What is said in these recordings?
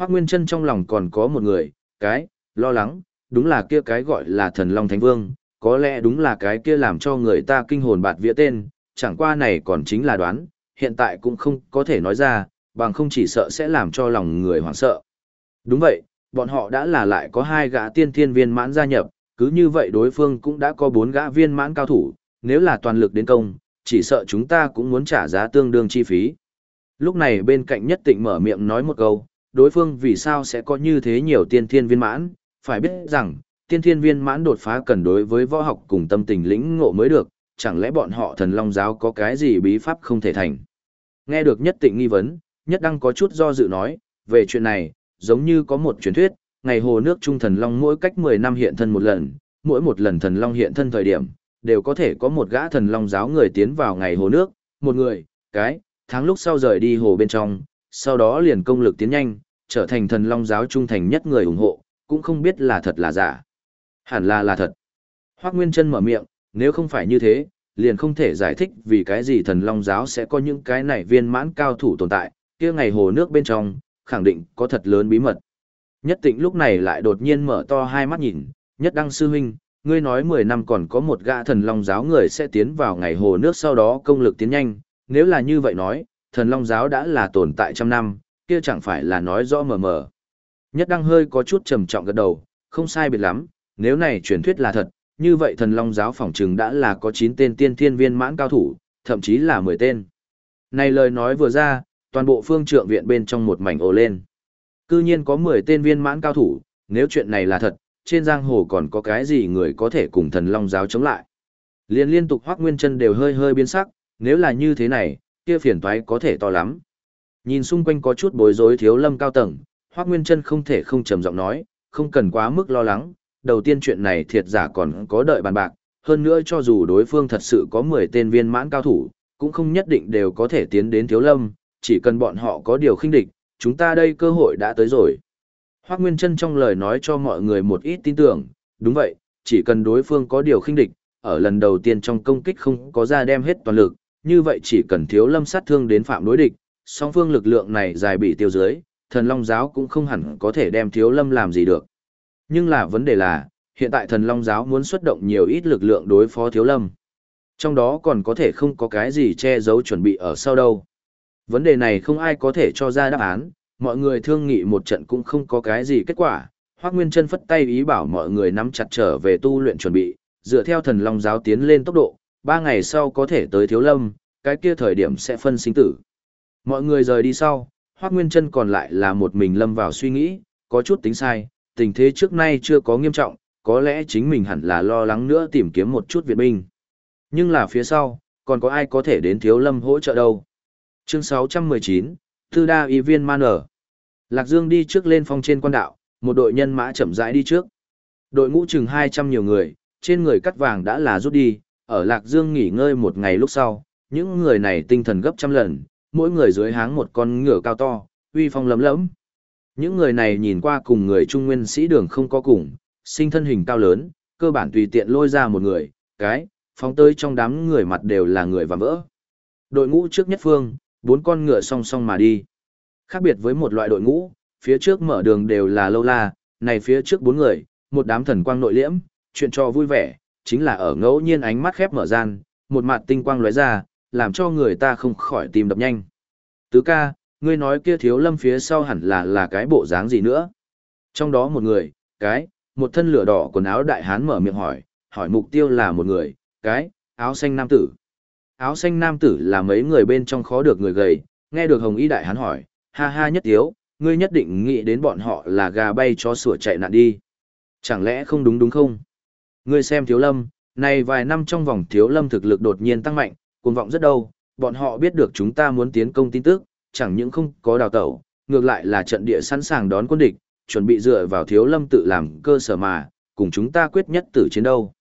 Hoác Nguyên Trân trong lòng còn có một người, cái, lo lắng, đúng là kia cái gọi là thần Long Thánh Vương, có lẽ đúng là cái kia làm cho người ta kinh hồn bạt vía tên, chẳng qua này còn chính là đoán, hiện tại cũng không có thể nói ra, bằng không chỉ sợ sẽ làm cho lòng người hoảng sợ. Đúng vậy, bọn họ đã là lại có hai gã tiên thiên viên mãn gia nhập, cứ như vậy đối phương cũng đã có bốn gã viên mãn cao thủ, nếu là toàn lực đến công, chỉ sợ chúng ta cũng muốn trả giá tương đương chi phí. Lúc này bên cạnh nhất tịnh mở miệng nói một câu, đối phương vì sao sẽ có như thế nhiều tiên thiên viên mãn, phải biết rằng, tiên thiên viên mãn đột phá cần đối với võ học cùng tâm tình lĩnh ngộ mới được, chẳng lẽ bọn họ thần long giáo có cái gì bí pháp không thể thành. Nghe được nhất tịnh nghi vấn, nhất đăng có chút do dự nói, về chuyện này, giống như có một truyền thuyết, ngày hồ nước trung thần long mỗi cách 10 năm hiện thân một lần, mỗi một lần thần long hiện thân thời điểm, đều có thể có một gã thần long giáo người tiến vào ngày hồ nước, một người, cái, tháng lúc sau rời đi hồ bên trong, sau đó liền công lực tiến nhanh, trở thành thần long giáo trung thành nhất người ủng hộ, cũng không biết là thật là giả. Hẳn là là thật. Hoác Nguyên Trân mở miệng, nếu không phải như thế, liền không thể giải thích vì cái gì thần long giáo sẽ có những cái này viên mãn cao thủ tồn tại, kia ngày hồ nước bên trong, khẳng định có thật lớn bí mật. Nhất tịnh lúc này lại đột nhiên mở to hai mắt nhìn, nhất đăng sư huynh, ngươi nói 10 năm còn có một gã thần long giáo người sẽ tiến vào ngày hồ nước sau đó công lực tiến nhanh, nếu là như vậy nói, thần long giáo đã là tồn tại trăm năm, kia chẳng phải là nói rõ mờ mờ. Nhất đăng hơi có chút trầm trọng gật đầu, không sai biệt lắm, nếu này truyền thuyết là thật, như vậy thần long giáo phỏng trừng đã là có 9 tên tiên thiên viên mãn cao thủ, thậm chí là 10 tên. Này lời nói vừa ra, toàn bộ phương trượng viện bên trong một mảnh ồ lên. Cư nhiên có 10 tên viên mãn cao thủ, nếu chuyện này là thật, trên giang hồ còn có cái gì người có thể cùng thần long giáo chống lại. Liên liên tục hoác nguyên chân đều hơi hơi biến sắc, nếu là như thế này, kia phiền toái có thể to lắm. Nhìn xung quanh có chút bối rối thiếu lâm cao tầng, hoác nguyên chân không thể không trầm giọng nói, không cần quá mức lo lắng, đầu tiên chuyện này thiệt giả còn có đợi bàn bạc, hơn nữa cho dù đối phương thật sự có 10 tên viên mãn cao thủ, cũng không nhất định đều có thể tiến đến thiếu lâm, chỉ cần bọn họ có điều khinh địch, chúng ta đây cơ hội đã tới rồi. Hoác Nguyên Trân trong lời nói cho mọi người một ít tin tưởng, đúng vậy, chỉ cần đối phương có điều khinh địch, ở lần đầu tiên trong công kích không có ra đem hết toàn lực, như vậy chỉ cần thiếu lâm sát thương đến phạm đối địch, song phương lực lượng này dài bị tiêu dưới, thần long giáo cũng không hẳn có thể đem thiếu lâm làm gì được. Nhưng là vấn đề là, hiện tại thần long giáo muốn xuất động nhiều ít lực lượng đối phó thiếu lâm. Trong đó còn có thể không có cái gì che giấu chuẩn bị ở sau đâu. Vấn đề này không ai có thể cho ra đáp án, mọi người thương nghị một trận cũng không có cái gì kết quả. Hoác Nguyên Trân phất tay ý bảo mọi người nắm chặt trở về tu luyện chuẩn bị, dựa theo thần long giáo tiến lên tốc độ, ba ngày sau có thể tới thiếu lâm, cái kia thời điểm sẽ phân sinh tử. Mọi người rời đi sau, Hoác Nguyên Trân còn lại là một mình lâm vào suy nghĩ, có chút tính sai, tình thế trước nay chưa có nghiêm trọng, có lẽ chính mình hẳn là lo lắng nữa tìm kiếm một chút viện binh. Nhưng là phía sau, còn có ai có thể đến thiếu lâm hỗ trợ đâu. Chương 619, Tư đa y viên man ở. Lạc Dương đi trước lên phong trên quan đạo, một đội nhân mã chậm rãi đi trước. Đội ngũ chừng 200 nhiều người, trên người cắt vàng đã là rút đi, ở Lạc Dương nghỉ ngơi một ngày lúc sau, những người này tinh thần gấp trăm lần, mỗi người dưới háng một con ngựa cao to, uy phong lấm lẫm Những người này nhìn qua cùng người trung nguyên sĩ đường không có cùng, sinh thân hình cao lớn, cơ bản tùy tiện lôi ra một người, cái, phóng tới trong đám người mặt đều là người và vỡ. Đội ngũ trước nhất phương, bốn con ngựa song song mà đi. Khác biệt với một loại đội ngũ, phía trước mở đường đều là lâu la, này phía trước bốn người, một đám thần quang nội liễm, chuyện cho vui vẻ, chính là ở ngẫu nhiên ánh mắt khép mở gian, một mặt tinh quang lóe ra, làm cho người ta không khỏi tìm đập nhanh. Tứ ca, ngươi nói kia thiếu lâm phía sau hẳn là là cái bộ dáng gì nữa. Trong đó một người, cái, một thân lửa đỏ quần áo đại hán mở miệng hỏi, hỏi mục tiêu là một người, cái, áo xanh nam tử. Áo xanh nam tử là mấy người bên trong khó được người gầy, nghe được hồng y đại hán hỏi, ha ha nhất tiếu, ngươi nhất định nghĩ đến bọn họ là gà bay cho sủa chạy nạn đi. Chẳng lẽ không đúng đúng không? Ngươi xem thiếu lâm, này vài năm trong vòng thiếu lâm thực lực đột nhiên tăng mạnh, cuồng vọng rất đâu, bọn họ biết được chúng ta muốn tiến công tin tức, chẳng những không có đào tẩu, ngược lại là trận địa sẵn sàng đón quân địch, chuẩn bị dựa vào thiếu lâm tự làm cơ sở mà, cùng chúng ta quyết nhất tử chiến đâu.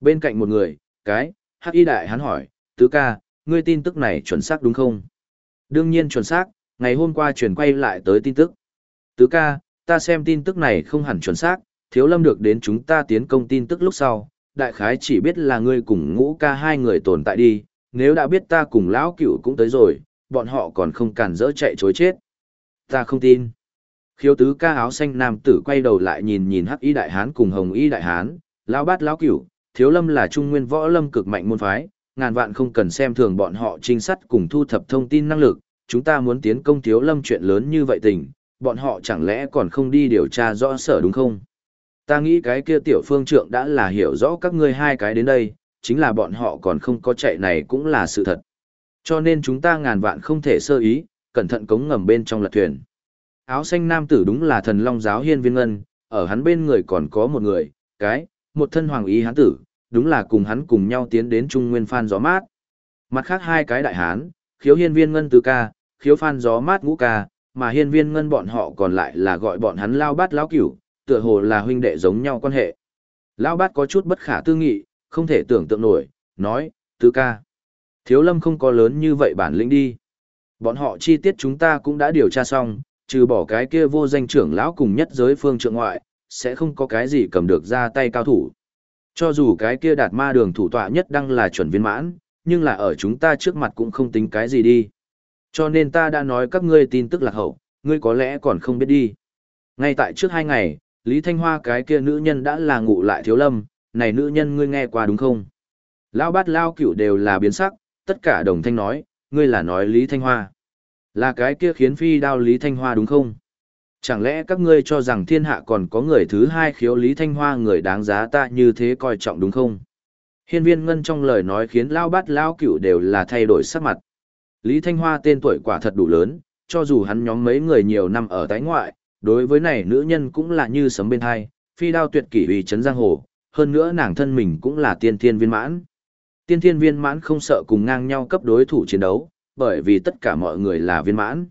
Bên cạnh một người, cái, hắc y đại hắn hỏi, tứ ca, ngươi tin tức này chuẩn xác đúng không? Đương nhiên chuẩn xác, ngày hôm qua truyền quay lại tới tin tức. Tứ ca, ta xem tin tức này không hẳn chuẩn xác, thiếu lâm được đến chúng ta tiến công tin tức lúc sau, đại khái chỉ biết là ngươi cùng ngũ ca hai người tồn tại đi, nếu đã biết ta cùng lão cửu cũng tới rồi, bọn họ còn không cản dỡ chạy chối chết. Ta không tin. Khiếu tứ ca áo xanh nam tử quay đầu lại nhìn nhìn hắc y đại hán cùng hồng y đại hán, lão bát lão cửu, thiếu lâm là trung nguyên võ lâm cực mạnh môn phái, ngàn vạn không cần xem thường bọn họ trinh sát cùng thu thập thông tin năng lực, chúng ta muốn tiến công thiếu lâm chuyện lớn như vậy tình, bọn họ chẳng lẽ còn không đi điều tra rõ sở đúng không? Ta nghĩ cái kia tiểu phương trượng đã là hiểu rõ các ngươi hai cái đến đây, chính là bọn họ còn không có chạy này cũng là sự thật. Cho nên chúng ta ngàn vạn không thể sơ ý, cẩn thận cống ngầm bên trong lật thuyền. Áo xanh nam tử đúng là thần long giáo hiên viên ngân, ở hắn bên người còn có một người, cái, một thân hoàng ý hán tử, đúng là cùng hắn cùng nhau tiến đến trung nguyên phan gió mát. Mặt khác hai cái đại hán, khiếu hiên viên ngân tứ ca, khiếu phan gió mát ngũ ca, mà hiên viên ngân bọn họ còn lại là gọi bọn hắn lao bát lao cửu, tựa hồ là huynh đệ giống nhau quan hệ. lão bát có chút bất khả tư nghị, không thể tưởng tượng nổi, nói, tứ ca. Thiếu lâm không có lớn như vậy bản lĩnh đi. Bọn họ chi tiết chúng ta cũng đã điều tra xong, trừ bỏ cái kia vô danh trưởng lão cùng nhất giới phương trượng ngoại, sẽ không có cái gì cầm được ra tay cao thủ. Cho dù cái kia đạt ma đường thủ tọa nhất đăng là chuẩn viên mãn, nhưng là ở chúng ta trước mặt cũng không tính cái gì đi. Cho nên ta đã nói các ngươi tin tức lạc hậu, ngươi có lẽ còn không biết đi. Ngay tại trước hai ngày, Lý Thanh Hoa cái kia nữ nhân đã là ngụ lại thiếu lâm, này nữ nhân ngươi nghe qua đúng không? Lao bát lao cửu đều là biến sắc, tất cả đồng thanh nói, ngươi là nói Lý Thanh Hoa. Là cái kia khiến phi đao Lý Thanh Hoa đúng không? Chẳng lẽ các ngươi cho rằng thiên hạ còn có người thứ hai khiếu Lý Thanh Hoa người đáng giá ta như thế coi trọng đúng không? Hiên viên ngân trong lời nói khiến lao bát lao cửu đều là thay đổi sắc mặt. Lý Thanh Hoa tên tuổi quả thật đủ lớn, cho dù hắn nhóm mấy người nhiều năm ở tái ngoại, đối với này nữ nhân cũng là như sấm bên hai, phi đao tuyệt kỷ vì chấn giang hồ, hơn nữa nàng thân mình cũng là tiên thiên viên mãn. Tiên thiên viên mãn không sợ cùng ngang nhau cấp đối thủ chiến đấu, bởi vì tất cả mọi người là viên mãn.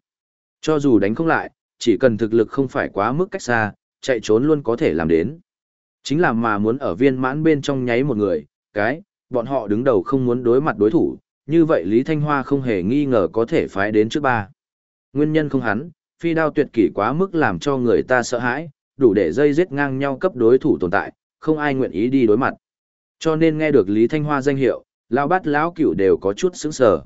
Cho dù đánh không lại, chỉ cần thực lực không phải quá mức cách xa, chạy trốn luôn có thể làm đến. Chính là mà muốn ở viên mãn bên trong nháy một người, cái, bọn họ đứng đầu không muốn đối mặt đối thủ, như vậy Lý Thanh Hoa không hề nghi ngờ có thể phái đến trước ba. Nguyên nhân không hắn, phi đao tuyệt kỷ quá mức làm cho người ta sợ hãi, đủ để dây giết ngang nhau cấp đối thủ tồn tại, không ai nguyện ý đi đối mặt. Cho nên nghe được Lý Thanh Hoa danh hiệu, Lao Bát Lão Cửu đều có chút sững sờ.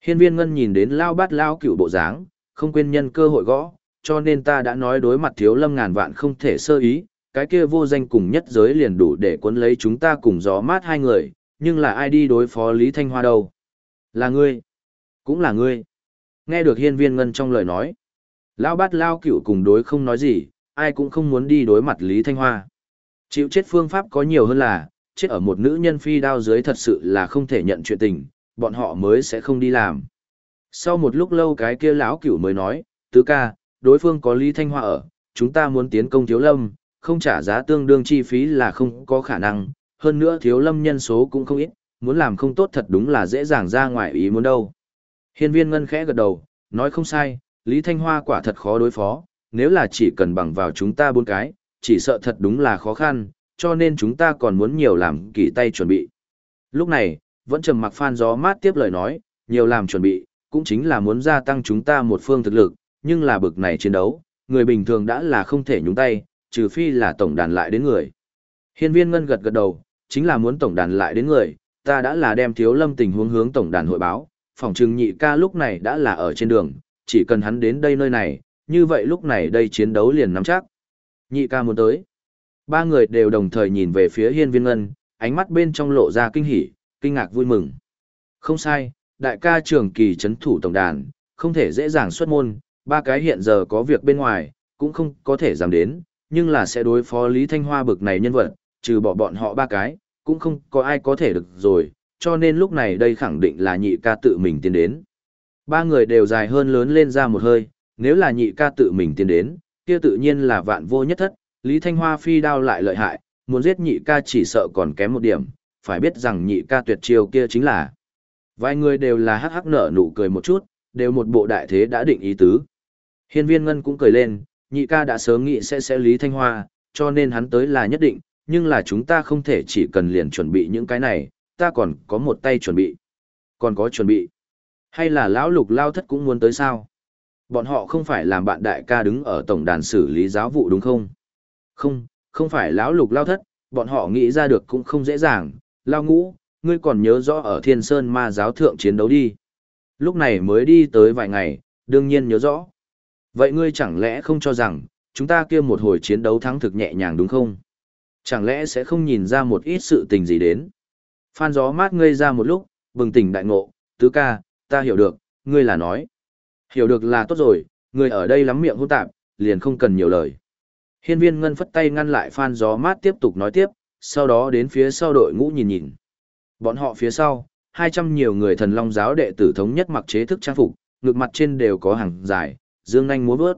Hiên viên ngân nhìn đến Lao Bát Lão Cửu bộ dáng, không quên nhân cơ hội gõ, cho nên ta đã nói đối mặt thiếu lâm ngàn vạn không thể sơ ý, cái kia vô danh cùng nhất giới liền đủ để cuốn lấy chúng ta cùng gió mát hai người, nhưng là ai đi đối phó Lý Thanh Hoa đâu? Là ngươi. Cũng là ngươi. Nghe được hiên viên ngân trong lời nói. Lão bát lao cửu cùng đối không nói gì, ai cũng không muốn đi đối mặt Lý Thanh Hoa. Chịu chết phương pháp có nhiều hơn là, chết ở một nữ nhân phi đao dưới thật sự là không thể nhận chuyện tình, bọn họ mới sẽ không đi làm. Sau một lúc lâu cái kia lão cửu mới nói, tứ ca, đối phương có Lý Thanh Hoa ở, chúng ta muốn tiến công thiếu lâm, không trả giá tương đương chi phí là không có khả năng, hơn nữa thiếu lâm nhân số cũng không ít, muốn làm không tốt thật đúng là dễ dàng ra ngoài ý muốn đâu. Hiên viên ngân khẽ gật đầu, nói không sai, Lý Thanh Hoa quả thật khó đối phó, nếu là chỉ cần bằng vào chúng ta bốn cái, chỉ sợ thật đúng là khó khăn, cho nên chúng ta còn muốn nhiều làm kỳ tay chuẩn bị. Lúc này, vẫn trầm mặc phan gió mát tiếp lời nói, nhiều làm chuẩn bị, cũng chính là muốn gia tăng chúng ta một phương thực lực, nhưng là bực này chiến đấu, người bình thường đã là không thể nhúng tay, trừ phi là tổng đàn lại đến người. Hiên viên ngân gật gật đầu, chính là muốn tổng đàn lại đến người, ta đã là đem thiếu lâm tình huống hướng tổng đàn hội báo, phòng trừng nhị ca lúc này đã là ở trên đường, chỉ cần hắn đến đây nơi này, như vậy lúc này đây chiến đấu liền nắm chắc. Nhị ca muốn tới. Ba người đều đồng thời nhìn về phía hiên viên ngân, ánh mắt bên trong lộ ra kinh hỉ, kinh ngạc vui mừng. Không sai, đại ca trưởng kỳ chấn thủ tổng đàn, không thể dễ dàng xuất môn, ba cái hiện giờ có việc bên ngoài, cũng không có thể dám đến, nhưng là sẽ đối phó Lý Thanh Hoa bực này nhân vật, trừ bỏ bọn họ ba cái, cũng không có ai có thể được rồi, cho nên lúc này đây khẳng định là nhị ca tự mình tiến đến. Ba người đều dài hơn lớn lên ra một hơi, nếu là nhị ca tự mình tiến đến, kia tự nhiên là vạn vô nhất thất, Lý Thanh Hoa phi đao lại lợi hại, muốn giết nhị ca chỉ sợ còn kém một điểm, phải biết rằng nhị ca tuyệt chiêu kia chính là. Vài người đều là hắc hắc nở nụ cười một chút, đều một bộ đại thế đã định ý tứ. Hiên viên ngân cũng cười lên, nhị ca đã sớm nghĩ sẽ sẽ Lý Thanh Hoa, cho nên hắn tới là nhất định, nhưng là chúng ta không thể chỉ cần liền chuẩn bị những cái này, ta còn có một tay chuẩn bị. Còn có chuẩn bị. Hay là lão lục lao thất cũng muốn tới sao? Bọn họ không phải làm bạn đại ca đứng ở tổng đàn xử lý giáo vụ đúng không? Không, không phải lão lục lao thất, bọn họ nghĩ ra được cũng không dễ dàng. Lao ngũ, ngươi còn nhớ rõ ở thiên sơn ma giáo thượng chiến đấu đi. Lúc này mới đi tới vài ngày, đương nhiên nhớ rõ. Vậy ngươi chẳng lẽ không cho rằng, chúng ta kia một hồi chiến đấu thắng thực nhẹ nhàng đúng không? Chẳng lẽ sẽ không nhìn ra một ít sự tình gì đến? Phan gió mát ngây ra một lúc, bừng tỉnh đại ngộ, tứ ca, ta hiểu được, ngươi là nói. Hiểu được là tốt rồi, người ở đây lắm miệng hôn tạp, liền không cần nhiều lời. Hiên viên ngân phất tay ngăn lại phan gió mát tiếp tục nói tiếp, sau đó đến phía sau đội ngũ nhìn nhìn. Bọn họ phía sau, 200 nhiều người thần long giáo đệ tử thống nhất mặc chế thức trang phục, ngực mặt trên đều có hàng dài, dương nhanh múa vớt.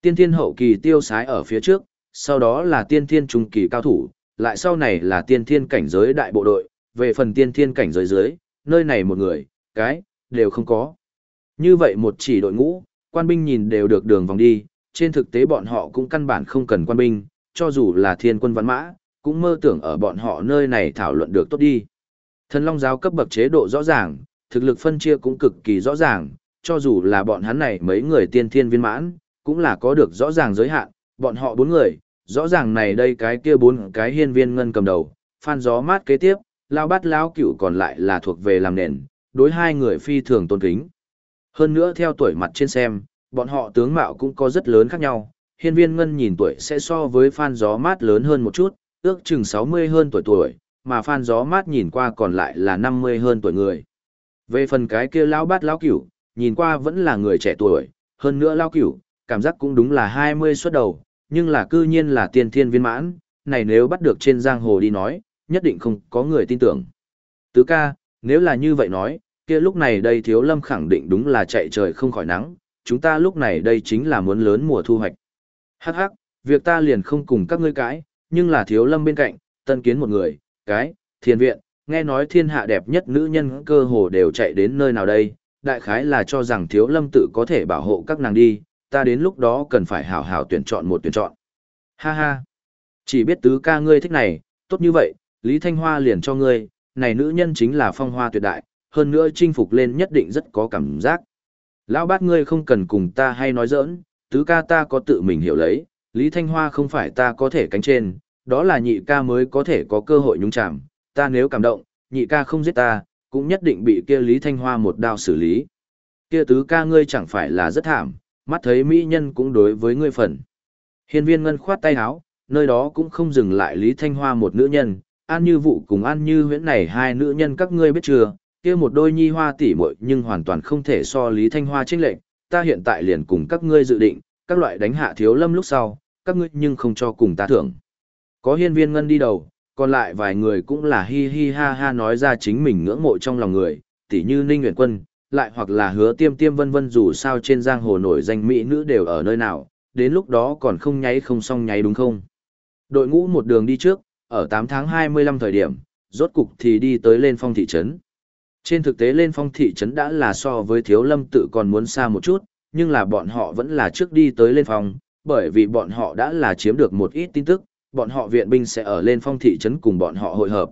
Tiên thiên hậu kỳ tiêu sái ở phía trước, sau đó là tiên thiên trung kỳ cao thủ, lại sau này là tiên thiên cảnh giới đại bộ đội, về phần tiên thiên cảnh giới dưới, nơi này một người, cái, đều không có. Như vậy một chỉ đội ngũ, quan binh nhìn đều được đường vòng đi, trên thực tế bọn họ cũng căn bản không cần quan binh, cho dù là thiên quân văn mã, cũng mơ tưởng ở bọn họ nơi này thảo luận được tốt đi. Thần Long giáo cấp bậc chế độ rõ ràng, thực lực phân chia cũng cực kỳ rõ ràng, cho dù là bọn hắn này mấy người tiên thiên viên mãn, cũng là có được rõ ràng giới hạn, bọn họ bốn người, rõ ràng này đây cái kia bốn cái hiên viên ngân cầm đầu, phan gió mát kế tiếp, lao bát lao cửu còn lại là thuộc về làm nền, đối hai người phi thường tôn kính. Hơn nữa theo tuổi mặt trên xem, bọn họ tướng mạo cũng có rất lớn khác nhau, hiên viên ngân nhìn tuổi sẽ so với phan gió mát lớn hơn một chút, ước chừng 60 hơn tuổi tuổi, mà phan gió mát nhìn qua còn lại là 50 hơn tuổi người. Về phần cái kia lão bát lão cửu, nhìn qua vẫn là người trẻ tuổi, hơn nữa lão cửu, cảm giác cũng đúng là 20 xuất đầu, nhưng là cư nhiên là tiên thiên viên mãn, này nếu bắt được trên giang hồ đi nói, nhất định không có người tin tưởng. Tứ ca, nếu là như vậy nói, kia lúc này đây thiếu lâm khẳng định đúng là chạy trời không khỏi nắng, chúng ta lúc này đây chính là muốn lớn mùa thu hoạch. Hắc hắc, việc ta liền không cùng các ngươi cãi, nhưng là thiếu lâm bên cạnh, tân kiến một người, cái, thiên viện, nghe nói thiên hạ đẹp nhất nữ nhân cơ hồ đều chạy đến nơi nào đây, đại khái là cho rằng thiếu lâm tự có thể bảo hộ các nàng đi, ta đến lúc đó cần phải hảo hảo tuyển chọn một tuyển chọn. Ha ha, chỉ biết tứ ca ngươi thích này, tốt như vậy, Lý Thanh Hoa liền cho ngươi, này nữ nhân chính là phong hoa tuyệt đại, hơn nữa chinh phục lên nhất định rất có cảm giác. Lão bát ngươi không cần cùng ta hay nói giỡn, tứ ca ta có tự mình hiểu lấy, Lý Thanh Hoa không phải ta có thể cánh trên, đó là nhị ca mới có thể có cơ hội nhúng chạm, ta nếu cảm động, nhị ca không giết ta, cũng nhất định bị kia Lý Thanh Hoa một đao xử lý. Kia tứ ca ngươi chẳng phải là rất thảm, mắt thấy mỹ nhân cũng đối với ngươi phần. Hiên viên ngân khoát tay áo, nơi đó cũng không dừng lại Lý Thanh Hoa một nữ nhân, an như vụ cùng an như huyễn này hai nữ nhân các ngươi biết chưa, kia một đôi nhi hoa tỷ muội nhưng hoàn toàn không thể so Lý Thanh Hoa chênh lệnh, ta hiện tại liền cùng các ngươi dự định, các loại đánh hạ thiếu lâm lúc sau, các ngươi nhưng không cho cùng ta thưởng. Có hiên viên ngân đi đầu, còn lại vài người cũng là hi hi ha ha nói ra chính mình ngưỡng mộ trong lòng người, tỷ như Ninh Nguyễn Quân, lại hoặc là hứa tiêm tiêm vân vân dù sao trên giang hồ nổi danh mỹ nữ đều ở nơi nào, đến lúc đó còn không nháy không xong nháy đúng không? Đội ngũ một đường đi trước, ở 8 tháng 25 thời điểm, rốt cục thì đi tới lên phong thị trấn. Trên thực tế lên phong thị trấn đã là so với thiếu lâm tự còn muốn xa một chút, nhưng là bọn họ vẫn là trước đi tới lên phong, bởi vì bọn họ đã là chiếm được một ít tin tức, bọn họ viện binh sẽ ở lên phong thị trấn cùng bọn họ hội hợp.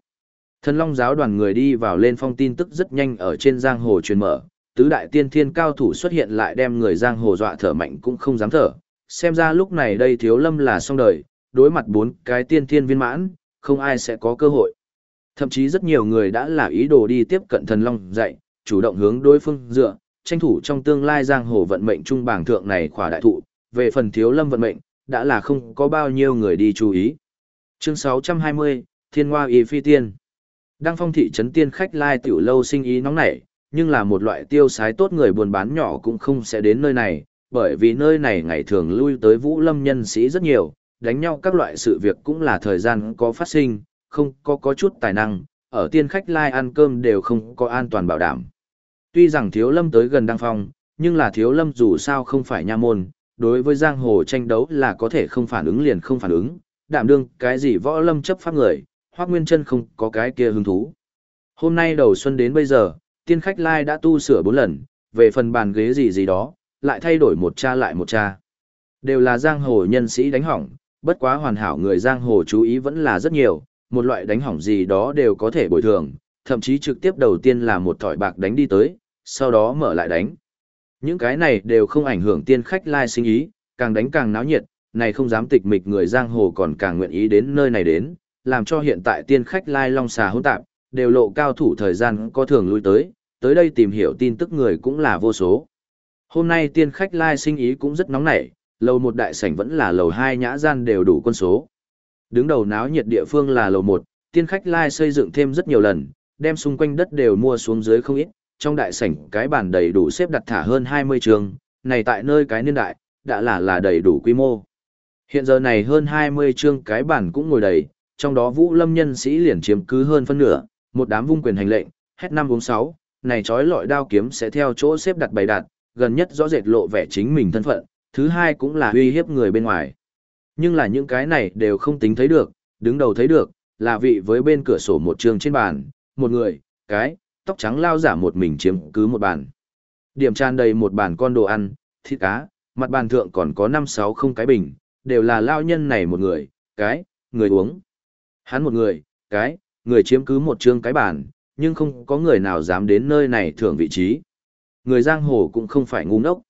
Thần Long giáo đoàn người đi vào lên phong tin tức rất nhanh ở trên giang hồ truyền mở, tứ đại tiên thiên cao thủ xuất hiện lại đem người giang hồ dọa thở mạnh cũng không dám thở. Xem ra lúc này đây thiếu lâm là xong đời, đối mặt bốn cái tiên thiên viên mãn, không ai sẽ có cơ hội. Thậm chí rất nhiều người đã là ý đồ đi tiếp cận thần long dạy, chủ động hướng đối phương dựa, tranh thủ trong tương lai giang hồ vận mệnh trung bảng thượng này khỏa đại thụ, về phần thiếu lâm vận mệnh, đã là không có bao nhiêu người đi chú ý. Chương 620, Thiên Hoa Y Phi Tiên Đăng phong thị trấn tiên khách lai tiểu lâu sinh ý nóng nảy, nhưng là một loại tiêu sái tốt người buôn bán nhỏ cũng không sẽ đến nơi này, bởi vì nơi này ngày thường lui tới vũ lâm nhân sĩ rất nhiều, đánh nhau các loại sự việc cũng là thời gian có phát sinh, không có có chút tài năng, ở tiên khách lai ăn cơm đều không có an toàn bảo đảm. Tuy rằng thiếu lâm tới gần đăng phong, nhưng là thiếu lâm dù sao không phải nha môn, đối với giang hồ tranh đấu là có thể không phản ứng liền không phản ứng, đảm đương cái gì võ lâm chấp pháp người, hoác nguyên chân không có cái kia hứng thú. Hôm nay đầu xuân đến bây giờ, tiên khách lai đã tu sửa bốn lần, về phần bàn ghế gì gì đó, lại thay đổi một cha lại một cha. Đều là giang hồ nhân sĩ đánh hỏng, bất quá hoàn hảo người giang hồ chú ý vẫn là rất nhiều, một loại đánh hỏng gì đó đều có thể bồi thường, thậm chí trực tiếp đầu tiên là một thỏi bạc đánh đi tới, sau đó mở lại đánh. Những cái này đều không ảnh hưởng tiên khách lai sinh ý, càng đánh càng náo nhiệt, này không dám tịch mịch người giang hồ còn càng nguyện ý đến nơi này đến, làm cho hiện tại tiên khách lai long xà hỗn tạp, đều lộ cao thủ thời gian có thường lui tới, tới đây tìm hiểu tin tức người cũng là vô số. Hôm nay tiên khách lai sinh ý cũng rất nóng nảy, lầu một đại sảnh vẫn là lầu hai nhã gian đều đủ quân số. Đứng đầu náo nhiệt địa phương là lầu một, tiên khách lai xây dựng thêm rất nhiều lần, đem xung quanh đất đều mua xuống dưới không ít, trong đại sảnh cái bàn đầy đủ xếp đặt thả hơn 20 trường, này tại nơi cái niên đại, đã là là đầy đủ quy mô. Hiện giờ này hơn 20 chương cái bàn cũng ngồi đầy, trong đó Vũ Lâm nhân sĩ liền chiếm cứ hơn phân nửa, một đám vung quyền hành lệnh, hét năm uống sáu, này trói lọi đao kiếm sẽ theo chỗ xếp đặt bày đặt, gần nhất rõ rệt lộ vẻ chính mình thân phận, thứ hai cũng là uy hiếp người bên ngoài. Nhưng là những cái này đều không tính thấy được, đứng đầu thấy được, là vị với bên cửa sổ một trường trên bàn, một người, cái, tóc trắng lao giả một mình chiếm cứ một bàn. Điểm tràn đầy một bàn con đồ ăn, thịt cá, mặt bàn thượng còn có năm sáu không cái bình, đều là lao nhân này một người, cái, người uống. Hắn một người, cái, người chiếm cứ một trương cái bàn, nhưng không có người nào dám đến nơi này thưởng vị trí. Người giang hồ cũng không phải ngu ngốc.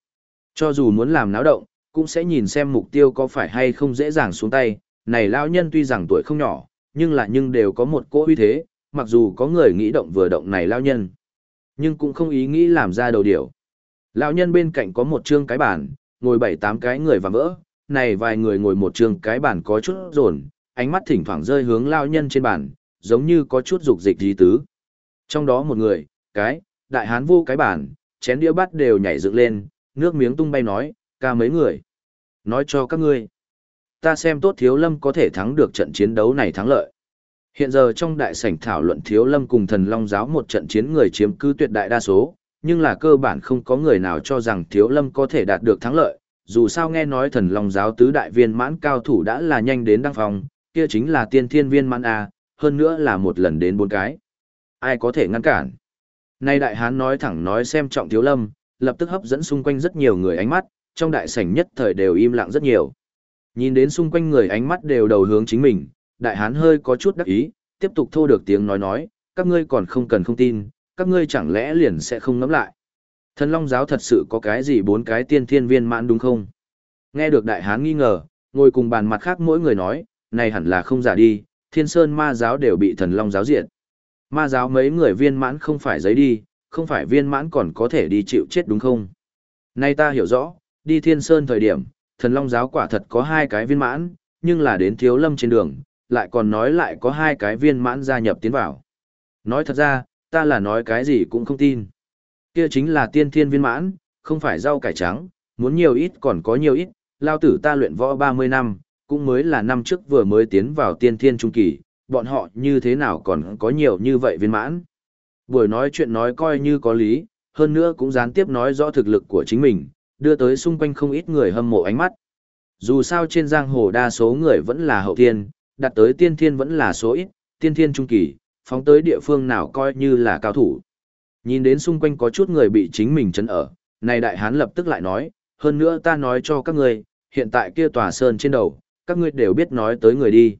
Cho dù muốn làm náo động, cũng sẽ nhìn xem mục tiêu có phải hay không dễ dàng xuống tay. Này lao nhân tuy rằng tuổi không nhỏ, nhưng là nhưng đều có một cỗ uy thế, mặc dù có người nghĩ động vừa động này lao nhân, nhưng cũng không ý nghĩ làm ra đầu điều. Lão nhân bên cạnh có một trương cái bàn, ngồi bảy tám cái người và vỡ, này vài người ngồi một trương cái bàn có chút rồn, ánh mắt thỉnh thoảng rơi hướng lao nhân trên bàn, giống như có chút dục dịch gì tứ. Trong đó một người, cái, đại hán vô cái bàn, chén đĩa bát đều nhảy dựng lên, nước miếng tung bay nói, ca mấy người. Nói cho các ngươi, ta xem tốt thiếu lâm có thể thắng được trận chiến đấu này thắng lợi. Hiện giờ trong đại sảnh thảo luận thiếu lâm cùng thần long giáo một trận chiến người chiếm cứ tuyệt đại đa số, nhưng là cơ bản không có người nào cho rằng thiếu lâm có thể đạt được thắng lợi. Dù sao nghe nói thần long giáo tứ đại viên mãn cao thủ đã là nhanh đến đăng phòng, kia chính là tiên thiên viên mãn A, hơn nữa là một lần đến bốn cái. Ai có thể ngăn cản? Nay đại hán nói thẳng nói xem trọng thiếu lâm, lập tức hấp dẫn xung quanh rất nhiều người ánh mắt, trong đại sảnh nhất thời đều im lặng rất nhiều. Nhìn đến xung quanh người ánh mắt đều đầu hướng chính mình, đại hán hơi có chút đắc ý, tiếp tục thô được tiếng nói nói, các ngươi còn không cần không tin, các ngươi chẳng lẽ liền sẽ không ngẫm lại. Thần Long giáo thật sự có cái gì bốn cái tiên thiên viên mãn đúng không? Nghe được đại hán nghi ngờ, ngồi cùng bàn mặt khác mỗi người nói, này hẳn là không giả đi, thiên sơn ma giáo đều bị thần Long giáo diệt. Ma giáo mấy người viên mãn không phải giấy đi, không phải viên mãn còn có thể đi chịu chết đúng không? Nay ta hiểu rõ, đi thiên sơn thời điểm, thần Long giáo quả thật có hai cái viên mãn, nhưng là đến thiếu lâm trên đường, lại còn nói lại có hai cái viên mãn gia nhập tiến vào. Nói thật ra, ta là nói cái gì cũng không tin. Kia chính là tiên thiên viên mãn, không phải rau cải trắng, muốn nhiều ít còn có nhiều ít, lao tử ta luyện võ 30 năm, cũng mới là năm trước vừa mới tiến vào tiên thiên trung kỳ, bọn họ như thế nào còn có nhiều như vậy viên mãn. Buổi nói chuyện nói coi như có lý, hơn nữa cũng gián tiếp nói rõ thực lực của chính mình, đưa tới xung quanh không ít người hâm mộ ánh mắt. Dù sao trên giang hồ đa số người vẫn là hậu thiên, đặt tới tiên thiên vẫn là số ít, tiên thiên trung kỳ, phóng tới địa phương nào coi như là cao thủ. Nhìn đến xung quanh có chút người bị chính mình chấn ở, này đại hán lập tức lại nói, hơn nữa ta nói cho các ngươi, hiện tại kia tòa sơn trên đầu, các ngươi đều biết nói tới người đi.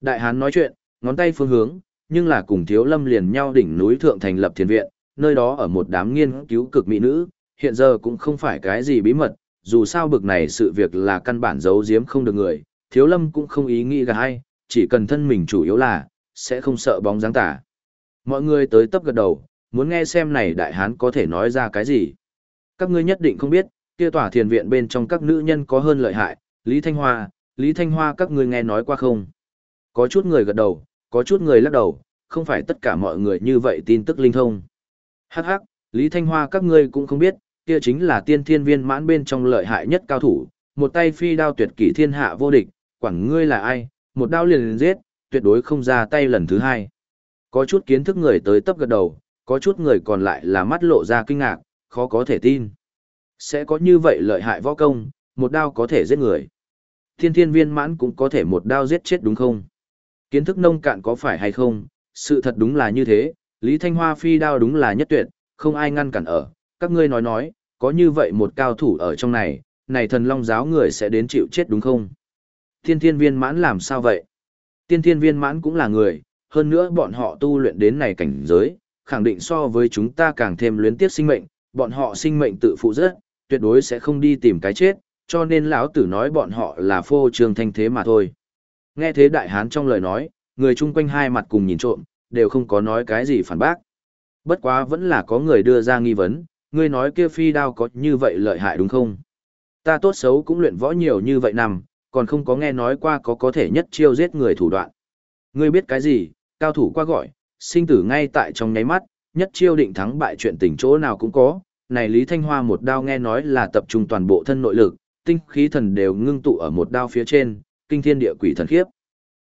Đại hán nói chuyện, ngón tay phương hướng, nhưng là cùng thiếu lâm liền nhau đỉnh núi thượng thành lập thiền viện, nơi đó ở một đám nghiên cứu cực mỹ nữ, hiện giờ cũng không phải cái gì bí mật, dù sao bực này sự việc là căn bản giấu giếm không được người, thiếu lâm cũng không ý nghĩ gà hay, chỉ cần thân mình chủ yếu là, sẽ không sợ bóng dáng tả. Mọi người tới tấp gật đầu, muốn nghe xem này đại hán có thể nói ra cái gì. Các ngươi nhất định không biết, kia tòa thiền viện bên trong các nữ nhân có hơn lợi hại, Lý Thanh Hoa, Lý Thanh Hoa các ngươi nghe nói qua không? Có chút người gật đầu, có chút người lắc đầu, không phải tất cả mọi người như vậy tin tức linh thông. Hắc hắc, Lý Thanh Hoa các ngươi cũng không biết, kia chính là tiên thiên viên mãn bên trong lợi hại nhất cao thủ, một tay phi đao tuyệt kỷ thiên hạ vô địch, quản ngươi là ai, một đao liền liền giết, tuyệt đối không ra tay lần thứ hai. Có chút kiến thức người tới tấp gật đầu, có chút người còn lại là mắt lộ ra kinh ngạc, khó có thể tin. Sẽ có như vậy lợi hại võ công, một đao có thể giết người. Thiên thiên viên mãn cũng có thể một đao giết chết đúng không? Kiến thức nông cạn có phải hay không? Sự thật đúng là như thế, Lý Thanh Hoa phi đao đúng là nhất tuyệt, không ai ngăn cản ở. Các ngươi nói nói, có như vậy một cao thủ ở trong này, này thần long giáo người sẽ đến chịu chết đúng không? Thiên thiên viên mãn làm sao vậy? Tiên thiên viên mãn cũng là người, hơn nữa bọn họ tu luyện đến này cảnh giới, khẳng định so với chúng ta càng thêm luyến tiếc sinh mệnh, bọn họ sinh mệnh tự phụ rất, tuyệt đối sẽ không đi tìm cái chết, cho nên lão tử nói bọn họ là phô trương thanh thế mà thôi. Nghe thế đại hán trong lời nói, người chung quanh hai mặt cùng nhìn trộm, đều không có nói cái gì phản bác. Bất quá vẫn là có người đưa ra nghi vấn, ngươi nói kia phi đao có như vậy lợi hại đúng không? Ta tốt xấu cũng luyện võ nhiều như vậy nằm, còn không có nghe nói qua có có thể nhất chiêu giết người thủ đoạn. Ngươi biết cái gì, cao thủ qua gọi, sinh tử ngay tại trong nháy mắt, nhất chiêu định thắng bại chuyện tình chỗ nào cũng có. Này Lý Thanh Hoa một đao nghe nói là tập trung toàn bộ thân nội lực, tinh khí thần đều ngưng tụ ở một đao phía trên, kinh thiên địa quỷ thần khiếp.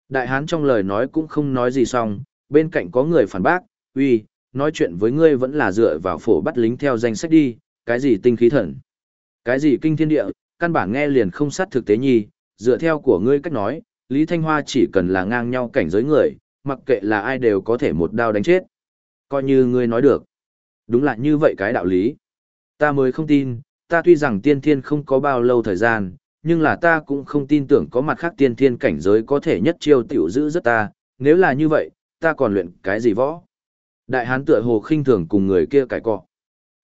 Đại hán trong lời nói cũng không nói gì xong, bên cạnh có người phản bác, uy, nói chuyện với ngươi vẫn là dựa vào phổ bắt lính theo danh sách đi, cái gì tinh khí thần, cái gì kinh thiên địa, căn bản nghe liền không sát thực tế nhi, dựa theo của ngươi cách nói, Lý Thanh Hoa chỉ cần là ngang nhau cảnh giới người, mặc kệ là ai đều có thể một đao đánh chết. Coi như ngươi nói được. Đúng là như vậy cái đạo lý. Ta mới không tin, ta tuy rằng tiên thiên không có bao lâu thời gian, nhưng là ta cũng không tin tưởng có mặt khác tiên thiên cảnh giới có thể nhất chiêu tiểu giữ rất ta, nếu là như vậy, ta còn luyện cái gì võ? Đại hán tựa hồ khinh thường cùng người kia cãi cọ.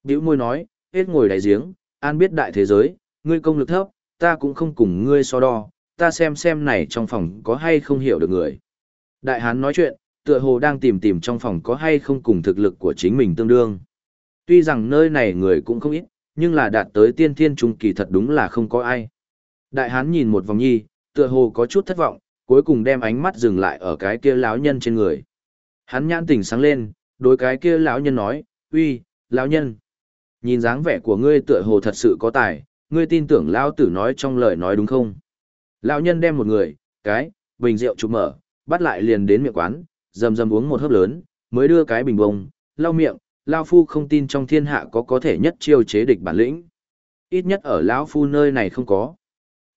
Biểu môi nói, hết ngồi đại giếng, an biết đại thế giới, ngươi công lực thấp, ta cũng không cùng ngươi so đo, ta xem xem này trong phòng có hay không hiểu được người. Đại hán nói chuyện, tựa hồ đang tìm tìm trong phòng có hay không cùng thực lực của chính mình tương đương. Tuy rằng nơi này người cũng không ít, nhưng là đạt tới tiên thiên trung kỳ thật đúng là không có ai. Đại hán nhìn một vòng nhi, tựa hồ có chút thất vọng, cuối cùng đem ánh mắt dừng lại ở cái kia láo nhân trên người. Hắn nhãn tỉnh sáng lên, đối cái kia lão nhân nói, uy, lão nhân. Nhìn dáng vẻ của ngươi tựa hồ thật sự có tài, ngươi tin tưởng lão tử nói trong lời nói đúng không? Lão nhân đem một người, cái, bình rượu chụp mở, bắt lại liền đến miệng quán, dầm dầm uống một hớp lớn, mới đưa cái bình bông, lau miệng, lão phu không tin trong thiên hạ có có thể nhất chiêu chế địch bản lĩnh. Ít nhất ở lão phu nơi này không có.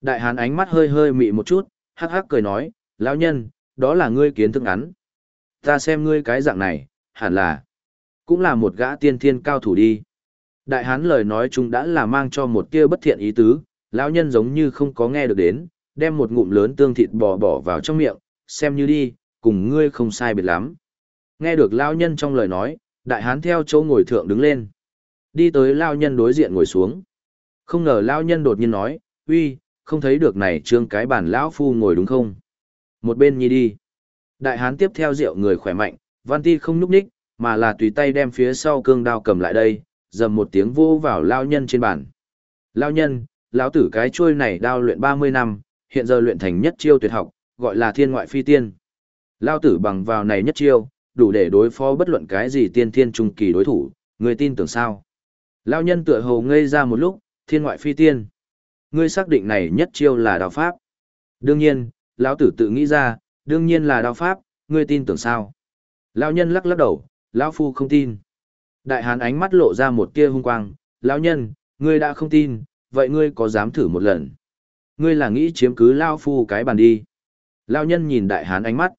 Đại hán ánh mắt hơi hơi mị một chút, hắc hắc cười nói, lão nhân, đó là ngươi kiến thức ngắn. Ta xem ngươi cái dạng này, hẳn là, cũng là một gã tiên thiên cao thủ đi. Đại hán lời nói chung đã là mang cho một tia bất thiện ý tứ, lão nhân giống như không có nghe được đến, đem một ngụm lớn tương thịt bò bỏ vào trong miệng, xem như đi, cùng ngươi không sai biệt lắm. Nghe được lão nhân trong lời nói, đại hán theo chỗ ngồi thượng đứng lên. Đi tới lão nhân đối diện ngồi xuống. Không ngờ lão nhân đột nhiên nói, uy, không thấy được này trương cái bản lão phu ngồi đúng không? Một bên nhi đi. Đại hán tiếp theo rượu người khỏe mạnh, văn ti không nhúc nhích, mà là tùy tay đem phía sau cương đao cầm lại đây, dầm một tiếng vô vào lao nhân trên bàn. Lao nhân, lão tử cái chuôi này đao luyện 30 năm, hiện giờ luyện thành nhất chiêu tuyệt học, gọi là thiên ngoại phi tiên. Lao tử bằng vào này nhất chiêu, đủ để đối phó bất luận cái gì tiên thiên trung kỳ đối thủ, người tin tưởng sao? Lao nhân tựa hồ ngây ra một lúc, thiên ngoại phi tiên. Ngươi xác định này nhất chiêu là đao pháp. Đương nhiên, lão tử tự nghĩ ra, đương nhiên là đao pháp, ngươi tin tưởng sao? Lão nhân lắc lắc đầu, lão phu không tin. Đại hán ánh mắt lộ ra một tia hung quang, lão nhân, ngươi đã không tin, vậy ngươi có dám thử một lần? Ngươi là nghĩ chiếm cứ lão phu cái bàn đi. Lão nhân nhìn đại hán ánh mắt.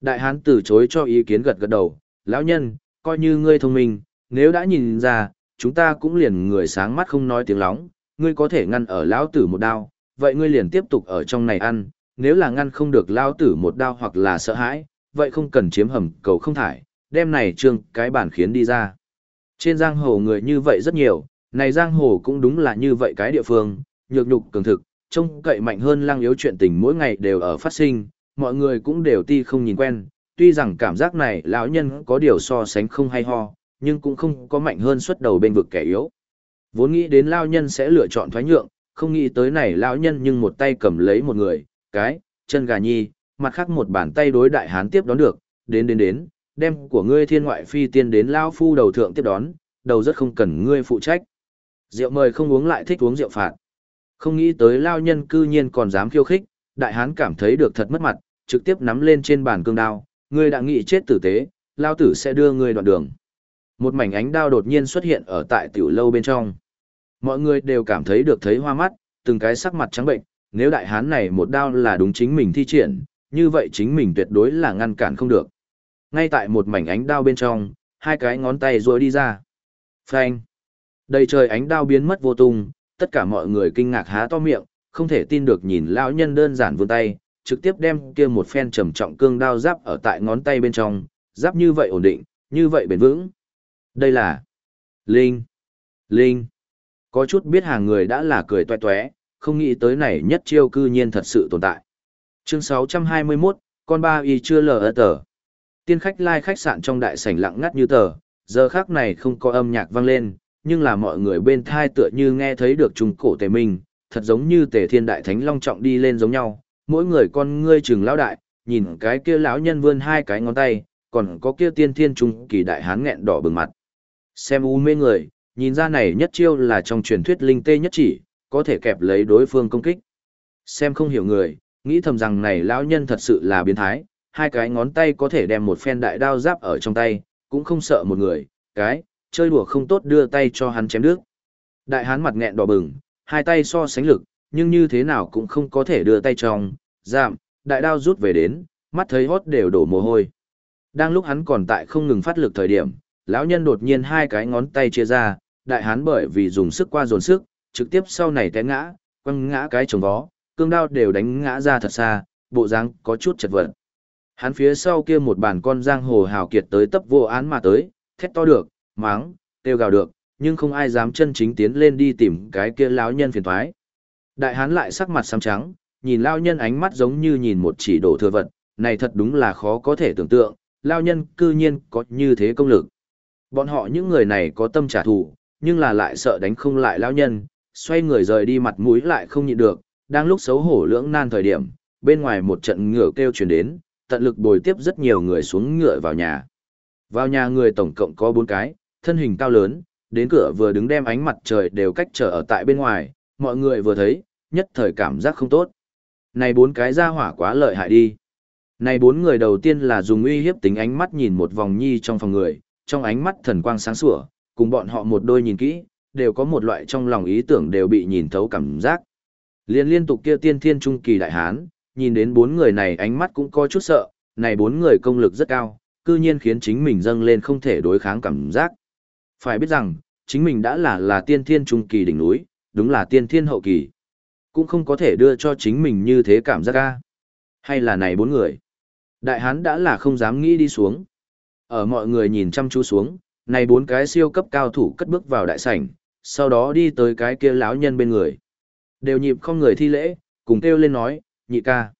Đại hán từ chối cho ý kiến gật gật đầu, lão nhân, coi như ngươi thông minh, nếu đã nhìn ra, chúng ta cũng liền người sáng mắt không nói tiếng lóng, ngươi có thể ngăn ở lão tử một đao, vậy ngươi liền tiếp tục ở trong này ăn, nếu là ngăn không được lão tử một đao hoặc là sợ hãi, vậy không cần chiếm hầm cầu không thải, đem này trương cái bản khiến đi ra. Trên giang hồ người như vậy rất nhiều, này giang hồ cũng đúng là như vậy cái địa phương, nhược nhục cường thực, trông cậy mạnh hơn lăng yếu chuyện tình mỗi ngày đều ở phát sinh, mọi người cũng đều ti không nhìn quen, tuy rằng cảm giác này lão nhân có điều so sánh không hay ho, nhưng cũng không có mạnh hơn xuất đầu bên vực kẻ yếu. Vốn nghĩ đến lao nhân sẽ lựa chọn thoái nhượng, không nghĩ tới này lão nhân nhưng một tay cầm lấy một người, cái, chân gà nhi, mặt khác một bàn tay đối đại hán tiếp đón được, đến đến đến, đem của ngươi thiên ngoại phi tiên đến lao phu đầu thượng tiếp đón, đầu rất không cần ngươi phụ trách. Rượu mời không uống lại thích uống rượu phạt. Không nghĩ tới lao nhân cư nhiên còn dám khiêu khích, đại hán cảm thấy được thật mất mặt, trực tiếp nắm lên trên bàn cương đao, ngươi đã nghĩ chết tử tế, lao tử sẽ đưa ngươi đoạn đường. Một mảnh ánh đao đột nhiên xuất hiện ở tại tiểu lâu bên trong. Mọi người đều cảm thấy được thấy hoa mắt, từng cái sắc mặt trắng bệnh, nếu đại hán này một đao là đúng chính mình thi triển, như vậy chính mình tuyệt đối là ngăn cản không được. Ngay tại một mảnh ánh đao bên trong, hai cái ngón tay rồi đi ra. Phanh. Đầy trời ánh đao biến mất vô tung, tất cả mọi người kinh ngạc há to miệng, không thể tin được nhìn lão nhân đơn giản vươn tay, trực tiếp đem kia một phen trầm trọng cương đao giáp ở tại ngón tay bên trong, giáp như vậy ổn định, như vậy bền vững. Đây là Linh. Linh. Có chút biết hàng người đã là cười toe toé, không nghĩ tới này nhất chiêu cư nhiên thật sự tồn tại. Chương 621, con ba y chưa lờ ở tờ. Tiên khách lai khách sạn trong đại sảnh lặng ngắt như tờ, giờ khác này không có âm nhạc vang lên, nhưng là mọi người bên thai tựa như nghe thấy được trùng cổ tề minh, thật giống như tề thiên đại thánh long trọng đi lên giống nhau, mỗi người con ngươi trừng lão đại, nhìn cái kia lão nhân vươn hai cái ngón tay, còn có kia tiên thiên trung kỳ đại hán nghẹn đỏ bừng mặt. Xem u mê người, nhìn ra này nhất chiêu là trong truyền thuyết linh tê nhất chỉ, có thể kẹp lấy đối phương công kích. Xem không hiểu người, nghĩ thầm rằng này lão nhân thật sự là biến thái, hai cái ngón tay có thể đem một phen đại đao giáp ở trong tay, cũng không sợ một người, cái, chơi đùa không tốt đưa tay cho hắn chém nước. Đại hán mặt nghẹn đỏ bừng, hai tay so sánh lực, nhưng như thế nào cũng không có thể đưa tay trong, giảm, đại đao rút về đến, mắt thấy hót đều đổ mồ hôi. Đang lúc hắn còn tại không ngừng phát lực thời điểm, lão nhân đột nhiên hai cái ngón tay chia ra, đại hán bởi vì dùng sức qua dồn sức, trực tiếp sau này té ngã, quăng ngã cái chồng vó, cương đao đều đánh ngã ra thật xa, bộ dáng có chút chật vật. Hắn phía sau kia một bàn con giang hồ hào kiệt tới tấp vô án mà tới, thét to được, máng, kêu gào được, nhưng không ai dám chân chính tiến lên đi tìm cái kia lão nhân phiền toái. Đại hán lại sắc mặt xám trắng, nhìn lão nhân ánh mắt giống như nhìn một chỉ đổ thừa vật, này thật đúng là khó có thể tưởng tượng, lão nhân cư nhiên có như thế công lực. Bọn họ những người này có tâm trả thù, nhưng là lại sợ đánh không lại lão nhân, xoay người rời đi mặt mũi lại không nhịn được, đang lúc xấu hổ lưỡng nan thời điểm, bên ngoài một trận ngựa kêu truyền đến, tận lực bồi tiếp rất nhiều người xuống ngựa vào nhà. Vào nhà người tổng cộng có bốn cái, thân hình cao lớn, đến cửa vừa đứng đem ánh mặt trời đều cách trở ở tại bên ngoài, mọi người vừa thấy, nhất thời cảm giác không tốt. Này bốn cái ra hỏa quá lợi hại đi. Này bốn người đầu tiên là dùng uy hiếp tính ánh mắt nhìn một vòng nhi trong phòng người, trong ánh mắt thần quang sáng sủa, cùng bọn họ một đôi nhìn kỹ, đều có một loại trong lòng ý tưởng đều bị nhìn thấu cảm giác. Liên liên tục kia tiên thiên trung kỳ đại hán, nhìn đến bốn người này ánh mắt cũng có chút sợ, này bốn người công lực rất cao, cư nhiên khiến chính mình dâng lên không thể đối kháng cảm giác. Phải biết rằng, chính mình đã là là tiên thiên trung kỳ đỉnh núi, đúng là tiên thiên hậu kỳ. Cũng không có thể đưa cho chính mình như thế cảm giác ca. Hay là này bốn người. Đại hán đã là không dám nghĩ đi xuống. Ở mọi người nhìn chăm chú xuống, này bốn cái siêu cấp cao thủ cất bước vào đại sảnh, sau đó đi tới cái kia lão nhân bên người. Đều nhịp không người thi lễ, cùng kêu lên nói, nhị ca.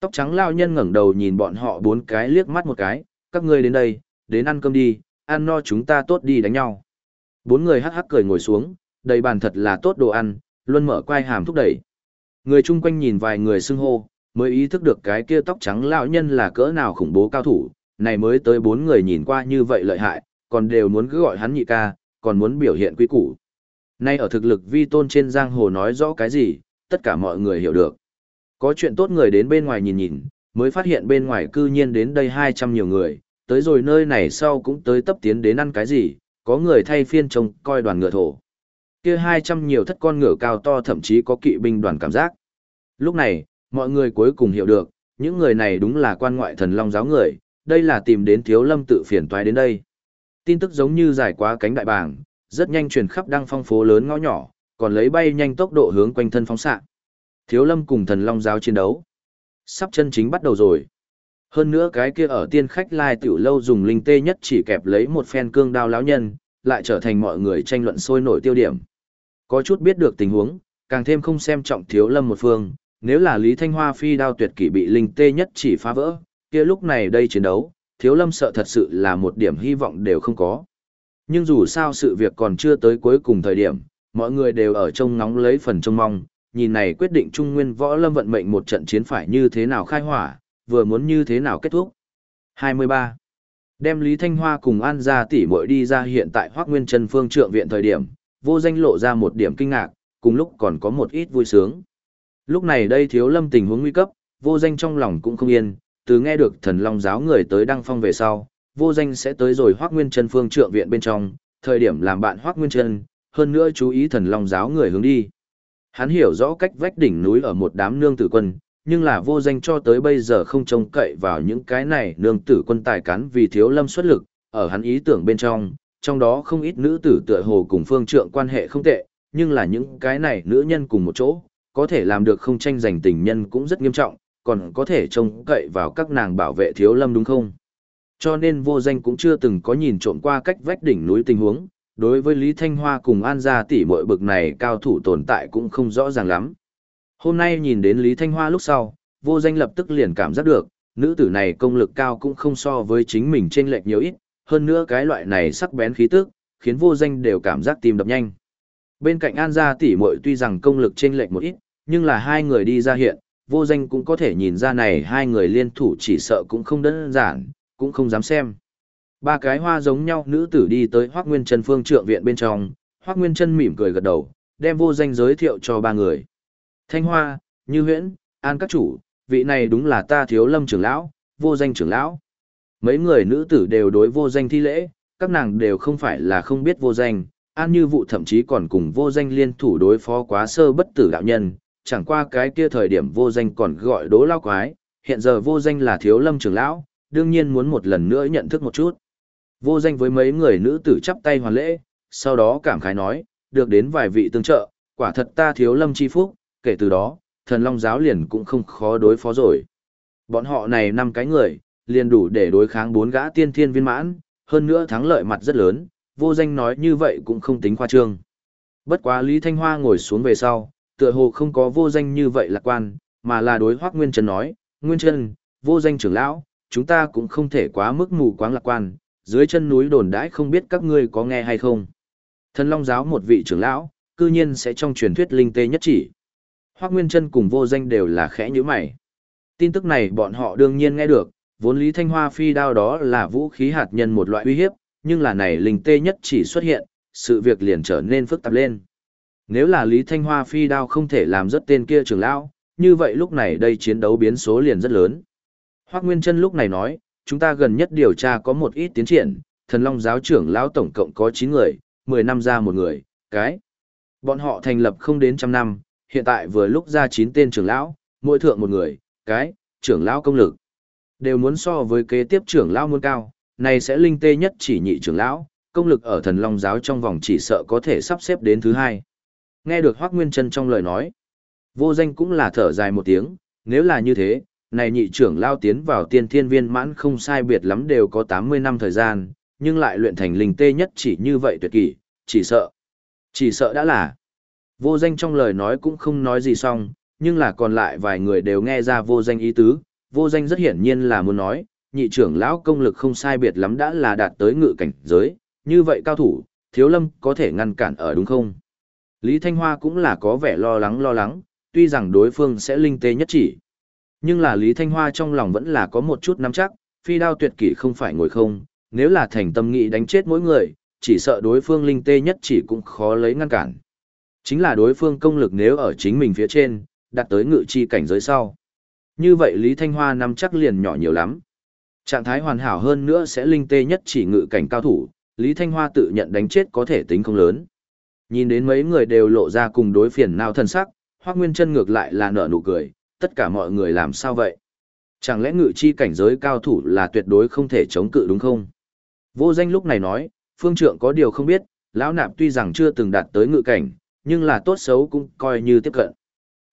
Tóc trắng lão nhân ngẩng đầu nhìn bọn họ bốn cái liếc mắt một cái, các ngươi đến đây, đến ăn cơm đi, ăn no chúng ta tốt đi đánh nhau. Bốn người hắc hắc cười ngồi xuống, đầy bàn thật là tốt đồ ăn, luôn mở quai hàm thúc đẩy. Người chung quanh nhìn vài người xưng hô, mới ý thức được cái kia tóc trắng lão nhân là cỡ nào khủng bố cao thủ, này mới tới bốn người nhìn qua như vậy lợi hại, còn đều muốn cứ gọi hắn nhị ca, còn muốn biểu hiện quý củ. Nay ở thực lực vi tôn trên giang hồ nói rõ cái gì, tất cả mọi người hiểu được. Có chuyện tốt người đến bên ngoài nhìn nhìn, mới phát hiện bên ngoài cư nhiên đến đây 200 nhiều người, tới rồi nơi này sau cũng tới tấp tiến đến ăn cái gì, có người thay phiên trông coi đoàn ngựa thổ. kia 200 nhiều thất con ngựa cao to thậm chí có kỵ binh đoàn cảm giác. Lúc này, mọi người cuối cùng hiểu được, những người này đúng là quan ngoại thần long giáo người, đây là tìm đến thiếu lâm tự phiền toái đến đây. Tin tức giống như giải quá cánh đại bàng, rất nhanh truyền khắp đăng phong phố lớn ngõ nhỏ, còn lấy bay nhanh tốc độ hướng quanh thân phóng xạ. Thiếu lâm cùng thần long giáo chiến đấu. Sắp chân chính bắt đầu rồi. Hơn nữa cái kia ở tiên khách lai tiểu lâu dùng linh tê nhất chỉ kẹp lấy một phen cương đao lão nhân, lại trở thành mọi người tranh luận sôi nổi tiêu điểm. Có chút biết được tình huống, càng thêm không xem trọng thiếu lâm một phương, nếu là Lý Thanh Hoa phi đao tuyệt kỷ bị linh tê nhất chỉ phá vỡ, kia lúc này đây chiến đấu, thiếu lâm sợ thật sự là một điểm hy vọng đều không có. Nhưng dù sao sự việc còn chưa tới cuối cùng thời điểm, mọi người đều ở trông ngóng lấy phần trông mong, nhìn này quyết định Trung Nguyên Võ Lâm vận mệnh một trận chiến phải như thế nào khai hỏa, vừa muốn như thế nào kết thúc. 23. Đem Lý Thanh Hoa cùng An gia tỷ muội đi ra hiện tại Hoắc Nguyên Trân Phương Trượng viện thời điểm, vô danh lộ ra một điểm kinh ngạc, cùng lúc còn có một ít vui sướng. Lúc này đây thiếu lâm tình huống nguy cấp, vô danh trong lòng cũng không yên, từ nghe được thần long giáo người tới đăng phong về sau, vô danh sẽ tới rồi Hoắc Nguyên Chân Phương Trượng viện bên trong, thời điểm làm bạn Hoắc Nguyên Chân, hơn nữa chú ý thần long giáo người hướng đi. Hắn hiểu rõ cách vách đỉnh núi ở một đám nương tử quân, nhưng là vô danh cho tới bây giờ không trông cậy vào những cái này nương tử quân tài cán vì thiếu lâm xuất lực, ở hắn ý tưởng bên trong, trong đó không ít nữ tử tựa hồ cùng phương trượng quan hệ không tệ, nhưng là những cái này nữ nhân cùng một chỗ, có thể làm được không tranh giành tình nhân cũng rất nghiêm trọng, còn có thể trông cậy vào các nàng bảo vệ thiếu lâm đúng không? Cho nên vô danh cũng chưa từng có nhìn trộm qua cách vách đỉnh núi tình huống, đối với Lý Thanh Hoa cùng An gia tỷ muội bực này cao thủ tồn tại cũng không rõ ràng lắm. Hôm nay nhìn đến Lý Thanh Hoa lúc sau, vô danh lập tức liền cảm giác được, nữ tử này công lực cao cũng không so với chính mình trên lệch nhiều ít, hơn nữa cái loại này sắc bén khí tức, khiến vô danh đều cảm giác tim đập nhanh. Bên cạnh An gia tỷ muội tuy rằng công lực chênh lệch một ít, nhưng là hai người đi ra hiện, vô danh cũng có thể nhìn ra này hai người liên thủ chỉ sợ cũng không đơn giản, cũng không dám xem. Ba cái hoa giống nhau nữ tử đi tới Hoắc Nguyên Chân phương trượng viện bên trong, Hoắc Nguyên Chân mỉm cười gật đầu, đem vô danh giới thiệu cho ba người. Thanh Hoa, Như Huyễn, An các chủ, vị này đúng là ta thiếu lâm trưởng lão, vô danh trưởng lão. Mấy người nữ tử đều đối vô danh thi lễ, các nàng đều không phải là không biết vô danh, an như vụ thậm chí còn cùng vô danh liên thủ đối phó quá sơ bất tử đạo nhân, chẳng qua cái kia thời điểm vô danh còn gọi đố lao quái, hiện giờ vô danh là thiếu lâm trưởng lão, đương nhiên muốn một lần nữa nhận thức một chút. Vô danh với mấy người nữ tử chắp tay hoàn lễ, sau đó cảm khái nói, được đến vài vị tương trợ, quả thật ta thiếu lâm chi phúc, kể từ đó, thần long giáo liền cũng không khó đối phó rồi. Bọn họ này năm cái người, liền đủ để đối kháng bốn gã tiên thiên viên mãn, hơn nữa thắng lợi mặt rất lớn, vô danh nói như vậy cũng không tính khoa trương. Bất quá Lý Thanh Hoa ngồi xuống về sau, tựa hồ không có vô danh như vậy lạc quan, mà là đối Hoắc Nguyên Trần nói, Nguyên Trần, vô danh trưởng lão, chúng ta cũng không thể quá mức mù quáng lạc quan, dưới chân núi đồn đãi không biết các ngươi có nghe hay không. Thần Long giáo một vị trưởng lão, cư nhiên sẽ trong truyền thuyết linh tê nhất chỉ. Hoắc Nguyên Trân cùng vô danh đều là khẽ như mày. Tin tức này bọn họ đương nhiên nghe được, vốn Lý Thanh Hoa phi đao đó là vũ khí hạt nhân một loại uy hiếp, nhưng là này linh tê nhất chỉ xuất hiện, sự việc liền trở nên phức tạp lên. Nếu là Lý Thanh Hoa phi đao không thể làm rất tên kia trưởng lão, như vậy lúc này đây chiến đấu biến số liền rất lớn. Hoắc Nguyên Trân lúc này nói, chúng ta gần nhất điều tra có một ít tiến triển, thần long giáo trưởng lão tổng cộng có 9 người, 10 năm ra một người, cái. Bọn họ thành lập không đến trăm năm, hiện tại vừa lúc ra 9 tên trưởng lão, mỗi thượng một người, cái, trưởng lão công lực. Đều muốn so với kế tiếp trưởng lão muốn cao, này sẽ linh tê nhất chỉ nhị trưởng lão, công lực ở thần long giáo trong vòng chỉ sợ có thể sắp xếp đến thứ hai. Nghe được Hoác Nguyên Trân trong lời nói, vô danh cũng là thở dài một tiếng, nếu là như thế, này nhị trưởng lao tiến vào tiên thiên viên mãn không sai biệt lắm đều có 80 năm thời gian, nhưng lại luyện thành linh tê nhất chỉ như vậy tuyệt kỷ, chỉ sợ. Chỉ sợ đã là. Vô danh trong lời nói cũng không nói gì xong, nhưng là còn lại vài người đều nghe ra vô danh ý tứ, vô danh rất hiển nhiên là muốn nói, nhị trưởng lão công lực không sai biệt lắm đã là đạt tới ngự cảnh giới, như vậy cao thủ, thiếu lâm có thể ngăn cản ở đúng không? Lý Thanh Hoa cũng là có vẻ lo lắng lo lắng, tuy rằng đối phương sẽ linh tê nhất chỉ. Nhưng là Lý Thanh Hoa trong lòng vẫn là có một chút nắm chắc, phi đao tuyệt kỷ không phải ngồi không, nếu là thành tâm nghị đánh chết mỗi người, chỉ sợ đối phương linh tê nhất chỉ cũng khó lấy ngăn cản. Chính là đối phương công lực nếu ở chính mình phía trên, đạt tới ngự chi cảnh giới sau. Như vậy Lý Thanh Hoa nắm chắc liền nhỏ nhiều lắm. Trạng thái hoàn hảo hơn nữa sẽ linh tê nhất chỉ ngự cảnh cao thủ, Lý Thanh Hoa tự nhận đánh chết có thể tính không lớn. Nhìn đến mấy người đều lộ ra cùng đối phiền nào thân sắc, Hoác Nguyên chân ngược lại là nở nụ cười, tất cả mọi người làm sao vậy? Chẳng lẽ ngự chi cảnh giới cao thủ là tuyệt đối không thể chống cự đúng không? Vô danh lúc này nói, phương trượng có điều không biết, lão nạp tuy rằng chưa từng đạt tới ngự cảnh, nhưng là tốt xấu cũng coi như tiếp cận.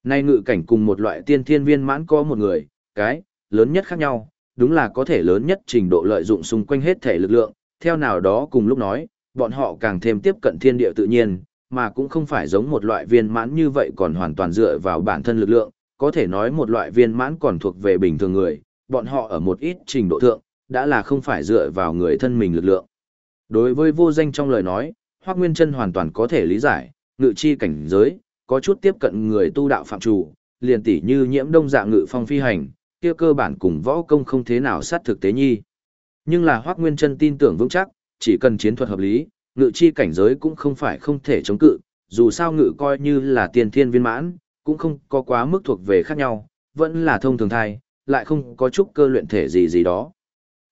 Nay ngự cảnh cùng một loại tiên thiên viên mãn có một người, cái, lớn nhất khác nhau, đúng là có thể lớn nhất trình độ lợi dụng xung quanh hết thể lực lượng, theo nào đó cùng lúc nói, bọn họ càng thêm tiếp cận thiên địa tự nhiên, mà cũng không phải giống một loại viên mãn như vậy còn hoàn toàn dựa vào bản thân lực lượng, có thể nói một loại viên mãn còn thuộc về bình thường người, bọn họ ở một ít trình độ thượng, đã là không phải dựa vào người thân mình lực lượng. Đối với vô danh trong lời nói, Hoác Nguyên Trân hoàn toàn có thể lý giải, ngự chi cảnh giới, có chút tiếp cận người tu đạo phạm chủ, liền tỉ như nhiễm đông dạ ngự phong phi hành, kia cơ bản cùng võ công không thế nào sát thực tế nhi. Nhưng là Hoác Nguyên Trân tin tưởng vững chắc, chỉ cần chiến thuật hợp lý, ngự chi cảnh giới cũng không phải không thể chống cự, dù sao ngự coi như là tiền thiên viên mãn, cũng không có quá mức thuộc về khác nhau, vẫn là thông thường thai, lại không có chút cơ luyện thể gì gì đó.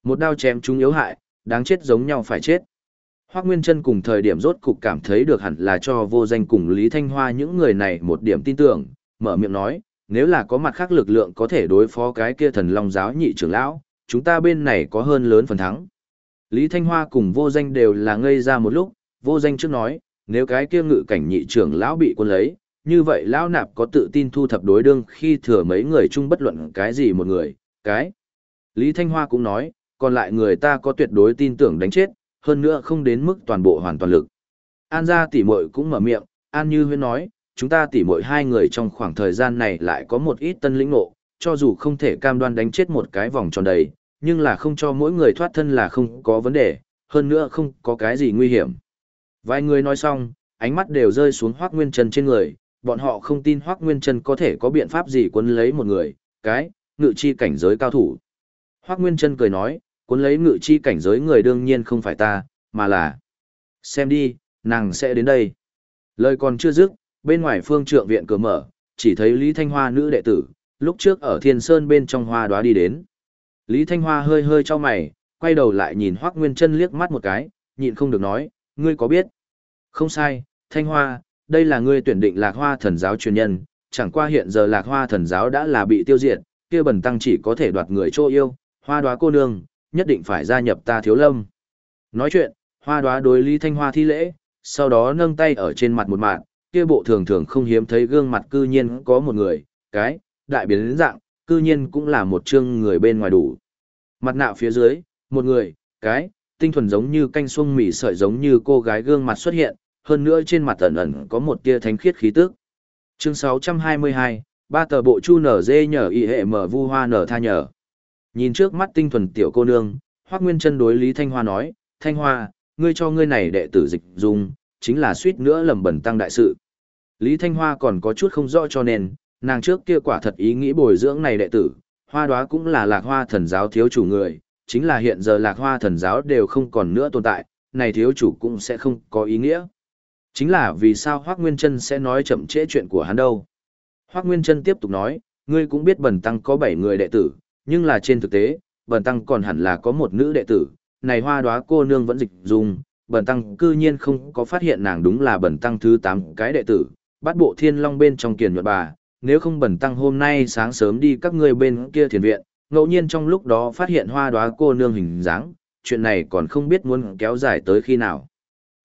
Một đao chém chúng yếu hại, đáng chết giống nhau phải chết. Hoác Nguyên Trân cùng thời điểm rốt cục cảm thấy được hẳn là cho vô danh cùng Lý Thanh Hoa những người này một điểm tin tưởng, mở miệng nói, nếu là có mặt khác lực lượng có thể đối phó cái kia thần long giáo nhị trưởng lão, chúng ta bên này có hơn lớn phần thắng. Lý Thanh Hoa cùng vô danh đều là ngây ra một lúc, vô danh trước nói, nếu cái kia ngự cảnh nhị trưởng lão bị quân lấy, như vậy lão nạp có tự tin thu thập đối đương khi thừa mấy người chung bất luận cái gì một người, cái. Lý Thanh Hoa cũng nói, còn lại người ta có tuyệt đối tin tưởng đánh chết, hơn nữa không đến mức toàn bộ hoàn toàn lực. An gia tỷ muội cũng mở miệng, An Như Huyên nói, chúng ta tỷ muội hai người trong khoảng thời gian này lại có một ít tân lĩnh ngộ, cho dù không thể cam đoan đánh chết một cái vòng tròn đầy, nhưng là không cho mỗi người thoát thân là không có vấn đề, hơn nữa không có cái gì nguy hiểm. Vài người nói xong, ánh mắt đều rơi xuống Hoắc Nguyên Trần trên người, bọn họ không tin Hoác Nguyên Trân có thể có biện pháp gì cuốn lấy một người, cái, ngự chi cảnh giới cao thủ. Hoác Nguyên Trân cười nói, cuốn lấy ngự chi cảnh giới người đương nhiên không phải ta, mà là... Xem đi, nàng sẽ đến đây. Lời còn chưa dứt, bên ngoài phương trượng viện cửa mở, chỉ thấy Lý Thanh Hoa nữ đệ tử, lúc trước ở Thiên Sơn bên trong hoa đoá đi đến. Lý Thanh Hoa hơi hơi cho mày, quay đầu lại nhìn Hoác Nguyên Trân liếc mắt một cái, nhịn không được nói, ngươi có biết? Không sai, Thanh Hoa, đây là ngươi tuyển định lạc hoa thần giáo truyền nhân, chẳng qua hiện giờ lạc hoa thần giáo đã là bị tiêu diệt, kia bần tăng chỉ có thể đoạt người chỗ yêu, hoa đoá cô nương, nhất định phải gia nhập ta thiếu lâm. Nói chuyện, hoa đoá đối Lý Thanh Hoa thi lễ, sau đó nâng tay ở trên mặt một mạng, kia bộ thường thường không hiếm thấy gương mặt cư nhiên có một người, cái, đại biến dạng, cư nhiên cũng là một chương người bên ngoài đủ. Mặt nạ phía dưới, một người, cái, tinh thuần giống như canh xuông mỉ sợi giống như cô gái gương mặt xuất hiện, hơn nữa trên mặt ẩn ẩn có một tia thánh khiết khí tức. Chương 622, ba tờ bộ chu nở dê nhờ y hệ mở vu hoa nở tha nhờ. Nhìn trước mắt tinh thuần tiểu cô nương, Hoắc Nguyên Chân đối Lý Thanh Hoa nói, "Thanh Hoa, ngươi cho ngươi này đệ tử dịch dung, chính là suýt nữa lầm bẩn tăng đại sự." Lý Thanh Hoa còn có chút không rõ cho nên, nàng trước kia quả thật ý nghĩ bồi dưỡng này đệ tử, hoa đóa cũng là lạc hoa thần giáo thiếu chủ người, chính là hiện giờ lạc hoa thần giáo đều không còn nữa tồn tại, này thiếu chủ cũng sẽ không có ý nghĩa. Chính là vì sao Hoác Nguyên Trân sẽ nói chậm trễ chuyện của hắn đâu. Hoác Nguyên Trân tiếp tục nói, ngươi cũng biết bần tăng có 7 người đệ tử, nhưng là trên thực tế, bần tăng còn hẳn là có một nữ đệ tử, này hoa đoá cô nương vẫn dịch dùng, bần tăng cư nhiên không có phát hiện nàng đúng là bần tăng thứ 8 cái đệ tử, bắt bộ thiên long bên trong kiền nhuận bà, nếu không bần tăng hôm nay sáng sớm đi các ngươi bên kia thiền viện, ngẫu nhiên trong lúc đó phát hiện hoa đoá cô nương hình dáng, chuyện này còn không biết muốn kéo dài tới khi nào.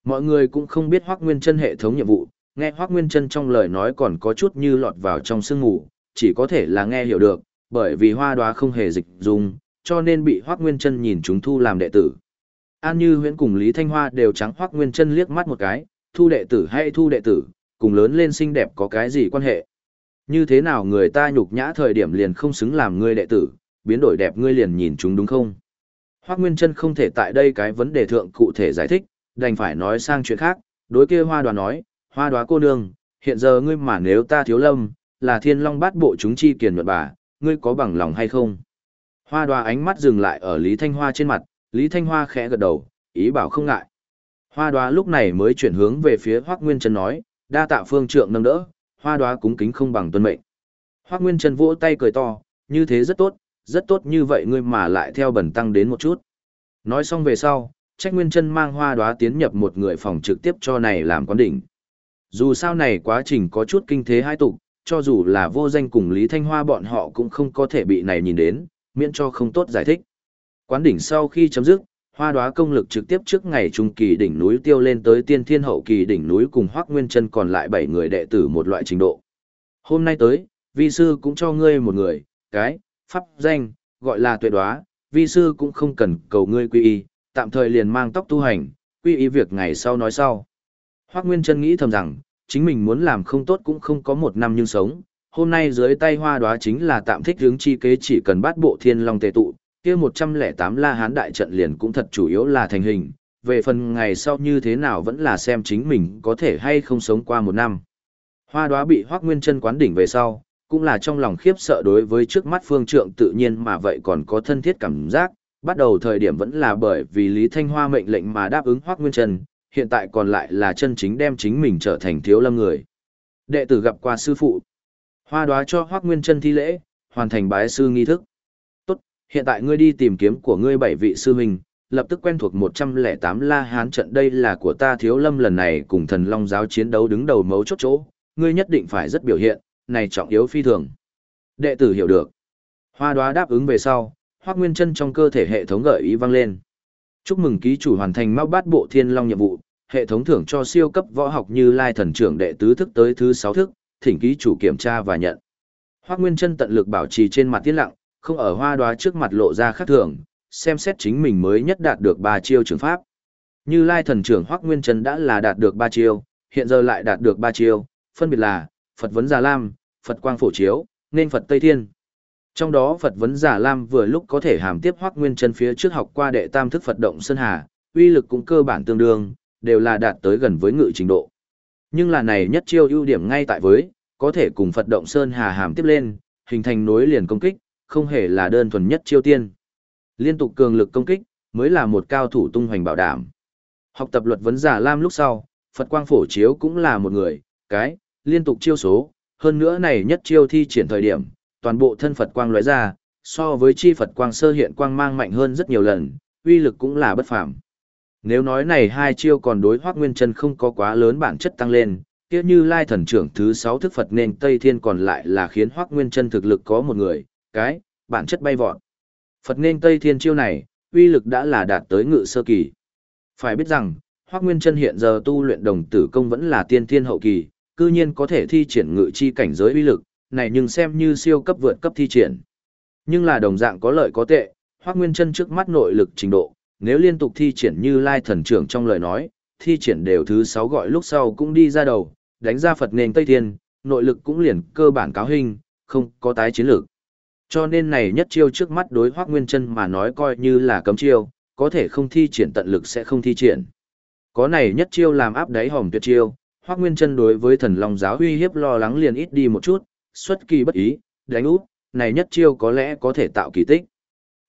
Mọi người cũng không biết Hoắc Nguyên Chân hệ thống nhiệm vụ, nghe Hoắc Nguyên Chân trong lời nói còn có chút như lọt vào trong sương ngủ, chỉ có thể là nghe hiểu được, bởi vì hoa đoá không hề dịch dùng, cho nên bị Hoắc Nguyên Chân nhìn chúng thu làm đệ tử. An Như Huyễn cùng Lý Thanh Hoa đều trắng Hoắc Nguyên Chân liếc mắt một cái, thu đệ tử hay thu đệ tử, cùng lớn lên xinh đẹp có cái gì quan hệ. Như thế nào người ta nhục nhã thời điểm liền không xứng làm ngươi đệ tử, biến đổi đẹp ngươi liền nhìn chúng đúng không? Hoác Nguyên chân không thể tại đây cái vấn đề thượng cụ thể giải thích, đành phải nói sang chuyện khác, đối kia hoa đoá nói, hoa đoá cô nương, hiện giờ ngươi mà nếu ta thiếu lâm, là thiên long bát bộ chúng chi kiền nhuận bà, ngươi có bằng lòng hay không? Hoa đoá ánh mắt dừng lại ở Lý Thanh Hoa trên mặt, Lý Thanh Hoa khẽ gật đầu, ý bảo không ngại. Hoa đoá lúc này mới chuyển hướng về phía Hoác Nguyên Trân nói, đa tạ phương trượng nâng đỡ, hoa đoá cúng kính không bằng tuân mệnh. Hoác Nguyên Trân vỗ tay cười to, như thế rất tốt, rất tốt như vậy ngươi mà lại theo bẩn tăng đến một chút. Nói xong về sau, trách Nguyên Trân mang hoa đoá tiến nhập một người phòng trực tiếp cho này làm quán đỉnh. Dù sao này quá trình có chút kinh thế hai tục, cho dù là vô danh cùng Lý Thanh Hoa bọn họ cũng không có thể bị này nhìn đến, miễn cho không tốt giải thích. Quán đỉnh sau khi chấm dứt, hoa đoá công lực trực tiếp trước ngày trung kỳ đỉnh núi tiêu lên tới tiên thiên hậu kỳ đỉnh núi cùng hoác nguyên chân còn lại bảy người đệ tử một loại trình độ. Hôm nay tới, vi sư cũng cho ngươi một người, cái, pháp danh, gọi là tuệ đoá, vi sư cũng không cần cầu ngươi quy y, tạm thời liền mang tóc tu hành, quy y việc ngày sau nói sau. Hoác Nguyên chân nghĩ thầm rằng, chính mình muốn làm không tốt cũng không có một năm nhưng sống, hôm nay dưới tay hoa đoá chính là tạm thích hướng chi kế chỉ cần bắt bộ thiên long tề tụ, kia 108 La Hán đại trận liền cũng thật chủ yếu là thành hình, về phần ngày sau như thế nào vẫn là xem chính mình có thể hay không sống qua một năm. Hoa đoá bị Hoác Nguyên chân quán đỉnh về sau, cũng là trong lòng khiếp sợ đối với trước mắt phương trượng tự nhiên mà vậy còn có thân thiết cảm giác, bắt đầu thời điểm vẫn là bởi vì Lý Thanh Hoa mệnh lệnh mà đáp ứng Hoắc Nguyên Trần, hiện tại còn lại là chân chính đem chính mình trở thành thiếu lâm người. Đệ tử gặp qua sư phụ. Hoa đoá cho Hoắc Nguyên Trần thi lễ, hoàn thành bái sư nghi thức Tốt, hiện tại ngươi đi tìm kiếm của ngươi bảy vị sư huynh, lập tức quen thuộc 108 La Hán trận đây là của ta thiếu lâm lần này cùng thần long giáo chiến đấu đứng đầu mấu chốt chỗ, ngươi nhất định phải rất biểu hiện, này trọng yếu phi thường. Đệ tử hiểu được. Hoa đoá đáp ứng về sau, hoác nguyên chân trong cơ thể hệ thống gợi ý vang lên. Chúc mừng ký chủ hoàn thành mao bát bộ thiên long nhiệm vụ, hệ thống thưởng cho siêu cấp võ học như lai thần trưởng đệ tứ thức tới thứ sáu thức, thỉnh ký chủ kiểm tra và nhận. Hoác Nguyên Chân tận lực bảo trì trên mặt tiết lặng, không ở hoa đoá trước mặt lộ ra khác thường, xem xét chính mình mới nhất đạt được ba chiêu trường pháp. Như Lai thần trưởng Hoắc Nguyên Trần đã là đạt được ba chiêu, hiện giờ lại đạt được ba chiêu, phân biệt là Phật vấn Già Lam, Phật quang phổ chiếu, nên Phật Tây Thiên. Trong đó Phật vấn giả Lam vừa lúc có thể hàm tiếp Hoắc Nguyên chân phía trước học qua đệ tam thức Phật động Sơn Hà, uy lực cũng cơ bản tương đương, đều là đạt tới gần với ngự trình độ. Nhưng là này nhất chiêu ưu điểm ngay tại với, có thể cùng Phật động Sơn Hà Hàm tiếp lên, hình thành nối liền công kích, không hề là đơn thuần nhất chiêu tiên. Liên tục cường lực công kích, mới là một cao thủ tung hoành bảo đảm. Học tập luật vấn giả Lam lúc sau, Phật quang phổ chiếu cũng là một người, cái, liên tục chiêu số, hơn nữa này nhất chiêu thi triển thời điểm, toàn bộ thân Phật quang lóe ra, so với chi Phật quang sơ hiện quang mang mạnh hơn rất nhiều lần, uy lực cũng là bất phàm. Nếu nói này hai chiêu còn đối Hoắc Nguyên Chân không có quá lớn bản chất tăng lên, kia như Lai thần trưởng thứ 6 thức Phật nên Tây Thiên còn lại là khiến Hoắc Nguyên Chân thực lực có một người, cái, bản chất bay vọt. Phật nên Tây Thiên chiêu này, uy lực đã là đạt tới ngự sơ kỳ. Phải biết rằng, Hoắc Nguyên Chân hiện giờ tu luyện đồng tử công vẫn là tiên thiên hậu kỳ, cư nhiên có thể thi triển ngự chi cảnh giới uy lực, này nhưng xem như siêu cấp vượt cấp thi triển. Nhưng là đồng dạng có lợi có tệ, Hoắc Nguyên Chân trước mắt nội lực trình độ, nếu liên tục thi triển như Lai thần trưởng trong lời nói, thi triển đều thứ 6 gọi lúc sau cũng đi ra đầu, đánh ra Phật nền Tây Thiên, nội lực cũng liền cơ bản cáo hình, không có tái chiến lược. Cho nên này nhất chiêu trước mắt đối Hoắc Nguyên Chân mà nói coi như là cấm chiêu, có thể không thi triển tận lực sẽ không thi triển. Có này nhất chiêu làm áp đáy hòm tuyệt chiêu, Hoắc Nguyên Chân đối với thần long giáo uy hiếp lo lắng liền ít đi một chút, xuất kỳ bất ý, đánh út, này nhất chiêu có lẽ có thể tạo kỳ tích.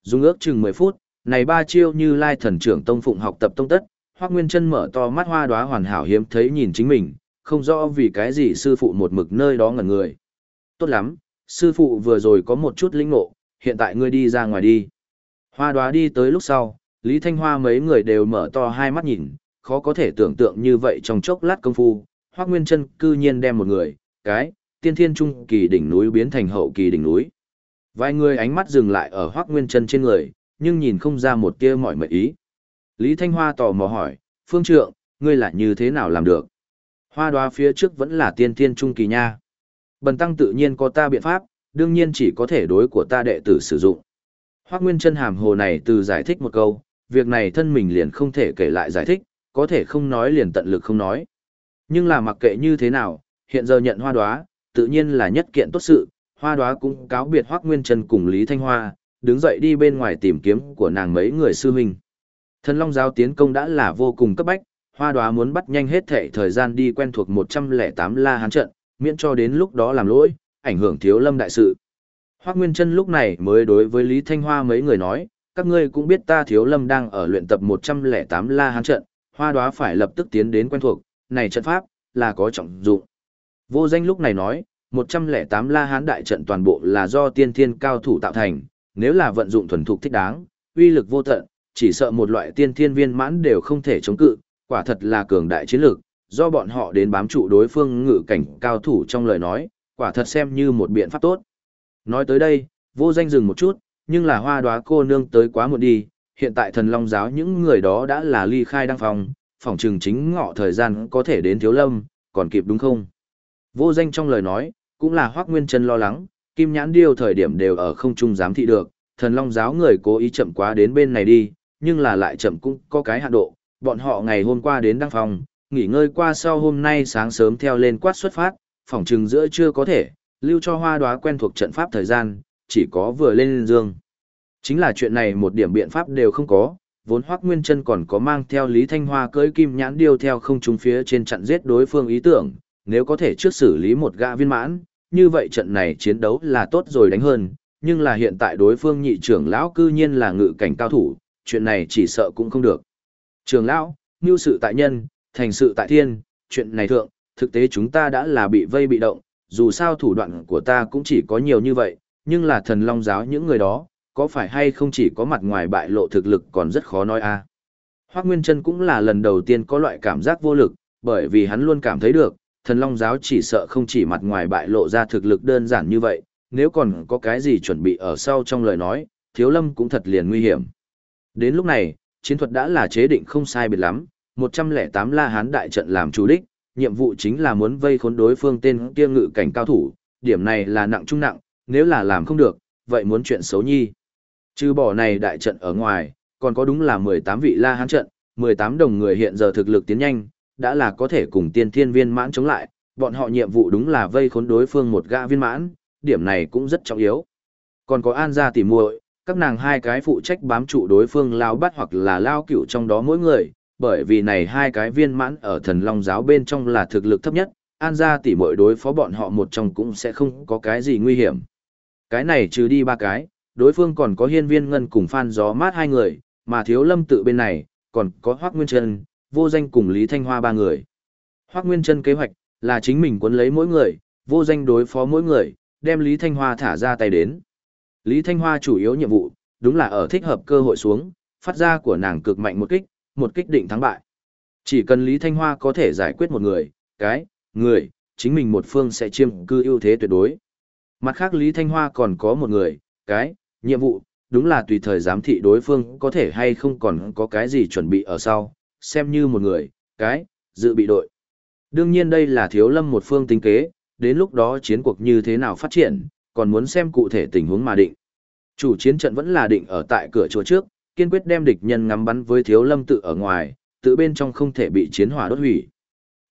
Dùng ước chừng 10 phút, này ba chiêu như lai thần trưởng tông phụng học tập tông tất, Hoắc Nguyên Chân mở to mắt hoa đóa hoàn hảo hiếm thấy nhìn chính mình, không rõ vì cái gì sư phụ một mực nơi đó ngẩn người. Tốt lắm, sư phụ vừa rồi có một chút linh ngộ, hiện tại ngươi đi ra ngoài đi. Hoa đóa đi tới lúc sau, Lý Thanh Hoa mấy người đều mở to hai mắt nhìn, khó có thể tưởng tượng như vậy trong chốc lát công phu, Hoắc Nguyên Chân cư nhiên đem một người, cái, tiên thiên trung kỳ đỉnh núi biến thành hậu kỳ đỉnh núi. Vài người ánh mắt dừng lại ở Hoắc Nguyên Chân trên người, nhưng nhìn không ra một tia mọi mệt ý. Lý Thanh Hoa tò mò hỏi, Phương Trượng, ngươi là như thế nào làm được? Hoa đoá phía trước vẫn là tiên thiên trung kỳ nha. Bần tăng tự nhiên có ta biện pháp, đương nhiên chỉ có thể đối của ta đệ tử sử dụng. Hoắc Nguyên chân hàm hồ này từ giải thích một câu, việc này thân mình liền không thể kể lại giải thích, có thể không nói liền tận lực không nói. Nhưng là mặc kệ như thế nào, hiện giờ nhận hoa đoá, tự nhiên là nhất kiện tốt sự, hoa đoá cũng cáo biệt Hoác Nguyên Trần cùng Lý Thanh Hoa, đứng dậy đi bên ngoài tìm kiếm của nàng mấy người sư huynh. Thần Long giáo tiến công đã là vô cùng cấp bách, Hoa Đóa muốn bắt nhanh hết thể thời gian đi quen thuộc 108 La Hán trận, miễn cho đến lúc đó làm lỗi, ảnh hưởng Thiếu Lâm đại sự. Hoắc Nguyên Trân lúc này mới đối với Lý Thanh Hoa mấy người nói, các ngươi cũng biết ta Thiếu Lâm đang ở luyện tập 108 La Hán trận, Hoa Đóa phải lập tức tiến đến quen thuộc, này trận pháp là có trọng dụng. Vô Danh lúc này nói, 108 La Hán đại trận toàn bộ là do tiên thiên cao thủ tạo thành, nếu là vận dụng thuần thục thích đáng, uy lực vô tận, chỉ sợ một loại tiên thiên viên mãn đều không thể chống cự, quả thật là cường đại chiến lược, do bọn họ đến bám trụ đối phương ngự cảnh cao thủ trong lời nói, quả thật xem như một biện pháp tốt. Nói tới đây, vô danh dừng một chút, nhưng là hoa đoá cô nương tới quá muộn đi, hiện tại thần long giáo những người đó đã là ly khai đăng phòng, phòng trường chính ngọ thời gian có thể đến thiếu lâm, còn kịp đúng không? Vô danh trong lời nói, cũng là hoác nguyên Trân lo lắng, kim nhãn điêu thời điểm đều ở không trung giám thị được, thần long giáo người cố ý chậm quá đến bên này đi, nhưng là lại chậm cũng có cái hạn độ, bọn họ ngày hôm qua đến đăng phòng, nghỉ ngơi qua sau hôm nay sáng sớm theo lên quát xuất phát, phòng trừng giữa chưa có thể, lưu cho hoa đoá quen thuộc trận pháp thời gian, chỉ có vừa lên dương. Chính là chuyện này một điểm biện pháp đều không có, vốn hoác nguyên chân còn có mang theo Lý Thanh Hoa cưỡi kim nhãn điêu theo không trung phía trên chặn giết đối phương ý tưởng, nếu có thể trước xử lý một gã viên mãn, như vậy trận này chiến đấu là tốt rồi đánh hơn, nhưng là hiện tại đối phương nhị trưởng lão cư nhiên là ngự cảnh cao thủ, chuyện này chỉ sợ cũng không được. Trường lão, như sự tại nhân, thành sự tại thiên, chuyện này thượng, thực tế chúng ta đã là bị vây bị động, dù sao thủ đoạn của ta cũng chỉ có nhiều như vậy, nhưng là thần long giáo những người đó, có phải hay không chỉ có mặt ngoài bại lộ thực lực còn rất khó nói a. À. Nguyên Trân cũng là lần đầu tiên có loại cảm giác vô lực, bởi vì hắn luôn cảm thấy được, thần long giáo chỉ sợ không chỉ mặt ngoài bại lộ ra thực lực đơn giản như vậy, nếu còn có cái gì chuẩn bị ở sau trong lời nói, thiếu lâm cũng thật liền nguy hiểm. Đến lúc này, chiến thuật đã là chế định không sai biệt lắm, 108 La Hán đại trận làm chủ đích, nhiệm vụ chính là muốn vây khốn đối phương tên kia ngự cảnh cao thủ, điểm này là nặng trung nặng, nếu là làm không được, vậy muốn chuyện xấu nhi. Trừ bỏ này đại trận ở ngoài, còn có đúng là 18 vị La Hán trận, 18 đồng người hiện giờ thực lực tiến nhanh, đã là có thể cùng tiên thiên viên mãn chống lại, bọn họ nhiệm vụ đúng là vây khốn đối phương một gã viên mãn, điểm này cũng rất trọng yếu. Còn có An gia tỉ muội, các nàng hai cái phụ trách bám trụ đối phương lao bắt hoặc là lao cửu trong đó mỗi người, bởi vì này hai cái viên mãn ở thần long giáo bên trong là thực lực thấp nhất, an gia tỷ muội đối phó bọn họ một trong cũng sẽ không có cái gì nguy hiểm. Cái này trừ đi ba cái, đối phương còn có hiên viên ngân cùng phan gió mát hai người, mà thiếu lâm tự bên này, còn có Hoác Nguyên chân, vô danh cùng Lý Thanh Hoa ba người. Hoác Nguyên Trân kế hoạch, là chính mình cuốn lấy mỗi người, vô danh đối phó mỗi người, đem Lý Thanh Hoa thả ra tay đến. Lý Thanh Hoa chủ yếu nhiệm vụ, đúng là ở thích hợp cơ hội xuống, phát ra của nàng cực mạnh một kích, một kích định thắng bại. Chỉ cần Lý Thanh Hoa có thể giải quyết một người, cái, người, chính mình một phương sẽ chiêm cư ưu thế tuyệt đối. Mặt khác Lý Thanh Hoa còn có một người, cái, nhiệm vụ, đúng là tùy thời giám thị đối phương có thể hay không còn có cái gì chuẩn bị ở sau, xem như một người, cái, dự bị đội. Đương nhiên đây là thiếu lâm một phương tính kế, đến lúc đó chiến cuộc như thế nào phát triển, còn muốn xem cụ thể tình huống mà định. Chủ chiến trận vẫn là định ở tại cửa chùa trước, kiên quyết đem địch nhân ngắm bắn với thiếu lâm tự ở ngoài, tự bên trong không thể bị chiến hỏa đốt hủy.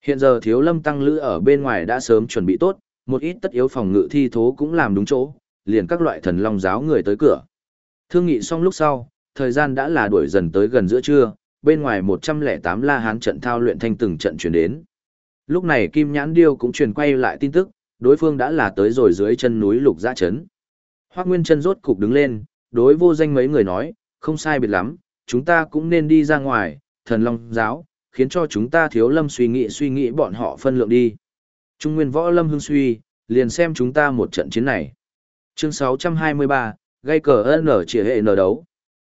Hiện giờ thiếu lâm tăng lữ ở bên ngoài đã sớm chuẩn bị tốt, một ít tất yếu phòng ngự thi thố cũng làm đúng chỗ, liền các loại thần long giáo người tới cửa. Thương nghị xong lúc sau, thời gian đã là đuổi dần tới gần giữa trưa, bên ngoài 108 la hán trận thao luyện thanh từng trận chuyển đến. Lúc này Kim Nhãn Điêu cũng truyền quay lại tin tức, đối phương đã là tới rồi dưới chân núi lục giã chấn. Hoác Nguyên chân rốt cục đứng lên, đối vô danh mấy người nói, không sai biệt lắm, chúng ta cũng nên đi ra ngoài, thần long giáo, khiến cho chúng ta thiếu lâm suy nghĩ suy nghĩ bọn họ phân lượng đi. Trung nguyên võ lâm hương suy, liền xem chúng ta một trận chiến này. Chương 623, gây cờ nở chỉ hệ nở đấu.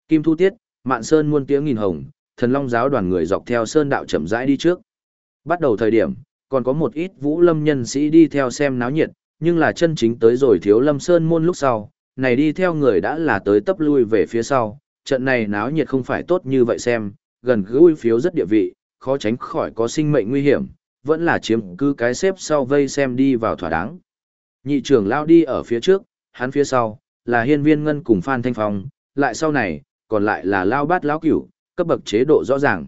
Kim Thu Tiết, Mạn Sơn muôn tiếng nghìn hồng, thần long giáo đoàn người dọc theo sơn đạo chậm rãi đi trước. Bắt đầu thời điểm, còn có một ít vũ lâm nhân sĩ đi theo xem náo nhiệt, nhưng là chân chính tới rồi thiếu lâm sơn môn lúc sau, này đi theo người đã là tới tấp lui về phía sau, trận này náo nhiệt không phải tốt như vậy xem, gần gũi phiếu rất địa vị, khó tránh khỏi có sinh mệnh nguy hiểm, vẫn là chiếm cứ cái xếp sau vây xem đi vào thỏa đáng. Nhị trưởng lao đi ở phía trước, hắn phía sau, là hiên viên ngân cùng Phan Thanh Phong, lại sau này, còn lại là lao bát lão cửu, cấp bậc chế độ rõ ràng.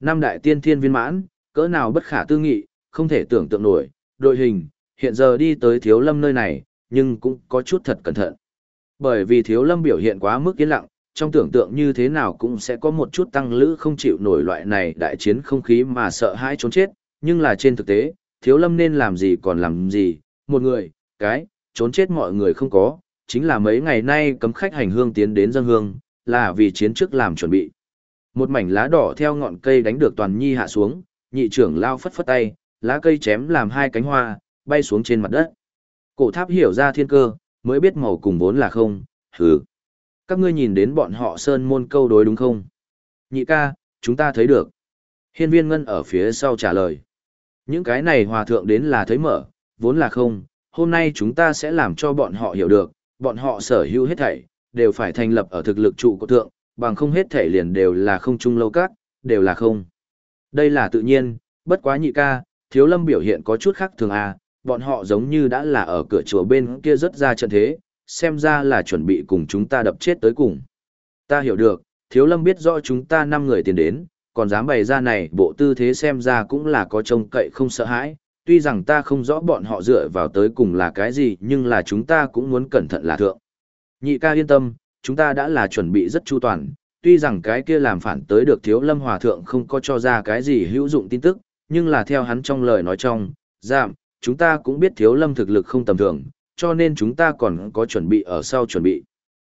Năm đại tiên thiên viên mãn, cỡ nào bất khả tư nghị, không thể tưởng tượng nổi, đội hình, hiện giờ đi tới thiếu lâm nơi này, nhưng cũng có chút thật cẩn thận. Bởi vì thiếu lâm biểu hiện quá mức yên lặng, trong tưởng tượng như thế nào cũng sẽ có một chút tăng lữ không chịu nổi loại này đại chiến không khí mà sợ hãi trốn chết, nhưng là trên thực tế, thiếu lâm nên làm gì còn làm gì, một người, cái, trốn chết mọi người không có, chính là mấy ngày nay cấm khách hành hương tiến đến dân hương, là vì chiến trước làm chuẩn bị. Một mảnh lá đỏ theo ngọn cây đánh được toàn nhi hạ xuống, nhị trưởng lao phất phất tay, lá cây chém làm hai cánh hoa, bay xuống trên mặt đất. Cổ tháp hiểu ra thiên cơ, mới biết màu cùng vốn là không, hừ. Các ngươi nhìn đến bọn họ sơn môn câu đối đúng không? Nhị ca, chúng ta thấy được. Hiên viên ngân ở phía sau trả lời. Những cái này hòa thượng đến là thấy mở, vốn là không, hôm nay chúng ta sẽ làm cho bọn họ hiểu được, bọn họ sở hữu hết thảy, đều phải thành lập ở thực lực trụ của thượng, bằng không hết thể liền đều là không trung lâu các, đều là không. Đây là tự nhiên, bất quá nhị ca, thiếu lâm biểu hiện có chút khác thường à, bọn họ giống như đã là ở cửa chùa bên kia rất ra trận thế, xem ra là chuẩn bị cùng chúng ta đập chết tới cùng. Ta hiểu được, thiếu lâm biết rõ chúng ta năm người tiền đến, còn dám bày ra này bộ tư thế xem ra cũng là có trông cậy không sợ hãi, tuy rằng ta không rõ bọn họ dựa vào tới cùng là cái gì nhưng là chúng ta cũng muốn cẩn thận là thượng. Nhị ca yên tâm, chúng ta đã là chuẩn bị rất chu toàn, tuy rằng cái kia làm phản tới được thiếu lâm hòa thượng không có cho ra cái gì hữu dụng tin tức, nhưng là theo hắn trong lời nói trong, giảm, chúng ta cũng biết thiếu lâm thực lực không tầm thường, cho nên chúng ta còn có chuẩn bị ở sau chuẩn bị.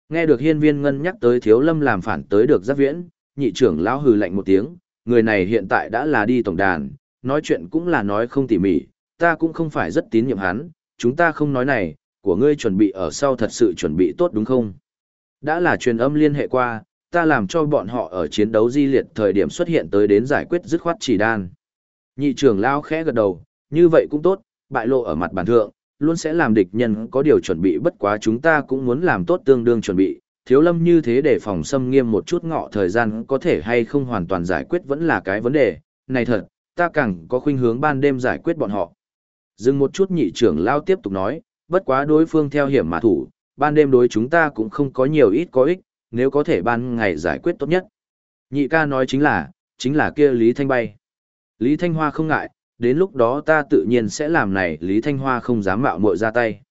Nghe được hiên viên ngân nhắc tới thiếu lâm làm phản tới được giáp viễn, nhị trưởng lão hừ lạnh một tiếng, người này hiện tại đã là đi tổng đàn, nói chuyện cũng là nói không tỉ mỉ, ta cũng không phải rất tín nhiệm hắn, chúng ta không nói này, của ngươi chuẩn bị ở sau thật sự chuẩn bị tốt đúng không? Đã là truyền âm liên hệ qua, ta làm cho bọn họ ở chiến đấu di liệt thời điểm xuất hiện tới đến giải quyết dứt khoát chỉ đan. Nhị trưởng lao khẽ gật đầu, như vậy cũng tốt, bại lộ ở mặt bản thượng, luôn sẽ làm địch nhân có điều chuẩn bị bất quá chúng ta cũng muốn làm tốt tương đương chuẩn bị. Thiếu lâm như thế để phòng xâm nghiêm một chút ngọ thời gian có thể hay không hoàn toàn giải quyết vẫn là cái vấn đề. Này thật, ta càng có khuynh hướng ban đêm giải quyết bọn họ. Dừng một chút nhị trưởng lao tiếp tục nói, bất quá đối phương theo hiểm mà thủ, ban đêm đối chúng ta cũng không có nhiều ít có ích, nếu có thể ban ngày giải quyết tốt nhất. Nhị ca nói chính là, chính là kia Lý Thanh bay. Lý Thanh Hoa không ngại, đến lúc đó ta tự nhiên sẽ làm này Lý Thanh Hoa không dám mạo muội ra tay.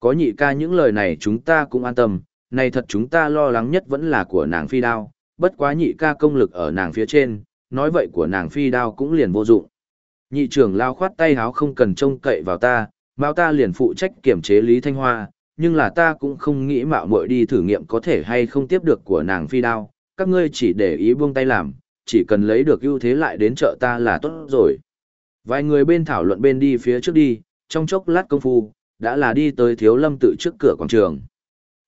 Có nhị ca những lời này chúng ta cũng an tâm, này thật chúng ta lo lắng nhất vẫn là của nàng phi đao, bất quá nhị ca công lực ở nàng phía trên, nói vậy của nàng phi đao cũng liền vô dụng. Nhị trưởng lao khoát tay háo không cần trông cậy vào ta, mau ta liền phụ trách kiểm chế Lý Thanh Hoa, nhưng là ta cũng không nghĩ mạo muội đi thử nghiệm có thể hay không tiếp được của nàng phi đao, các ngươi chỉ để ý buông tay làm, chỉ cần lấy được ưu thế lại đến chợ ta là tốt rồi. Vài người bên thảo luận bên đi phía trước đi, trong chốc lát công phu, đã là đi tới thiếu lâm tự trước cửa quảng trường.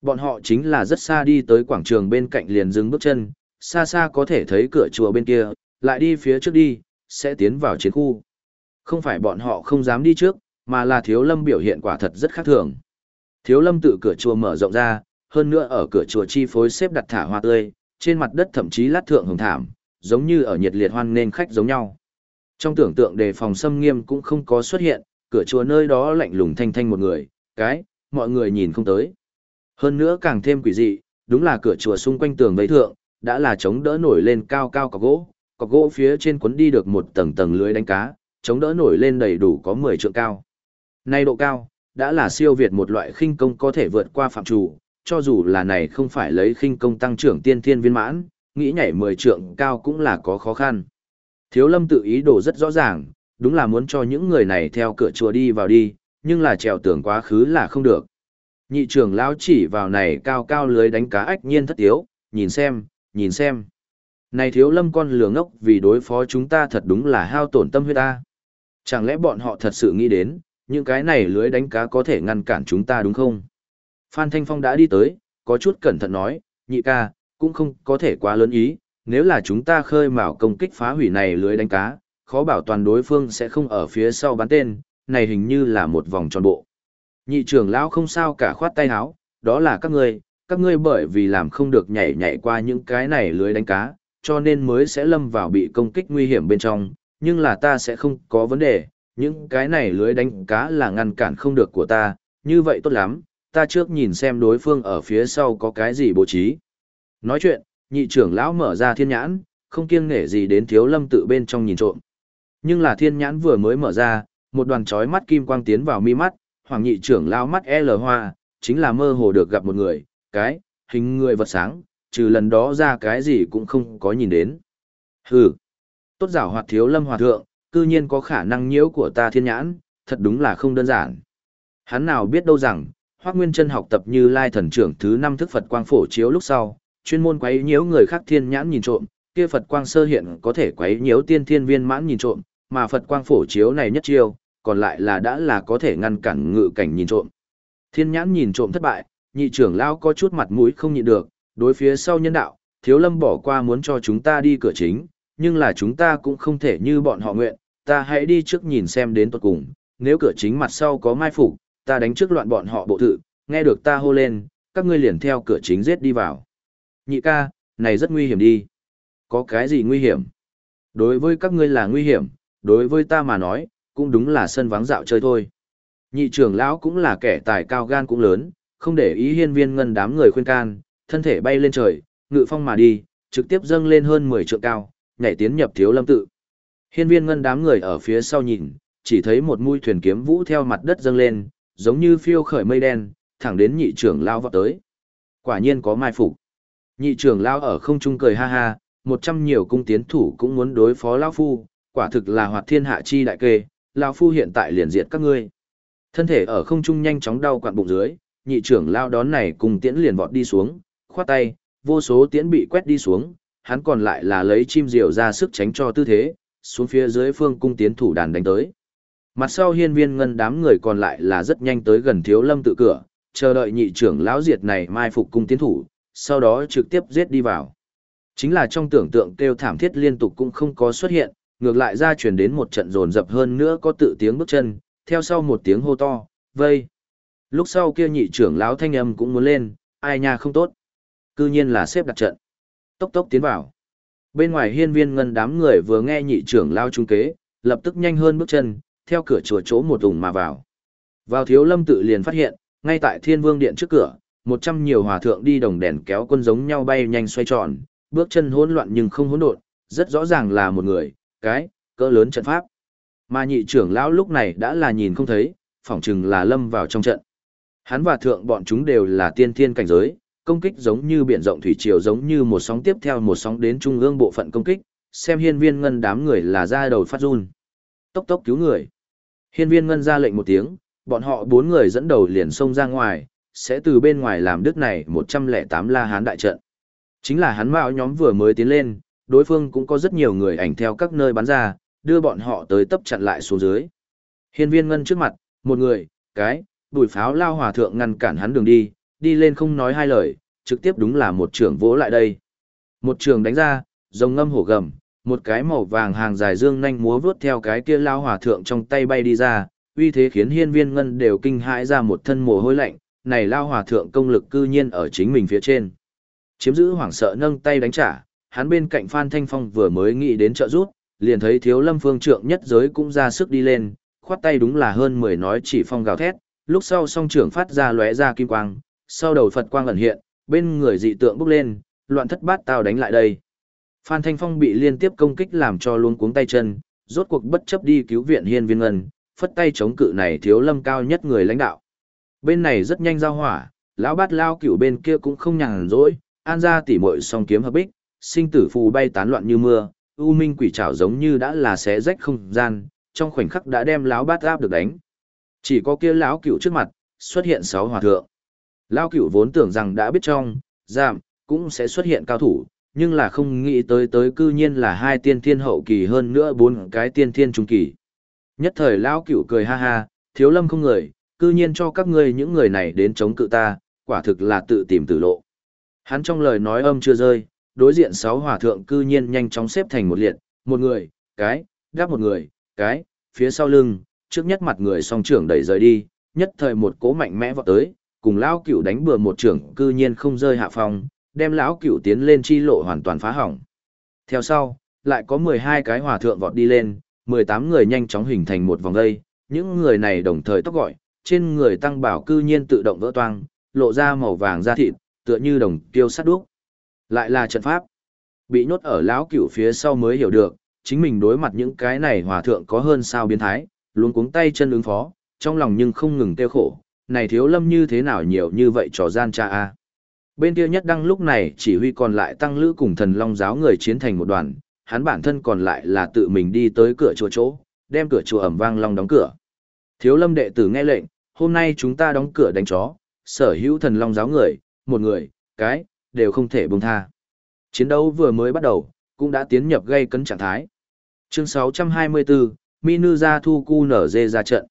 Bọn họ chính là rất xa đi tới quảng trường bên cạnh liền dừng bước chân, xa xa có thể thấy cửa chùa bên kia, lại đi phía trước đi, sẽ tiến vào chiến khu. Không phải bọn họ không dám đi trước, mà là thiếu lâm biểu hiện quả thật rất khác thường. Thiếu lâm tự cửa chùa mở rộng ra, hơn nữa ở cửa chùa chi phối xếp đặt thả hoa tươi, trên mặt đất thậm chí lát thượng hồng thảm, giống như ở nhiệt liệt hoan nên khách giống nhau. Trong tưởng tượng đề phòng xâm nghiêm cũng không có xuất hiện, cửa chùa nơi đó lạnh lùng thanh thanh một người, cái, mọi người nhìn không tới. Hơn nữa càng thêm quỷ dị, đúng là cửa chùa xung quanh tường vây thượng, đã là chống đỡ nổi lên cao cao cọc gỗ, cọc gỗ phía trên cuốn đi được một tầng tầng lưới đánh cá, chống đỡ nổi lên đầy đủ có 10 trượng cao. Nay độ cao, đã là siêu việt một loại khinh công có thể vượt qua phạm chủ, cho dù là này không phải lấy khinh công tăng trưởng tiên thiên viên mãn, nghĩ nhảy 10 trượng cao cũng là có khó khăn. Thiếu lâm tự ý đồ rất rõ ràng, đúng là muốn cho những người này theo cửa chùa đi vào đi, nhưng là trèo tường quá khứ là không được. Nhị trưởng lão chỉ vào này cao cao lưới đánh cá ách nhiên thất yếu, nhìn xem, nhìn xem. Này thiếu lâm con lừa ngốc vì đối phó chúng ta thật đúng là hao tổn tâm huyết ta. Chẳng lẽ bọn họ thật sự nghĩ đến, những cái này lưới đánh cá có thể ngăn cản chúng ta đúng không? Phan Thanh Phong đã đi tới, có chút cẩn thận nói, nhị ca, cũng không có thể quá lớn ý, nếu là chúng ta khơi mào công kích phá hủy này lưới đánh cá, khó bảo toàn đối phương sẽ không ở phía sau bắn tên, này hình như là một vòng tròn bộ. Nhị trưởng lão không sao cả khoát tay áo, đó là các ngươi, các ngươi bởi vì làm không được nhảy nhảy qua những cái này lưới đánh cá, cho nên mới sẽ lâm vào bị công kích nguy hiểm bên trong, nhưng là ta sẽ không có vấn đề, những cái này lưới đánh cá là ngăn cản không được của ta, như vậy tốt lắm, ta trước nhìn xem đối phương ở phía sau có cái gì bố trí. Nói chuyện, nhị trưởng lão mở ra thiên nhãn, không kiêng nể gì đến thiếu lâm tự bên trong nhìn trộm. Nhưng là thiên nhãn vừa mới mở ra, một đoàn chói mắt kim quang tiến vào mi mắt, hoàng nhị trưởng lão mắt e L hoa, chính là mơ hồ được gặp một người, cái, hình người vật sáng, trừ lần đó ra cái gì cũng không có nhìn đến. Hừ, tốt giảo hoạt thiếu lâm hòa thượng, cư nhiên có khả năng nhiễu của ta thiên nhãn, thật đúng là không đơn giản. Hắn nào biết đâu rằng, Hoắc Nguyên Chân học tập như Lai thần trưởng thứ năm thức Phật quang phổ chiếu lúc sau, chuyên môn quấy nhiễu người khác thiên nhãn nhìn trộm, kia Phật quang sơ hiện có thể quấy nhiễu tiên thiên viên mãn nhìn trộm, mà Phật quang phổ chiếu này nhất chiêu, còn lại là đã là có thể ngăn cản ngự cảnh nhìn trộm. Thiên nhãn nhìn trộm thất bại, nhị trưởng lão có chút mặt mũi không nhịn được, đối phía sau nhân đạo, thiếu lâm bỏ qua muốn cho chúng ta đi cửa chính, nhưng là chúng ta cũng không thể như bọn họ nguyện, ta hãy đi trước nhìn xem đến tuật cùng, nếu cửa chính mặt sau có mai phục, ta đánh trước loạn bọn họ bộ thự, nghe được ta hô lên, các ngươi liền theo cửa chính giết đi vào. Nhị ca, này rất nguy hiểm đi. Có cái gì nguy hiểm? Đối với các ngươi là nguy hiểm, đối với ta mà nói, cũng đúng là sân vắng dạo chơi thôi. Nhị trưởng lão cũng là kẻ tài cao gan cũng lớn, không để ý hiên viên ngân đám người khuyên can, thân thể bay lên trời, ngự phong mà đi, trực tiếp dâng lên hơn 10 trượng cao, nhảy tiến nhập thiếu lâm tự. Hiên viên ngân đám người ở phía sau nhìn, chỉ thấy một mũi thuyền kiếm vũ theo mặt đất dâng lên, giống như phiêu khởi mây đen, thẳng đến nhị trưởng lao vọt tới. Quả nhiên có mai phục. Nhị trưởng lao ở không trung cười ha ha, một trăm nhiều cung tiến thủ cũng muốn đối phó lão phu, quả thực là hoạt thiên hạ chi đại kê, lão phu hiện tại liền diệt các ngươi. Thân thể ở không trung nhanh chóng đau quặn bụng dưới, nhị trưởng lao đón này cùng tiễn liền vọt đi xuống, khoát tay, vô số tiễn bị quét đi xuống, hắn còn lại là lấy chim diều ra sức tránh cho tư thế, xuống phía dưới phương cung tiến thủ đàn đánh tới. Mặt sau hiên viên ngân đám người còn lại là rất nhanh tới gần thiếu lâm tự cửa, chờ đợi nhị trưởng lão diệt này mai phục cung tiến thủ, sau đó trực tiếp giết đi vào. Chính là trong tưởng tượng kêu thảm thiết liên tục cũng không có xuất hiện, ngược lại ra chuyển đến một trận rồn rập hơn nữa có tự tiếng bước chân, theo sau một tiếng hô to, vây. Lúc sau kia nhị trưởng lão thanh âm cũng muốn lên, ai nha không tốt. Cư nhiên là xếp đặt trận. Tốc tốc tiến vào. Bên ngoài hiên viên ngân đám người vừa nghe nhị trưởng lao trung kế, lập tức nhanh hơn bước chân, theo cửa chùa chỗ một ủng mà vào. Vào thiếu lâm tự liền phát hiện, ngay tại thiên vương điện trước cửa, một trăm nhiều hòa thượng đi đồng đèn kéo quân giống nhau bay nhanh xoay tròn, bước chân hỗn loạn nhưng không hỗn độn, rất rõ ràng là một người, cái, cỡ lớn trận pháp. Mà nhị trưởng lão lúc này đã là nhìn không thấy, phỏng chừng là lâm vào trong trận. Hắn và thượng bọn chúng đều là tiên thiên cảnh giới, công kích giống như biển rộng thủy triều giống như một sóng tiếp theo một sóng đến trung ương bộ phận công kích, xem hiên viên ngân đám người là ra đầu phát run. Tốc tốc cứu người. Hiên viên ngân ra lệnh một tiếng, bọn họ bốn người dẫn đầu liền xông ra ngoài, sẽ từ bên ngoài làm đức này 108 la hán đại trận. Chính là hắn mạo nhóm vừa mới tiến lên, đối phương cũng có rất nhiều người ảnh theo các nơi bắn ra, đưa bọn họ tới tấp chặn lại xuống dưới. Hiên viên ngân trước mặt, một người, cái, đùi pháo lao hòa thượng ngăn cản hắn đường đi, đi lên không nói hai lời, trực tiếp đúng là một trường vỗ lại đây. Một trường đánh ra, rồng ngâm hổ gầm, một cái màu vàng hàng dài dương nhanh múa vướt theo cái kia lao hòa thượng trong tay bay đi ra, uy thế khiến hiên viên ngân đều kinh hãi ra một thân mồ hôi lạnh, này lao hòa thượng công lực cư nhiên ở chính mình phía trên. Chiếm giữ hoảng sợ nâng tay đánh trả, hắn bên cạnh Phan Thanh Phong vừa mới nghĩ đến trợ rút, liền thấy thiếu lâm phương trượng nhất giới cũng ra sức đi lên, khoát tay đúng là hơn 10 nói chỉ phong gào thét, lúc sau song trưởng phát ra lóe ra kim quang, sau đầu Phật quang ẩn hiện, bên người dị tượng bốc lên, loạn thất bát tao đánh lại đây. Phan Thanh Phong bị liên tiếp công kích làm cho luôn cuống tay chân, rốt cuộc bất chấp đi cứu viện hiên viên ngân, phất tay chống cự này thiếu lâm cao nhất người lãnh đạo. Bên này rất nhanh giao hỏa, lão bát lao cửu bên kia cũng không nhàn rỗi, an ra tỉ muội song kiếm hợp bích, sinh tử phù bay tán loạn như mưa, u minh quỷ trảo giống như đã là xé rách không gian, trong khoảnh khắc đã đem lão bát áp được đánh. Chỉ có kia lão cửu trước mặt, xuất hiện sáu hòa thượng. Lão cửu vốn tưởng rằng đã biết trong, giảm, cũng sẽ xuất hiện cao thủ, nhưng là không nghĩ tới tới cư nhiên là hai tiên thiên hậu kỳ hơn nữa bốn cái tiên thiên trung kỳ. Nhất thời lão cửu cười ha ha, thiếu lâm không người, cư nhiên cho các ngươi những người này đến chống cự ta, quả thực là tự tìm tử lộ. Hắn trong lời nói âm chưa rơi, đối diện sáu hòa thượng cư nhiên nhanh chóng xếp thành một liệt, một người, cái, đáp một người, cái, phía sau lưng, trước nhất mặt người song trưởng đẩy rời đi, nhất thời một cố mạnh mẽ vọt tới, cùng lão cửu đánh bừa một trưởng cư nhiên không rơi hạ phong, đem lão cửu tiến lên chi lộ hoàn toàn phá hỏng. Theo sau, lại có 12 cái hòa thượng vọt đi lên, 18 người nhanh chóng hình thành một vòng dây, những người này đồng thời tóc gọi, trên người tăng bảo cư nhiên tự động vỡ toang, lộ ra màu vàng da thịt, tựa như đồng tiêu sắt đúc. Lại là trận pháp. Bị nhốt ở lão cửu phía sau mới hiểu được, chính mình đối mặt những cái này hòa thượng có hơn sao biến thái, luôn cuống tay chân ứng phó, trong lòng nhưng không ngừng tiêu khổ, này thiếu lâm như thế nào nhiều như vậy trò gian cha a. Bên kia nhất đăng lúc này chỉ huy còn lại tăng lữ cùng thần long giáo người chiến thành một đoàn, hắn bản thân còn lại là tự mình đi tới cửa chùa chỗ, đem cửa chùa ẩm vang long đóng cửa. Thiếu lâm đệ tử nghe lệnh, hôm nay chúng ta đóng cửa đánh chó, sở hữu thần long giáo người, một người, cái, đều không thể buông tha. Chiến đấu vừa mới bắt đầu, cũng đã tiến nhập gây cấn trạng thái. Chương 624, Minu ra thu cu nở dê ra trận.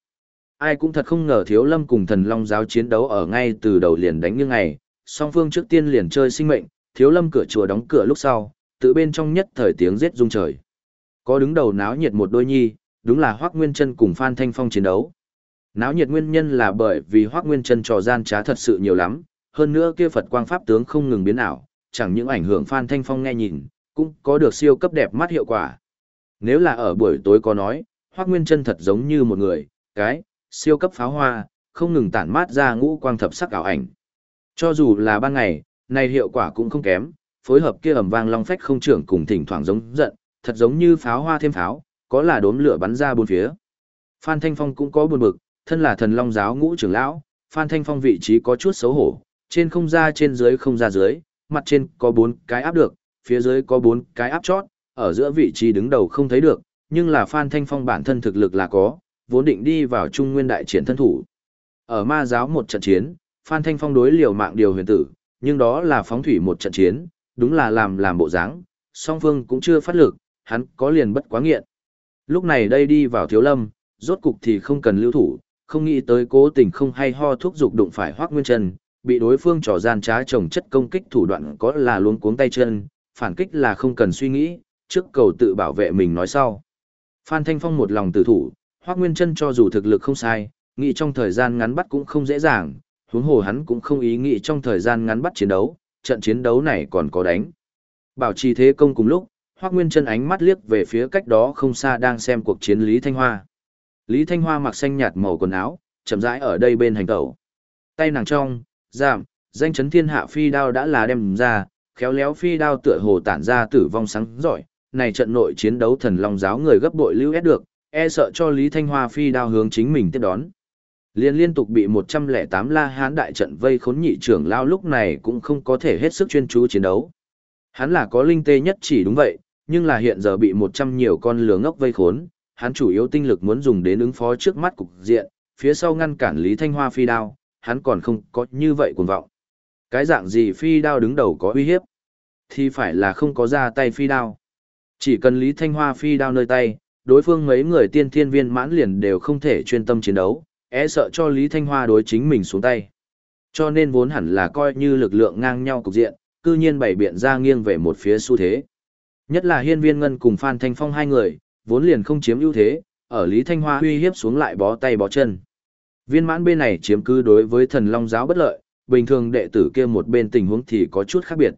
Ai cũng thật không ngờ thiếu lâm cùng thần long giáo chiến đấu ở ngay từ đầu liền đánh như ngày, song phương trước tiên liền chơi sinh mệnh, thiếu lâm cửa chùa đóng cửa lúc sau, tự bên trong nhất thời tiếng giết rung trời. Có đứng đầu náo nhiệt một đôi nhi, đúng là Hoắc Nguyên Chân cùng Phan Thanh Phong chiến đấu. Náo nhiệt nguyên nhân là bởi vì Hoắc Nguyên Chân trò gian trá thật sự nhiều lắm, hơn nữa kia Phật quang pháp tướng không ngừng biến ảo, chẳng những ảnh hưởng Phan Thanh Phong nghe nhìn, cũng có được siêu cấp đẹp mắt hiệu quả. Nếu là ở buổi tối có nói, Hoắc Nguyên Chân thật giống như một người, cái siêu cấp pháo hoa, không ngừng tản mát ra ngũ quang thập sắc ảo ảnh. Cho dù là ban ngày, này hiệu quả cũng không kém, phối hợp kia ầm vang long phách không trưởng cùng thỉnh thoảng giống giận, thật giống như pháo hoa thêm pháo, có là đốm lửa bắn ra bốn phía. Phan Thanh Phong cũng có buồn bực, thân là thần long giáo ngũ trưởng lão, Phan Thanh Phong vị trí có chút xấu hổ, trên không ra trên dưới không ra dưới, mặt trên có bốn cái áp được, phía dưới có bốn cái áp chót, ở giữa vị trí đứng đầu không thấy được, nhưng là Phan Thanh Phong bản thân thực lực là có, vốn định đi vào Trung Nguyên đại triển thân thủ. Ở ma giáo một trận chiến, Phan Thanh Phong đối liều mạng điều huyền tử, nhưng đó là phóng thủy một trận chiến, đúng là làm làm bộ dáng, song phương cũng chưa phát lực, hắn có liền bất quá nghiện. Lúc này đây đi vào thiếu lâm, rốt cục thì không cần lưu thủ, không nghĩ tới cố tình không hay ho thuốc dục đụng phải hoác nguyên chân, bị đối phương trò gian trá trồng chất công kích thủ đoạn có là luống cuống tay chân, phản kích là không cần suy nghĩ, trước cầu tự bảo vệ mình nói sau. Phan Thanh Phong một lòng tử thủ, hoác nguyên chân cho dù thực lực không sai, nghĩ trong thời gian ngắn bắt cũng không dễ dàng, huống hồ hắn cũng không ý nghĩ trong thời gian ngắn bắt chiến đấu, trận chiến đấu này còn có đánh. Bảo trì thế công cùng lúc, Hoắc Nguyên Chân ánh mắt liếc về phía cách đó không xa đang xem cuộc chiến Lý Thanh Hoa. Lý Thanh Hoa mặc xanh nhạt màu quần áo, chậm rãi ở đây bên hành tẩu. Tay nàng trong, giảm, danh chấn thiên hạ phi đao đã là đem ra, khéo léo phi đao tựa hồ tản ra tử vong sáng giỏi. Này trận nội chiến đấu thần long giáo người gấp bội lưu ép được, e sợ cho Lý Thanh Hoa phi đao hướng chính mình tiếp đón. Liên liên tục bị 108 la hán đại trận vây khốn nhị trưởng lao lúc này cũng không có thể hết sức chuyên chú chiến đấu. Hắn là có linh tê nhất chỉ đúng vậy, nhưng là hiện giờ bị một trăm nhiều con lừa ngốc vây khốn, hắn chủ yếu tinh lực muốn dùng đến ứng phó trước mắt cục diện, phía sau ngăn cản Lý Thanh Hoa phi đao, hắn còn không có như vậy cuồng vọng. Cái dạng gì phi đao đứng đầu có uy hiếp, thì phải là không có ra tay phi đao. Chỉ cần Lý Thanh Hoa phi đao nơi tay, đối phương mấy người tiên thiên viên mãn liền đều không thể chuyên tâm chiến đấu, e sợ cho Lý Thanh Hoa đối chính mình xuống tay. Cho nên vốn hẳn là coi như lực lượng ngang nhau cục diện, cư nhiên bày biện ra nghiêng về một phía xu thế. Nhất là Hiên Viên Ngân cùng Phan Thanh Phong hai người, vốn liền không chiếm ưu thế, ở Lý Thanh Hoa uy hiếp xuống lại bó tay bó chân. Viên mãn bên này chiếm cứ đối với thần Long giáo bất lợi, bình thường đệ tử kia một bên tình huống thì có chút khác biệt.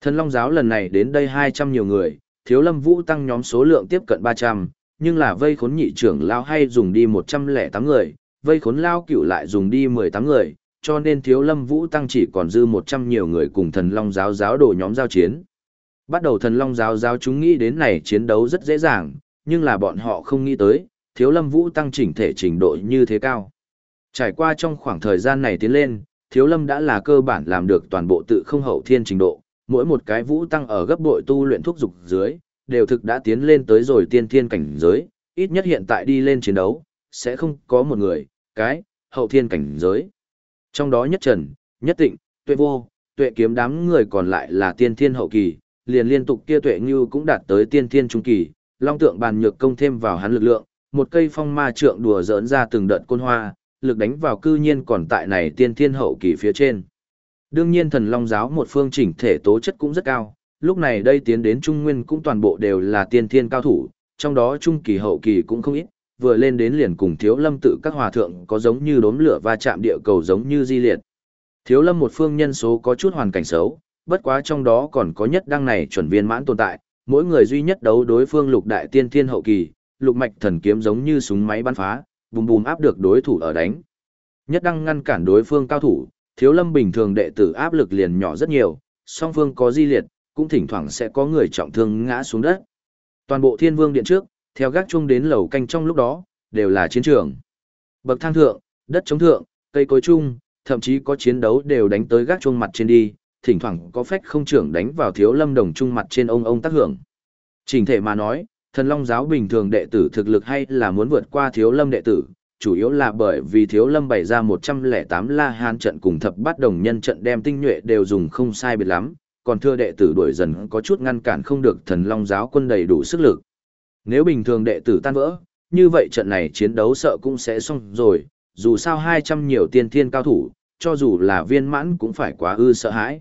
Thần Long giáo lần này đến đây 200 nhiều người, Thiếu Lâm Vũ tăng nhóm số lượng tiếp cận 300, nhưng là vây khốn nhị trưởng lao hay dùng đi 108 người, vây khốn lao cửu lại dùng đi 18 người, cho nên Thiếu Lâm Vũ tăng chỉ còn dư 100 nhiều người cùng thần Long giáo giáo đồ nhóm giao chiến. Bắt đầu thần Long giáo giáo chúng nghĩ đến này chiến đấu rất dễ dàng, nhưng là bọn họ không nghĩ tới, Thiếu Lâm Vũ tăng chỉnh thể trình độ như thế cao. Trải qua trong khoảng thời gian này tiến lên, Thiếu Lâm đã là cơ bản làm được toàn bộ tự không hậu thiên trình độ, mỗi một cái vũ tăng ở gấp bội tu luyện thuốc dục dưới, đều thực đã tiến lên tới rồi tiên thiên cảnh giới, ít nhất hiện tại đi lên chiến đấu, sẽ không có một người, cái, hậu thiên cảnh giới. Trong đó nhất trần, nhất tịnh, tuệ vô, tuệ kiếm đám người còn lại là tiên thiên hậu kỳ, liền liên tục kia tuệ như cũng đạt tới tiên thiên trung kỳ, long tượng bàn nhược công thêm vào hắn lực lượng, một cây phong ma trượng đùa dỡn ra từng đợt côn hoa, lực đánh vào cư nhiên còn tại này tiên thiên hậu kỳ phía trên. Đương nhiên thần long giáo một phương chỉnh thể tố chất cũng rất cao, lúc này đây tiến đến Trung Nguyên cũng toàn bộ đều là tiên thiên cao thủ, trong đó trung kỳ hậu kỳ cũng không ít, vừa lên đến liền cùng thiếu lâm tự các hòa thượng có giống như đốm lửa va chạm địa cầu giống như di liệt. Thiếu lâm một phương nhân số có chút hoàn cảnh xấu, bất quá trong đó còn có nhất đăng này chuẩn viên mãn tồn tại, mỗi người duy nhất đấu đối phương lục đại tiên thiên hậu kỳ, lục mạch thần kiếm giống như súng máy bắn phá, bùm bùm áp được đối thủ ở đánh. Nhất đăng ngăn cản đối phương cao thủ, thiếu lâm bình thường đệ tử áp lực liền nhỏ rất nhiều, song phương có di liệt, cũng thỉnh thoảng sẽ có người trọng thương ngã xuống đất. Toàn bộ thiên vương điện trước, theo gác chung đến lầu canh trong lúc đó, đều là chiến trường. Bậc thang thượng, đất chống thượng, cây cối chung, thậm chí có chiến đấu đều đánh tới gác chung mặt trên đi, thỉnh thoảng có phách không trưởng đánh vào thiếu lâm đồng trung mặt trên ông ông tác hưởng. Trình thể mà nói, thần long giáo bình thường đệ tử thực lực hay là muốn vượt qua thiếu lâm đệ tử, chủ yếu là bởi vì thiếu lâm bày ra 108 la hán trận cùng thập bát đồng nhân trận đem tinh nhuệ đều dùng không sai biệt lắm, còn thưa đệ tử đuổi dần có chút ngăn cản không được thần long giáo quân đầy đủ sức lực. Nếu bình thường đệ tử tan vỡ, như vậy trận này chiến đấu sợ cũng sẽ xong rồi, dù sao 200 nhiều tiên thiên cao thủ, cho dù là viên mãn cũng phải quá ư sợ hãi.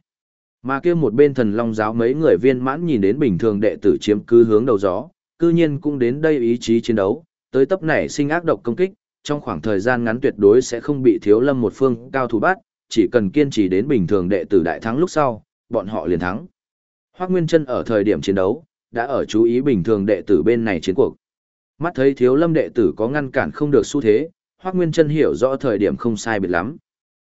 Mà kia một bên thần long giáo mấy người viên mãn nhìn đến bình thường đệ tử chiếm cứ hướng đầu gió, cư nhiên cũng đến đây ý chí chiến đấu, tới tấp này sinh ác độc công kích, trong khoảng thời gian ngắn tuyệt đối sẽ không bị thiếu lâm một phương cao thủ bắt, chỉ cần kiên trì đến bình thường đệ tử đại thắng lúc sau, bọn họ liền thắng. Hoắc Nguyên Trân ở thời điểm chiến đấu, đã ở chú ý bình thường đệ tử bên này chiến cuộc. Mắt thấy thiếu lâm đệ tử có ngăn cản không được xu thế, Hoắc Nguyên Trân hiểu rõ thời điểm không sai biệt lắm.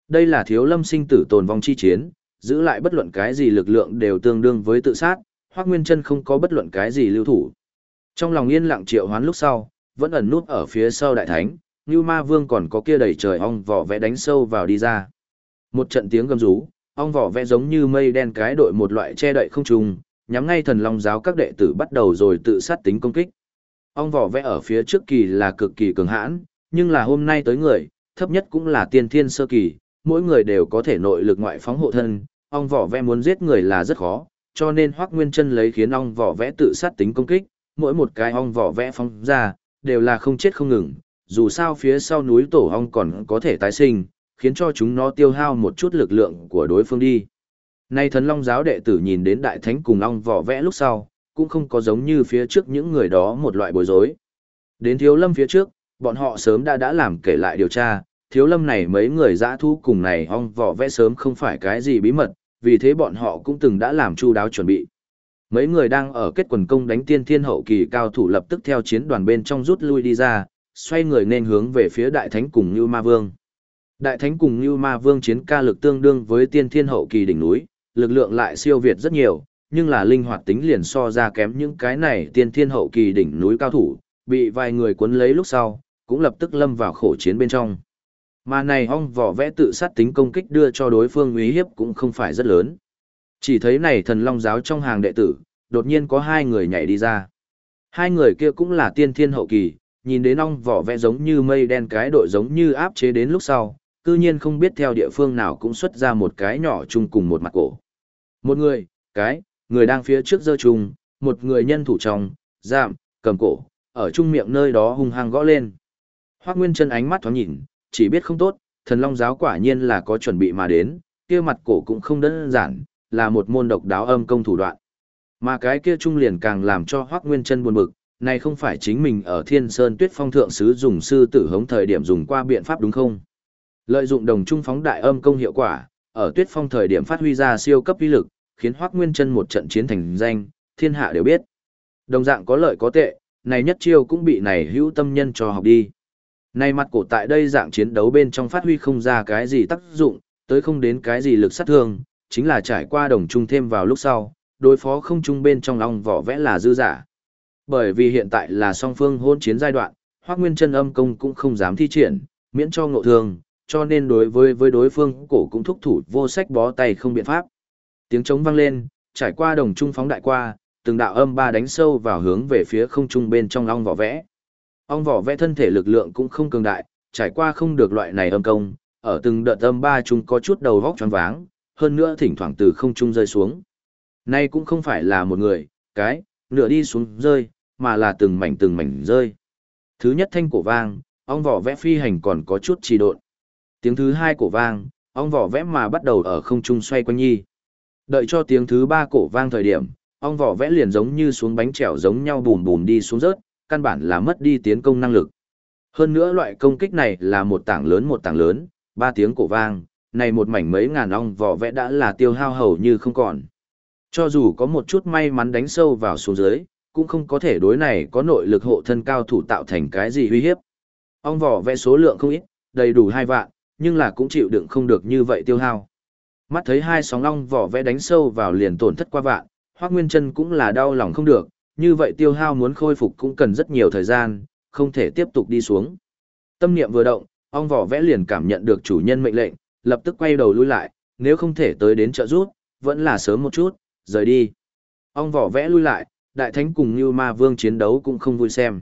Đây là thiếu lâm sinh tử tồn vong chi chiến, giữ lại bất luận cái gì lực lượng đều tương đương với tự sát, Hoắc Nguyên Trân không có bất luận cái gì lưu thủ. Trong lòng yên lặng triệu hoán lúc sau, vẫn ẩn nút ở phía sau đại thánh, như ma vương còn có kia đầy trời ong vỏ vẽ đánh sâu vào đi ra. Một trận tiếng gầm rú, ong vỏ vẽ giống như mây đen cái đội một loại che đậy không trùng, nhắm ngay thần long giáo các đệ tử bắt đầu rồi tự sát tính công kích. Ong vỏ vẽ ở phía trước kỳ là cực kỳ cường hãn, nhưng là hôm nay tới người, thấp nhất cũng là tiên thiên sơ kỳ, mỗi người đều có thể nội lực ngoại phóng hộ thân, ong vỏ vẽ muốn giết người là rất khó, cho nên Hoắc Nguyên Chân lấy khiến ong vỏ vẽ tự sát tính công kích, mỗi một cái ong vỏ vẽ phóng ra, đều là không chết không ngừng, dù sao phía sau núi tổ ong còn có thể tái sinh, khiến cho chúng nó tiêu hao một chút lực lượng của đối phương đi. Nay thần long giáo đệ tử nhìn đến đại thánh cùng Long vỏ vẽ lúc sau, cũng không có giống như phía trước những người đó một loại bối rối. Đến thiếu lâm phía trước, bọn họ sớm đã đã làm kể lại điều tra, thiếu lâm này mấy người dã thu cùng này ong vỏ vẽ sớm không phải cái gì bí mật, vì thế bọn họ cũng từng đã làm chu đáo chuẩn bị. Mấy người đang ở kết quần công đánh tiên thiên hậu kỳ cao thủ lập tức theo chiến đoàn bên trong rút lui đi ra, xoay người nên hướng về phía đại thánh cùng Như Ma Vương. Đại thánh cùng Như Ma Vương chiến ca lực tương đương với tiên thiên hậu kỳ đỉnh núi, lực lượng lại siêu việt rất nhiều, nhưng là linh hoạt tính liền so ra kém những cái này tiên thiên hậu kỳ đỉnh núi cao thủ, bị vài người cuốn lấy lúc sau, cũng lập tức lâm vào khổ chiến bên trong. Mà này ong vỏ vẽ tự sát tính công kích đưa cho đối phương uy hiếp cũng không phải rất lớn. Chỉ thấy này thần long giáo trong hàng đệ tử, đột nhiên có hai người nhảy đi ra. Hai người kia cũng là tiên thiên hậu kỳ, nhìn đến ong vỏ vẽ giống như mây đen cái đội giống như áp chế đến lúc sau, cư nhiên không biết theo địa phương nào cũng xuất ra một cái nhỏ chung cùng một mặt cổ. Một người, cái, người đang phía trước dơ chung, một người nhân thủ trong, giảm, cầm cổ, ở trung miệng nơi đó hung hăng gõ lên. Hoác Nguyên chân ánh mắt thoáng nhìn, chỉ biết không tốt, thần long giáo quả nhiên là có chuẩn bị mà đến, kia mặt cổ cũng không đơn giản, là một môn độc đáo âm công thủ đoạn. Mà cái kia trung liền càng làm cho Hoác Nguyên chân buồn bực, này không phải chính mình ở Thiên Sơn Tuyết Phong thượng sứ dùng sư tử hống thời điểm dùng qua biện pháp đúng không? Lợi dụng đồng trung phóng đại âm công hiệu quả, ở Tuyết Phong thời điểm phát huy ra siêu cấp uy lực, khiến Hoắc Nguyên Chân một trận chiến thành danh, thiên hạ đều biết. Đồng dạng có lợi có tệ, này nhất chiêu cũng bị này hữu tâm nhân cho học đi. Này mặt cổ tại đây dạng chiến đấu bên trong phát huy không ra cái gì tác dụng, tới không đến cái gì lực sát thương, chính là trải qua đồng trung thêm vào lúc sau, đối phó không trung bên trong long vỏ vẽ là dư giả. Bởi vì hiện tại là song phương hôn chiến giai đoạn, Hoắc Nguyên Chân âm công cũng không dám thi triển, miễn cho ngộ thương, cho nên đối với với đối phương cổ cũng thúc thủ vô sách bó tay không biện pháp. Tiếng trống vang lên, trải qua đồng trung phóng đại qua, từng đạo âm ba đánh sâu vào hướng về phía không trung bên trong ong vỏ vẽ. Ong vỏ vẽ thân thể lực lượng cũng không cường đại, trải qua không được loại này âm công, ở từng đợt âm ba chúng có chút đầu vóc choáng váng, hơn nữa thỉnh thoảng từ không trung rơi xuống. Nay cũng không phải là một người, cái, nửa đi xuống rơi, mà là từng mảnh từng mảnh rơi. Thứ nhất thanh cổ vang, ong vỏ vẽ phi hành còn có chút trì độn. Tiếng thứ hai cổ vang, ong vỏ vẽ mà bắt đầu ở không trung xoay quanh nhi. Đợi cho tiếng thứ ba cổ vang thời điểm, ong vỏ vẽ liền giống như xuống bánh trèo giống nhau bùn bùn đi xuống rớt, căn bản là mất đi tiến công năng lực. Hơn nữa loại công kích này là một tảng lớn một tảng lớn, ba tiếng cổ vang, này một mảnh mấy ngàn ong vỏ vẽ đã là tiêu hao hầu như không còn. Cho dù có một chút may mắn đánh sâu vào xuống dưới, cũng không có thể đối này có nội lực hộ thân cao thủ tạo thành cái gì uy hiếp. Ong vỏ vẽ số lượng không ít, đầy đủ hai vạn, nhưng là cũng chịu đựng không được như vậy tiêu hao. Mắt thấy hai sóng long vỏ vẽ đánh sâu vào liền tổn thất qua vạn, Hoắc Nguyên Chân cũng là đau lòng không được, như vậy tiêu hao muốn khôi phục cũng cần rất nhiều thời gian, không thể tiếp tục đi xuống. Tâm niệm vừa động, ong vỏ vẽ liền cảm nhận được chủ nhân mệnh lệnh, lập tức quay đầu lui lại, nếu không thể tới đến trợ giúp, vẫn là sớm một chút, rời đi. Ong vỏ vẽ lui lại, đại thánh cùng Như Ma Vương chiến đấu cũng không vui xem.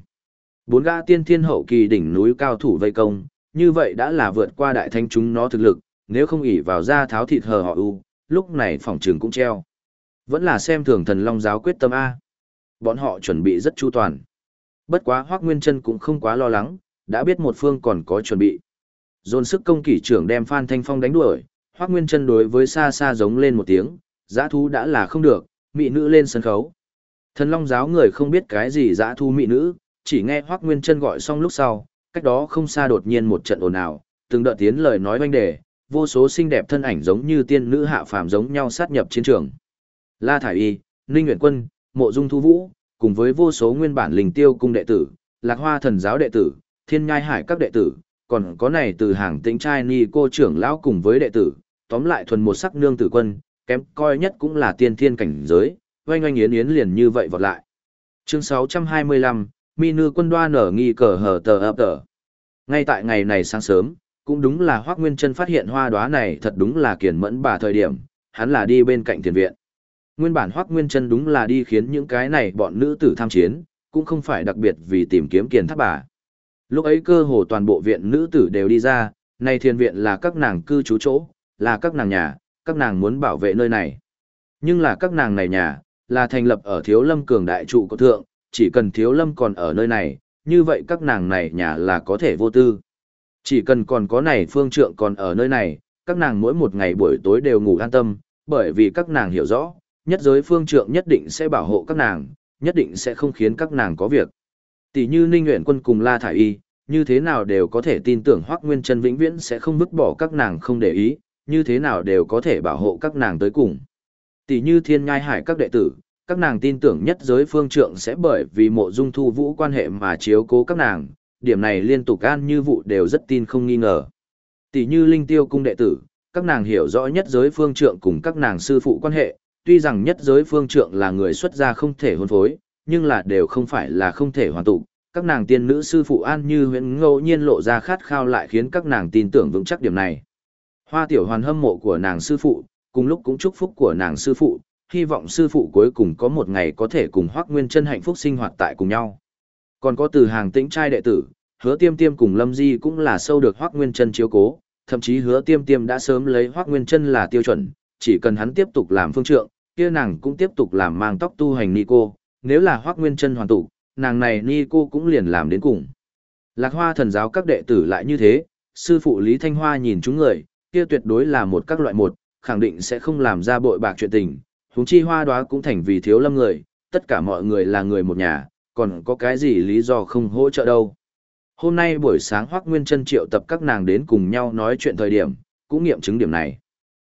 Bốn gã tiên thiên hậu kỳ đỉnh núi cao thủ vây công, như vậy đã là vượt qua đại thanh chúng nó thực lực, nếu không ỷ vào ra tháo thịt hờ họ u, lúc này phòng trường cũng treo. Vẫn là xem thường thần long giáo quyết tâm A. Bọn họ chuẩn bị rất chu toàn. Bất quá Hoác Nguyên Trân cũng không quá lo lắng, đã biết một phương còn có chuẩn bị. Dồn sức công kỷ trưởng đem Phan Thanh Phong đánh đuổi, Hoác Nguyên Trân đối với xa xa giống lên một tiếng, giã thú đã là không được, mị nữ lên sân khấu. Thần Long giáo người không biết cái gì giã thú mị nữ, chỉ nghe Hoác Nguyên Trân gọi xong lúc sau, cách đó không xa đột nhiên một trận ồn ào, từng đợt tiến lời nói oanh đề, vô số xinh đẹp thân ảnh giống như tiên nữ hạ phàm giống nhau sát nhập chiến trường. La Thải Y, Ninh Nguyễn Quân, Mộ Dung Thu Vũ, cùng với vô số nguyên bản linh tiêu cung đệ tử, Lạc Hoa thần giáo đệ tử, Thiên Nhai Hải các đệ tử, còn có này từ hàng tĩnh trai ni cô trưởng lão cùng với đệ tử, tóm lại thuần một sắc nương tử quân, kém coi nhất cũng là tiên thiên cảnh giới, oanh oanh yến yến liền như vậy vọt lại. Chương 625, Mi Nư quân đoa nở nghi cờ hở tờ ập tờ. Ngay tại ngày này sáng sớm, cũng đúng là Hoác Nguyên Trân phát hiện hoa đóa này thật đúng là kiền mẫn bà thời điểm, hắn là đi bên cạnh thiền viện. Nguyên bản Hoác Nguyên Trân đúng là đi khiến những cái này bọn nữ tử tham chiến, cũng không phải đặc biệt vì tìm kiếm kiền tháp bà. Lúc ấy cơ hồ toàn bộ viện nữ tử đều đi ra, nay thiền viện là các nàng cư trú chỗ, là các nàng nhà, các nàng muốn bảo vệ nơi này. Nhưng là các nàng này nhà, là thành lập ở thiếu lâm cường đại trụ của thượng, chỉ cần thiếu lâm còn ở nơi này, như vậy các nàng này nhà là có thể vô tư. Chỉ cần còn có này phương trượng còn ở nơi này, các nàng mỗi một ngày buổi tối đều ngủ an tâm, bởi vì các nàng hiểu rõ, nhất giới phương trượng nhất định sẽ bảo hộ các nàng, nhất định sẽ không khiến các nàng có việc. Tỷ như Ninh Nguyễn Quân cùng La Thải Y, như thế nào đều có thể tin tưởng Hoác Nguyên Trân vĩnh viễn sẽ không vứt bỏ các nàng không để ý, như thế nào đều có thể bảo hộ các nàng tới cùng. Tỷ như Thiên nhai Hải các đệ tử, các nàng tin tưởng nhất giới phương trượng sẽ bởi vì mộ dung thu vũ quan hệ mà chiếu cố các nàng, điểm này liên tục an như vụ đều rất tin không nghi ngờ. Tỷ như linh tiêu cung đệ tử, các nàng hiểu rõ nhất giới phương trượng cùng các nàng sư phụ quan hệ, tuy rằng nhất giới phương trượng là người xuất gia không thể hôn phối, nhưng là đều không phải là không thể hoàn tụ. Các nàng tiên nữ sư phụ an như huyện ngẫu nhiên lộ ra khát khao lại khiến các nàng tin tưởng vững chắc điểm này. Hoa tiểu hoàn hâm mộ của nàng sư phụ, cùng lúc cũng chúc phúc của nàng sư phụ, hy vọng sư phụ cuối cùng có một ngày có thể cùng Hoắc Nguyên Chân hạnh phúc sinh hoạt tại cùng nhau. Còn có từ hàng tĩnh trai đệ tử, hứa tiêm tiêm cùng Lâm Di cũng là sâu được Hoắc Nguyên Chân chiếu cố, thậm chí hứa tiêm tiêm đã sớm lấy Hoắc Nguyên Chân là tiêu chuẩn, chỉ cần hắn tiếp tục làm phương trượng, kia nàng cũng tiếp tục làm mang tóc tu hành ni cô, nếu là Hoắc Nguyên Chân hoàn tụ, nàng này ni cô cũng liền làm đến cùng. Lạc Hoa thần giáo các đệ tử lại như thế, sư phụ Lý Thanh Hoa nhìn chúng người, kia tuyệt đối là một các loại một, khẳng định sẽ không làm ra bội bạc chuyện tình, huống chi hoa đoá cũng thành vì thiếu lâm người, tất cả mọi người là người một nhà, còn có cái gì lý do không hỗ trợ đâu. Hôm nay buổi sáng Hoác Nguyên Trân triệu tập các nàng đến cùng nhau nói chuyện thời điểm, cũng nghiệm chứng điểm này.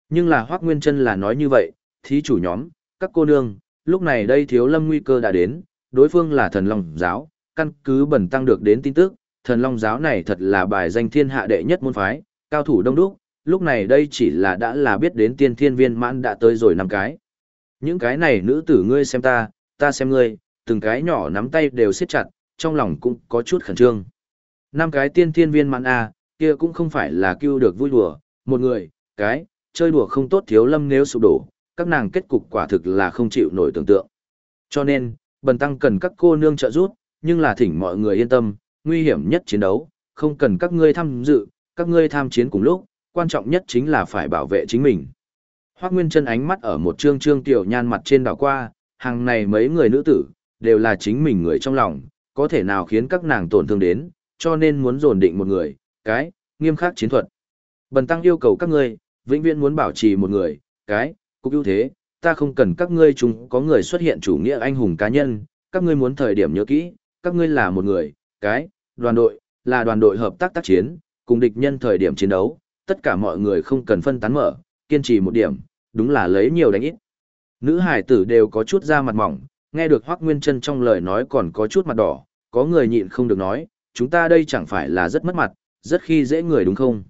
Nhưng là Hoác Nguyên Trân là nói như vậy, thí chủ nhóm, các cô nương, lúc này đây thiếu lâm nguy cơ đã đến, đối phương là thần long giáo, căn cứ bẩn tăng được đến tin tức, thần long giáo này thật là bài danh thiên hạ đệ nhất môn phái, cao thủ đông đúc, lúc này đây chỉ là đã là biết đến tiên thiên viên mãn đã tới rồi năm cái. Những cái này nữ tử ngươi xem ta, ta xem ngươi, từng cái nhỏ nắm tay đều siết chặt, trong lòng cũng có chút khẩn trương. Năm cái tiên thiên viên mãn A, kia cũng không phải là kêu được vui đùa, một người, cái, chơi đùa không tốt thiếu lâm nếu sụp đổ, các nàng kết cục quả thực là không chịu nổi tưởng tượng. Cho nên, bần tăng cần các cô nương trợ giúp, nhưng là thỉnh mọi người yên tâm, nguy hiểm nhất chiến đấu, không cần các ngươi tham dự, các ngươi tham chiến cùng lúc, quan trọng nhất chính là phải bảo vệ chính mình. Hoác Nguyên chân ánh mắt ở một trương trương tiểu nhan mặt trên đảo qua, hàng này mấy người nữ tử, đều là chính mình người trong lòng, có thể nào khiến các nàng tổn thương đến, cho nên muốn dồn định một người, cái, nghiêm khắc chiến thuật. Bần tăng yêu cầu các ngươi, vĩnh viễn muốn bảo trì một người, cái, cục ưu thế, ta không cần các ngươi chúng có người xuất hiện chủ nghĩa anh hùng cá nhân, các ngươi muốn thời điểm nhớ kỹ, các ngươi là một người, cái, đoàn đội, là đoàn đội hợp tác tác chiến, cùng địch nhân thời điểm chiến đấu, tất cả mọi người không cần phân tán mở, kiên trì một điểm, đúng là lấy nhiều đánh ít. Nữ hải tử đều có chút da mặt mỏng, nghe được Hoắc Nguyên Chân trong lời nói còn có chút mặt đỏ, có người nhịn không được nói, chúng ta đây chẳng phải là rất mất mặt, rất khi dễ người đúng không?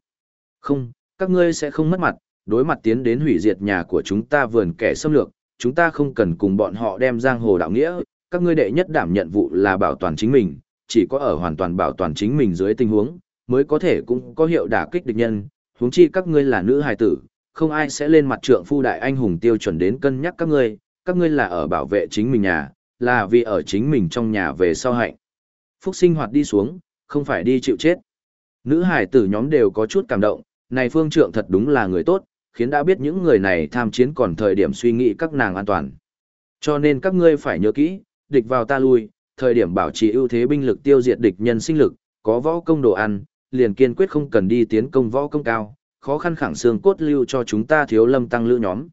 Không, các ngươi sẽ không mất mặt, đối mặt tiến đến hủy diệt nhà của chúng ta vườn kẻ xâm lược, chúng ta không cần cùng bọn họ đem giang hồ đạo nghĩa, các ngươi đệ nhất đảm nhận vụ là bảo toàn chính mình, chỉ có ở hoàn toàn bảo toàn chính mình dưới tình huống, mới có thể cũng có hiệu đả kích địch nhân, huống chi các ngươi là nữ hài tử, không ai sẽ lên mặt trượng phu đại anh hùng tiêu chuẩn đến cân nhắc các ngươi, các ngươi là ở bảo vệ chính mình nhà, là vì ở chính mình trong nhà về sau hạnh. Phúc sinh hoạt đi xuống, không phải đi chịu chết. Nữ hải tử nhóm đều có chút cảm động, này phương trượng thật đúng là người tốt, khiến đã biết những người này tham chiến còn thời điểm suy nghĩ các nàng an toàn. Cho nên các ngươi phải nhớ kỹ, địch vào ta lui, thời điểm bảo trì ưu thế binh lực tiêu diệt địch nhân sinh lực, có võ công đồ ăn, liền kiên quyết không cần đi tiến công võ công cao, khó khăn khẳng xương cốt lưu cho chúng ta thiếu lâm tăng lữ nhóm.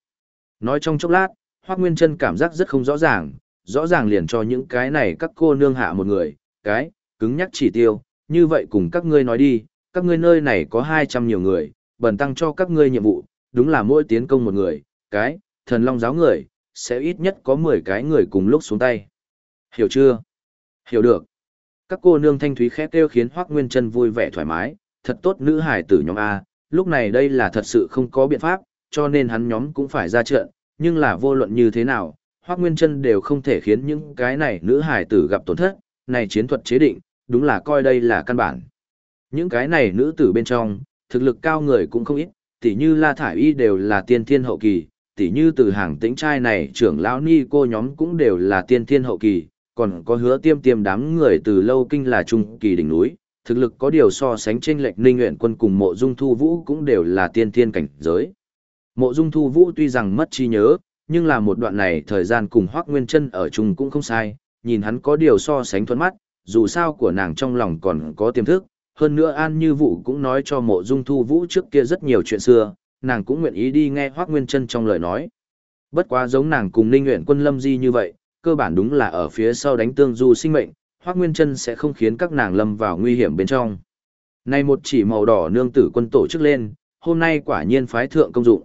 Nói trong chốc lát, Hoác Nguyên Trân cảm giác rất không rõ ràng, rõ ràng liền cho những cái này các cô nương hạ một người, cái, cứng nhắc chỉ tiêu, như vậy cùng các ngươi nói đi, các ngươi nơi này có 200 nhiều người, bần tăng cho các ngươi nhiệm vụ, đúng là mỗi tiến công một người, cái, thần long giáo người, sẽ ít nhất có 10 cái người cùng lúc xuống tay. Hiểu chưa? Hiểu được. Các cô nương thanh thúy khẽ kêu khiến Hoắc Nguyên Chân vui vẻ thoải mái, thật tốt nữ hải tử nhóm A, lúc này đây là thật sự không có biện pháp, cho nên hắn nhóm cũng phải ra trận, nhưng là vô luận như thế nào, Hoắc Nguyên Chân đều không thể khiến những cái này nữ hải tử gặp tổn thất, này chiến thuật chế định, đúng là coi đây là căn bản. Những cái này nữ tử bên trong, thực lực cao người cũng không ít, tỉ như La Thải Y đều là tiên thiên hậu kỳ, tỉ như từ hàng tĩnh trai này trưởng lão ni cô nhóm cũng đều là tiên thiên hậu kỳ, còn có hứa tiêm tiêm đám người từ lâu kinh là trung kỳ đỉnh núi, thực lực có điều so sánh trên lệch ninh nguyện quân cùng mộ dung thu vũ cũng đều là tiên thiên cảnh giới. Mộ dung thu vũ tuy rằng mất trí nhớ, nhưng là một đoạn này thời gian cùng hoác nguyên chân ở chung cũng không sai, nhìn hắn có điều so sánh thuận mắt, dù sao của nàng trong lòng còn có tiềm thức, hơn nữa An Như Vũ cũng nói cho mộ dung thu vũ trước kia rất nhiều chuyện xưa, nàng cũng nguyện ý đi nghe hoác nguyên chân trong lời nói. Bất quá giống nàng cùng ninh nguyện quân lâm di như vậy, cơ bản đúng là ở phía sau đánh tương du sinh mệnh, Hoắc Nguyên Trân sẽ không khiến các nàng lâm vào nguy hiểm bên trong. Nay một chỉ màu đỏ nương tử quân tổ chức lên, hôm nay quả nhiên phái thượng công dụng.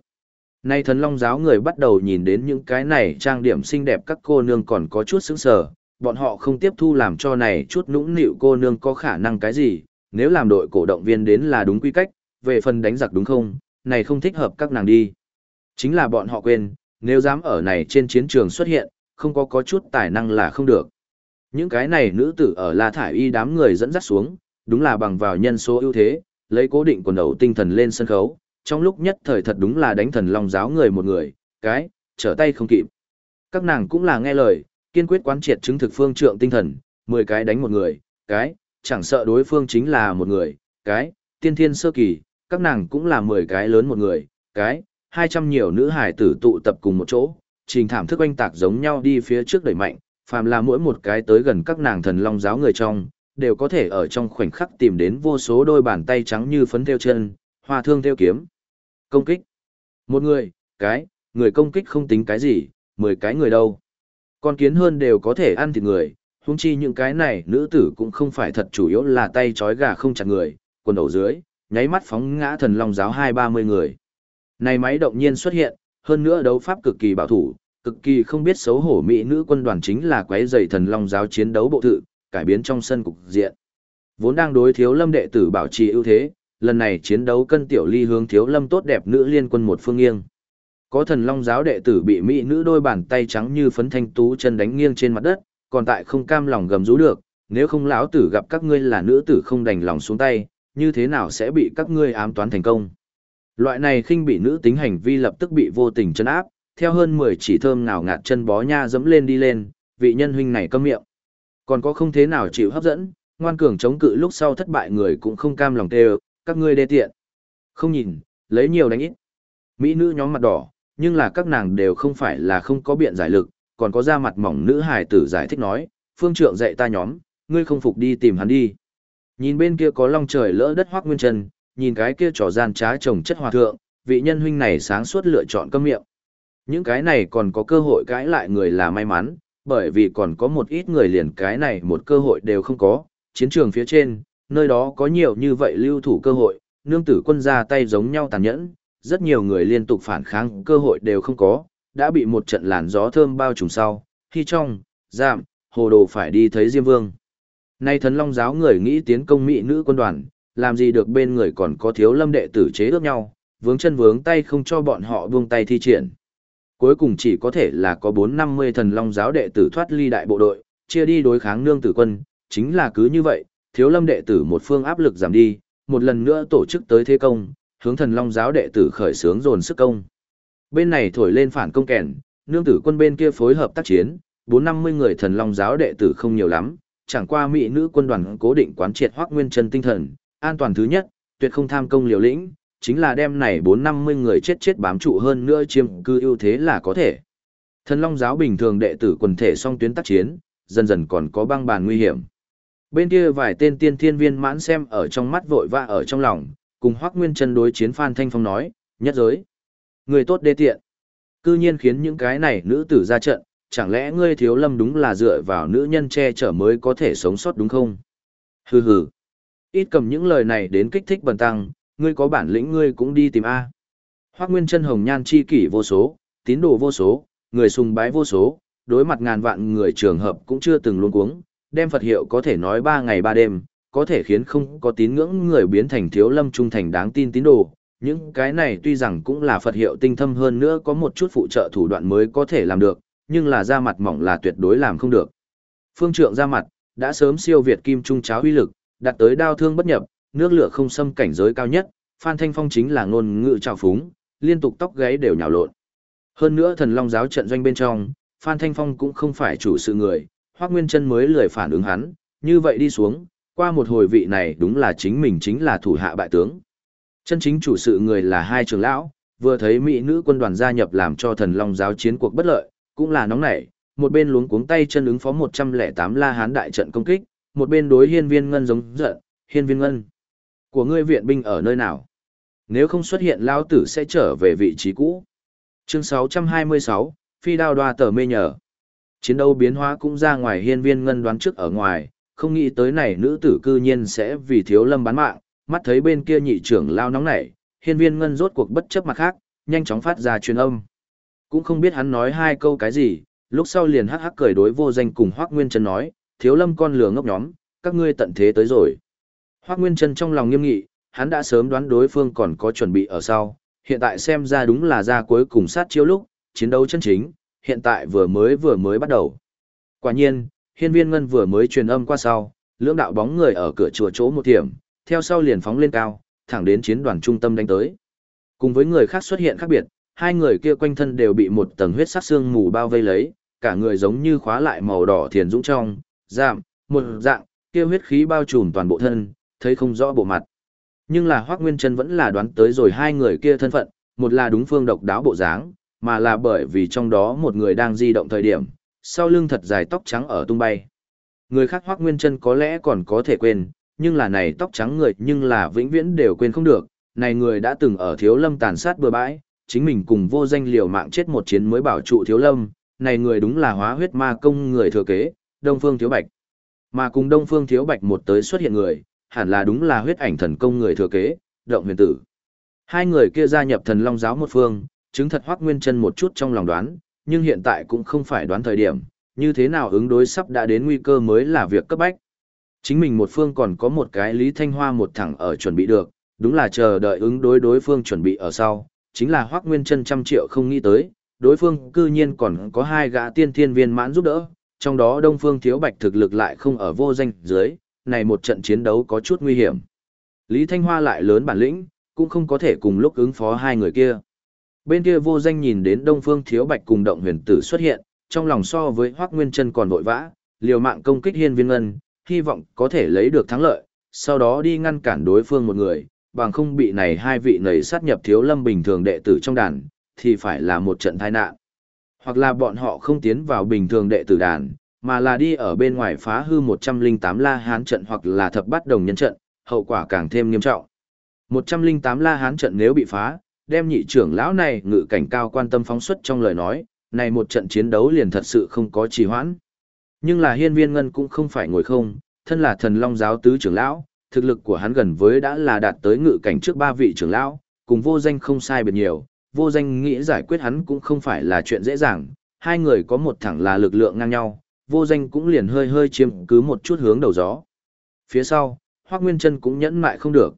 Nay thần long giáo người bắt đầu nhìn đến những cái này trang điểm xinh đẹp các cô nương còn có chút sững sờ, bọn họ không tiếp thu làm cho này chút nũng nịu cô nương có khả năng cái gì, nếu làm đội cổ động viên đến là đúng quy cách, về phần đánh giặc đúng không, này không thích hợp các nàng đi. Chính là bọn họ quên, nếu dám ở này trên chiến trường xuất hiện, không có có chút tài năng là không được. Những cái này nữ tử ở La Thải Y đám người dẫn dắt xuống, đúng là bằng vào nhân số ưu thế, lấy cố định quần đầu tinh thần lên sân khấu, trong lúc nhất thời thật đúng là đánh thần long giáo người một người, cái, trở tay không kịp, Các nàng cũng là nghe lời, kiên quyết quán triệt chứng thực phương trượng tinh thần, 10 cái đánh một người, cái, chẳng sợ đối phương chính là một người, cái, tiên thiên sơ kỳ, các nàng cũng là 10 cái lớn một người, cái, 200 nhiều nữ hải tử tụ tập cùng một chỗ, trình thảm thức oanh tạc giống nhau đi phía trước đẩy mạnh, phàm là mỗi một cái tới gần các nàng thần long giáo người trong, đều có thể ở trong khoảnh khắc tìm đến vô số đôi bàn tay trắng như phấn theo chân, hoa thương theo kiếm. Công kích. Một người, cái, người công kích không tính cái gì, mười cái người đâu. Con kiến hơn đều có thể ăn thịt người, huống chi những cái này nữ tử cũng không phải thật chủ yếu là tay trói gà không chặt người, quần đầu dưới, nháy mắt phóng ngã thần long giáo hai ba mươi người. Này máy động nhiên xuất hiện, hơn nữa đấu pháp cực kỳ bảo thủ, cực kỳ không biết xấu hổ mỹ nữ quân đoàn chính là quái dày thần long giáo chiến đấu bộ thự, cải biến trong sân cục diện. Vốn đang đối thiếu lâm đệ tử bảo trì ưu thế, lần này chiến đấu cân tiểu ly hướng thiếu lâm tốt đẹp nữ liên quân một phương nghiêng. Có thần long giáo đệ tử bị mỹ nữ đôi bàn tay trắng như phấn thanh tú chân đánh nghiêng trên mặt đất, còn tại không cam lòng gầm rú được, nếu không lão tử gặp các ngươi là nữ tử không đành lòng xuống tay, như thế nào sẽ bị các ngươi ám toán thành công. Loại này khinh bị nữ tính hành vi lập tức bị vô tình chân áp, theo hơn 10 chỉ thơm nào ngạt chân bó nha dẫm lên đi lên, vị nhân huynh này câm miệng. Còn có không thế nào chịu hấp dẫn, ngoan cường chống cự lúc sau thất bại người cũng không cam lòng tê các ngươi đê tiện. Không nhìn, lấy nhiều đánh ít. Mỹ nữ nhóm mặt đỏ, nhưng là các nàng đều không phải là không có biện giải lực, còn có da mặt mỏng nữ hài tử giải thích nói, phương trượng dạy ta nhóm, ngươi không phục đi tìm hắn đi. Nhìn bên kia có long trời lỡ đất hoác nguyên trần, nhìn cái kia trò gian trá trồng chất hòa thượng, vị nhân huynh này sáng suốt lựa chọn câm miệng. Những cái này còn có cơ hội cãi lại người là may mắn, bởi vì còn có một ít người liền cái này một cơ hội đều không có, chiến trường phía trên, nơi đó có nhiều như vậy lưu thủ cơ hội, nương tử quân ra tay giống nhau tàn nhẫn, rất nhiều người liên tục phản kháng cơ hội đều không có, đã bị một trận làn gió thơm bao trùm sau, khi trong, giảm, hồ đồ phải đi thấy Diêm Vương. Nay thần long giáo người nghĩ tiến công mỹ nữ quân đoàn, làm gì được bên người còn có thiếu lâm đệ tử chế ước nhau, vướng chân vướng tay không cho bọn họ buông tay thi triển. Cuối cùng chỉ có thể là có 450 thần long giáo đệ tử thoát ly đại bộ đội, chia đi đối kháng nương tử quân, chính là cứ như vậy, thiếu lâm đệ tử một phương áp lực giảm đi, một lần nữa tổ chức tới thế công, hướng thần long giáo đệ tử khởi xướng dồn sức công. Bên này thổi lên phản công kèn, nương tử quân bên kia phối hợp tác chiến, 450 người thần long giáo đệ tử không nhiều lắm, chẳng qua mỹ nữ quân đoàn cố định quán triệt hoác nguyên chân tinh thần, an toàn thứ nhất, tuyệt không tham công liều lĩnh, chính là đem này 450 người chết chết bám trụ hơn nữa chiếm cư ưu thế là có thể. Thần Long giáo bình thường đệ tử quần thể song tuyến tác chiến, dần dần còn có băng bàn nguy hiểm. Bên kia vài tên tiên thiên viên mãn xem ở trong mắt vội vã ở trong lòng, cùng Hoắc Nguyên Chân đối chiến Phan Thanh Phong nói, nhất giới. Người tốt đê tiện. Cư nhiên khiến những cái này nữ tử ra trận, chẳng lẽ ngươi thiếu lâm đúng là dựa vào nữ nhân che chở mới có thể sống sót đúng không? Hừ hừ. Ít cầm những lời này đến kích thích bần tăng, ngươi có bản lĩnh ngươi cũng đi tìm A. Hoác Nguyên chân hồng nhan chi kỷ vô số, tín đồ vô số, người sùng bái vô số, đối mặt ngàn vạn người trường hợp cũng chưa từng luôn cuống, đem Phật hiệu có thể nói ba ngày ba đêm, có thể khiến không có tín ngưỡng người biến thành thiếu lâm trung thành đáng tin tín đồ. Những cái này tuy rằng cũng là Phật hiệu tinh thâm hơn nữa có một chút phụ trợ thủ đoạn mới có thể làm được, nhưng là ra mặt mỏng là tuyệt đối làm không được. Phương trượng ra mặt, đã sớm siêu việt kim trung cháo uy lực, đạt tới đao thương bất nhập, nước lửa không xâm cảnh giới cao nhất, Phan Thanh Phong chính là ngôn ngữ trào phúng, liên tục tóc gáy đều nhào lộn. Hơn nữa thần long giáo trận doanh bên trong, Phan Thanh Phong cũng không phải chủ sự người, Hoắc Nguyên Chân mới lười phản ứng hắn, như vậy đi xuống, qua một hồi vị này đúng là chính mình chính là thủ hạ bại tướng. Chân chính chủ sự người là hai trưởng lão, vừa thấy mỹ nữ quân đoàn gia nhập làm cho thần long giáo chiến cuộc bất lợi, cũng là nóng nảy, một bên luống cuống tay chân ứng phó 108 La Hán đại trận công kích, một bên đối hiên viên ngân giống giận, hiên viên ngân. Của ngươi viện binh ở nơi nào? Nếu không xuất hiện lao tử sẽ trở về vị trí cũ. Chương 626, Phi đao đoa tờ mê nhờ. Chiến đấu biến hóa cũng ra ngoài hiên viên ngân đoán trước ở ngoài, không nghĩ tới này nữ tử cư nhiên sẽ vì thiếu lâm bán mạng, mắt thấy bên kia nhị trưởng lao nóng nảy, hiên viên ngân rốt cuộc bất chấp mặt khác, nhanh chóng phát ra truyền âm. Cũng không biết hắn nói hai câu cái gì, lúc sau liền hắc hắc cười đối vô danh cùng Hoắc Nguyên Trần nói, thiếu lâm con lừa ngốc nhóm, các ngươi tận thế tới rồi. Hoác Nguyên Trân trong lòng nghiêm nghị, hắn đã sớm đoán đối phương còn có chuẩn bị ở sau, hiện tại xem ra đúng là ra cuối cùng sát chiêu lúc, chiến đấu chân chính, hiện tại vừa mới vừa mới bắt đầu. Quả nhiên, hiên viên ngân vừa mới truyền âm qua sau, lưỡng đạo bóng người ở cửa chùa chỗ một thiểm, theo sau liền phóng lên cao, thẳng đến chiến đoàn trung tâm đánh tới. Cùng với người khác xuất hiện khác biệt, hai người kia quanh thân đều bị một tầng huyết sắc xương mù bao vây lấy, cả người giống như khóa lại màu đỏ thiền dũng trong, giảm, một dạng, kia huyết khí bao trùm toàn bộ thân, thấy không rõ bộ mặt. Nhưng là Hoác Nguyên Trân vẫn là đoán tới rồi hai người kia thân phận, một là đúng phương độc đáo bộ dáng, mà là bởi vì trong đó một người đang di động thời điểm, sau lưng thật dài tóc trắng ở tung bay. Người khác Hoác Nguyên Trân có lẽ còn có thể quên, nhưng là này tóc trắng người nhưng là vĩnh viễn đều quên không được, này người đã từng ở thiếu lâm tàn sát bừa bãi, chính mình cùng vô danh liều mạng chết một chiến mới bảo trụ thiếu lâm, này người đúng là hóa huyết ma công người thừa kế, Đông Phương Thiếu Bạch. Mà cùng Đông Phương Thiếu Bạch một tới xuất hiện người, hẳn là đúng là huyết ảnh thần công người thừa kế, Động Huyền Tử. Hai người kia gia nhập thần long giáo một phương, chứng thật Hoắc Nguyên Chân một chút trong lòng đoán, nhưng hiện tại cũng không phải đoán thời điểm, như thế nào ứng đối sắp đã đến nguy cơ mới là việc cấp bách. Chính mình một phương còn có một cái Lý Thanh Hoa một thẳng ở chuẩn bị được, đúng là chờ đợi ứng đối đối phương chuẩn bị ở sau, chính là Hoắc Nguyên Chân trăm triệu không nghĩ tới, đối phương cư nhiên còn có hai gã tiên thiên viên mãn giúp đỡ, trong đó Đông Phương Thiếu Bạch thực lực lại không ở vô danh dưới, này một trận chiến đấu có chút nguy hiểm. Lý Thanh Hoa lại lớn bản lĩnh, cũng không có thể cùng lúc ứng phó hai người kia. Bên kia vô danh nhìn đến Đông Phương Thiếu Bạch cùng động huyền tử xuất hiện, trong lòng so với Hoắc Nguyên Chân còn vội vã, liều mạng công kích Hiên Viên Ngân, hy vọng có thể lấy được thắng lợi, sau đó đi ngăn cản đối phương một người, bằng không bị này hai vị nầy sát nhập Thiếu Lâm bình thường đệ tử trong đàn, thì phải là một trận tai nạn. Hoặc là bọn họ không tiến vào bình thường đệ tử đàn, mà là đi ở bên ngoài phá hư 108 La Hán trận hoặc là thập bát đồng nhân trận, hậu quả càng thêm nghiêm trọng. 108 La Hán trận nếu bị phá, đem nhị trưởng lão này ngự cảnh cao quan tâm phóng xuất trong lời nói, này một trận chiến đấu liền thật sự không có trì hoãn. Nhưng là hiên viên ngân cũng không phải ngồi không, thân là thần long giáo tứ trưởng lão, thực lực của hắn gần với đã là đạt tới ngự cảnh trước ba vị trưởng lão, cùng vô danh không sai biệt nhiều, vô danh nghĩ giải quyết hắn cũng không phải là chuyện dễ dàng, hai người có một thẳng là lực lượng ngang nhau, vô danh cũng liền hơi hơi chiếm cứ một chút hướng đầu gió. Phía sau, Hoác Nguyên Trân cũng nhẫn mại không được.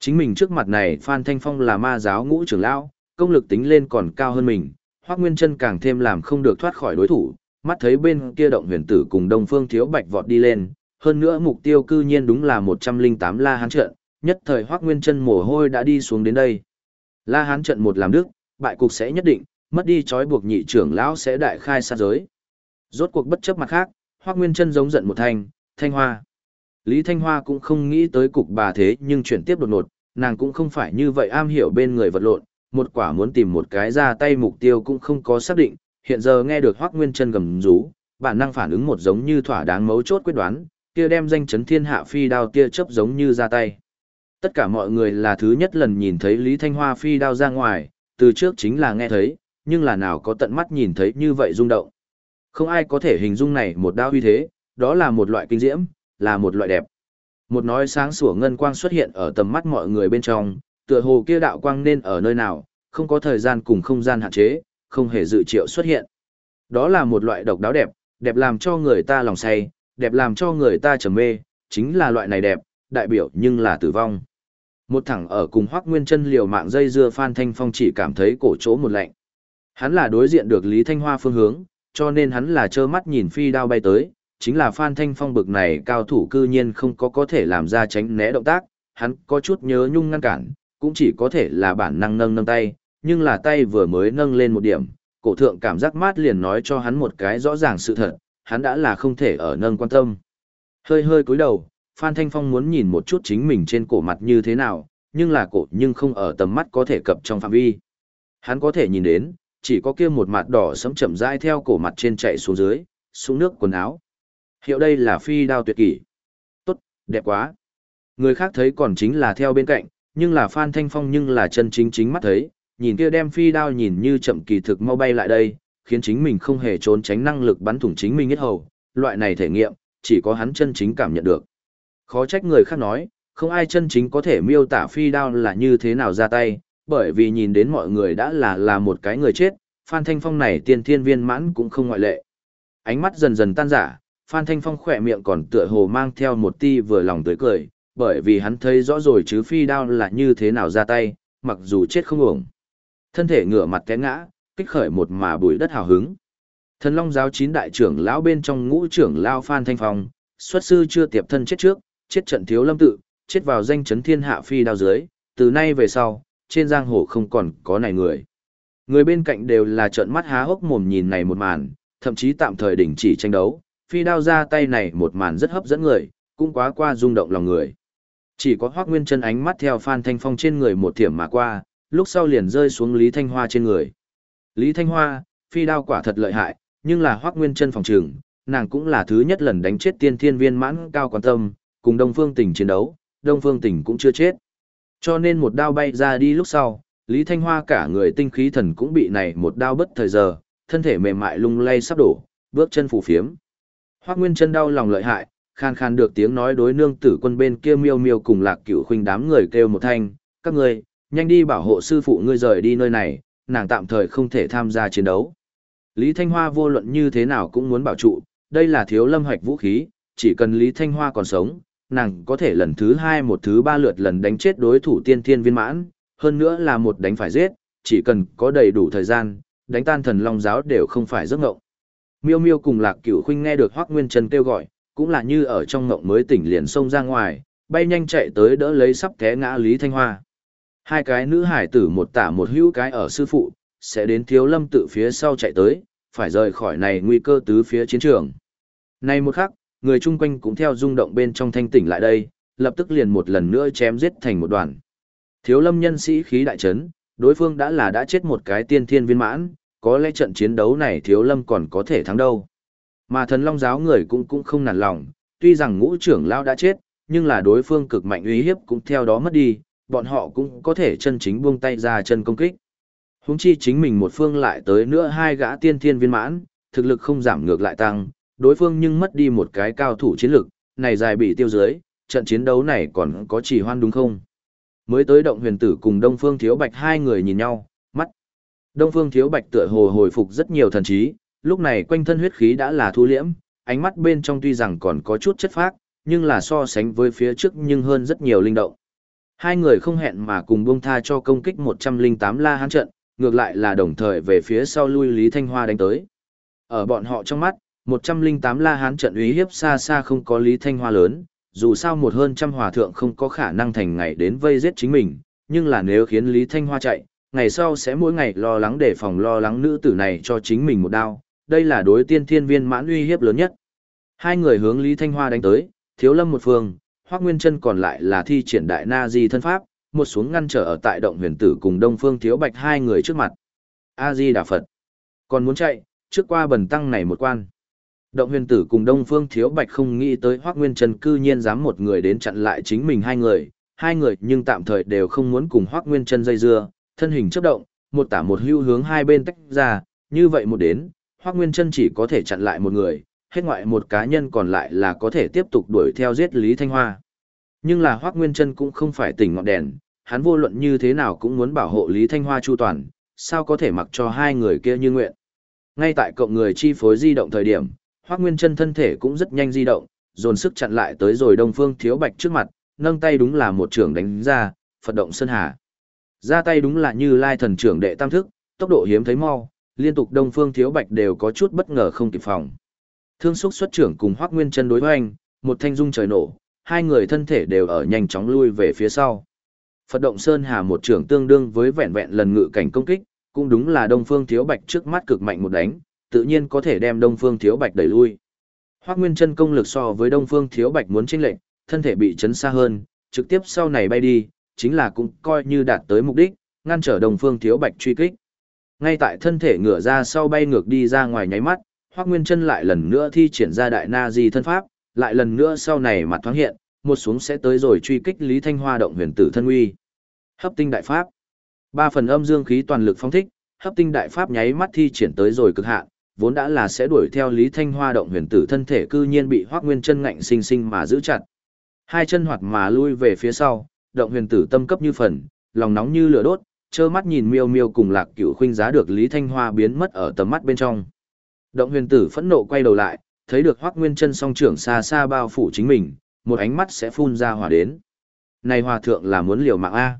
Chính mình trước mặt này Phan Thanh Phong là ma giáo ngũ trưởng lão, công lực tính lên còn cao hơn mình, Hoác Nguyên Trân càng thêm làm không được thoát khỏi đối thủ, mắt thấy bên kia động huyền tử cùng Đông Phương Thiếu Bạch vọt đi lên, hơn nữa mục tiêu cư nhiên đúng là 108 La Hán trận, nhất thời Hoác Nguyên Trân mồ hôi đã đi xuống đến đây. La Hán trận một làm đức, bại cục sẽ nhất định, mất đi trói buộc nhị trưởng lão sẽ đại khai sát giới. Rốt cuộc bất chấp mặt khác, Hoắc Nguyên Chân giống giận một thanh, "Thanh Hoa." Lý Thanh Hoa cũng không nghĩ tới cục bà thế nhưng chuyển tiếp đột ngột, nàng cũng không phải như vậy am hiểu bên người vật lộn, một quả muốn tìm một cái ra tay mục tiêu cũng không có xác định, hiện giờ nghe được Hoắc Nguyên Chân gầm rú, bản năng phản ứng một giống như thỏa đáng mấu chốt quyết đoán, kia đem danh chấn thiên hạ phi đao tia chớp giống như ra tay. Tất cả mọi người là thứ nhất lần nhìn thấy Lý Thanh Hoa phi đao ra ngoài, từ trước chính là nghe thấy, nhưng là nào có tận mắt nhìn thấy như vậy rung động. Không ai có thể hình dung này một đao uy thế, đó là một loại kinh diễm, là một loại đẹp. Một nói sáng sủa ngân quang xuất hiện ở tầm mắt mọi người bên trong, tựa hồ kia đạo quang nên ở nơi nào, không có thời gian cùng không gian hạn chế, không hề dự triệu xuất hiện. Đó là một loại độc đáo đẹp, đẹp làm cho người ta lòng say, đẹp làm cho người ta trầm mê, chính là loại này đẹp, đại biểu nhưng là tử vong. Một thẳng ở cùng Hoắc Nguyên Chân liều mạng dây dưa Phan Thanh Phong chỉ cảm thấy cổ chỗ một lạnh. Hắn là đối diện được Lý Thanh Hoa phương hướng, cho nên hắn là trơ mắt nhìn phi đao bay tới, chính là Phan Thanh Phong bực này cao thủ cư nhiên không có có thể làm ra tránh né động tác, hắn có chút nhớ nhung ngăn cản, cũng chỉ có thể là bản năng nâng nâng tay, nhưng là tay vừa mới nâng lên một điểm, cổ thượng cảm giác mát liền nói cho hắn một cái rõ ràng sự thật, hắn đã là không thể ở nâng quan tâm. Hơi hơi cúi đầu, Phan Thanh Phong muốn nhìn một chút chính mình trên cổ mặt như thế nào, nhưng là cổ nhưng không ở tầm mắt có thể cập trong phạm vi. Hắn có thể nhìn đến, chỉ có kia một mặt đỏ sẫm chậm rãi theo cổ mặt trên chạy xuống dưới, xuống nước quần áo. Hiệu đây là phi đao tuyệt kỷ. Tốt, đẹp quá. Người khác thấy còn chính là theo bên cạnh, nhưng là Phan Thanh Phong nhưng là chân chính chính mắt thấy, nhìn kia đem phi đao nhìn như chậm kỳ thực mau bay lại đây, khiến chính mình không hề trốn tránh năng lực bắn thủng chính mình hết hầu, loại này thể nghiệm, chỉ có hắn chân chính cảm nhận được. Khó trách người khác nói, không ai chân chính có thể miêu tả phi đao là như thế nào ra tay, bởi vì nhìn đến mọi người đã là là một cái người chết, Phan Thanh Phong này tiên thiên viên mãn cũng không ngoại lệ. Ánh mắt dần dần tan giả, Phan Thanh Phong khỏe miệng còn tựa hồ mang theo một ti vừa lòng tới cười, bởi vì hắn thấy rõ rồi chứ phi đao là như thế nào ra tay, mặc dù chết không ổng. Thân thể ngửa mặt té ngã, kích khởi một mà bùi đất hào hứng. Thần Long giáo chín đại trưởng lão bên trong ngũ trưởng lão Phan Thanh Phong, xuất sư chưa tiệp thân chết trước, chết trận thiếu lâm tự, chết vào danh chấn thiên hạ phi đao dưới, từ nay về sau, trên giang hồ không còn có này người. Người bên cạnh đều là trợn mắt há hốc mồm nhìn này một màn, thậm chí tạm thời đình chỉ tranh đấu, phi đao ra tay này một màn rất hấp dẫn người, cũng quá qua rung động lòng người. Chỉ có Hoắc Nguyên Chân ánh mắt theo Phan Thanh Phong trên người một thiểm mà qua, lúc sau liền rơi xuống Lý Thanh Hoa trên người. Lý Thanh Hoa, phi đao quả thật lợi hại, nhưng là Hoắc Nguyên Chân phòng trường, nàng cũng là thứ nhất lần đánh chết tiên thiên viên mãn cao quan tâm, cùng Đông Phương Tỉnh chiến đấu, Đông Phương Tỉnh cũng chưa chết. Cho nên một đao bay ra đi lúc sau, Lý Thanh Hoa cả người tinh khí thần cũng bị này một đao bất thời giờ, thân thể mềm mại lung lay sắp đổ, bước chân phù phiếm. Hoắc Nguyên chân đau lòng lợi hại, khan khan được tiếng nói đối nương tử quân bên kia miêu miêu cùng lạc cửu khuynh đám người kêu một thanh, các người, nhanh đi bảo hộ sư phụ ngươi rời đi nơi này, nàng tạm thời không thể tham gia chiến đấu. Lý Thanh Hoa vô luận như thế nào cũng muốn bảo trụ, đây là thiếu lâm hoạch vũ khí, chỉ cần Lý Thanh Hoa còn sống, nàng có thể lần thứ hai một thứ ba lượt lần đánh chết đối thủ tiên thiên viên mãn, hơn nữa là một đánh phải giết, chỉ cần có đầy đủ thời gian, đánh tan thần long giáo đều không phải giấc ngộng. Miêu Miêu cùng Lạc Cửu Khuynh nghe được Hoắc Nguyên Trần kêu gọi, cũng là như ở trong ngộng mới tỉnh liền xông ra ngoài, bay nhanh chạy tới đỡ lấy sắp té ngã Lý Thanh Hoa. Hai cái nữ hải tử một tả một hữu cái ở sư phụ, sẽ đến Thiếu Lâm tự phía sau chạy tới, phải rời khỏi này nguy cơ tứ phía chiến trường. Nay một khắc, người chung quanh cũng theo rung động bên trong thanh tỉnh lại đây, lập tức liền một lần nữa chém giết thành một đoàn. Thiếu lâm nhân sĩ khí đại trấn, đối phương đã là đã chết một cái tiên thiên viên mãn, có lẽ trận chiến đấu này thiếu lâm còn có thể thắng đâu. Mà thần long giáo người cũng cũng không nản lòng, tuy rằng ngũ trưởng lao đã chết, nhưng là đối phương cực mạnh uy hiếp cũng theo đó mất đi, bọn họ cũng có thể chân chính buông tay ra chân công kích. Húng chi chính mình một phương lại tới nữa hai gã tiên thiên viên mãn, thực lực không giảm ngược lại tăng, đối phương nhưng mất đi một cái cao thủ chiến lực, này dài bị tiêu dưới, trận chiến đấu này còn có chỉ hoan đúng không? Mới tới động huyền tử cùng Đông Phương Thiếu Bạch hai người nhìn nhau, mắt. Đông Phương Thiếu Bạch tựa hồ hồi phục rất nhiều thần trí, lúc này quanh thân huyết khí đã là thu liễm, ánh mắt bên trong tuy rằng còn có chút chất phác, nhưng là so sánh với phía trước nhưng hơn rất nhiều linh động. Hai người không hẹn mà cùng buông tha cho công kích 108 la hán trận, ngược lại là đồng thời về phía sau lui Lý Thanh Hoa đánh tới. Ở bọn họ trong mắt, 108 la hán trận uy hiếp xa xa không có Lý Thanh Hoa lớn, dù sao một hơn trăm hòa thượng không có khả năng thành ngày đến vây giết chính mình, nhưng là nếu khiến Lý Thanh Hoa chạy, ngày sau sẽ mỗi ngày lo lắng để phòng lo lắng nữ tử này cho chính mình một đao, đây là đối tiên thiên viên mãn uy hiếp lớn nhất. Hai người hướng Lý Thanh Hoa đánh tới, thiếu lâm một phương, hoác Nguyên Chân còn lại là thi triển đại na di thân pháp, một xuống ngăn trở ở tại động huyền tử cùng Đông Phương Thiếu Bạch hai người trước mặt. A Di Đà Phật. Còn muốn chạy, trước qua bần tăng này một quan. Động huyền tử cùng Đông Phương Thiếu Bạch không nghĩ tới Hoác Nguyên Trần cư nhiên dám một người đến chặn lại chính mình hai người, hai người nhưng tạm thời đều không muốn cùng Hoác Nguyên Trần dây dưa, thân hình chấp động, một tả một hưu hướng hai bên tách ra, như vậy một đến, Hoác Nguyên Trần chỉ có thể chặn lại một người, hết ngoại một cá nhân còn lại là có thể tiếp tục đuổi theo giết Lý Thanh Hoa. Nhưng là Hoác Nguyên Trân cũng không phải tỉnh ngọn đèn, hắn vô luận như thế nào cũng muốn bảo hộ Lý Thanh Hoa chu toàn, sao có thể mặc cho hai người kia như nguyện. Ngay tại cộng người chi phối di động thời điểm, Hoắc Nguyên Chân thân thể cũng rất nhanh di động, dồn sức chặn lại tới rồi Đông Phương Thiếu Bạch trước mặt, nâng tay đúng là một trường đánh ra, Phật động sơn hà. Ra tay đúng là như Lai thần trưởng đệ tam thức, tốc độ hiếm thấy mau, liên tục Đông Phương Thiếu Bạch đều có chút bất ngờ không kịp phòng. Thương xúc xuất trưởng cùng Hoắc Nguyên Chân đối hoành, một thanh dung trời nổ, hai người thân thể đều ở nhanh chóng lui về phía sau. Phật động sơn hà một trưởng tương đương với vẹn vẹn lần ngự cảnh công kích, cũng đúng là Đông Phương Thiếu Bạch trước mắt cực mạnh một đánh, tự nhiên có thể đem Đông Phương Thiếu Bạch đẩy lui. Hoắc Nguyên Chân công lực so với Đông Phương Thiếu Bạch muốn chênh lệch, thân thể bị chấn xa hơn, trực tiếp sau này bay đi, chính là cũng coi như đạt tới mục đích, ngăn trở Đông Phương Thiếu Bạch truy kích. Ngay tại thân thể ngửa ra sau bay ngược đi ra ngoài nháy mắt, Hoắc Nguyên Chân lại lần nữa thi triển ra đại na di thân pháp, lại lần nữa sau này mặt thoáng hiện, một xuống sẽ tới rồi truy kích Lý Thanh Hoa động huyền tử thân uy. Hấp tinh đại pháp. Ba phần âm dương khí toàn lực phóng thích, hấp tinh đại pháp nháy mắt thi triển tới rồi cực hạn, vốn đã là sẽ đuổi theo Lý Thanh Hoa động huyền tử thân thể cư nhiên bị Hoắc Nguyên chân ngạnh sinh sinh mà giữ chặt. Hai chân hoạt mà lui về phía sau, động huyền tử tâm cấp như phần, lòng nóng như lửa đốt, trơ mắt nhìn Miêu Miêu cùng Lạc Cửu khuynh giá được Lý Thanh Hoa biến mất ở tầm mắt bên trong. Động huyền tử phẫn nộ quay đầu lại, thấy được Hoắc Nguyên chân song trưởng xa xa bao phủ chính mình, một ánh mắt sẽ phun ra hỏa đến. Này hòa thượng là muốn liều mạng a.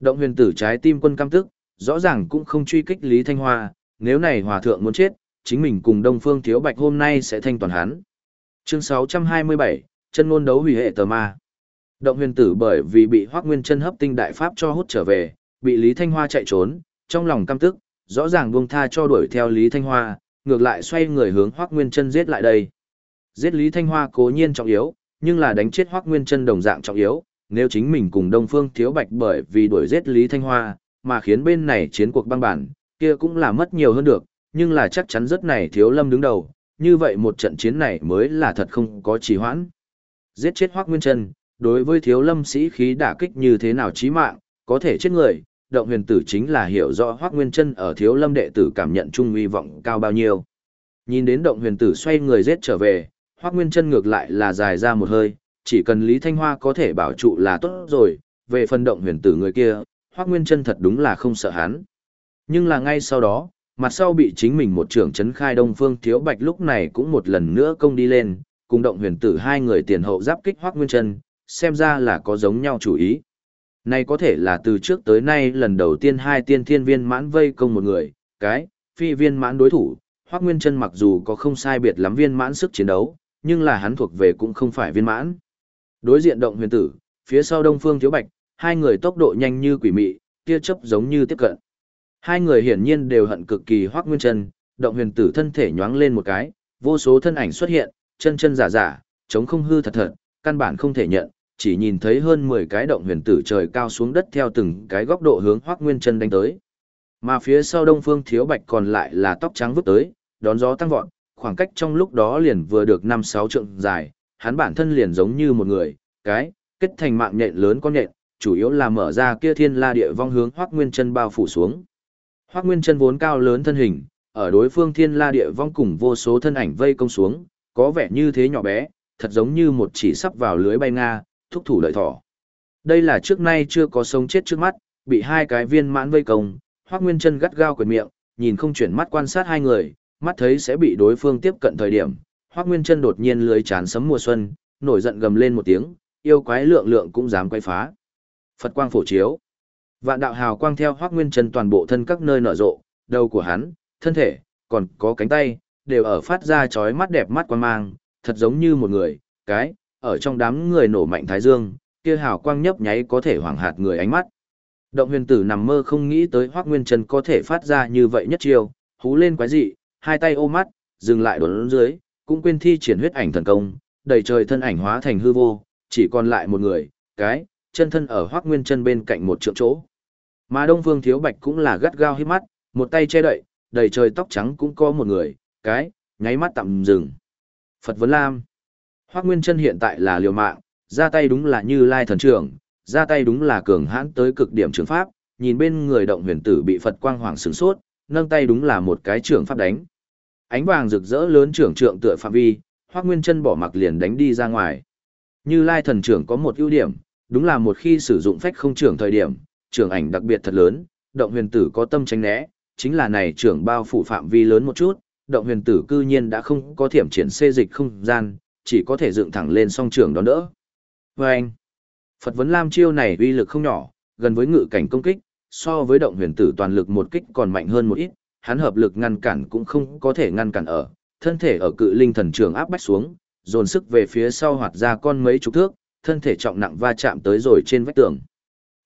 Động huyền tử trái tim quân cam tức, rõ ràng cũng không truy kích Lý Thanh Hoa, nếu này hòa thượng muốn chết, chính mình cùng Đông Phương Thiếu Bạch hôm nay sẽ thanh toàn hắn. Chương 627, chân ngôn đấu hủy hệ tờ ma. Động huyền tử bởi vì bị Hoắc Nguyên chân hấp tinh đại pháp cho hút trở về, bị Lý Thanh Hoa chạy trốn, trong lòng căm tức, rõ ràng buông tha cho đuổi theo Lý Thanh Hoa, ngược lại xoay người hướng Hoắc Nguyên Chân giết lại đây. Giết Lý Thanh Hoa cố nhiên trọng yếu, nhưng là đánh chết Hoắc Nguyên Chân đồng dạng trọng yếu, nếu chính mình cùng Đông Phương Thiếu Bạch bởi vì đuổi giết Lý Thanh Hoa, mà khiến bên này chiến cuộc băng bản, kia cũng là mất nhiều hơn được, nhưng là chắc chắn rất này Thiếu Lâm đứng đầu, như vậy một trận chiến này mới là thật không có trì hoãn. Giết chết Hoắc Nguyên Chân, đối với Thiếu Lâm sĩ khí đả kích như thế nào chí mạng, có thể chết người, động huyền tử chính là hiểu rõ Hoắc Nguyên Chân ở Thiếu Lâm đệ tử cảm nhận trung uy vọng cao bao nhiêu. Nhìn đến động huyền tử xoay người giết trở về, Hoắc Nguyên Chân ngược lại là dài ra một hơi, chỉ cần Lý Thanh Hoa có thể bảo trụ là tốt rồi, về phần động huyền tử người kia, Hoắc Nguyên Chân thật đúng là không sợ hắn. Nhưng là ngay sau đó, mặt sau bị chính mình một trưởng chấn khai Đông Phương Thiếu Bạch lúc này cũng một lần nữa công đi lên, cùng động huyền tử hai người tiền hậu giáp kích Hoắc Nguyên Chân, xem ra là có giống nhau chủ ý. Này có thể là từ trước tới nay lần đầu tiên hai tiên thiên viên mãn vây công một người, cái, phi viên mãn đối thủ, Hoắc Nguyên Chân mặc dù có không sai biệt lắm viên mãn sức chiến đấu, nhưng là hắn thuộc về cũng không phải viên mãn. Đối diện động huyền tử, phía sau Đông Phương Thiếu Bạch, hai người tốc độ nhanh như quỷ mị, tia chớp giống như tiếp cận. Hai người hiển nhiên đều hận cực kỳ Hoắc Nguyên Chân, động huyền tử thân thể nhoáng lên một cái, vô số thân ảnh xuất hiện, chân chân giả giả, chống không hư thật thật, căn bản không thể nhận, chỉ nhìn thấy hơn 10 cái động huyền tử trời cao xuống đất theo từng cái góc độ hướng Hoắc Nguyên Chân đánh tới. Mà phía sau Đông Phương Thiếu Bạch còn lại là tóc trắng vút tới, đón gió tăng vọt, khoảng cách trong lúc đó liền vừa được 5-6 trượng dài, hắn bản thân liền giống như một người, cái, kết thành mạng nhện lớn con nhện, chủ yếu là mở ra kia thiên la địa vong hướng Hoắc Nguyên Chân bao phủ xuống. Hoắc Nguyên Chân vốn cao lớn thân hình, ở đối phương thiên la địa vong cùng vô số thân ảnh vây công xuống, có vẻ như thế nhỏ bé, thật giống như một chỉ sắp vào lưới bay nga, thúc thủ lợi thỏ. Đây là trước nay chưa có sống chết trước mắt, bị hai cái viên mãn vây công, Hoắc Nguyên Chân gắt gao quyền miệng, nhìn không chuyển mắt quan sát hai người, mắt thấy sẽ bị đối phương tiếp cận thời điểm, Hoắc Nguyên Chân đột nhiên lưới chán sấm mùa xuân, nổi giận gầm lên một tiếng, yêu quái lượng lượng cũng dám quay phá. Phật quang phổ chiếu. Vạn đạo hào quang theo Hoắc Nguyên trần toàn bộ thân các nơi nở rộ, đầu của hắn, thân thể, còn có cánh tay, đều ở phát ra chói mắt đẹp mắt quang mang, thật giống như một người, cái, ở trong đám người nổ mạnh thái dương, kia hào quang nhấp nháy có thể hoàng hạt người ánh mắt. Động huyền tử nằm mơ không nghĩ tới Hoắc Nguyên trần có thể phát ra như vậy nhất chiêu, hú lên quái dị, hai tay ôm mắt, dừng lại đốn dưới, cũng quên thi triển huyết ảnh thần công, đầy trời thân ảnh hóa thành hư vô, chỉ còn lại một người, cái, chân thân ở Hoắc Nguyên Chân bên cạnh một trượng chỗ. Mà Đông Phương Thiếu Bạch cũng là gắt gao hít mắt, một tay che đậy, đầy trời tóc trắng cũng có một người, cái, nháy mắt tạm dừng. Phật Vấn Lam. Hoắc Nguyên Chân hiện tại là liều mạng, ra tay đúng là như lai thần trưởng, ra tay đúng là cường hãn tới cực điểm trường pháp, nhìn bên người động huyền tử bị Phật quang hoàng sửng sốt, nâng tay đúng là một cái trường pháp đánh. Ánh vàng rực rỡ lớn trưởng trượng tựa phạm vi, Hoắc Nguyên Chân bỏ mặc liền đánh đi ra ngoài. Như Lai thần trưởng có một ưu điểm, đúng là một khi sử dụng phách không trưởng thời điểm, trưởng ảnh đặc biệt thật lớn, động huyền tử có tâm tránh né, chính là này trưởng bao phủ phạm vi lớn một chút, động huyền tử cư nhiên đã không có thiểm triển xê dịch không gian, chỉ có thể dựng thẳng lên song trưởng đón đỡ. Và anh, Phật vấn Lam chiêu này uy lực không nhỏ, gần với ngự cảnh công kích, so với động huyền tử toàn lực một kích còn mạnh hơn một ít, hắn hợp lực ngăn cản cũng không có thể ngăn cản ở, thân thể ở cự linh thần trường áp bách xuống, dồn sức về phía sau hoạt ra con mấy chục thước, thân thể trọng nặng va chạm tới rồi trên vách tường.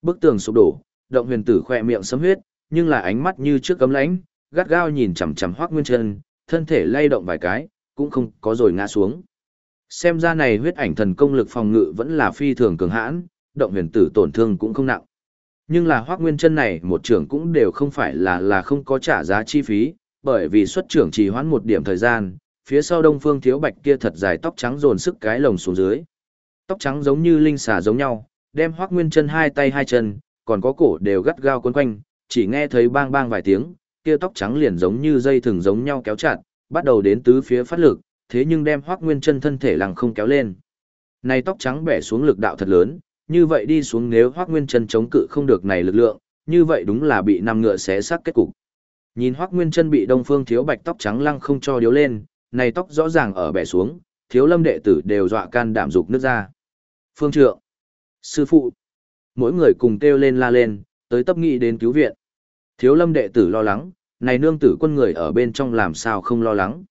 Bức tường sụp đổ, động huyền tử khoe miệng sấm huyết, nhưng là ánh mắt như trước cấm lãnh, gắt gao nhìn chằm chằm Hoắc Nguyên Chân, thân thể lay động vài cái, cũng không có rồi ngã xuống. Xem ra này huyết ảnh thần công lực phòng ngự vẫn là phi thường cường hãn, động huyền tử tổn thương cũng không nặng. Nhưng là Hoắc Nguyên Chân này một trưởng cũng đều không phải là là không có trả giá chi phí, bởi vì xuất trưởng chỉ hoãn một điểm thời gian, phía sau Đông Phương Thiếu Bạch kia thật dài tóc trắng dồn sức cái lồng xuống dưới. Tóc trắng giống như linh xà giống nhau, đem Hoắc Nguyên Chân hai tay hai chân, còn có cổ đều gắt gao quấn quanh, chỉ nghe thấy bang bang vài tiếng, kia tóc trắng liền giống như dây thừng giống nhau kéo chặt, bắt đầu đến tứ phía phát lực, thế nhưng đem Hoắc Nguyên Chân thân thể lằng không kéo lên. Này tóc trắng bẻ xuống lực đạo thật lớn, như vậy đi xuống nếu Hoắc Nguyên Chân chống cự không được này lực lượng, như vậy đúng là bị năm ngựa xé xác kết cục. Nhìn Hoắc Nguyên Chân bị Đông Phương Thiếu Bạch tóc trắng lăng không cho điếu lên, này tóc rõ ràng ở bẻ xuống, Thiếu Lâm đệ tử đều dọa can đảm dục nước ra. Phương trượng, sư phụ, mỗi người cùng kêu lên la lên, tới tấp nghị đến cứu viện. Thiếu Lâm đệ tử lo lắng, này nương tử quân người ở bên trong làm sao không lo lắng.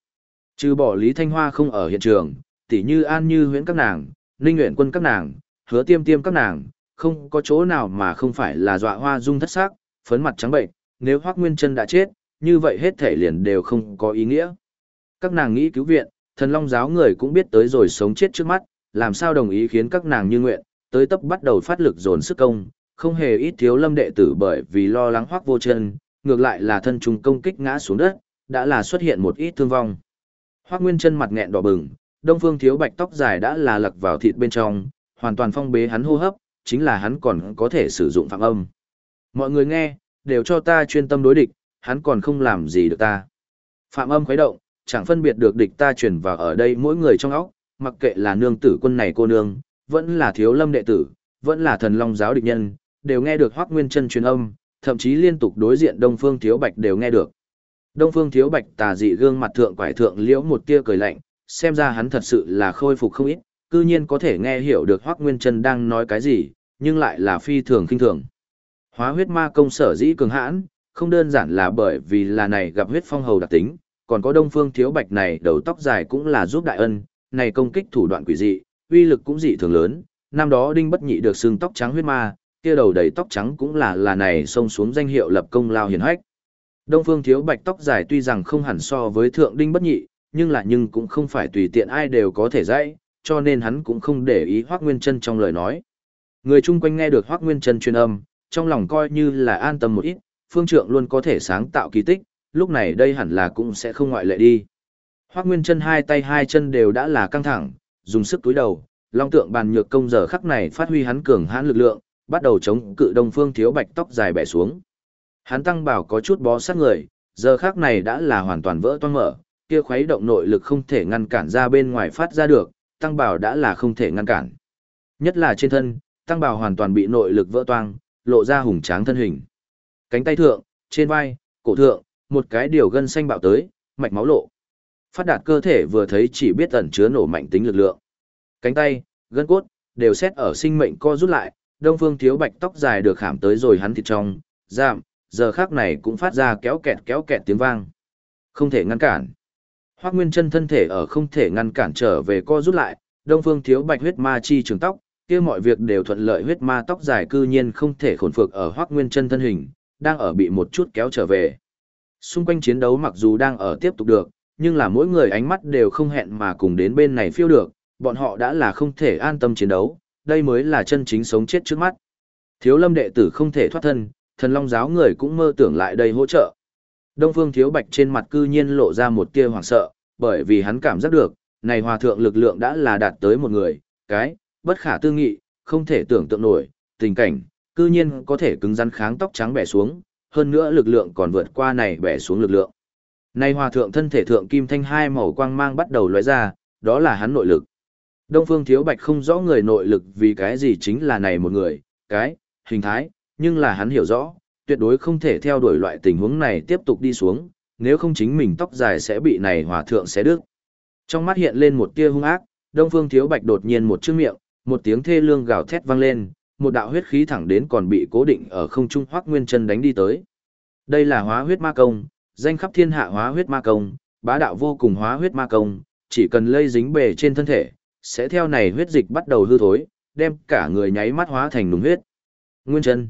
Trừ bỏ Lý Thanh Hoa không ở hiện trường, tỉ như An Như huyễn các nàng, Ninh Nguyễn quân các nàng, hứa tiêm tiêm các nàng, không có chỗ nào mà không phải là dọa hoa dung thất xác, phấn mặt trắng bệnh, nếu Hoắc Nguyên Chân đã chết, như vậy hết thể liền đều không có ý nghĩa. Các nàng nghĩ cứu viện, thần long giáo người cũng biết tới rồi sống chết trước mắt, làm sao đồng ý khiến các nàng như nguyện, tới tấp bắt đầu phát lực dồn sức công, không hề ít thiếu lâm đệ tử bởi vì lo lắng hoác vô chân, ngược lại là thân trùng công kích ngã xuống đất, đã là xuất hiện một ít thương vong. Hoác Nguyên chân mặt nghẹn đỏ bừng, Đông Phương Thiếu Bạch tóc dài đã là lật vào thịt bên trong, hoàn toàn phong bế hắn hô hấp, chính là hắn còn có thể sử dụng phạm âm. Mọi người nghe, đều cho ta chuyên tâm đối địch, hắn còn không làm gì được ta. Phạm âm khuấy động, chẳng phân biệt được địch ta truyền vào ở đây mỗi người trong óc, mặc kệ là nương tử quân này cô nương, vẫn là thiếu lâm đệ tử, vẫn là thần long giáo địch nhân, đều nghe được Hoắc Nguyên Chân truyền âm, thậm chí liên tục đối diện Đông Phương Thiếu Bạch đều nghe được. Đông Phương Thiếu Bạch tà dị gương mặt thượng quải thượng liễu một tia cười lạnh, xem ra hắn thật sự là khôi phục không ít, cư nhiên có thể nghe hiểu được Hoắc Nguyên Chân đang nói cái gì, nhưng lại là phi thường khinh thường. Hóa huyết ma công sở dĩ cường hãn, không đơn giản là bởi vì là này gặp huyết phong hầu đặc tính, còn có Đông Phương Thiếu Bạch này đầu tóc dài cũng là giúp đại ân, này công kích thủ đoạn quỷ dị, uy lực cũng dị thường lớn, năm đó Đinh Bất Nhị được xương tóc trắng huyết ma, kia đầu đầy tóc trắng cũng là là này xông xuống danh hiệu lập công lao hiển hách. Đông Phương Thiếu Bạch tóc dài tuy rằng không hẳn so với Thượng Đinh Bất Nhị, nhưng là nhưng cũng không phải tùy tiện ai đều có thể dạy, cho nên hắn cũng không để ý Hoắc Nguyên Chân trong lời nói. Người chung quanh nghe được Hoắc Nguyên Chân truyền âm, trong lòng coi như là an tâm một ít, phương trượng luôn có thể sáng tạo kỳ tích, lúc này đây hẳn là cũng sẽ không ngoại lệ đi. Hoắc Nguyên Chân hai tay hai chân đều đã là căng thẳng, dùng sức túi đầu, long tượng bàn nhược công giờ khắc này phát huy hắn cường hãn lực lượng, bắt đầu chống cự Đông Phương Thiếu Bạch tóc dài bẻ xuống. Hắn tăng bảo có chút bó sát người, giờ khắc này đã là hoàn toàn vỡ toang mở, kia khuấy động nội lực không thể ngăn cản ra bên ngoài phát ra được, tăng bảo đã là không thể ngăn cản. Nhất là trên thân, tăng bảo hoàn toàn bị nội lực vỡ toang, lộ ra hùng tráng thân hình. Cánh tay thượng, trên vai, cổ thượng, một cái điều gân xanh bạo tới, mạch máu lộ. Phát đạt cơ thể vừa thấy chỉ biết ẩn chứa nổ mạnh tính lực lượng. Cánh tay, gân cốt, đều xét ở sinh mệnh co rút lại, đông phương thiếu bạch tóc dài được khảm tới rồi hắn thịt trong, giảm, giờ khác này cũng phát ra kéo kẹt kéo kẹt tiếng vang. Không thể ngăn cản. Hoác Nguyên chân thân thể ở không thể ngăn cản trở về co rút lại, đông phương thiếu bạch huyết ma chi trường tóc, kia mọi việc đều thuận lợi huyết ma tóc dài cư nhiên không thể khổn phược ở Hoác Nguyên chân thân hình, đang ở bị một chút kéo trở về. Xung quanh chiến đấu mặc dù đang ở tiếp tục được, nhưng là mỗi người ánh mắt đều không hẹn mà cùng đến bên này phiêu được, bọn họ đã là không thể an tâm chiến đấu, đây mới là chân chính sống chết trước mắt. Thiếu lâm đệ tử không thể thoát thân, thần long giáo người cũng mơ tưởng lại đây hỗ trợ. Đông phương thiếu bạch trên mặt cư nhiên lộ ra một tia hoảng sợ, bởi vì hắn cảm giác được, này hòa thượng lực lượng đã là đạt tới một người, cái, bất khả tư nghị, không thể tưởng tượng nổi, tình cảnh, cư nhiên có thể cứng rắn kháng tóc trắng bẻ xuống, hơn nữa lực lượng còn vượt qua này bẻ xuống lực lượng. nay hòa thượng thân thể thượng kim thanh hai màu quang mang bắt đầu lóe ra, đó là hắn nội lực. Đông Phương Thiếu Bạch không rõ người nội lực vì cái gì chính là này một người, cái, hình thái, nhưng là hắn hiểu rõ, tuyệt đối không thể theo đuổi loại tình huống này tiếp tục đi xuống, nếu không chính mình tóc dài sẽ bị này hòa thượng xé đứt. Trong mắt hiện lên một tia hung ác, Đông Phương Thiếu Bạch đột nhiên một chữ miệng, một tiếng thê lương gào thét vang lên, một đạo huyết khí thẳng đến còn bị cố định ở không trung Hoắc Nguyên Chân đánh đi tới. Đây là Hóa Huyết Ma Công, danh khắp thiên hạ Hóa Huyết Ma Công, bá đạo vô cùng Hóa Huyết Ma Công, chỉ cần lây dính bề trên thân thể, sẽ theo này huyết dịch bắt đầu hư thối, đem cả người nháy mắt hóa thành nùng huyết. Nguyên Chân,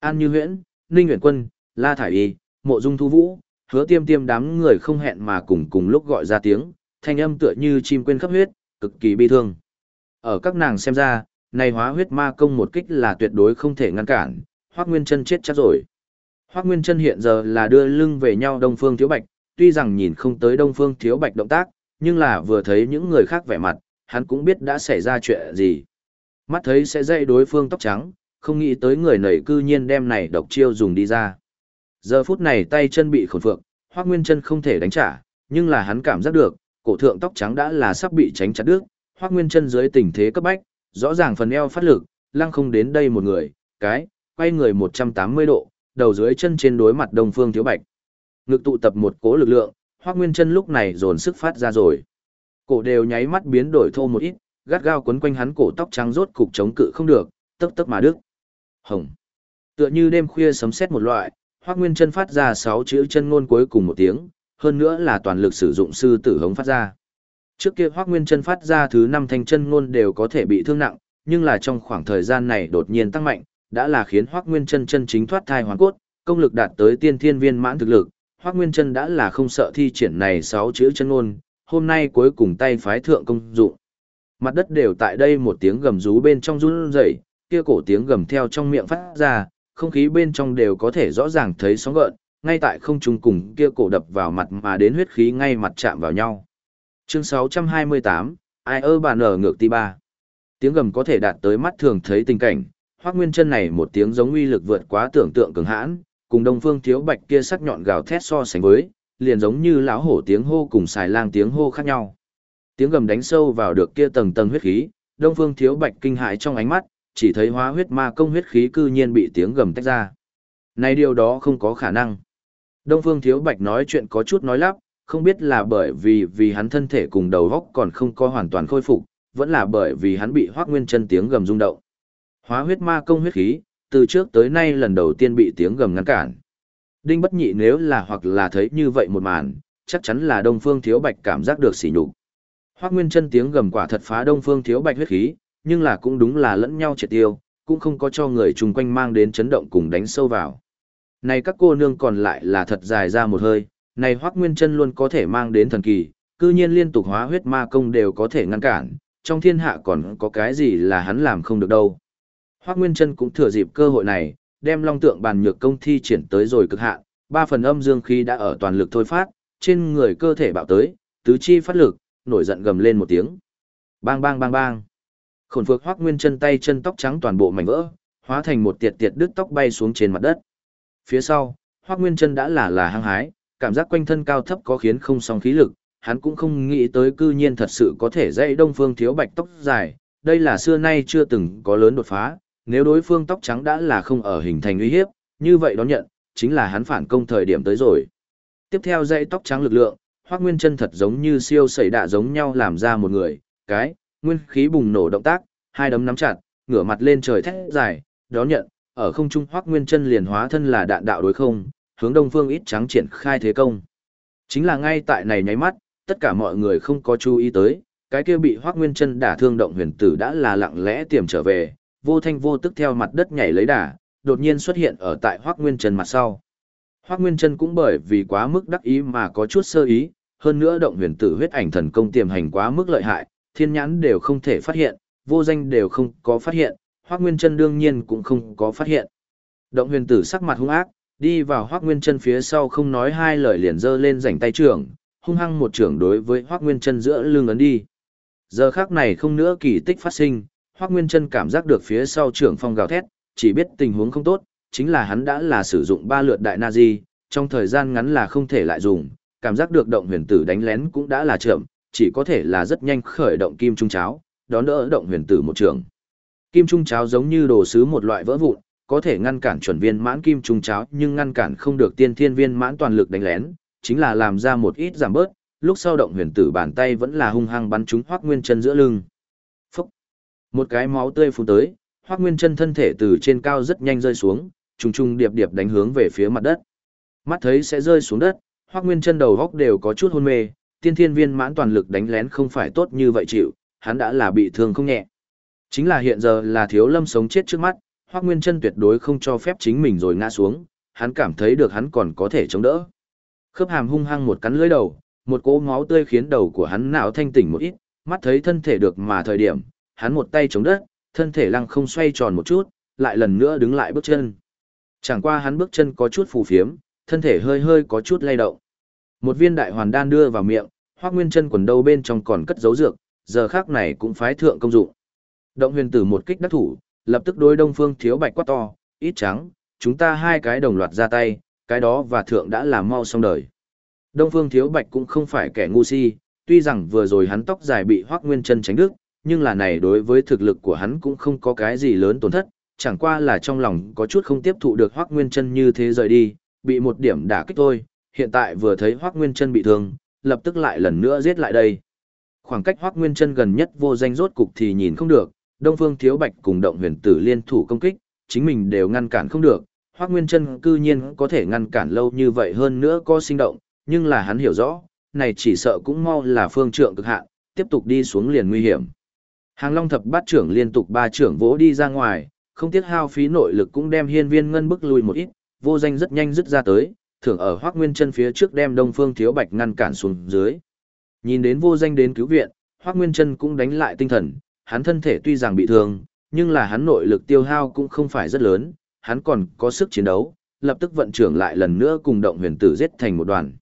An Như Huyễn, Ninh nguyễn Quân, La Thải Y, Mộ Dung Thu Vũ, hứa tiêm tiêm đám người không hẹn mà cùng cùng lúc gọi ra tiếng, thanh âm tựa như chim quên khắp huyết, cực kỳ bi thương. Ở các nàng xem ra, này hóa huyết ma công một kích là tuyệt đối không thể ngăn cản, Hoắc Nguyên Chân chết chắc rồi. Hoắc Nguyên Chân hiện giờ là đưa lưng về nhau Đông Phương Thiếu Bạch, tuy rằng nhìn không tới Đông Phương Thiếu Bạch động tác, nhưng là vừa thấy những người khác vẻ mặt, hắn cũng biết đã xảy ra chuyện gì. Mắt thấy sẽ dây đối phương tóc trắng, không nghĩ tới người nảy cư nhiên đem này độc chiêu dùng đi ra. Giờ phút này tay chân bị khổn phượng, Hoắc Nguyên Chân không thể đánh trả, nhưng là hắn cảm giác được, cổ thượng tóc trắng đã là sắp bị tránh chặt đứt, Hoắc Nguyên Chân dưới tình thế cấp bách, rõ ràng phần eo phát lực, lăng không đến đây một người, cái, quay người 180 độ, đầu dưới chân trên đối mặt Đông Phương Thiếu Bạch. Ngực tụ tập một cố lực lượng, Hoắc Nguyên Chân lúc này dồn sức phát ra rồi. Cổ đều nháy mắt biến đổi thô một ít, gắt gao quấn quanh hắn cổ tóc trắng rốt cục chống cự không được, tức tức mà đứt. Hồng. Tựa như đêm khuya sấm sét một loại, Hoắc Nguyên Chân phát ra 6 chữ chân ngôn cuối cùng một tiếng, hơn nữa là toàn lực sử dụng sư tử hống phát ra. Trước kia Hoắc Nguyên Chân phát ra thứ năm thanh chân ngôn đều có thể bị thương nặng, nhưng là trong khoảng thời gian này đột nhiên tăng mạnh, đã là khiến Hoắc Nguyên Chân chân chính thoát thai hoàn cốt, công lực đạt tới tiên thiên viên mãn thực lực, Hoắc Nguyên Chân đã là không sợ thi triển này sáu chữ chân ngôn, hôm nay cuối cùng tay phái thượng công dụng. Mặt đất đều tại đây một tiếng gầm rú bên trong run rẩy, kia cổ tiếng gầm theo trong miệng phát ra, không khí bên trong đều có thể rõ ràng thấy sóng gợn, ngay tại không trung cùng kia cổ đập vào mặt mà đến huyết khí ngay mặt chạm vào nhau. Chương 628, ai ơ bà nở ngược ti ba. Tiếng gầm có thể đạt tới mắt thường thấy tình cảnh, Hoắc Nguyên Chân này một tiếng giống uy lực vượt quá tưởng tượng cường hãn, cùng Đông Phương Thiếu Bạch kia sắc nhọn gào thét so sánh với, liền giống như lão hổ tiếng hô cùng xài lang tiếng hô khác nhau. Tiếng gầm đánh sâu vào được kia tầng tầng huyết khí, Đông Phương Thiếu Bạch kinh hãi trong ánh mắt, chỉ thấy hóa huyết ma công huyết khí cư nhiên bị tiếng gầm tách ra. Này điều đó không có khả năng. Đông Phương Thiếu Bạch nói chuyện có chút nói lắp, không biết là bởi vì vì hắn thân thể cùng đầu góc còn không có hoàn toàn khôi phục, vẫn là bởi vì hắn bị Hoắc Nguyên Chân tiếng gầm rung động. Hóa huyết ma công huyết khí, từ trước tới nay lần đầu tiên bị tiếng gầm ngăn cản. Đinh Bất Nhị nếu là hoặc là thấy như vậy một màn, chắc chắn là Đông Phương Thiếu Bạch cảm giác được sỉ nhục. Hoắc Nguyên Chân tiếng gầm quả thật phá Đông Phương Thiếu Bạch huyết khí, nhưng là cũng đúng là lẫn nhau triệt tiêu, cũng không có cho người chung quanh mang đến chấn động cùng đánh sâu vào. Này các cô nương còn lại là thật dài ra một hơi, này Hoắc Nguyên Chân luôn có thể mang đến thần kỳ, cư nhiên liên tục hóa huyết ma công đều có thể ngăn cản, trong thiên hạ còn có cái gì là hắn làm không được đâu. Hoắc Nguyên Chân cũng thừa dịp cơ hội này, đem long tượng bàn nhược công thi triển tới rồi cực hạn, ba phần âm dương khí đã ở toàn lực thôi phát, trên người cơ thể bạo tới, tứ chi phát lực, nổi giận gầm lên một tiếng. Bang bang bang bang. Khổn phược Hoắc Nguyên Chân tay chân tóc trắng toàn bộ mảnh vỡ, hóa thành một tiệt tiệt đứt tóc bay xuống trên mặt đất. Phía sau, Hoắc Nguyên Chân đã là là hăng hái, cảm giác quanh thân cao thấp có khiến không song khí lực, hắn cũng không nghĩ tới cư nhiên thật sự có thể dạy Đông Phương thiếu bạch tóc dài, đây là xưa nay chưa từng có lớn đột phá, nếu đối phương tóc trắng đã là không ở hình thành uy hiếp, như vậy đón nhận, chính là hắn phản công thời điểm tới rồi. Tiếp theo dãy tóc trắng lực lượng, Hoắc Nguyên Chân thật giống như siêu sẩy đạ giống nhau làm ra một người, cái, nguyên khí bùng nổ động tác, hai đấm nắm chặt, ngửa mặt lên trời thét dài, đón nhận, ở không trung Hoắc Nguyên Chân liền hóa thân là đạn đạo đối không, hướng Đông Phương ít trắng triển khai thế công. Chính là ngay tại này nháy mắt, tất cả mọi người không có chú ý tới, cái kia bị Hoắc Nguyên Chân đả thương động huyền tử đã là lặng lẽ tiềm trở về, vô thanh vô tức theo mặt đất nhảy lấy đà, đột nhiên xuất hiện ở tại Hoắc Nguyên Chân mặt sau. Hoắc Nguyên Chân cũng bởi vì quá mức đắc ý mà có chút sơ ý, hơn nữa động huyền tử huyết ảnh thần công tiềm hành quá mức lợi hại, thiên nhãn đều không thể phát hiện, vô danh đều không có phát hiện, Hoắc Nguyên Chân đương nhiên cũng không có phát hiện. Động huyền tử sắc mặt hung ác, đi vào Hoắc Nguyên Chân phía sau không nói hai lời liền giơ lên rảnh tay trưởng, hung hăng một trưởng đối với Hoắc Nguyên Chân giữa lưng ấn đi. Giờ khắc này không nữa kỳ tích phát sinh, Hoắc Nguyên Chân cảm giác được phía sau trưởng phong gào thét, chỉ biết tình huống không tốt, chính là hắn đã là sử dụng ba lượt đại Nazi, trong thời gian ngắn là không thể lại dùng, cảm giác được động huyền tử đánh lén cũng đã là chậm, chỉ có thể là rất nhanh khởi động kim trung cháo, đón đỡ động huyền tử một trường. Kim trung cháo giống như đồ sứ một loại vỡ vụn, có thể ngăn cản chuẩn viên mãn kim trung cháo nhưng ngăn cản không được tiên thiên viên mãn toàn lực đánh lén, chính là làm ra một ít giảm bớt, lúc sau động huyền tử bàn tay vẫn là hung hăng bắn trúng Hoắc Nguyên Chân giữa lưng. Một cái máu tươi phun tới, Hoắc Nguyên Chân thân thể từ trên cao rất nhanh rơi xuống, trùng trùng điệp điệp đánh hướng về phía mặt đất. Mắt thấy sẽ rơi xuống đất, Hoắc Nguyên Chân đầu góc đều có chút hôn mê, tiên thiên viên mãn toàn lực đánh lén không phải tốt như vậy chịu, hắn đã là bị thương không nhẹ. Chính là hiện giờ là Thiếu Lâm sống chết trước mắt, Hoắc Nguyên Chân tuyệt đối không cho phép chính mình rồi ngã xuống, hắn cảm thấy được hắn còn có thể chống đỡ. Khớp hàm hung hăng một cắn lưỡi đầu, một cỗ máu tươi khiến đầu của hắn não thanh tỉnh một ít, mắt thấy thân thể được mà thời điểm, hắn một tay chống đất, thân thể lăng không xoay tròn một chút, lại lần nữa đứng lại bước chân. Chẳng qua hắn bước chân có chút phù phiếm, thân thể hơi hơi có chút lay động. Một viên đại hoàn đan đưa vào miệng, Hoắc Nguyên chân quần đâu bên trong còn cất dấu dược, giờ khác này cũng phái thượng công dụng. Động huyền tử một kích đắc thủ, lập tức đối Đông Phương Thiếu Bạch quát to, ít trắng, chúng ta hai cái đồng loạt ra tay, cái đó và thượng đã làm mau xong đời. Đông Phương Thiếu Bạch cũng không phải kẻ ngu si, tuy rằng vừa rồi hắn tóc dài bị Hoắc Nguyên chân tránh đứt, nhưng là này đối với thực lực của hắn cũng không có cái gì lớn tổn thất, chẳng qua là trong lòng có chút không tiếp thụ được Hoắc Nguyên Chân như thế rời đi, bị một điểm đả kích thôi, hiện tại vừa thấy Hoắc Nguyên Chân bị thương, lập tức lại lần nữa giết lại đây. Khoảng cách Hoắc Nguyên Chân gần nhất vô danh rốt cục thì nhìn không được, Đông Phương Thiếu Bạch cùng Động Huyền Tử liên thủ công kích, chính mình đều ngăn cản không được, Hoắc Nguyên Chân cư nhiên có thể ngăn cản lâu như vậy hơn nữa có sinh động, nhưng là hắn hiểu rõ, này chỉ sợ cũng mau là phương trượng cực hạn, tiếp tục đi xuống liền nguy hiểm. Hàng Long thập bát trưởng liên tục ba trưởng vỗ đi ra ngoài, không tiếc hao phí nội lực cũng đem hiên viên ngân bức lui một ít, vô danh rất nhanh dứt ra tới, thường ở Hoắc Nguyên Chân phía trước đem Đông Phương Thiếu Bạch ngăn cản xuống dưới. Nhìn đến vô danh đến cứu viện, Hoắc Nguyên Chân cũng đánh lại tinh thần, hắn thân thể tuy rằng bị thương, nhưng là hắn nội lực tiêu hao cũng không phải rất lớn, hắn còn có sức chiến đấu, lập tức vận trưởng lại lần nữa cùng động huyền tử giết thành một đoàn.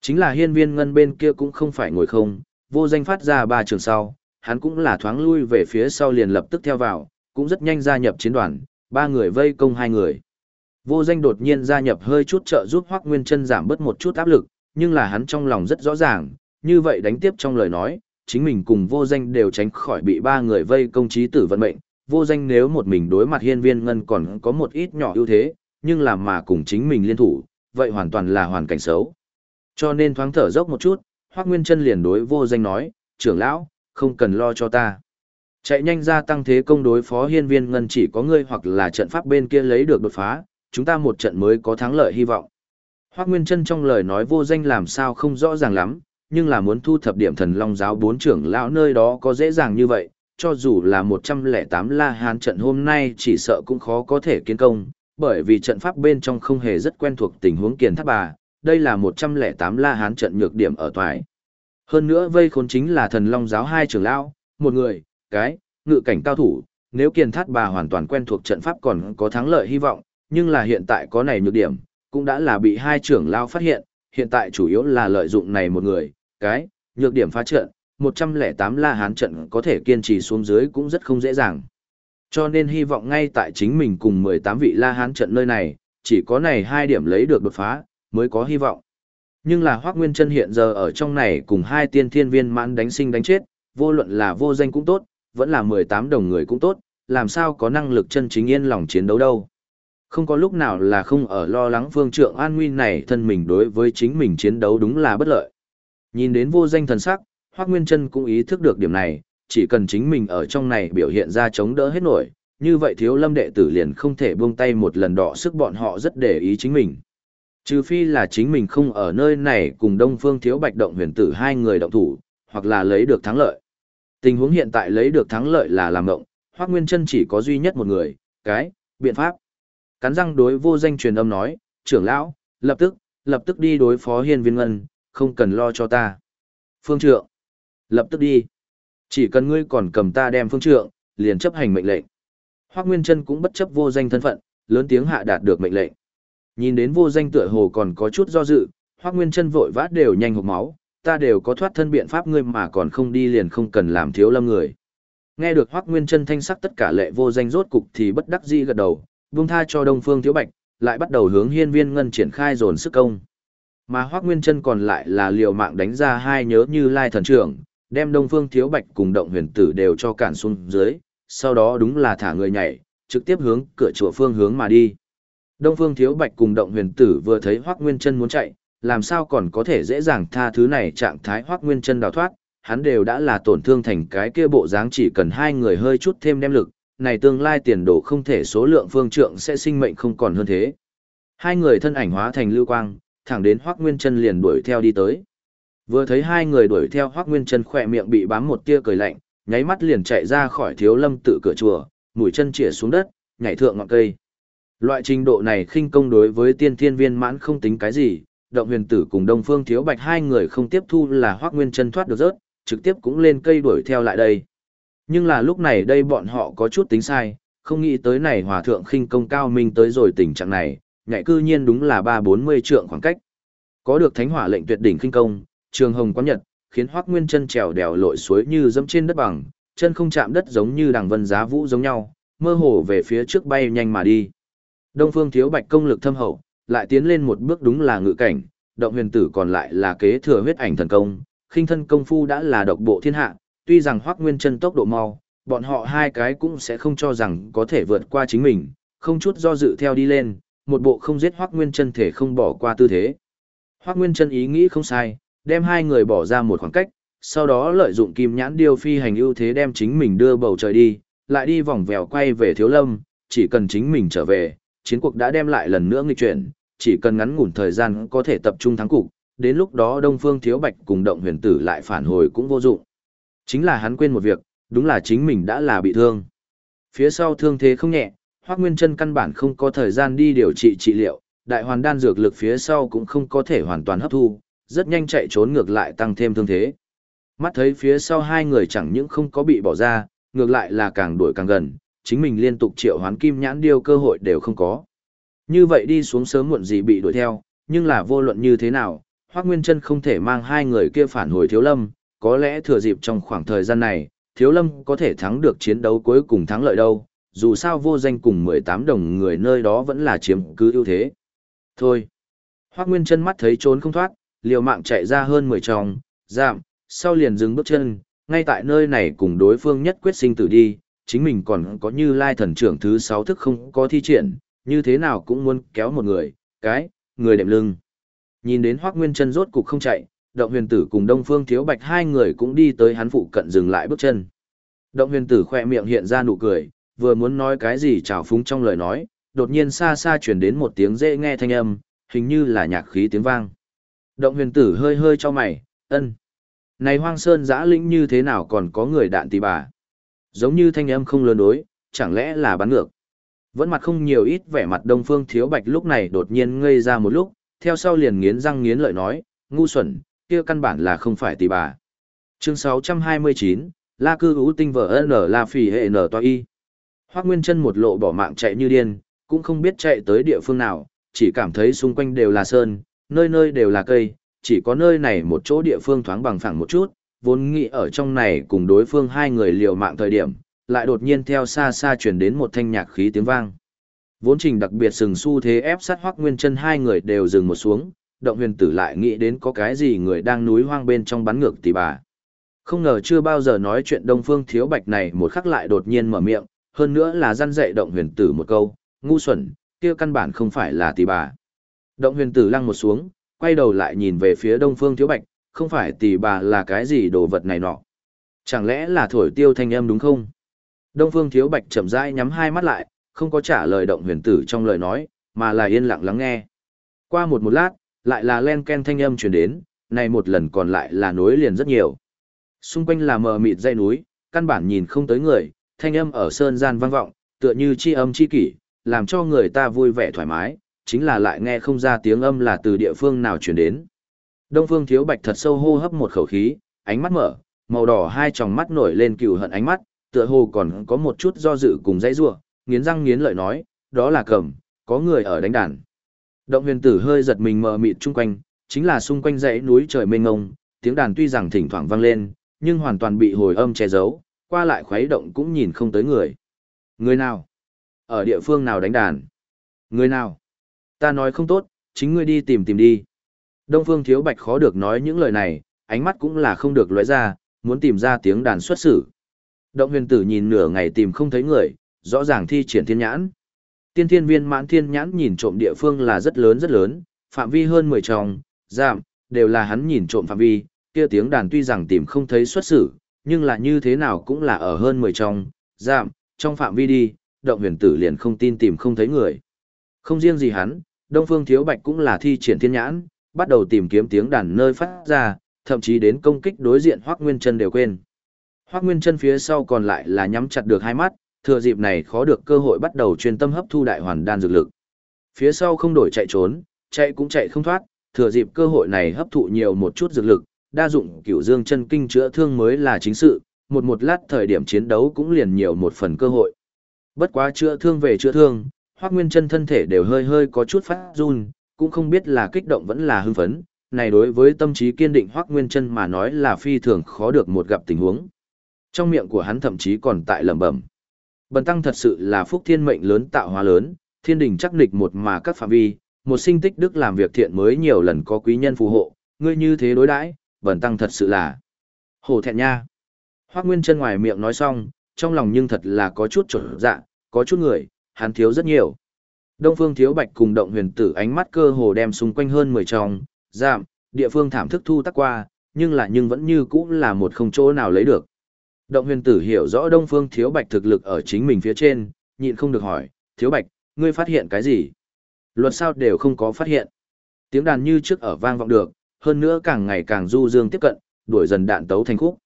Chính là hiên viên ngân bên kia cũng không phải ngồi không, vô danh phát ra ba trường sau, hắn cũng là thoáng lui về phía sau liền lập tức theo vào, cũng rất nhanh gia nhập chiến đoàn, ba người vây công hai người. Vô danh đột nhiên gia nhập hơi chút trợ giúp Hoắc Nguyên Chân giảm bớt một chút áp lực, nhưng là hắn trong lòng rất rõ ràng, như vậy đánh tiếp trong lời nói, chính mình cùng vô danh đều tránh khỏi bị ba người vây công trí tử vận mệnh. Vô danh nếu một mình đối mặt hiên viên ngân còn có một ít nhỏ ưu thế, nhưng làm mà cùng chính mình liên thủ, vậy hoàn toàn là hoàn cảnh xấu. Cho nên thoáng thở dốc một chút, Hoắc Nguyên Chân liền đối vô danh nói, trưởng lão, không cần lo cho ta. Chạy nhanh ra tăng thế công đối phó hiên viên ngân chỉ có ngươi hoặc là trận pháp bên kia lấy được đột phá, chúng ta một trận mới có thắng lợi hy vọng. Hoác Nguyên chân trong lời nói vô danh làm sao không rõ ràng lắm, nhưng là muốn thu thập điểm thần long giáo bốn trưởng lão nơi đó có dễ dàng như vậy, cho dù là 108 la hán trận hôm nay chỉ sợ cũng khó có thể kiến công, bởi vì trận pháp bên trong không hề rất quen thuộc tình huống kiền tháp bà, đây là 108 la hán trận nhược điểm ở toại. Hơn nữa vây khốn chính là thần long giáo hai trưởng lão, một người, cái, ngự cảnh cao thủ, nếu kiền thát bà hoàn toàn quen thuộc trận pháp còn có thắng lợi hy vọng, nhưng là hiện tại có này nhược điểm, cũng đã là bị hai trưởng lão phát hiện, hiện tại chủ yếu là lợi dụng này một người, cái, nhược điểm phá trận, 108 la hán trận có thể kiên trì xuống dưới cũng rất không dễ dàng. Cho nên hy vọng ngay tại chính mình cùng 18 vị la hán trận nơi này, chỉ có này hai điểm lấy được đột phá, mới có hy vọng. Nhưng là Hoác Nguyên Trân hiện giờ ở trong này cùng hai tiên thiên viên mãn đánh sinh đánh chết, vô luận là vô danh cũng tốt, vẫn là 18 đồng người cũng tốt, làm sao có năng lực chân chính yên lòng chiến đấu đâu. Không có lúc nào là không ở lo lắng phương trượng an nguy này thân mình đối với chính mình chiến đấu đúng là bất lợi. Nhìn đến vô danh thần sắc, Hoác Nguyên Trân cũng ý thức được điểm này, chỉ cần chính mình ở trong này biểu hiện ra chống đỡ hết nổi, như vậy thiếu lâm đệ tử liền không thể buông tay một lần đỏ sức bọn họ rất để ý chính mình. Trừ phi là chính mình không ở nơi này cùng Đông Phương Thiếu Bạch Động huyền tử hai người động thủ, hoặc là lấy được thắng lợi. Tình huống hiện tại lấy được thắng lợi là làm động, Hoác Nguyên Trân chỉ có duy nhất một người, cái, biện pháp. Cắn răng đối vô danh truyền âm nói, trưởng lão, lập tức, lập tức đi đối phó hiên viên ngân, không cần lo cho ta. Phương trượng, lập tức đi. Chỉ cần ngươi còn cầm ta đem phương trượng, liền chấp hành mệnh lệnh. Hoác Nguyên Trân cũng bất chấp vô danh thân phận, lớn tiếng hạ đạt được mệnh lệnh. Nhìn đến vô danh tựa hồ còn có chút do dự, Hoác Nguyên Trân vội vã đều nhanh hộp máu, ta đều có thoát thân biện pháp ngươi mà còn không đi liền không cần làm thiếu lâm người. Nghe được Hoác Nguyên Trân thanh sắc tất cả lệ vô danh rốt cục thì bất đắc dĩ gật đầu, buông tha cho Đông Phương Thiếu Bạch, lại bắt đầu hướng Hiên Viên Ngân triển khai dồn sức công. Mà Hoắc Nguyên Chân còn lại là liều mạng đánh ra hai nhớ như Lai thần trưởng, đem Đông Phương Thiếu Bạch cùng Động Huyền Tử đều cho cản xuống dưới, sau đó đúng là thả người nhảy, trực tiếp hướng cửa chùa phương hướng mà đi. Đông Phương Thiếu Bạch cùng Động Huyền Tử vừa thấy Hoắc Nguyên Chân muốn chạy, làm sao còn có thể dễ dàng tha thứ này trạng thái Hoắc Nguyên Chân đào thoát, hắn đều đã là tổn thương thành cái kia bộ dáng chỉ cần hai người hơi chút thêm đem lực, này tương lai tiền đồ không thể số lượng phương trượng sẽ sinh mệnh không còn hơn thế. Hai người thân ảnh hóa thành lưu quang, thẳng đến Hoắc Nguyên Chân liền đuổi theo đi tới. Vừa thấy hai người đuổi theo Hoắc Nguyên Chân khỏe miệng bị bám một tia cười lạnh, nháy mắt liền chạy ra khỏi Thiếu Lâm tự cửa chùa, mũi chân chĩa xuống đất, nhảy thượng ngọn cây. Loại trình độ này khinh công đối với tiên thiên viên mãn không tính cái gì, động huyền tử cùng đông phương thiếu bạch hai người không tiếp thu là Hoắc nguyên chân thoát được rớt, trực tiếp cũng lên cây đuổi theo lại đây. Nhưng là lúc này đây bọn họ có chút tính sai, không nghĩ tới này hòa thượng khinh công cao minh tới rồi tình trạng này, nhảy cư nhiên đúng là ba bốn mươi trượng khoảng cách. Có được thánh hỏa lệnh tuyệt đỉnh khinh công, trường hồng quán nhật, khiến hoác nguyên chân trèo đèo lội suối như dẫm trên đất bằng, chân không chạm đất giống như đằng vân giá vũ giống nhau, mơ hồ về phía trước bay nhanh mà đi. Đông Phương Thiếu Bạch công lực thâm hậu, lại tiến lên một bước đúng là ngự cảnh, động huyền tử còn lại là kế thừa huyết ảnh thần công, khinh thân công phu đã là độc bộ thiên hạ, tuy rằng Hoắc Nguyên Chân tốc độ mau, bọn họ hai cái cũng sẽ không cho rằng có thể vượt qua chính mình, không chút do dự theo đi lên, một bộ không giết Hoắc Nguyên Chân thể không bỏ qua tư thế. Hoắc Nguyên Chân ý nghĩ không sai, đem hai người bỏ ra một khoảng cách, sau đó lợi dụng kim nhãn điêu phi hành ưu thế đem chính mình đưa bầu trời đi, lại đi vòng vèo quay về Thiếu Lâm, chỉ cần chính mình trở về, chiến cuộc đã đem lại lần nữa nghịch chuyển, chỉ cần ngắn ngủn thời gian có thể tập trung thắng cục, đến lúc đó Đông Phương Thiếu Bạch cùng Động Huyền Tử lại phản hồi cũng vô dụng. Chính là hắn quên một việc, đúng là chính mình đã là bị thương. Phía sau thương thế không nhẹ, Hoắc Nguyên Chân căn bản không có thời gian đi điều trị trị liệu, đại hoàn đan dược lực phía sau cũng không có thể hoàn toàn hấp thu, rất nhanh chạy trốn ngược lại tăng thêm thương thế. Mắt thấy phía sau hai người chẳng những không có bị bỏ ra, ngược lại là càng đuổi càng gần, chính mình liên tục triệu hoán kim nhãn điêu cơ hội đều không có. Như vậy đi xuống sớm muộn gì bị đuổi theo, nhưng là vô luận như thế nào, Hoắc Nguyên Chân không thể mang hai người kia phản hồi Thiếu Lâm, có lẽ thừa dịp trong khoảng thời gian này, Thiếu Lâm có thể thắng được chiến đấu cuối cùng thắng lợi đâu, dù sao vô danh cùng 18 đồng người nơi đó vẫn là chiếm cứ ưu thế. Thôi. Hoắc Nguyên Chân mắt thấy trốn không thoát, liều mạng chạy ra hơn 10 tròng, giảm, sau liền dừng bước chân, ngay tại nơi này cùng đối phương nhất quyết sinh tử đi, chính mình còn có như lai thần trưởng thứ 6 thức không có thi triển, như thế nào cũng muốn kéo một người, cái, người đệm lưng. Nhìn đến Hoắc Nguyên Chân rốt cục không chạy, Động Huyền Tử cùng Đông Phương Thiếu Bạch hai người cũng đi tới hắn phụ cận dừng lại bước chân. Động Huyền Tử khoe miệng hiện ra nụ cười, vừa muốn nói cái gì trào phúng trong lời nói, đột nhiên xa xa truyền đến một tiếng dễ nghe thanh âm, hình như là nhạc khí tiếng vang. Động Huyền Tử hơi hơi cho mày, ân. Này hoang sơn giã lĩnh như thế nào còn có người đạn tì bà? Giống như thanh âm không lớn đối, chẳng lẽ là bắn ngược? Vẫn mặt không nhiều ít vẻ mặt đông phương thiếu bạch lúc này đột nhiên ngây ra một lúc, theo sau liền nghiến răng nghiến lợi nói, ngu xuẩn, kia căn bản là không phải tỷ bà. Chương 629, La cư ú tinh vở N La phì hệ N toa y. Hoác Nguyên chân một lộ bỏ mạng chạy như điên, cũng không biết chạy tới địa phương nào, chỉ cảm thấy xung quanh đều là sơn, nơi nơi đều là cây, chỉ có nơi này một chỗ địa phương thoáng bằng phẳng một chút, vốn nghĩ ở trong này cùng đối phương hai người liều mạng thời điểm, lại đột nhiên theo xa xa truyền đến một thanh nhạc khí tiếng vang. Vốn trình đặc biệt sừng su thế ép sát hoắc nguyên chân hai người đều dừng một xuống, động huyền tử lại nghĩ đến có cái gì người đang núi hoang bên trong bắn ngược tỷ bà. Không ngờ chưa bao giờ nói chuyện đông phương thiếu bạch này một khắc lại đột nhiên mở miệng, hơn nữa là răn dạy động huyền tử một câu, ngu xuẩn, kia căn bản không phải là tỷ bà. Động huyền tử lăng một xuống, quay đầu lại nhìn về phía đông phương thiếu bạch, không phải tỷ bà là cái gì đồ vật này nọ. Chẳng lẽ là thổi tiêu thanh âm đúng không? Đông phương thiếu bạch chậm rãi nhắm hai mắt lại, không có trả lời động huyền tử trong lời nói, mà là yên lặng lắng nghe. Qua một một lát, lại là len ken thanh âm truyền đến, này một lần còn lại là nối liền rất nhiều. Xung quanh là mờ mịt dãy núi, căn bản nhìn không tới người, thanh âm ở sơn gian vang vọng, tựa như chi âm chi kỷ, làm cho người ta vui vẻ thoải mái, chính là lại nghe không ra tiếng âm là từ địa phương nào truyền đến. Đông Phương Thiếu Bạch thật sâu hô hấp một khẩu khí, ánh mắt mở, màu đỏ hai tròng mắt nổi lên cừu hận ánh mắt, tựa hồ còn có một chút do dự cùng dãy rủa, nghiến răng nghiến lợi nói, đó là cầm, có người ở đánh đàn. Động huyền tử hơi giật mình mờ mịt chung quanh, chính là xung quanh dãy núi trời mênh ngông, tiếng đàn tuy rằng thỉnh thoảng vang lên, nhưng hoàn toàn bị hồi âm che giấu, qua lại khuấy động cũng nhìn không tới người. Người nào? Ở địa phương nào đánh đàn? Người nào? Ta nói không tốt, chính ngươi đi tìm tìm đi. Đông Phương Thiếu Bạch khó được nói những lời này, ánh mắt cũng là không được lóe ra, muốn tìm ra tiếng đàn xuất xử. Động huyền tử nhìn nửa ngày tìm không thấy người, rõ ràng thi triển thiên nhãn. Tiên thiên viên mãn thiên nhãn nhìn trộm địa phương là rất lớn rất lớn, phạm vi hơn 10 tròng, giảm, đều là hắn nhìn trộm phạm vi, kia tiếng đàn tuy rằng tìm không thấy xuất xử, nhưng là như thế nào cũng là ở hơn 10 trong giảm, trong phạm vi đi, động huyền tử liền không tin tìm không thấy người. Không riêng gì hắn, Đông Phương Thiếu Bạch cũng là thi triển thiên nhãn, bắt đầu tìm kiếm tiếng đàn nơi phát ra, thậm chí đến công kích đối diện Hoắc Nguyên Chân đều quên. Hoắc Nguyên Chân phía sau còn lại là nhắm chặt được hai mắt, thừa dịp này khó được cơ hội bắt đầu chuyên tâm hấp thu đại hoàn đan dược lực. Phía sau không đổi chạy trốn, chạy cũng chạy không thoát, thừa dịp cơ hội này hấp thụ nhiều một chút dược lực, đa dụng cửu dương chân kinh chữa thương mới là chính sự, một một lát thời điểm chiến đấu cũng liền nhiều một phần cơ hội. Bất quá chữa thương về chữa thương, Hoắc Nguyên Chân thân thể đều hơi hơi có chút phát run, cũng không biết là kích động vẫn là hưng phấn, này đối với tâm trí kiên định Hoắc Nguyên Chân mà nói là phi thường khó được một gặp tình huống. Trong miệng của hắn thậm chí còn tại lẩm bẩm. Bần tăng thật sự là phúc thiên mệnh lớn tạo hóa lớn, thiên đình chắc nịch một mà các phạm vi, một sinh tích đức làm việc thiện mới nhiều lần có quý nhân phù hộ, ngươi như thế đối đãi, bần tăng thật sự là hổ thẹn nha. hoác Nguyên chân ngoài miệng nói xong, trong lòng nhưng thật là có chút trở dạ, có chút người, hắn thiếu rất nhiều. Đông Phương Thiếu Bạch cùng Động Huyền Tử ánh mắt cơ hồ đem xung quanh hơn 10 tròng, giảm, địa phương thảm thức thu tắc qua, nhưng là nhưng vẫn như cũ là một không chỗ nào lấy được. Động huyền tử hiểu rõ Đông Phương Thiếu Bạch thực lực ở chính mình phía trên, nhịn không được hỏi, Thiếu Bạch, ngươi phát hiện cái gì? Luật sao đều không có phát hiện. Tiếng đàn như trước ở vang vọng được, hơn nữa càng ngày càng du dương tiếp cận, đuổi dần đạn tấu thành khúc.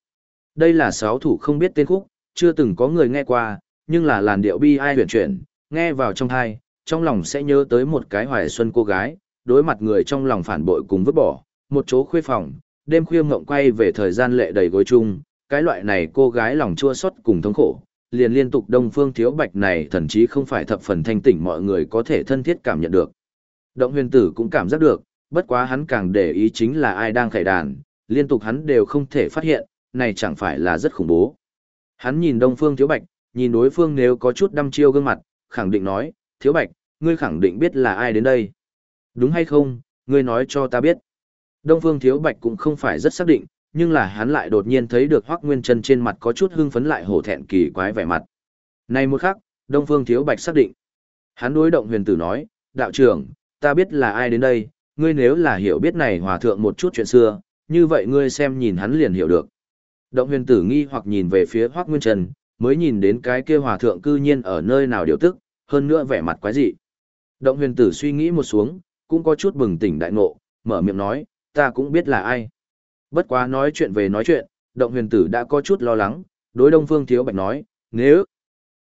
Đây là sáu thủ không biết tên khúc, chưa từng có người nghe qua, nhưng là làn điệu bi ai huyền chuyển, nghe vào trong thai, trong lòng sẽ nhớ tới một cái hoài xuân cô gái, đối mặt người trong lòng phản bội cùng vứt bỏ, một chỗ khuê phòng, đêm khuya ngộng quay về thời gian lệ đầy gối chung, cái loại này cô gái lòng chua xót cùng thống khổ, liền liên tục đông phương thiếu bạch này thậm chí không phải thập phần thanh tỉnh mọi người có thể thân thiết cảm nhận được. Động huyền tử cũng cảm giác được, bất quá hắn càng để ý chính là ai đang khải đàn, liên tục hắn đều không thể phát hiện, này chẳng phải là rất khủng bố. Hắn nhìn đông phương thiếu bạch, nhìn đối phương nếu có chút đăm chiêu gương mặt, khẳng định nói, thiếu bạch, ngươi khẳng định biết là ai đến đây. Đúng hay không, ngươi nói cho ta biết. Đông phương thiếu bạch cũng không phải rất xác định, nhưng là hắn lại đột nhiên thấy được Hoắc Nguyên Trân trên mặt có chút hưng phấn lại hổ thẹn kỳ quái vẻ mặt. Này một khắc, Đông Phương Thiếu Bạch xác định. Hắn đối động huyền tử nói, đạo trưởng, ta biết là ai đến đây, ngươi nếu là hiểu biết này hòa thượng một chút chuyện xưa, như vậy ngươi xem nhìn hắn liền hiểu được. Động huyền tử nghi hoặc nhìn về phía Hoắc Nguyên Trần, mới nhìn đến cái kia hòa thượng cư nhiên ở nơi nào điều tức, hơn nữa vẻ mặt quái dị. Động huyền tử suy nghĩ một xuống, cũng có chút bừng tỉnh đại ngộ, mở miệng nói, ta cũng biết là ai. Bất quá nói chuyện về nói chuyện, động huyền tử đã có chút lo lắng, đối đông phương thiếu bạch nói, nếu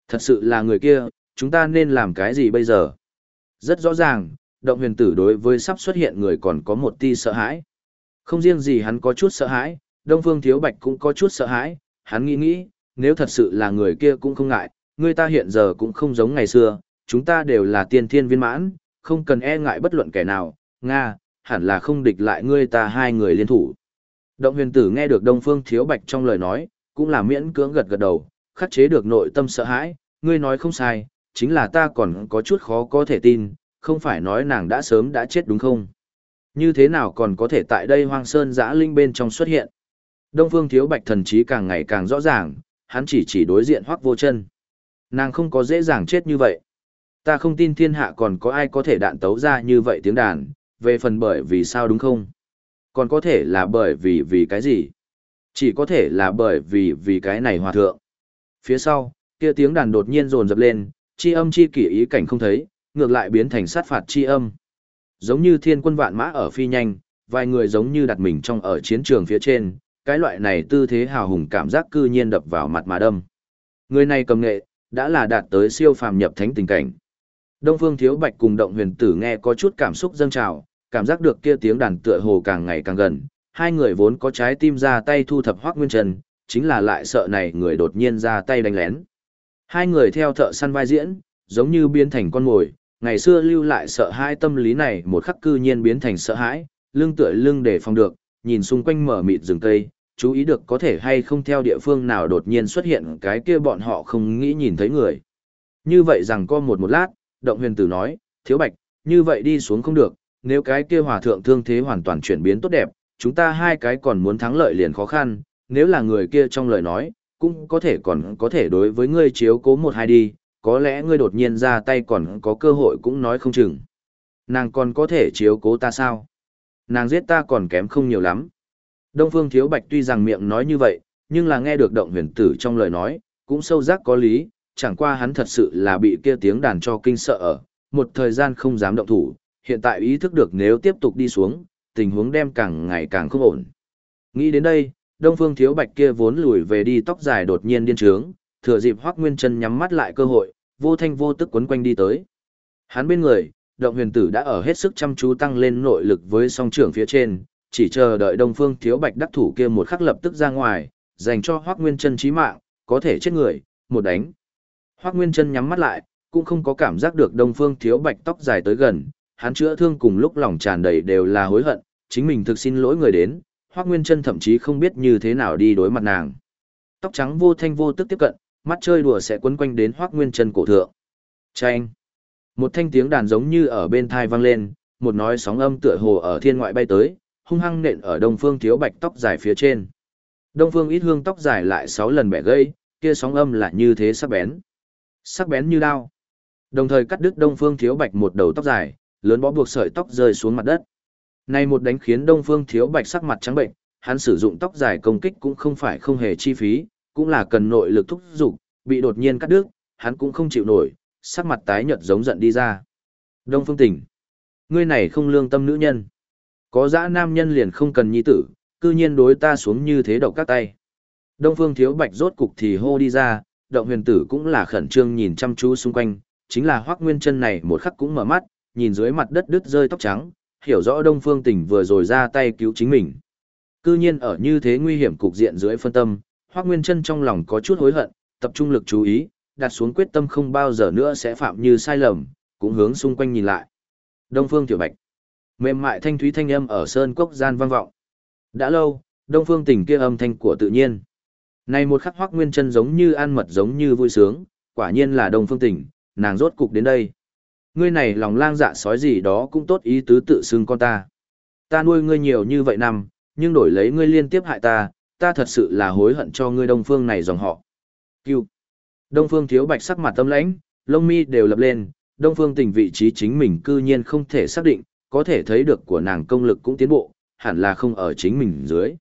thật sự là người kia, chúng ta nên làm cái gì bây giờ? Rất rõ ràng, động huyền tử đối với sắp xuất hiện người còn có một ti sợ hãi. Không riêng gì hắn có chút sợ hãi, đông phương thiếu bạch cũng có chút sợ hãi, hắn nghĩ nghĩ, nếu thật sự là người kia cũng không ngại, người ta hiện giờ cũng không giống ngày xưa, chúng ta đều là tiên thiên viên mãn, không cần e ngại bất luận kẻ nào, Nga, hẳn là không địch lại ngươi ta hai người liên thủ. Động huyền tử nghe được Đông Phương Thiếu Bạch trong lời nói, cũng là miễn cưỡng gật gật đầu, khắc chế được nội tâm sợ hãi, ngươi nói không sai, chính là ta còn có chút khó có thể tin, không phải nói nàng đã sớm đã chết đúng không? Như thế nào còn có thể tại đây hoang sơn giã linh bên trong xuất hiện? Đông Phương Thiếu Bạch thần trí càng ngày càng rõ ràng, hắn chỉ chỉ đối diện hoắc vô chân. Nàng không có dễ dàng chết như vậy. Ta không tin thiên hạ còn có ai có thể đạn tấu ra như vậy tiếng đàn, về phần bởi vì sao đúng không? Còn có thể là bởi vì vì cái gì? Chỉ có thể là bởi vì vì cái này hòa thượng. Phía sau, kia tiếng đàn đột nhiên rồn dập lên, chi âm chi kỷ ý cảnh không thấy, ngược lại biến thành sát phạt chi âm. Giống như thiên quân vạn mã ở phi nhanh, vài người giống như đặt mình trong ở chiến trường phía trên, cái loại này tư thế hào hùng cảm giác cư nhiên đập vào mặt mà đâm. Người này cầm nghệ, đã là đạt tới siêu phàm nhập thánh tình cảnh. Đông Phương Thiếu Bạch cùng Động Huyền Tử nghe có chút cảm xúc dâng trào, cảm giác được kia tiếng đàn tựa hồ càng ngày càng gần, hai người vốn có trái tim ra tay thu thập Hoắc Nguyên Trần, chính là lại sợ này người đột nhiên ra tay đánh lén. Hai người theo thợ săn vai diễn, giống như biến thành con mồi, ngày xưa lưu lại sợ hãi tâm lý này một khắc cư nhiên biến thành sợ hãi, lưng tựa lưng để phòng được, nhìn xung quanh mở mịt rừng cây, chú ý được có thể hay không theo địa phương nào đột nhiên xuất hiện cái kia bọn họ không nghĩ nhìn thấy người. Như vậy rằng có một một lát, động huyền tử nói, thiếu bạch, như vậy đi xuống không được, nếu cái kia hòa thượng thương thế hoàn toàn chuyển biến tốt đẹp, chúng ta hai cái còn muốn thắng lợi liền khó khăn, nếu là người kia trong lời nói, cũng có thể còn có thể đối với ngươi chiếu cố một hai đi, có lẽ ngươi đột nhiên ra tay còn có cơ hội cũng nói không chừng. Nàng còn có thể chiếu cố ta sao? Nàng giết ta còn kém không nhiều lắm. Đông Phương Thiếu Bạch tuy rằng miệng nói như vậy, nhưng là nghe được động huyền tử trong lời nói, cũng sâu giác có lý, chẳng qua hắn thật sự là bị kia tiếng đàn cho kinh sợ ở, một thời gian không dám động thủ, hiện tại ý thức được nếu tiếp tục đi xuống, tình huống đem càng ngày càng không ổn. Nghĩ đến đây, Đông Phương Thiếu Bạch kia vốn lùi về đi tóc dài đột nhiên điên trướng, thừa dịp Hoắc Nguyên Chân nhắm mắt lại cơ hội, vô thanh vô tức quấn quanh đi tới. Hắn bên người, Động Huyền Tử đã ở hết sức chăm chú tăng lên nội lực với song trưởng phía trên, chỉ chờ đợi Đông Phương Thiếu Bạch đắc thủ kia một khắc lập tức ra ngoài, dành cho Hoắc Nguyên Chân chí mạng, có thể chết người, một đánh. Hoắc Nguyên Chân nhắm mắt lại, cũng không có cảm giác được Đông Phương Thiếu Bạch tóc dài tới gần, hắn chữa thương cùng lúc lòng tràn đầy đều là hối hận, chính mình thực xin lỗi người đến, Hoắc Nguyên Chân thậm chí không biết như thế nào đi đối mặt nàng. Tóc trắng vô thanh vô tức tiếp cận, mắt chơi đùa sẽ quấn quanh đến hoác Nguyên Chân cổ thượng. Chanh. Một thanh tiếng đàn giống như ở bên thai vang lên, một nói sóng âm tựa hồ ở thiên ngoại bay tới, hung hăng nện ở Đông Phương Thiếu Bạch tóc dài phía trên. Đông Phương ít hương tóc dài lại sáu lần bẻ gây, kia sóng âm là như thế sắc bén. Sắc bén như đao. Đồng thời cắt đứt Đông Phương Thiếu Bạch một đầu tóc dài, lớn bó buộc sợi tóc rơi xuống mặt đất. Này một đánh khiến Đông Phương Thiếu Bạch sắc mặt trắng bệnh, hắn sử dụng tóc dài công kích cũng không phải không hề chi phí, cũng là cần nội lực thúc giục bị đột nhiên cắt đứt, hắn cũng không chịu nổi, sắc mặt tái nhợt giống giận đi ra. Đông Phương Tỉnh, ngươi này không lương tâm nữ nhân. Có dã nam nhân liền không cần nhi tử, cư nhiên đối ta xuống như thế độc các tay. Đông Phương Thiếu Bạch rốt cục thì hô đi ra, động huyền tử cũng là khẩn trương nhìn chăm chú xung quanh, chính là Hoắc Nguyên Chân này một khắc cũng mở mắt, nhìn dưới mặt đất đứt rơi tóc trắng, hiểu rõ Đông Phương Tỉnh vừa rồi ra tay cứu chính mình. Cư nhiên ở như thế nguy hiểm cục diện dưới phân tâm, Hoắc Nguyên Chân trong lòng có chút hối hận, tập trung lực chú ý, đặt xuống quyết tâm không bao giờ nữa sẽ phạm như sai lầm, cũng hướng xung quanh nhìn lại. Đông Phương Tiểu Bạch. Mềm mại thanh thúy thanh âm ở sơn cốc gian vang vọng. Đã lâu, Đông Phương Tỉnh kia âm thanh của tự nhiên. Này một khắc Hoắc Nguyên Chân giống như ăn mật giống như vui sướng, quả nhiên là Đông Phương Tỉnh, nàng rốt cục đến đây. Ngươi này lòng lang dạ sói gì đó cũng tốt ý tứ tự xưng con ta. Ta nuôi ngươi nhiều như vậy năm, nhưng đổi lấy ngươi liên tiếp hại ta, ta thật sự là hối hận cho ngươi Đông Phương này dòng họ. Cưu. Đông Phương thiếu bạch sắc mặt tâm lãnh, lông mi đều lập lên, Đông Phương tình vị trí chính mình cư nhiên không thể xác định, có thể thấy được của nàng công lực cũng tiến bộ, hẳn là không ở chính mình dưới.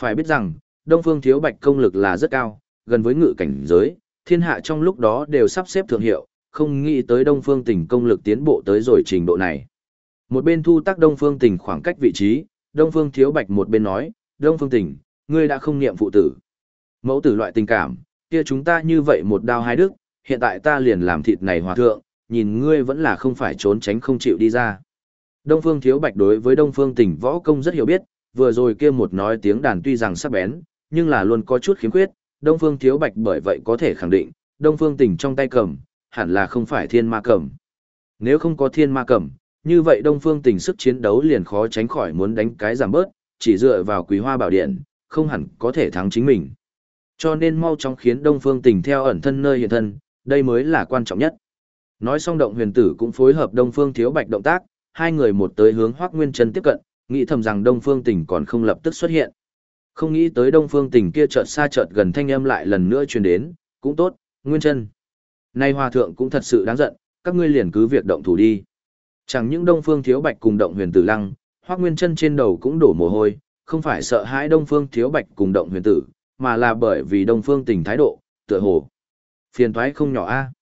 Phải biết rằng, Đông Phương thiếu bạch công lực là rất cao, gần với ngự cảnh giới, thiên hạ trong lúc đó đều sắp xếp thượng hiệu, không nghĩ tới Đông Phương Tỉnh công lực tiến bộ tới rồi trình độ này. Một bên thu tác Đông Phương Tỉnh khoảng cách vị trí, Đông Phương Thiếu Bạch một bên nói, Đông Phương Tỉnh, ngươi đã không niệm phụ tử. Mẫu tử loại tình cảm, kia chúng ta như vậy một đao hai đức, hiện tại ta liền làm thịt này hòa thượng, nhìn ngươi vẫn là không phải trốn tránh không chịu đi ra. Đông Phương Thiếu Bạch đối với Đông Phương Tỉnh võ công rất hiểu biết, vừa rồi kia một nói tiếng đàn tuy rằng sắc bén, nhưng là luôn có chút khiếm khuyết, Đông Phương Thiếu Bạch bởi vậy có thể khẳng định, Đông Phương Tỉnh trong tay cầm, hẳn là không phải thiên ma cầm. Nếu không có thiên ma cầm, như vậy Đông Phương Tỉnh sức chiến đấu liền khó tránh khỏi muốn đánh cái giảm bớt, chỉ dựa vào Quý Hoa Bảo Điện, không hẳn có thể thắng chính mình. Cho nên mau chóng khiến Đông Phương Tỉnh theo ẩn thân nơi hiện thân, đây mới là quan trọng nhất. Nói xong động huyền tử cũng phối hợp Đông Phương Thiếu Bạch động tác, hai người một tới hướng Hoắc Nguyên Chân tiếp cận, nghĩ thầm rằng Đông Phương Tỉnh còn không lập tức xuất hiện. Không nghĩ tới Đông Phương Tỉnh kia chợt xa chợt gần thanh âm lại lần nữa truyền đến, cũng tốt, Nguyên Chân. Nay hòa thượng cũng thật sự đáng giận, các ngươi liền cứ việc động thủ đi. Chẳng những Đông Phương Thiếu Bạch cùng động huyền tử lăng, Hoắc Nguyên Chân trên đầu cũng đổ mồ hôi, không phải sợ hãi Đông Phương Thiếu Bạch cùng động huyền tử, mà là bởi vì Đông Phương tình thái độ, tựa hồ. Phiền thoái không nhỏ a.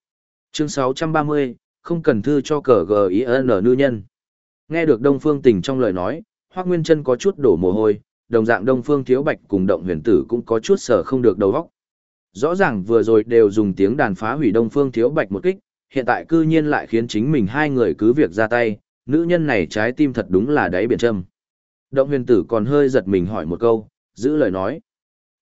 Chương 630, không cần thư cho cờ G I N nữ nhân. Nghe được Đông Phương tình trong lời nói, Hoác Nguyên Chân có chút đổ mồ hôi, đồng dạng Đông Phương Thiếu Bạch cùng động huyền tử cũng có chút sợ không được đầu óc. Rõ ràng vừa rồi đều dùng tiếng đàn phá hủy Đông Phương Thiếu Bạch một kích, hiện tại cư nhiên lại khiến chính mình hai người cứ việc ra tay, nữ nhân này trái tim thật đúng là đáy biển châm. Động huyền tử còn hơi giật mình hỏi một câu, giữ lời nói.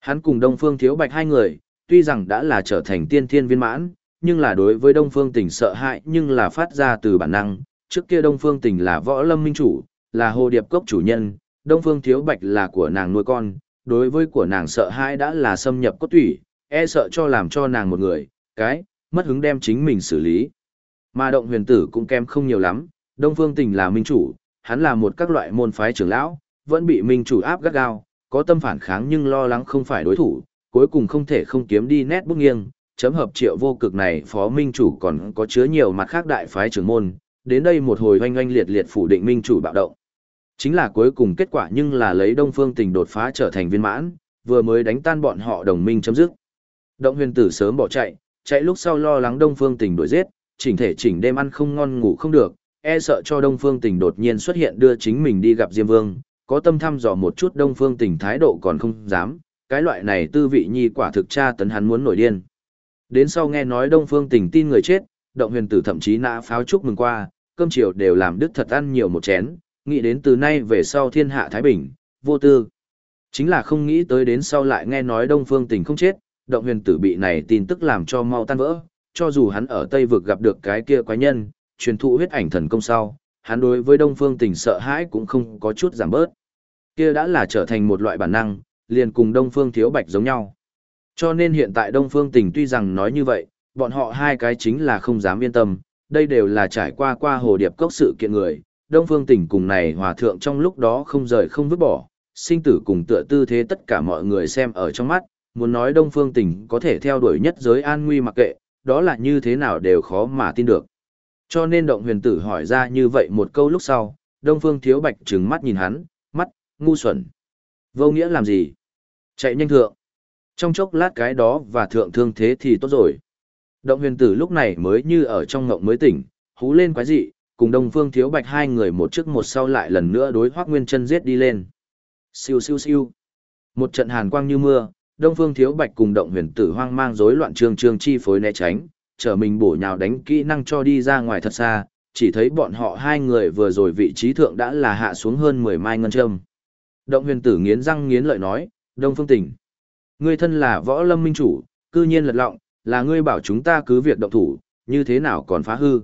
Hắn cùng Đông Phương Thiếu Bạch hai người, tuy rằng đã là trở thành tiên thiên viên mãn, nhưng là đối với Đông Phương Tình sợ hãi nhưng là phát ra từ bản năng. Trước kia Đông Phương Tình là võ lâm minh chủ, là hồ điệp cốc chủ nhân, Đông Phương Thiếu Bạch là của nàng nuôi con, đối với của nàng sợ hãi đã là xâm nhập cốt tủy, e sợ cho làm cho nàng một người, cái, mất hứng đem chính mình xử lý. Mà động huyền tử cũng kém không nhiều lắm, Đông Phương Tình là minh chủ, hắn là một các loại môn phái trưởng lão, vẫn bị minh chủ áp gắt gao, có tâm phản kháng nhưng lo lắng không phải đối thủ, cuối cùng không thể không kiếm đi nét bút nghiêng, chấm hợp triệu vô cực này phó minh chủ còn có chứa nhiều mặt khác đại phái trưởng môn, đến đây một hồi oanh oanh liệt liệt phủ định minh chủ bạo động. Chính là cuối cùng kết quả nhưng là lấy Đông Phương Tình đột phá trở thành viên mãn, vừa mới đánh tan bọn họ đồng minh chấm dứt. Động huyền tử sớm bỏ chạy, chạy lúc sau lo lắng Đông Phương Tình đuổi giết, chỉnh thể chỉnh đêm ăn không ngon ngủ không được, e sợ cho Đông Phương Tình đột nhiên xuất hiện đưa chính mình đi gặp Diêm Vương, có tâm thăm dò một chút Đông Phương Tình thái độ còn không dám, cái loại này tư vị nhi quả thực tra tấn hắn muốn nổi điên. Đến sau nghe nói Đông Phương Tình tin người chết, Động huyền tử thậm chí nã pháo chúc mừng qua, cơm chiều đều làm đức thật ăn nhiều một chén, nghĩ đến từ nay về sau thiên hạ Thái Bình, vô tư. Chính là không nghĩ tới đến sau lại nghe nói Đông Phương Tình không chết, động huyền tử bị này tin tức làm cho mau tan vỡ, cho dù hắn ở Tây vực gặp được cái kia quái nhân, truyền thụ huyết ảnh thần công sau, hắn đối với Đông Phương Tình sợ hãi cũng không có chút giảm bớt. Kia đã là trở thành một loại bản năng, liền cùng Đông Phương Thiếu Bạch giống nhau. Cho nên hiện tại Đông Phương Tình tuy rằng nói như vậy, bọn họ hai cái chính là không dám yên tâm, đây đều là trải qua qua hồ điệp cốc sự kiện người, Đông Phương Tình cùng này hòa thượng trong lúc đó không rời không vứt bỏ, sinh tử cùng tựa tư thế tất cả mọi người xem ở trong mắt, muốn nói Đông Phương Tình có thể theo đuổi nhất giới an nguy mặc kệ, đó là như thế nào đều khó mà tin được. Cho nên động huyền tử hỏi ra như vậy một câu lúc sau, Đông Phương Thiếu Bạch trừng mắt nhìn hắn, ngu xuẩn. Vô nghĩa làm gì? Chạy nhanh thượng. Trong chốc lát cái đó và thượng thương thế thì tốt rồi. Động huyền tử lúc này mới như ở trong ngộng mới tỉnh, hú lên quái dị, cùng Đông Phương Thiếu Bạch hai người một trước một sau lại lần nữa đối hoác Nguyên Chân giết đi lên. Siêu siêu siêu. Một trận hàn quang như mưa, Đông Phương Thiếu Bạch cùng Động Huyền Tử hoang mang rối loạn trương trương chi phối né tránh, trở mình bổ nhào đánh kỹ năng cho đi ra ngoài thật xa, chỉ thấy bọn họ hai người vừa rồi vị trí thượng đã là hạ xuống hơn 10 mai ngân châm. Động huyền tử nghiến răng nghiến lợi nói, Đông Phương Tỉnh. Ngươi thân là võ lâm minh chủ, cư nhiên lật lọng, là ngươi bảo chúng ta cứ việc động thủ, như thế nào còn phá hư.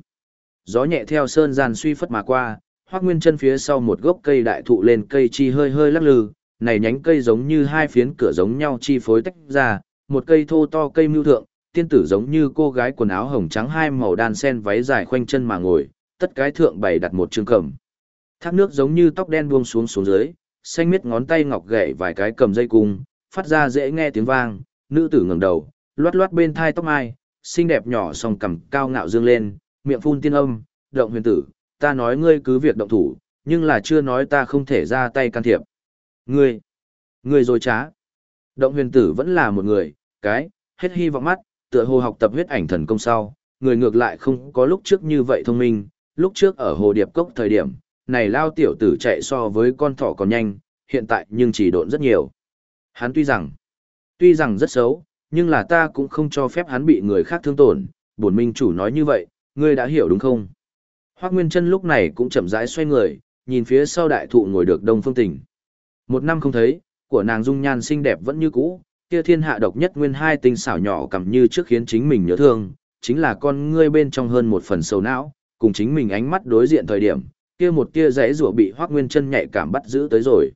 Gió nhẹ theo sơn gian suy phất mà qua, hoác nguyên chân phía sau một gốc cây đại thụ lên cây chi hơi hơi lắc lư, này nhánh cây giống như hai phiến cửa giống nhau chi phối tách ra, một cây thô to cây mưu thượng, tiên tử giống như cô gái quần áo hồng trắng hai màu đan sen váy dài khoanh chân mà ngồi, tất cái thượng bày đặt một chương cầm. Thác nước giống như tóc đen buông xuống xuống dưới, xanh miết ngón tay ngọc gậy vài cái cầm dây cung, phát ra dễ nghe tiếng vang, nữ tử ngẩng đầu, loát loát bên thai tóc mai, xinh đẹp nhỏ song cầm cao ngạo dương lên, miệng phun tiên âm, động huyền tử, ta nói ngươi cứ việc động thủ, nhưng là chưa nói ta không thể ra tay can thiệp. Ngươi, ngươi rồi trá. Động huyền tử vẫn là một người, cái, hết hy vọng mắt, tựa hồ học tập huyết ảnh thần công sau, người ngược lại không có lúc trước như vậy thông minh, lúc trước ở hồ điệp cốc thời điểm, này lao tiểu tử chạy so với con thỏ còn nhanh, hiện tại nhưng chỉ độn rất nhiều. Hắn tuy rằng, tuy rằng rất xấu, nhưng là ta cũng không cho phép hắn bị người khác thương tổn, bổn minh chủ nói như vậy, ngươi đã hiểu đúng không? Hoác Nguyên Trân lúc này cũng chậm rãi xoay người, nhìn phía sau đại thụ ngồi được Đông Phương tình Một năm không thấy, của nàng dung nhan xinh đẹp vẫn như cũ, kia thiên hạ độc nhất nguyên hai tinh xảo nhỏ cầm như trước khiến chính mình nhớ thương, chính là con ngươi bên trong hơn một phần sầu não, cùng chính mình ánh mắt đối diện thời điểm, kia một tia rẽ rủa bị Hoắc Nguyên Chân nhạy cảm bắt giữ tới rồi.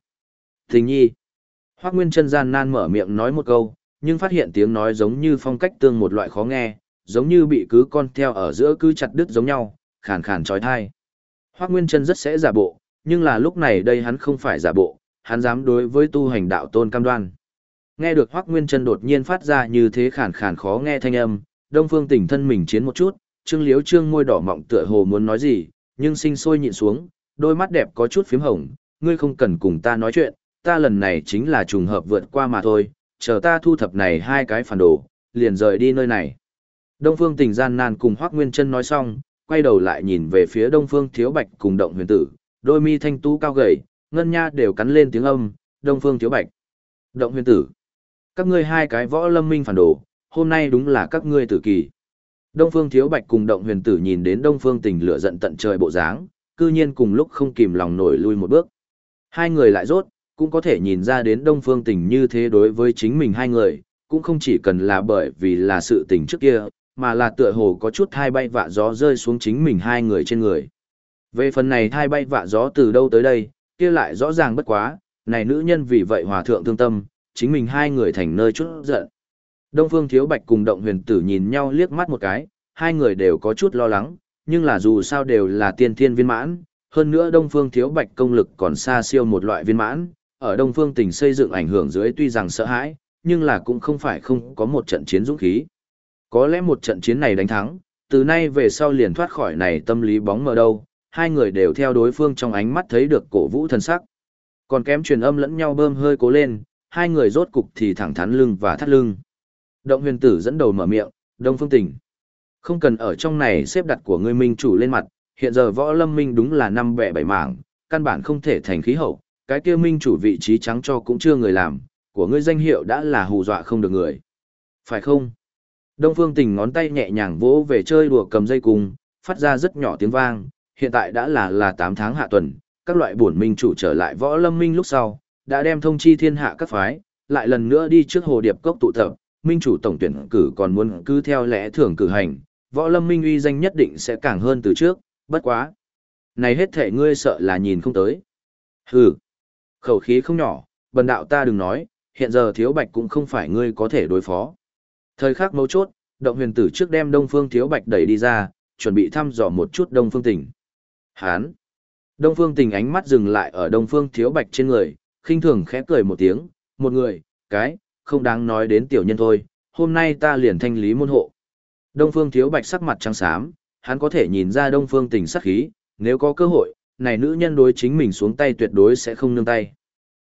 Tình nhi. Hoắc Nguyên Chân gian nan mở miệng nói một câu, nhưng phát hiện tiếng nói giống như phong cách tương một loại khó nghe, giống như bị cứ con theo ở giữa cứ chặt đứt giống nhau, khàn khàn trói thai. Hoắc Nguyên Chân rất sẽ giả bộ, nhưng là lúc này đây hắn không phải giả bộ, hắn dám đối với tu hành đạo tôn cam đoan. Nghe được Hoắc Nguyên Chân đột nhiên phát ra như thế khàn khàn khó nghe thanh âm, Đông Phương Tỉnh thân mình chiến một chút, Trương Liếu Trương môi đỏ mọng tựa hồ muốn nói gì, nhưng sinh sôi nhịn xuống, đôi mắt đẹp có chút phím hồng, ngươi không cần cùng ta nói chuyện, ta lần này chính là trùng hợp vượt qua mà thôi, chờ ta thu thập này hai cái phản đồ, liền rời đi nơi này. Đông Phương Tình gian nan cùng Hoắc Nguyên Chân nói xong, quay đầu lại nhìn về phía Đông Phương Thiếu Bạch cùng Động Huyền Tử, đôi mi thanh tú cao gầy, ngân nha đều cắn lên tiếng âm, Đông Phương Thiếu Bạch. Động Huyền Tử, các ngươi hai cái võ lâm minh phản đồ, hôm nay đúng là các ngươi tử kỳ. Đông Phương Thiếu Bạch cùng Động Huyền Tử nhìn đến Đông Phương Tình lửa giận tận trời bộ dáng, cư nhiên cùng lúc không kìm lòng nổi lui một bước. Hai người lại rốt, cũng có thể nhìn ra đến Đông Phương Tình như thế đối với chính mình hai người, cũng không chỉ cần là bởi vì là sự tình trước kia, mà là tựa hồ có chút thai bay vạ gió rơi xuống chính mình hai người trên người. Về phần này thai bay vạ gió từ đâu tới đây, kia lại rõ ràng bất quá, này nữ nhân vì vậy hòa thượng thương tâm, chính mình hai người thành nơi chút giận. Đông Phương Thiếu Bạch cùng Động Huyền Tử nhìn nhau liếc mắt một cái, hai người đều có chút lo lắng, nhưng là dù sao đều là tiên thiên viên mãn, hơn nữa Đông Phương Thiếu Bạch công lực còn xa siêu một loại viên mãn, ở Đông Phương tỉnh xây dựng ảnh hưởng dưới tuy rằng sợ hãi, nhưng là cũng không phải không có một trận chiến dũng khí. Có lẽ một trận chiến này đánh thắng, từ nay về sau liền thoát khỏi này tâm lý bóng mờ đâu, hai người đều theo đối phương trong ánh mắt thấy được cổ vũ thần sắc. Còn kém truyền âm lẫn nhau bơm hơi cố lên, hai người rốt cục thì thẳng thắn lưng và thắt lưng. Động huyền tử dẫn đầu mở miệng, Đông Phương Tỉnh. Không cần ở trong này xếp đặt của ngươi minh chủ lên mặt, hiện giờ võ lâm minh đúng là năm bẻ bảy mảng, căn bản không thể thành khí hậu, cái kia minh chủ vị trí trắng cho cũng chưa người làm, của ngươi danh hiệu đã là hù dọa không được người. Phải không? Đông Phương Tình ngón tay nhẹ nhàng vỗ về chơi đùa cầm dây cùng, phát ra rất nhỏ tiếng vang, hiện tại đã là là 8 tháng hạ tuần, các loại bổn minh chủ trở lại võ lâm minh lúc sau, đã đem thông chi thiên hạ các phái, lại lần nữa đi trước hồ điệp cốc tụ tập, minh chủ tổng tuyển cử còn muốn cứ theo lẽ thường cử hành, võ lâm minh uy danh nhất định sẽ càng hơn từ trước, bất quá. Này hết thể ngươi sợ là nhìn không tới. Hừ, khẩu khí không nhỏ, bần đạo ta đừng nói, hiện giờ thiếu bạch cũng không phải ngươi có thể đối phó. Thời khắc mấu chốt, động huyền tử trước đem đông phương thiếu bạch đẩy đi ra, chuẩn bị thăm dò một chút đông phương tỉnh. Hán! Đông phương tình ánh mắt dừng lại ở đông phương thiếu bạch trên người, khinh thường khẽ cười một tiếng, một người, cái, không đáng nói đến tiểu nhân thôi, hôm nay ta liền thanh lý môn hộ. Đông phương thiếu bạch sắc mặt trắng xám, hắn có thể nhìn ra đông phương tình sắc khí, nếu có cơ hội, này nữ nhân đối chính mình xuống tay tuyệt đối sẽ không nương tay.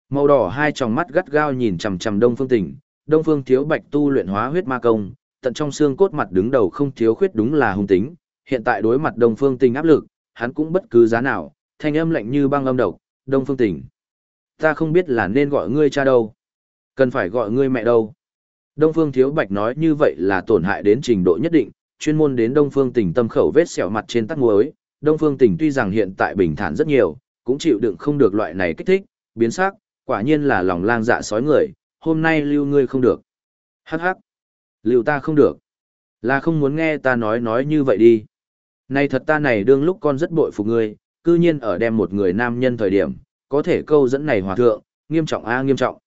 Màu đỏ hai tròng mắt gắt gao nhìn chằm chằm đông phương tình, đông phương thiếu bạch tu luyện hóa huyết ma công, tận trong xương cốt mặt đứng đầu không thiếu khuyết đúng là hung tính, hiện tại đối mặt đông phương tình áp lực, hắn cũng bất cứ giá nào, thanh âm lạnh như băng âm độc, đông phương tình. Ta không biết là nên gọi ngươi cha đâu. Cần phải gọi ngươi mẹ đâu. Đông Phương Thiếu Bạch nói như vậy là tổn hại đến trình độ nhất định, chuyên môn đến Đông Phương Tỉnh tâm khẩu vết sẹo mặt trên tắc muối. Đông Phương Tỉnh tuy rằng hiện tại bình thản rất nhiều, cũng chịu đựng không được loại này kích thích, biến sắc, quả nhiên là lòng lang dạ sói người, hôm nay lưu ngươi không được. Hắc hắc, lưu ta không được. Là không muốn nghe ta nói nói như vậy đi. Này thật ta này đương lúc con rất bội phục ngươi, cư nhiên ở đem một người nam nhân thời điểm, có thể câu dẫn này hòa thượng, nghiêm trọng a nghiêm trọng.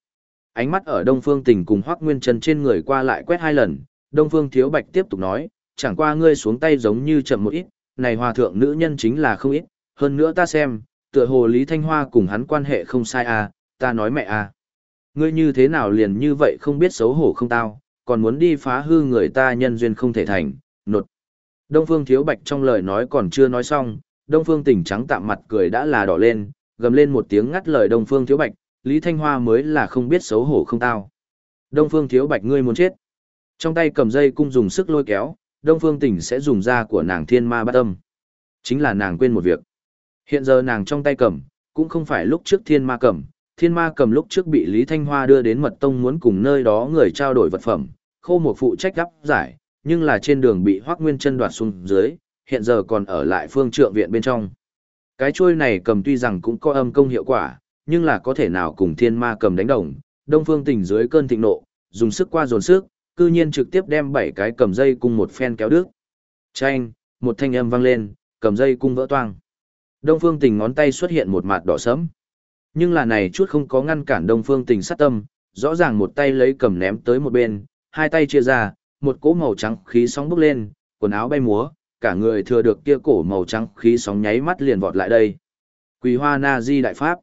Ánh mắt ở Đông Phương Tình cùng Hoắc Nguyên Trần trên người qua lại quét hai lần, Đông Phương Thiếu Bạch tiếp tục nói, chẳng qua ngươi xuống tay giống như chậm một ít, này hòa thượng nữ nhân chính là không ít, hơn nữa ta xem, tựa hồ Lý Thanh Hoa cùng hắn quan hệ không sai à, ta nói mẹ à. Ngươi như thế nào liền như vậy không biết xấu hổ không tao, còn muốn đi phá hư người ta nhân duyên không thể thành, nột. Đông Phương Thiếu Bạch trong lời nói còn chưa nói xong, Đông Phương tỉnh trắng tạm mặt cười đã là đỏ lên, gầm lên một tiếng ngắt lời Đông Phương Thiếu Bạch, Lý Thanh Hoa mới là không biết xấu hổ không tao. Đông Phương Thiếu Bạch ngươi muốn chết. Trong tay cầm dây cung dùng sức lôi kéo, Đông Phương Tỉnh sẽ dùng da của nàng thiên ma bát âm. Chính là nàng quên một việc. Hiện giờ nàng trong tay cầm, cũng không phải lúc trước thiên ma cầm. Thiên ma cầm lúc trước bị Lý Thanh Hoa đưa đến mật tông muốn cùng nơi đó người trao đổi vật phẩm, khô một phụ trách gấp giải, nhưng là trên đường bị Hoắc Nguyên chân đoạt xuống dưới, hiện giờ còn ở lại phương trượng viện bên trong. Cái chuôi này cầm tuy rằng cũng có âm công hiệu quả, nhưng là có thể nào cùng thiên ma cầm đánh đồng. Đông Phương Tỉnh dưới cơn thịnh nộ, dùng sức qua dồn sức, cư nhiên trực tiếp đem bảy cái cầm dây cùng một phen kéo đứt. Chanh, một thanh âm vang lên, cầm dây cung vỡ toang. Đông Phương Tình ngón tay xuất hiện một mạt đỏ sẫm. Nhưng là này chút không có ngăn cản Đông Phương Tình sát tâm, rõ ràng một tay lấy cầm ném tới một bên, hai tay chia ra, một cỗ màu trắng khí sóng bốc lên, quần áo bay múa, cả người thừa được kia cổ màu trắng khí sóng nháy mắt liền vọt lại đây. Quỳ Hoa Na Di đại pháp.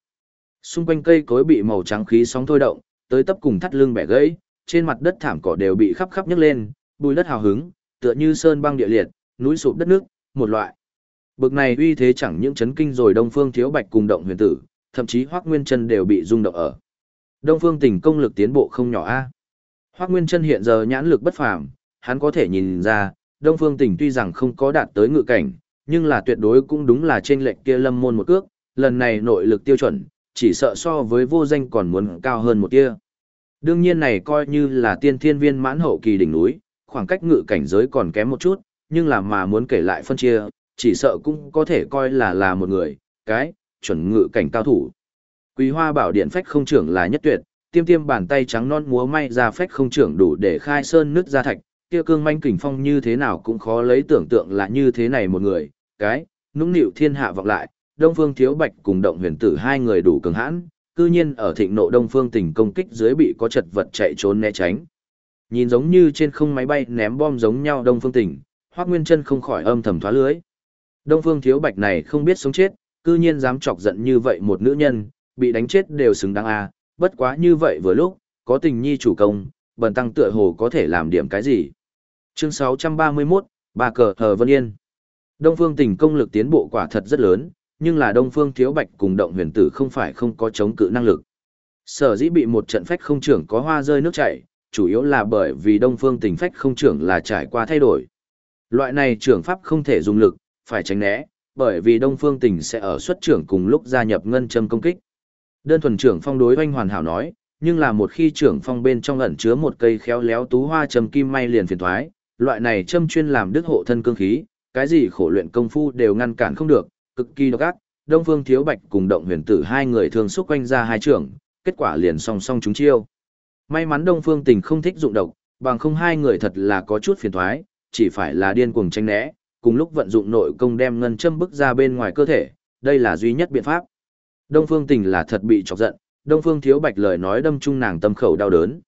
Xung quanh cây cối bị màu trắng khí sóng thôi động, tới tấp cùng thắt lưng bẻ gãy, trên mặt đất thảm cỏ đều bị khắp khắp nhấc lên, bùi đất hào hứng, tựa như sơn băng địa liệt, núi sụp đất nước, một loại. Bực này uy thế chẳng những chấn kinh rồi Đông Phương Thiếu Bạch cùng động huyền tử, thậm chí Hoắc Nguyên Chân đều bị rung động ở. Đông Phương Tỉnh công lực tiến bộ không nhỏ a. À? Hoắc Nguyên Chân hiện giờ nhãn lực bất phàm, hắn có thể nhìn ra, Đông Phương Tỉnh tuy rằng không có đạt tới ngự cảnh, nhưng là tuyệt đối cũng đúng là trên lệnh kia lâm môn một cước, lần này nội lực tiêu chuẩn, chỉ sợ so với vô danh còn muốn cao hơn một tia. Đương nhiên này coi như là tiên thiên viên mãn hậu kỳ đỉnh núi, khoảng cách ngự cảnh giới còn kém một chút, nhưng là mà muốn kể lại phân chia, chỉ sợ cũng có thể coi là là một người, cái, chuẩn ngự cảnh cao thủ. Quý hoa bảo điện phách không trưởng là nhất tuyệt, tiêm tiêm bàn tay trắng non múa may ra phách không trưởng đủ để khai sơn nước ra thạch, kia cương manh kình phong như thế nào cũng khó lấy tưởng tượng là như thế này một người, cái, nũng nịu thiên hạ vọng lại, Đông Phương Thiếu Bạch cùng Động Huyền Tử hai người đủ cường hãn, cư nhiên ở thịnh nộ Đông Phương Tỉnh công kích dưới bị có chật vật chạy trốn né tránh. Nhìn giống như trên không máy bay ném bom giống nhau Đông Phương Tỉnh Hoắc Nguyên Chân không khỏi âm thầm thoá lưới. Đông Phương Thiếu Bạch này không biết sống chết, cư nhiên dám chọc giận như vậy một nữ nhân, bị đánh chết đều xứng đáng a, bất quá như vậy vừa lúc, có tình nhi chủ công, bần tăng tựa hồ có thể làm điểm cái gì. Chương 631, Bà cờ hờ Vân Yên. Đông Phương Tỉnh công lực tiến bộ quả thật rất lớn, nhưng là Đông Phương Thiếu Bạch cùng Động Huyền Tử không phải không có chống cự năng lực. Sở dĩ bị một trận phách không trưởng có hoa rơi nước chảy, chủ yếu là bởi vì Đông Phương Tình phách không trưởng là trải qua thay đổi. Loại này trưởng pháp không thể dùng lực, phải tránh né, bởi vì Đông Phương Tình sẽ ở xuất trưởng cùng lúc gia nhập ngân châm công kích. Đơn thuần trưởng phong đối oanh hoàn hảo nói, nhưng là một khi trưởng phong bên trong ẩn chứa một cây khéo léo tú hoa châm kim may liền phiền thoái, loại này châm chuyên làm đức hộ thân cương khí, cái gì khổ luyện công phu đều ngăn cản không được, cực kỳ độc ác. Đông Phương Thiếu Bạch cùng Động Huyền Tử hai người thường xúc quanh ra hai trưởng, kết quả liền song song chúng chiêu. May mắn Đông Phương Tình không thích dụng độc, bằng không hai người thật là có chút phiền toái, chỉ phải là điên cuồng tranh né, cùng lúc vận dụng nội công đem ngân châm bức ra bên ngoài cơ thể, đây là duy nhất biện pháp. Đông Phương Tình là thật bị chọc giận, Đông Phương Thiếu Bạch lời nói đâm trung nàng tâm khẩu đau đớn.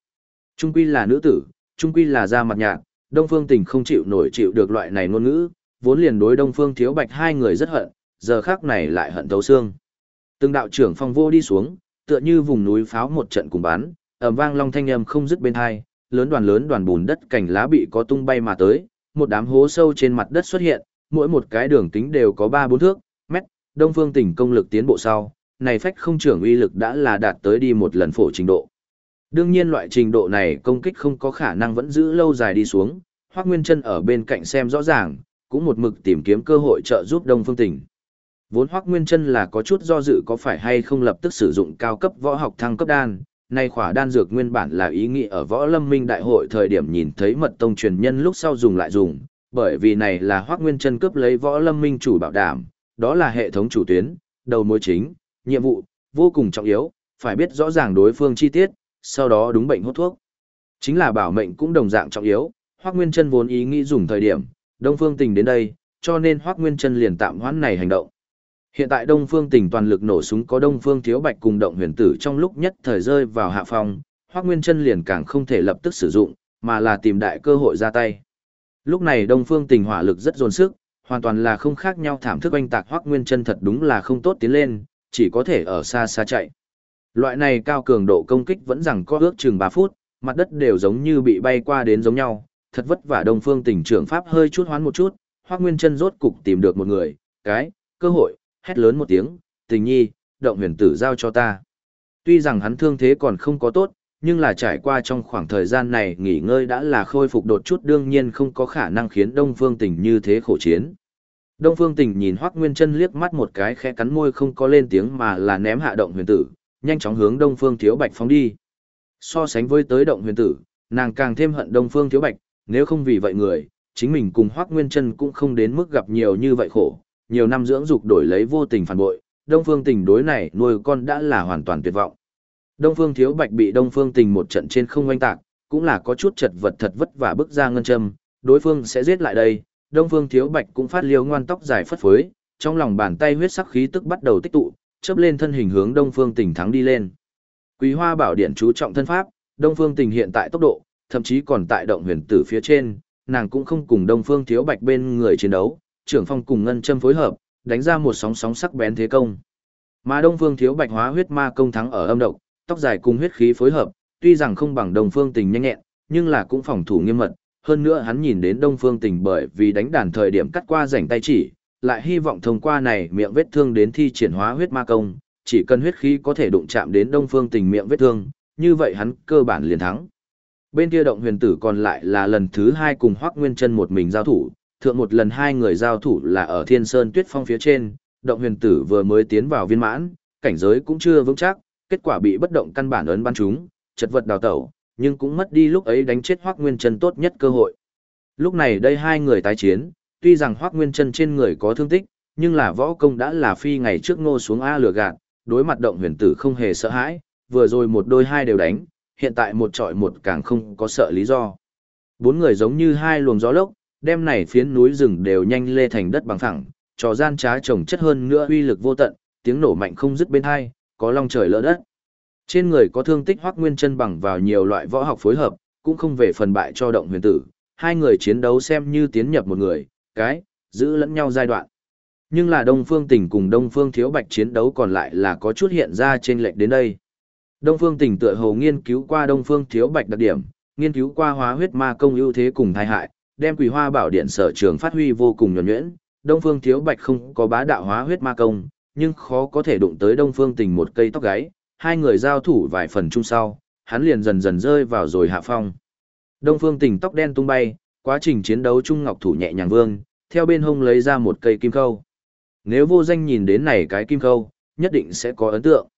Trung quy là nữ tử, trung quy là da mặt nhạt, Đông Phương Tình không chịu nổi chịu được loại này ngôn ngữ, vốn liền đối Đông Phương Thiếu Bạch hai người rất hận, giờ khác này lại hận thấu xương. Từng đạo trưởng phong vô đi xuống, tựa như vùng núi pháo một trận cùng bắn, ầm vang long thanh âm không dứt bên hai, lớn đoàn lớn đoàn bùn đất cành lá bị có tung bay mà tới, một đám hố sâu trên mặt đất xuất hiện, mỗi một cái đường tính đều có 3 4 thước, mét, Đông Phương Tỉnh công lực tiến bộ sau, này phách không trưởng uy lực đã là đạt tới đi một lần phổ trình độ. Đương nhiên loại trình độ này công kích không có khả năng vẫn giữ lâu dài đi xuống, Hoắc Nguyên Chân ở bên cạnh xem rõ ràng, cũng một mực tìm kiếm cơ hội trợ giúp Đông Phương Tỉnh. Vốn Hoắc Nguyên Chân là có chút do dự có phải hay không lập tức sử dụng cao cấp võ học thăng cấp đan, nay khỏa đan dược nguyên bản là ý nghĩ ở võ lâm minh đại hội thời điểm nhìn thấy mật tông truyền nhân lúc sau dùng lại dùng, bởi vì này là Hoắc Nguyên Chân cướp lấy Võ Lâm Minh chủ bảo đảm, đó là hệ thống chủ tuyến, đầu mối chính, nhiệm vụ vô cùng trọng yếu, phải biết rõ ràng đối phương chi tiết, sau đó đúng bệnh hút thuốc. Chính là bảo mệnh cũng đồng dạng trọng yếu, Hoắc Nguyên Chân vốn ý nghĩ dùng thời điểm, Đông Phương Tình đến đây, cho nên Hoắc Nguyên Chân liền tạm hoãn này hành động. Hiện tại Đông Phương Tỉnh toàn lực nổ súng có Đông Phương Thiếu Bạch cùng động huyền tử trong lúc nhất thời rơi vào hạ phong, Hoắc Nguyên Chân liền càng không thể lập tức sử dụng, mà là tìm đại cơ hội ra tay. Lúc này Đông Phương Tỉnh hỏa lực rất dồn sức, hoàn toàn là không khác nhau thảm thức oanh tạc Hoắc Nguyên Chân thật đúng là không tốt tiến lên, chỉ có thể ở xa xa chạy. Loại này cao cường độ công kích vẫn rằng có ước chừng 3 phút, mặt đất đều giống như bị bay qua đến giống nhau, thật vất vả Đông Phương Tỉnh trưởng pháp hơi chút hoán một chút, Hoắc Nguyên Chân rốt cục tìm được một người, cái cơ hội, hét lớn một tiếng, "Tình nhi, động huyền tử giao cho ta." Tuy rằng hắn thương thế còn không có tốt, nhưng là trải qua trong khoảng thời gian này nghỉ ngơi đã là khôi phục đột chút đương nhiên không có khả năng khiến Đông Phương Tình như thế khổ chiến. Đông Phương Tình nhìn Hoắc Nguyên Chân liếc mắt một cái khẽ cắn môi không có lên tiếng mà là ném hạ động huyền tử, nhanh chóng hướng Đông Phương Thiếu Bạch phóng đi. So sánh với tới động huyền tử, nàng càng thêm hận Đông Phương Thiếu Bạch, nếu không vì vậy người, chính mình cùng Hoắc Nguyên Chân cũng không đến mức gặp nhiều như vậy khổ, nhiều năm dưỡng dục đổi lấy vô tình phản bội, Đông Phương Tình đối này nuôi con đã là hoàn toàn tuyệt vọng. Đông Phương Thiếu Bạch bị Đông Phương Tình một trận trên không oanh tạc, cũng là có chút chật vật thật vất vả bước ra ngân châm, đối phương sẽ giết lại đây. Đông Phương Thiếu Bạch cũng phát liều ngoan tóc dài phất phới, trong lòng bàn tay huyết sắc khí tức bắt đầu tích tụ, chớp lên thân hình hướng Đông Phương Tình thắng đi lên. Quý Hoa Bảo Điện chú trọng thân pháp, Đông Phương Tình hiện tại tốc độ, thậm chí còn tại động huyền tử phía trên, nàng cũng không cùng Đông Phương Thiếu Bạch bên người chiến đấu, trưởng phong cùng ngân châm phối hợp, đánh ra một sóng sóng sắc bén thế công. Mà Đông Phương Thiếu Bạch hóa huyết ma công thắng ở âm độc, tóc dài cùng huyết khí phối hợp, tuy rằng không bằng Đông Phương Tình nhanh nhẹn, nhưng là cũng phòng thủ nghiêm mật, hơn nữa hắn nhìn đến Đông Phương Tình bởi vì đánh đàn thời điểm cắt qua rảnh tay chỉ, lại hy vọng thông qua này miệng vết thương đến thi triển hóa huyết ma công, chỉ cần huyết khí có thể đụng chạm đến Đông Phương Tình miệng vết thương, như vậy hắn cơ bản liền thắng. Bên kia động huyền tử còn lại là lần thứ hai cùng Hoắc Nguyên Chân một mình giao thủ, thượng một lần hai người giao thủ là ở Thiên Sơn Tuyết Phong phía trên, động huyền tử vừa mới tiến vào viên mãn, cảnh giới cũng chưa vững chắc, kết quả bị bất động căn bản ấn bắn chúng, chật vật đào tẩu, nhưng cũng mất đi lúc ấy đánh chết Hoắc Nguyên Chân tốt nhất cơ hội. Lúc này đây hai người tái chiến, tuy rằng Hoắc Nguyên Chân trên người có thương tích, nhưng là võ công đã là phi ngày trước ngô xuống a lửa gạt, đối mặt động huyền tử không hề sợ hãi, vừa rồi một đôi hai đều đánh, hiện tại một trọi một càng không có sợ lý do. Bốn người giống như hai luồng gió lốc, đem này phiến núi rừng đều nhanh lê thành đất bằng phẳng, trò gian trá trồng chất hơn nữa uy lực vô tận, tiếng nổ mạnh không dứt bên hai, có long trời lỡ đất. Trên người có thương tích Hoắc Nguyên Chân bằng vào nhiều loại võ học phối hợp, cũng không về phần bại cho động huyền tử, hai người chiến đấu xem như tiến nhập một người, cái, giữ lẫn nhau giai đoạn. Nhưng là Đông Phương Tỉnh cùng Đông Phương Thiếu Bạch chiến đấu còn lại là có chút hiện ra trên lệch đến đây. Đông Phương Tỉnh tựa hồ nghiên cứu qua Đông Phương Thiếu Bạch đặc điểm, nghiên cứu qua hóa huyết ma công ưu thế cùng tai hại, đem Quỳ Hoa Bảo Điện sở trường phát huy vô cùng nhuẩn nhuyễn. Đông Phương Thiếu Bạch không có bá đạo hóa huyết ma công, nhưng khó có thể đụng tới Đông Phương Tình một cây tóc gáy, hai người giao thủ vài phần chung sau, hắn liền dần dần rơi vào rồi hạ phong. Đông Phương Tình tóc đen tung bay, quá trình chiến đấu Trung Ngọc thủ nhẹ nhàng vương, theo bên hông lấy ra một cây kim khâu. Nếu vô danh nhìn đến này cái kim khâu, nhất định sẽ có ấn tượng.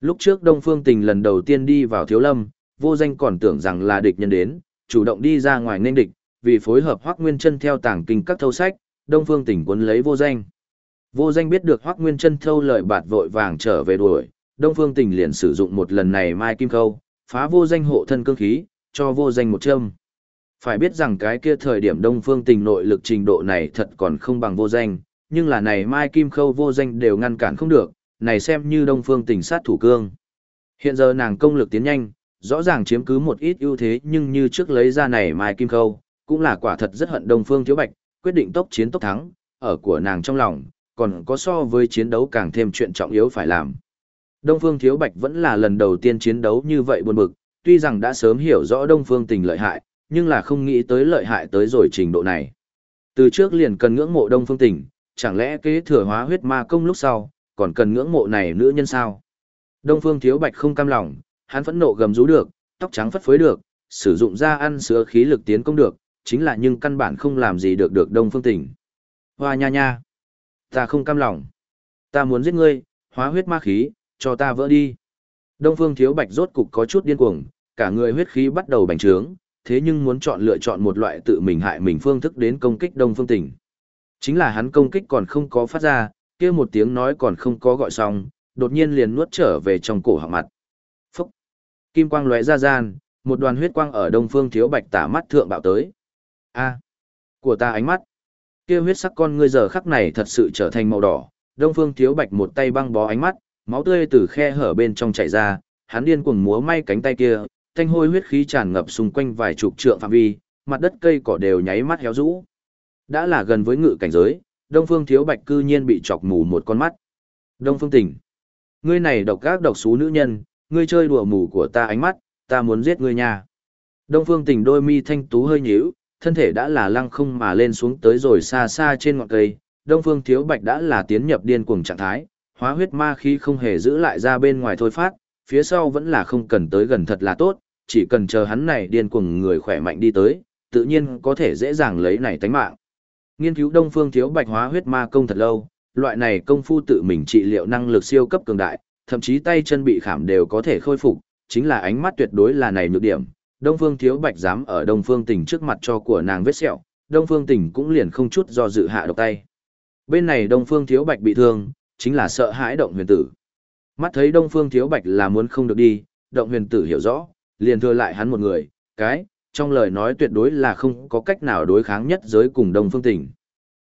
Lúc trước Đông Phương Tình lần đầu tiên đi vào Thiếu Lâm, vô danh còn tưởng rằng là địch nhân đến, chủ động đi ra ngoài nên địch, vì phối hợp Hoắc Nguyên Chân theo tàng kinh các thâu sách, Đông Phương Tỉnh cuốn lấy vô danh. Vô danh biết được Hoắc Nguyên Chân thâu lời bạt vội vàng trở về đuổi, Đông Phương Tỉnh liền sử dụng một lần này mai kim khâu, phá vô danh hộ thân cương khí, cho vô danh một châm. Phải biết rằng cái kia thời điểm Đông Phương Tình nội lực trình độ này thật còn không bằng vô danh, nhưng là này mai kim khâu vô danh đều ngăn cản không được, này xem như Đông Phương Tình sát thủ cương. Hiện giờ nàng công lực tiến nhanh, rõ ràng chiếm cứ một ít ưu thế nhưng như trước lấy ra này mai kim khâu, cũng là quả thật rất hận Đông Phương Thiếu Bạch, quyết định tốc chiến tốc thắng, ở của nàng trong lòng, còn có so với chiến đấu càng thêm chuyện trọng yếu phải làm. Đông Phương Thiếu Bạch vẫn là lần đầu tiên chiến đấu như vậy buồn bực, tuy rằng đã sớm hiểu rõ Đông Phương tình lợi hại, nhưng là không nghĩ tới lợi hại tới rồi trình độ này. Từ trước liền cần ngưỡng mộ Đông Phương tình, chẳng lẽ kế thừa hóa huyết ma công lúc sau, còn cần ngưỡng mộ này nữ nhân sao? Đông Phương Thiếu Bạch không cam lòng, hắn phẫn nộ gầm rú được, tóc trắng phất phới được, sử dụng ra ăn sữa khí lực tiến công được, chính là nhưng căn bản không làm gì được được Đông Phương Tỉnh. Hoa nha nha! Ta không cam lòng. Ta muốn giết ngươi, hóa huyết ma khí, cho ta vỡ đi. Đông Phương Thiếu Bạch rốt cục có chút điên cuồng, cả người huyết khí bắt đầu bành trướng, thế nhưng muốn chọn lựa chọn một loại tự mình hại mình phương thức đến công kích Đông Phương Tỉnh. Chính là hắn công kích còn không có phát ra, kia một tiếng nói còn không có gọi xong, đột nhiên liền nuốt trở về trong cổ họng mặt. Phúc! Kim quang lóe ra gian, một đoàn huyết quang ở Đông Phương Thiếu Bạch tả mắt thượng bạo tới. A! của ta ánh mắt. Kia huyết sắc con ngươi giờ khắc này thật sự trở thành màu đỏ, Đông Phương Thiếu Bạch một tay băng bó ánh mắt, máu tươi từ khe hở bên trong chảy ra, hắn điên cuồng múa may cánh tay kia, thanh hôi huyết khí tràn ngập xung quanh vài chục trượng phạm vi, mặt đất cây cỏ đều nháy mắt héo rũ. Đã là gần với ngự cảnh giới, Đông Phương Thiếu Bạch cư nhiên bị chọc mù một con mắt. Đông Phương Tỉnh, ngươi này độc gác độc xú nữ nhân, ngươi chơi đùa mù của ta ánh mắt, ta muốn giết ngươi nha. Đông Phương Tỉnh đôi mi thanh tú hơi nhíu, thân thể đã là lăng không mà lên xuống tới rồi xa xa trên ngọn cây, Đông Phương Thiếu Bạch đã là tiến nhập điên cuồng trạng thái, hóa huyết ma khí không hề giữ lại ra bên ngoài thôi phát, phía sau vẫn là không cần tới gần thật là tốt, chỉ cần chờ hắn này điên cuồng người khỏe mạnh đi tới, tự nhiên có thể dễ dàng lấy này tánh mạng. Nghiên cứu Đông Phương Thiếu Bạch hóa huyết ma công thật lâu, loại này công phu tự mình trị liệu năng lực siêu cấp cường đại, thậm chí tay chân bị khảm đều có thể khôi phục, chính là ánh mắt tuyệt đối là này nhược điểm. Đông Phương Thiếu Bạch dám ở Đông Phương Tỉnh trước mặt cho của nàng vết sẹo, Đông Phương Tỉnh cũng liền không chút do dự hạ độc tay. Bên này Đông Phương Thiếu Bạch bị thương, chính là sợ hãi động huyền tử. Mắt thấy Đông Phương Thiếu Bạch là muốn không được đi, động huyền tử hiểu rõ, liền thừa lại hắn một người, cái, trong lời nói tuyệt đối là không có cách nào đối kháng nhất giới cùng Đông Phương Tỉnh.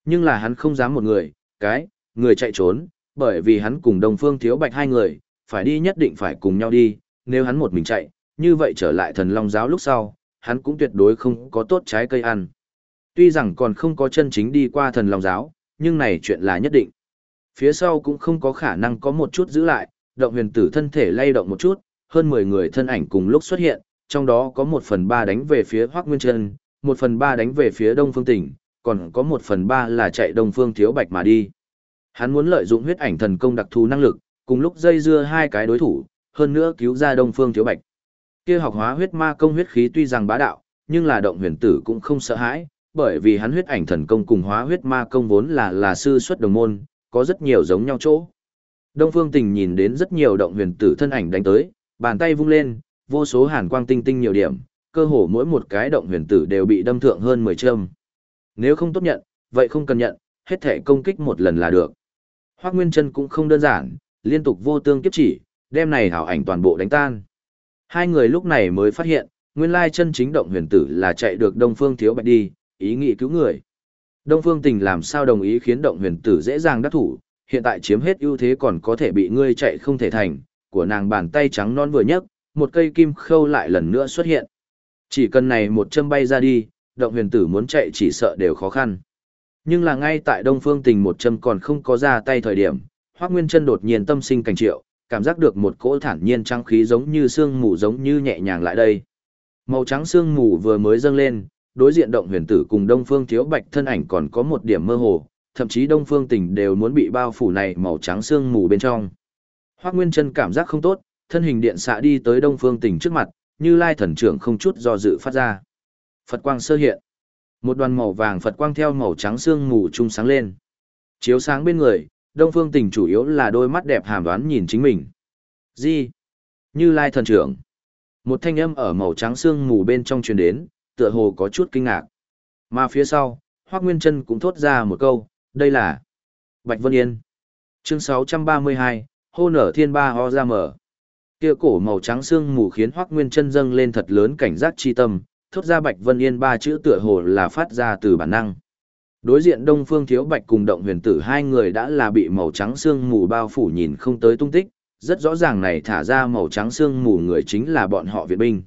Nhưng là hắn không dám một người, cái, người chạy trốn, bởi vì hắn cùng Đông Phương Thiếu Bạch hai người, phải đi nhất định phải cùng nhau đi, nếu hắn một mình chạy, như vậy trở lại thần long giáo lúc sau, hắn cũng tuyệt đối không có tốt trái cây ăn. Tuy rằng còn không có chân chính đi qua thần long giáo, nhưng này chuyện là nhất định. Phía sau cũng không có khả năng có một chút giữ lại, động huyền tử thân thể lay động một chút, hơn 10 người thân ảnh cùng lúc xuất hiện, trong đó có 1 phần 3 đánh về phía Hoác Nguyên Trân, 1 phần 3 đánh về phía Đông Phương Tỉnh, còn có 1 phần 3 là chạy Đông Phương Thiếu Bạch mà đi. Hắn muốn lợi dụng huyết ảnh thần công đặc thù năng lực, cùng lúc dây dưa hai cái đối thủ, hơn nữa cứu ra Đông Phương Thiếu Bạch. Kia học hóa huyết ma công huyết khí tuy rằng bá đạo, nhưng là động huyền tử cũng không sợ hãi, bởi vì hắn huyết ảnh thần công cùng hóa huyết ma công vốn là là sư xuất đồng môn, có rất nhiều giống nhau chỗ. Đông Phương Tình nhìn đến rất nhiều động huyền tử thân ảnh đánh tới, bàn tay vung lên, vô số hàn quang tinh tinh nhiều điểm, cơ hồ mỗi một cái động huyền tử đều bị đâm thượng hơn 10 châm. Nếu không tốt nhận, vậy không cần nhận, hết thể công kích một lần là được. Hoắc Nguyên Chân cũng không đơn giản, liên tục vô tương kiếp chỉ, đem này hảo ảnh toàn bộ đánh tan. Hai người lúc này mới phát hiện, nguyên lai chân chính động huyền tử là chạy được Đông Phương Thiếu Bạch đi, ý nghĩ cứu người. Đông Phương Tình làm sao đồng ý khiến động huyền tử dễ dàng đắc thủ, hiện tại chiếm hết ưu thế còn có thể bị ngươi chạy không thể thành, của nàng bàn tay trắng non vừa nhấc, một cây kim khâu lại lần nữa xuất hiện. Chỉ cần này một châm bay ra đi, động huyền tử muốn chạy chỉ sợ đều khó khăn. Nhưng là ngay tại Đông Phương Tình một châm còn không có ra tay thời điểm, Hoắc Nguyên Chân đột nhiên tâm sinh cảnh triệu, cảm giác được một cỗ thản nhiên trăng khí giống như sương mù giống như nhẹ nhàng lại đây. Màu trắng sương mù vừa mới dâng lên, đối diện động huyền tử cùng Đông Phương Thiếu Bạch thân ảnh còn có một điểm mơ hồ, thậm chí Đông Phương Tình đều muốn bị bao phủ này màu trắng sương mù bên trong. Hoắc Nguyên Chân cảm giác không tốt, thân hình điện xạ đi tới Đông Phương Tình trước mặt, như lai thần trưởng không chút do dự phát ra. Phật quang sơ hiện. Một đoàn màu vàng Phật quang theo màu trắng sương mù trung sáng lên. Chiếu sáng bên người, Đông Phương Tình chủ yếu là đôi mắt đẹp hàm đoán nhìn chính mình. Gì? Như lai thần trưởng. Một thanh âm ở màu trắng xương mù bên trong truyền đến, tựa hồ có chút kinh ngạc. Mà phía sau, Hoắc Nguyên Chân cũng thốt ra một câu, đây là Bạch Vân Yên. Chương 632, hô nở thiên ba ho ra mở. Kia cổ màu trắng xương mù khiến Hoắc Nguyên Chân dâng lên thật lớn cảnh giác chi tâm, thốt ra Bạch Vân Yên ba chữ tựa hồ là phát ra từ bản năng. Đối diện Đông Phương Thiếu Bạch cùng Động Huyền Tử hai người đã là bị màu trắng xương mù bao phủ nhìn không tới tung tích, rất rõ ràng này thả ra màu trắng xương mù người chính là bọn họ viện binh.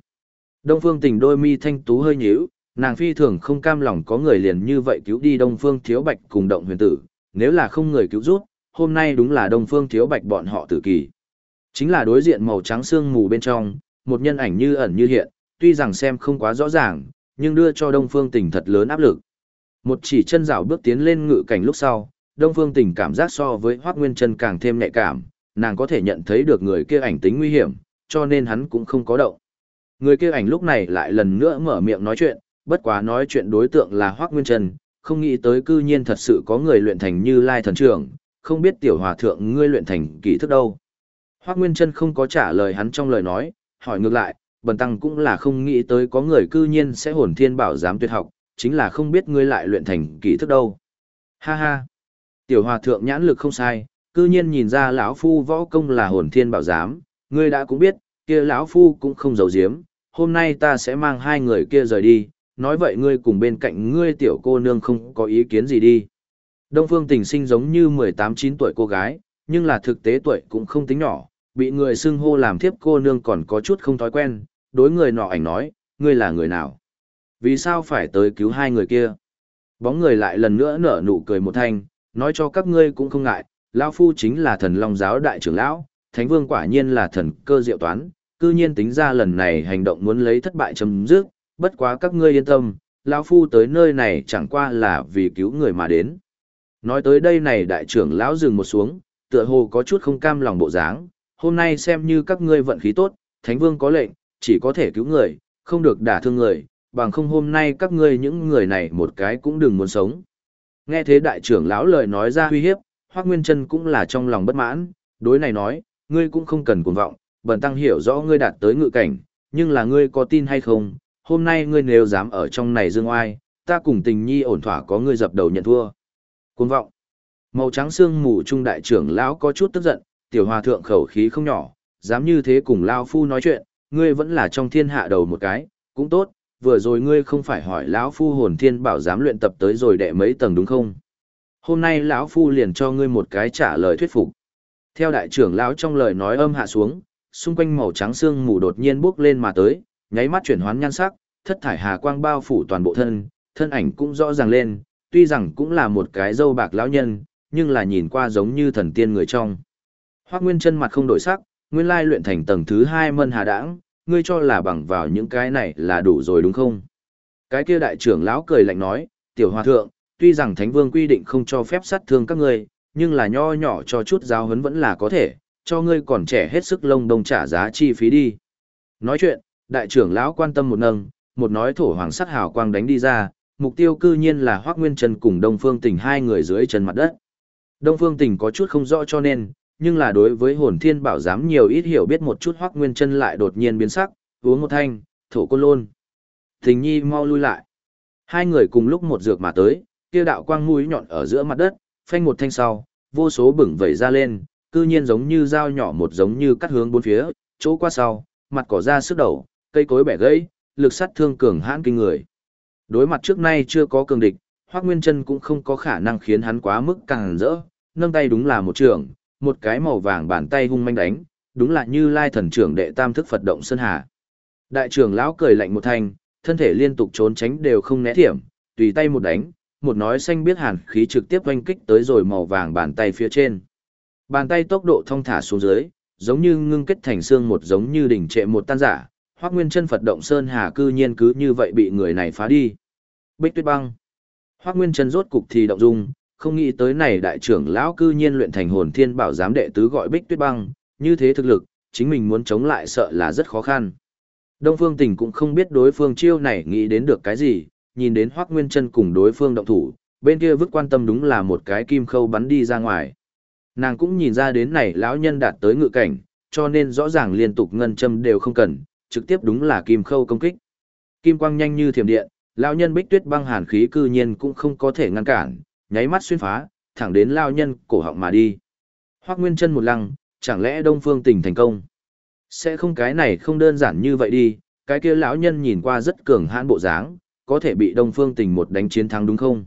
Đông Phương Tình đôi mi thanh tú hơi nhíu, nàng phi thường không cam lòng có người liền như vậy cứu đi Đông Phương Thiếu Bạch cùng Động Huyền Tử, nếu là không người cứu rút, hôm nay đúng là Đông Phương Thiếu Bạch bọn họ tử kỳ. Chính là đối diện màu trắng sương mù bên trong, một nhân ảnh như ẩn như hiện, tuy rằng xem không quá rõ ràng, nhưng đưa cho Đông Phương Tình thật lớn áp lực. Một chỉ chân rảo bước tiến lên ngự cảnh lúc sau, Đông Phương Tình cảm giác so với Hoắc Nguyên Chân càng thêm nhạy cảm, nàng có thể nhận thấy được người kia ảnh tính nguy hiểm, cho nên hắn cũng không có động. Người kia ảnh lúc này lại lần nữa mở miệng nói chuyện, bất quá nói chuyện đối tượng là Hoắc Nguyên Trần, không nghĩ tới cư nhiên thật sự có người luyện thành như Lai thần trưởng, không biết tiểu hòa thượng ngươi luyện thành kỳ thức đâu. Hoắc Nguyên Trân không có trả lời hắn trong lời nói, hỏi ngược lại, bần tăng cũng là không nghĩ tới có người cư nhiên sẽ hồn thiên bảo giám tuyệt học, chính là không biết ngươi lại luyện thành kỹ thức đâu. Ha ha. Tiểu hòa thượng nhãn lực không sai, cư nhiên nhìn ra lão phu võ công là hồn thiên bảo giám, ngươi đã cũng biết, kia lão phu cũng không giấu giếm, hôm nay ta sẽ mang hai người kia rời đi, nói vậy ngươi cùng bên cạnh ngươi tiểu cô nương không có ý kiến gì đi. Đông Phương Tình sinh giống như 18-9 tuổi cô gái, nhưng là thực tế tuổi cũng không tính nhỏ, bị người xưng hô làm thiếp cô nương còn có chút không thói quen, đối người nọ ảnh nói, ngươi là người nào? Vì sao phải tới cứu hai người kia? Bóng người lại lần nữa nở nụ cười một thanh, nói cho các ngươi cũng không ngại, lão phu chính là thần long giáo đại trưởng lão, thánh vương quả nhiên là thần cơ diệu toán, cư nhiên tính ra lần này hành động muốn lấy thất bại chấm dứt, bất quá các ngươi yên tâm, lão phu tới nơi này chẳng qua là vì cứu người mà đến. Nói tới đây này đại trưởng lão dừng một xuống, tựa hồ có chút không cam lòng bộ dáng, hôm nay xem như các ngươi vận khí tốt, thánh vương có lệnh, chỉ có thể cứu người, không được đả thương người, bằng không hôm nay các ngươi những người này một cái cũng đừng muốn sống. Nghe thế đại trưởng lão lời nói ra uy hiếp, Hoắc Nguyên Chân cũng là trong lòng bất mãn, đối này nói, ngươi cũng không cần cuồng vọng, bần tăng hiểu rõ ngươi đạt tới ngự cảnh, nhưng là ngươi có tin hay không, hôm nay ngươi nếu dám ở trong này dương oai, ta cùng tình nhi ổn thỏa có ngươi dập đầu nhận thua. Cuồng vọng. Màu trắng xương mù trung đại trưởng lão có chút tức giận, tiểu hòa thượng khẩu khí không nhỏ, dám như thế cùng lão phu nói chuyện, ngươi vẫn là trong thiên hạ đầu một cái, cũng tốt, vừa rồi ngươi không phải hỏi lão phu hồn thiên bảo dám luyện tập tới rồi đệ mấy tầng đúng không? Hôm nay lão phu liền cho ngươi một cái trả lời thuyết phục. Theo đại trưởng lão trong lời nói âm hạ xuống, xung quanh màu trắng xương mù đột nhiên bốc lên mà tới, nháy mắt chuyển hoán nhan sắc, thất thải hà quang bao phủ toàn bộ thân, thân ảnh cũng rõ ràng lên, tuy rằng cũng là một cái dâu bạc lão nhân, nhưng là nhìn qua giống như thần tiên người trong. Hoắc Nguyên chân mặt không đổi sắc, nguyên lai luyện thành tầng thứ hai mân hà đãng, ngươi cho là bằng vào những cái này là đủ rồi đúng không? Cái kia đại trưởng lão cười lạnh nói, tiểu hòa thượng, tuy rằng thánh vương quy định không cho phép sát thương các ngươi, nhưng là nho nhỏ cho chút giáo huấn vẫn là có thể, cho ngươi còn trẻ hết sức lông đông trả giá chi phí đi. Nói chuyện, đại trưởng lão quan tâm một nâng, một nói thổ hoàng sắc hào quang đánh đi ra, mục tiêu cư nhiên là Hoắc Nguyên Trần cùng Đông Phương Tình hai người dưới chân mặt đất. Đông Phương Tình có chút không rõ cho nên, nhưng là đối với hồn thiên bảo giám nhiều ít hiểu biết một chút Hoắc Nguyên chân lại đột nhiên biến sắc, uống một thanh, thổ côn lôn. thình nhi mau lui lại. Hai người cùng lúc một dược mà tới, kia đạo quang mũi nhọn ở giữa mặt đất, phanh một thanh sau, vô số bửng vẩy ra lên, cư nhiên giống như dao nhỏ một giống như cắt hướng bốn phía, chỗ qua sau, mặt cỏ ra sức đầu, cây cối bẻ gãy, lực sát thương cường hãn kinh người. Đối mặt trước nay chưa có cường địch, Hoắc Nguyên Chân cũng không có khả năng khiến hắn quá mức càng rỡ, nâng tay đúng là một trường, một cái màu vàng bàn tay hung manh đánh, đúng là như lai thần trưởng đệ tam thức Phật động sơn hà. Đại trưởng lão cười lạnh một thanh, thân thể liên tục trốn tránh đều không né thiểm, tùy tay một đánh, một nói xanh biết hàn khí trực tiếp oanh kích tới rồi màu vàng bàn tay phía trên. Bàn tay tốc độ thông thả xuống dưới, giống như ngưng kết thành xương một giống như đỉnh trệ một tan giả, Hoắc Nguyên Chân Phật động sơn hà cư nhiên cứ như vậy bị người này phá đi. Bích Tuyết Băng. Hoắc Nguyên Chân rốt cục thì động dung, không nghĩ tới này đại trưởng lão cư nhiên luyện thành hồn thiên bảo giám đệ tứ gọi Bích Tuyết Băng, như thế thực lực, chính mình muốn chống lại sợ là rất khó khăn. Đông Phương Tình cũng không biết đối phương chiêu này nghĩ đến được cái gì, nhìn đến Hoắc Nguyên Chân cùng đối phương động thủ, bên kia vứt quan tâm đúng là một cái kim khâu bắn đi ra ngoài. Nàng cũng nhìn ra đến này lão nhân đạt tới ngự cảnh, cho nên rõ ràng liên tục ngân châm đều không cần, trực tiếp đúng là kim khâu công kích. Kim quang nhanh như thiểm điện, lão nhân Bích Tuyết băng hàn khí cư nhiên cũng không có thể ngăn cản, nháy mắt xuyên phá, thẳng đến lao nhân cổ họng mà đi. Hoắc Nguyên Chân một lăng, chẳng lẽ Đông Phương Tình thành công? Sẽ không cái này không đơn giản như vậy đi, cái kia lão nhân nhìn qua rất cường hãn bộ dáng, có thể bị Đông Phương Tình một đánh chiến thắng đúng không?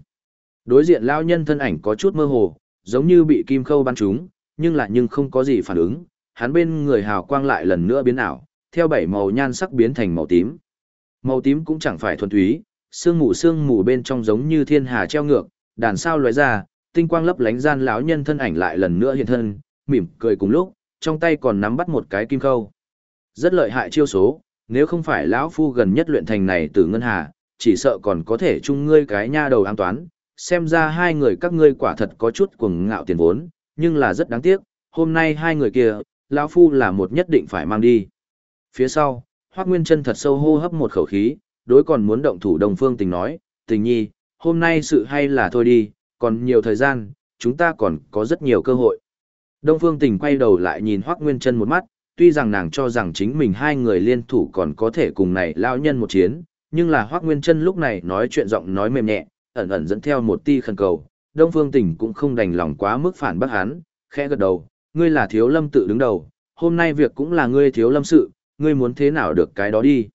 Đối diện lão nhân thân ảnh có chút mơ hồ, giống như bị kim khâu bắn trúng, nhưng lại nhưng không có gì phản ứng, hắn bên người hào quang lại lần nữa biến ảo, theo bảy màu nhan sắc biến thành màu tím. Màu tím cũng chẳng phải thuần túy, sương mù sương mù bên trong giống như thiên hà treo ngược, đàn sao lóe ra, tinh quang lấp lánh gian lão nhân thân ảnh lại lần nữa hiện thân, mỉm cười cùng lúc, trong tay còn nắm bắt một cái kim khâu. Rất lợi hại chiêu số, nếu không phải lão phu gần nhất luyện thành này từ ngân hà, chỉ sợ còn có thể chung ngươi cái nha đầu an toán, xem ra hai người các ngươi quả thật có chút cuồng ngạo tiền vốn, nhưng là rất đáng tiếc, hôm nay hai người kia, lão phu là một nhất định phải mang đi. Phía sau, Hoắc Nguyên Chân thật sâu hô hấp một khẩu khí, đối còn muốn động thủ Đồng Phương Tình nói, "Tình nhi, hôm nay sự hay là thôi đi, còn nhiều thời gian, chúng ta còn có rất nhiều cơ hội." Đông Phương Tình quay đầu lại nhìn Hoắc Nguyên Chân một mắt, tuy rằng nàng cho rằng chính mình hai người liên thủ còn có thể cùng này lão nhân một chiến, nhưng là Hoắc Nguyên Chân lúc này nói chuyện giọng nói mềm nhẹ, ẩn ẩn dẫn theo một tia khẩn cầu, Đông Phương Tỉnh cũng không đành lòng quá mức phản bác hắn, khẽ gật đầu, ngươi là Thiếu Lâm tự đứng đầu, hôm nay việc cũng là ngươi Thiếu Lâm sự, ngươi muốn thế nào được cái đó đi.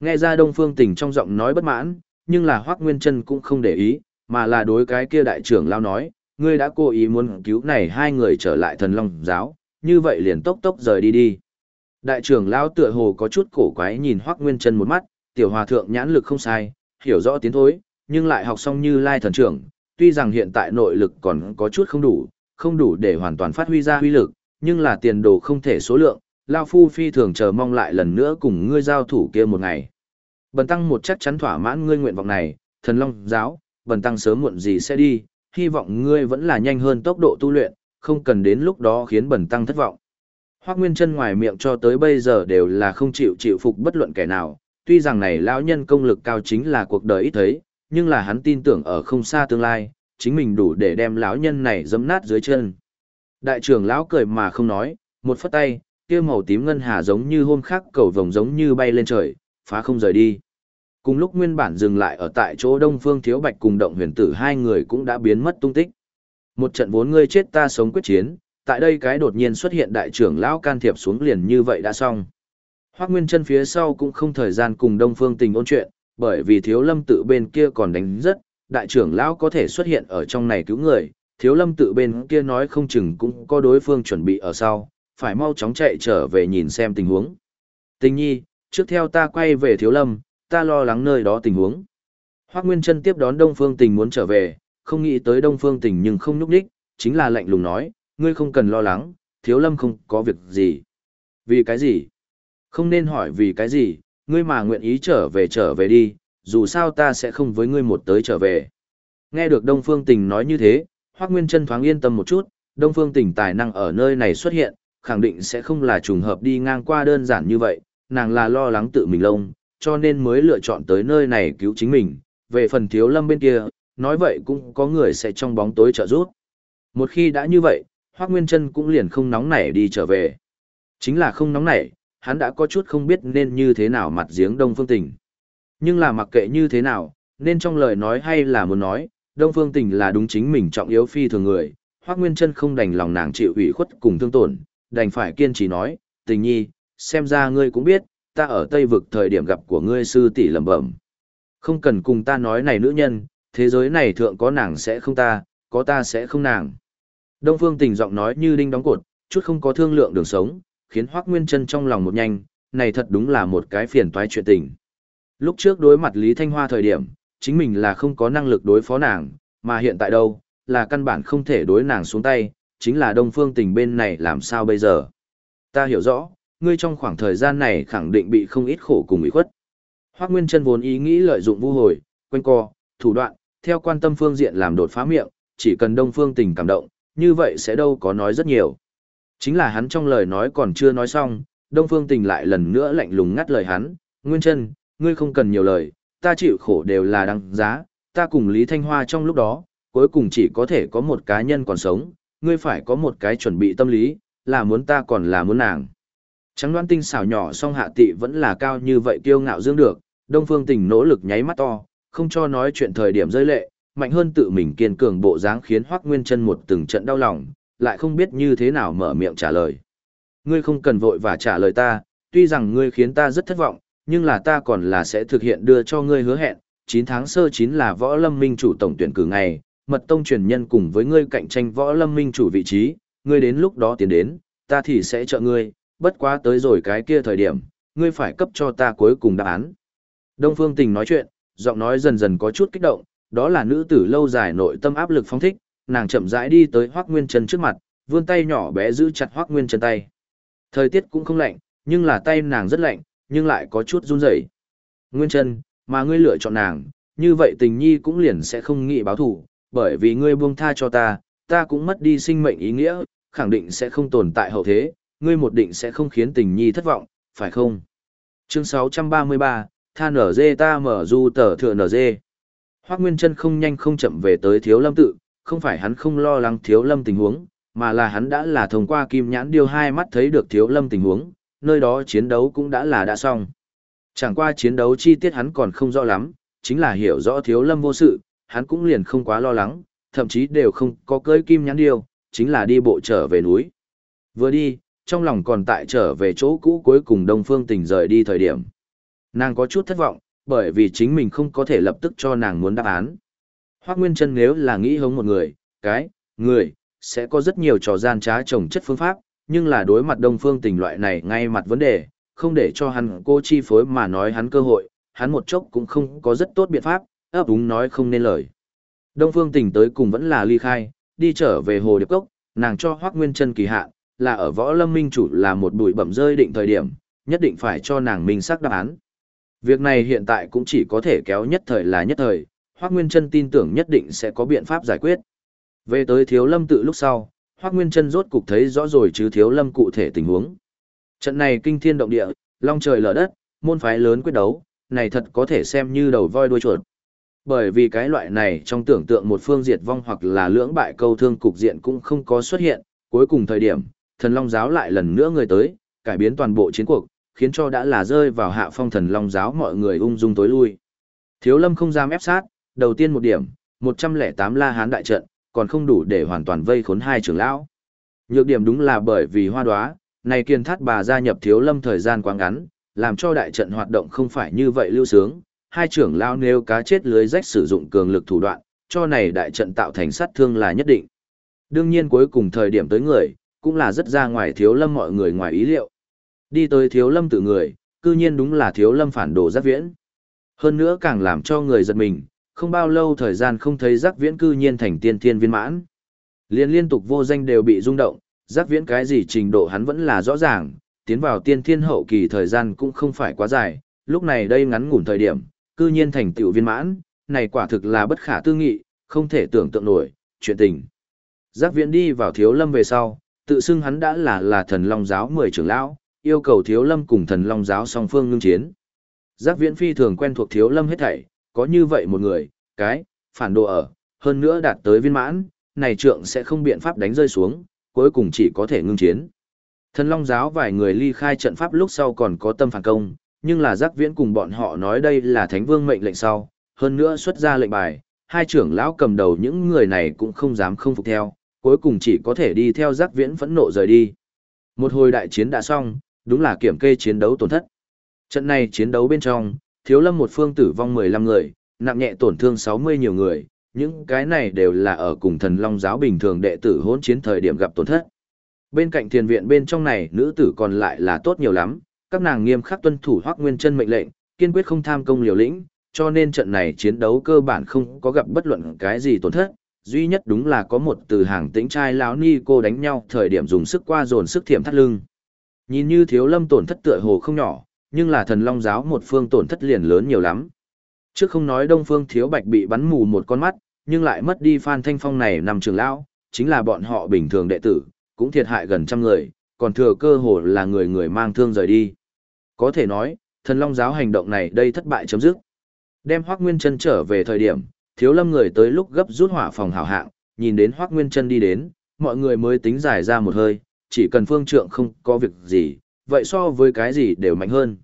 Nghe ra Đông Phương Tỉnh trong giọng nói bất mãn, nhưng là Hoắc Nguyên Trân cũng không để ý, mà là đối cái kia đại trưởng lao nói, ngươi đã cố ý muốn cứu này hai người trở lại thần long giáo, như vậy liền tốc tốc rời đi đi. Đại trưởng lao tựa hồ có chút cổ quái nhìn Hoắc Nguyên Trân một mắt, tiểu hòa thượng nhãn lực không sai, hiểu rõ tiến thối, nhưng lại học xong như lai thần trưởng, tuy rằng hiện tại nội lực còn có chút không đủ, không đủ để hoàn toàn phát huy ra huy lực, nhưng là tiền đồ không thể số lượng, Lao Phu phi thường chờ mong lại lần nữa cùng ngươi giao thủ kia một ngày. Bần tăng một chắc chắn thỏa mãn ngươi nguyện vọng này, thần long giáo, bần tăng sớm muộn gì sẽ đi, hy vọng ngươi vẫn là nhanh hơn tốc độ tu luyện, không cần đến lúc đó khiến bần tăng thất vọng. Hoác Nguyên chân ngoài miệng cho tới bây giờ đều là không chịu chịu phục bất luận kẻ nào, tuy rằng này lão nhân công lực cao chính là cuộc đời ít thấy, nhưng là hắn tin tưởng ở không xa tương lai, chính mình đủ để đem lão nhân này dẫm nát dưới chân. Đại trưởng lão cười mà không nói, một phất tay, kia màu tím ngân hà giống như hôm khác cầu vồng giống như bay lên trời, phá không rời đi. Cùng lúc nguyên bản dừng lại ở tại chỗ Đông Phương Thiếu Bạch cùng Động Huyền Tử hai người cũng đã biến mất tung tích. Một trận vốn ngươi chết ta sống quyết chiến, tại đây cái đột nhiên xuất hiện đại trưởng lão can thiệp xuống liền như vậy đã xong. Hoắc Nguyên Chân phía sau cũng không thời gian cùng Đông Phương Tình ôn chuyện, bởi vì Thiếu Lâm tự bên kia còn đánh rất, đại trưởng lão có thể xuất hiện ở trong này cứu người, Thiếu Lâm tự bên kia nói không chừng cũng có đối phương chuẩn bị ở sau, phải mau chóng chạy trở về nhìn xem tình huống. Tình nhi, trước theo ta quay về Thiếu Lâm, ta lo lắng nơi đó tình huống. Hoắc Nguyên Chân tiếp đón Đông Phương Tình muốn trở về, không nghĩ tới Đông Phương Tình nhưng không nhúc nhích, chính là lạnh lùng nói, ngươi không cần lo lắng, Thiếu Lâm không có việc gì. Vì cái gì? Không nên hỏi vì cái gì, ngươi mà nguyện ý trở về trở về đi, dù sao ta sẽ không với ngươi một tới trở về. Nghe được Đông Phương Tình nói như thế, Hoắc Nguyên Chân thoáng yên tâm một chút, Đông Phương Tình tài năng ở nơi này xuất hiện, khẳng định sẽ không là trùng hợp đi ngang qua đơn giản như vậy, nàng là lo lắng tự mình lông, cho nên mới lựa chọn tới nơi này cứu chính mình. Về phần thiếu lâm bên kia, nói vậy cũng có người sẽ trong bóng tối trợ giúp. Một khi đã như vậy, Hoác Nguyên Trân cũng liền không nóng nảy đi trở về. Chính là không nóng nảy, hắn đã có chút không biết nên như thế nào mặt giếng Đông Phương Tình. Nhưng là mặc kệ như thế nào, nên trong lời nói hay là muốn nói, Đông Phương Tình là đúng chính mình trọng yếu phi thường người. Hoác Nguyên Trân không đành lòng nàng chịu ủy khuất cùng thương tổn, đành phải kiên trì nói, tình nhi, xem ra ngươi cũng biết, ta ở Tây vực thời điểm gặp của ngươi sư tỷ lẩm bẩm. Không cần cùng ta nói này nữ nhân, thế giới này thượng có nàng sẽ không ta, có ta sẽ không nàng. Đông Phương Tình giọng nói như đinh đóng cột, chút không có thương lượng đường sống, khiến Hoắc Nguyên Chân trong lòng một nhanh, này thật đúng là một cái phiền toái chuyện tình. Lúc trước đối mặt Lý Thanh Hoa thời điểm, chính mình là không có năng lực đối phó nàng, mà hiện tại đâu, là căn bản không thể đối nàng xuống tay, chính là Đông Phương Tình bên này làm sao bây giờ. Ta hiểu rõ, ngươi trong khoảng thời gian này khẳng định bị không ít khổ cùng ủy khuất. Hoắc Nguyên Chân vốn ý nghĩ lợi dụng vu hồi, quanh co, thủ đoạn, theo quan tâm phương diện làm đột phá miệng, chỉ cần Đông Phương Tình cảm động, như vậy sẽ đâu có nói rất nhiều. Chính là hắn trong lời nói còn chưa nói xong, Đông Phương Tình lại lần nữa lạnh lùng ngắt lời hắn, "Nguyên Chân, ngươi không cần nhiều lời, ta chịu khổ đều là đáng giá, ta cùng Lý Thanh Hoa trong lúc đó, cuối cùng chỉ có thể có một cá nhân còn sống, ngươi phải có một cái chuẩn bị tâm lý, là muốn ta còn là muốn nàng." Trắng đoán tinh xảo nhỏ song hạ tị vẫn là cao như vậy kiêu ngạo dương được, Đông Phương Tình nỗ lực nháy mắt to, không cho nói chuyện thời điểm rơi lệ, mạnh hơn tự mình kiên cường bộ dáng khiến Hoắc Nguyên Chân một từng trận đau lòng, lại không biết như thế nào mở miệng trả lời. Ngươi không cần vội và trả lời ta, tuy rằng ngươi khiến ta rất thất vọng, nhưng là ta còn là sẽ thực hiện đưa cho ngươi hứa hẹn, 9 tháng sơ 9 là võ lâm minh chủ tổng tuyển cử ngày, mật tông truyền nhân cùng với ngươi cạnh tranh võ lâm minh chủ vị trí, ngươi đến lúc đó tiến đến, ta thì sẽ trợ ngươi, bất quá tới rồi cái kia thời điểm, ngươi phải cấp cho ta cuối cùng đáp án. Đông Phương Tình nói chuyện, giọng nói dần dần có chút kích động, đó là nữ tử lâu dài nội tâm áp lực phóng thích, nàng chậm rãi đi tới Hoắc Nguyên Trần trước mặt, vươn tay nhỏ bé giữ chặt Hoắc Nguyên Trần tay. Thời tiết cũng không lạnh, nhưng là tay nàng rất lạnh, nhưng lại có chút run rẩy. Nguyên Trần, mà ngươi lựa chọn nàng, như vậy tình nhi cũng liền sẽ không nghĩ báo thù, bởi vì ngươi buông tha cho ta, ta cũng mất đi sinh mệnh ý nghĩa, khẳng định sẽ không tồn tại hậu thế, ngươi một định sẽ không khiến tình nhi thất vọng, phải không? Chương 633, tha nở dê ta mở du tờ thừa nở dê. Hoác Nguyên Trân không nhanh không chậm về tới Thiếu Lâm tự, không phải hắn không lo lắng Thiếu Lâm tình huống, mà là hắn đã là thông qua kim nhãn điêu hai mắt thấy được thiếu lâm tình huống, nơi đó chiến đấu cũng đã là đã xong. Chẳng qua chiến đấu chi tiết hắn còn không rõ lắm, chính là hiểu rõ thiếu lâm vô sự, hắn cũng liền không quá lo lắng, thậm chí đều không có cơi kim nhãn điêu, chính là đi bộ trở về núi. Vừa đi, trong lòng còn tại trở về chỗ cũ cuối cùng Đông Phương Tình rời đi thời điểm. Nàng có chút thất vọng, bởi vì chính mình không có thể lập tức cho nàng muốn đáp án. Hoác Nguyên Trân nếu là nghĩ hống một người, cái, người, sẽ có rất nhiều trò gian trá trồng chất phương pháp, nhưng là đối mặt Đông Phương Tình loại này ngay mặt vấn đề, không để cho hắn cô chi phối mà nói hắn cơ hội, hắn một chốc cũng không có rất tốt biện pháp, ấp úng nói không nên lời. Đông Phương Tình tới cùng vẫn là ly khai, đi trở về Hồ Điệp Cốc, nàng cho Hoác Nguyên Trân kỳ hạn, là ở võ lâm minh chủ là một bụi bẩm rơi định thời điểm, nhất định phải cho nàng minh xác đáp án. Việc này hiện tại cũng chỉ có thể kéo nhất thời là nhất thời, Hoác Nguyên Trân tin tưởng nhất định sẽ có biện pháp giải quyết. Về tới Thiếu Lâm tự lúc sau, Hoác Nguyên Trân rốt cục thấy rõ rồi chứ Thiếu Lâm cụ thể tình huống. Trận này kinh thiên động địa, long trời lở đất, môn phái lớn quyết đấu, này thật có thể xem như đầu voi đuôi chuột. Bởi vì cái loại này trong tưởng tượng một phương diệt vong hoặc là lưỡng bại câu thương cục diện cũng không có xuất hiện, cuối cùng thời điểm, thần long giáo lại lần nữa người tới, cải biến toàn bộ chiến cuộc, khiến cho đã là rơi vào hạ phong thần long giáo mọi người ung dung tối lui. Thiếu lâm không dám ép sát, đầu tiên một điểm, 108 la hán đại trận, còn không đủ để hoàn toàn vây khốn hai trưởng lão. Nhược điểm đúng là bởi vì hoa đoá, này kiên thắt bà gia nhập thiếu lâm thời gian quá ngắn, làm cho đại trận hoạt động không phải như vậy lưu sướng. Hai trưởng lão nêu cá chết lưới rách sử dụng cường lực thủ đoạn, cho này đại trận tạo thành sát thương là nhất định. Đương nhiên cuối cùng thời điểm tới người, cũng là rất ra ngoài thiếu lâm mọi người ngoài ý liệu. Đi tới thiếu lâm tự người, cư nhiên đúng là thiếu lâm phản đồ giác viễn. Hơn nữa càng làm cho người giật mình, không bao lâu thời gian không thấy giác viễn cư nhiên thành tiên thiên viên mãn. Liên liên tục vô danh đều bị rung động, giác viễn cái gì trình độ hắn vẫn là rõ ràng, tiến vào tiên thiên hậu kỳ thời gian cũng không phải quá dài, lúc này đây ngắn ngủn thời điểm, cư nhiên thành tiểu viên mãn, này quả thực là bất khả tư nghị, không thể tưởng tượng nổi, chuyện tình. Giác viễn đi vào thiếu lâm về sau, tự xưng hắn đã là là thần long giáo mười trưởng lão, yêu cầu thiếu lâm cùng thần long giáo song phương ngưng chiến. Giác viễn phi thường quen thuộc thiếu lâm hết thảy, có như vậy một người, cái, phản đồ ở, hơn nữa đạt tới viên mãn, này trượng sẽ không biện pháp đánh rơi xuống, cuối cùng chỉ có thể ngưng chiến. Thần long giáo vài người ly khai trận pháp lúc sau còn có tâm phản công, nhưng là giác viễn cùng bọn họ nói đây là thánh vương mệnh lệnh sau, hơn nữa xuất ra lệnh bài, hai trưởng lão cầm đầu những người này cũng không dám không phục theo, cuối cùng chỉ có thể đi theo giác viễn phẫn nộ rời đi. Một hồi đại chiến đã xong, đúng là kiểm kê chiến đấu tổn thất. Trận này chiến đấu bên trong, thiếu lâm một phương tử vong 15 người, nặng nhẹ tổn thương 60 nhiều người, những cái này đều là ở cùng thần long giáo bình thường đệ tử hỗn chiến thời điểm gặp tổn thất. Bên cạnh thiền viện bên trong này nữ tử còn lại là tốt nhiều lắm, các nàng nghiêm khắc tuân thủ hoác nguyên chân mệnh lệnh, kiên quyết không tham công liều lĩnh, cho nên trận này chiến đấu cơ bản không có gặp bất luận cái gì tổn thất, duy nhất đúng là có một từ hàng tĩnh trai lão ni cô đánh nhau thời điểm dùng sức qua dồn sức thiểm thắt lưng. Nhìn như thiếu lâm tổn thất tựa hồ không nhỏ, nhưng là thần long giáo một phương tổn thất liền lớn nhiều lắm. Trước không nói đông phương thiếu bạch bị bắn mù một con mắt, nhưng lại mất đi phan thanh phong này nằm trường lão, chính là bọn họ bình thường đệ tử, cũng thiệt hại gần trăm người, còn thừa cơ hồ là người người mang thương rời đi. Có thể nói, thần long giáo hành động này đây thất bại chấm dứt. Đem Hoác Nguyên chân trở về thời điểm, thiếu lâm người tới lúc gấp rút hỏa phòng hảo hạng, nhìn đến Hoác Nguyên Trân đi đến, mọi người mới tính giải ra một hơi, chỉ cần phương trượng không có việc gì, vậy so với cái gì đều mạnh hơn.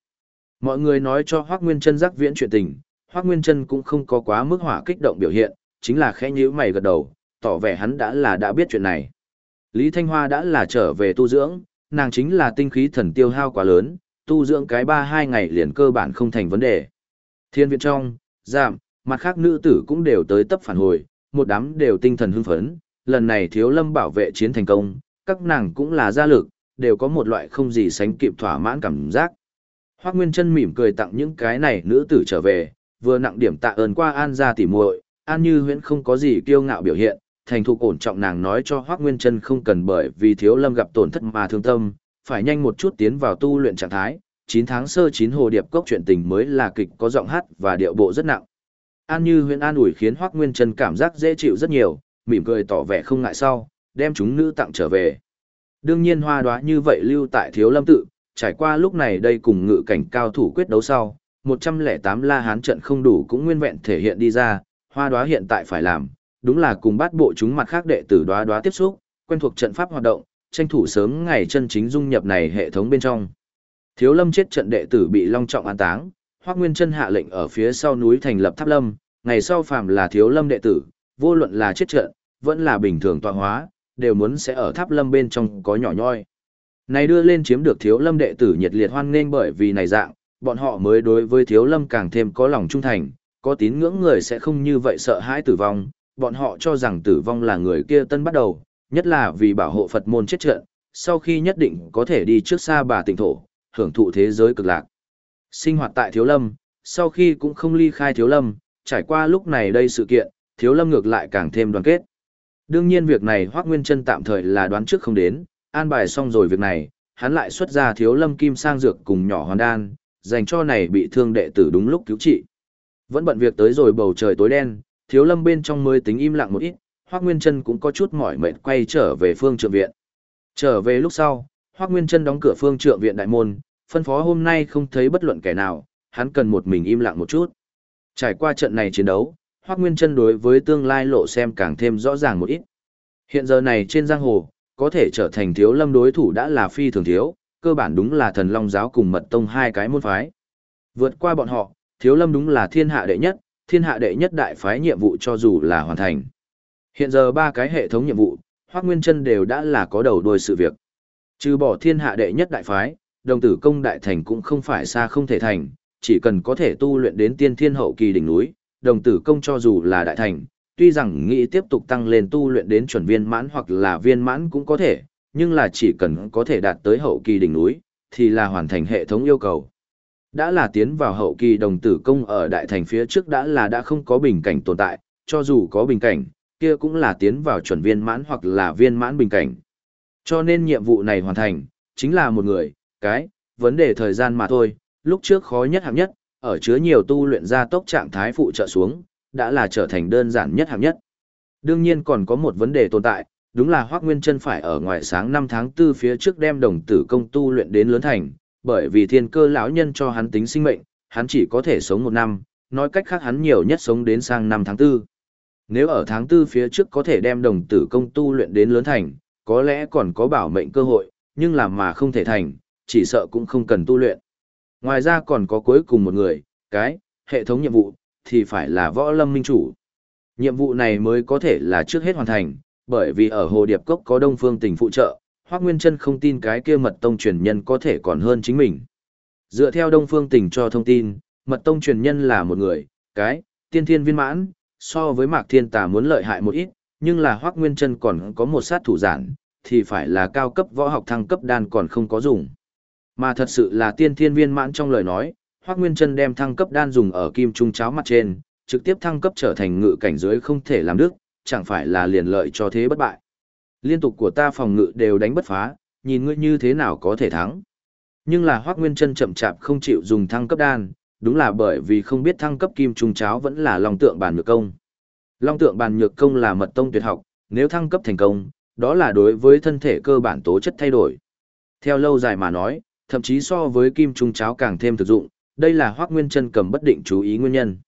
Mọi người nói cho Hoác Nguyên Trân giác viễn chuyện tình, Hoác Nguyên Trân cũng không có quá mức hỏa kích động biểu hiện, chính là khẽ nhíu mày gật đầu, tỏ vẻ hắn đã là đã biết chuyện này. Lý Thanh Hoa đã là trở về tu dưỡng, nàng chính là tinh khí thần tiêu hao quá lớn, tu dưỡng cái ba hai ngày liền cơ bản không thành vấn đề. Thiên viện trong, giảm, mặt khác nữ tử cũng đều tới tấp phản hồi, một đám đều tinh thần hưng phấn, lần này thiếu lâm bảo vệ chiến thành công, các nàng cũng là gia lực, đều có một loại không gì sánh kịp thỏa mãn cảm giác. Hoác Nguyên Trân mỉm cười tặng những cái này nữ tử trở về, vừa nặng điểm tạ ơn qua An gia tỉ muội, An Như Huyễn không có gì kiêu ngạo biểu hiện, thành thục ổn trọng nàng nói cho Hoác Nguyên Trân không cần bởi vì thiếu lâm gặp tổn thất mà thương tâm, phải nhanh một chút tiến vào tu luyện trạng thái, 9 tháng sơ 9 hồ điệp cốc chuyện tình mới là kịch có giọng hát và điệu bộ rất nặng. An Như huyện an ủi khiến Hoác Nguyên Trần cảm giác dễ chịu rất nhiều, mỉm cười tỏ vẻ không ngại sau, đem chúng nữ tặng trở về. Đương nhiên hoa đoá như vậy lưu tại thiếu lâm tự, trải qua lúc này đây cùng ngự cảnh cao thủ quyết đấu sau, 108 la hán trận không đủ cũng nguyên vẹn thể hiện đi ra, hoa đoá hiện tại phải làm, đúng là cùng bắt bộ chúng mặt khác đệ tử đoá đoá tiếp xúc, quen thuộc trận pháp hoạt động, tranh thủ sớm ngày chân chính dung nhập này hệ thống bên trong. Thiếu lâm chết trận đệ tử bị long trọng an táng, Hoắc Nguyên Chân hạ lệnh ở phía sau núi thành lập tháp lâm, ngày sau phàm là thiếu lâm đệ tử, vô luận là chết trận, vẫn là bình thường tọa hóa, đều muốn sẽ ở tháp lâm bên trong có nhỏ nhoi. Này đưa lên chiếm được thiếu lâm đệ tử nhiệt liệt hoan nghênh bởi vì này dạng, bọn họ mới đối với thiếu lâm càng thêm có lòng trung thành, có tín ngưỡng người sẽ không như vậy sợ hãi tử vong, bọn họ cho rằng tử vong là người kia tân bắt đầu, nhất là vì bảo hộ Phật môn chết trận, sau khi nhất định có thể đi trước xa bà tịnh thổ, hưởng thụ thế giới cực lạc. Sinh hoạt tại thiếu lâm, sau khi cũng không ly khai thiếu lâm, trải qua lúc này đây sự kiện, thiếu lâm ngược lại càng thêm đoàn kết. Đương nhiên việc này Hoác Nguyên Trân tạm thời là đoán trước không đến, an bài xong rồi việc này, hắn lại xuất ra thiếu lâm kim sang dược cùng nhỏ hoàn đan, dành cho này bị thương đệ tử đúng lúc cứu trị. Vẫn bận việc tới rồi bầu trời tối đen, thiếu lâm bên trong mới tính im lặng một ít, Hoác Nguyên Trân cũng có chút mỏi mệt quay trở về phương trượng viện. Trở về lúc sau, Hoác Nguyên Trân đóng cửa phương trượng viện đại môn, phân phó hôm nay không thấy bất luận kẻ nào, hắn cần một mình im lặng một chút. Trải qua trận này chiến đấu, Hoắc Nguyên Chân đối với tương lai lộ xem càng thêm rõ ràng một ít. Hiện giờ này trên giang hồ, có thể trở thành thiếu lâm đối thủ đã là phi thường thiếu, cơ bản đúng là thần long giáo cùng mật tông hai cái môn phái. Vượt qua bọn họ, thiếu lâm đúng là thiên hạ đệ nhất, thiên hạ đệ nhất đại phái nhiệm vụ cho dù là hoàn thành. Hiện giờ ba cái hệ thống nhiệm vụ, Hoắc Nguyên Chân đều đã là có đầu đuôi sự việc. Trừ bỏ thiên hạ đệ nhất đại phái, đồng tử công đại thành cũng không phải xa không thể thành, chỉ cần có thể tu luyện đến tiên thiên hậu kỳ đỉnh núi, đồng tử công cho dù là đại thành, tuy rằng nghĩ tiếp tục tăng lên tu luyện đến chuẩn viên mãn hoặc là viên mãn cũng có thể, nhưng là chỉ cần có thể đạt tới hậu kỳ đỉnh núi, thì là hoàn thành hệ thống yêu cầu. Đã là tiến vào hậu kỳ đồng tử công ở đại thành phía trước đã là đã không có bình cảnh tồn tại, cho dù có bình cảnh, kia cũng là tiến vào chuẩn viên mãn hoặc là viên mãn bình cảnh. Cho nên nhiệm vụ này hoàn thành, chính là một người, cái, vấn đề thời gian mà thôi, lúc trước khó nhất hạng nhất, ở chứa nhiều tu luyện ra tốc trạng thái phụ trợ xuống, đã là trở thành đơn giản nhất hạng nhất. Đương nhiên còn có một vấn đề tồn tại, đúng là Hoắc Nguyên Chân phải ở ngoài sáng 5 tháng 4 phía trước đem đồng tử công tu luyện đến lớn thành, bởi vì thiên cơ lão nhân cho hắn tính sinh mệnh, hắn chỉ có thể sống một năm, nói cách khác hắn nhiều nhất sống đến sang năm tháng 4. Nếu ở tháng 4 phía trước có thể đem đồng tử công tu luyện đến lớn thành, có lẽ còn có bảo mệnh cơ hội, nhưng làm mà không thể thành, chỉ sợ cũng không cần tu luyện. Ngoài ra còn có cuối cùng một người, cái, hệ thống nhiệm vụ, thì phải là võ lâm minh chủ. Nhiệm vụ này mới có thể là trước hết hoàn thành, bởi vì ở Hồ Điệp Cốc có Đông Phương Tình phụ trợ, Hoắc Nguyên Chân không tin cái kia mật tông truyền nhân có thể còn hơn chính mình. Dựa theo Đông Phương Tình cho thông tin, mật tông truyền nhân là một người, cái, tiên thiên viên mãn, so với Mạc Thiên Tà muốn lợi hại một ít, nhưng là Hoắc Nguyên Chân còn có một sát thủ giản, thì phải là cao cấp võ học thăng cấp đan còn không có dùng. Mà thật sự là tiên thiên viên mãn trong lời nói, Hoắc Nguyên Chân đem thăng cấp đan dùng ở kim trung cháo mặt trên, trực tiếp thăng cấp trở thành ngự cảnh dưới không thể làm đức, chẳng phải là liền lợi cho thế bất bại. Liên tục của ta phòng ngự đều đánh bất phá, nhìn ngươi như thế nào có thể thắng. Nhưng là Hoắc Nguyên Chân chậm chạp không chịu dùng thăng cấp đan, đúng là bởi vì không biết thăng cấp kim trung cháo vẫn là long tượng bàn nhược công. Long tượng bàn nhược công là mật tông tuyệt học, nếu thăng cấp thành công, đó là đối với thân thể cơ bản tố chất thay đổi. Theo lâu dài mà nói, thậm chí so với kim trung cháo càng thêm thực dụng, đây là Hoắc Nguyên Chân cầm bất định chú ý nguyên nhân.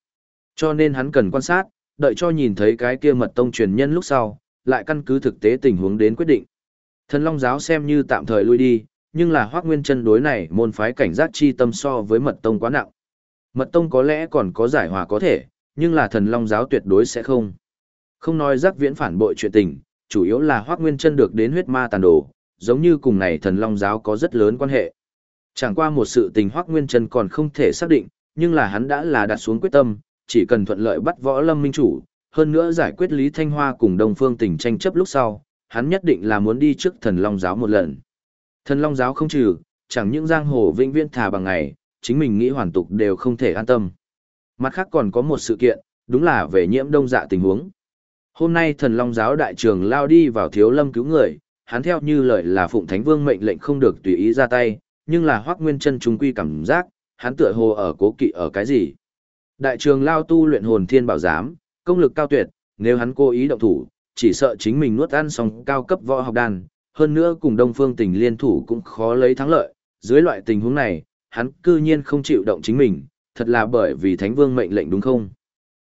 Cho nên hắn cần quan sát, đợi cho nhìn thấy cái kia mật tông truyền nhân lúc sau, lại căn cứ thực tế tình huống đến quyết định. Thần Long giáo xem như tạm thời lui đi, nhưng là Hoắc Nguyên Chân đối này môn phái cảnh giác chi tâm so với mật tông quá nặng. Mật tông có lẽ còn có giải hòa có thể, nhưng là Thần Long giáo tuyệt đối sẽ không. Không nói giác viễn phản bội chuyện tình, chủ yếu là Hoắc Nguyên Chân được đến huyết ma tàn đồ, giống như cùng này Thần Long giáo có rất lớn quan hệ. Chẳng qua một sự tình Hoắc Nguyên trần còn không thể xác định, nhưng là hắn đã là đặt xuống quyết tâm, chỉ cần thuận lợi bắt võ lâm minh chủ, hơn nữa giải quyết Lý Thanh Hoa cùng Đông Phương Tình tranh chấp lúc sau, hắn nhất định là muốn đi trước Thần Long giáo một lần. Thần Long giáo không trừ, chẳng những giang hồ vĩnh viễn thà bằng ngày, chính mình nghĩ hoàn tục đều không thể an tâm. Mặt khác còn có một sự kiện, đúng là về nhiễm đông dạ tình huống. Hôm nay thần Long giáo đại trường lao đi vào thiếu lâm cứu người, hắn theo như lời là Phụng Thánh Vương mệnh lệnh không được tùy ý ra tay, nhưng là Hoắc Nguyên Chân chúng quy cảm giác, hắn tựa hồ ở cố kỵ ở cái gì. Đại trường lao tu luyện hồn thiên bảo giám, công lực cao tuyệt, nếu hắn cố ý động thủ, chỉ sợ chính mình nuốt ăn xong cao cấp võ học đan, hơn nữa cùng Đông Phương Tình liên thủ cũng khó lấy thắng lợi. Dưới loại tình huống này, hắn cư nhiên không chịu động chính mình, thật là bởi vì Thánh Vương mệnh lệnh đúng không?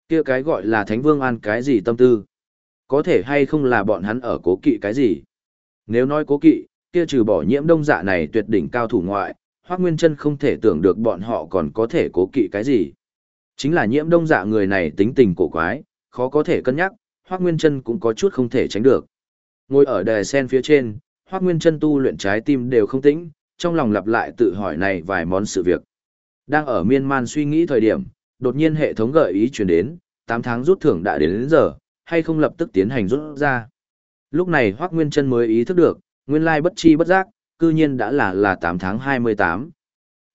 Kia cái gọi là Thánh Vương an cái gì tâm tư? Có thể hay không là bọn hắn ở cố kỵ cái gì? Nếu nói cố kỵ, kia trừ bỏ nhiễm đông dạ này tuyệt đỉnh cao thủ ngoại, Hoắc Nguyên Chân không thể tưởng được bọn họ còn có thể cố kỵ cái gì. Chính là nhiễm đông dạ người này tính tình cổ quái, khó có thể cân nhắc, Hoắc Nguyên Chân cũng có chút không thể tránh được. Ngồi ở đài sen phía trên, Hoắc Nguyên Chân tu luyện trái tim đều không tĩnh, trong lòng lặp lại tự hỏi này vài món sự việc. Đang ở miên man suy nghĩ thời điểm, đột nhiên hệ thống gợi ý truyền đến, 8 tháng rút thưởng đã đến, đến giờ, hay không lập tức tiến hành rút ra. Lúc này Hoắc Nguyên Chân mới ý thức được, nguyên lai bất chi bất giác, cư nhiên đã là là 8 tháng 28.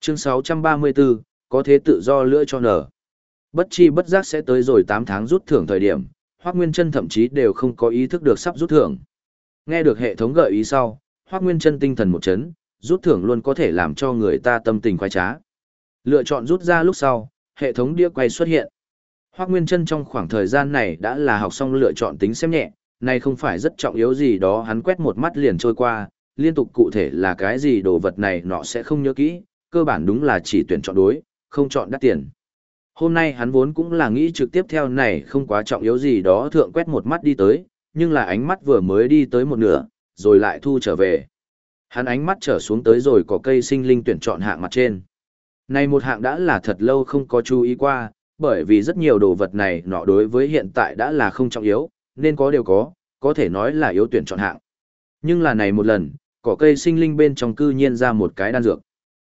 Chương 634, có thế tự do lựa cho nở. Bất chi bất giác sẽ tới rồi 8 tháng rút thưởng thời điểm, Hoắc Nguyên Trân thậm chí đều không có ý thức được sắp rút thưởng. Nghe được hệ thống gợi ý sau, Hoắc Nguyên Trân tinh thần một chấn, rút thưởng luôn có thể làm cho người ta tâm tình khoái trá. Lựa chọn rút ra lúc sau, hệ thống đĩa quay xuất hiện. Hoắc Nguyên Trân trong khoảng thời gian này đã là học xong lựa chọn tính xem nhẹ, này không phải rất trọng yếu gì đó hắn quét một mắt liền trôi qua, liên tục cụ thể là cái gì đồ vật này nọ sẽ không nhớ kỹ, cơ bản đúng là chỉ tuyển chọn đối, không chọn đắt tiền. Hôm nay hắn vốn cũng là nghĩ trực tiếp theo này không quá trọng yếu gì đó thượng quét một mắt đi tới, nhưng là ánh mắt vừa mới đi tới một nửa, rồi lại thu trở về. Hắn ánh mắt trở xuống tới rồi có cây sinh linh tuyển chọn hạng mặt trên. Này một hạng đã là thật lâu không có chú ý qua, bởi vì rất nhiều đồ vật này nọ đối với hiện tại đã là không trọng yếu, nên có đều có, có thể nói là yếu tuyển chọn hạng. Nhưng là này một lần, cỏ cây sinh linh bên trong cư nhiên ra một cái đan dược.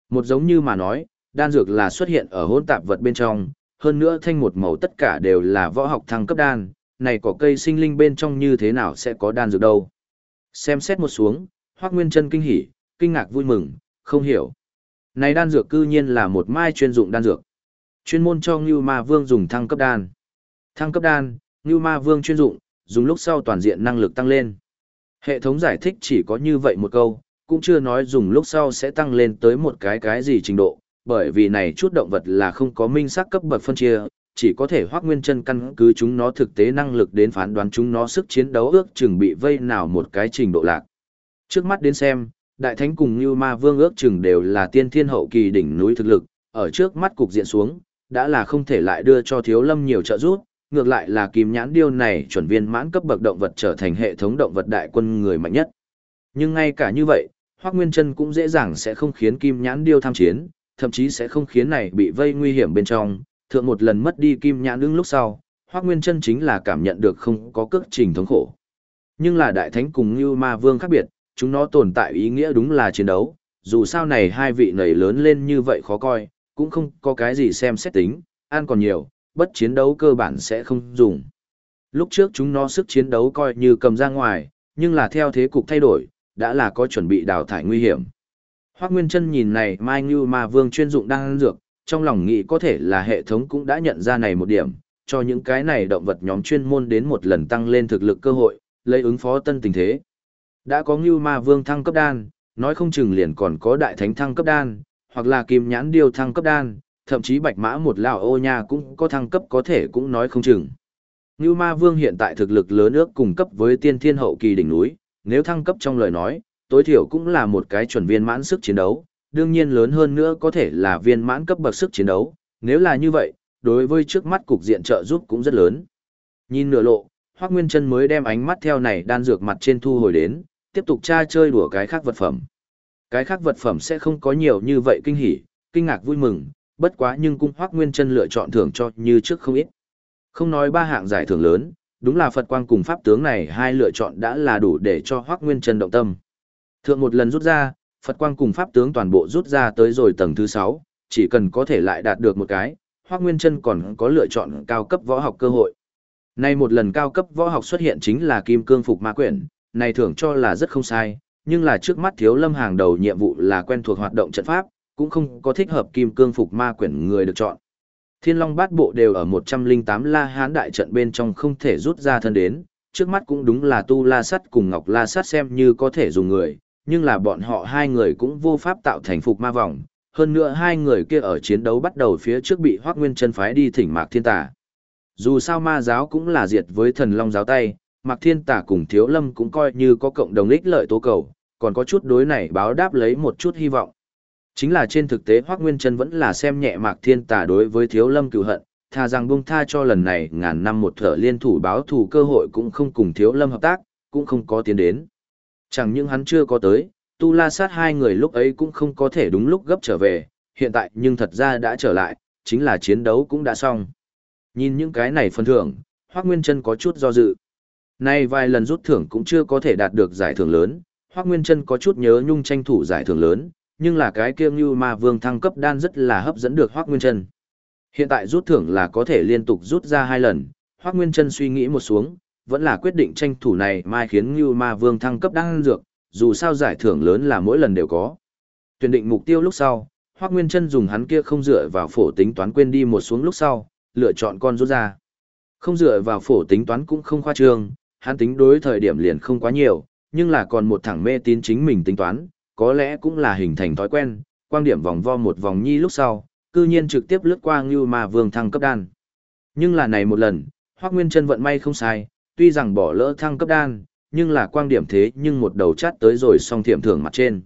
Một giống như mà nói, đan dược là xuất hiện ở hỗn tạp vật bên trong, hơn nữa thanh một màu tất cả đều là võ học thăng cấp đan, này cỏ cây sinh linh bên trong như thế nào sẽ có đan dược đâu. Xem xét một xuống, Hoắc Nguyên Chân kinh hỉ, kinh ngạc vui mừng, không hiểu. Này đan dược cư nhiên là một mai chuyên dụng đan dược. Chuyên môn cho Ngưu Ma Vương dùng thăng cấp đan. Thăng cấp đan, Ngưu Ma Vương chuyên dụng, dùng lúc sau toàn diện năng lực tăng lên. Hệ thống giải thích chỉ có như vậy một câu, cũng chưa nói dùng lúc sau sẽ tăng lên tới một cái cái gì trình độ, bởi vì này chút động vật là không có minh xác cấp bậc phân chia, chỉ có thể hoác nguyên chân căn cứ chúng nó thực tế năng lực đến phán đoán chúng nó sức chiến đấu ước chừng bị vây nào một cái trình độ lạc. Trước mắt đến xem, đại thánh cùng như ma vương ước chừng đều là tiên thiên hậu kỳ đỉnh núi thực lực, ở trước mắt cục diện xuống, đã là không thể lại đưa cho thiếu lâm nhiều trợ giúp, ngược lại là kim nhãn điêu này chuẩn viên mãn cấp bậc động vật trở thành hệ thống động vật đại quân người mạnh nhất. Nhưng ngay cả như vậy, Hoắc Nguyên Chân cũng dễ dàng sẽ không khiến kim nhãn điêu tham chiến, thậm chí sẽ không khiến này bị vây nguy hiểm bên trong, thượng một lần mất đi kim nhãn ứng lúc sau, Hoắc Nguyên Chân chính là cảm nhận được không có cước trình thống khổ. Nhưng là đại thánh cùng Như Ma Vương khác biệt, chúng nó tồn tại ý nghĩa đúng là chiến đấu, dù sao này hai vị nảy lớn lên như vậy khó coi, cũng không có cái gì xem xét tính, ăn còn nhiều, bất chiến đấu cơ bản sẽ không dùng. Lúc trước chúng nó sức chiến đấu coi như cầm ra ngoài, nhưng là theo thế cục thay đổi, đã là có chuẩn bị đào thải nguy hiểm. Hoác Nguyên Trân nhìn này Mai Ngưu Ma Vương chuyên dụng đang ăn dược, trong lòng nghĩ có thể là hệ thống cũng đã nhận ra này một điểm, cho những cái này động vật nhóm chuyên môn đến một lần tăng lên thực lực cơ hội, lấy ứng phó tân tình thế. Đã có Ngưu Ma Vương thăng cấp đan, nói không chừng liền còn có Đại Thánh thăng cấp đan, hoặc là Kim Nhãn Điêu thăng cấp đan, thậm chí Bạch Mã một lão ô nha cũng có thăng cấp có thể cũng nói không chừng. Ngưu Ma Vương hiện tại thực lực lớn ước cùng cấp với tiên thiên hậu kỳ đỉnh núi, nếu thăng cấp trong lời nói, tối thiểu cũng là một cái chuẩn viên mãn sức chiến đấu, đương nhiên lớn hơn nữa có thể là viên mãn cấp bậc sức chiến đấu, nếu là như vậy, đối với trước mắt cục diện trợ giúp cũng rất lớn. Nhìn nửa lộ, Hoắc Nguyên Chân mới đem ánh mắt theo này đan dược mặt trên thu hồi đến, tiếp tục tra chơi đùa cái khác vật phẩm. Cái khác vật phẩm sẽ không có nhiều như vậy kinh hỉ, kinh ngạc vui mừng, bất quá nhưng cung Hoắc Nguyên Chân lựa chọn thưởng cho như trước không ít. Không nói ba hạng giải thưởng lớn, đúng là Phật quang cùng pháp tướng này hai lựa chọn đã là đủ để cho Hoắc Nguyên Chân động tâm. Thượng một lần rút ra, Phật quang cùng pháp tướng toàn bộ rút ra tới rồi tầng thứ 6, chỉ cần có thể lại đạt được một cái, Hoắc Nguyên Chân còn có lựa chọn cao cấp võ học cơ hội. Nay một lần cao cấp võ học xuất hiện chính là Kim Cương Phục Ma Quyển, này thưởng cho là rất không sai, nhưng là trước mắt Thiếu Lâm hàng đầu nhiệm vụ là quen thuộc hoạt động trận pháp, cũng không có thích hợp Kim Cương Phục Ma Quyển người được chọn. Thiên Long Bát Bộ đều ở 108 La Hán đại trận bên trong không thể rút ra thân đến, trước mắt cũng đúng là Tu La Sắt cùng Ngọc La Sắt xem như có thể dùng người, nhưng là bọn họ hai người cũng vô pháp tạo thành phục ma vòng. Hơn nữa hai người kia ở chiến đấu bắt đầu phía trước bị Hoắc Nguyên chân phái đi thỉnh Mạc Thiên Tà. Dù sao ma giáo cũng là diệt với thần long giáo tay, Mạc Thiên Tà cùng Thiếu Lâm cũng coi như có cộng đồng ích lợi tố cầu, còn có chút đối này báo đáp lấy một chút hy vọng. Chính là trên thực tế Hoắc Nguyên Chân vẫn là xem nhẹ Mạc Thiên Tà đối với Thiếu Lâm cừu hận, thà rằng buông tha cho lần này ngàn năm một thở liên thủ báo thù cơ hội cũng không cùng Thiếu Lâm hợp tác, cũng không có tiến đến. Chẳng những hắn chưa có tới, tu la sát hai người lúc ấy cũng không có thể đúng lúc gấp trở về, hiện tại nhưng thật ra đã trở lại, chính là chiến đấu cũng đã xong. Nhìn những cái này phần thưởng, Hoác Nguyên Chân có chút do dự. Nay vài lần rút thưởng cũng chưa có thể đạt được giải thưởng lớn, Hoác Nguyên Chân có chút nhớ nhung tranh thủ giải thưởng lớn, nhưng là cái kiêng như ma vương thăng cấp đan rất là hấp dẫn được Hoác Nguyên Trân. Hiện tại rút thưởng là có thể liên tục rút ra hai lần, Hoác Nguyên Trân suy nghĩ một xuống, vẫn là quyết định tranh thủ này mai khiến như ma vương thăng cấp đan dược, dù sao giải thưởng lớn là mỗi lần đều có. Tuyển định mục tiêu lúc sau, Hoác Nguyên Trân dùng hắn kia không dựa vào phổ tính toán quên đi một xuống lúc sau, lựa chọn con rút ra. Không dựa vào phổ tính toán cũng không khoa trương, hắn tính đối thời điểm liền không quá nhiều, nhưng là còn một thằng mê tín chính mình tính toán, có lẽ cũng là hình thành thói quen, quang điểm vòng vo một vòng nhi lúc sau, cư nhiên trực tiếp lướt qua Ngưu Ma Vương thăng cấp đan. Nhưng là này một lần, Hoắc Nguyên Chân vận may không sai, tuy rằng bỏ lỡ thăng cấp đan, nhưng là quang điểm thế nhưng một đầu chát tới rồi song thiểm thưởng mặt trên.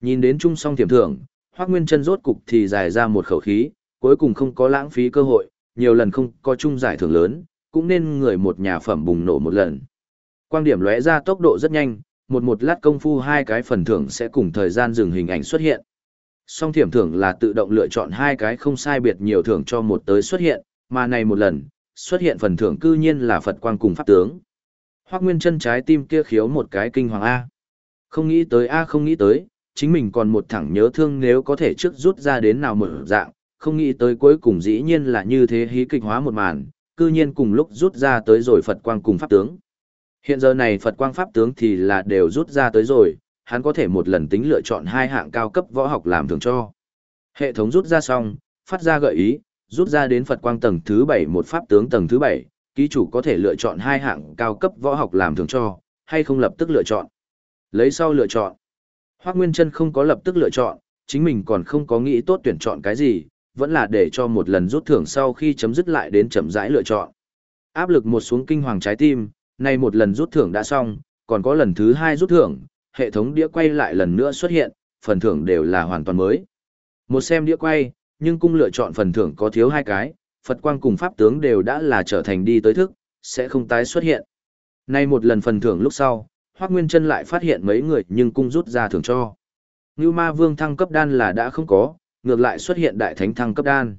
Nhìn đến chung song thiểm thưởng, Hoắc Nguyên Chân rốt cục thì dài ra một khẩu khí, cuối cùng không có lãng phí cơ hội, nhiều lần không có chung giải thưởng lớn, cũng nên người một nhà phẩm bùng nổ một lần. Quang điểm lóe ra tốc độ rất nhanh, một một lát công phu hai cái phần thưởng sẽ cùng thời gian dừng hình ảnh xuất hiện. Song thiểm thưởng là tự động lựa chọn hai cái không sai biệt nhiều thưởng cho một tới xuất hiện, mà này một lần, xuất hiện phần thưởng cư nhiên là Phật quang cùng pháp tướng. Hoác Nguyên chân trái tim kia khiếu một cái kinh hoàng A. Không nghĩ tới A không nghĩ tới, chính mình còn một thẳng nhớ thương nếu có thể trước rút ra đến nào mở dạng, không nghĩ tới cuối cùng dĩ nhiên là như thế hí kịch hóa một màn, cư nhiên cùng lúc rút ra tới rồi Phật quang cùng pháp tướng. Hiện giờ này Phật quang pháp tướng thì là đều rút ra tới rồi, hắn có thể một lần tính lựa chọn hai hạng cao cấp võ học làm thường cho. Hệ thống rút ra xong, phát ra gợi ý, rút ra đến Phật quang tầng thứ 7 một pháp tướng tầng thứ 7, ký chủ có thể lựa chọn hai hạng cao cấp võ học làm thường cho, hay không lập tức lựa chọn. Lấy sau lựa chọn. Hoác Nguyên Trân không có lập tức lựa chọn, chính mình còn không có nghĩ tốt tuyển chọn cái gì, vẫn là để cho một lần rút thưởng sau khi chấm dứt lại đến chậm rãi lựa chọn. Áp lực một xuống kinh hoàng trái tim, nay một lần rút thưởng đã xong, còn có lần thứ hai rút thưởng, hệ thống đĩa quay lại lần nữa xuất hiện, phần thưởng đều là hoàn toàn mới. Một xem đĩa quay, nhưng cung lựa chọn phần thưởng có thiếu hai cái, Phật quang cùng pháp tướng đều đã là trở thành đi tới thức, sẽ không tái xuất hiện. Nay một lần phần thưởng lúc sau, Hoắc Nguyên Chân lại phát hiện mấy người nhưng cung rút ra thưởng cho. Như Ma Vương thăng cấp đan là đã không có, ngược lại xuất hiện đại thánh thăng cấp đan.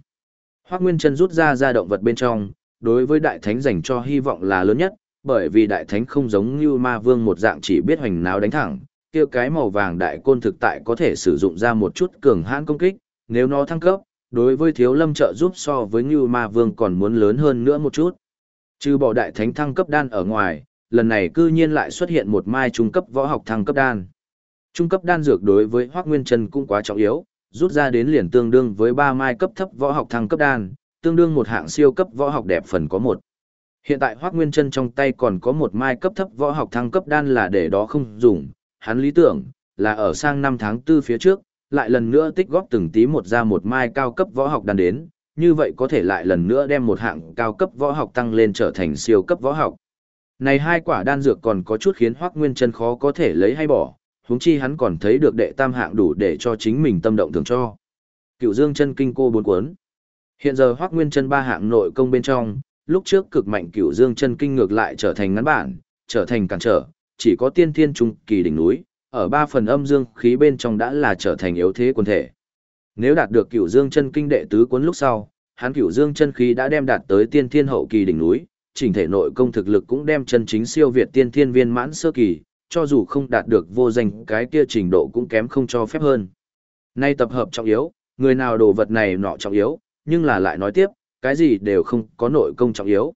Hoắc Nguyên Chân rút ra ra động vật bên trong, đối với đại thánh dành cho hy vọng là lớn nhất, bởi vì đại thánh không giống như ma vương một dạng chỉ biết hoành náo đánh thẳng, kia cái màu vàng đại côn thực tại có thể sử dụng ra một chút cường hãn công kích, nếu nó thăng cấp, đối với thiếu lâm trợ giúp so với như ma vương còn muốn lớn hơn nữa một chút. Trừ bỏ đại thánh thăng cấp đan ở ngoài, lần này cư nhiên lại xuất hiện một mai trung cấp võ học thăng cấp đan. Trung cấp đan dược đối với Hoắc Nguyên Trần cũng quá trọng yếu, rút ra đến liền tương đương với ba mai cấp thấp võ học thăng cấp đan, tương đương một hạng siêu cấp võ học đẹp phần có một. Hiện tại Hoác Nguyên Trân trong tay còn có một mai cấp thấp võ học thăng cấp đan là để đó không dùng, hắn lý tưởng là ở sang năm tháng tư phía trước, lại lần nữa tích góp từng tí một ra một mai cao cấp võ học đan đến, như vậy có thể lại lần nữa đem một hạng cao cấp võ học tăng lên trở thành siêu cấp võ học. Này hai quả đan dược còn có chút khiến Hoác Nguyên Trân khó có thể lấy hay bỏ, huống chi hắn còn thấy được đệ tam hạng đủ để cho chính mình tâm động thường cho. Cựu Dương chân kinh cô bốn cuốn. Hiện giờ Hoác Nguyên Trân ba hạng nội công bên trong, lúc trước cực mạnh cửu dương chân kinh ngược lại trở thành ngắn bản, trở thành cản trở, chỉ có tiên thiên trung kỳ đỉnh núi, ở ba phần âm dương khí bên trong đã là trở thành yếu thế quân thể. Nếu đạt được cửu dương chân kinh đệ tứ cuốn lúc sau, hắn cửu dương chân khí đã đem đạt tới tiên thiên hậu kỳ đỉnh núi, chỉnh thể nội công thực lực cũng đem chân chính siêu việt tiên thiên viên mãn sơ kỳ, cho dù không đạt được vô danh cái kia trình độ cũng kém không cho phép hơn. Nay tập hợp trọng yếu, người nào đồ vật này nọ trọng yếu, nhưng là lại nói tiếp, cái gì đều không có nội công trọng yếu.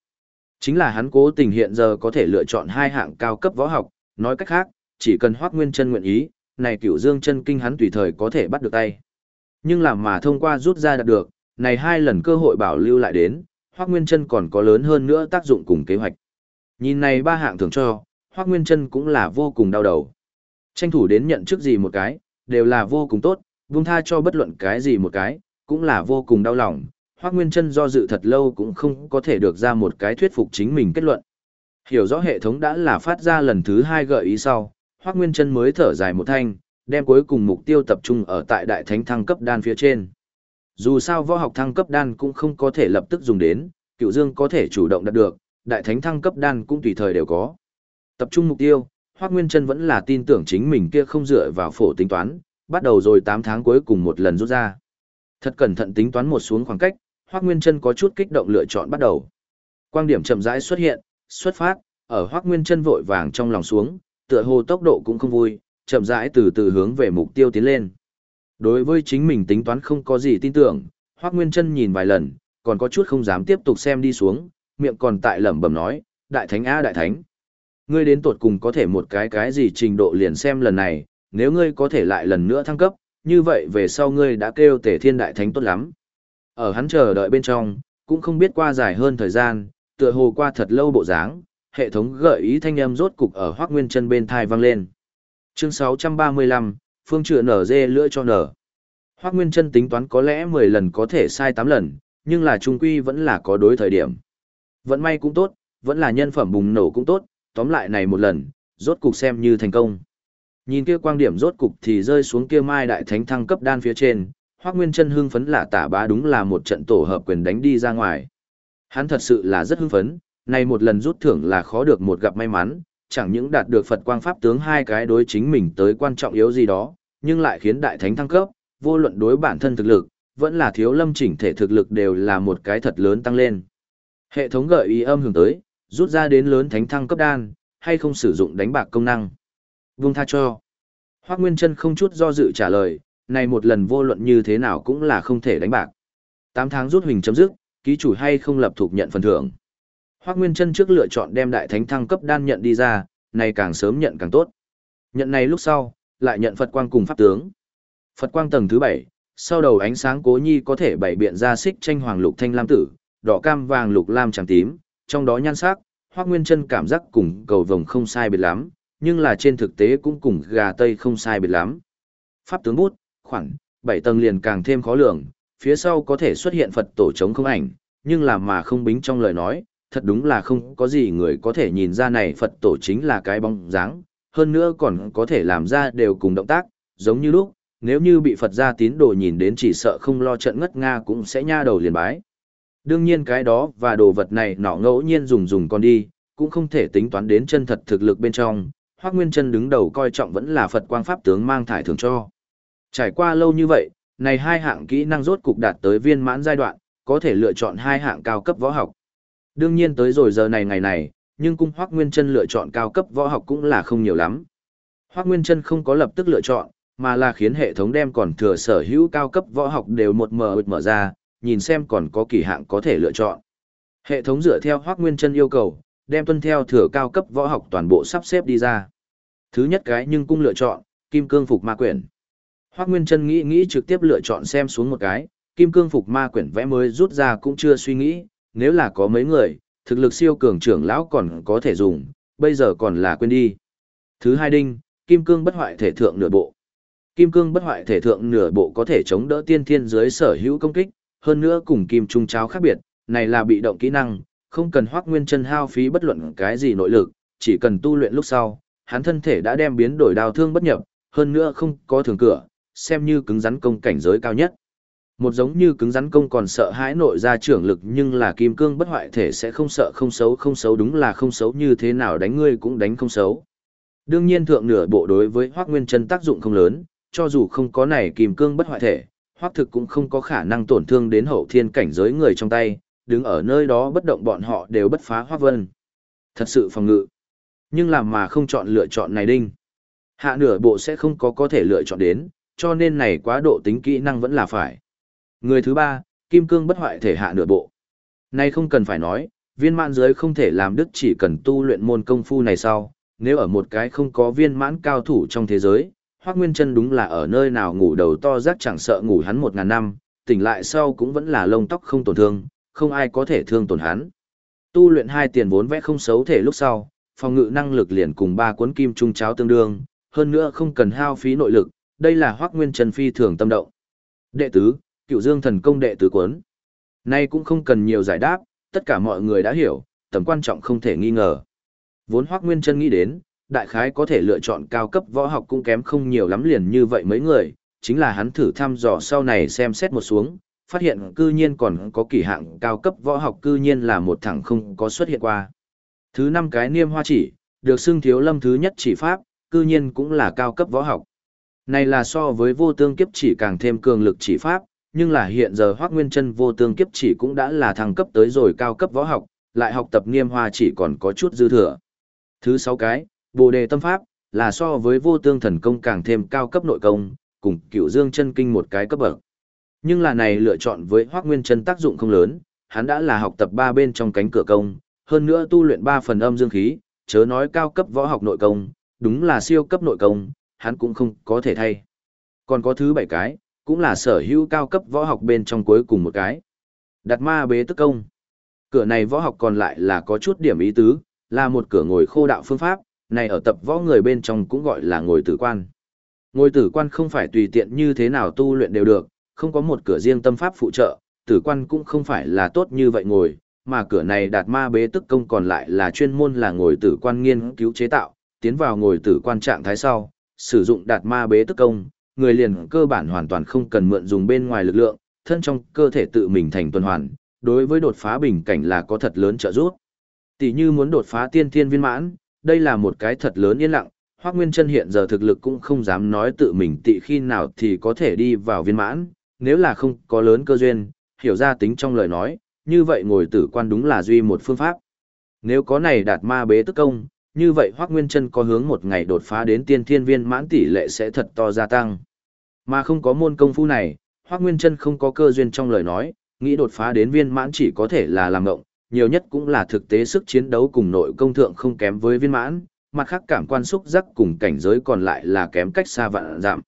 Chính là hắn cố tình hiện giờ có thể lựa chọn hai hạng cao cấp võ học, nói cách khác, chỉ cần Hoắc Nguyên Chân nguyện ý, này Cửu Dương chân kinh hắn tùy thời có thể bắt được tay. Nhưng làm mà thông qua rút ra đạt được, này hai lần cơ hội bảo lưu lại đến, Hoắc Nguyên Chân còn có lớn hơn nữa tác dụng cùng kế hoạch. Nhìn này ba hạng thưởng cho, Hoắc Nguyên Chân cũng là vô cùng đau đầu. Tranh thủ đến nhận trước gì một cái, đều là vô cùng tốt, buông tha cho bất luận cái gì một cái, cũng là vô cùng đau lòng, Hoác Nguyên Trân do dự thật lâu cũng không có thể được ra một cái thuyết phục chính mình kết luận. Hiểu rõ hệ thống đã là phát ra lần thứ hai gợi ý sau, Hoác Nguyên Trân mới thở dài một thanh, đem cuối cùng mục tiêu tập trung ở tại đại thánh thăng cấp đan phía trên. Dù sao võ học thăng cấp đan cũng không có thể lập tức dùng đến, cựu dương có thể chủ động đạt được, đại thánh thăng cấp đan cũng tùy thời đều có. Tập trung mục tiêu, Hoắc Nguyên Trân vẫn là tin tưởng chính mình kia không dựa vào phổ tính toán, bắt đầu rồi 8 tháng cuối cùng một lần rút ra. Thật cẩn thận tính toán một xuống khoảng cách, Hoắc Nguyên Trân có chút kích động lựa chọn bắt đầu. Quang điểm chậm rãi xuất hiện, xuất phát, ở Hoắc Nguyên Trân vội vàng trong lòng xuống, tựa hồ tốc độ cũng không vui, chậm rãi từ từ hướng về mục tiêu tiến lên. Đối với chính mình tính toán không có gì tin tưởng, Hoắc Nguyên Trân nhìn vài lần, còn có chút không dám tiếp tục xem đi xuống, miệng còn tại lẩm bẩm nói, đại thánh a đại thánh. Ngươi đến tột cùng có thể một cái cái gì trình độ liền xem lần này, nếu ngươi có thể lại lần nữa thăng cấp, như vậy về sau ngươi đã kêu Tề thiên đại thánh tốt lắm. Ở hắn chờ đợi bên trong, cũng không biết qua dài hơn thời gian, tựa hồ qua thật lâu bộ dáng, hệ thống gợi ý thanh âm rốt cục ở Hoắc Nguyên Chân bên thai vang lên. Chương 635, phương chữa nở dê lựa cho nở. Hoắc Nguyên Chân tính toán có lẽ 10 lần có thể sai 8 lần, nhưng là trung quy vẫn là có đối thời điểm. Vận may cũng tốt, vẫn là nhân phẩm bùng nổ cũng tốt, tóm lại này một lần, rốt cục xem như thành công. Nhìn kia quang điểm rốt cục thì rơi xuống kia mai đại thánh thăng cấp đan phía trên, Hoắc Nguyên Chân hưng phấn là tả bá đúng là một trận tổ hợp quyền đánh đi ra ngoài. Hắn thật sự là rất hưng phấn, này một lần rút thưởng là khó được một gặp may mắn, chẳng những đạt được Phật quang pháp tướng hai cái đối chính mình tới quan trọng yếu gì đó, nhưng lại khiến đại thánh thăng cấp, vô luận đối bản thân thực lực, vẫn là thiếu lâm chỉnh thể thực lực đều là một cái thật lớn tăng lên. Hệ thống gợi ý âm hưởng tới, rút ra đến lớn thánh thăng cấp đan, hay không sử dụng đánh bạc công năng. Vung tha cho. Hoắc Nguyên Trân không chút do dự trả lời, này một lần vô luận như thế nào cũng là không thể đánh bạc. 8 tháng rút hình chấm dứt, ký chủ hay không lập thuộc nhận phần thưởng. Hoắc Nguyên Trân trước lựa chọn đem đại thánh thăng cấp đan nhận đi ra, này càng sớm nhận càng tốt. Nhận này lúc sau, lại nhận Phật quang cùng pháp tướng. Phật quang tầng thứ 7, sau đầu ánh sáng cố nhi có thể bảy biện ra xích tranh hoàng lục thanh lam tử, đỏ cam vàng lục lam trắng tím, trong đó nhan sắc, Hoắc Nguyên Chân cảm giác cùng cầu vồng không sai biệt lắm, nhưng là trên thực tế cũng cùng gà tây không sai biệt lắm. Pháp tướng bút, khoảng 7 tầng liền càng thêm khó lường, phía sau có thể xuất hiện Phật tổ chống không ảnh, nhưng là mà không bính trong lời nói, thật đúng là không có gì người có thể nhìn ra này Phật tổ chính là cái bóng dáng, hơn nữa còn có thể làm ra đều cùng động tác, giống như lúc, nếu như bị Phật gia tín đồ nhìn đến chỉ sợ không lo trận ngất nga cũng sẽ nha đầu liền bái. Đương nhiên cái đó và đồ vật này nọ ngẫu nhiên dùng dùng con đi, cũng không thể tính toán đến chân thật thực lực bên trong, Hoắc Nguyên Chân đứng đầu coi trọng vẫn là Phật quang pháp tướng mang thải thường cho. Trải qua lâu như vậy, này hai hạng kỹ năng rốt cục đạt tới viên mãn giai đoạn, có thể lựa chọn hai hạng cao cấp võ học. Đương nhiên tới rồi giờ này ngày này, nhưng cung Hoắc Nguyên Chân lựa chọn cao cấp võ học cũng là không nhiều lắm. Hoắc Nguyên Chân không có lập tức lựa chọn, mà là khiến hệ thống đem còn thừa sở hữu cao cấp võ học đều một mở mở ra, nhìn xem còn có kỳ hạng có thể lựa chọn. Hệ thống dựa theo Hoắc Nguyên Chân yêu cầu, đem tuân theo thừa cao cấp võ học toàn bộ sắp xếp đi ra. Thứ nhất cái nhưng cung lựa chọn, Kim Cương Phục Ma Quyển. Hoắc Nguyên Chân nghĩ nghĩ trực tiếp lựa chọn xem xuống một cái, Kim Cương Phục Ma Quyển vẽ mới rút ra cũng chưa suy nghĩ, nếu là có mấy người, thực lực siêu cường trưởng lão còn có thể dùng, bây giờ còn là quên đi. Thứ hai đinh, Kim Cương bất hoại thể thượng nửa bộ. Kim cương bất hoại thể thượng nửa bộ có thể chống đỡ tiên thiên dưới sở hữu công kích, hơn nữa cùng kim trung cháo khác biệt, này là bị động kỹ năng, không cần hoác nguyên chân hao phí bất luận cái gì nội lực, chỉ cần tu luyện lúc sau, hắn thân thể đã đem biến đổi đào thương bất nhập, hơn nữa không có thường cửa, xem như cứng rắn công cảnh giới cao nhất. Một giống như cứng rắn công còn sợ hãi nội ra trưởng lực nhưng là kim cương bất hoại thể sẽ không sợ không xấu không xấu đúng là không xấu như thế nào đánh ngươi cũng đánh không xấu. Đương nhiên thượng nửa bộ đối với hoác nguyên chân tác dụng không lớn, cho dù không có này kim cương bất hoại thể, hoắc thực cũng không có khả năng tổn thương đến hậu thiên cảnh giới người trong tay, đứng ở nơi đó bất động bọn họ đều bất phá hoắc vân. Thật sự phòng ngự. Nhưng làm mà không chọn lựa chọn này đinh. Hạ nửa bộ sẽ không có có thể lựa chọn đến, cho nên này quá độ tính kỹ năng vẫn là phải. Người thứ ba, kim cương bất hoại thể hạ nửa bộ. nay không cần phải nói, viên mãn giới không thể làm đức chỉ cần tu luyện môn công phu này sau, nếu ở một cái không có viên mãn cao thủ trong thế giới, Hoác Nguyên chân đúng là ở nơi nào ngủ đầu to rác chẳng sợ ngủ hắn một ngàn năm, tỉnh lại sau cũng vẫn là lông tóc không tổn thương, không ai có thể thương tổn hắn. Tu luyện hai tiền vốn vẽ không xấu thể lúc sau, phòng ngự năng lực liền cùng ba cuốn kim trung cháo tương đương, hơn nữa không cần hao phí nội lực, đây là Hoác Nguyên Trần phi thường tâm động. Đệ tứ, Cựu Dương thần công đệ tứ cuốn. Nay cũng không cần nhiều giải đáp, tất cả mọi người đã hiểu, tầm quan trọng không thể nghi ngờ. Vốn Hoác Nguyên Trân nghĩ đến, đại khái có thể lựa chọn cao cấp võ học cũng kém không nhiều lắm liền như vậy mấy người, chính là hắn thử thăm dò sau này xem xét một xuống, phát hiện cư nhiên còn có kỳ hạng cao cấp võ học cư nhiên là một thằng không có xuất hiện qua. Thứ năm cái niêm hoa chỉ, được xưng thiếu lâm thứ nhất chỉ pháp, cư nhiên cũng là cao cấp võ học. Này là so với vô tương kiếp chỉ càng thêm cường lực chỉ pháp, nhưng là hiện giờ Hoắc Nguyên Chân vô tương kiếp chỉ cũng đã là thăng cấp tới rồi cao cấp võ học, lại học tập Niêm Hoa chỉ còn có chút dư thừa. Thứ sáu cái, Bồ đề tâm pháp là so với vô tương thần công càng thêm cao cấp nội công, cùng Cựu Dương chân kinh một cái cấp bậc. Nhưng là này lựa chọn với Hoắc Nguyên Chân tác dụng không lớn, hắn đã là học tập ba bên trong cánh cửa công, hơn nữa tu luyện ba phần âm dương khí, chớ nói cao cấp võ học nội công, đúng là siêu cấp nội công, hắn cũng không có thể thay. Còn có thứ bảy cái, cũng là sở hữu cao cấp võ học bên trong cuối cùng một cái. Đặt ma bế tức công. Cửa này võ học còn lại là có chút điểm ý tứ, là một cửa ngồi khô đạo phương pháp, này ở tập võ người bên trong cũng gọi là ngồi tử quan. Ngồi tử quan không phải tùy tiện như thế nào tu luyện đều được, không có một cửa riêng tâm pháp phụ trợ, tử quan cũng không phải là tốt như vậy ngồi, mà cửa này đạt ma bế tức công còn lại là chuyên môn là ngồi tử quan nghiên cứu chế tạo, tiến vào ngồi tử quan trạng thái sau, sử dụng đạt ma bế tức công, người liền cơ bản hoàn toàn không cần mượn dùng bên ngoài lực lượng, thân trong cơ thể tự mình thành tuần hoàn, đối với đột phá bình cảnh là có thật lớn trợ giúp. Tỷ như muốn đột phá tiên thiên viên mãn, đây là một cái thật lớn yên lặng, Hoắc Nguyên Chân hiện giờ thực lực cũng không dám nói tự mình tị khi nào thì có thể đi vào viên mãn, nếu là không có lớn cơ duyên, hiểu ra tính trong lời nói, như vậy ngồi tử quan đúng là duy một phương pháp. Nếu có này đạt ma bế tức công, như vậy Hoắc Nguyên Chân có hướng một ngày đột phá đến tiên thiên viên mãn tỷ lệ sẽ thật to gia tăng. Mà không có môn công phu này, Hoắc Nguyên Chân không có cơ duyên trong lời nói, nghĩ đột phá đến viên mãn chỉ có thể là làm ngộng, nhiều nhất cũng là thực tế sức chiến đấu cùng nội công thượng không kém với viên mãn, mặt khác cảm quan xúc giác cùng cảnh giới còn lại là kém cách xa vạn giảm.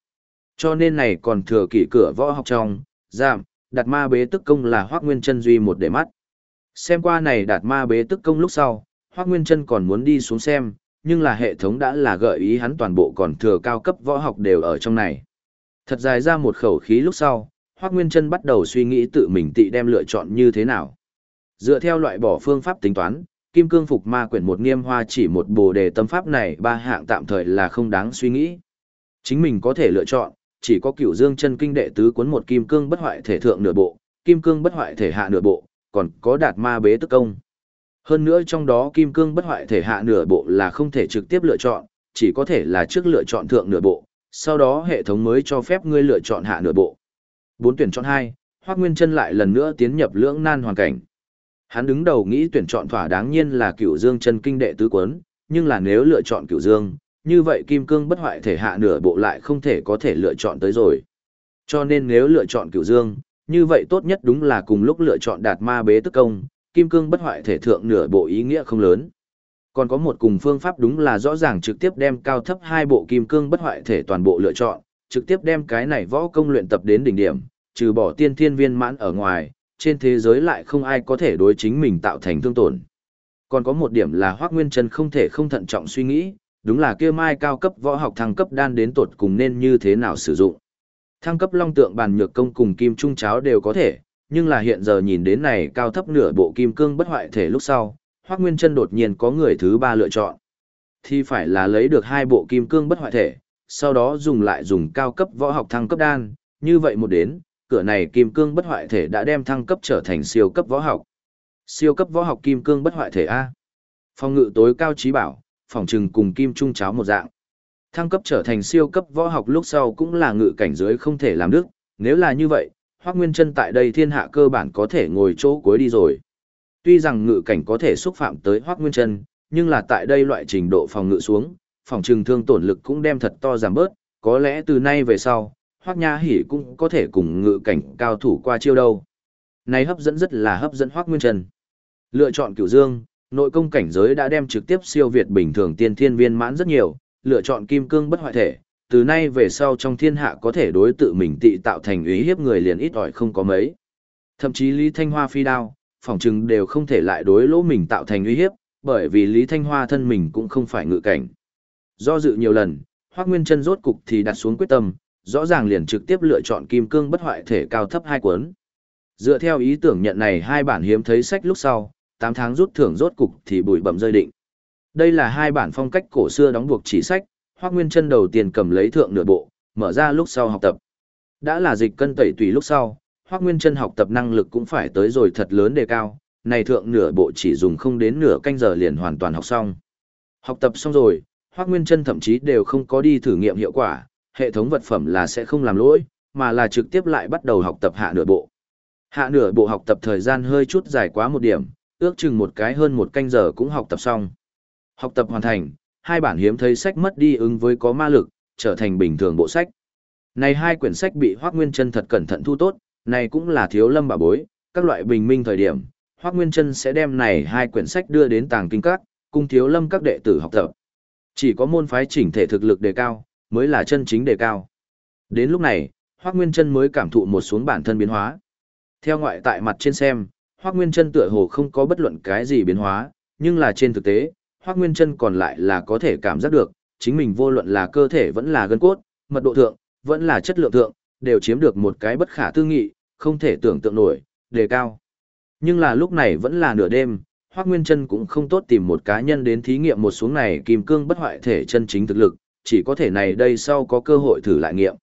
Cho nên này còn thừa kỷ cửa võ học trong, giảm, đạt ma bế tức công là Hoắc Nguyên Chân duy một để mắt. Xem qua này đạt ma bế tức công lúc sau, Hoắc Nguyên Chân còn muốn đi xuống xem, nhưng là hệ thống đã là gợi ý hắn toàn bộ còn thừa cao cấp võ học đều ở trong này. Thật dài ra một khẩu khí lúc sau, Hoắc Nguyên Chân bắt đầu suy nghĩ tự mình tị đem lựa chọn như thế nào. Dựa theo loại bỏ phương pháp tính toán, Kim Cương Phục Ma quyển một nghiêm hoa chỉ một bồ đề tâm pháp này ba hạng tạm thời là không đáng suy nghĩ. Chính mình có thể lựa chọn, chỉ có Cửu Dương chân kinh đệ tứ cuốn một kim cương bất hoại thể thượng nửa bộ, kim cương bất hoại thể hạ nửa bộ, còn có đạt ma bế tức công. Hơn nữa trong đó kim cương bất hoại thể hạ nửa bộ là không thể trực tiếp lựa chọn, chỉ có thể là trước lựa chọn thượng nửa bộ, sau đó hệ thống mới cho phép ngươi lựa chọn hạ nửa bộ. Bốn tuyển chọn hai, Hoắc Nguyên Chân lại lần nữa tiến nhập lưỡng nan hoàn cảnh. Hắn đứng đầu nghĩ tuyển chọn thỏa đáng nhiên là Cửu Dương chân kinh đệ tứ cuốn, nhưng là nếu lựa chọn Cửu Dương, như vậy kim cương bất hoại thể hạ nửa bộ lại không thể có thể lựa chọn tới rồi. Cho nên nếu lựa chọn Cửu Dương, như vậy tốt nhất đúng là cùng lúc lựa chọn đạt ma bế tức công, kim cương bất hoại thể thượng nửa bộ ý nghĩa không lớn. Còn có một cùng phương pháp đúng là rõ ràng trực tiếp đem cao thấp hai bộ kim cương bất hoại thể toàn bộ lựa chọn, trực tiếp đem cái này võ công luyện tập đến đỉnh điểm, trừ bỏ tiên thiên viên mãn ở ngoài, trên thế giới lại không ai có thể đối chính mình tạo thành thương tổn. Còn có một điểm là Hoắc Nguyên Trân không thể không thận trọng suy nghĩ, đúng là kia mai cao cấp võ học thăng cấp đan đến tột cùng nên như thế nào sử dụng. Thăng cấp long tượng bàn nhược công cùng kim trung cháo đều có thể, nhưng là hiện giờ nhìn đến này cao thấp nửa bộ kim cương bất hoại thể lúc sau, Hoắc Nguyên Chân đột nhiên có người thứ ba lựa chọn. Thì phải là lấy được hai bộ kim cương bất hoại thể, sau đó dùng lại dùng cao cấp võ học thăng cấp đan, như vậy một đến, cửa này kim cương bất hoại thể đã đem thăng cấp trở thành siêu cấp võ học. Siêu cấp võ học kim cương bất hoại thể A. Phong ngự tối cao trí bảo, phòng trừng cùng kim trung cháo một dạng. Thăng cấp trở thành siêu cấp võ học lúc sau cũng là ngự cảnh giới không thể làm được, nếu là như vậy, Hoắc Nguyên Chân tại đây thiên hạ cơ bản có thể ngồi chỗ cuối đi rồi. Tuy rằng ngự cảnh có thể xúc phạm tới Hoắc Nguyên Chân, nhưng là tại đây loại trình độ phòng ngự xuống, phòng trừng thương tổn lực cũng đem thật to giảm bớt, có lẽ từ nay về sau, Hoắc Nha Hỉ cũng có thể cùng ngự cảnh cao thủ qua chiêu đâu. Này hấp dẫn rất là hấp dẫn Hoắc Nguyên Trân. Lựa chọn Cửu Dương, nội công cảnh giới đã đem trực tiếp siêu việt bình thường tiên thiên viên mãn rất nhiều, lựa chọn kim cương bất hoại thể, từ nay về sau trong thiên hạ có thể đối tự mình tị tạo thành ý hiếp người liền ít ỏi không có mấy. Thậm chí Lý Thanh Hoa phi đao, phòng trừng đều không thể lại đối lỗ mình tạo thành uy hiếp, bởi vì Lý Thanh Hoa thân mình cũng không phải ngự cảnh. Do dự nhiều lần, Hoắc Nguyên Chân rốt cục thì đặt xuống quyết tâm, rõ ràng liền trực tiếp lựa chọn kim cương bất hoại thể cao thấp hai cuốn. Dựa theo ý tưởng nhận này hai bản hiếm thấy sách lúc sau, 8 tháng rút thưởng rốt cục thì bụi bẩm rơi định. Đây là hai bản phong cách cổ xưa đóng buộc chỉ sách, Hoắc Nguyên Chân đầu tiên cầm lấy thượng nửa bộ, mở ra lúc sau học tập. Đã là dịch cân tẩy tùy lúc sau, Hoắc Nguyên Chân học tập năng lực cũng phải tới rồi thật lớn đề cao, này thượng nửa bộ chỉ dùng không đến nửa canh giờ liền hoàn toàn học xong. Học tập xong rồi, Hoắc Nguyên Trân thậm chí đều không có đi thử nghiệm hiệu quả, hệ thống vật phẩm là sẽ không làm lỗi, mà là trực tiếp lại bắt đầu học tập hạ nửa bộ. Hạ nửa bộ học tập thời gian hơi chút dài quá một điểm, ước chừng một cái hơn một canh giờ cũng học tập xong. Học tập hoàn thành, hai bản hiếm thấy sách mất đi ứng với có ma lực, trở thành bình thường bộ sách. Này hai quyển sách bị Hoác Nguyên Trân thật cẩn thận thu tốt, này cũng là thiếu lâm bà bối, các loại bình minh thời điểm, Hoác Nguyên Trân sẽ đem này hai quyển sách đưa đến tàng kinh các, cung thiếu lâm các đệ tử học tập. Chỉ có môn phái chỉnh thể thực lực đề cao, mới là chân chính đề cao. Đến lúc này, Hoác Nguyên Trân mới cảm thụ một xuống bản thân biến hóa. Theo ngoại tại mặt trên xem, Hoác Nguyên Trân tựa hồ không có bất luận cái gì biến hóa, nhưng là trên thực tế, Hoắc Nguyên Trân còn lại là có thể cảm giác được, chính mình vô luận là cơ thể vẫn là gân cốt, mật độ thượng, vẫn là chất lượng thượng, đều chiếm được một cái bất khả tư nghị, không thể tưởng tượng nổi, đề cao. Nhưng là lúc này vẫn là nửa đêm, Hoắc Nguyên Trân cũng không tốt tìm một cá nhân đến thí nghiệm một xuống này kim cương bất hoại thể chân chính thực lực, chỉ có thể này đây sau có cơ hội thử lại nghiệm.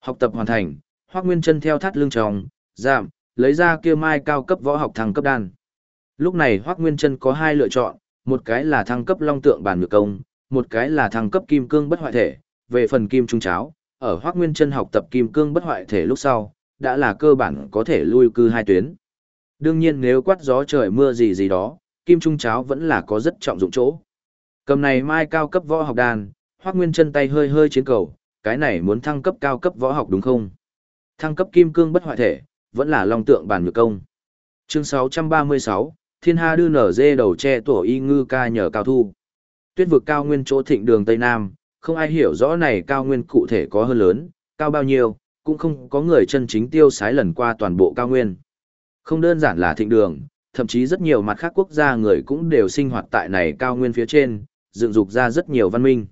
Học tập hoàn thành, Hoắc Nguyên Trân theo thắt lưng tròng, giảm, lấy ra kia mai cao cấp võ học thăng cấp đan. Lúc này Hoắc Nguyên Trân có hai lựa chọn, một cái là thăng cấp long tượng bàn ngược công, một cái là thăng cấp kim cương bất hoại thể. Về phần kim trung cháo, ở Hoắc Nguyên Trân học tập kim cương bất hoại thể lúc sau, đã là cơ bản có thể lui cư hai tuyến. Đương nhiên nếu quát gió trời mưa gì gì đó, kim trung cháo vẫn là có rất trọng dụng chỗ. Cầm này mai cao cấp võ học đàn, Hoắc Nguyên chân tay hơi hơi chiến cầu, cái này muốn thăng cấp cao cấp võ học đúng không? Thăng cấp kim cương bất hoại thể, vẫn là long tượng bàn nhược công. Chương 636, Thiên Hà đưa nở dê đầu tre tổ y ngư ca nhờ cao thu. Tuyết vực cao nguyên chỗ thịnh đường Tây Nam, không ai hiểu rõ này cao nguyên cụ thể có hơn lớn, cao bao nhiêu, cũng không có người chân chính tiêu sái lần qua toàn bộ cao nguyên. Không đơn giản là thịnh đường, thậm chí rất nhiều mặt khác quốc gia người cũng đều sinh hoạt tại này cao nguyên phía trên, dựng dục ra rất nhiều văn minh.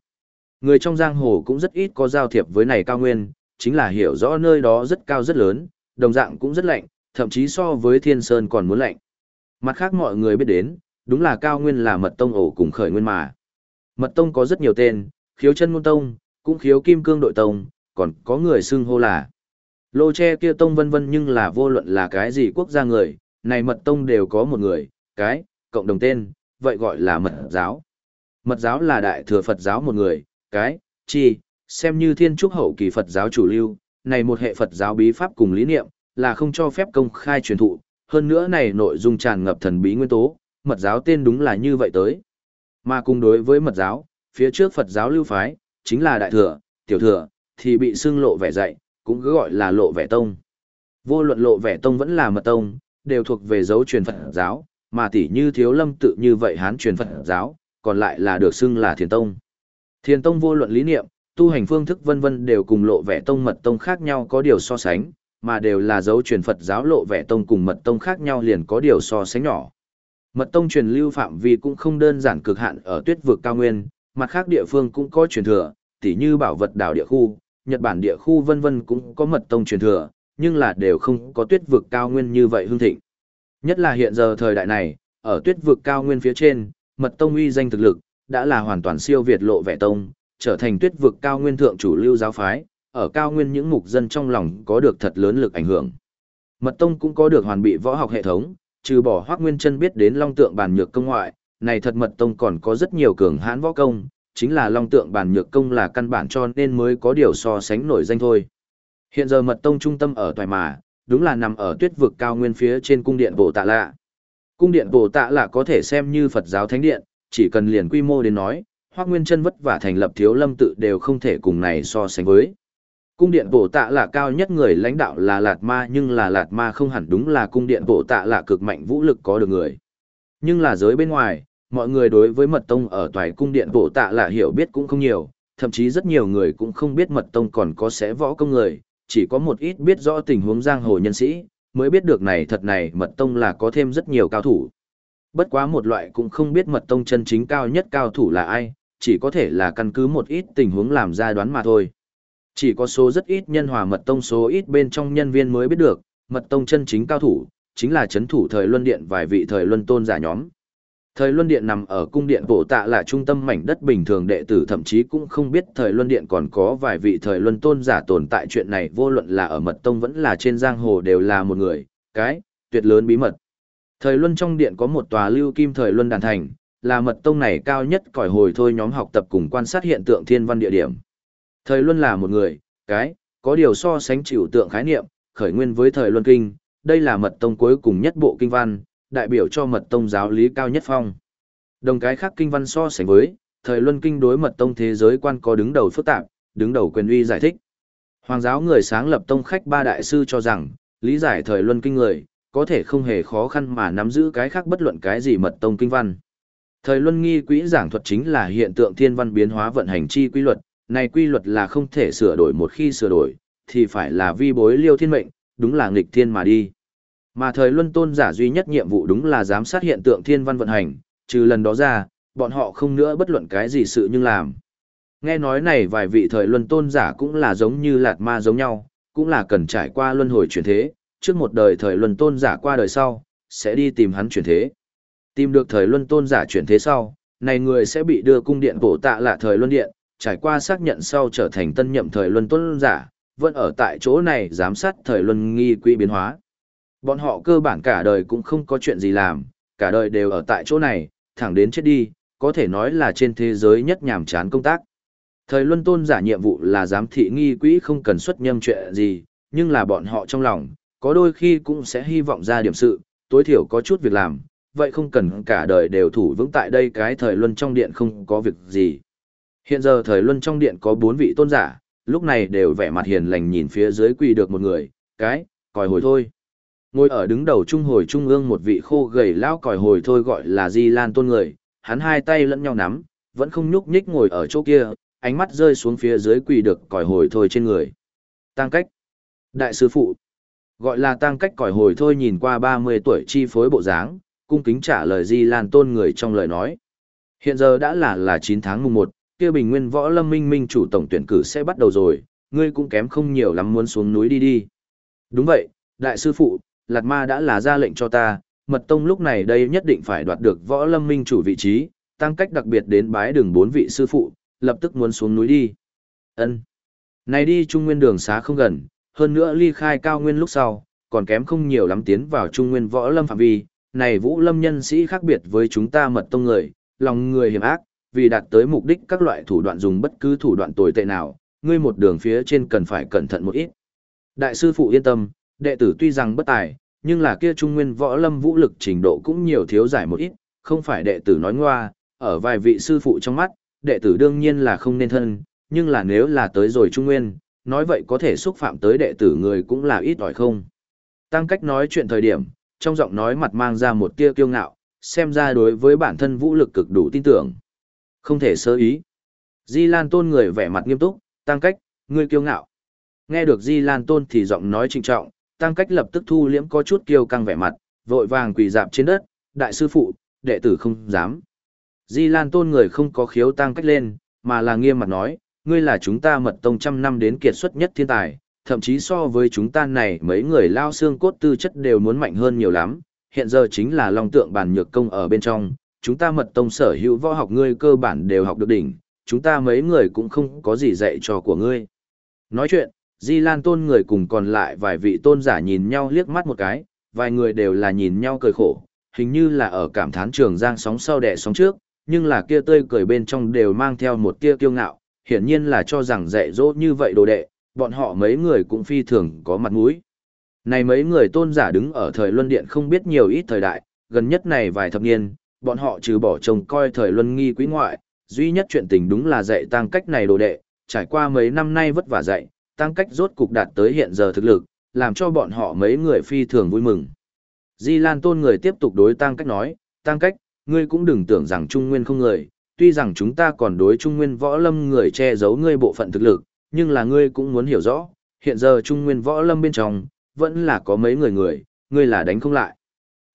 Người trong giang hồ cũng rất ít có giao thiệp với này cao nguyên, chính là hiểu rõ nơi đó rất cao rất lớn, đồng dạng cũng rất lạnh, thậm chí so với thiên sơn còn muốn lạnh. Mặt khác mọi người biết đến, đúng là cao nguyên là mật tông ổ cùng khởi nguyên mà. Mật tông có rất nhiều tên, khiếu chân ngôn tông, cũng khiếu kim cương đội tông, còn có người xưng hô là lô che kia tông vân vân nhưng là vô luận là cái gì quốc gia người, này mật tông đều có một người, cái, cộng đồng tên, vậy gọi là mật giáo. Mật giáo là đại thừa Phật giáo một người, cái, chi, xem như thiên trúc hậu kỳ Phật giáo chủ lưu, này một hệ Phật giáo bí pháp cùng lý niệm, là không cho phép công khai truyền thụ, hơn nữa này nội dung tràn ngập thần bí nguyên tố, mật giáo tên đúng là như vậy tới. Mà cùng đối với mật giáo, phía trước Phật giáo lưu phái, chính là đại thừa, tiểu thừa, thì bị xưng lộ vẻ dạy, cũng cứ gọi là lộ vẻ tông. Vô luận lộ vẻ tông vẫn là mật tông, đều thuộc về dấu truyền Phật giáo, mà tỷ như thiếu lâm tự như vậy hán truyền Phật giáo, còn lại là được xưng là thiền tông. Thiền tông vô luận lý niệm, tu hành phương thức vân vân đều cùng lộ vẻ tông mật tông khác nhau có điều so sánh, mà đều là dấu truyền Phật giáo lộ vẻ tông cùng mật tông khác nhau liền có điều so sánh nhỏ. Mật tông truyền lưu phạm vi cũng không đơn giản cực hạn ở tuyết vực cao nguyên, mặt khác địa phương cũng có truyền thừa, tỉ như bảo vật đảo địa khu, Nhật Bản địa khu vân vân cũng có mật tông truyền thừa, nhưng là đều không có tuyết vực cao nguyên như vậy hương thịnh. Nhất là hiện giờ thời đại này, ở tuyết vực cao nguyên phía trên, mật tông uy danh thực lực, đã là hoàn toàn siêu việt lộ vẻ tông, trở thành tuyết vực cao nguyên thượng chủ lưu giáo phái, ở cao nguyên những mục dân trong lòng có được thật lớn lực ảnh hưởng. Mật tông cũng có được hoàn bị võ học hệ thống, trừ bỏ hoắc nguyên chân biết đến long tượng bàn nhược công ngoại, này thật mật tông còn có rất nhiều cường hãn võ công, chính là long tượng bàn nhược công là căn bản cho nên mới có điều so sánh nổi danh thôi. Hiện giờ mật tông trung tâm ở Toài Mà, đúng là nằm ở tuyết vực cao nguyên phía trên cung điện Bồ Tạ Lạ. Cung điện Bồ Tạ Lạ có thể xem như Phật giáo thánh điện, chỉ cần liền quy mô đến nói, Hoắc Nguyên Chân vất vả thành lập Thiếu Lâm tự đều không thể cùng này so sánh với. Cung điện Bổ Tạ là cao nhất người lãnh đạo là Lạt Ma, nhưng là Lạt Ma không hẳn đúng là cung điện Bổ Tạ là cực mạnh vũ lực có được người. Nhưng là giới bên ngoài, mọi người đối với mật tông ở toài cung điện Bổ Tạ là hiểu biết cũng không nhiều, thậm chí rất nhiều người cũng không biết mật tông còn có sẽ võ công người, chỉ có một ít biết rõ tình huống giang hồ nhân sĩ, mới biết được này thật này mật tông là có thêm rất nhiều cao thủ. Bất quá một loại cũng không biết mật tông chân chính cao nhất cao thủ là ai, chỉ có thể là căn cứ một ít tình huống làm ra đoán mà thôi. Chỉ có số rất ít nhân hòa mật tông số ít bên trong nhân viên mới biết được, mật tông chân chính cao thủ, chính là chấn thủ thời luân điện vài vị thời luân tôn giả nhóm. Thời Luân Điện nằm ở cung điện bộ tạ là trung tâm mảnh đất bình thường đệ tử thậm chí cũng không biết Thời Luân Điện còn có vài vị Thời Luân tôn giả tồn tại chuyện này vô luận là ở mật tông vẫn là trên giang hồ đều là một người, cái, tuyệt lớn bí mật. Thời Luân trong điện có một tòa lưu kim Thời Luân đàn thành, là mật tông này cao nhất cõi hồi thôi nhóm học tập cùng quan sát hiện tượng thiên văn địa điểm. Thời Luân là một người, cái, có điều so sánh chịu tượng khái niệm, khởi nguyên với thời Luân Kinh, đây là mật tông cuối cùng nhất bộ kinh văn, đại biểu cho mật tông giáo lý cao nhất phong. Đồng cái khác kinh văn so sánh với, thời Luân Kinh đối mật tông thế giới quan có đứng đầu phức tạp, đứng đầu quyền uy giải thích. Hoàng giáo người sáng lập tông khách ba đại sư cho rằng, lý giải thời Luân Kinh người, có thể không hề khó khăn mà nắm giữ cái khác bất luận cái gì mật tông kinh văn. Thời luân nghi quỹ giảng thuật chính là hiện tượng thiên văn biến hóa vận hành chi quy luật, này quy luật là không thể sửa đổi một khi sửa đổi, thì phải là vi bối liêu thiên mệnh, đúng là nghịch thiên mà đi. Mà thời luân tôn giả duy nhất nhiệm vụ đúng là giám sát hiện tượng thiên văn vận hành, trừ lần đó ra, bọn họ không nữa bất luận cái gì sự nhưng làm. Nghe nói này vài vị thời luân tôn giả cũng là giống như lạt ma giống nhau, cũng là cần trải qua luân hồi chuyển thế, trước một đời thời luân tôn giả qua đời sau, sẽ đi tìm hắn chuyển thế. Tìm được thời luân tôn giả chuyển thế sau, này người sẽ bị đưa cung điện bổ tạ là thời luân điện, trải qua xác nhận sau trở thành tân nhậm thời luân tôn giả, vẫn ở tại chỗ này giám sát thời luân nghi quỹ biến hóa. Bọn họ cơ bản cả đời cũng không có chuyện gì làm, cả đời đều ở tại chỗ này, thẳng đến chết đi, có thể nói là trên thế giới nhất nhàm chán công tác. Thời luân tôn giả nhiệm vụ là giám thị nghi quỹ không cần xuất nhâm chuyện gì, nhưng là bọn họ trong lòng, có đôi khi cũng sẽ hy vọng ra điểm sự, tối thiểu có chút việc làm, vậy không cần cả đời đều thủ vững tại đây cái thời luân trong điện không có việc gì. Hiện giờ thời luân trong điện có bốn vị tôn giả, lúc này đều vẻ mặt hiền lành nhìn phía dưới quỳ được một người, cái, còi hồi thôi. Ngồi ở đứng đầu trung hồi trung ương một vị khô gầy lão còi hồi thôi gọi là Di Lan tôn người, hắn hai tay lẫn nhau nắm, vẫn không nhúc nhích ngồi ở chỗ kia, ánh mắt rơi xuống phía dưới quỳ được còi hồi thôi trên người. Tăng cách. Đại sư phụ. Gọi là tăng cách còi hồi thôi nhìn qua 30 tuổi chi phối bộ dáng, cung kính trả lời Di Lan Tôn người trong lời nói. Hiện giờ đã là là 9 tháng mùng 1, kia bình nguyên võ lâm minh minh chủ tổng tuyển cử sẽ bắt đầu rồi, ngươi cũng kém không nhiều lắm muốn xuống núi đi đi. Đúng vậy, đại sư phụ, Lạt Ma đã là ra lệnh cho ta, mật tông lúc này đây nhất định phải đoạt được võ lâm minh chủ vị trí, tăng cách đặc biệt đến bái đường bốn vị sư phụ, lập tức muốn xuống núi đi. Ân. Này đi trung nguyên đường xá không gần, hơn nữa ly khai cao nguyên lúc sau, còn kém không nhiều lắm tiến vào trung nguyên võ lâm phạm vi, này vũ lâm nhân sĩ khác biệt với chúng ta mật tông người, lòng người hiểm ác, vì đạt tới mục đích các loại thủ đoạn dùng bất cứ thủ đoạn tồi tệ nào, ngươi một đường phía trên cần phải cẩn thận một ít. Đại sư phụ yên tâm, đệ tử tuy rằng bất tài, nhưng là kia trung nguyên võ lâm vũ lực trình độ cũng nhiều thiếu giải một ít, không phải đệ tử nói ngoa, ở vài vị sư phụ trong mắt, đệ tử đương nhiên là không nên thân, nhưng là nếu là tới rồi trung nguyên, nói vậy có thể xúc phạm tới đệ tử người cũng là ít ỏi không. Tăng cách nói chuyện thời điểm, trong giọng nói mặt mang ra một tia kiêu ngạo, xem ra đối với bản thân vũ lực cực đủ tin tưởng. Không thể sơ ý. Di Lan Tôn người vẻ mặt nghiêm túc, tăng cách, ngươi kiêu ngạo. Nghe được Di Lan Tôn thì giọng nói trinh trọng, tăng cách lập tức thu liễm có chút kiêu căng vẻ mặt, vội vàng quỳ dạp trên đất, đại sư phụ, đệ tử không dám. Di Lan Tôn người không có khiếu tăng cách lên, mà là nghiêm mặt nói, ngươi là chúng ta mật tông trăm năm đến kiệt xuất nhất thiên tài, thậm chí so với chúng ta này mấy người lao xương cốt tư chất đều muốn mạnh hơn nhiều lắm, hiện giờ chính là long tượng bản nhược công ở bên trong, chúng ta mật tông sở hữu võ học ngươi cơ bản đều học được đỉnh, chúng ta mấy người cũng không có gì dạy cho của ngươi. Nói chuyện, Di Lan tôn người cùng còn lại vài vị tôn giả nhìn nhau liếc mắt một cái, vài người đều là nhìn nhau cười khổ, hình như là ở cảm thán trường giang sóng sau đẻ sóng trước, nhưng là kia tươi cười bên trong đều mang theo một tia kiêu ngạo, hiển nhiên là cho rằng dạy dỗ như vậy đồ đệ, bọn họ mấy người cũng phi thường có mặt mũi. Này mấy người tôn giả đứng ở thời luân điện không biết nhiều ít thời đại, gần nhất này vài thập niên, bọn họ trừ bỏ trông coi thời luân nghi quý ngoại, duy nhất chuyện tình đúng là dạy tăng cách này đồ đệ, trải qua mấy năm nay vất vả dạy, tăng cách rốt cục đạt tới hiện giờ thực lực, làm cho bọn họ mấy người phi thường vui mừng. Di Lan tôn người tiếp tục đối tăng cách nói, tăng cách, ngươi cũng đừng tưởng rằng trung nguyên không người, tuy rằng chúng ta còn đối trung nguyên võ lâm người che giấu ngươi bộ phận thực lực, nhưng là ngươi cũng muốn hiểu rõ, hiện giờ trung nguyên võ lâm bên trong, vẫn là có mấy người người, ngươi là đánh không lại.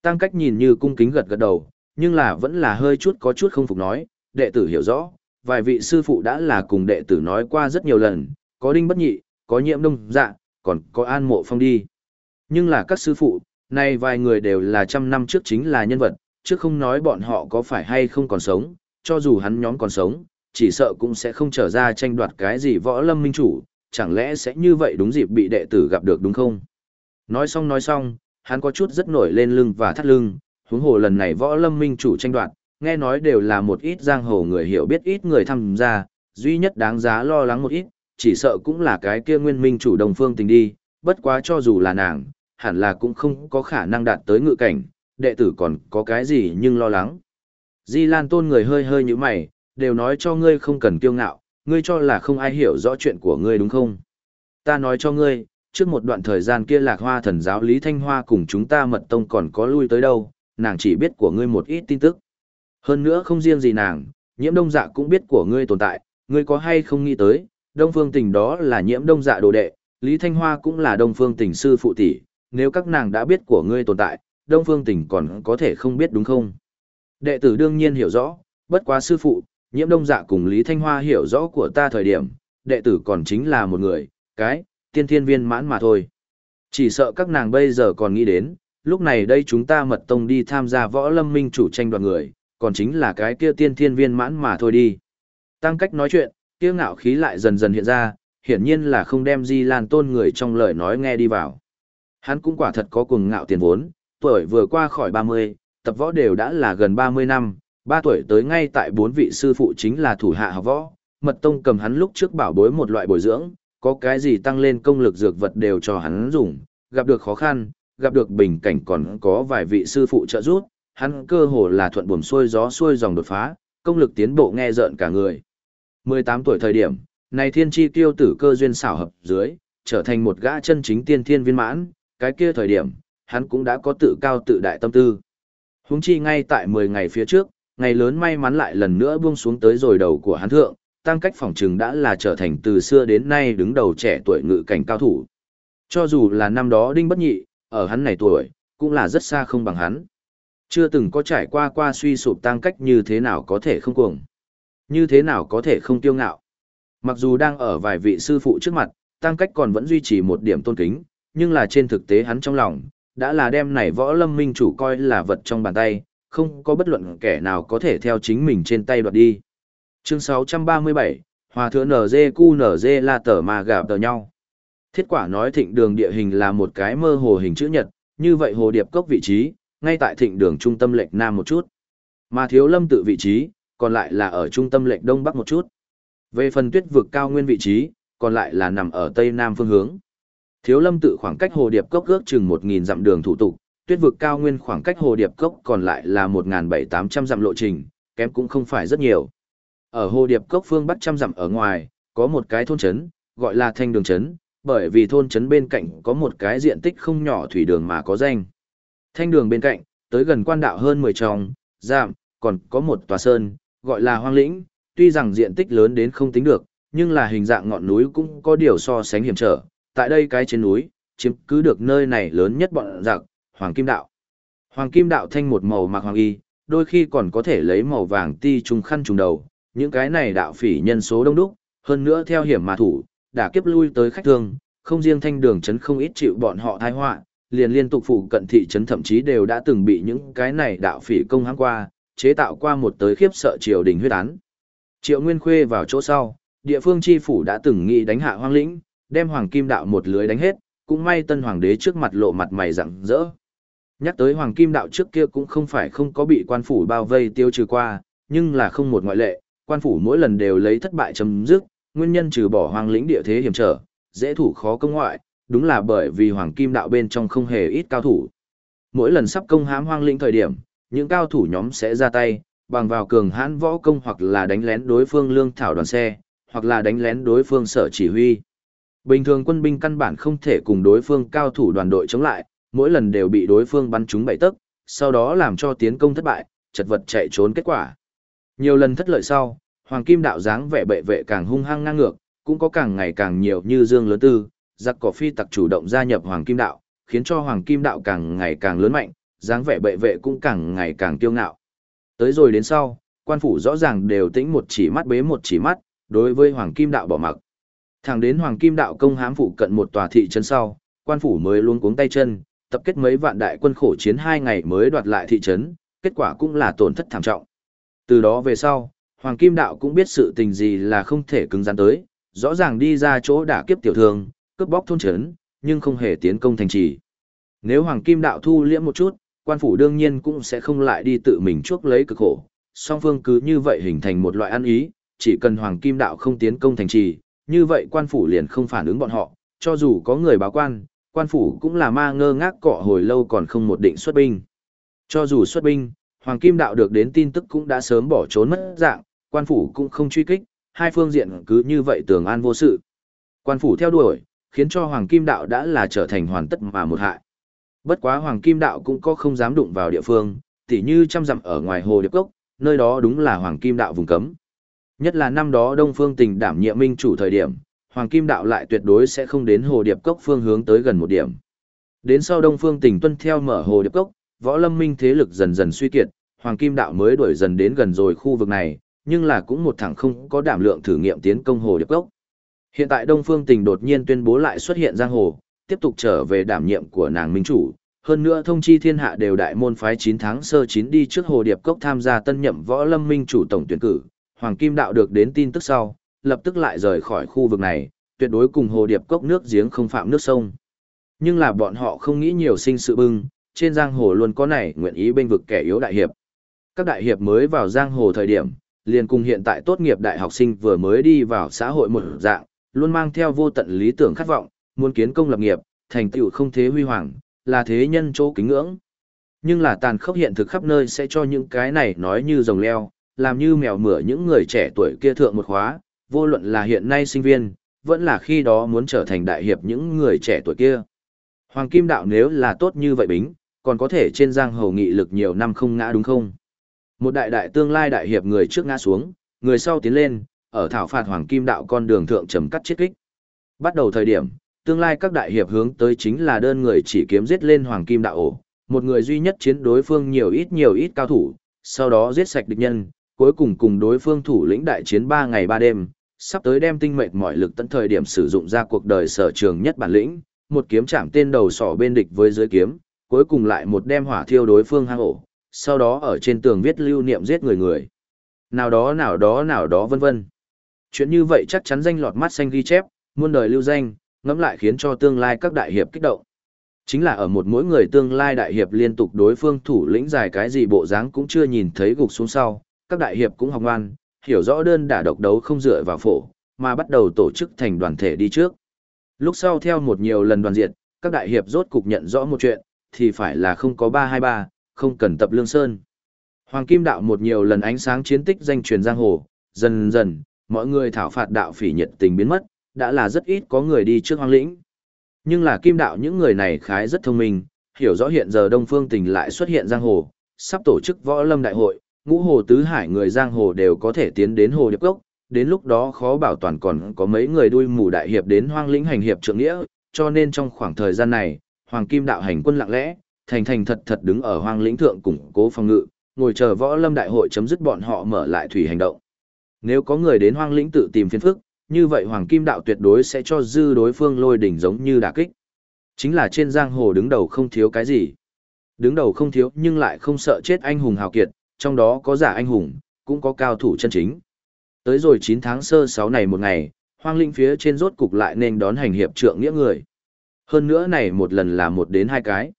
Tăng cách nhìn như cung kính gật gật đầu, nhưng là vẫn là hơi chút có chút không phục nói, đệ tử hiểu rõ, vài vị sư phụ đã là cùng đệ tử nói qua rất nhiều lần, có đinh bất nhị, có nhiễm đông dạ, còn có an mộ phong đi. Nhưng là các sư phụ, nay vài người đều là trăm năm trước chính là nhân vật, trước không nói bọn họ có phải hay không còn sống, cho dù hắn nhóm còn sống, chỉ sợ cũng sẽ không trở ra tranh đoạt cái gì võ lâm minh chủ, chẳng lẽ sẽ như vậy đúng dịp bị đệ tử gặp được đúng không? Nói xong nói xong, hắn có chút rất nổi lên lưng và thắt lưng, huống hồ lần này võ lâm minh chủ tranh đoạt, nghe nói đều là một ít giang hồ người hiểu biết ít người tham gia, duy nhất đáng giá lo lắng một ít, chỉ sợ cũng là cái kia nguyên minh chủ đồng phương tình đi, bất quá cho dù là nàng, hẳn là cũng không có khả năng đạt tới ngự cảnh, đệ tử còn có cái gì nhưng lo lắng. Di Lan tôn người hơi hơi như mày, đều nói cho ngươi không cần kiêu ngạo, ngươi cho là không ai hiểu rõ chuyện của ngươi đúng không? Ta nói cho ngươi, trước một đoạn thời gian kia lạc hoa thần giáo Lý Thanh Hoa cùng chúng ta mật tông còn có lui tới đâu, nàng chỉ biết của ngươi một ít tin tức. Hơn nữa không riêng gì nàng, nhiễm đông dạ cũng biết của ngươi tồn tại, ngươi có hay không nghĩ tới, đông phương tình đó là nhiễm đông dạ đồ đệ, Lý Thanh Hoa cũng là đông phương tình sư phụ tỷ, nếu các nàng đã biết của ngươi tồn tại, đông phương tình còn có thể không biết đúng không? Đệ tử đương nhiên hiểu rõ, bất quá sư phụ, nhiễm đông dạ cùng Lý Thanh Hoa hiểu rõ của ta thời điểm, đệ tử còn chính là một người, cái, tiên thiên viên mãn mà thôi. Chỉ sợ các nàng bây giờ còn nghĩ đến, lúc này đây chúng ta mật tông đi tham gia võ lâm minh chủ tranh đoạt người, còn chính là cái kia tiên thiên viên mãn mà thôi đi. Tăng cách nói chuyện, kia ngạo khí lại dần dần hiện ra, hiển nhiên là không đem Di Lan tôn người trong lời nói nghe đi vào. Hắn cũng quả thật có cuồng ngạo tiền vốn, tuổi vừa qua khỏi 30, tập võ đều đã là gần 30 năm, 3 tuổi tới ngay tại bốn vị sư phụ chính là thủ hạ học võ, mật tông cầm hắn lúc trước bảo bối một loại bồi dưỡng, có cái gì tăng lên công lực dược vật đều cho hắn dùng, gặp được khó khăn, gặp được bình cảnh còn có vài vị sư phụ trợ giúp, hắn cơ hồ là thuận buồm xuôi gió xuôi dòng đột phá, công lực tiến bộ nghe rợn cả người. 18 tuổi thời điểm, này thiên chi tiêu tử cơ duyên xảo hợp dưới, trở thành một gã chân chính tiên thiên viên mãn, cái kia thời điểm, hắn cũng đã có tự cao tự đại tâm tư. Huống chi ngay tại 10 ngày phía trước, ngày lớn may mắn lại lần nữa buông xuống tới rồi đầu của hắn thượng, tăng cách phòng trừng đã là trở thành từ xưa đến nay đứng đầu trẻ tuổi ngự cảnh cao thủ. Cho dù là năm đó đinh bất nhị, ở hắn này tuổi, cũng là rất xa không bằng hắn. Chưa từng có trải qua qua suy sụp tăng cách như thế nào có thể không cuồng. Như thế nào có thể không tiêu ngạo. Mặc dù đang ở vài vị sư phụ trước mặt, tăng cách còn vẫn duy trì một điểm tôn kính, nhưng là trên thực tế hắn trong lòng, đã là đem này võ lâm minh chủ coi là vật trong bàn tay, không có bất luận kẻ nào có thể theo chính mình trên tay đoạt đi. Chương 637, Hòa thượng NG NG là tờ mà gặp tờ nhau. Thiết quả nói thịnh đường địa hình là một cái mơ hồ hình chữ nhật, như vậy hồ điệp cốc vị trí, ngay tại thịnh đường trung tâm lệch nam một chút. Mà thiếu lâm tự vị trí, còn lại là ở trung tâm lệch đông bắc một chút. Về phần tuyết vực cao nguyên vị trí, còn lại là nằm ở tây nam phương hướng. Thiếu lâm tự khoảng cách hồ điệp cốc ước chừng 1.000 dặm đường thủ tục, tuyết vực cao nguyên khoảng cách hồ điệp cốc còn lại là 1.700 dặm lộ trình, kém cũng không phải rất nhiều. Ở hồ điệp cốc phương bắc trăm dặm ở ngoài, có một cái thôn trấn, gọi là thanh đường trấn, bởi vì thôn trấn bên cạnh có một cái diện tích không nhỏ thủy đường mà có danh. Thanh đường bên cạnh, tới gần quan đạo hơn 10 tròng, giảm, còn có một tòa sơn, gọi là hoang lĩnh, tuy rằng diện tích lớn đến không tính được, nhưng là hình dạng ngọn núi cũng có điều so sánh hiểm trở. Tại đây cái trên núi, chiếm cứ được nơi này lớn nhất bọn giặc, Hoàng Kim Đạo. Hoàng Kim Đạo thanh một màu mặc hoàng y, đôi khi còn có thể lấy màu vàng ti trùng khăn trùng đầu, những cái này đạo phỉ nhân số đông đúc, hơn nữa theo hiểm mà thủ, đã kiếp lui tới khách thương, không riêng thanh đường chấn không ít chịu bọn họ tai họa, liền liên tục phụ cận thị trấn thậm chí đều đã từng bị những cái này đạo phỉ công hãm qua, chế tạo qua một tới khiếp sợ triều đình huyết án. Triệu Nguyên Khuê vào chỗ sau, địa phương chi phủ đã từng nghĩ đánh hạ hoang lĩnh, đem hoàng kim đạo một lưới đánh hết, cũng may tân hoàng đế trước mặt lộ mặt mày rạng rỡ. Nhắc tới hoàng kim đạo trước kia cũng không phải không có bị quan phủ bao vây tiêu trừ qua, nhưng là không một ngoại lệ, quan phủ mỗi lần đều lấy thất bại chấm dứt, nguyên nhân trừ bỏ hoàng lĩnh địa thế hiểm trở, dễ thủ khó công ngoại, đúng là bởi vì hoàng kim đạo bên trong không hề ít cao thủ. Mỗi lần sắp công hãm hoang lĩnh thời điểm, những cao thủ nhóm sẽ ra tay, bằng vào cường hãn võ công hoặc là đánh lén đối phương lương thảo đoàn xe, hoặc là đánh lén đối phương sở chỉ huy. Bình thường quân binh căn bản không thể cùng đối phương cao thủ đoàn đội chống lại, mỗi lần đều bị đối phương bắn trúng bảy tấc, sau đó làm cho tiến công thất bại, chật vật chạy trốn kết quả. Nhiều lần thất lợi sau, Hoàng Kim đạo dáng vẻ bệ vệ càng hung hăng ngang ngược, cũng có càng ngày càng nhiều như Dương lớn tư, giặc cỏ phi tặc chủ động gia nhập Hoàng Kim đạo, khiến cho Hoàng Kim đạo càng ngày càng lớn mạnh, dáng vẻ bệ vệ cũng càng ngày càng kiêu ngạo. Tới rồi đến sau, quan phủ rõ ràng đều tĩnh một chỉ mắt bế một chỉ mắt, đối với Hoàng Kim đạo bỏ mặc. Thẳng đến Hoàng Kim đạo công hám phụ cận một tòa thị trấn sau, quan phủ mới luôn cuống tay chân, tập kết mấy vạn đại quân khổ chiến hai ngày mới đoạt lại thị trấn, kết quả cũng là tổn thất thảm trọng. Từ đó về sau, Hoàng Kim đạo cũng biết sự tình gì là không thể cứng rắn tới, rõ ràng đi ra chỗ đả kiếp tiểu thương, cướp bóc thôn trấn, nhưng không hề tiến công thành trì. Nếu Hoàng Kim đạo thu liễm một chút, quan phủ đương nhiên cũng sẽ không lại đi tự mình chuốc lấy cực khổ, song phương cứ như vậy hình thành một loại ăn ý, chỉ cần Hoàng Kim Đạo không tiến công thành trì, như vậy quan phủ liền không phản ứng bọn họ, cho dù có người báo quan, quan phủ cũng là ma ngơ ngác cọ hồi lâu còn không một định xuất binh. Cho dù xuất binh, Hoàng Kim Đạo được đến tin tức cũng đã sớm bỏ trốn mất dạng, quan phủ cũng không truy kích, hai phương diện cứ như vậy tường an vô sự. Quan phủ theo đuổi, khiến cho Hoàng Kim Đạo đã là trở thành hoàn tất mà một hại. Bất quá Hoàng Kim Đạo cũng có không dám đụng vào địa phương, tỉ như trăm dặm ở ngoài hồ Điệp Cốc, nơi đó đúng là Hoàng Kim Đạo vùng cấm. Nhất là năm đó Đông Phương Tình đảm nhiệm minh chủ thời điểm, Hoàng Kim Đạo lại tuyệt đối sẽ không đến hồ Điệp Cốc phương hướng tới gần một điểm. Đến sau Đông Phương Tình tuân theo mở hồ Điệp Cốc, võ lâm minh thế lực dần dần suy kiệt, Hoàng Kim Đạo mới đuổi dần đến gần rồi khu vực này, nhưng là cũng một thằng không có đảm lượng thử nghiệm tiến công hồ Điệp Cốc. Hiện tại Đông Phương Tình đột nhiên tuyên bố lại xuất hiện giang hồ, tiếp tục trở về đảm nhiệm của nàng minh chủ, hơn nữa thông chi thiên hạ đều đại môn phái 9 tháng sơ 9 đi trước Hồ Điệp Cốc tham gia tân nhậm võ lâm minh chủ tổng tuyển cử, Hoàng Kim Đạo được đến tin tức sau, lập tức lại rời khỏi khu vực này, tuyệt đối cùng Hồ Điệp Cốc nước giếng không phạm nước sông. Nhưng là bọn họ không nghĩ nhiều sinh sự bưng, trên giang hồ luôn có này nguyện ý bên vực kẻ yếu đại hiệp. Các đại hiệp mới vào giang hồ thời điểm, liền cùng hiện tại tốt nghiệp đại học sinh vừa mới đi vào xã hội một dạng, luôn mang theo vô tận lý tưởng khát vọng, muốn kiến công lập nghiệp, thành tựu không thế huy hoàng, là thế nhân chỗ kính ngưỡng. Nhưng là tàn khốc hiện thực khắp nơi sẽ cho những cái này nói như rồng leo, làm như mèo mửa những người trẻ tuổi kia thượng một khóa, vô luận là hiện nay sinh viên, vẫn là khi đó muốn trở thành đại hiệp những người trẻ tuổi kia. Hoàng Kim Đạo nếu là tốt như vậy bính, còn có thể trên giang hồ nghị lực nhiều năm không ngã đúng không? Một đại đại tương lai đại hiệp người trước ngã xuống, người sau tiến lên, ở thảo phạt Hoàng Kim Đạo con đường thượng trầm cắt chết kích. Bắt đầu thời điểm, tương lai các đại hiệp hướng tới chính là đơn người chỉ kiếm giết lên Hoàng Kim Đạo ổ, một người duy nhất chiến đối phương nhiều ít nhiều ít cao thủ, sau đó giết sạch địch nhân, cuối cùng cùng đối phương thủ lĩnh đại chiến 3 ngày 3 đêm, sắp tới đem tinh mệnh mọi lực tận thời điểm sử dụng ra cuộc đời sở trường nhất bản lĩnh, một kiếm chạm tên đầu sỏ bên địch với dưới kiếm, cuối cùng lại một đem hỏa thiêu đối phương hang ổ, sau đó ở trên tường viết lưu niệm giết người người. Nào đó nào đó nào đó vân vân. Chuyện như vậy chắc chắn danh lọt mắt xanh ghi chép, muôn đời lưu danh, ngẫm lại khiến cho tương lai các đại hiệp kích động. Chính là ở một mỗi người tương lai đại hiệp liên tục đối phương thủ lĩnh dài cái gì bộ dáng cũng chưa nhìn thấy gục xuống sau, các đại hiệp cũng học ngoan, hiểu rõ đơn đả độc đấu không dựa vào phổ, mà bắt đầu tổ chức thành đoàn thể đi trước. Lúc sau theo một nhiều lần đoàn diệt, các đại hiệp rốt cục nhận rõ một chuyện, thì phải là không có 323, không cần tập lương sơn. Hoàng Kim Đạo một nhiều lần ánh sáng chiến tích danh truyền giang hồ, dần dần, mọi người thảo phạt đạo phỉ nhiệt tình biến mất, đã là rất ít có người đi trước hoang lĩnh. Nhưng là Kim Đạo những người này khái rất thông minh, hiểu rõ hiện giờ Đông Phương Tình lại xuất hiện giang hồ, sắp tổ chức võ lâm đại hội, ngũ hồ tứ hải người giang hồ đều có thể tiến đến hồ điệp cốc, đến lúc đó khó bảo toàn còn có mấy người đuôi mù đại hiệp đến hoang lĩnh hành hiệp trượng nghĩa, cho nên trong khoảng thời gian này, Hoàng Kim đạo hành quân lặng lẽ, thành thành thật thật đứng ở hoang lĩnh thượng củng cố phòng ngự, ngồi chờ võ lâm đại hội chấm dứt bọn họ mở lại thủy hành động. Nếu có người đến hoang lĩnh tự tìm phiền phức, như vậy Hoàng Kim đạo tuyệt đối sẽ cho dư đối phương lôi đỉnh giống như đả kích. Chính là trên giang hồ đứng đầu không thiếu cái gì. Đứng đầu không thiếu nhưng lại không sợ chết anh hùng hào kiệt, trong đó có giả anh hùng, cũng có cao thủ chân chính. Tới rồi 9 tháng sơ 6 này một ngày, hoang linh phía trên rốt cục lại nên đón hành hiệp trượng nghĩa người. Hơn nữa này một lần là một đến hai cái.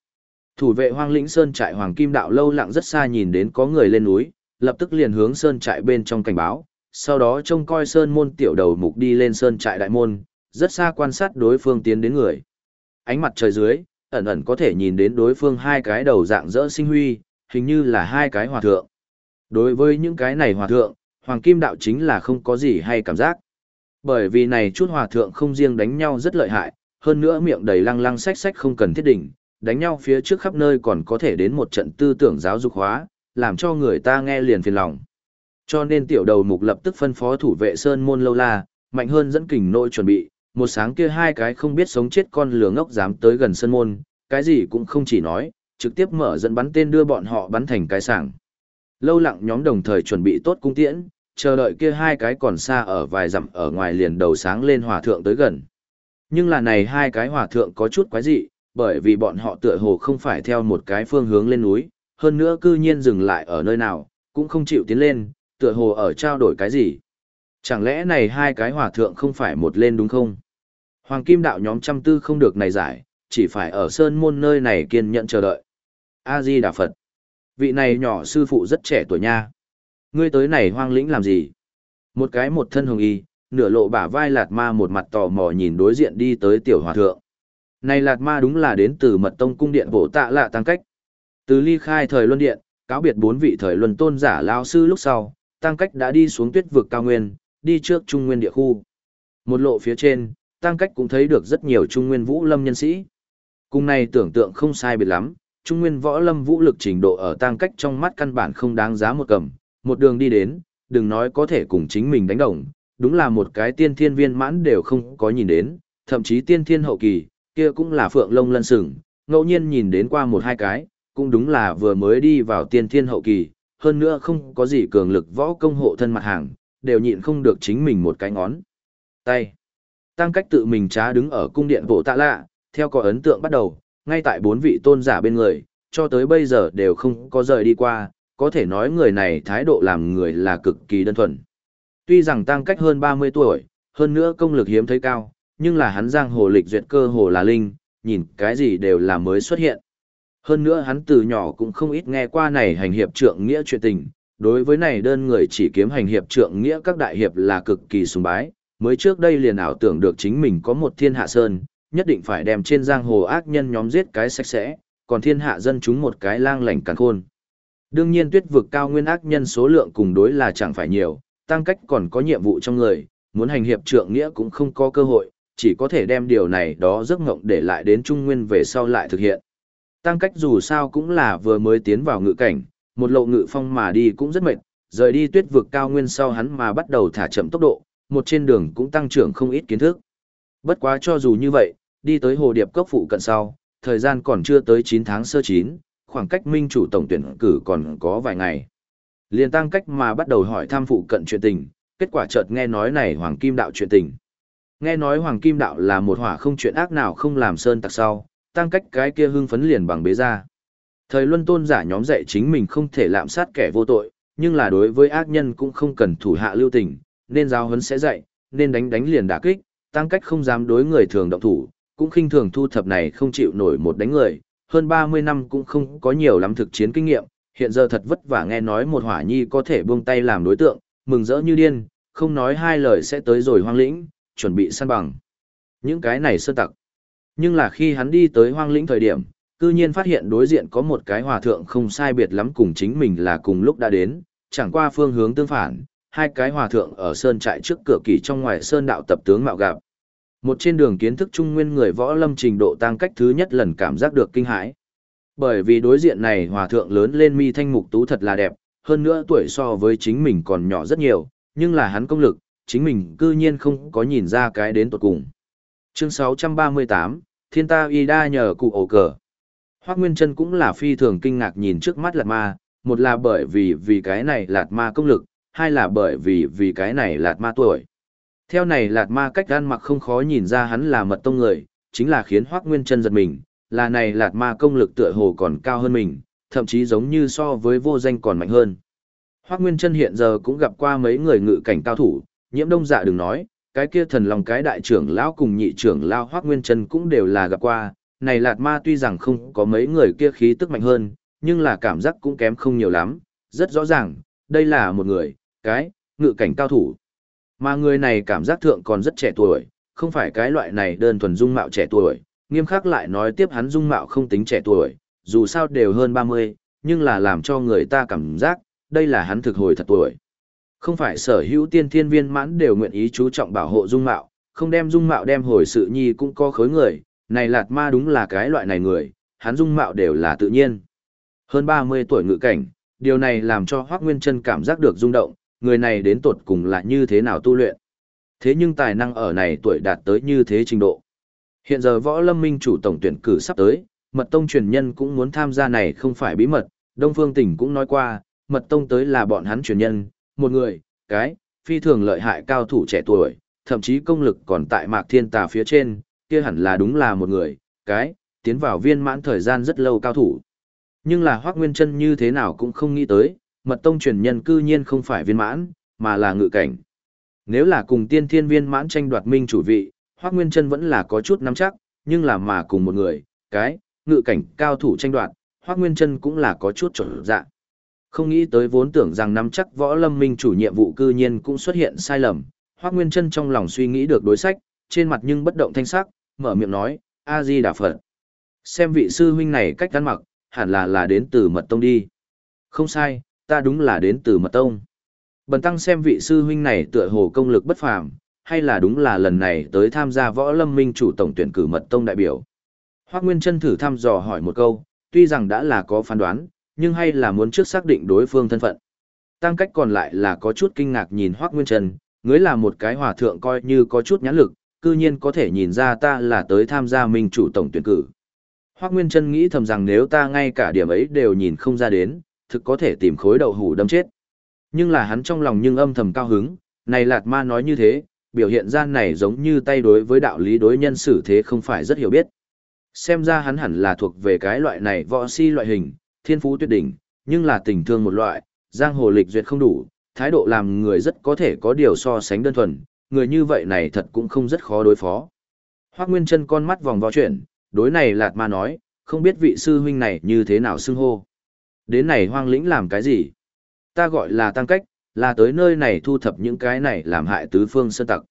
Thủ vệ hoang lĩnh sơn trại hoàng kim đạo lâu lặng rất xa nhìn đến có người lên núi, lập tức liền hướng sơn trại bên trong cảnh báo, sau đó trông coi sơn môn tiểu đầu mục đi lên sơn trại đại môn, rất xa quan sát đối phương tiến đến người. Ánh mặt trời dưới, ẩn ẩn có thể nhìn đến đối phương hai cái đầu dạng dỡ sinh huy, hình như là hai cái hòa thượng. Đối với những cái này hòa thượng, Hoàng Kim Đạo chính là không có gì hay cảm giác. Bởi vì này chút hòa thượng không riêng đánh nhau rất lợi hại, hơn nữa miệng đầy lăng lăng sách sách không cần thiết đỉnh, đánh nhau phía trước khắp nơi còn có thể đến một trận tư tưởng giáo dục hóa, làm cho người ta nghe liền phiền lòng. Cho nên tiểu đầu mục lập tức phân phó thủ vệ Sơn Môn Lâu La, mạnh hơn dẫn kình nội chuẩn bị, một sáng kia hai cái không biết sống chết con lừa ngốc dám tới gần Sơn Môn, cái gì cũng không chỉ nói, trực tiếp mở dẫn bắn tên đưa bọn họ bắn thành cái sảng lâu lặng nhóm đồng thời chuẩn bị tốt cung tiễn, chờ đợi kia hai cái còn xa ở vài dặm ở ngoài liền đầu sáng lên hòa thượng tới gần. Nhưng là này hai cái hòa thượng có chút quái dị, bởi vì bọn họ tựa hồ không phải theo một cái phương hướng lên núi, hơn nữa cư nhiên dừng lại ở nơi nào, cũng không chịu tiến lên, tựa hồ ở trao đổi cái gì. Chẳng lẽ này hai cái hòa thượng không phải một lên đúng không? Hoàng Kim đạo nhóm trăm tư không được này giải, chỉ phải ở sơn môn nơi này kiên nhẫn chờ đợi. A-di Đà Phật vị này nhỏ sư phụ rất trẻ tuổi nha. Ngươi tới này hoang lĩnh làm gì? Một cái một thân hồng y, nửa lộ bả vai lạt ma một mặt tò mò nhìn đối diện đi tới tiểu hòa thượng. Này lạt ma đúng là đến từ mật tông cung điện bổ tạ lạ tăng cách. Từ ly khai thời luân điện, cáo biệt bốn vị thời luân tôn giả lao sư lúc sau, tăng cách đã đi xuống tuyết vực cao nguyên, đi trước trung nguyên địa khu. Một lộ phía trên, tăng cách cũng thấy được rất nhiều trung nguyên vũ lâm nhân sĩ. Cùng này tưởng tượng không sai biệt lắm, trung nguyên võ lâm vũ lực trình độ ở tăng cách trong mắt căn bản không đáng giá một cầm, một đường đi đến, đừng nói có thể cùng chính mình đánh đồng, đúng là một cái tiên thiên viên mãn đều không có nhìn đến, thậm chí tiên thiên hậu kỳ, kia cũng là phượng lông lân sừng, ngẫu nhiên nhìn đến qua một hai cái, cũng đúng là vừa mới đi vào tiên thiên hậu kỳ, hơn nữa không có gì cường lực võ công hộ thân mặt hàng, đều nhịn không được chính mình một cái ngón. Tay. Tăng cách tự mình trá đứng ở cung điện bộ tạ lạ, theo có ấn tượng bắt đầu, ngay tại bốn vị tôn giả bên người, cho tới bây giờ đều không có rời đi qua, có thể nói người này thái độ làm người là cực kỳ đơn thuần. Tuy rằng tăng cách hơn 30 tuổi, hơn nữa công lực hiếm thấy cao, nhưng là hắn giang hồ lịch duyệt cơ hồ là linh, nhìn cái gì đều là mới xuất hiện. Hơn nữa hắn từ nhỏ cũng không ít nghe qua này hành hiệp trượng nghĩa chuyện tình, đối với này đơn người chỉ kiếm hành hiệp trượng nghĩa các đại hiệp là cực kỳ sùng bái, mới trước đây liền ảo tưởng được chính mình có một thiên hạ sơn, nhất định phải đem trên giang hồ ác nhân nhóm giết cái sạch sẽ, còn thiên hạ dân chúng một cái lang lành càng khôn. Đương nhiên tuyết vực cao nguyên ác nhân số lượng cùng đối là chẳng phải nhiều, tăng cách còn có nhiệm vụ trong người, muốn hành hiệp trượng nghĩa cũng không có cơ hội, chỉ có thể đem điều này đó giấc ngộng để lại đến trung nguyên về sau lại thực hiện. Tăng cách dù sao cũng là vừa mới tiến vào ngự cảnh, một lộ ngự phong mà đi cũng rất mệt, rời đi tuyết vực cao nguyên sau hắn mà bắt đầu thả chậm tốc độ, một trên đường cũng tăng trưởng không ít kiến thức. Bất quá cho dù như vậy, đi tới hồ điệp cốc phụ cận sau, thời gian còn chưa tới 9 tháng sơ chín, khoảng cách minh chủ tổng tuyển cử còn có vài ngày. liên tăng cách mà bắt đầu hỏi tham phụ cận chuyện tình, kết quả chợt nghe nói này Hoàng Kim Đạo chuyện tình. Nghe nói Hoàng Kim Đạo là một hỏa không chuyện ác nào không làm sơn tặc sau, tăng cách cái kia hưng phấn liền bằng bế ra. Thời luân tôn giả nhóm dạy chính mình không thể lạm sát kẻ vô tội, nhưng là đối với ác nhân cũng không cần thủ hạ lưu tình, nên giáo huấn sẽ dạy, nên đánh đánh liền đả kích, tăng cách không dám đối người thường động thủ, cũng khinh thường thu thập này không chịu nổi một đánh người, hơn 30 năm cũng không có nhiều lắm thực chiến kinh nghiệm, hiện giờ thật vất vả nghe nói một hỏa nhi có thể buông tay làm đối tượng, mừng rỡ như điên, không nói hai lời sẽ tới rồi hoang lĩnh, chuẩn bị săn bằng. Những cái này sơ tặc. Nhưng là khi hắn đi tới hoang lĩnh thời điểm, cư nhiên phát hiện đối diện có một cái hòa thượng không sai biệt lắm cùng chính mình là cùng lúc đã đến, chẳng qua phương hướng tương phản, hai cái hòa thượng ở sơn trại trước cửa kỳ trong ngoài sơn đạo tập tướng mạo gặp. Một trên đường kiến thức trung nguyên người võ lâm trình độ tăng cách thứ nhất lần cảm giác được kinh hãi. Bởi vì đối diện này hòa thượng lớn lên mi thanh mục tú thật là đẹp, hơn nữa tuổi so với chính mình còn nhỏ rất nhiều, nhưng là hắn công lực, chính mình cư nhiên không có nhìn ra cái đến tột cùng. Chương 638, Thiên ta y đa nhờ cụ ổ cờ. Hoác Nguyên Trân cũng là phi thường kinh ngạc nhìn trước mắt Lạt Ma, một là bởi vì vì cái này Lạt Ma công lực, hai là bởi vì vì cái này Lạt Ma tuổi. Theo này Lạt Ma cách gan mặc không khó nhìn ra hắn là mật tông người, chính là khiến Hoác Nguyên Trân giật mình, là này Lạt Ma công lực tựa hồ còn cao hơn mình, thậm chí giống như so với vô danh còn mạnh hơn. Hoác Nguyên Trân hiện giờ cũng gặp qua mấy người ngự cảnh cao thủ, nhiễm đông dạ đừng nói, cái kia thần lòng cái đại trưởng lão cùng nhị trưởng lão Hoác Nguyên chân cũng đều là gặp qua, này Lạt Ma tuy rằng không có mấy người kia khí tức mạnh hơn, nhưng là cảm giác cũng kém không nhiều lắm, rất rõ ràng, đây là một người, cái, ngự cảnh cao thủ. Mà người này cảm giác thượng còn rất trẻ tuổi, không phải cái loại này đơn thuần dung mạo trẻ tuổi, nghiêm khắc lại nói tiếp hắn dung mạo không tính trẻ tuổi, dù sao đều hơn 30, nhưng là làm cho người ta cảm giác, đây là hắn thực hồi thật tuổi. Không phải sở hữu tiên thiên viên mãn đều nguyện ý chú trọng bảo hộ dung mạo, không đem dung mạo đem hồi sự nhi cũng có khối người, này lạt ma đúng là cái loại này người, hắn dung mạo đều là tự nhiên. Hơn 30 tuổi ngự cảnh, điều này làm cho Hoác Nguyên Trân cảm giác được rung động, người này đến tột cùng là như thế nào tu luyện. Thế nhưng tài năng ở này tuổi đạt tới như thế trình độ. Hiện giờ võ lâm minh chủ tổng tuyển cử sắp tới, mật tông truyền nhân cũng muốn tham gia này không phải bí mật, Đông Phương Tỉnh cũng nói qua, mật tông tới là bọn hắn truyền nhân, một người, cái, phi thường lợi hại cao thủ trẻ tuổi, thậm chí công lực còn tại mạc thiên tà phía trên, kia hẳn là đúng là một người, cái, tiến vào viên mãn thời gian rất lâu cao thủ. Nhưng là Hoác Nguyên chân như thế nào cũng không nghĩ tới, mật tông truyền nhân cư nhiên không phải viên mãn, mà là ngự cảnh. Nếu là cùng tiên thiên viên mãn tranh đoạt minh chủ vị, Hoác Nguyên chân vẫn là có chút nắm chắc, nhưng là mà cùng một người, cái, ngự cảnh cao thủ tranh đoạt, Hoác Nguyên chân cũng là có chút trở dạng. Không nghĩ tới vốn tưởng rằng nắm chắc võ lâm minh chủ nhiệm vụ cư nhiên cũng xuất hiện sai lầm, Hoác Nguyên Trân trong lòng suy nghĩ được đối sách, trên mặt nhưng bất động thanh sắc, mở miệng nói, A-di Đà Phật. Xem vị sư huynh này cách ăn mặc, hẳn là là đến từ mật tông đi. Không sai, ta đúng là đến từ mật tông. Bần tăng xem vị sư huynh này tựa hồ công lực bất phàm, hay là đúng là lần này tới tham gia võ lâm minh chủ tổng tuyển cử mật tông đại biểu. Hoác Nguyên Trân thử thăm dò hỏi một câu, tuy rằng đã là có phán đoán, nhưng hay là muốn trước xác định đối phương thân phận. Tăng cách còn lại là có chút kinh ngạc nhìn Hoác Nguyên Trần, ngươi là một cái hòa thượng coi như có chút nhãn lực, cư nhiên có thể nhìn ra ta là tới tham gia minh chủ tổng tuyển cử. Hoác Nguyên Trân nghĩ thầm rằng nếu ta ngay cả điểm ấy đều nhìn không ra đến, thực có thể tìm khối đậu hủ đâm chết. Nhưng là hắn trong lòng nhưng âm thầm cao hứng, này Lạt Ma nói như thế, biểu hiện ra này giống như tay đối với đạo lý đối nhân xử thế không phải rất hiểu biết. Xem ra hắn hẳn là thuộc về cái loại này võ si loại hình, thiên phú tuyệt đỉnh, nhưng là tình thương một loại, giang hồ lịch duyệt không đủ, thái độ làm người rất có thể có điều so sánh đơn thuần, người như vậy này thật cũng không rất khó đối phó. Hoác Nguyên chân con mắt vòng vào chuyện, đối này Lạt Ma nói, không biết vị sư huynh này như thế nào xưng hô. Đến này hoang lĩnh làm cái gì? Ta gọi là tăng cách, là tới nơi này thu thập những cái này làm hại tứ phương sơn tặc.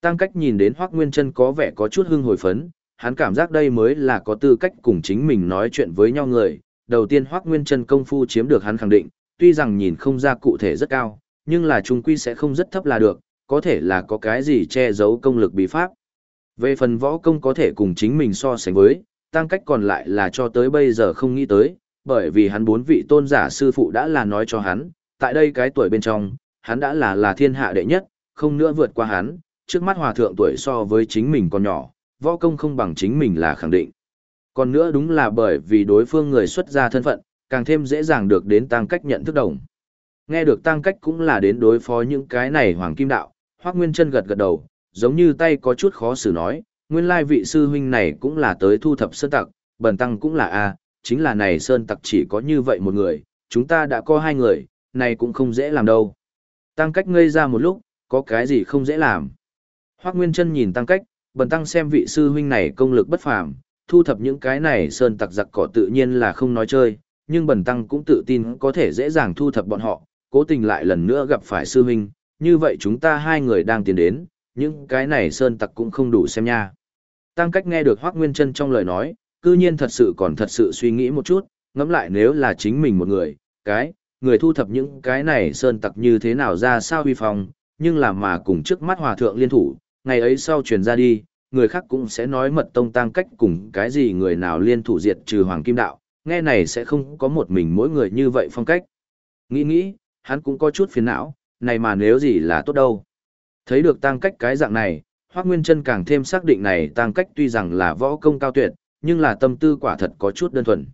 Tăng cách nhìn đến Hoác Nguyên chân có vẻ có chút hưng hồi phấn, hắn cảm giác đây mới là có tư cách cùng chính mình nói chuyện với nhau người. Đầu tiên Hoác Nguyên chân công phu chiếm được hắn khẳng định, tuy rằng nhìn không ra cụ thể rất cao, nhưng là trung quy sẽ không rất thấp là được, có thể là có cái gì che giấu công lực bí pháp. Về phần võ công có thể cùng chính mình so sánh với, tăng cách còn lại là cho tới bây giờ không nghĩ tới, bởi vì hắn bốn vị tôn giả sư phụ đã là nói cho hắn, tại đây cái tuổi bên trong, hắn đã là là thiên hạ đệ nhất, không nữa vượt qua hắn, trước mắt hòa thượng tuổi so với chính mình còn nhỏ, võ công không bằng chính mình là khẳng định. Còn nữa đúng là bởi vì đối phương người xuất gia thân phận, càng thêm dễ dàng được đến tăng cách nhận thức đồng. Nghe được tăng cách cũng là đến đối phó những cái này hoàng kim đạo, hoác nguyên chân gật gật đầu, giống như tay có chút khó xử nói, nguyên lai vị sư huynh này cũng là tới thu thập sơn tặc, bần tăng cũng là A, chính là này sơn tặc chỉ có như vậy một người, chúng ta đã có hai người, này cũng không dễ làm đâu. Tăng cách ngây ra một lúc, có cái gì không dễ làm. Hoác Nguyên chân nhìn tăng cách, bần tăng xem vị sư huynh này công lực bất phàm, thu thập những cái này sơn tặc giặc cỏ tự nhiên là không nói chơi, nhưng bần tăng cũng tự tin có thể dễ dàng thu thập bọn họ, cố tình lại lần nữa gặp phải sư huynh, như vậy chúng ta hai người đang tiến đến, những cái này sơn tặc cũng không đủ xem nha. Tăng cách nghe được Hoác Nguyên chân trong lời nói, cư nhiên thật sự còn thật sự suy nghĩ một chút, ngẫm lại nếu là chính mình một người, cái, người thu thập những cái này sơn tặc như thế nào ra sao huy phong, nhưng là mà cùng trước mắt hòa thượng liên thủ, ngày ấy sau truyền ra đi, người khác cũng sẽ nói mật tông tăng cách cùng cái gì người nào liên thủ diệt trừ hoàng kim đạo, nghe này sẽ không có một mình mỗi người như vậy phong cách. Nghĩ nghĩ, hắn cũng có chút phiền não, này mà nếu gì là tốt đâu. Thấy được tăng cách cái dạng này, Hoác Nguyên chân càng thêm xác định này tăng cách tuy rằng là võ công cao tuyệt, nhưng là tâm tư quả thật có chút đơn thuần.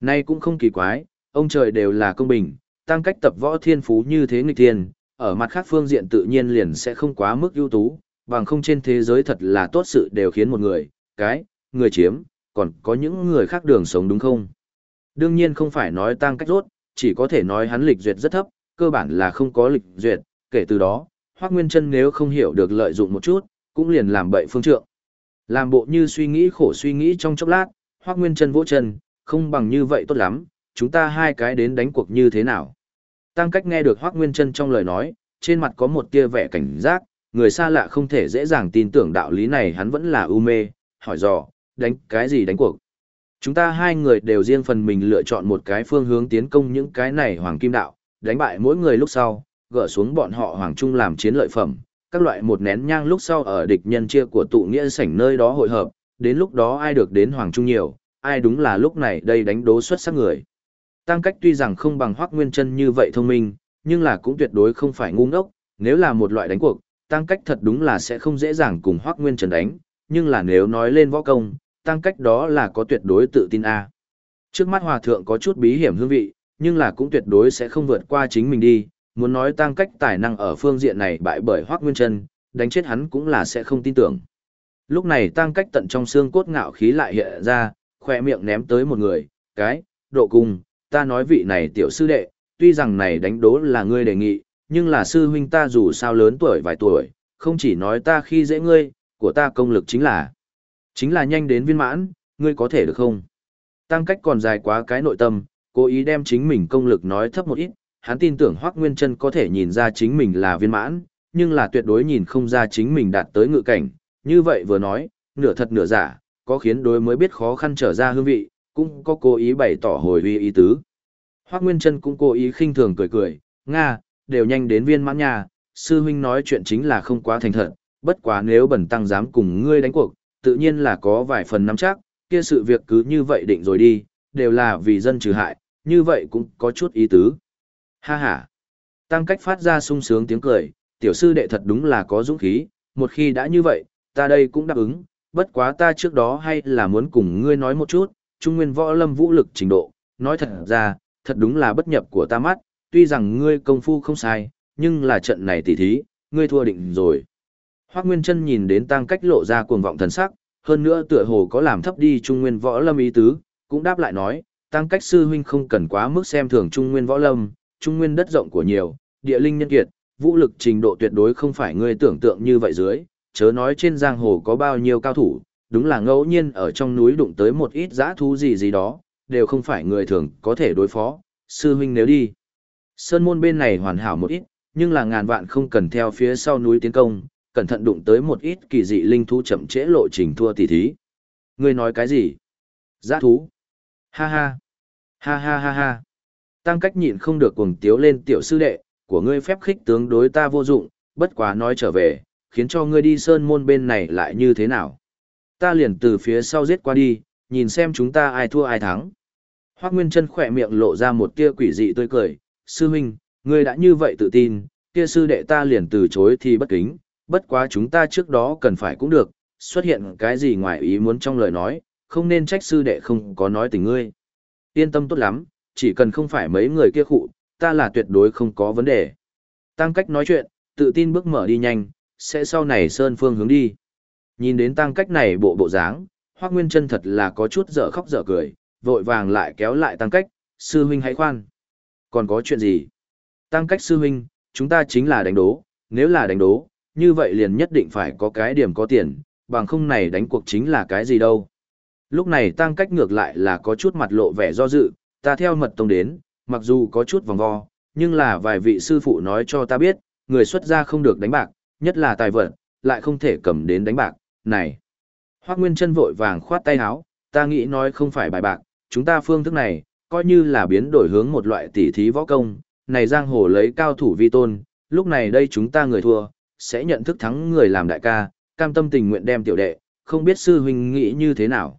Nay cũng không kỳ quái, ông trời đều là công bình, tăng cách tập võ thiên phú như thế nghịch thiên, ở mặt khác phương diện tự nhiên liền sẽ không quá mức ưu tú, bằng không trên thế giới thật là tốt sự đều khiến một người, cái, người chiếm, còn có những người khác đường sống đúng không? Đương nhiên không phải nói tăng cách rốt, chỉ có thể nói hắn lịch duyệt rất thấp, cơ bản là không có lịch duyệt, kể từ đó, Hoác Nguyên Trân nếu không hiểu được lợi dụng một chút, cũng liền làm bậy phương trượng. Làm bộ như suy nghĩ khổ suy nghĩ trong chốc lát, Hoác Nguyên Trân vỗ chân, không bằng như vậy tốt lắm, chúng ta hai cái đến đánh cuộc như thế nào. Tăng cách nghe được Hoác Nguyên Trân trong lời nói, trên mặt có một tia vẻ cảnh giác, người xa lạ không thể dễ dàng tin tưởng đạo lý này hắn vẫn là u mê, hỏi dò, đánh cái gì đánh cuộc. Chúng ta hai người đều riêng phần mình lựa chọn một cái phương hướng tiến công những cái này hoàng kim đạo, đánh bại mỗi người lúc sau, gỡ xuống bọn họ hoàng trung làm chiến lợi phẩm, các loại một nén nhang lúc sau ở địch nhân chia của tụ nghĩa sảnh nơi đó hội hợp, đến lúc đó ai được đến hoàng trung nhiều, ai đúng là lúc này đây đánh đố xuất sắc người. Tăng cách tuy rằng không bằng Hoắc Nguyên Chân như vậy thông minh, nhưng là cũng tuyệt đối không phải ngu ngốc, nếu là một loại đánh cuộc, tăng cách thật đúng là sẽ không dễ dàng cùng Hoắc Nguyên Trần đánh, nhưng là nếu nói lên võ công, tăng cách đó là có tuyệt đối tự tin a. Trước mắt hòa thượng có chút bí hiểm hương vị, nhưng là cũng tuyệt đối sẽ không vượt qua chính mình đi, muốn nói tăng cách tài năng ở phương diện này bại bởi Hoắc Nguyên Trần, đánh chết hắn cũng là sẽ không tin tưởng. Lúc này tăng cách tận trong xương cốt ngạo khí lại hiện ra, khoe miệng ném tới một người, cái, độ cung, ta nói vị này tiểu sư đệ, tuy rằng này đánh đố là ngươi đề nghị, nhưng là sư huynh ta dù sao lớn tuổi vài tuổi, không chỉ nói ta khi dễ ngươi, của ta công lực chính là, chính là nhanh đến viên mãn, ngươi có thể được không? Tăng cách còn dài quá cái nội tâm, cố ý đem chính mình công lực nói thấp một ít, hắn tin tưởng Hoắc Nguyên Chân có thể nhìn ra chính mình là viên mãn, nhưng là tuyệt đối nhìn không ra chính mình đạt tới ngự cảnh, như vậy vừa nói, nửa thật nửa giả, có khiến đối mới biết khó khăn trở ra hương vị, cũng có cố ý bày tỏ hồi uy ý tứ. Hoắc Nguyên Chân cũng cố ý khinh thường cười cười, "Nga, đều nhanh đến viên mãn nhà, sư huynh nói chuyện chính là không quá thành thật, bất quá nếu bẩn tăng dám cùng ngươi đánh cuộc, tự nhiên là có vài phần nắm chắc, kia sự việc cứ như vậy định rồi đi, đều là vì dân trừ hại, như vậy cũng có chút ý tứ." Ha ha. Tăng cách phát ra sung sướng tiếng cười, tiểu sư đệ thật đúng là có dũng khí, một khi đã như vậy, ta đây cũng đáp ứng, bất quá ta trước đó hay là muốn cùng ngươi nói một chút, trung nguyên võ lâm vũ lực trình độ, nói thật ra, thật đúng là bất nhập của ta mắt, tuy rằng ngươi công phu không sai, nhưng là trận này tỉ thí, ngươi thua định rồi. Hoác Nguyên Trân nhìn đến tăng cách lộ ra cuồng vọng thần sắc, hơn nữa tựa hồ có làm thấp đi trung nguyên võ lâm ý tứ, cũng đáp lại nói, tăng cách sư huynh không cần quá mức xem thường trung nguyên võ lâm, trung nguyên đất rộng của nhiều, địa linh nhân kiệt, vũ lực trình độ tuyệt đối không phải ngươi tưởng tượng như vậy dưới, chớ nói trên giang hồ có bao nhiêu cao thủ, đúng là ngẫu nhiên ở trong núi đụng tới một ít dã thú gì gì đó, đều không phải người thường có thể đối phó, sư huynh nếu đi. Sơn môn bên này hoàn hảo một ít, nhưng là ngàn vạn không cần theo phía sau núi tiến công, cẩn thận đụng tới một ít kỳ dị linh thú chậm trễ lộ trình thua tỷ thí. Ngươi nói cái gì? Dã thú? Ha ha! Ha ha ha ha! Tăng cách nhịn không được cuồng tiếu lên tiểu sư đệ, của ngươi phép khích tướng đối ta vô dụng, bất quá nói trở về, khiến cho ngươi đi sơn môn bên này lại như thế nào. Ta liền từ phía sau giết qua đi, nhìn xem chúng ta ai thua ai thắng. Hoác Nguyên chân khỏe miệng lộ ra một tia quỷ dị tươi cười, sư huynh, ngươi đã như vậy tự tin, kia sư đệ ta liền từ chối thì bất kính, bất quá chúng ta trước đó cần phải cũng được, xuất hiện cái gì ngoài ý muốn trong lời nói, không nên trách sư đệ không có nói tình ngươi. Yên tâm tốt lắm, chỉ cần không phải mấy người kia khụ, ta là tuyệt đối không có vấn đề. Tăng cách nói chuyện, tự tin bước mở đi nhanh, sẽ sau này sơn phương hướng đi. Nhìn đến tăng cách này bộ bộ dáng, Hoác Nguyên chân thật là có chút dở khóc dở cười, vội vàng lại kéo lại tăng cách, sư huynh hãy khoan. Còn có chuyện gì? Tăng cách sư huynh, chúng ta chính là đánh đố, nếu là đánh đố, như vậy liền nhất định phải có cái điểm có tiền, bằng không này đánh cuộc chính là cái gì đâu. Lúc này tăng cách ngược lại là có chút mặt lộ vẻ do dự, ta theo mật tông đến, mặc dù có chút vòng vo, nhưng là vài vị sư phụ nói cho ta biết, người xuất gia không được đánh bạc, nhất là tài vật, lại không thể cầm đến đánh bạc, này. Hoác Nguyên chân vội vàng khoát tay áo, ta nghĩ nói không phải bài bạc, chúng ta phương thức này, coi như là biến đổi hướng một loại tỉ thí võ công, này giang hồ lấy cao thủ vi tôn, lúc này đây chúng ta người thua, sẽ nhận thức thắng người làm đại ca, cam tâm tình nguyện đem tiểu đệ, không biết sư huynh nghĩ như thế nào.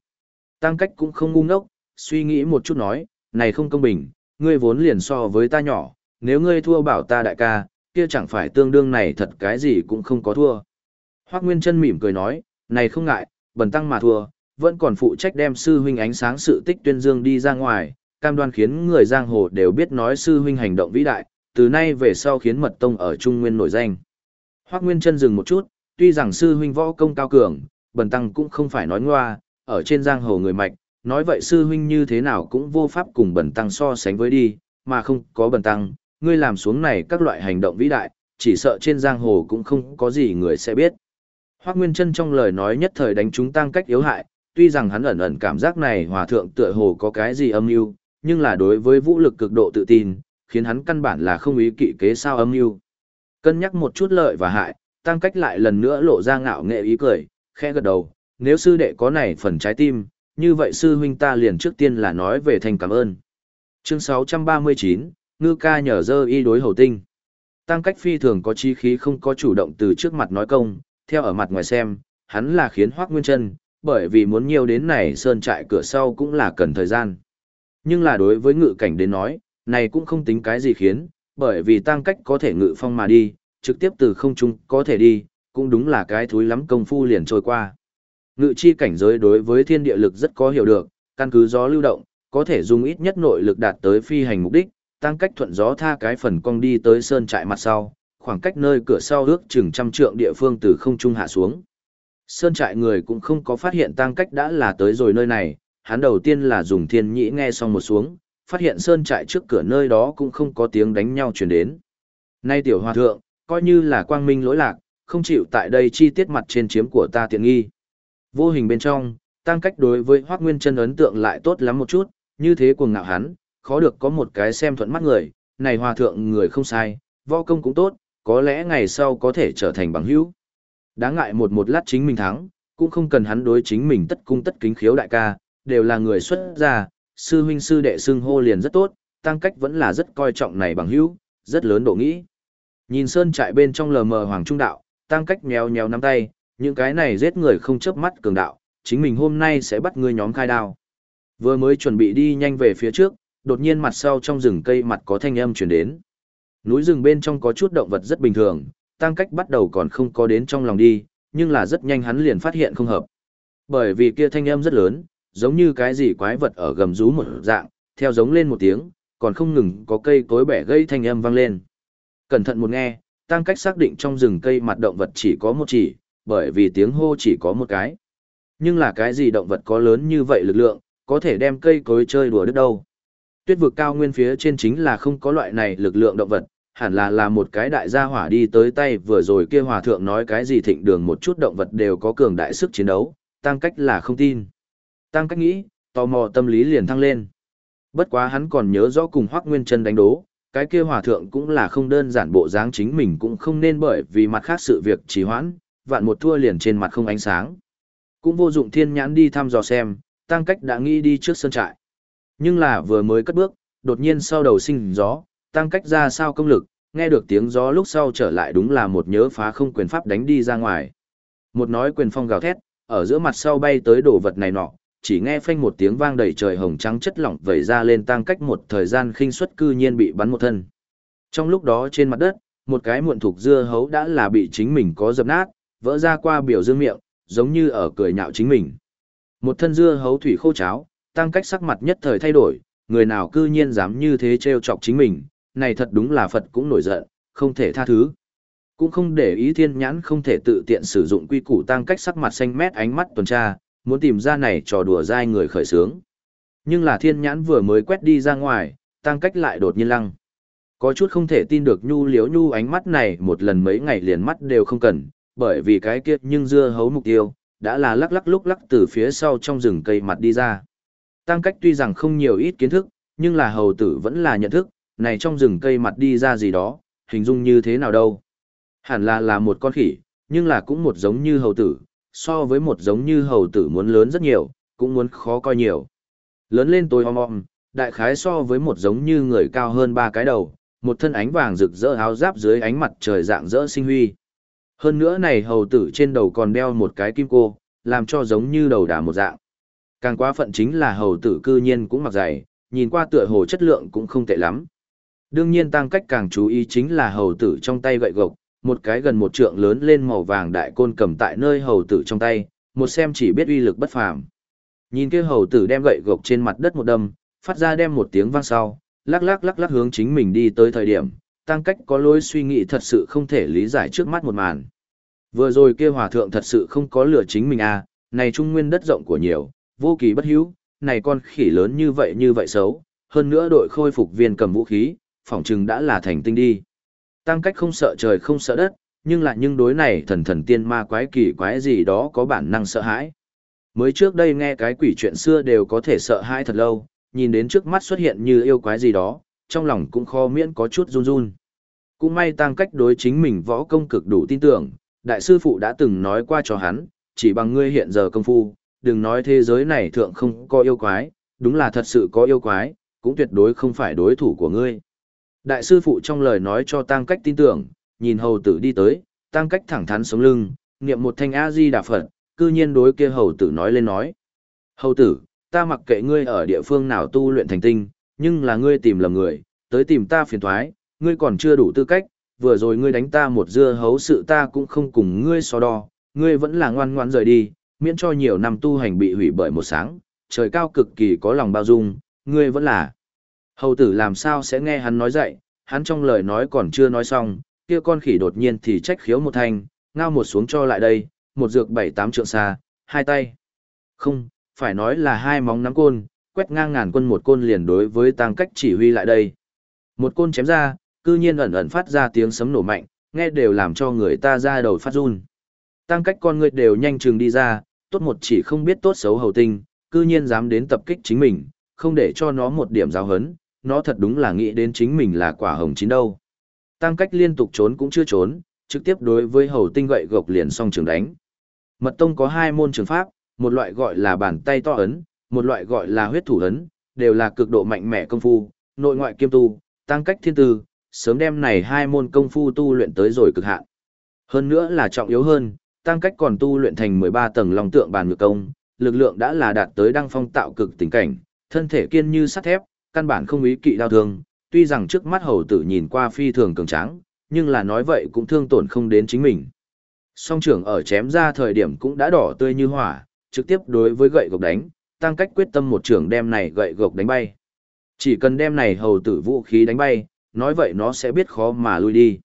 Tăng cách cũng không ngu ngốc, suy nghĩ một chút nói, này không công bình, ngươi vốn liền so với ta nhỏ, nếu ngươi thua bảo ta đại ca, kia chẳng phải tương đương này thật cái gì cũng không có thua. Hoác Nguyên chân mỉm cười nói, này không ngại, bần tăng mà thua, vẫn còn phụ trách đem sư huynh ánh sáng sự tích tuyên dương đi ra ngoài, cam đoan khiến người giang hồ đều biết nói sư huynh hành động vĩ đại, từ nay về sau khiến mật tông ở Trung Nguyên nổi danh. Hoác Nguyên chân dừng một chút, tuy rằng sư huynh võ công cao cường, bần tăng cũng không phải nói ngoa, ở trên giang hồ người mạch, nói vậy sư huynh như thế nào cũng vô pháp cùng bần tăng so sánh với đi, mà không có bần tăng, ngươi làm xuống này các loại hành động vĩ đại, chỉ sợ trên giang hồ cũng không có gì người sẽ biết. Hoác Nguyên Trân trong lời nói nhất thời đánh chúng tăng cách yếu hại, tuy rằng hắn ẩn ẩn cảm giác này hòa thượng tựa hồ có cái gì âm mưu, nhưng là đối với vũ lực cực độ tự tin, khiến hắn căn bản là không ý kỵ kế sao âm mưu. Cân nhắc một chút lợi và hại, tăng cách lại lần nữa lộ ra ngạo nghệ ý cười, khẽ gật đầu, nếu sư đệ có này phần trái tim, như vậy sư huynh ta liền trước tiên là nói về thành cảm ơn. Chương 639, Ngư ca nhờ dơ y đối hầu tinh. Tăng cách phi thường có chi khí không có chủ động từ trước mặt nói công, theo ở mặt ngoài xem, hắn là khiến hoác nguyên chân, bởi vì muốn nhiều đến này sơn trại cửa sau cũng là cần thời gian. Nhưng là đối với ngự cảnh đến nói, này cũng không tính cái gì khiến, bởi vì tăng cách có thể ngự phong mà đi, trực tiếp từ không trung có thể đi, cũng đúng là cái thúi lắm công phu liền trôi qua. Ngự chi cảnh giới đối với thiên địa lực rất có hiểu được, căn cứ gió lưu động, có thể dùng ít nhất nội lực đạt tới phi hành mục đích, tăng cách thuận gió tha cái phần cong đi tới sơn trại mặt sau, khoảng cách nơi cửa sau ước chừng trăm trượng địa phương từ không trung hạ xuống. Sơn trại người cũng không có phát hiện tăng cách đã là tới rồi nơi này, hắn đầu tiên là dùng thiên nhĩ nghe xong một xuống, phát hiện sơn trại trước cửa nơi đó cũng không có tiếng đánh nhau truyền đến. Nay tiểu hòa thượng, coi như là quang minh lỗi lạc, không chịu tại đây chi tiết mặt trên chiếm của ta tiện nghi. Vô hình bên trong, tăng cách đối với Hoác Nguyên chân ấn tượng lại tốt lắm một chút, như thế cuồng ngạo hắn, khó được có một cái xem thuận mắt người, này hòa thượng người không sai, võ công cũng tốt, có lẽ ngày sau có thể trở thành bằng hữu. Đáng ngại một một lát chính mình thắng, cũng không cần hắn đối chính mình tất cung tất kính khiếu đại ca, đều là người xuất gia, sư huynh sư đệ xưng hô liền rất tốt, tăng cách vẫn là rất coi trọng này bằng hữu, rất lớn độ nghĩ. Nhìn sơn trại bên trong lờ mờ hoàng trung đạo, tăng cách nhéo nhéo nắm tay, những cái này giết người không chớp mắt cường đạo, chính mình hôm nay sẽ bắt ngươi nhóm khai đao. Vừa mới chuẩn bị đi nhanh về phía trước, đột nhiên mặt sau trong rừng cây mặt có thanh âm chuyển đến. Núi rừng bên trong có chút động vật rất bình thường, tăng cách bắt đầu còn không có đến trong lòng đi, nhưng là rất nhanh hắn liền phát hiện không hợp. Bởi vì kia thanh âm rất lớn, giống như cái gì quái vật ở gầm rú một dạng, theo giống lên một tiếng, còn không ngừng có cây cối bẻ gây thanh âm vang lên. Cẩn thận một nghe, tăng cách xác định trong rừng cây mặt động vật chỉ có một chỉ, bởi vì tiếng hô chỉ có một cái. Nhưng là cái gì động vật có lớn như vậy lực lượng, có thể đem cây cối chơi đùa đứt đâu. Tuyết vực cao nguyên phía trên chính là không có loại này lực lượng động vật, hẳn là là một cái đại gia hỏa đi tới tay vừa rồi kia hòa thượng nói cái gì thịnh đường một chút động vật đều có cường đại sức chiến đấu, tăng cách là không tin. Tăng cách nghĩ, tò mò tâm lý liền thăng lên. Bất quá hắn còn nhớ rõ cùng Hoắc Nguyên Chân đánh đố, cái kia hòa thượng cũng là không đơn giản bộ dáng chính mình cũng không nên bởi vì mặt khác sự việc trì hoãn, vạn một thua liền trên mặt không ánh sáng. Cũng vô dụng thiên nhãn đi thăm dò xem, tăng cách đã nghĩ đi trước sân trại. Nhưng là vừa mới cất bước, đột nhiên sau đầu sinh gió, tăng cách ra sao công lực, nghe được tiếng gió lúc sau trở lại đúng là một nhớ phá không quyền pháp đánh đi ra ngoài. Một nói quyền phong gào thét, ở giữa mặt sau bay tới đồ vật này nọ, chỉ nghe phanh một tiếng vang đầy trời hồng trắng chất lỏng vẩy ra lên tăng cách một thời gian khinh suất cư nhiên bị bắn một thân. Trong lúc đó trên mặt đất, một cái muộn thuộc dưa hấu đã là bị chính mình có dập nát, vỡ ra qua biểu dương miệng, giống như ở cười nhạo chính mình. Một thân dưa hấu thủy khô cháo, tăng cách sắc mặt nhất thời thay đổi, người nào cư nhiên dám như thế trêu chọc chính mình, này thật đúng là Phật cũng nổi giận, không thể tha thứ. Cũng không để ý thiên nhãn không thể tự tiện sử dụng quy củ tăng cách sắc mặt xanh mét ánh mắt tuần tra, muốn tìm ra này trò đùa dai người khởi sướng. Nhưng là thiên nhãn vừa mới quét đi ra ngoài, tăng cách lại đột nhiên lăng. Có chút không thể tin được nhu liếu nhu ánh mắt này một lần mấy ngày liền mắt đều không cần, bởi vì cái kia nhưng dưa hấu mục tiêu, đã là lắc lắc lúc lắc từ phía sau trong rừng cây mặt đi ra. Tăng cách tuy rằng không nhiều ít kiến thức, nhưng là hầu tử vẫn là nhận thức, này trong rừng cây mặt đi ra gì đó, hình dung như thế nào đâu. Hẳn là là một con khỉ, nhưng là cũng một giống như hầu tử, so với một giống như hầu tử muốn lớn rất nhiều, cũng muốn khó coi nhiều. Lớn lên tối om om, đại khái so với một giống như người cao hơn ba cái đầu, một thân ánh vàng rực rỡ áo giáp dưới ánh mặt trời dạng rỡ sinh huy. Hơn nữa này hầu tử trên đầu còn đeo một cái kim cô, làm cho giống như đầu đà một dạng. Càng quá phận chính là hầu tử cư nhiên cũng mặc dày, nhìn qua tựa hồ chất lượng cũng không tệ lắm. Đương nhiên tăng cách càng chú ý chính là hầu tử trong tay gậy gộc, một cái gần một trượng lớn lên màu vàng đại côn cầm tại nơi hầu tử trong tay, một xem chỉ biết uy lực bất phàm. Nhìn kia hầu tử đem gậy gộc trên mặt đất một đâm, phát ra đem một tiếng vang sau, lắc lắc lắc lắc hướng chính mình đi tới thời điểm, tăng cách có lối suy nghĩ thật sự không thể lý giải trước mắt một màn. Vừa rồi kia hòa thượng thật sự không có lửa chính mình à, này trung nguyên đất rộng của nhiều, vô kỳ bất hữu, này con khỉ lớn như vậy như vậy xấu, hơn nữa đội khôi phục viên cầm vũ khí, phỏng chừng đã là thành tinh đi. Tăng cách không sợ trời không sợ đất, nhưng lại nhưng đối này thần thần tiên ma quái kỳ quái gì đó có bản năng sợ hãi. Mới trước đây nghe cái quỷ chuyện xưa đều có thể sợ hãi thật lâu, nhìn đến trước mắt xuất hiện như yêu quái gì đó, trong lòng cũng khó miễn có chút run run. Cũng may tăng cách đối chính mình võ công cực đủ tin tưởng, đại sư phụ đã từng nói qua cho hắn, chỉ bằng ngươi hiện giờ công phu, đừng nói thế giới này thượng không có yêu quái, đúng là thật sự có yêu quái, cũng tuyệt đối không phải đối thủ của ngươi. Đại sư phụ trong lời nói cho tăng cách tin tưởng, nhìn hầu tử đi tới, tăng cách thẳng thắn sống lưng, niệm một thanh A-di đà Phật, cư nhiên đối kia hầu tử nói lên nói. Hầu tử, ta mặc kệ ngươi ở địa phương nào tu luyện thành tinh, nhưng là ngươi tìm lầm người, tới tìm ta phiền thoái, ngươi còn chưa đủ tư cách, vừa rồi ngươi đánh ta một dưa hấu sự ta cũng không cùng ngươi so đo, ngươi vẫn là ngoan ngoan rời đi, miễn cho nhiều năm tu hành bị hủy bởi một sáng, trời cao cực kỳ có lòng bao dung, ngươi vẫn là. Hầu tử làm sao sẽ nghe hắn nói dậy, hắn trong lời nói còn chưa nói xong, kia con khỉ đột nhiên thì trách khiếu một thanh, ngao một xuống cho lại đây, một dược bảy tám trượng xa, hai tay. Không, phải nói là hai móng nắm côn, quét ngang ngàn quân một côn liền đối với tăng cách chỉ huy lại đây. Một côn chém ra, cư nhiên ẩn ẩn phát ra tiếng sấm nổ mạnh, nghe đều làm cho người ta ra đầu phát run. Tăng cách con người đều nhanh chừng đi ra, tốt một chỉ không biết tốt xấu hầu tinh, cư nhiên dám đến tập kích chính mình, không để cho nó một điểm giáo hấn, nó thật đúng là nghĩ đến chính mình là quả hồng chín đâu. Tăng cách liên tục trốn cũng chưa trốn, trực tiếp đối với hầu tinh gậy gộc liền song trường đánh. Mật tông có hai môn trường pháp, một loại gọi là bàn tay to ấn, một loại gọi là huyết thủ ấn, đều là cực độ mạnh mẽ công phu, nội ngoại kiêm tu, tăng cách thiên tư, sớm đem này hai môn công phu tu luyện tới rồi cực hạn. Hơn nữa là trọng yếu hơn, tăng cách còn tu luyện thành 13 tầng long tượng bàn ngược công, lực lượng đã là đạt tới đăng phong tạo cực tình cảnh, thân thể kiên như sắt thép, căn bản không ý kỵ đau thương, tuy rằng trước mắt hầu tử nhìn qua phi thường cường tráng, nhưng là nói vậy cũng thương tổn không đến chính mình. Song trưởng ở chém ra thời điểm cũng đã đỏ tươi như hỏa, trực tiếp đối với gậy gộc đánh, tăng cách quyết tâm một trưởng đem này gậy gộc đánh bay. Chỉ cần đem này hầu tử vũ khí đánh bay, nói vậy nó sẽ biết khó mà lui đi.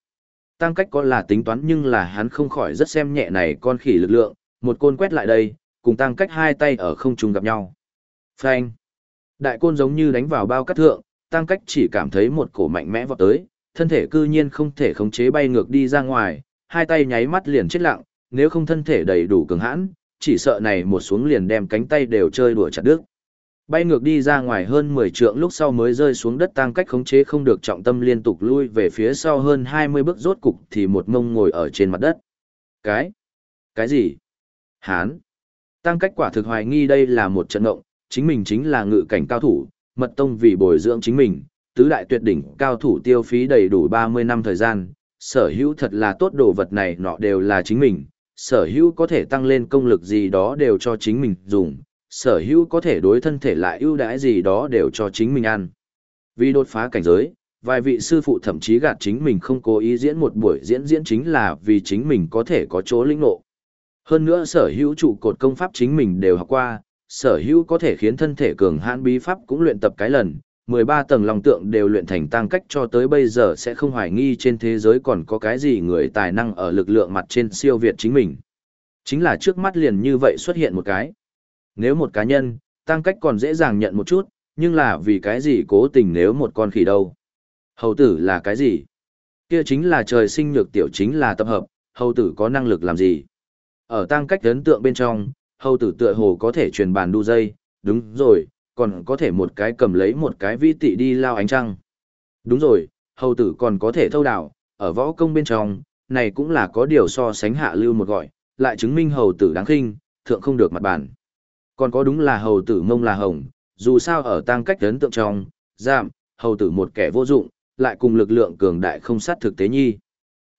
Tăng cách có là tính toán nhưng là hắn không khỏi rất xem nhẹ này con khỉ lực lượng, một côn quét lại đây, cùng tăng cách hai tay ở không trung gặp nhau. Phanh! Đại côn giống như đánh vào bao cắt thượng, tăng cách chỉ cảm thấy một cổ mạnh mẽ vọt tới, thân thể cư nhiên không thể khống chế bay ngược đi ra ngoài, hai tay nháy mắt liền chết lặng, nếu không thân thể đầy đủ cường hãn, chỉ sợ này một xuống liền đem cánh tay đều chơi đùa chặt đứt. Bay ngược đi ra ngoài hơn 10 trượng lúc sau mới rơi xuống đất tăng cách khống chế không được trọng tâm liên tục lui về phía sau hơn 20 bước rốt cục thì một mông ngồi ở trên mặt đất. Cái? Cái gì? Hán? Tăng cách quả thực hoài nghi đây là một trận ngộng, chính mình chính là ngự cảnh cao thủ, mật tông vì bồi dưỡng chính mình, tứ đại tuyệt đỉnh cao thủ tiêu phí đầy đủ 30 năm thời gian, sở hữu thật là tốt đồ vật này nọ đều là chính mình, sở hữu có thể tăng lên công lực gì đó đều cho chính mình dùng, sở hữu có thể đối thân thể lại ưu đãi gì đó đều cho chính mình ăn. Vì đột phá cảnh giới, vài vị sư phụ thậm chí gạt chính mình không cố ý diễn một buổi diễn diễn chính là vì chính mình có thể có chỗ lĩnh ngộ. Hơn nữa sở hữu trụ cột công pháp chính mình đều học qua, sở hữu có thể khiến thân thể cường hãn bí pháp cũng luyện tập cái lần, 13 tầng lòng tượng đều luyện thành tăng cách cho tới bây giờ sẽ không hoài nghi trên thế giới còn có cái gì người tài năng ở lực lượng mặt trên siêu việt chính mình. Chính là trước mắt liền như vậy xuất hiện một cái. Nếu một cá nhân, tăng cách còn dễ dàng nhận một chút, nhưng là vì cái gì cố tình nếu một con khỉ đâu. Hầu tử là cái gì? Kia chính là trời sinh nhược tiểu chính là tập hợp, hầu tử có năng lực làm gì? Ở tăng cách ấn tượng bên trong, hầu tử tựa hồ có thể truyền bàn đu dây, đúng rồi, còn có thể một cái cầm lấy một cái vi tị đi lao ánh trăng. Đúng rồi, hầu tử còn có thể thâu đảo, ở võ công bên trong, này cũng là có điều so sánh hạ lưu một gọi, lại chứng minh hầu tử đáng khinh, thượng không được mặt bản. Còn có đúng là hầu tử mông là hồng, dù sao ở tăng cách ấn tượng trong, giảm, hầu tử một kẻ vô dụng, lại cùng lực lượng cường đại không sát thực tế nhi.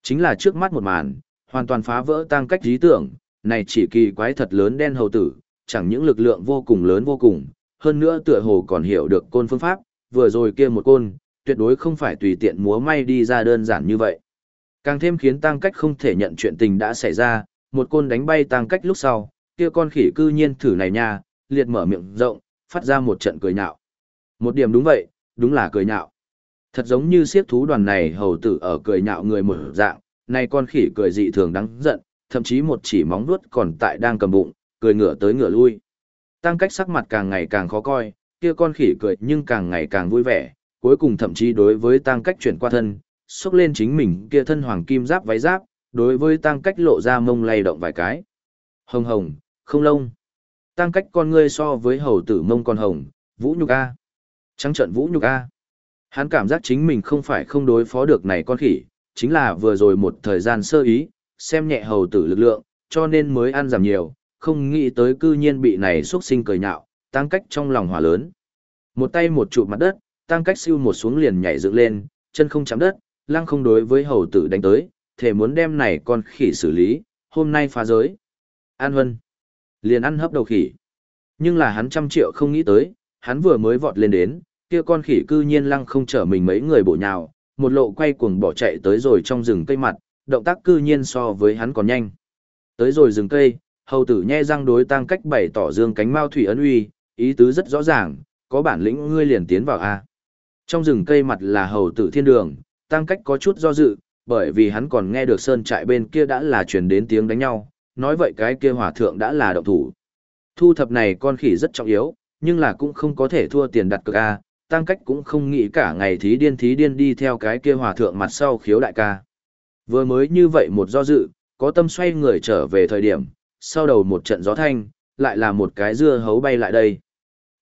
Chính là trước mắt một màn, hoàn toàn phá vỡ tăng cách lý tưởng, này chỉ kỳ quái thật lớn đen hầu tử, chẳng những lực lượng vô cùng lớn vô cùng, hơn nữa tựa hồ còn hiểu được côn phương pháp, vừa rồi kia một côn, tuyệt đối không phải tùy tiện múa may đi ra đơn giản như vậy. Càng thêm khiến tăng cách không thể nhận chuyện tình đã xảy ra, một côn đánh bay tăng cách lúc sau, kia con khỉ cư nhiên thử này nha, liệt mở miệng rộng, phát ra một trận cười nhạo. Một điểm đúng vậy, đúng là cười nhạo. Thật giống như siết thú đoàn này hầu tử ở cười nhạo người một dạng, nay con khỉ cười dị thường đáng giận, thậm chí một chỉ móng vuốt còn tại đang cầm bụng, cười ngửa tới ngửa lui. Tăng cách sắc mặt càng ngày càng khó coi, kia con khỉ cười nhưng càng ngày càng vui vẻ, cuối cùng thậm chí đối với tăng cách chuyển qua thân, xúc lên chính mình kia thân hoàng kim giáp váy giáp, đối với tăng cách lộ ra mông lay động vài cái. Hồng hồng, không lông. Tăng cách con ngươi so với hầu tử mông con hồng, vũ nhục A. Trắng trận vũ nhục A. Hắn cảm giác chính mình không phải không đối phó được này con khỉ, chính là vừa rồi một thời gian sơ ý, xem nhẹ hầu tử lực lượng, cho nên mới ăn giảm nhiều, không nghĩ tới cư nhiên bị này xuất sinh cười nhạo, tăng cách trong lòng hỏa lớn. Một tay một trụ mặt đất, tăng cách siêu một xuống liền nhảy dựng lên, chân không chạm đất, lăng không đối với hầu tử đánh tới, thể muốn đem này con khỉ xử lý, hôm nay phá giới. An Vân Liền ăn hấp đầu khỉ. Nhưng là hắn trăm triệu không nghĩ tới, hắn vừa mới vọt lên đến, kia con khỉ cư nhiên lăng không chở mình mấy người bổ nhào, một lộ quay cuồng bỏ chạy tới rồi trong rừng cây mặt, động tác cư nhiên so với hắn còn nhanh. Tới rồi rừng cây, hầu tử nhe răng đối tăng cách bày tỏ dương cánh mao thủy ấn uy, ý tứ rất rõ ràng, có bản lĩnh ngươi liền tiến vào a. Trong rừng cây mặt là hầu tử thiên đường, tăng cách có chút do dự, bởi vì hắn còn nghe được sơn trại bên kia đã là truyền đến tiếng đánh nhau, nói vậy cái kia hòa thượng đã là động thủ. Thu thập này con khỉ rất trọng yếu, nhưng là cũng không có thể thua tiền đặt cược a, tăng cách cũng không nghĩ cả ngày thí điên thí điên đi theo cái kia hòa thượng mặt sau khiếu đại ca. Vừa mới như vậy một do dự, có tâm xoay người trở về thời điểm, sau đầu một trận gió thanh, lại là một cái dưa hấu bay lại đây.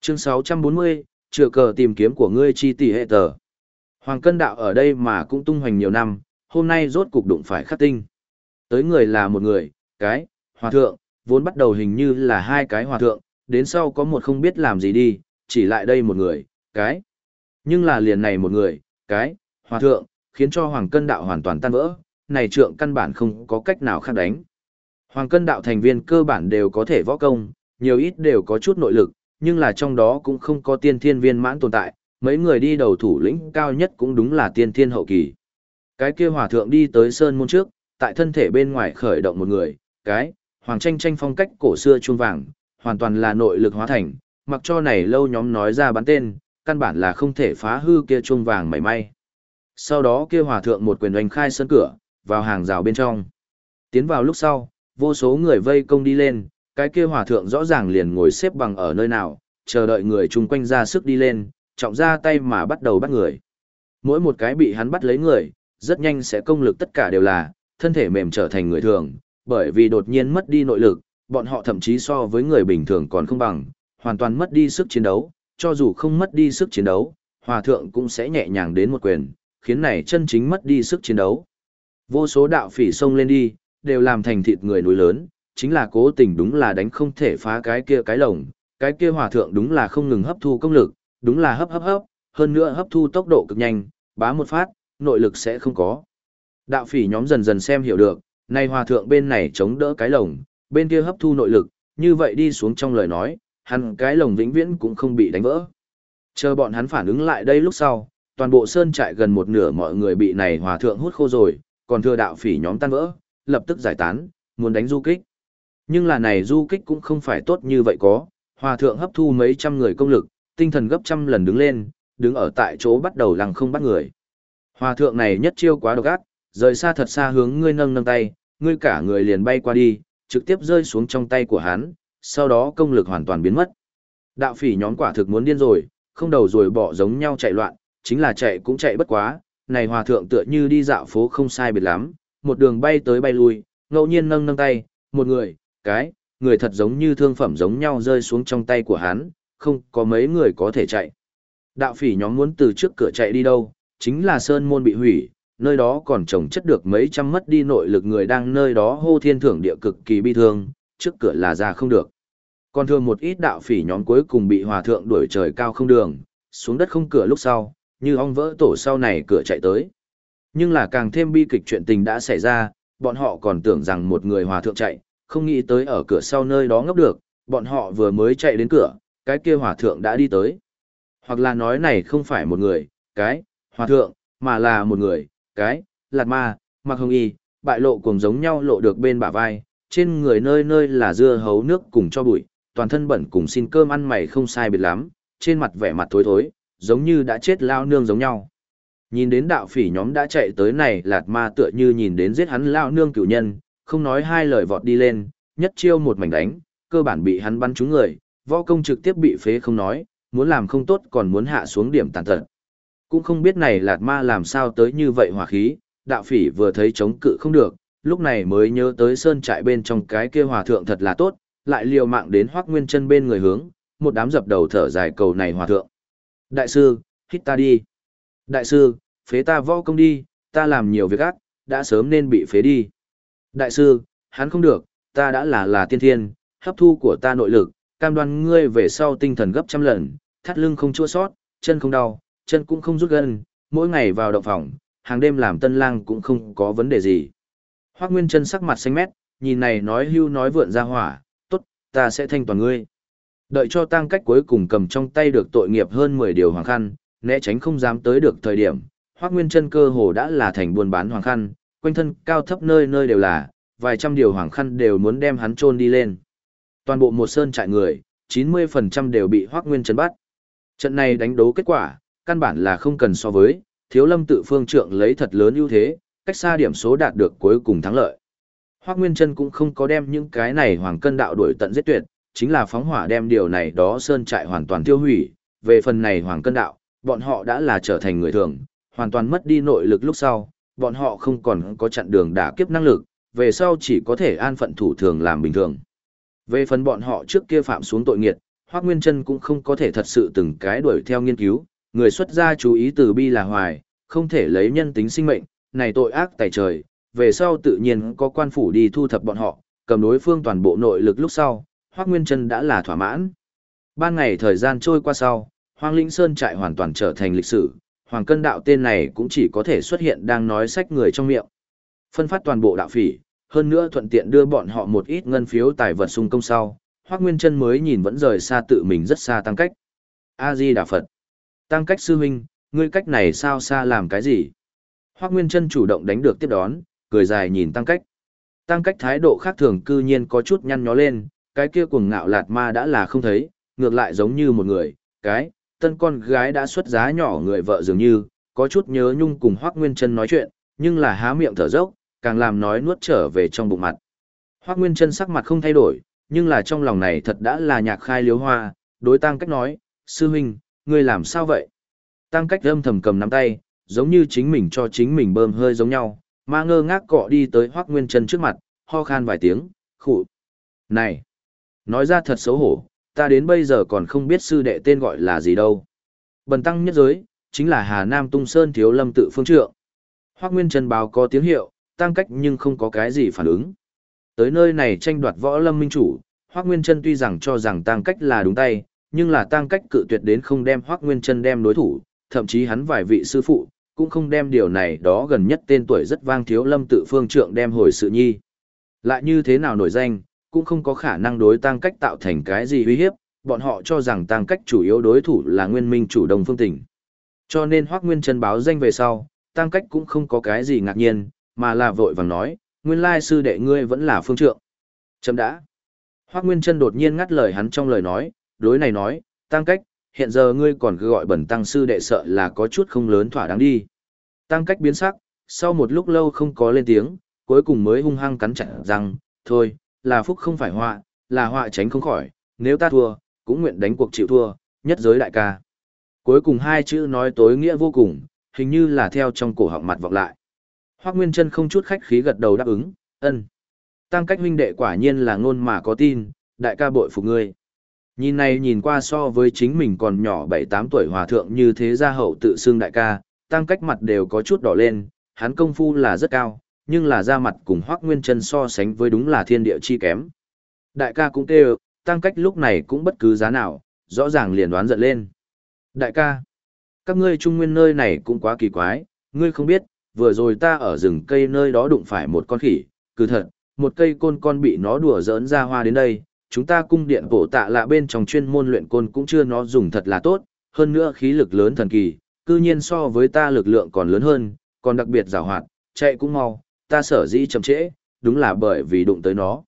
Chương 640, chưa cờ tìm kiếm của ngươi chi tỷ hệ tờ. Hoàng cân đạo ở đây mà cũng tung hoành nhiều năm, hôm nay rốt cục đụng phải khắc tinh. Tới người là một người, cái, hòa thượng, vốn bắt đầu hình như là hai cái hòa thượng, đến sau có một không biết làm gì đi, chỉ lại đây một người, cái. Nhưng là liền này một người, cái, hòa thượng, khiến cho hoàng cân đạo hoàn toàn tan vỡ, này trượng căn bản không có cách nào khác đánh. Hoàng cân đạo thành viên cơ bản đều có thể võ công, nhiều ít đều có chút nội lực, nhưng là trong đó cũng không có tiên thiên viên mãn tồn tại, mấy người đi đầu thủ lĩnh cao nhất cũng đúng là tiên thiên hậu kỳ. Cái kia hòa thượng đi tới sơn môn trước, tại thân thể bên ngoài khởi động một người, cái, hoàng tranh tranh phong cách cổ xưa chuông vàng, hoàn toàn là nội lực hóa thành, mặc cho này lâu nhóm nói ra bắn tên, căn bản là không thể phá hư kia chuông vàng mảy may. Sau đó kia hòa thượng một quyền oanh khai sân cửa, vào hàng rào bên trong. Tiến vào lúc sau, vô số người vây công đi lên, cái kia hòa thượng rõ ràng liền ngồi xếp bằng ở nơi nào, chờ đợi người chung quanh ra sức đi lên, trọng ra tay mà bắt đầu bắt người. Mỗi một cái bị hắn bắt lấy người, rất nhanh sẽ công lực tất cả đều là, thân thể mềm trở thành người thường, bởi vì đột nhiên mất đi nội lực, bọn họ thậm chí so với người bình thường còn không bằng, hoàn toàn mất đi sức chiến đấu, cho dù không mất đi sức chiến đấu, hòa thượng cũng sẽ nhẹ nhàng đến một quyền, khiến này chân chính mất đi sức chiến đấu. Vô số đạo phỉ xông lên đi, đều làm thành thịt người núi lớn, chính là cố tình đúng là đánh không thể phá cái kia cái lồng, cái kia hòa thượng đúng là không ngừng hấp thu công lực, đúng là hấp hấp hấp, hơn nữa hấp thu tốc độ cực nhanh, bá một phát, nội lực sẽ không có. Đạo phỉ nhóm dần dần xem hiểu được, nay hòa thượng bên này chống đỡ cái lồng, bên kia hấp thu nội lực, như vậy đi xuống trong lời nói, hắn cái lồng vĩnh viễn cũng không bị đánh vỡ. Chờ bọn hắn phản ứng lại đây lúc sau, toàn bộ sơn trại gần một nửa mọi người bị này hòa thượng hút khô rồi, còn thừa đạo phỉ nhóm tan vỡ, lập tức giải tán, muốn đánh du kích. Nhưng là này du kích cũng không phải tốt như vậy có, hòa thượng hấp thu mấy trăm người công lực, tinh thần gấp trăm lần đứng lên, đứng ở tại chỗ bắt đầu lăng không bắt người. Hòa thượng này nhất chiêu quá độc ác, rời xa thật xa hướng ngươi nâng nâng tay, ngươi cả người liền bay qua đi, trực tiếp rơi xuống trong tay của hắn, sau đó công lực hoàn toàn biến mất. Đạo phỉ nhóm quả thực muốn điên rồi, không đầu rồi bỏ giống nhau chạy loạn, chính là chạy cũng chạy bất quá, này hòa thượng tựa như đi dạo phố không sai biệt lắm, một đường bay tới bay lui, ngẫu nhiên nâng nâng tay, một người, cái, người thật giống như thương phẩm giống nhau rơi xuống trong tay của hắn, không có mấy người có thể chạy. Đạo phỉ nhóm muốn từ trước cửa chạy đi đâu, chính là sơn môn bị hủy, nơi đó còn trồng chất được mấy trăm mất đi nội lực người đang nơi đó hô thiên thưởng địa cực kỳ bi thương, trước cửa là ra không được. Còn thường một ít đạo phỉ nhóm cuối cùng bị hòa thượng đuổi trời cao không đường, xuống đất không cửa lúc sau, như ong vỡ tổ sau này cửa chạy tới. Nhưng là càng thêm bi kịch chuyện tình đã xảy ra, bọn họ còn tưởng rằng một người hòa thượng chạy, không nghĩ tới ở cửa sau nơi đó ngốc được, bọn họ vừa mới chạy đến cửa, cái kia hòa thượng đã đi tới. Hoặc là nói này không phải một người, cái, hòa thượng, mà là một người, cái, lạt ma, mặc hồng y, bại lộ cùng giống nhau lộ được bên bả vai, trên người nơi nơi là dưa hấu nước cùng cho bụi, toàn thân bẩn cùng xin cơm ăn mày không sai biệt lắm, trên mặt vẻ mặt thối thối, giống như đã chết lao nương giống nhau. Nhìn đến đạo phỉ nhóm đã chạy tới này lạt ma tựa như nhìn đến giết hắn lao nương cửu nhân, không nói hai lời vọt đi lên, nhất chiêu một mảnh đánh, cơ bản bị hắn bắn trúng người, võ công trực tiếp bị phế không nói, muốn làm không tốt còn muốn hạ xuống điểm tàn tật. Cũng không biết này lạt ma làm sao tới như vậy hỏa khí, đạo phỉ vừa thấy chống cự không được, lúc này mới nhớ tới sơn trại bên trong cái kia hòa thượng thật là tốt, lại liều mạng đến hoác nguyên chân bên người hướng, một đám dập đầu thở dài cầu này hòa thượng. Đại sư, hít ta đi. Đại sư, phế ta võ công đi, ta làm nhiều việc ác, đã sớm nên bị phế đi. Đại sư, hắn không được, ta đã là là tiên thiên, hấp thu của ta nội lực, cam đoan ngươi về sau tinh thần gấp trăm lần, thắt lưng không chua sót, chân không đau, chân cũng không rút gân, mỗi ngày vào động phòng, hàng đêm làm tân lang cũng không có vấn đề gì. Hoác Nguyên chân sắc mặt xanh mét, nhìn này nói hưu nói vượn ra hỏa, tốt, ta sẽ thanh toàn ngươi. Đợi cho tăng cách cuối cùng cầm trong tay được tội nghiệp hơn 10 điều hoàng khăn, né tránh không dám tới được thời điểm, Hoác Nguyên chân cơ hồ đã là thành buôn bán hoàng khăn, quanh thân cao thấp nơi nơi đều là, vài trăm điều hoàng khăn đều muốn đem hắn chôn đi lên. Toàn bộ một sơn trại người, 90% đều bị Hoác Nguyên chân bắt. Trận này đánh đấu kết quả, căn bản là không cần so với, thiếu lâm tự phương trượng lấy thật lớn ưu thế, cách xa điểm số đạt được cuối cùng thắng lợi. Hoác Nguyên Trân cũng không có đem những cái này hoàng cân đạo đuổi tận giết tuyệt, chính là phóng hỏa đem điều này đó sơn trại hoàn toàn tiêu hủy, về phần này hoàng cân đạo, bọn họ đã là trở thành người thường, hoàn toàn mất đi nội lực lúc sau, bọn họ không còn có chặn đường đả kiếp năng lực, về sau chỉ có thể an phận thủ thường làm bình thường. Về phần bọn họ trước kia phạm xuống tội nghiệt, Hoác Nguyên Trân cũng không có thể thật sự từng cái đuổi theo nghiên cứu, người xuất gia chú ý từ bi là hoài, không thể lấy nhân tính sinh mệnh, này tội ác tại trời, về sau tự nhiên có quan phủ đi thu thập bọn họ, cầm đối phương toàn bộ nội lực lúc sau, Hoác Nguyên Trân đã là thỏa mãn. Ban ngày thời gian trôi qua sau, Hoang Linh Sơn trại hoàn toàn trở thành lịch sử, Hoàng Cân Đạo tên này cũng chỉ có thể xuất hiện đang nói sách người trong miệng. Phân phát toàn bộ đạo phỉ, hơn nữa thuận tiện đưa bọn họ một ít ngân phiếu tài vật sung công sau, Hoác Nguyên Trân mới nhìn vẫn rời xa tự mình rất xa tăng cách. A Di Đà Phật. Tăng cách sư huynh, ngươi cách này sao xa làm cái gì? Hoác Nguyên Trân chủ động đánh được tiếp đón, cười dài nhìn tăng cách. Tăng cách thái độ khác thường cư nhiên có chút nhăn nhó lên, cái kia cuồng ngạo lạt ma đã là không thấy, ngược lại giống như một người, cái, tân con gái đã xuất giá nhỏ người vợ dường như, có chút nhớ nhung cùng Hoắc Nguyên Chân nói chuyện, nhưng là há miệng thở dốc, càng làm nói nuốt trở về trong bụng mặt. Hoắc Nguyên Chân sắc mặt không thay đổi, nhưng là trong lòng này thật đã là nhạc khai liếu hoa, đối tăng cách nói, sư huynh, ngươi làm sao vậy? Tăng cách âm thầm cầm nắm tay, giống như chính mình cho chính mình bơm hơi giống nhau, mà ngơ ngác cọ đi tới Hoắc Nguyên Chân trước mặt, ho khan vài tiếng, khụ. Này! Nói ra thật xấu hổ, ta đến bây giờ còn không biết sư đệ tên gọi là gì đâu. Bần tăng nhất giới, chính là Hà Nam Tung Sơn Thiếu Lâm tự phương trượng. Hoắc Nguyên Trần báo có tiếng hiệu, tăng cách nhưng không có cái gì phản ứng. Tới nơi này tranh đoạt võ lâm minh chủ, Hoắc Nguyên Trân tuy rằng cho rằng tăng cách là đúng tay, nhưng là tăng cách cự tuyệt đến không đem Hoắc Nguyên Trân đem đối thủ, thậm chí hắn vài vị sư phụ, cũng không đem điều này đó gần nhất tên tuổi rất vang thiếu lâm tự phương trượng đem hồi sự nhi. Lại như thế nào nổi danh, cũng không có khả năng đối tăng cách tạo thành cái gì uy hiếp, bọn họ cho rằng tăng cách chủ yếu đối thủ là nguyên minh chủ đông phương tỉnh. Cho nên Hoắc Nguyên Trân báo danh về sau, tăng cách cũng không có cái gì ngạc nhiên, mà là vội vàng nói, nguyên lai sư đệ ngươi vẫn là phương trượng. Chấm đã. Hoác Nguyên Trân đột nhiên ngắt lời hắn trong lời nói, đối này nói, tăng cách, hiện giờ ngươi còn cứ gọi bẩn tăng sư đệ sợ là có chút không lớn thỏa đáng đi. Tăng cách biến sắc, sau một lúc lâu không có lên tiếng, cuối cùng mới hung hăng cắn chặt rằng, thôi, là phúc không phải họa, là họa tránh không khỏi, nếu ta thua, cũng nguyện đánh cuộc chịu thua, nhất giới đại ca. Cuối cùng hai chữ nói tối nghĩa vô cùng, hình như là theo trong cổ họng mặt vọng lại. Hoác Nguyên Trân không chút khách khí gật đầu đáp ứng, ân. Tăng cách huynh đệ quả nhiên là ngôn mà có tin, đại ca bội phục ngươi. Nhìn này nhìn qua so với chính mình còn nhỏ 7-8 tuổi hòa thượng như thế gia hậu tự xưng đại ca, tăng cách mặt đều có chút đỏ lên, hắn công phu là rất cao, nhưng là ra mặt cùng Hoác Nguyên chân so sánh với đúng là thiên địa chi kém. Đại ca cũng kêu, tăng cách lúc này cũng bất cứ giá nào, rõ ràng liền đoán giận lên. Đại ca, các ngươi trung nguyên nơi này cũng quá kỳ quái, ngươi không biết, vừa rồi ta ở rừng cây nơi đó đụng phải một con khỉ, cứ thật, một cây côn con bị nó đùa giỡn ra hoa đến đây, chúng ta cung điện bổ tạ lạ bên trong chuyên môn luyện côn cũng chưa nó dùng thật là tốt, hơn nữa khí lực lớn thần kỳ, cư nhiên so với ta lực lượng còn lớn hơn, còn đặc biệt rào hoạt, chạy cũng mau, ta sở dĩ chậm trễ, đúng là bởi vì đụng tới nó.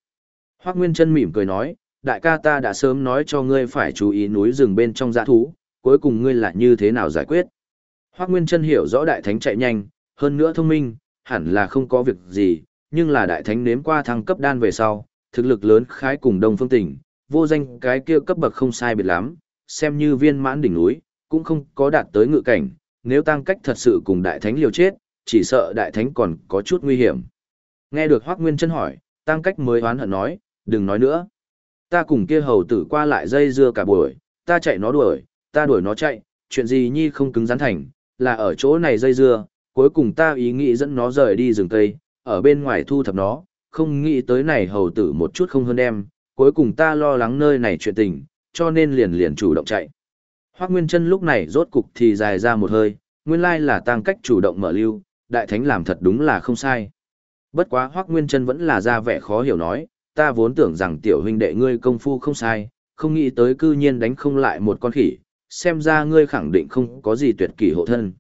Hoác Nguyên Trân mỉm cười nói, đại ca ta đã sớm nói cho ngươi phải chú ý núi rừng bên trong giã thú, cuối cùng ngươi là như thế nào giải quyết. Hoác Nguyên Trân hiểu rõ đại thánh chạy nhanh, hơn nữa thông minh, hẳn là không có việc gì, nhưng là đại thánh nếm qua thăng cấp đan về sau, thực lực lớn khái cùng đông phương tỉnh, vô danh cái kia cấp bậc không sai biệt lắm, xem như viên mãn đỉnh núi, cũng không có đạt tới ngự cảnh, nếu tăng cách thật sự cùng đại thánh liều chết, chỉ sợ đại thánh còn có chút nguy hiểm. Nghe được Hoắc Nguyên chân hỏi, tăng cách mới hoán hận nói, đừng nói nữa. Ta cùng kia hầu tử qua lại dây dưa cả buổi, ta chạy nó đuổi, ta đuổi nó chạy, chuyện gì nhi không cứng rắn thành, là ở chỗ này dây dưa, cuối cùng ta ý nghĩ dẫn nó rời đi rừng cây, ở bên ngoài thu thập nó, không nghĩ tới này hầu tử một chút không hơn em, cuối cùng ta lo lắng nơi này chuyện tình, cho nên liền liền chủ động chạy. hoắc Nguyên chân lúc này rốt cục thì dài ra một hơi, nguyên lai là tăng cách chủ động mở lưu, đại thánh làm thật đúng là không sai. Bất quá Hoắc Nguyên Trân vẫn là ra vẻ khó hiểu nói, ta vốn tưởng rằng tiểu huynh đệ ngươi công phu không sai, không nghĩ tới cư nhiên đánh không lại một con khỉ, xem ra ngươi khẳng định không có gì tuyệt kỳ hộ thân.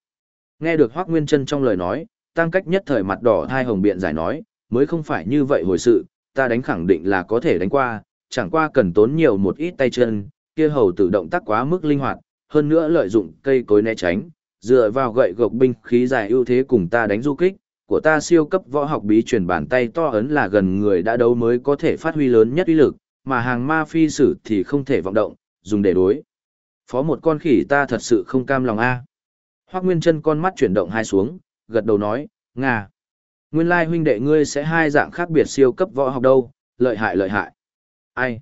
Nghe được Hoắc Nguyên Trân trong lời nói, tăng cách nhất thời mặt đỏ hai hồng biện giải nói, mới không phải như vậy hồi sự, ta đánh khẳng định là có thể đánh qua, chẳng qua cần tốn nhiều một ít tay chân, kia hầu tự động tác quá mức linh hoạt, hơn nữa lợi dụng cây cối né tránh, dựa vào gậy gộc binh khí dài ưu thế cùng ta đánh du kích, của ta siêu cấp võ học bí truyền bàn tay to ấn là gần người đã đấu mới có thể phát huy lớn nhất uy lực, mà hàng ma phi sử thì không thể vọng động, dùng để đối. Phó một con khỉ ta thật sự không cam lòng a. Hoắc Nguyên Chân con mắt chuyển động hai xuống, gật đầu nói, "Nga. Nguyên lai huynh đệ ngươi sẽ hai dạng khác biệt siêu cấp võ học đâu, lợi hại lợi hại." Ai?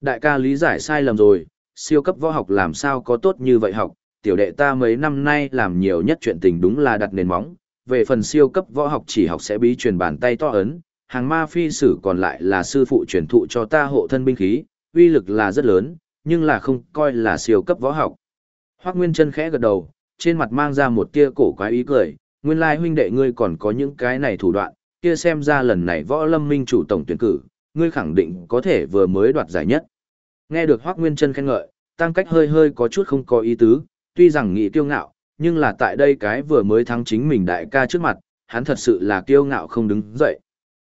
Đại ca lý giải sai lầm rồi, siêu cấp võ học làm sao có tốt như vậy học, tiểu đệ ta mấy năm nay làm nhiều nhất chuyện tình đúng là đặt nền móng, về phần siêu cấp võ học chỉ học sẽ bí truyền bàn tay to ấn, hàng ma phi sử còn lại là sư phụ truyền thụ cho ta hộ thân binh khí, uy lực là rất lớn, nhưng là không coi là siêu cấp võ học. Hoắc Nguyên Chân khẽ gật đầu, trên mặt mang ra một tia cổ quái ý cười, nguyên lai huynh đệ ngươi còn có những cái này thủ đoạn, kia xem ra lần này võ lâm minh chủ tổng tuyển cử, ngươi khẳng định có thể vừa mới đoạt giải nhất. Nghe được Hoắc Nguyên Chân khen ngợi, tăng cách hơi hơi có chút không có ý tứ, tuy rằng nghĩ kiêu ngạo, nhưng là tại đây cái vừa mới thắng chính mình đại ca trước mặt, hắn thật sự là kiêu ngạo không đứng dậy.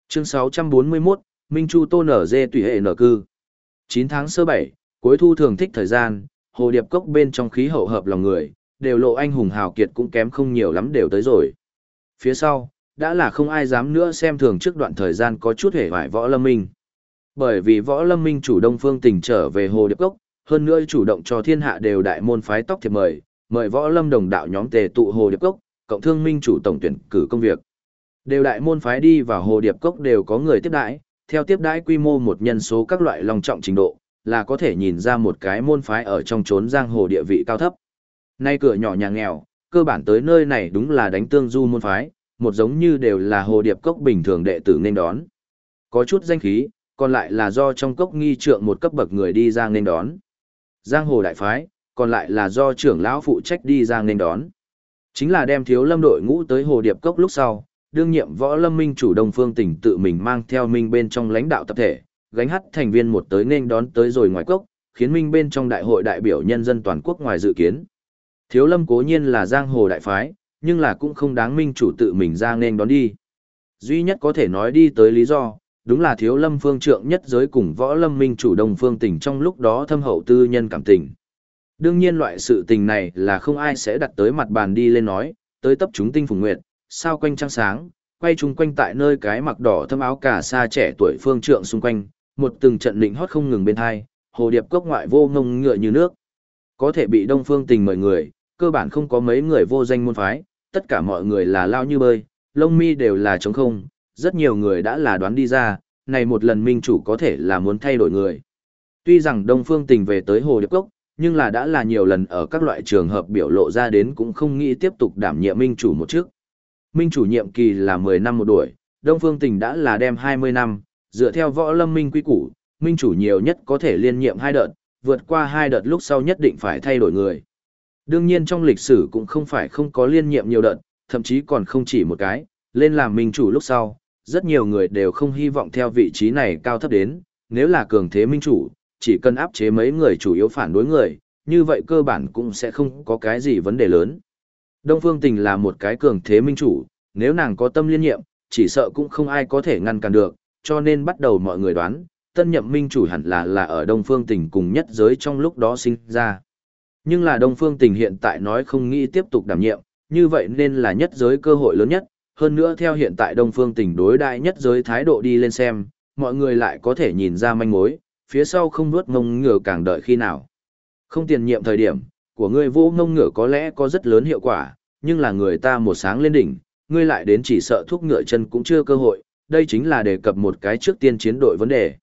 Chương 641, Minh Chu Tô nở dê tùy hệ nở cư. 9 tháng sơ bảy, cuối thu thường thích thời gian, hồ điệp cốc bên trong khí hậu hợp lòng người, đều lộ anh hùng hào kiệt cũng kém không nhiều lắm đều tới rồi. Phía sau, đã là không ai dám nữa xem thường trước đoạn thời gian có chút hề hoại võ lâm minh. Bởi vì võ lâm minh chủ đông phương tỉnh trở về hồ điệp cốc, hơn nữa chủ động cho thiên hạ đều đại môn phái tóc thiệp mời, mời võ lâm đồng đạo nhóm tề tụ hồ điệp cốc, cộng thương minh chủ tổng tuyển cử công việc. Đều đại môn phái đi vào hồ điệp cốc đều có người tiếp đãi, theo tiếp đãi quy mô một nhân số các loại lòng trọng trình độ, là có thể nhìn ra một cái môn phái ở trong chốn giang hồ địa vị cao thấp. Nay cửa nhỏ nhà nghèo, cơ bản tới nơi này đúng là đánh tương du môn phái, một giống như đều là hồ điệp cốc bình thường đệ tử nên đón. Có chút danh khí, còn lại là do trong cốc nghi trượng một cấp bậc người đi ra nên đón. Giang hồ đại phái, còn lại là do trưởng lão phụ trách đi ra nên đón. Chính là đem thiếu lâm đội ngũ tới hồ điệp cốc lúc sau, đương nhiệm võ lâm minh chủ đông phương tỉnh tự mình mang theo minh bên trong lãnh đạo tập thể, gánh hắt thành viên một tới nên đón tới rồi ngoài cốc, khiến minh bên trong đại hội đại biểu nhân dân toàn quốc ngoài dự kiến. Thiếu lâm cố nhiên là giang hồ đại phái, nhưng là cũng không đáng minh chủ tự mình ra nên đón đi. Duy nhất có thể nói đi tới lý do, đúng là thiếu lâm phương trượng nhất giới cùng võ lâm minh chủ đồng phương tình trong lúc đó thâm hậu tư nhân cảm tình. Đương nhiên loại sự tình này là không ai sẽ đặt tới mặt bàn đi lên nói, tới tập chúng tinh phùng nguyệt, sao quanh trăng sáng, quay chung quanh tại nơi cái mặc đỏ thâm áo cả xa trẻ tuổi phương trượng xung quanh, một từng trận định hót không ngừng bên hai, hồ điệp cốc ngoại vô ngông ngựa như nước. Có thể bị đông phương tình mời người, cơ bản không có mấy người vô danh môn phái, tất cả mọi người là lao như bơi, lông mi đều là trống không, rất nhiều người đã là đoán đi ra, này một lần minh chủ có thể là muốn thay đổi người. Tuy rằng Đông Phương Tình về tới Hồ Điệp Cốc, nhưng là đã là nhiều lần ở các loại trường hợp biểu lộ ra đến cũng không nghĩ tiếp tục đảm nhiệm minh chủ một trước. Minh chủ nhiệm kỳ là 10 năm một đuổi, Đông Phương Tình đã là đem 20 năm, dựa theo võ lâm minh quy củ, minh chủ nhiều nhất có thể liên nhiệm hai đợt, vượt qua hai đợt lúc sau nhất định phải thay đổi người. Đương nhiên trong lịch sử cũng không phải không có liên nhiệm nhiều đợt, thậm chí còn không chỉ một cái, lên làm minh chủ lúc sau, rất nhiều người đều không hy vọng theo vị trí này cao thấp đến, nếu là cường thế minh chủ, chỉ cần áp chế mấy người chủ yếu phản đối người, như vậy cơ bản cũng sẽ không có cái gì vấn đề lớn. Đông Phương Tình là một cái cường thế minh chủ, nếu nàng có tâm liên nhiệm, chỉ sợ cũng không ai có thể ngăn cản được, cho nên bắt đầu mọi người đoán, tân nhậm minh chủ hẳn là là ở Đông Phương Tình cùng nhất giới trong lúc đó sinh ra. Nhưng là Đông Phương Tình hiện tại nói không nghĩ tiếp tục đảm nhiệm, như vậy nên là nhất giới cơ hội lớn nhất, hơn nữa theo hiện tại Đông Phương Tình đối đại nhất giới thái độ đi lên xem, mọi người lại có thể nhìn ra manh mối, phía sau không nuốt ngông ngựa càng đợi khi nào. Không tiền nhiệm thời điểm, của ngươi vô ngông ngựa có lẽ có rất lớn hiệu quả, nhưng là người ta một sáng lên đỉnh, ngươi lại đến chỉ sợ thuốc ngựa chân cũng chưa cơ hội, đây chính là đề cập một cái trước tiên chiến đội vấn đề.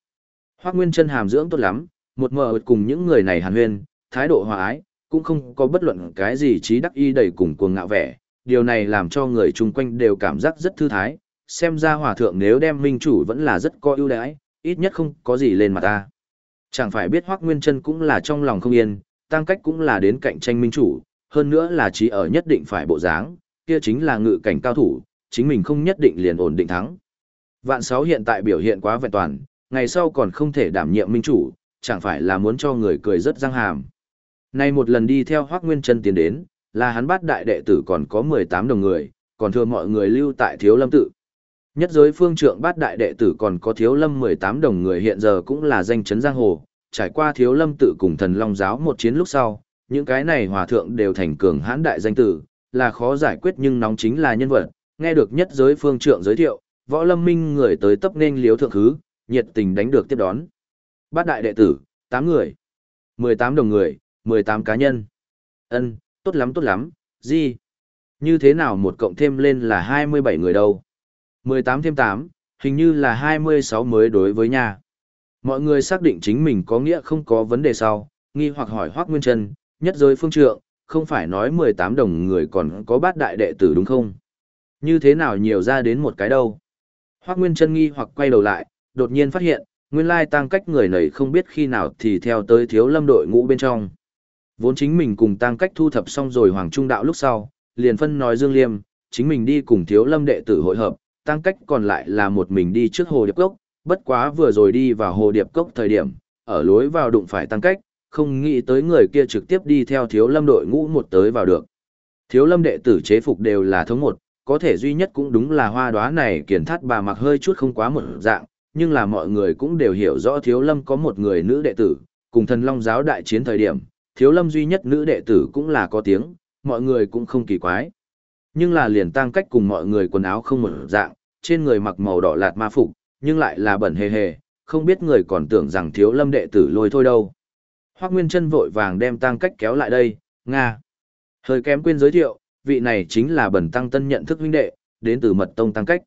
Hoác Nguyên chân hàm dưỡng tốt lắm, một mờ cùng những người này hàn huyên, thái độ hòa ái, cũng không có bất luận cái gì trí đắc y đầy cùng cuồng ngạo vẻ, điều này làm cho người chung quanh đều cảm giác rất thư thái, xem ra hòa thượng nếu đem minh chủ vẫn là rất có ưu đãi, ít nhất không có gì lên mặt ta. Chẳng phải biết Hoắc Nguyên Chân cũng là trong lòng không yên, tăng cách cũng là đến cạnh tranh minh chủ, hơn nữa là chỉ ở nhất định phải bộ dáng, kia chính là ngự cảnh cao thủ, chính mình không nhất định liền ổn định thắng. Vạn Sáu hiện tại biểu hiện quá vẹn toàn, ngày sau còn không thể đảm nhiệm minh chủ, chẳng phải là muốn cho người cười rất răng hàm. Nay một lần đi theo Hoắc Nguyên Chân tiến đến, là hắn bắt đại đệ tử còn có 18 đồng người, còn thừa mọi người lưu tại Thiếu Lâm tự. Nhất giới phương trượng bát đại đệ tử còn có Thiếu Lâm 18 đồng người hiện giờ cũng là danh chấn giang hồ, trải qua Thiếu Lâm tự cùng Thần Long giáo một chiến lúc sau, những cái này hòa thượng đều thành cường hãn đại danh tử, là khó giải quyết nhưng nóng chính là nhân vật, nghe được nhất giới phương trượng giới thiệu, võ lâm minh người tới tấp nên liếu thượng khứ, nhiệt tình đánh được tiếp đón. Bát đại đệ tử, 8 người, 18 đồng người, 18 cá nhân. Ân, tốt lắm tốt lắm, gì? Như thế nào một cộng thêm lên là 27 người đâu? 18 thêm 8, hình như là 26 mới đối với nhà. Mọi người xác định chính mình có nghĩa không có vấn đề sau, nghi hoặc hỏi Hoắc Nguyên Trân, nhất giới phương trượng, không phải nói 18 đồng người còn có bát đại đệ tử đúng không? Như thế nào nhiều ra đến một cái đâu? Hoắc Nguyên Trân nghi hoặc quay đầu lại, đột nhiên phát hiện, nguyên lai tăng cách người này không biết khi nào thì theo tới thiếu lâm đội ngũ bên trong. Vốn chính mình cùng tăng cách thu thập xong rồi Hoàng Trung Đạo lúc sau, liền phân nói Dương Liêm, chính mình đi cùng thiếu lâm đệ tử hội hợp, tăng cách còn lại là một mình đi trước hồ điệp cốc, bất quá vừa rồi đi vào hồ điệp cốc thời điểm, ở lối vào đụng phải tăng cách, không nghĩ tới người kia trực tiếp đi theo thiếu lâm đội ngũ một tới vào được. Thiếu lâm đệ tử chế phục đều là thống một, có thể duy nhất cũng đúng là hoa đoá này kiển thắt bà mặc hơi chút không quá một dạng, nhưng là mọi người cũng đều hiểu rõ thiếu lâm có một người nữ đệ tử, cùng thần long giáo đại chiến thời điểm, thiếu lâm duy nhất nữ đệ tử cũng là có tiếng, mọi người cũng không kỳ quái. Nhưng là liền tăng cách cùng mọi người quần áo không một dạng, trên người mặc màu đỏ lạt ma phục, nhưng lại là bẩn hề hề, không biết người còn tưởng rằng thiếu lâm đệ tử lôi thôi đâu. Hoác Nguyên chân vội vàng đem tăng cách kéo lại đây, Nga. Hơi kém quên giới thiệu, vị này chính là bẩn tăng tân nhận thức huynh đệ, đến từ mật tông tăng cách.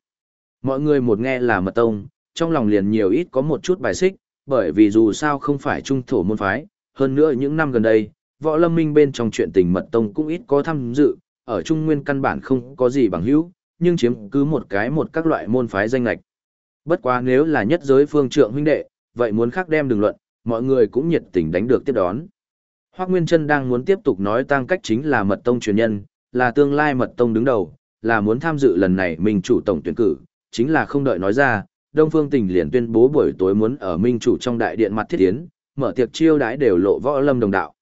Mọi người một nghe là mật tông, trong lòng liền nhiều ít có một chút bài xích, bởi vì dù sao không phải trung thổ môn phái, hơn nữa những năm gần đây, võ lâm minh bên trong chuyện tình mật tông cũng ít có tham dự, ở trung nguyên căn bản không có gì bằng hữu, nhưng chiếm cứ một cái một các loại môn phái danh lạch. Bất quá nếu là nhất giới phương trượng huynh đệ, vậy muốn khác đem đường luận, mọi người cũng nhiệt tình đánh được tiếp đón. Hoác Nguyên Trân đang muốn tiếp tục nói tăng cách chính là mật tông truyền nhân, là tương lai mật tông đứng đầu, là muốn tham dự lần này mình chủ tổng tuyển cử, chính là không đợi nói ra, Đông Phương Tình liền tuyên bố buổi tối muốn ở minh chủ trong đại điện mặt thiết yến mở tiệc chiêu đãi đều lộ võ lâm đồng đạo.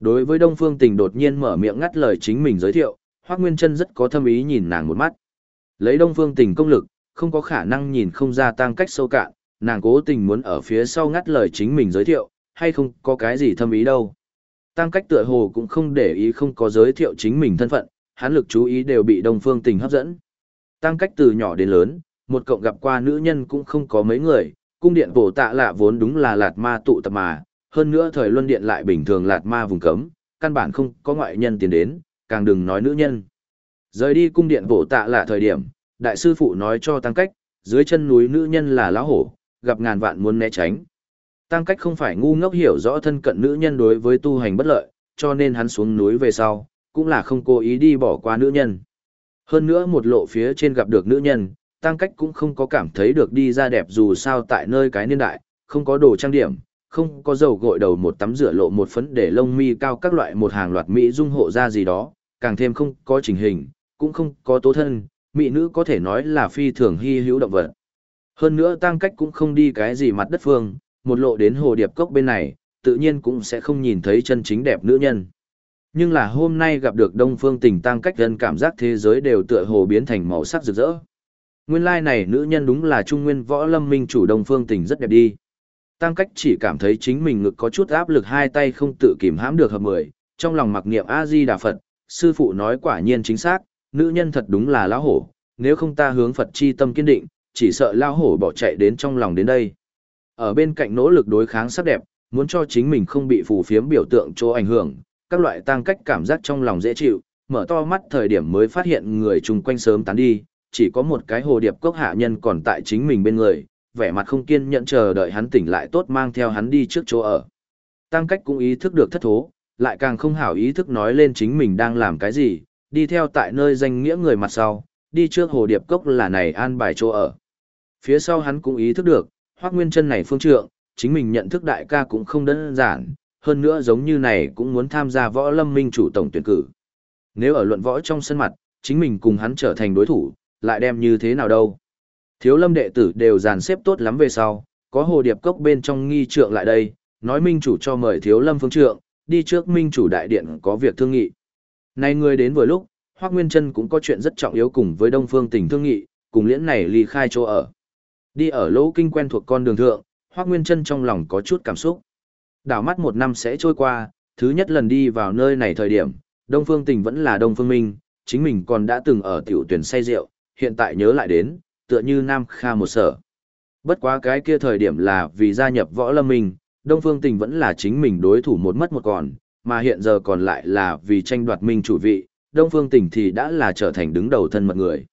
Đối với Đông Phương Tình đột nhiên mở miệng ngắt lời chính mình giới thiệu, Hoắc Nguyên Chân rất có thâm ý nhìn nàng một mắt. Lấy Đông Phương Tình công lực, không có khả năng nhìn không ra tăng cách sâu cạn, nàng cố tình muốn ở phía sau ngắt lời chính mình giới thiệu, hay không có cái gì thâm ý đâu. Tăng cách tựa hồ cũng không để ý không có giới thiệu chính mình thân phận, hắn lực chú ý đều bị Đông Phương Tình hấp dẫn. Tăng cách từ nhỏ đến lớn, một cộng gặp qua nữ nhân cũng không có mấy người, cung điện bổ tạ lạ vốn đúng là lạt ma tụ tập mà, hơn nữa thời luân điện lại bình thường lạt ma vùng cấm, căn bản không có ngoại nhân tiến đến, càng đừng nói nữ nhân. Rời đi cung điện bổ tạ lạ thời điểm, đại sư phụ nói cho tăng cách, dưới chân núi nữ nhân là lão hổ, gặp ngàn vạn muốn né tránh. Tăng cách không phải ngu ngốc hiểu rõ thân cận nữ nhân đối với tu hành bất lợi, cho nên hắn xuống núi về sau, cũng là không cố ý đi bỏ qua nữ nhân. Hơn nữa một lộ phía trên gặp được nữ nhân, tăng cách cũng không có cảm thấy được đi ra đẹp dù sao tại nơi cái niên đại, không có đồ trang điểm, không có dầu gội đầu một tắm rửa lộ một phấn để lông mi cao các loại một hàng loạt mỹ dung hộ ra gì đó, càng thêm không có trình hình, cũng không có tố thân, mỹ nữ có thể nói là phi thường hy hữu động vật. Hơn nữa tăng cách cũng không đi cái gì mặt đất phương, một lộ đến hồ điệp cốc bên này, tự nhiên cũng sẽ không nhìn thấy chân chính đẹp nữ nhân. Nhưng là hôm nay gặp được đông phương tình tăng cách gần cảm giác thế giới đều tựa hồ biến thành màu sắc rực rỡ. Nguyên lai này nữ nhân đúng là trung nguyên võ lâm minh chủ đông phương tình rất đẹp đi. Tăng cách chỉ cảm thấy chính mình ngực có chút áp lực hai tay không tự kìm hãm được hợp mười, trong lòng mặc niệm A-di-đà Phật, sư phụ nói quả nhiên chính xác, nữ nhân thật đúng là lão hổ, nếu không ta hướng Phật chi tâm kiên định, chỉ sợ lão hổ bỏ chạy đến trong lòng đến đây. Ở bên cạnh nỗ lực đối kháng sắc đẹp, muốn cho chính mình không bị phù phiếm biểu tượng chỗ ảnh hưởng, các loại tăng cách cảm giác trong lòng dễ chịu, mở to mắt thời điểm mới phát hiện người chung quanh sớm tán đi, chỉ có một cái hồ điệp cốc hạ nhân còn tại chính mình bên người, vẻ mặt không kiên nhẫn chờ đợi hắn tỉnh lại tốt mang theo hắn đi trước chỗ ở. Tăng cách cũng ý thức được thất thố, lại càng không hảo ý thức nói lên chính mình đang làm cái gì, đi theo tại nơi danh nghĩa người mặt sau, đi trước hồ điệp cốc là này an bài chỗ ở. Phía sau hắn cũng ý thức được, hoác nguyên chân này phương trượng, chính mình nhận thức đại ca cũng không đơn giản, hơn nữa giống như này cũng muốn tham gia võ lâm minh chủ tổng tuyển cử. Nếu ở luận võ trong sân mặt, chính mình cùng hắn trở thành đối thủ, lại đem như thế nào đâu. Thiếu lâm đệ tử đều dàn xếp tốt lắm về sau, có hồ điệp cốc bên trong nghi trượng lại đây, nói minh chủ cho mời thiếu lâm phương trượng, đi trước minh chủ đại điện có việc thương nghị. Này người đến vừa lúc, Hoác Nguyên Trân cũng có chuyện rất trọng yếu cùng với Đông Phương Tình thương nghị, cùng liễn này ly khai chỗ ở. Đi ở lỗ kinh quen thuộc con đường thượng, Hoác Nguyên Trân trong lòng có chút cảm xúc. Đảo mắt một năm sẽ trôi qua, thứ nhất lần đi vào nơi này thời điểm, Đông Phương Tình vẫn là Đông Phương Minh, chính mình còn đã từng ở tiểu tuyển say rượu, hiện tại nhớ lại đến, tựa như Nam Kha một sở. Bất quá cái kia thời điểm là vì gia nhập võ lâm mình, Đông Phương Tình vẫn là chính mình đối thủ một mất một còn, mà hiện giờ còn lại là vì tranh đoạt minh chủ vị, Đông Phương Tình thì đã là trở thành đứng đầu thân mật người.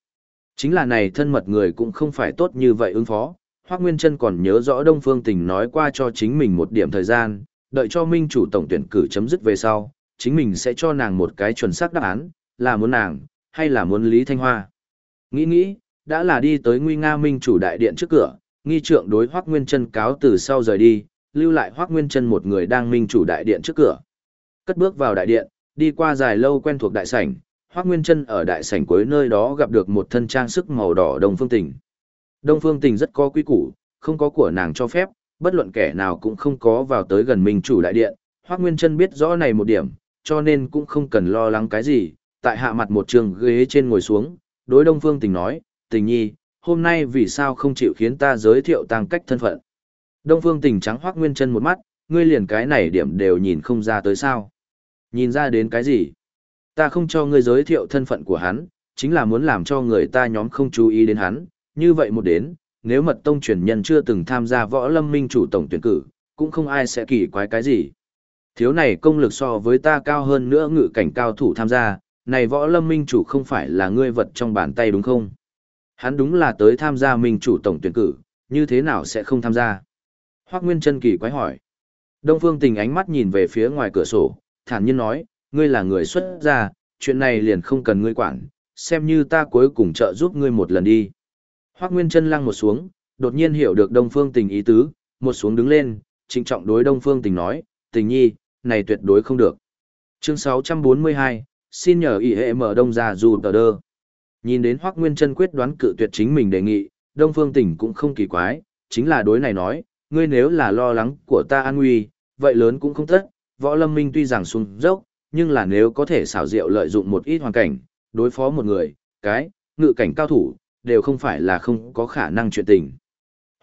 Chính là này thân mật người cũng không phải tốt như vậy ứng phó, Hoác Nguyên Trân còn nhớ rõ Đông Phương Tình nói qua cho chính mình một điểm thời gian, Đợi cho minh chủ tổng tuyển cử chấm dứt về sau, chính mình sẽ cho nàng một cái chuẩn xác đáp án, là muốn nàng, hay là muốn Lý Thanh Hoa. Nghĩ nghĩ, đã là đi tới nguy nga minh chủ đại điện trước cửa, nghi trượng đối Hoắc Nguyên Chân cáo từ sau rời đi, lưu lại Hoắc Nguyên Chân một người đang minh chủ đại điện trước cửa. Cất bước vào đại điện, đi qua dài lâu quen thuộc đại sảnh, Hoắc Nguyên Chân ở đại sảnh cuối nơi đó gặp được một thân trang sức màu đỏ Đông Phương Tình. Đông Phương Tình rất có quý củ, không có của nàng cho phép, bất luận kẻ nào cũng không có vào tới gần minh chủ đại điện. Hoắc Nguyên Chân biết rõ này một điểm, cho nên cũng không cần lo lắng cái gì, tại hạ mặt một trường ghế trên ngồi xuống, đối Đông Phương Tình nói, "Tình nhi, hôm nay vì sao không chịu khiến ta giới thiệu tăng cách thân phận?" Đông Phương Tình trắng hoác Nguyên Chân một mắt, ngươi liền cái này điểm đều nhìn không ra tới sao? Nhìn ra đến cái gì? Ta không cho ngươi giới thiệu thân phận của hắn, chính là muốn làm cho người ta nhóm không chú ý đến hắn, như vậy một đến, nếu mật tông truyền nhân chưa từng tham gia võ lâm minh chủ tổng tuyển cử, cũng không ai sẽ kỳ quái cái gì. Thiếu này công lực so với ta cao hơn nữa ngự cảnh cao thủ tham gia, này võ lâm minh chủ không phải là ngươi vật trong bàn tay đúng không? Hắn đúng là tới tham gia minh chủ tổng tuyển cử, như thế nào sẽ không tham gia? Hoác Nguyên Trân kỳ quái hỏi. Đông Phương Tình ánh mắt nhìn về phía ngoài cửa sổ, thản nhiên nói, ngươi là người xuất gia, chuyện này liền không cần ngươi quản, xem như ta cuối cùng trợ giúp ngươi một lần đi. Hoác Nguyên chân lăng một xuống, đột nhiên hiểu được Đông Phương Tình ý tứ, một xuống đứng lên, trịnh trọng đối Đông Phương Tình nói, tình nhi, này tuyệt đối không được. Chương 642, xin nhờ ý hệ mở đông ra dù tờ đơ. Nhìn đến Hoác Nguyên chân quyết đoán cự tuyệt chính mình đề nghị, Đông Phương tỉnh cũng không kỳ quái, chính là đối này nói, ngươi nếu là lo lắng của ta an nguy, vậy lớn cũng không tất, võ lâm minh tuy rằng xuống dốc, nhưng là nếu có thể xảo diệu lợi dụng một ít hoàn cảnh, đối phó một người, cái, ngự cảnh cao thủ, đều không phải là không có khả năng chuyện tình.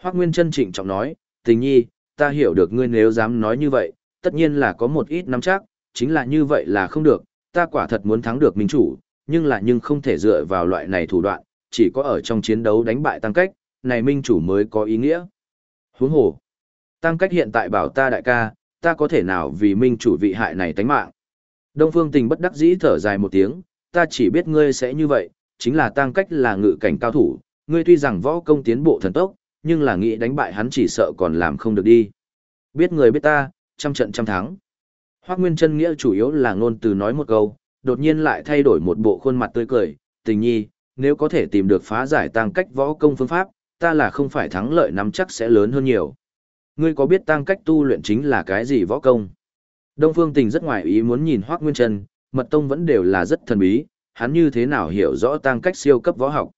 Hoác Nguyên chân trịnh trọng nói, tình nhi, ta hiểu được ngươi nếu dám nói như vậy, tất nhiên là có một ít nắm chắc, chính là như vậy là không được, ta quả thật muốn thắng được minh chủ, nhưng là nhưng không thể dựa vào loại này thủ đoạn, chỉ có ở trong chiến đấu đánh bại tăng cách, này minh chủ mới có ý nghĩa. Huống hồ, tăng cách hiện tại bảo ta đại ca, ta có thể nào vì minh chủ vị hại này tánh mạng. Đông Phương Tình bất đắc dĩ thở dài một tiếng, ta chỉ biết ngươi sẽ như vậy, chính là tăng cách là ngự cảnh cao thủ, ngươi tuy rằng võ công tiến bộ thần tốc, nhưng là nghĩ đánh bại hắn chỉ sợ còn làm không được đi. Biết người biết ta, trăm trận trăm thắng. Hoác Nguyên chân nghĩa chủ yếu là ngôn từ nói một câu, đột nhiên lại thay đổi một bộ khuôn mặt tươi cười, tình nhi, nếu có thể tìm được phá giải tăng cách võ công phương pháp, ta là không phải thắng lợi nắm chắc sẽ lớn hơn nhiều. Ngươi có biết tăng cách tu luyện chính là cái gì võ công? Đông Phương Tình rất ngoài ý muốn nhìn Hoắc Nguyên Trân, mật tông vẫn đều là rất thần bí, hắn như thế nào hiểu rõ tăng cách siêu cấp võ học.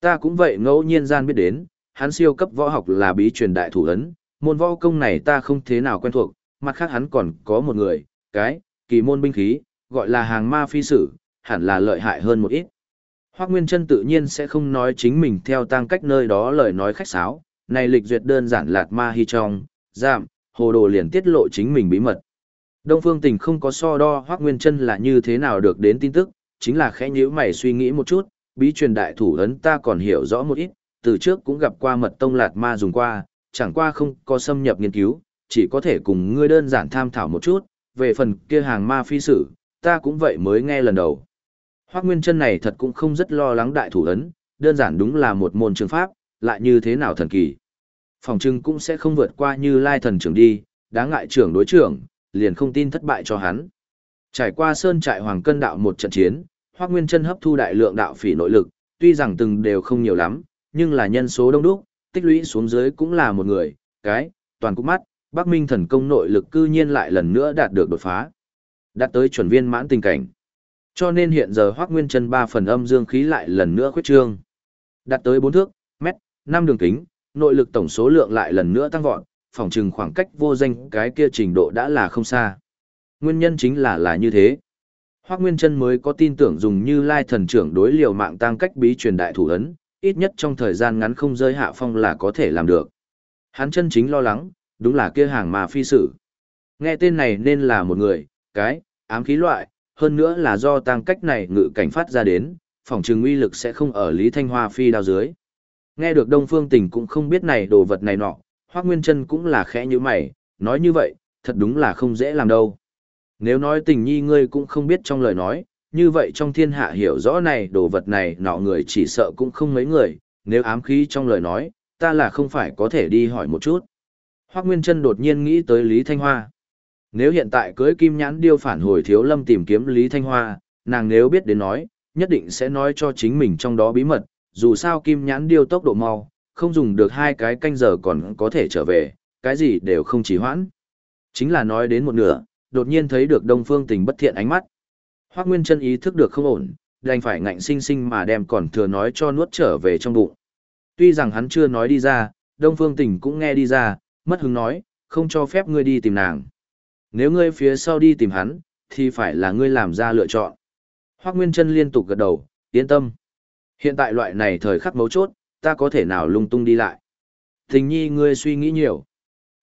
Ta cũng vậy ngẫu nhiên gian biết đến, hắn siêu cấp võ học là bí truyền đại thủ ấn, môn võ công này ta không thế nào quen thuộc, mặt khác hắn còn có một người, cái, kỳ môn binh khí, gọi là hàng ma phi sử, hẳn là lợi hại hơn một ít. Hoắc Nguyên Trân tự nhiên sẽ không nói chính mình theo tăng cách nơi đó lời nói khách sáo, này lịch duyệt đơn giản lạt ma hy trong, giảm, hồ đồ liền tiết lộ chính mình bí mật. Đông Phương Tình không có so đo Hoắc Nguyên Trân là như thế nào được đến tin tức, chính là khẽ nhíu mày suy nghĩ một chút, bí truyền đại thủ ấn ta còn hiểu rõ một ít, từ trước cũng gặp qua mật tông lạt ma dùng qua, chẳng qua không có xâm nhập nghiên cứu, chỉ có thể cùng ngươi đơn giản tham thảo một chút, về phần kia hàng ma phi sử, ta cũng vậy mới nghe lần đầu. Hoắc Nguyên Chân này thật cũng không rất lo lắng đại thủ ấn, đơn giản đúng là một môn trường pháp, lại như thế nào thần kỳ. Phòng trưng cũng sẽ không vượt qua như lai thần trưởng đi, đáng ngại trưởng đối trưởng, liền không tin thất bại cho hắn. Trải qua sơn trại hoàng cân đạo một trận chiến, Hoắc Nguyên Chân hấp thu đại lượng đạo phỉ nội lực, tuy rằng từng đều không nhiều lắm, nhưng là nhân số đông đúc, tích lũy xuống dưới cũng là một người, cái, toàn cục mắt, Bắc Minh thần công nội lực cư nhiên lại lần nữa đạt được đột phá. Đạt tới chuẩn viên mãn tình cảnh. Cho nên hiện giờ Hoắc Nguyên Chân ba phần âm dương khí lại lần nữa khuyết trương. Đạt tới 4 thước, mét, 5 đường kính, nội lực tổng số lượng lại lần nữa tăng vọt, phòng trừng khoảng cách vô danh cái kia trình độ đã là không xa. Nguyên nhân chính là là như thế. Hoác Nguyên Trân mới có tin tưởng dùng như lai thần trưởng đối liều mạng tăng cách bí truyền đại thủ ấn, ít nhất trong thời gian ngắn không rơi hạ phong là có thể làm được. Hắn chân chính lo lắng, đúng là kia hàng mà phi sử. Nghe tên này nên là một người, cái, ám khí loại, hơn nữa là do tăng cách này ngự cảnh phát ra đến, phòng trừng uy lực sẽ không ở Lý Thanh Hoa phi đao dưới. Nghe được Đông Phương Tình cũng không biết này đồ vật này nọ, Hoắc Nguyên Trân cũng là khẽ như mày, nói như vậy, thật đúng là không dễ làm đâu. Nếu nói tình nhi ngươi cũng không biết trong lời nói, như vậy trong thiên hạ hiểu rõ này đồ vật này nọ người chỉ sợ cũng không mấy người, nếu ám khí trong lời nói, ta là không phải có thể đi hỏi một chút. Hoắc Nguyên Trân đột nhiên nghĩ tới Lý Thanh Hoa. Nếu hiện tại cưới kim nhãn điêu phản hồi thiếu lâm tìm kiếm Lý Thanh Hoa, nàng nếu biết đến nói, nhất định sẽ nói cho chính mình trong đó bí mật, dù sao kim nhãn điêu tốc độ mau, không dùng được hai cái canh giờ còn có thể trở về, cái gì đều không chỉ hoãn. Chính là nói đến một nửa, đột nhiên thấy được Đông Phương Tình bất thiện ánh mắt. Hoắc Nguyên Chân ý thức được không ổn, đành phải ngạnh sinh sinh mà đem còn thừa nói cho nuốt trở về trong bụng. Tuy rằng hắn chưa nói đi ra, Đông Phương Tình cũng nghe đi ra, mất hứng nói, không cho phép ngươi đi tìm nàng. Nếu ngươi phía sau đi tìm hắn, thì phải là ngươi làm ra lựa chọn. Hoác Nguyên Trân liên tục gật đầu, yên tâm. Hiện tại loại này thời khắc mấu chốt, ta có thể nào lung tung đi lại. Tình nhi ngươi suy nghĩ nhiều.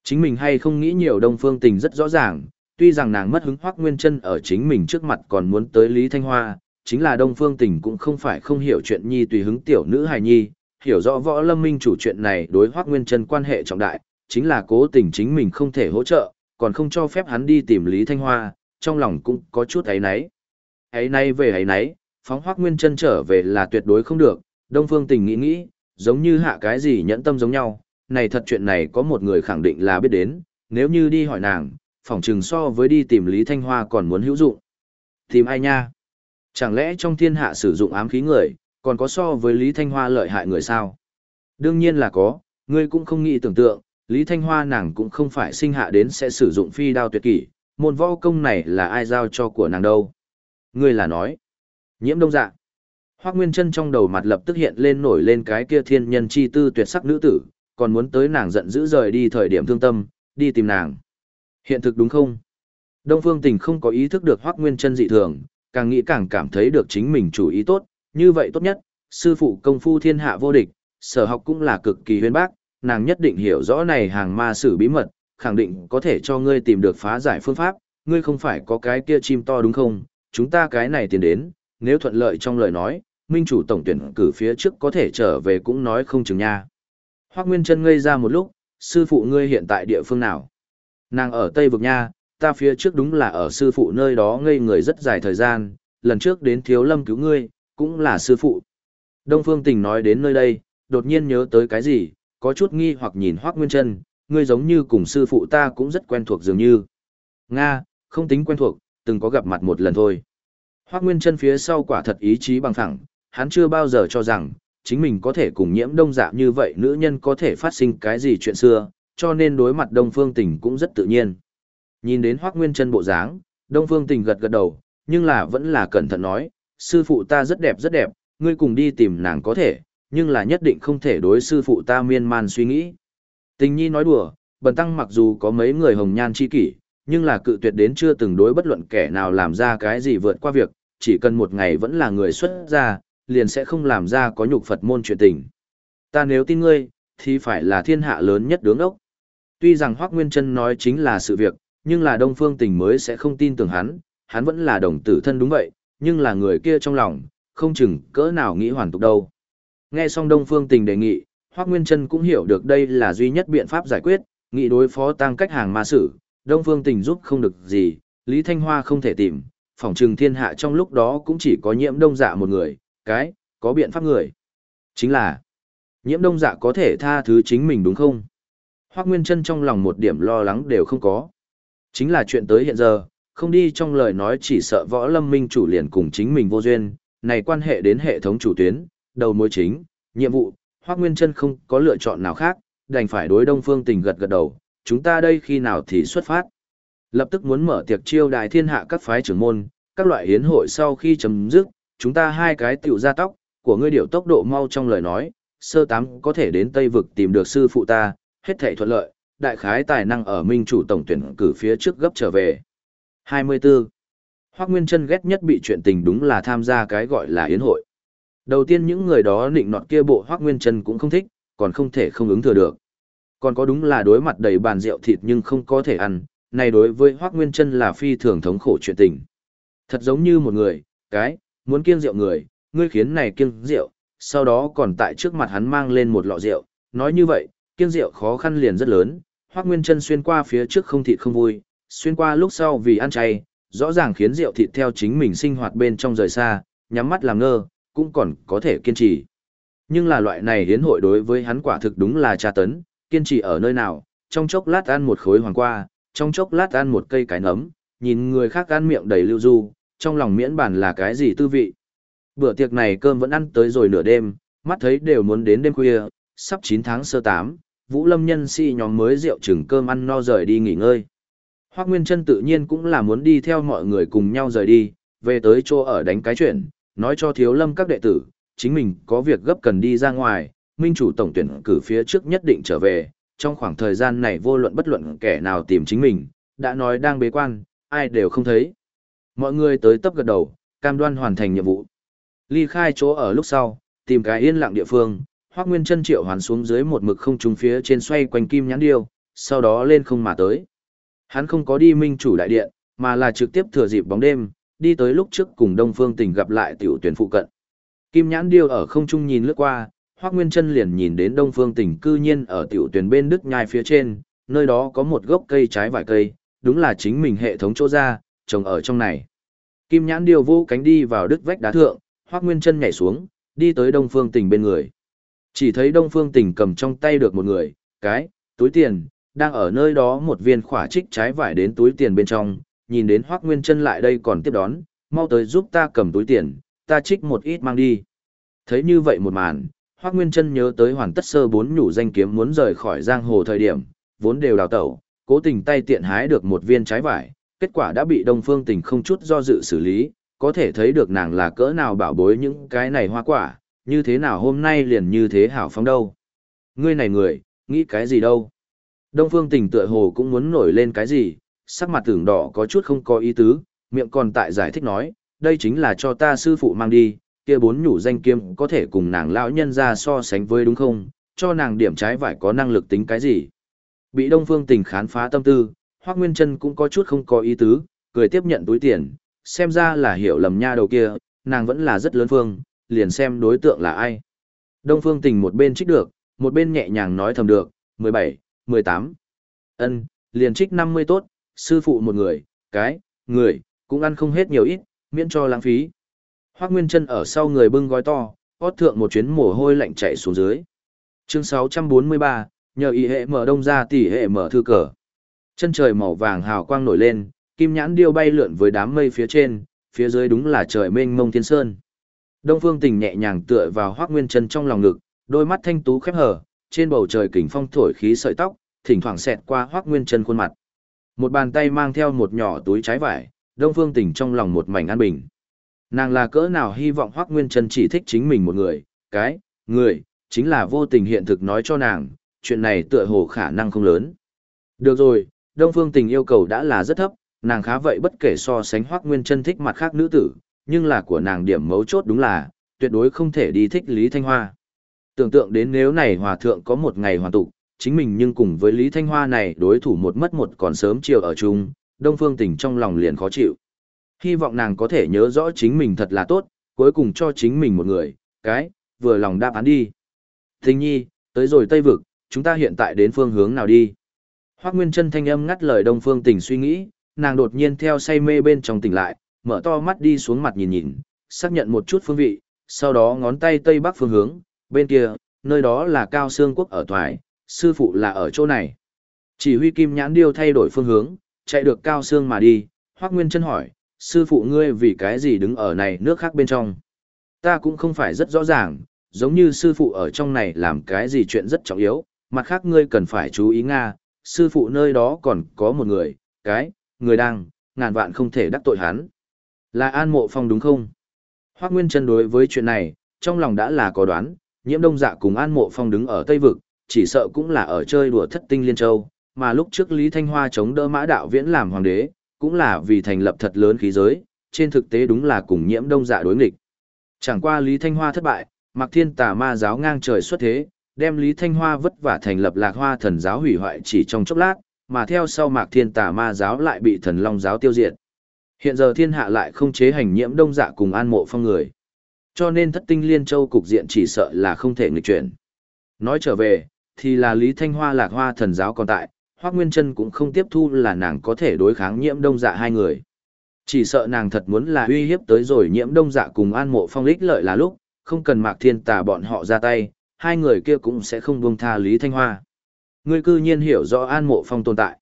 Chính mình hay không nghĩ nhiều đông phương tình rất rõ ràng, tuy rằng nàng mất hứng Hoác Nguyên Trân ở chính mình trước mặt còn muốn tới Lý Thanh Hoa, chính là đông phương tình cũng không phải không hiểu chuyện nhi tùy hứng tiểu nữ hài nhi, hiểu rõ võ lâm minh chủ chuyện này đối Hoác Nguyên Trân quan hệ trọng đại, chính là cố tình chính mình không thể hỗ trợ, còn không cho phép hắn đi tìm Lý Thanh Hoa, trong lòng cũng có chút ấy nấy. Ấy nay về ấy nấy, phóng hoác nguyên chân trở về là tuyệt đối không được, Đông Phương Tình nghĩ nghĩ, giống như hạ cái gì nhẫn tâm giống nhau, này thật chuyện này có một người khẳng định là biết đến, nếu như đi hỏi nàng, phỏng chừng so với đi tìm Lý Thanh Hoa còn muốn hữu dụng. Tìm ai nha? Chẳng lẽ trong thiên hạ sử dụng ám khí người, còn có so với Lý Thanh Hoa lợi hại người sao? Đương nhiên là có, ngươi cũng không nghĩ tưởng tượng, Lý Thanh Hoa nàng cũng không phải sinh hạ đến sẽ sử dụng phi đao tuyệt kỷ, môn võ công này là ai giao cho của nàng đâu. Ngươi là nói, nhiễm đông dạ. Hoác Nguyên Trân trong đầu mặt lập tức hiện lên nổi lên cái kia thiên nhân chi tư tuyệt sắc nữ tử, còn muốn tới nàng giận dữ rời đi thời điểm thương tâm, đi tìm nàng. Hiện thực đúng không? Đông Phương Tình không có ý thức được Hoác Nguyên Trân dị thường, càng nghĩ càng cảm thấy được chính mình chủ ý tốt, như vậy tốt nhất, sư phụ công phu thiên hạ vô địch, sở học cũng là cực kỳ huyên bác, nàng nhất định hiểu rõ này hàng ma sử bí mật, khẳng định có thể cho ngươi tìm được phá giải phương pháp, ngươi không phải có cái kia chim to đúng không? Chúng ta cái này tiền đến, nếu thuận lợi trong lời nói, minh chủ tổng tuyển cử phía trước có thể trở về cũng nói không chừng nha. Hoác Nguyên Trân ngây ra một lúc, sư phụ ngươi hiện tại địa phương nào? Nàng ở Tây Vực nha, ta phía trước đúng là ở sư phụ nơi đó ngây người rất dài thời gian, lần trước đến thiếu lâm cứu ngươi, cũng là sư phụ. Đông Phương Tình nói đến nơi đây, đột nhiên nhớ tới cái gì, có chút nghi hoặc nhìn Hoác Nguyên Trân, ngươi giống như cùng sư phụ ta cũng rất quen thuộc dường như. Nga, không tính quen thuộc, từng có gặp mặt một lần thôi. Hoác Nguyên Trân phía sau quả thật ý chí bằng thẳng, hắn chưa bao giờ cho rằng, chính mình có thể cùng nhiễm đông dạ như vậy nữ nhân có thể phát sinh cái gì chuyện xưa, cho nên đối mặt Đông Phương Tình cũng rất tự nhiên. Nhìn đến Hoác Nguyên Trân bộ dáng, Đông Phương Tình gật gật đầu, nhưng là vẫn là cẩn thận nói, sư phụ ta rất đẹp rất đẹp, ngươi cùng đi tìm nàng có thể, nhưng là nhất định không thể đối sư phụ ta miên man suy nghĩ. Tình nhi nói đùa, bần tăng mặc dù có mấy người hồng nhan chi kỷ, nhưng là cự tuyệt đến chưa từng đối bất luận kẻ nào làm ra cái gì vượt qua việc, chỉ cần một ngày vẫn là người xuất gia, liền sẽ không làm ra có nhục Phật môn chuyện tình. Ta nếu tin ngươi, thì phải là thiên hạ lớn nhất đứng ốc. Tuy rằng Hoác Nguyên Trân nói chính là sự việc, nhưng là Đông Phương Tình mới sẽ không tin tưởng hắn, hắn vẫn là đồng tử thân đúng vậy, nhưng là người kia trong lòng, không chừng cỡ nào nghĩ hoàn tục đâu. Nghe xong Đông Phương Tình đề nghị, Hoắc Nguyên Trân cũng hiểu được đây là duy nhất biện pháp giải quyết, nghị đối phó tăng cách hàng ma sử, Đông Phương Tình giúp không được gì, Lý Thanh Hoa không thể tìm, phòng trừng thiên hạ trong lúc đó cũng chỉ có nhiễm đông dạ một người, cái, có biện pháp người. Chính là, nhiễm đông dạ có thể tha thứ chính mình đúng không? Hoắc Nguyên Trân trong lòng một điểm lo lắng đều không có. Chính là chuyện tới hiện giờ, không đi trong lời nói chỉ sợ võ lâm minh chủ liền cùng chính mình vô duyên, này quan hệ đến hệ thống chủ tuyến, đầu mối chính, nhiệm vụ, Hoác Nguyên Trân không có lựa chọn nào khác, đành phải đối Đông Phương Tình gật gật đầu, chúng ta đây khi nào thì xuất phát. Lập tức muốn mở tiệc chiêu đại thiên hạ các phái trưởng môn, các loại hiến hội sau khi chấm dứt, chúng ta hai cái tiểu ra tóc, của ngươi điều tốc độ mau trong lời nói, sơ tám có thể đến Tây Vực tìm được sư phụ ta, hết thể thuận lợi, đại khái tài năng ở minh chủ tổng tuyển cử phía trước gấp trở về. 24. Hoác Nguyên Trân ghét nhất bị chuyện tình đúng là tham gia cái gọi là yến hội. Đầu tiên những người đó nịnh nọt kia bộ Hoắc Nguyên Trần cũng không thích, còn không thể không ứng thừa được. Còn có đúng là đối mặt đầy bàn rượu thịt nhưng không có thể ăn, này đối với Hoắc Nguyên Trần là phi thường thống khổ chuyện tình. Thật giống như một người, cái, muốn kiêng rượu người, ngươi khiến này kiêng rượu, sau đó còn tại trước mặt hắn mang lên một lọ rượu, nói như vậy, kiêng rượu khó khăn liền rất lớn, Hoắc Nguyên Trần xuyên qua phía trước không thịt không vui, xuyên qua lúc sau vì ăn chay, rõ ràng khiến rượu thịt theo chính mình sinh hoạt bên trong rời xa, nhắm mắt làm ngơ, cũng còn có thể kiên trì. Nhưng là loại này hiến hội đối với hắn quả thực đúng là tra tấn, kiên trì ở nơi nào, trong chốc lát ăn một khối hoàng qua, trong chốc lát ăn một cây cái nấm, nhìn người khác ăn miệng đầy lưu du, trong lòng miễn bản là cái gì tư vị. Bữa tiệc này cơm vẫn ăn tới rồi nửa đêm, mắt thấy đều muốn đến đêm khuya, sắp 9 tháng sơ 8, Vũ Lâm nhân sĩ nhóm mới rượu chừng cơm ăn no rời đi nghỉ ngơi. Hoác Nguyên Trân tự nhiên cũng là muốn đi theo mọi người cùng nhau rời đi, về tới chỗ ở đánh cái chuyện, nói cho thiếu lâm các đệ tử, chính mình có việc gấp cần đi ra ngoài, minh chủ tổng tuyển cử phía trước nhất định trở về, trong khoảng thời gian này vô luận bất luận kẻ nào tìm chính mình, đã nói đang bế quan, ai đều không thấy. Mọi người tới tấp gật đầu, cam đoan hoàn thành nhiệm vụ. Ly khai chỗ ở lúc sau, tìm cái yên lặng địa phương, Hoắc Nguyên Chân triệu hoàn xuống dưới một mực không trung phía trên xoay quanh kim nhãn điêu, sau đó lên không mà tới. Hắn không có đi minh chủ đại điện, mà là trực tiếp thừa dịp bóng đêm, đi tới lúc trước cùng Đông Phương Tình gặp lại tiểu tuyển phụ cận. Kim nhãn điêu ở không trung nhìn lướt qua, Hoắc Nguyên Chân liền nhìn đến Đông Phương Tình cư nhiên ở tiểu tuyển bên đức nhai phía trên, nơi đó có một gốc cây trái vài cây, đúng là chính mình hệ thống chỗ ra, trồng ở trong này. Kim nhãn điêu vô cánh đi vào đứt vách đá thượng, Hoắc Nguyên Chân nhảy xuống, đi tới Đông Phương Tình bên người. Chỉ thấy Đông Phương Tình cầm trong tay được một người, cái, túi tiền, đang ở nơi đó một viên khỏa trích trái vải đến túi tiền bên trong, nhìn đến Hoắc Nguyên Trân lại đây còn tiếp đón, mau tới giúp ta cầm túi tiền, ta trích một ít mang đi. Thấy như vậy một màn, Hoắc Nguyên Trân nhớ tới hoàn tất sơ bốn nhủ danh kiếm muốn rời khỏi giang hồ thời điểm, vốn đều đào tẩu, cố tình tay tiện hái được một viên trái vải, kết quả đã bị Đông Phương Tình không chút do dự xử lý, có thể thấy được nàng là cỡ nào bảo bối những cái này hoa quả, như thế nào hôm nay liền như thế hảo phóng đâu. Ngươi này người, nghĩ cái gì đâu. Đông Phương Tình tựa hồ cũng muốn nổi lên cái gì, sắc mặt tưởng đỏ có chút không có ý tứ, miệng còn tại giải thích nói, đây chính là cho ta sư phụ mang đi, kia bốn nhủ danh kiếm có thể cùng nàng lão nhân ra so sánh với đúng không, cho nàng điểm trái vải có năng lực tính cái gì. Bị Đông Phương Tình khán phá tâm tư, Hoắc Nguyên Trân cũng có chút không có ý tứ, cười tiếp nhận túi tiền, xem ra là hiểu lầm nha đầu kia, nàng vẫn là rất lớn phương, liền xem đối tượng là ai. Đông Phương Tình một bên trích được, một bên nhẹ nhàng nói thầm được, 17, 18. Ân, liền trích 50 tốt, sư phụ một người, cái, người, cũng ăn không hết nhiều ít, miễn cho lãng phí. Hoác Nguyên Trân ở sau người bưng gói to, ót thượng một chuyến mồ hôi lạnh chạy xuống dưới. Chương 643, nhờ ý hệ mở đông ra tỷ hệ mở thư cờ. Chân trời màu vàng hào quang nổi lên, kim nhãn điêu bay lượn với đám mây phía trên, phía dưới đúng là trời mênh mông thiên sơn. Đông Phương Tình nhẹ nhàng tựa vào Hoắc Nguyên Chân trong lòng ngực, đôi mắt thanh tú khép hờ, trên bầu trời kình phong thổi khí sợi tóc, thỉnh thoảng xẹt qua Hoắc Nguyên Chân khuôn mặt. Một bàn tay mang theo một nhỏ túi trái vải, Đông Phương Tình trong lòng một mảnh an bình. Nàng là cỡ nào hy vọng Hoắc Nguyên Trân chỉ thích chính mình một người, cái, người, chính là vô tình hiện thực nói cho nàng, chuyện này tựa hồ khả năng không lớn. Được rồi, Đông Phương Tình yêu cầu đã là rất thấp, nàng khá vậy bất kể so sánh Hoắc Nguyên Trân thích mặt khác nữ tử, nhưng là của nàng điểm mấu chốt đúng là, tuyệt đối không thể đi thích Lý Thanh Hoa. Tưởng tượng đến nếu này hòa thượng có một ngày hoàn tụ, chính mình nhưng cùng với Lý Thanh Hoa này đối thủ một mất một còn sớm chiều ở chung, Đông Phương Tình trong lòng liền khó chịu. Hy vọng nàng có thể nhớ rõ chính mình thật là tốt, cuối cùng cho chính mình một người, cái, vừa lòng đáp án đi. Thình nhi, tới rồi Tây Vực, chúng ta hiện tại đến phương hướng nào đi? Hoác Nguyên Trân thanh âm ngắt lời Đông Phương Tình suy nghĩ, nàng đột nhiên theo say mê bên trong tỉnh lại, mở to mắt đi xuống mặt nhìn nhìn, xác nhận một chút phương vị, sau đó ngón tay Tây Bắc phương hướng, bên kia, nơi đó là Cao Sương Quốc ở thoải sư phụ là ở chỗ này. Chỉ huy kim nhãn điêu thay đổi phương hướng, chạy được Cao xương mà đi, Hoác Nguyên chân hỏi, sư phụ ngươi vì cái gì đứng ở này nước khác bên trong. Ta cũng không phải rất rõ ràng, giống như sư phụ ở trong này làm cái gì chuyện rất trọng yếu, mặt khác ngươi cần phải chú ý Nga, sư phụ nơi đó còn có một người, cái, người đang, ngàn vạn không thể đắc tội hắn. Là An Mộ Phong đúng không? Hoác Nguyên chân đối với chuyện này, trong lòng đã là có đoán, nhiễm đông dạ cùng An Mộ Phong đứng ở Tây Vực, chỉ sợ cũng là ở chơi đùa thất tinh liên châu, mà lúc trước Lý Thanh Hoa chống đỡ mã đạo viễn làm hoàng đế, cũng là vì thành lập thật lớn khí giới, trên thực tế đúng là cùng nhiễm đông dạ đối nghịch. Chẳng qua Lý Thanh Hoa thất bại, Mạc Thiên Tà Ma giáo ngang trời xuất thế, đem Lý Thanh Hoa vất vả thành lập Lạc Hoa thần giáo hủy hoại chỉ trong chốc lát, mà theo sau Mạc Thiên Tà Ma giáo lại bị Thần Long giáo tiêu diệt. Hiện giờ thiên hạ lại không chế hành nhiễm đông dạ cùng an mộ phong người. Cho nên thất tinh liên châu cục diện chỉ sợ là không thể nghịch chuyển. Nói trở về, thì là Lý Thanh Hoa Lạc Hoa thần giáo còn tại, Hoác Nguyên Trân cũng không tiếp thu là nàng có thể đối kháng nhiễm đông dạ hai người. Chỉ sợ nàng thật muốn là uy hiếp tới rồi nhiễm đông dạ cùng an mộ phong lích lợi là lúc, không cần mạc thiên tà bọn họ ra tay, hai người kia cũng sẽ không buông tha Lý Thanh Hoa. Ngươi cư nhiên hiểu rõ an mộ phong tồn tại.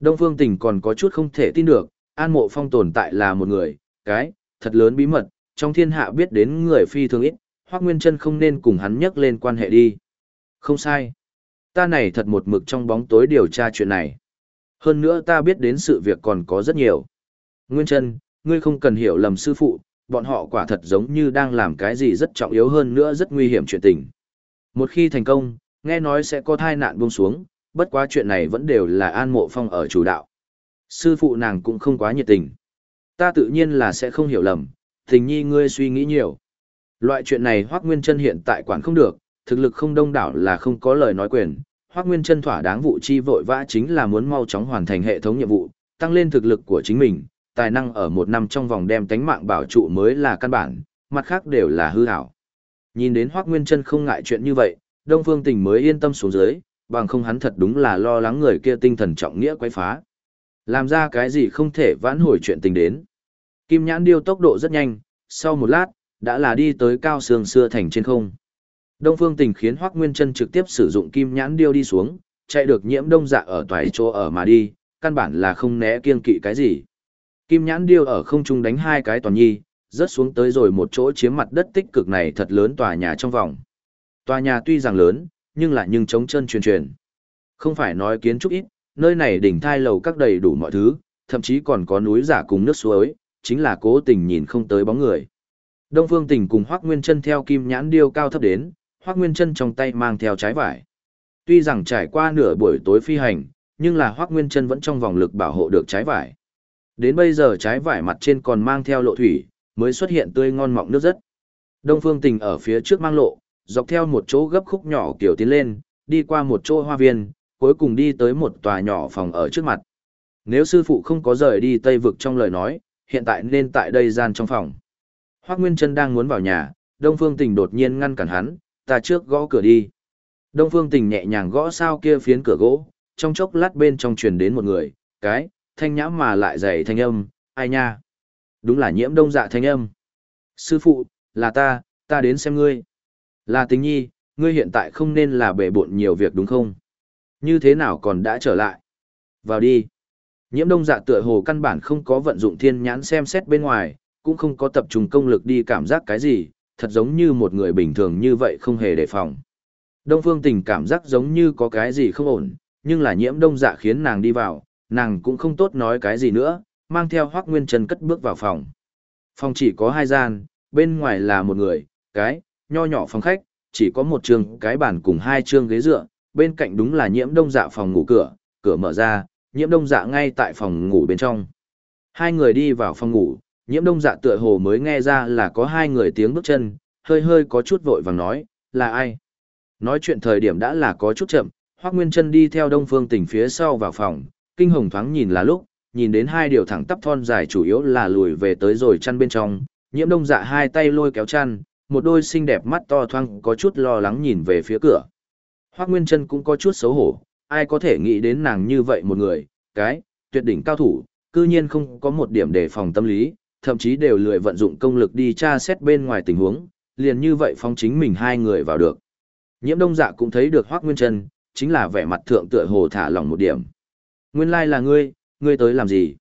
Đông Phương Tình còn có chút không thể tin được, An Mộ Phong tồn tại là một người, cái, thật lớn bí mật, trong thiên hạ biết đến người phi thường ít, Hoắc Nguyên Chân không nên cùng hắn nhắc lên quan hệ đi. Không sai. Ta này thật một mực trong bóng tối điều tra chuyện này. Hơn nữa ta biết đến sự việc còn có rất nhiều. Nguyên Chân, ngươi không cần hiểu lầm sư phụ, bọn họ quả thật giống như đang làm cái gì rất trọng yếu hơn nữa rất nguy hiểm chuyện tình. Một khi thành công, nghe nói sẽ có thai nạn buông xuống, bất quá chuyện này vẫn đều là An Mộ Phong ở chủ đạo. Sư phụ nàng cũng không quá nhiệt tình. Ta tự nhiên là sẽ không hiểu lầm, tình nhi ngươi suy nghĩ nhiều. Loại chuyện này Hoác Nguyên Trân hiện tại quản không được, thực lực không đông đảo là không có lời nói quyền. Hoác Nguyên Trân thỏa đáng vụ chi vội vã chính là muốn mau chóng hoàn thành hệ thống nhiệm vụ, tăng lên thực lực của chính mình, tài năng ở một năm trong vòng đem tánh mạng bảo trụ mới là căn bản, mặt khác đều là hư hảo. Nhìn đến Hoác Nguyên Trân không ngại chuyện như vậy, Đông Phương Tình mới yên tâm xuống dưới, bằng không hắn thật đúng là lo lắng người kia tinh thần trọng nghĩa quấy phá. Làm ra cái gì không thể vãn hồi chuyện tình đến. Kim nhãn điêu tốc độ rất nhanh, sau một lát, đã là đi tới cao sương xưa thành trên không. Đông Phương Tình khiến Hoắc Nguyên Chân trực tiếp sử dụng kim nhãn điêu đi xuống, chạy được nhiễm đông dạ ở toái chỗ ở mà đi, căn bản là không né kiêng kỵ cái gì. Kim nhãn điêu ở không trung đánh hai cái toàn nhi, rớt xuống tới rồi một chỗ chiếm mặt đất tích cực này thật lớn tòa nhà trong vòng. Tòa nhà tuy rằng lớn, nhưng lại nhưng chống chân truyền truyền. Không phải nói kiến trúc ít, nơi này đỉnh thai lầu các đầy đủ mọi thứ, thậm chí còn có núi giả cùng nước suối, chính là cố tình nhìn không tới bóng người. Đông Phương Tình cùng Hoắc Nguyên Chân theo kim nhãn điêu cao thấp đến, Hoắc Nguyên Trân trong tay mang theo trái vải. Tuy rằng trải qua nửa buổi tối phi hành, nhưng là Hoắc Nguyên Trân vẫn trong vòng lực bảo hộ được trái vải. Đến bây giờ trái vải mặt trên còn mang theo lộ thủy, mới xuất hiện tươi ngon mọng nước rất. Đông Phương Tình ở phía trước mang lộ, dọc theo một chỗ gấp khúc nhỏ kiểu tiến lên, đi qua một chỗ hoa viên, cuối cùng đi tới một tòa nhỏ phòng ở trước mặt. Nếu sư phụ không có rời đi Tây vực trong lời nói, hiện tại nên tại đây gian trong phòng. Hoác Nguyên Trân đang muốn vào nhà, Đông Phương Tình đột nhiên ngăn cản hắn, ta trước gõ cửa đi. Đông Phương Tình nhẹ nhàng gõ sao kia phiến cửa gỗ, trong chốc lát bên trong truyền đến một người, cái, thanh nhã mà lại dày thanh âm, ai nha. Đúng là nhiễm đông dạ thanh âm. Sư phụ, là ta, ta đến xem ngươi. Là tình nhi, ngươi hiện tại không nên là bể bộn nhiều việc đúng không? Như thế nào còn đã trở lại? Vào đi. Nhiễm đông dạ tựa hồ căn bản không có vận dụng thiên nhãn xem xét bên ngoài, cũng không có tập trung công lực đi cảm giác cái gì, thật giống như một người bình thường như vậy không hề đề phòng. Đông phương tình cảm giác giống như có cái gì không ổn, nhưng là nhiễm đông dạ khiến nàng đi vào, nàng cũng không tốt nói cái gì nữa, mang theo hoác nguyên Trần cất bước vào phòng. Phòng chỉ có hai gian, bên ngoài là một người, cái, nho nhỏ phòng khách, chỉ có một trường cái bàn cùng hai trường ghế dựa, bên cạnh đúng là nhiễm đông dạ phòng ngủ cửa, cửa mở ra, nhiễm đông dạ ngay tại phòng ngủ bên trong. Hai người đi vào phòng ngủ, nhiễm đông dạ tựa hồ mới nghe ra là có hai người tiếng bước chân, hơi hơi có chút vội vàng nói, là ai? Nói chuyện thời điểm đã là có chút chậm, Hoác Nguyên chân đi theo đông phương tỉnh phía sau vào phòng, kinh hồng thoáng nhìn là lúc, nhìn đến hai điều thẳng tắp thon dài chủ yếu là lùi về tới rồi chăn bên trong, nhiễm đông dạ hai tay lôi kéo chăn, một đôi xinh đẹp mắt to thoang có chút lo lắng nhìn về phía cửa. Hoác Nguyên Trân cũng có chút xấu hổ, ai có thể nghĩ đến nàng như vậy một người, cái, tuyệt đỉnh cao thủ, cư nhiên không có một điểm đề phòng tâm lý, thậm chí đều lười vận dụng công lực đi tra xét bên ngoài tình huống, liền như vậy phong chính mình hai người vào được. Nhiễm đông dạ cũng thấy được Hoác Nguyên Trân, chính là vẻ mặt thượng tựa hồ thả lỏng một điểm. Nguyên lai là ngươi, ngươi tới làm gì?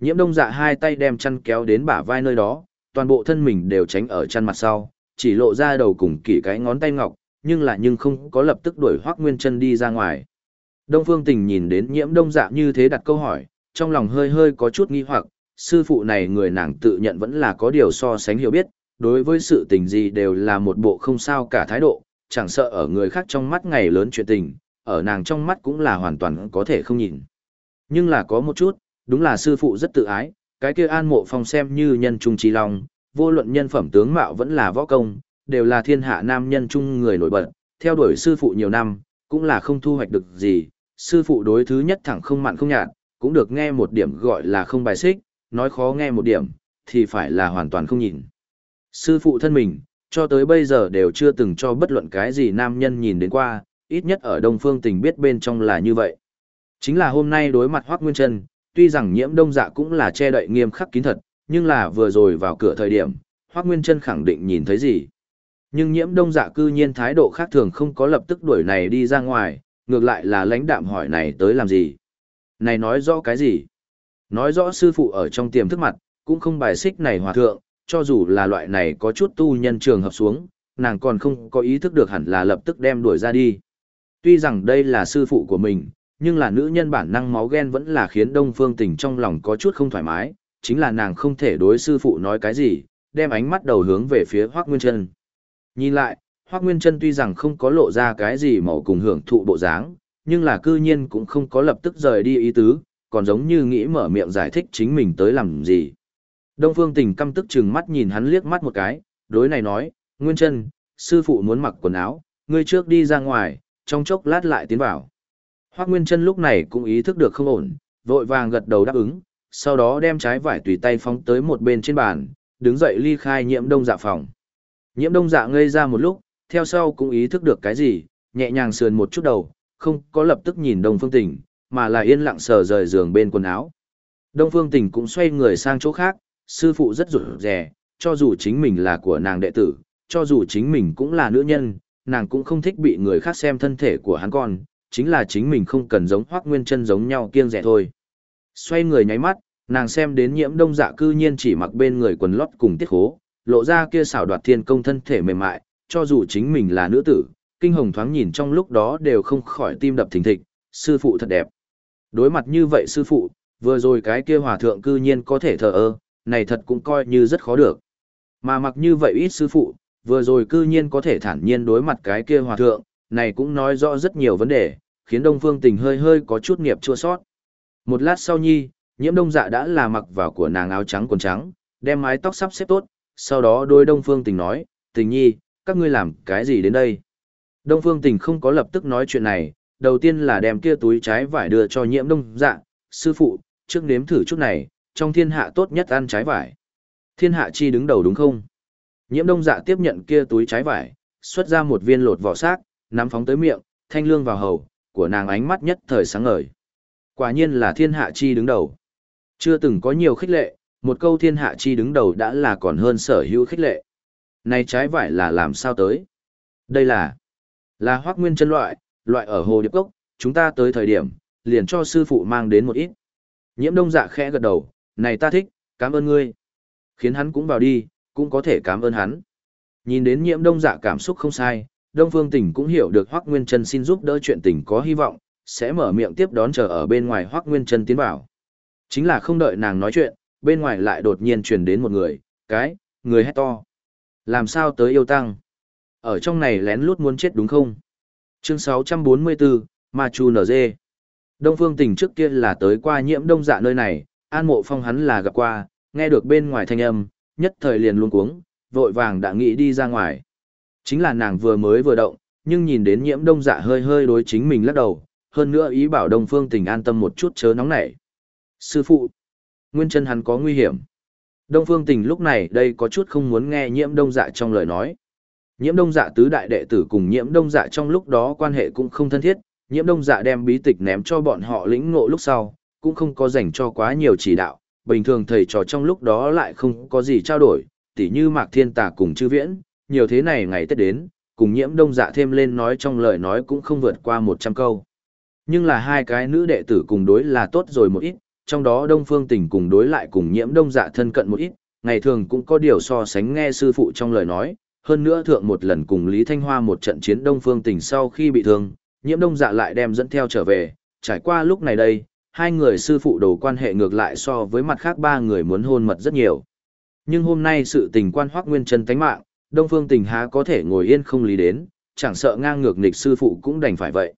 Nhiễm đông dạ hai tay đem chăn kéo đến bả vai nơi đó, toàn bộ thân mình đều tránh ở chăn mặt sau, chỉ lộ ra đầu cùng kỷ cái ngón tay ngọc, nhưng lại nhưng không có lập tức đuổi Hoắc Nguyên Chân đi ra ngoài. Đông Phương Tình nhìn đến Nhiễm Đông Dạ như thế đặt câu hỏi, trong lòng hơi hơi có chút nghi hoặc, sư phụ này người nàng tự nhận vẫn là có điều so sánh hiểu biết, đối với sự tình gì đều là một bộ không sao cả thái độ, chẳng sợ ở người khác trong mắt ngày lớn chuyện tình, ở nàng trong mắt cũng là hoàn toàn có thể không nhìn. Nhưng là có một chút, đúng là sư phụ rất tự ái, cái kia an mộ phong xem như nhân trung trí lòng, vô luận nhân phẩm tướng mạo vẫn là võ công, đều là thiên hạ nam nhân trung người nổi bật, theo đuổi sư phụ nhiều năm, cũng là không thu hoạch được gì, sư phụ đối thứ nhất thẳng không mặn không nhạt, cũng được nghe một điểm gọi là không bài xích, nói khó nghe một điểm, thì phải là hoàn toàn không nhìn. Sư phụ thân mình, cho tới bây giờ đều chưa từng cho bất luận cái gì nam nhân nhìn đến qua, ít nhất ở Đông Phương Tình biết bên trong là như vậy. Chính là hôm nay đối mặt Hoắc Nguyên Trân, tuy rằng nhiễm đông dạ cũng là che đậy nghiêm khắc kín thật, nhưng là vừa rồi vào cửa thời điểm, Hoác Nguyên Trân khẳng định nhìn thấy gì. Nhưng nhiễm đông dạ cư nhiên thái độ khác thường không có lập tức đuổi này đi ra ngoài, ngược lại là lãnh đạm hỏi này tới làm gì. Này nói rõ cái gì? Nói rõ sư phụ ở trong tiềm thức mặt, cũng không bài xích này hòa thượng, cho dù là loại này có chút tu nhân trường hợp xuống, nàng còn không có ý thức được hẳn là lập tức đem đuổi ra đi. Tuy rằng đây là sư phụ của mình, nhưng là nữ nhân bản năng máu ghen vẫn là khiến Đông Phương Tình trong lòng có chút không thoải mái, chính là nàng không thể đối sư phụ nói cái gì, đem ánh mắt đầu hướng về phía Hoắc Nguyên Chân. Nhìn lại, Hoắc Nguyên Chân tuy rằng không có lộ ra cái gì màu cùng hưởng thụ bộ dáng, nhưng là cư nhiên cũng không có lập tức rời đi ý tứ, còn giống như nghĩ mở miệng giải thích chính mình tới làm gì. Đông Phương Tình căm tức chừng mắt nhìn hắn liếc mắt một cái, đối này nói, Nguyên Trân, sư phụ muốn mặc quần áo, ngươi trước đi ra ngoài, trong chốc lát lại tiến vào. Hoắc Nguyên Trân lúc này cũng ý thức được không ổn, vội vàng gật đầu đáp ứng, sau đó đem trái vải tùy tay phóng tới một bên trên bàn, đứng dậy ly khai nhiễm đông dạ phòng. Nhiễm đông dạ ngây ra một lúc, theo sau cũng ý thức được cái gì, nhẹ nhàng sườn một chút đầu, không có lập tức nhìn Đông Phương Tình, mà là yên lặng sờ rời giường bên quần áo. Đông Phương Tình cũng xoay người sang chỗ khác, sư phụ rất rụt rè, cho dù chính mình là của nàng đệ tử, cho dù chính mình cũng là nữ nhân, nàng cũng không thích bị người khác xem thân thể của hắn con, chính là chính mình không cần giống Hoắc Nguyên Chân giống nhau kiêng dè thôi. Xoay người nháy mắt, nàng xem đến nhiễm đông dạ cư nhiên chỉ mặc bên người quần lót cùng tiết khố, lộ ra kia xảo đoạt thiên công thân thể mềm mại, cho dù chính mình là nữ tử, kinh hồng thoáng nhìn trong lúc đó đều không khỏi tim đập thình thịch, sư phụ thật đẹp. Đối mặt như vậy sư phụ, vừa rồi cái kia hòa thượng cư nhiên có thể thờ ơ, này thật cũng coi như rất khó được. Mà mặc như vậy ít sư phụ, vừa rồi cư nhiên có thể thản nhiên đối mặt cái kia hòa thượng, này cũng nói rõ rất nhiều vấn đề, khiến Đông Phương Tình hơi hơi có chút nghiệp chua sót. Một lát sau nhi, nhiễm đông dạ đã là mặc vào của nàng áo trắng quần trắng, đem mái tóc sắp xếp tốt, sau đó đôi Đông Phương Tình nói, tình nhi, các ngươi làm cái gì đến đây? Đông Phương Tình không có lập tức nói chuyện này, đầu tiên là đem kia túi trái vải đưa cho nhiễm đông dạ, sư phụ, trước nếm thử chút này, trong thiên hạ tốt nhất ăn trái vải. Thiên hạ chi đứng đầu đúng không? Nhiễm đông dạ tiếp nhận kia túi trái vải, xuất ra một viên lột vỏ xác, nắm phóng tới miệng, thanh lương vào hầu, của nàng ánh mắt nhất thời sáng ngời. Quả nhiên là thiên hạ chi đứng đầu. Chưa từng có nhiều khích lệ, một câu thiên hạ chi đứng đầu đã là còn hơn sở hữu khích lệ. Này trái vải là làm sao tới? Đây là là hoác nguyên chân loại, loại ở hồ điệp cốc, chúng ta tới thời điểm, liền cho sư phụ mang đến một ít. Nhiễm đông dạ khẽ gật đầu, này ta thích, cảm ơn ngươi. Khiến hắn cũng vào đi, cũng có thể cảm ơn hắn. Nhìn đến nhiễm đông dạ cảm xúc không sai, Đông Phương Tỉnh cũng hiểu được Hoắc Nguyên Trân xin giúp đỡ chuyện tình có hy vọng, sẽ mở miệng tiếp đón chờ ở bên ngoài Hoắc Nguyên Trân tiến vào. Chính là không đợi nàng nói chuyện, bên ngoài lại đột nhiên truyền đến một người, cái, người hét to. Làm sao tới yêu tăng? Ở trong này lén lút muốn chết đúng không? Chương 644, Ma Chu NG. Đông Phương Tỉnh trước kia là tới qua nhiễm đông dạ nơi này, An Mộ Phong hắn là gặp qua, nghe được bên ngoài thanh âm, nhất thời liền luôn cuống, vội vàng đã nghĩ đi ra ngoài. Chính là nàng vừa mới vừa động, nhưng nhìn đến nhiễm đông dạ hơi hơi đối chính mình lắc đầu, hơn nữa ý bảo đông phương tình an tâm một chút chớ nóng nảy. Sư phụ, nguyên chân hắn có nguy hiểm. Đông phương tình lúc này đây có chút không muốn nghe nhiễm đông dạ trong lời nói. Nhiễm đông dạ tứ đại đệ tử cùng nhiễm đông dạ trong lúc đó quan hệ cũng không thân thiết, nhiễm đông dạ đem bí tịch ném cho bọn họ lĩnh ngộ lúc sau, cũng không có dành cho quá nhiều chỉ đạo, bình thường thầy trò trong lúc đó lại không có gì trao đổi, tỉ như Mạc Thiên Tà cùng Chư Viễn, nhiều thế này ngày Tết đến, cùng nhiễm đông dạ thêm lên nói trong lời nói cũng không vượt qua 100 câu. Nhưng là hai cái nữ đệ tử cùng đối là tốt rồi một ít, trong đó Đông Phương Tình cùng đối lại cùng nhiễm đông dạ thân cận một ít, ngày thường cũng có điều so sánh nghe sư phụ trong lời nói, hơn nữa thượng một lần cùng Lý Thanh Hoa một trận chiến Đông Phương Tình sau khi bị thương, nhiễm đông dạ lại đem dẫn theo trở về, trải qua lúc này đây, hai người sư phụ đồ quan hệ ngược lại so với mặt khác ba người muốn hôn mật rất nhiều. Nhưng hôm nay sự tình quan hoác nguyên chân tánh mạng, Đông Phương Tình há có thể ngồi yên không lý đến, chẳng sợ ngang ngược nghịch sư phụ cũng đành phải vậy.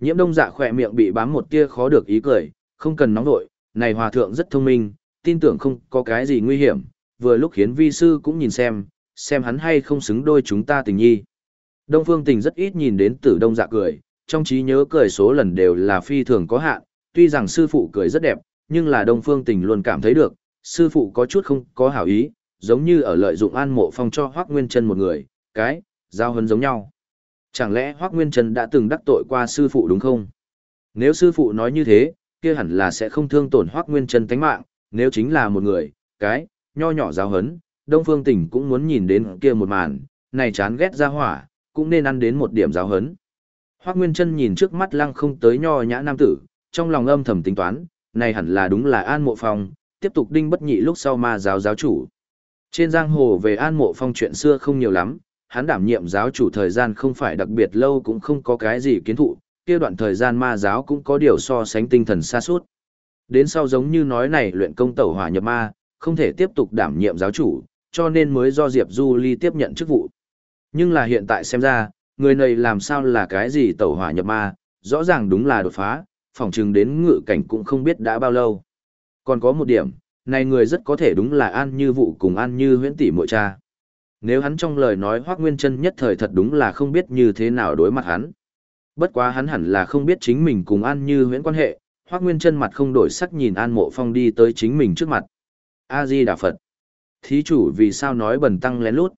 Nhiễm Đông Dạ khỏe miệng bị bám một tia khó được ý cười, không cần nóng nội, này hòa thượng rất thông minh, tin tưởng không có cái gì nguy hiểm, vừa lúc khiến vi sư cũng nhìn xem, xem hắn hay không xứng đôi chúng ta tình nhi. Đông Phương Tình rất ít nhìn đến Tử Đông Dạ cười, trong trí nhớ cười số lần đều là phi thường có hạn, tuy rằng sư phụ cười rất đẹp, nhưng là Đông Phương Tình luôn cảm thấy được, sư phụ có chút không có hảo ý, giống như ở lợi dụng an mộ phong cho hoắc Nguyên Chân một người, cái, giao hấn giống nhau. Chẳng lẽ hoắc Nguyên trần đã từng đắc tội qua sư phụ đúng không? Nếu sư phụ nói như thế, kia hẳn là sẽ không thương tổn hoắc Nguyên trần tánh mạng, nếu chính là một người, cái, nho nhỏ giao hấn, Đông Phương Tỉnh cũng muốn nhìn đến kia một màn, này chán ghét ra hỏa, cũng nên ăn đến một điểm giáo hấn. Hoác Nguyên Trân nhìn trước mắt lăng không tới nho nhã nam tử, trong lòng âm thầm tính toán, này hẳn là đúng là An Mộ Phong, tiếp tục đinh bất nhị lúc sau ma giáo giáo chủ. Trên giang hồ về An Mộ Phong chuyện xưa không nhiều lắm, hắn đảm nhiệm giáo chủ thời gian không phải đặc biệt lâu cũng không có cái gì kiến thụ, kia đoạn thời gian ma giáo cũng có điều so sánh tinh thần xa suốt. Đến sau giống như nói này luyện công tẩu hỏa nhập ma, không thể tiếp tục đảm nhiệm giáo chủ, cho nên mới do Diệp Du Ly tiếp nhận chức vụ. Nhưng là hiện tại xem ra, người này làm sao là cái gì tẩu hỏa nhập ma, rõ ràng đúng là đột phá, phỏng chừng đến ngự cảnh cũng không biết đã bao lâu. Còn có một điểm, này người rất có thể đúng là An Như Vụ cùng An Như huyễn tỷ mội cha. Nếu hắn trong lời nói Hoác Nguyên chân nhất thời thật đúng là không biết như thế nào đối mặt hắn. Bất quá hắn hẳn là không biết chính mình cùng An Như huyễn quan hệ, Hoác Nguyên chân mặt không đổi sắc nhìn An Mộ Phong đi tới chính mình trước mặt. A-di Đà Phật. Thí chủ vì sao nói bần tăng lén lút.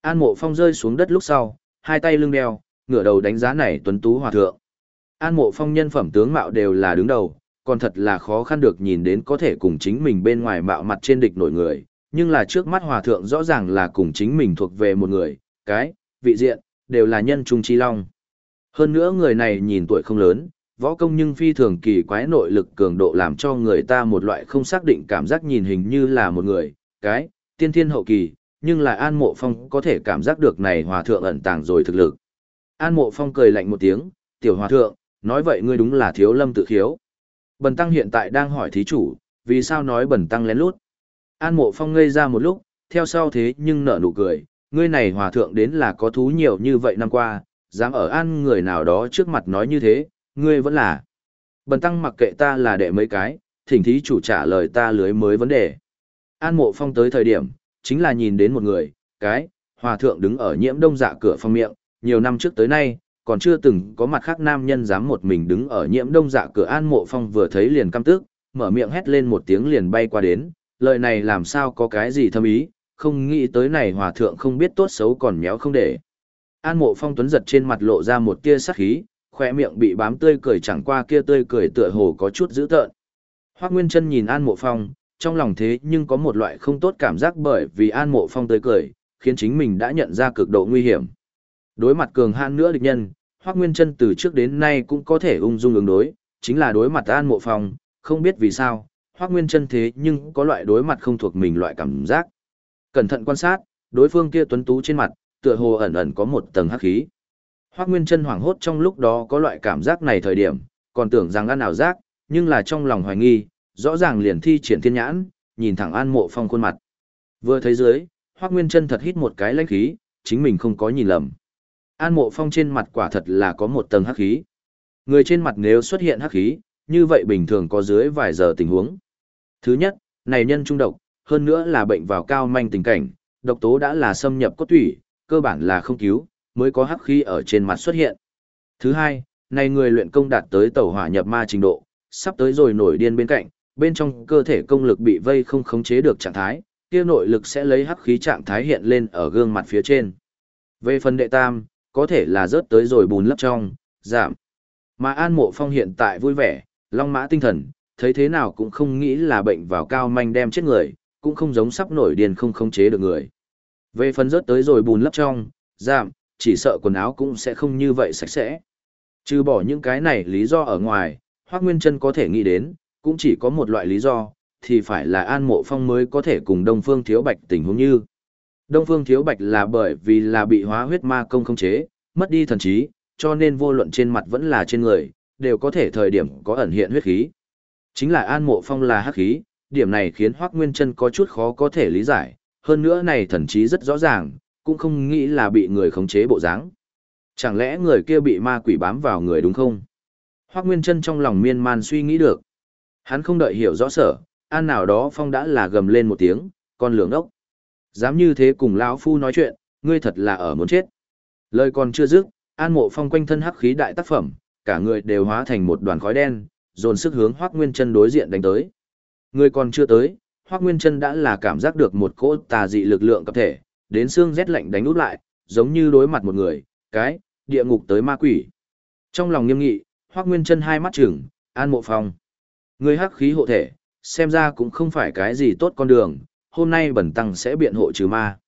An Mộ Phong rơi xuống đất lúc sau, hai tay lưng đeo, ngửa đầu đánh giá này tuấn tú hòa thượng. An Mộ Phong nhân phẩm tướng mạo đều là đứng đầu, còn thật là khó khăn được nhìn đến có thể cùng chính mình bên ngoài mạo mặt trên địch nổi người, nhưng là trước mắt hòa thượng rõ ràng là cùng chính mình thuộc về một người, cái, vị diện, đều là nhân trung chi long. Hơn nữa người này nhìn tuổi không lớn, võ công nhưng phi thường kỳ quái nội lực cường độ làm cho người ta một loại không xác định cảm giác nhìn hình như là một người, cái, tiên thiên hậu kỳ, nhưng là An Mộ Phong có thể cảm giác được này hòa thượng ẩn tàng rồi thực lực. An Mộ Phong cười lạnh một tiếng, tiểu hòa thượng, nói vậy ngươi đúng là thiếu lâm tự khiếu. Bần tăng hiện tại đang hỏi thí chủ, vì sao nói bần tăng lén lút. An Mộ Phong ngây ra một lúc, theo sau thế nhưng nở nụ cười, ngươi này hòa thượng đến là có thú nhiều như vậy năm qua, dám ở an người nào đó trước mặt nói như thế, ngươi vẫn là. Bần tăng mặc kệ ta là đệ mấy cái, thỉnh thí chủ trả lời ta lưới mới vấn đề. An mộ phong tới thời điểm, chính là nhìn đến một người, cái, hòa thượng đứng ở nhiễm đông dạ cửa phong miệng, nhiều năm trước tới nay, còn chưa từng có mặt khác nam nhân dám một mình đứng ở nhiễm đông dạ cửa an mộ phong vừa thấy liền căm tức, mở miệng hét lên một tiếng liền bay qua đến, lời này làm sao có cái gì thâm ý, không nghĩ tới này hòa thượng không biết tốt xấu còn méo không để. An mộ phong tuấn giật trên mặt lộ ra một tia sắc khí, khoe miệng bị bám tươi cười chẳng qua kia tươi cười tựa hồ có chút dữ tợn. Hoác Nguyên Trân nhìn An Mộ Phong, trong lòng thế nhưng có một loại không tốt cảm giác bởi vì An Mộ Phong tươi cười, khiến chính mình đã nhận ra cực độ nguy hiểm. Đối mặt cường hãn nữa địch nhân, Hoác Nguyên chân từ trước đến nay cũng có thể ung dung ứng đối, chính là đối mặt An Mộ Phong, không biết vì sao, Hoác Nguyên chân thế nhưng có loại đối mặt không thuộc mình loại cảm giác. Cẩn thận quan sát, đối phương kia tuấn tú trên mặt, tựa hồ ẩn ẩn có một tầng hắc khí. Hoác Nguyên chân hoảng hốt trong lúc đó có loại cảm giác này thời điểm, còn tưởng rằng ăn ảo giác, nhưng là trong lòng hoài nghi, rõ ràng liền thi triển thiên nhãn, nhìn thẳng An Mộ Phong khuôn mặt. Vừa thấy dưới, hoắc Nguyên chân thật hít một cái lãnh khí, chính mình không có nhìn lầm. An Mộ Phong trên mặt quả thật là có một tầng hắc khí. Người trên mặt nếu xuất hiện hắc khí, như vậy bình thường có dưới vài giờ tình huống. Thứ nhất, này nhân trung độc, hơn nữa là bệnh vào cao manh tình cảnh, độc tố đã là xâm nhập cốt tủy, cơ bản là không cứu, mới có hắc khí ở trên mặt xuất hiện. Thứ hai, này người luyện công đạt tới tẩu hỏa nhập ma trình độ, sắp tới rồi nổi điên bên cạnh, bên trong cơ thể công lực bị vây không khống chế được trạng thái, kia nội lực sẽ lấy hắc khí trạng thái hiện lên ở gương mặt phía trên. Về phần đệ tam, có thể là rớt tới rồi bùn lấp trong, giảm. Mà An Mộ Phong hiện tại vui vẻ, long mã tinh thần, thấy thế nào cũng không nghĩ là bệnh vào cao manh đem chết người, cũng không giống sắp nổi điên không khống chế được người. Về phần rớt tới rồi bùn lấp trong, giảm, chỉ sợ quần áo cũng sẽ không như vậy sạch sẽ. Trừ bỏ những cái này lý do ở ngoài, Hoác Nguyên Trân có thể nghĩ đến, cũng chỉ có một loại lý do, thì phải là An Mộ Phong mới có thể cùng Đông Phương Thiếu Bạch tình huống như. Đông Phương Thiếu Bạch là bởi vì là bị hóa huyết ma công không chế, mất đi thần trí, cho nên vô luận trên mặt vẫn là trên người, đều có thể thời điểm có ẩn hiện huyết khí. Chính là An Mộ Phong là hắc khí, điểm này khiến Hoác Nguyên Trân có chút khó có thể lý giải, hơn nữa này thần trí rất rõ ràng, cũng không nghĩ là bị người khống chế bộ dáng. Chẳng lẽ người kia bị ma quỷ bám vào người đúng không? Hoác Nguyên Trân trong lòng miên man suy nghĩ được. Hắn không đợi hiểu rõ sở, an nào đó phong đã là gầm lên một tiếng, con lường ốc. Dám như thế cùng lão phu nói chuyện, ngươi thật là ở muốn chết. Lời còn chưa dứt, an mộ phong quanh thân hắc khí đại tác phẩm, cả người đều hóa thành một đoàn khói đen, dồn sức hướng Hoác Nguyên chân đối diện đánh tới. Người còn chưa tới, Hoác Nguyên chân đã là cảm giác được một cỗ tà dị lực lượng cấp thể, đến xương rét lạnh đánh út lại, giống như đối mặt một người, cái, địa ngục tới ma quỷ. Trong lòng nghiêm nghị, Hoắc Nguyên Chân hai mắt trừng, An Mộ Phong. Người hắc khí hộ thể, xem ra cũng không phải cái gì tốt con đường, hôm nay bẩn tăng sẽ biện hộ trừ ma.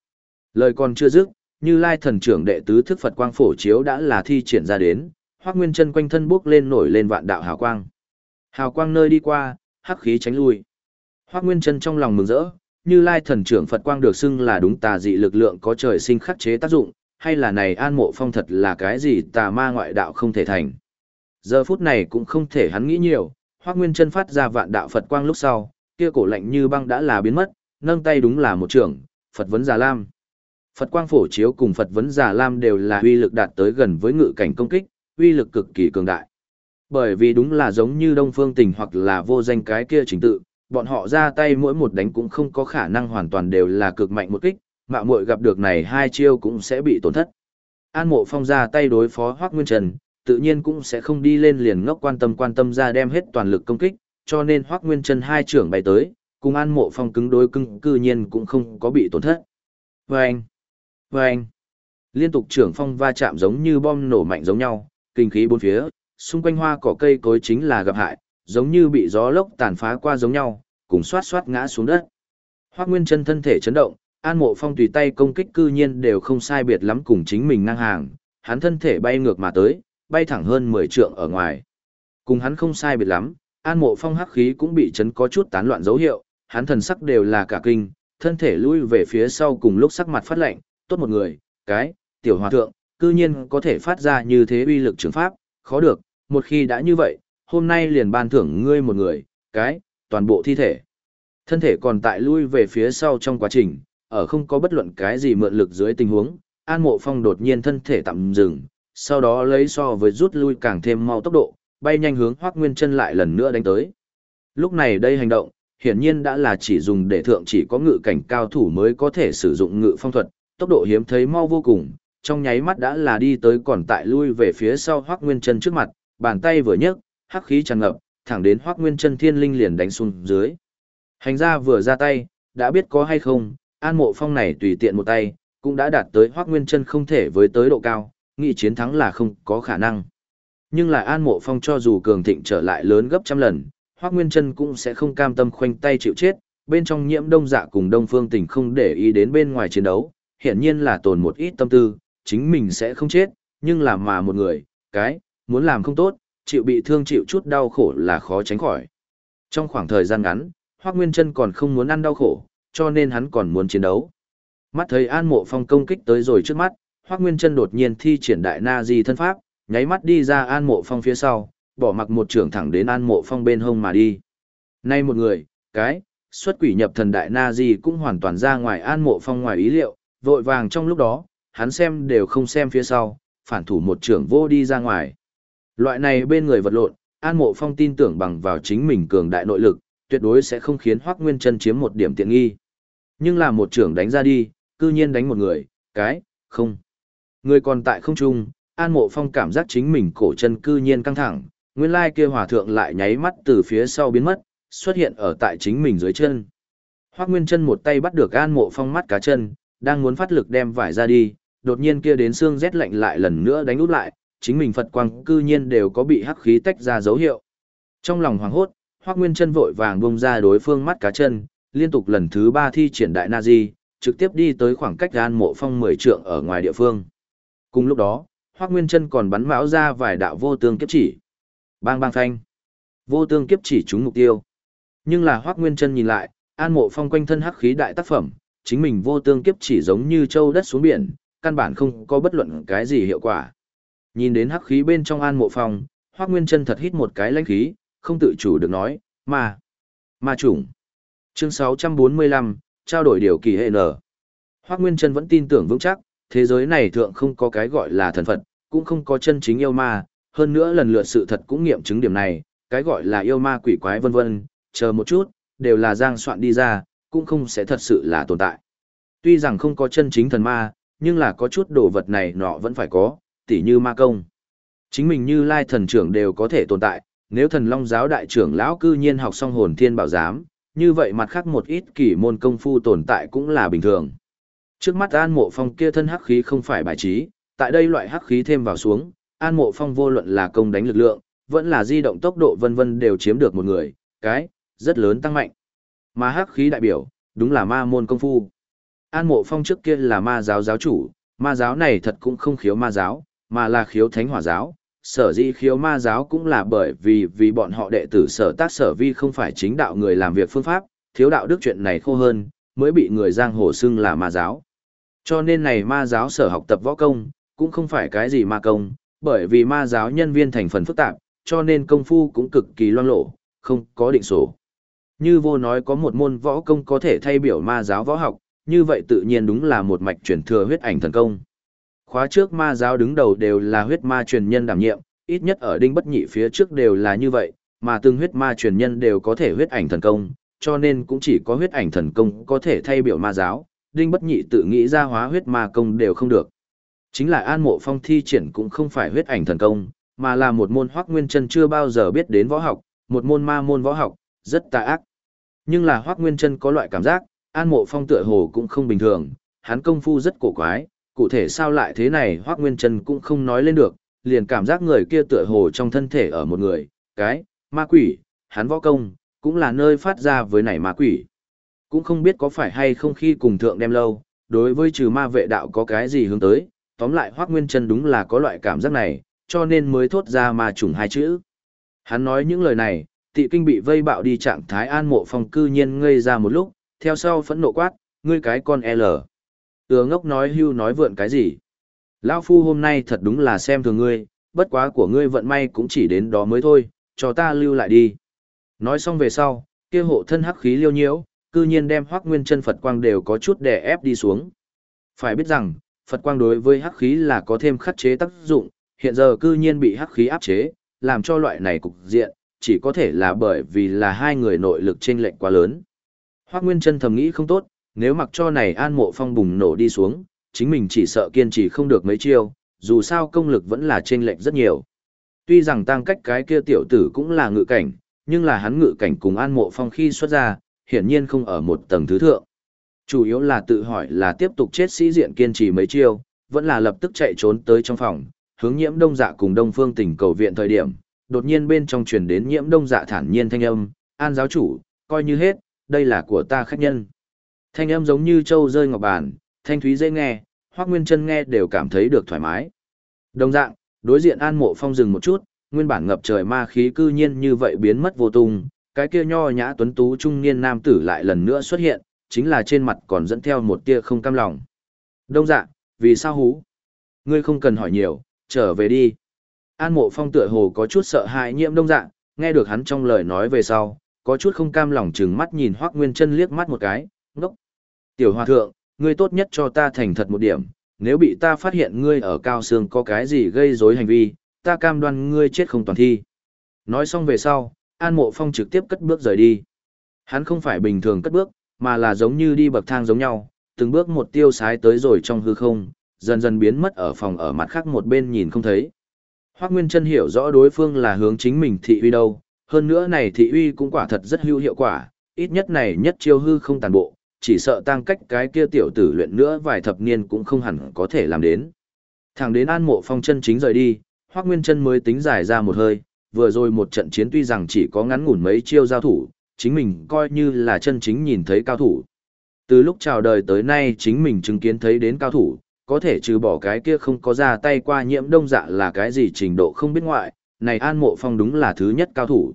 Lời còn chưa dứt, Như Lai thần trưởng đệ tứ thức Phật quang phổ chiếu đã là thi triển ra đến, Hoắc Nguyên Chân quanh thân bước lên nổi lên vạn đạo hào quang. Hào quang nơi đi qua, hắc khí tránh lui. Hoắc Nguyên Chân trong lòng mừng rỡ, Như Lai thần trưởng Phật quang được xưng là đúng tà dị lực lượng có trời sinh khắc chế tác dụng, hay là này An Mộ Phong thật là cái gì tà ma ngoại đạo không thể thành. Giờ phút này cũng không thể hắn nghĩ nhiều, Hoắc Nguyên Chân phát ra vạn đạo Phật quang lúc sau, kia cổ lạnh như băng đã là biến mất, nâng tay đúng là một trưởng, Phật vấn Già Lam. Phật quang phổ chiếu cùng Phật vấn Già Lam đều là uy lực đạt tới gần với ngự cảnh công kích, uy lực cực kỳ cường đại. Bởi vì đúng là giống như Đông Phương Tình hoặc là vô danh cái kia chính tự, bọn họ ra tay mỗi một đánh cũng không có khả năng hoàn toàn đều là cực mạnh một kích, mạo muội gặp được này hai chiêu cũng sẽ bị tổn thất. An Mộ Phong ra tay đối phó Hoắc Nguyên Trần, tự nhiên cũng sẽ không đi lên liền ngốc quan tâm quan tâm ra đem hết toàn lực công kích, cho nên Hoắc Nguyên Trần hai trưởng bay tới, cùng An Mộ Phong cứng đối cứng cư nhiên cũng không có bị tổn thất. Vâng! Vâng! Liên tục trưởng phong va chạm giống như bom nổ mạnh giống nhau, kinh khí bốn phía, xung quanh hoa cỏ cây cối chính là gặp hại, giống như bị gió lốc tàn phá qua giống nhau, cùng xoát xoát ngã xuống đất. Hoắc Nguyên Chân thân thể chấn động, An Mộ Phong tùy tay công kích cư nhiên đều không sai biệt lắm cùng chính mình ngang hàng, hắn thân thể bay ngược mà tới, bay thẳng hơn 10 trượng ở ngoài. Cùng hắn không sai biệt lắm, An Mộ Phong hắc khí cũng bị chấn có chút tán loạn dấu hiệu, hắn thần sắc đều là cả kinh, thân thể lui về phía sau cùng lúc sắc mặt phát lạnh, tốt một người, cái, tiểu hòa thượng, cư nhiên có thể phát ra như thế uy lực trường pháp, khó được, một khi đã như vậy, hôm nay liền ban thưởng ngươi một người, cái, toàn bộ thi thể. Thân thể còn tại lui về phía sau trong quá trình, ở không có bất luận cái gì mượn lực dưới tình huống, An Mộ Phong đột nhiên thân thể tạm dừng, sau đó lấy so với rút lui càng thêm mau tốc độ, bay nhanh hướng Hoắc Nguyên Chân lại lần nữa đánh tới. Lúc này đây hành động, hiển nhiên đã là chỉ dùng để thượng chỉ có ngự cảnh cao thủ mới có thể sử dụng ngự phong thuật, tốc độ hiếm thấy mau vô cùng, trong nháy mắt đã là đi tới còn tại lui về phía sau Hoắc Nguyên Chân trước mặt, bàn tay vừa nhấc, hắc khí tràn ngập, thẳng đến Hoắc Nguyên Chân Thiên Linh liền đánh xuống dưới. Hành gia vừa ra tay, đã biết có hay không, An Mộ Phong này tùy tiện một tay, cũng đã đạt tới Hoắc Nguyên Chân không thể với tới độ cao, nghĩ chiến thắng là không có khả năng. Nhưng lại An Mộ Phong cho dù cường thịnh trở lại lớn gấp trăm lần, Hoắc Nguyên Chân cũng sẽ không cam tâm khoanh tay chịu chết, bên trong nhiễm đông dạ cùng đông phương tình không để ý đến bên ngoài chiến đấu, hiển nhiên là tồn một ít tâm tư, chính mình sẽ không chết, nhưng là mà một người, cái, muốn làm không tốt, chịu bị thương chịu chút đau khổ là khó tránh khỏi. Trong khoảng thời gian ngắn, Hoắc Nguyên Trân còn không muốn ăn đau khổ, cho nên hắn còn muốn chiến đấu. Mắt thấy An Mộ Phong công kích tới rồi trước mắt, Hoắc Nguyên Trân đột nhiên thi triển đại na di thân pháp, nháy mắt đi ra An Mộ Phong phía sau, bỏ mặc một trưởng thẳng đến An Mộ Phong bên hông mà đi. Nay một người, cái, xuất quỷ nhập thần đại na di cũng hoàn toàn ra ngoài An Mộ Phong ngoài ý liệu, vội vàng trong lúc đó, hắn xem đều không xem phía sau, phản thủ một trưởng vô đi ra ngoài. Loại này bên người vật lộn, An Mộ Phong tin tưởng bằng vào chính mình cường đại nội lực, tuyệt đối sẽ không khiến Hoắc Nguyên Chân chiếm một điểm tiện nghi. Nhưng là một trưởng đánh ra đi, cư nhiên đánh một người, cái, không. Người còn tại không trung, An Mộ Phong cảm giác chính mình cổ chân cư nhiên căng thẳng, nguyên lai kia hòa thượng lại nháy mắt từ phía sau biến mất, xuất hiện ở tại chính mình dưới chân. Hoắc Nguyên Chân một tay bắt được An Mộ Phong mắt cá chân, đang muốn phát lực đem vải ra đi, đột nhiên kia đến xương rét lạnh lại lần nữa đánh út lại, chính mình Phật quang cư nhiên đều có bị hắc khí tách ra dấu hiệu. Trong lòng hoảng hốt, Hoắc Nguyên Chân vội vàng bung ra đối phương mắt cá chân, liên tục lần thứ ba thi triển đại na di, trực tiếp đi tới khoảng cách An Mộ Phong 10 trượng ở ngoài địa phương. Cùng lúc đó, Hoắc Nguyên Chân còn bắn mão ra vài đạo vô tương kiếp chỉ. Bang bang phanh. Vô tương kiếp chỉ trúng mục tiêu. Nhưng là Hoắc Nguyên Chân nhìn lại, An Mộ Phong quanh thân hắc khí đại tác phẩm, chính mình vô tương kiếp chỉ giống như châu đất xuống biển, căn bản không có bất luận cái gì hiệu quả. Nhìn đến hắc khí bên trong an mộ phong, Hoắc Nguyên Chân thật hít một cái lãnh khí, không tự chủ được nói, "Ma, ma chủng." Chương 645, trao đổi điều kỳ hệ nở. Hoắc Nguyên Chân vẫn tin tưởng vững chắc, thế giới này thượng không có cái gọi là thần Phật, cũng không có chân chính yêu ma, hơn nữa lần lượt sự thật cũng nghiệm chứng điểm này, cái gọi là yêu ma quỷ quái vân vân, chờ một chút, đều là giang soạn đi ra, cũng không sẽ thật sự là tồn tại. Tuy rằng không có chân chính thần ma, nhưng là có chút đồ vật này nọ vẫn phải có, tỉ như ma công. Chính mình như lai thần trưởng đều có thể tồn tại, nếu thần long giáo đại trưởng lão cư nhiên học xong hồn thiên bảo giám, như vậy mặt khác một ít kỳ môn công phu tồn tại cũng là bình thường. Trước mắt an mộ phong kia thân hắc khí không phải bài trí, tại đây loại hắc khí thêm vào xuống, an mộ phong vô luận là công đánh lực lượng, vẫn là di động tốc độ vân vân đều chiếm được một người, cái, rất lớn tăng mạnh. Mà hắc khí đại biểu, đúng là ma môn công phu. An mộ phong trước kia là ma giáo giáo chủ, ma giáo này thật cũng không khiếu ma giáo, mà là khiếu thánh hỏa giáo, sở dĩ khiếu ma giáo cũng là bởi vì vì bọn họ đệ tử sở tác sở vi không phải chính đạo người làm việc phương pháp, thiếu đạo đức chuyện này khô hơn, mới bị người giang hồ xưng là ma giáo. Cho nên này ma giáo sở học tập võ công, cũng không phải cái gì ma công, bởi vì ma giáo nhân viên thành phần phức tạp, cho nên công phu cũng cực kỳ loang lộ, không có định sổ. Như vô nói có một môn võ công có thể thay biểu ma giáo võ học, như vậy tự nhiên đúng là một mạch truyền thừa huyết ảnh thần công. Khóa trước ma giáo đứng đầu đều là huyết ma truyền nhân đảm nhiệm, ít nhất ở đinh bất nhị phía trước đều là như vậy, mà từng huyết ma truyền nhân đều có thể huyết ảnh thần công, cho nên cũng chỉ có huyết ảnh thần công có thể thay biểu ma giáo, đinh bất nhị tự nghĩ ra hóa huyết ma công đều không được. Chính là an mộ phong thi triển cũng không phải huyết ảnh thần công, mà là một môn hoắc nguyên chân chưa bao giờ biết đến võ học, một môn ma môn võ học, rất tà ác. Nhưng là hoắc nguyên chân có loại cảm giác, an mộ phong tựa hồ cũng không bình thường, hắn công phu rất cổ quái, cụ thể sao lại thế này hoắc nguyên chân cũng không nói lên được, liền cảm giác người kia tựa hồ trong thân thể ở một người, cái, ma quỷ, hắn võ công, cũng là nơi phát ra với nảy ma quỷ. Cũng không biết có phải hay không khi cùng thượng đem lâu, đối với trừ ma vệ đạo có cái gì hướng tới, tóm lại hoác nguyên chân đúng là có loại cảm giác này, cho nên mới thốt ra ma trùng hai chữ. Hắn nói những lời này, tị kinh bị vây bạo đi trạng thái an mộ phong cư nhiên ngây ra một lúc, theo sau phẫn nộ quát, ngươi cái con L. Ưa ngốc nói hưu nói vượn cái gì. Lão phu hôm nay thật đúng là xem thường ngươi, bất quá của ngươi vận may cũng chỉ đến đó mới thôi, cho ta lưu lại đi. Nói xong về sau, kia hộ thân hắc khí liêu nhiễu, cư nhiên đem hoác nguyên chân Phật quang đều có chút đè ép đi xuống. Phải biết rằng, Phật quang đối với hắc khí là có thêm khắc chế tác dụng, hiện giờ cư nhiên bị hắc khí áp chế, làm cho loại này cục diện, chỉ có thể là bởi vì là hai người nội lực chênh lệch quá lớn. Hoác Nguyên Chân thầm nghĩ không tốt, nếu mặc cho này An Mộ Phong bùng nổ đi xuống, chính mình chỉ sợ kiên trì không được mấy chiêu, dù sao công lực vẫn là chênh lệch rất nhiều. Tuy rằng tăng cách cái kia tiểu tử cũng là ngự cảnh, nhưng là hắn ngự cảnh cùng An Mộ Phong khi xuất ra, hiển nhiên không ở một tầng thứ thượng. Chủ yếu là tự hỏi là tiếp tục chết sĩ diện kiên trì mấy chiêu, vẫn là lập tức chạy trốn tới trong phòng, hướng nhiễm đông dạ cùng đông phương tỉnh cầu viện thời điểm, đột nhiên bên trong truyền đến nhiễm đông dạ thản nhiên thanh âm, an giáo chủ, coi như hết, đây là của ta khách nhân. Thanh âm giống như châu rơi ngọc bàn, thanh thúy dễ nghe, hoác nguyên chân nghe đều cảm thấy được thoải mái. Đồng dạng, đối diện an mộ phong dừng một chút, nguyên bản ngập trời ma khí cư nhiên như vậy biến mất vô tung, cái kia nho nhã tuấn tú trung niên nam tử lại lần nữa xuất hiện, chính là trên mặt còn dẫn theo một tia không cam lòng. Đông dạ, vì sao hú? Ngươi không cần hỏi nhiều, trở về đi. An mộ phong tựa hồ có chút sợ hãi nhiễm đông dạ, nghe được hắn trong lời nói về sau, có chút không cam lòng chừng mắt nhìn Hoắc Nguyên Chân liếc mắt một cái, ngốc. Tiểu hòa thượng, ngươi tốt nhất cho ta thành thật một điểm, nếu bị ta phát hiện ngươi ở cao sương có cái gì gây rối hành vi, ta cam đoan ngươi chết không toàn thi. Nói xong về sau, An Mộ Phong trực tiếp cất bước rời đi. Hắn không phải bình thường cất bước, mà là giống như đi bậc thang giống nhau, từng bước một tiêu sái tới rồi trong hư không, dần dần biến mất ở phòng ở mặt khác một bên nhìn không thấy. Hoác Nguyên Trân hiểu rõ đối phương là hướng chính mình thị uy đâu, hơn nữa này thị uy cũng quả thật rất hữu hiệu quả, ít nhất này nhất chiêu hư không tàn bộ, chỉ sợ tăng cách cái kia tiểu tử luyện nữa vài thập niên cũng không hẳn có thể làm đến. Thẳng đến an mộ phong chân chính rời đi, Hoắc Nguyên Trân mới tính giải ra một hơi, vừa rồi một trận chiến tuy rằng chỉ có ngắn ngủn mấy chiêu giao thủ, chính mình coi như là chân chính nhìn thấy cao thủ. Từ lúc chào đời tới nay chính mình chứng kiến thấy đến cao thủ, có thể trừ bỏ cái kia không có ra tay qua nhiễm đông dạ là cái gì trình độ không biết ngoại, này An Mộ Phong đúng là thứ nhất cao thủ.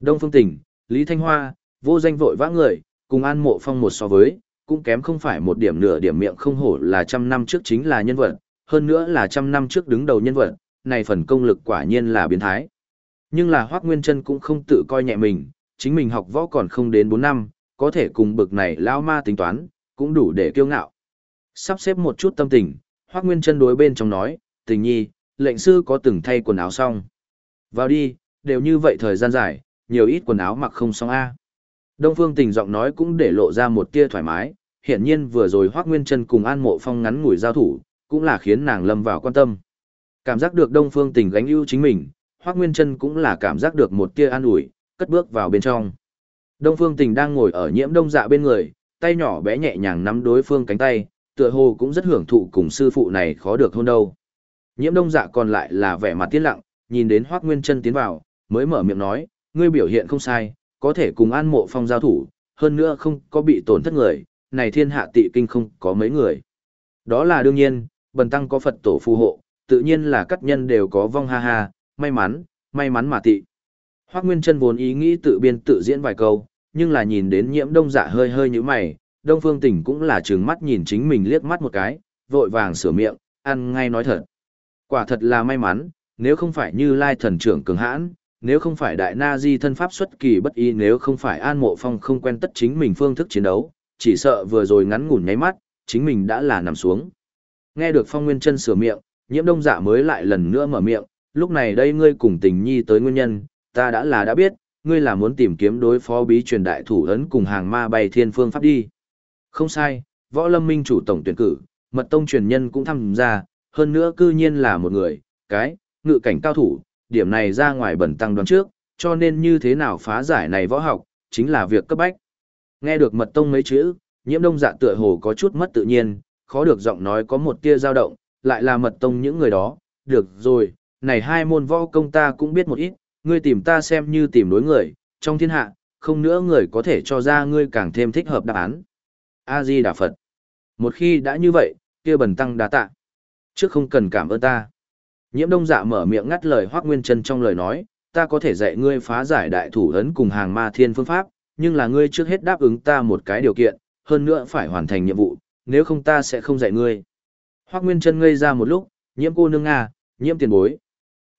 Đông Phương Tỉnh, Lý Thanh Hoa, vô danh vội vã người, cùng An Mộ Phong một so với, cũng kém không phải một điểm nửa điểm miệng không hổ là trăm năm trước chính là nhân vật, hơn nữa là trăm năm trước đứng đầu nhân vật, này phần công lực quả nhiên là biến thái. Nhưng là Hoác Nguyên Trân cũng không tự coi nhẹ mình, chính mình học võ còn không đến 4 năm, có thể cùng bực này lao ma tính toán, cũng đủ để kiêu ngạo. Sắp xếp một chút tâm tình, Hoác Nguyên Trân đối bên trong nói, tình nhi, lệnh sư có từng thay quần áo xong. Vào đi, đều như vậy thời gian dài, nhiều ít quần áo mặc không xong a. Đông Phương Tình giọng nói cũng để lộ ra một tia thoải mái, hiển nhiên vừa rồi Hoắc Nguyên Chân cùng An Mộ Phong ngắn ngủi giao thủ, cũng là khiến nàng lâm vào quan tâm. Cảm giác được Đông Phương Tình gánh ưu chính mình, Hoắc Nguyên Chân cũng là cảm giác được một tia an ủi, cất bước vào bên trong. Đông Phương Tình đang ngồi ở nhiễm đông dạ bên người, tay nhỏ bé nhẹ nhàng nắm đối phương cánh tay, tựa hồ cũng rất hưởng thụ cùng sư phụ này khó được hôn đâu. Nhiễm đông dạ còn lại là vẻ mặt tiến lặng, nhìn đến Hoác Nguyên chân tiến vào, mới mở miệng nói, ngươi biểu hiện không sai, có thể cùng an mộ phong giao thủ, hơn nữa không có bị tổn thất người, này thiên hạ tị kinh không có mấy người. Đó là đương nhiên, bần tăng có Phật tổ phù hộ, tự nhiên là các nhân đều có vong ha ha, may mắn, may mắn mà tị. Hoác Nguyên Trân vốn ý nghĩ tự biên tự diễn vài câu, nhưng là nhìn đến nhiễm đông dạ hơi hơi như mày, đông phương tỉnh cũng là trừng mắt nhìn chính mình liếc mắt một cái, vội vàng sửa miệng, ăn ngay nói thật. Quả thật là may mắn, nếu không phải như lai thần trưởng cường hãn, nếu không phải đại na di thân pháp xuất kỳ bất y nếu không phải an mộ phong không quen tất chính mình phương thức chiến đấu, chỉ sợ vừa rồi ngắn ngủn nháy mắt, chính mình đã là nằm xuống. Nghe được phong nguyên chân sửa miệng, nhiễm đông dạ mới lại lần nữa mở miệng, lúc này đây ngươi cùng tình nhi tới nguyên nhân, ta đã là đã biết, ngươi là muốn tìm kiếm đối phó bí truyền đại thủ ấn cùng hàng ma bay thiên phương pháp đi. Không sai, võ lâm minh chủ tổng tuyển cử, mật tông truyền nhân cũng tham gia, hơn nữa cư nhiên là một người, cái, ngự cảnh cao thủ, điểm này ra ngoài bẩn tăng đoán trước, cho nên như thế nào phá giải này võ học, chính là việc cấp bách. Nghe được mật tông mấy chữ, nhiễm đông dạ tựa hồ có chút mất tự nhiên, khó được giọng nói có một tia dao động, lại là mật tông những người đó, được rồi, này hai môn võ công ta cũng biết một ít, ngươi tìm ta xem như tìm đối người, trong thiên hạ, không nữa người có thể cho ra ngươi càng thêm thích hợp đáp án. A-di Đà Phật. Một khi đã như vậy, kia bần tăng đà tạ. Trước không cần cảm ơn ta. Nhiễm đông dạ mở miệng ngắt lời Hoác Nguyên Trân trong lời nói, ta có thể dạy ngươi phá giải đại thủ ấn cùng hàng ma thiên phương pháp, nhưng là ngươi trước hết đáp ứng ta một cái điều kiện, hơn nữa phải hoàn thành nhiệm vụ, nếu không ta sẽ không dạy ngươi. Hoác Nguyên Trân ngây ra một lúc, nhiễm cô nương à, nhiễm tiền bối.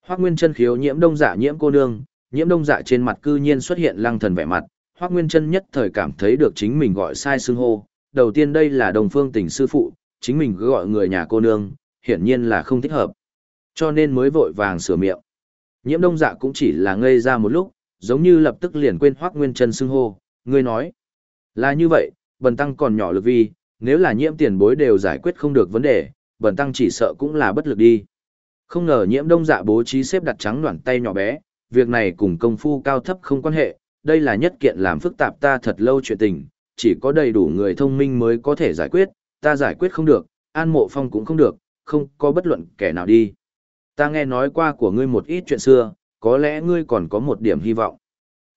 Hoác Nguyên Trân khiếu nhiễm đông dạ nhiễm cô nương, nhiễm đông dạ trên mặt cư nhiên xuất hiện lăng thần vẻ mặt, Hoác Nguyên Trân nhất thời cảm thấy được chính mình gọi sai xưng hô. Đầu tiên đây là đồng phương tình sư phụ, chính mình cứ gọi người nhà cô nương, hiển nhiên là không thích hợp. Cho nên mới vội vàng sửa miệng. Nhiễm đông dạ cũng chỉ là ngây ra một lúc, giống như lập tức liền quên Hoác Nguyên Trân xưng hô, ngươi nói. Là như vậy, bần tăng còn nhỏ lực vi, nếu là nhiễm tiền bối đều giải quyết không được vấn đề, bần tăng chỉ sợ cũng là bất lực đi. Không ngờ nhiễm đông dạ bố trí xếp đặt trắng đoạn tay nhỏ bé, việc này cùng công phu cao thấp không quan hệ, đây là nhất kiện làm phức tạp ta thật lâu chuyện tình, chỉ có đầy đủ người thông minh mới có thể giải quyết, ta giải quyết không được, an mộ phong cũng không được, không có bất luận kẻ nào đi. Ta nghe nói qua của ngươi một ít chuyện xưa, có lẽ ngươi còn có một điểm hy vọng.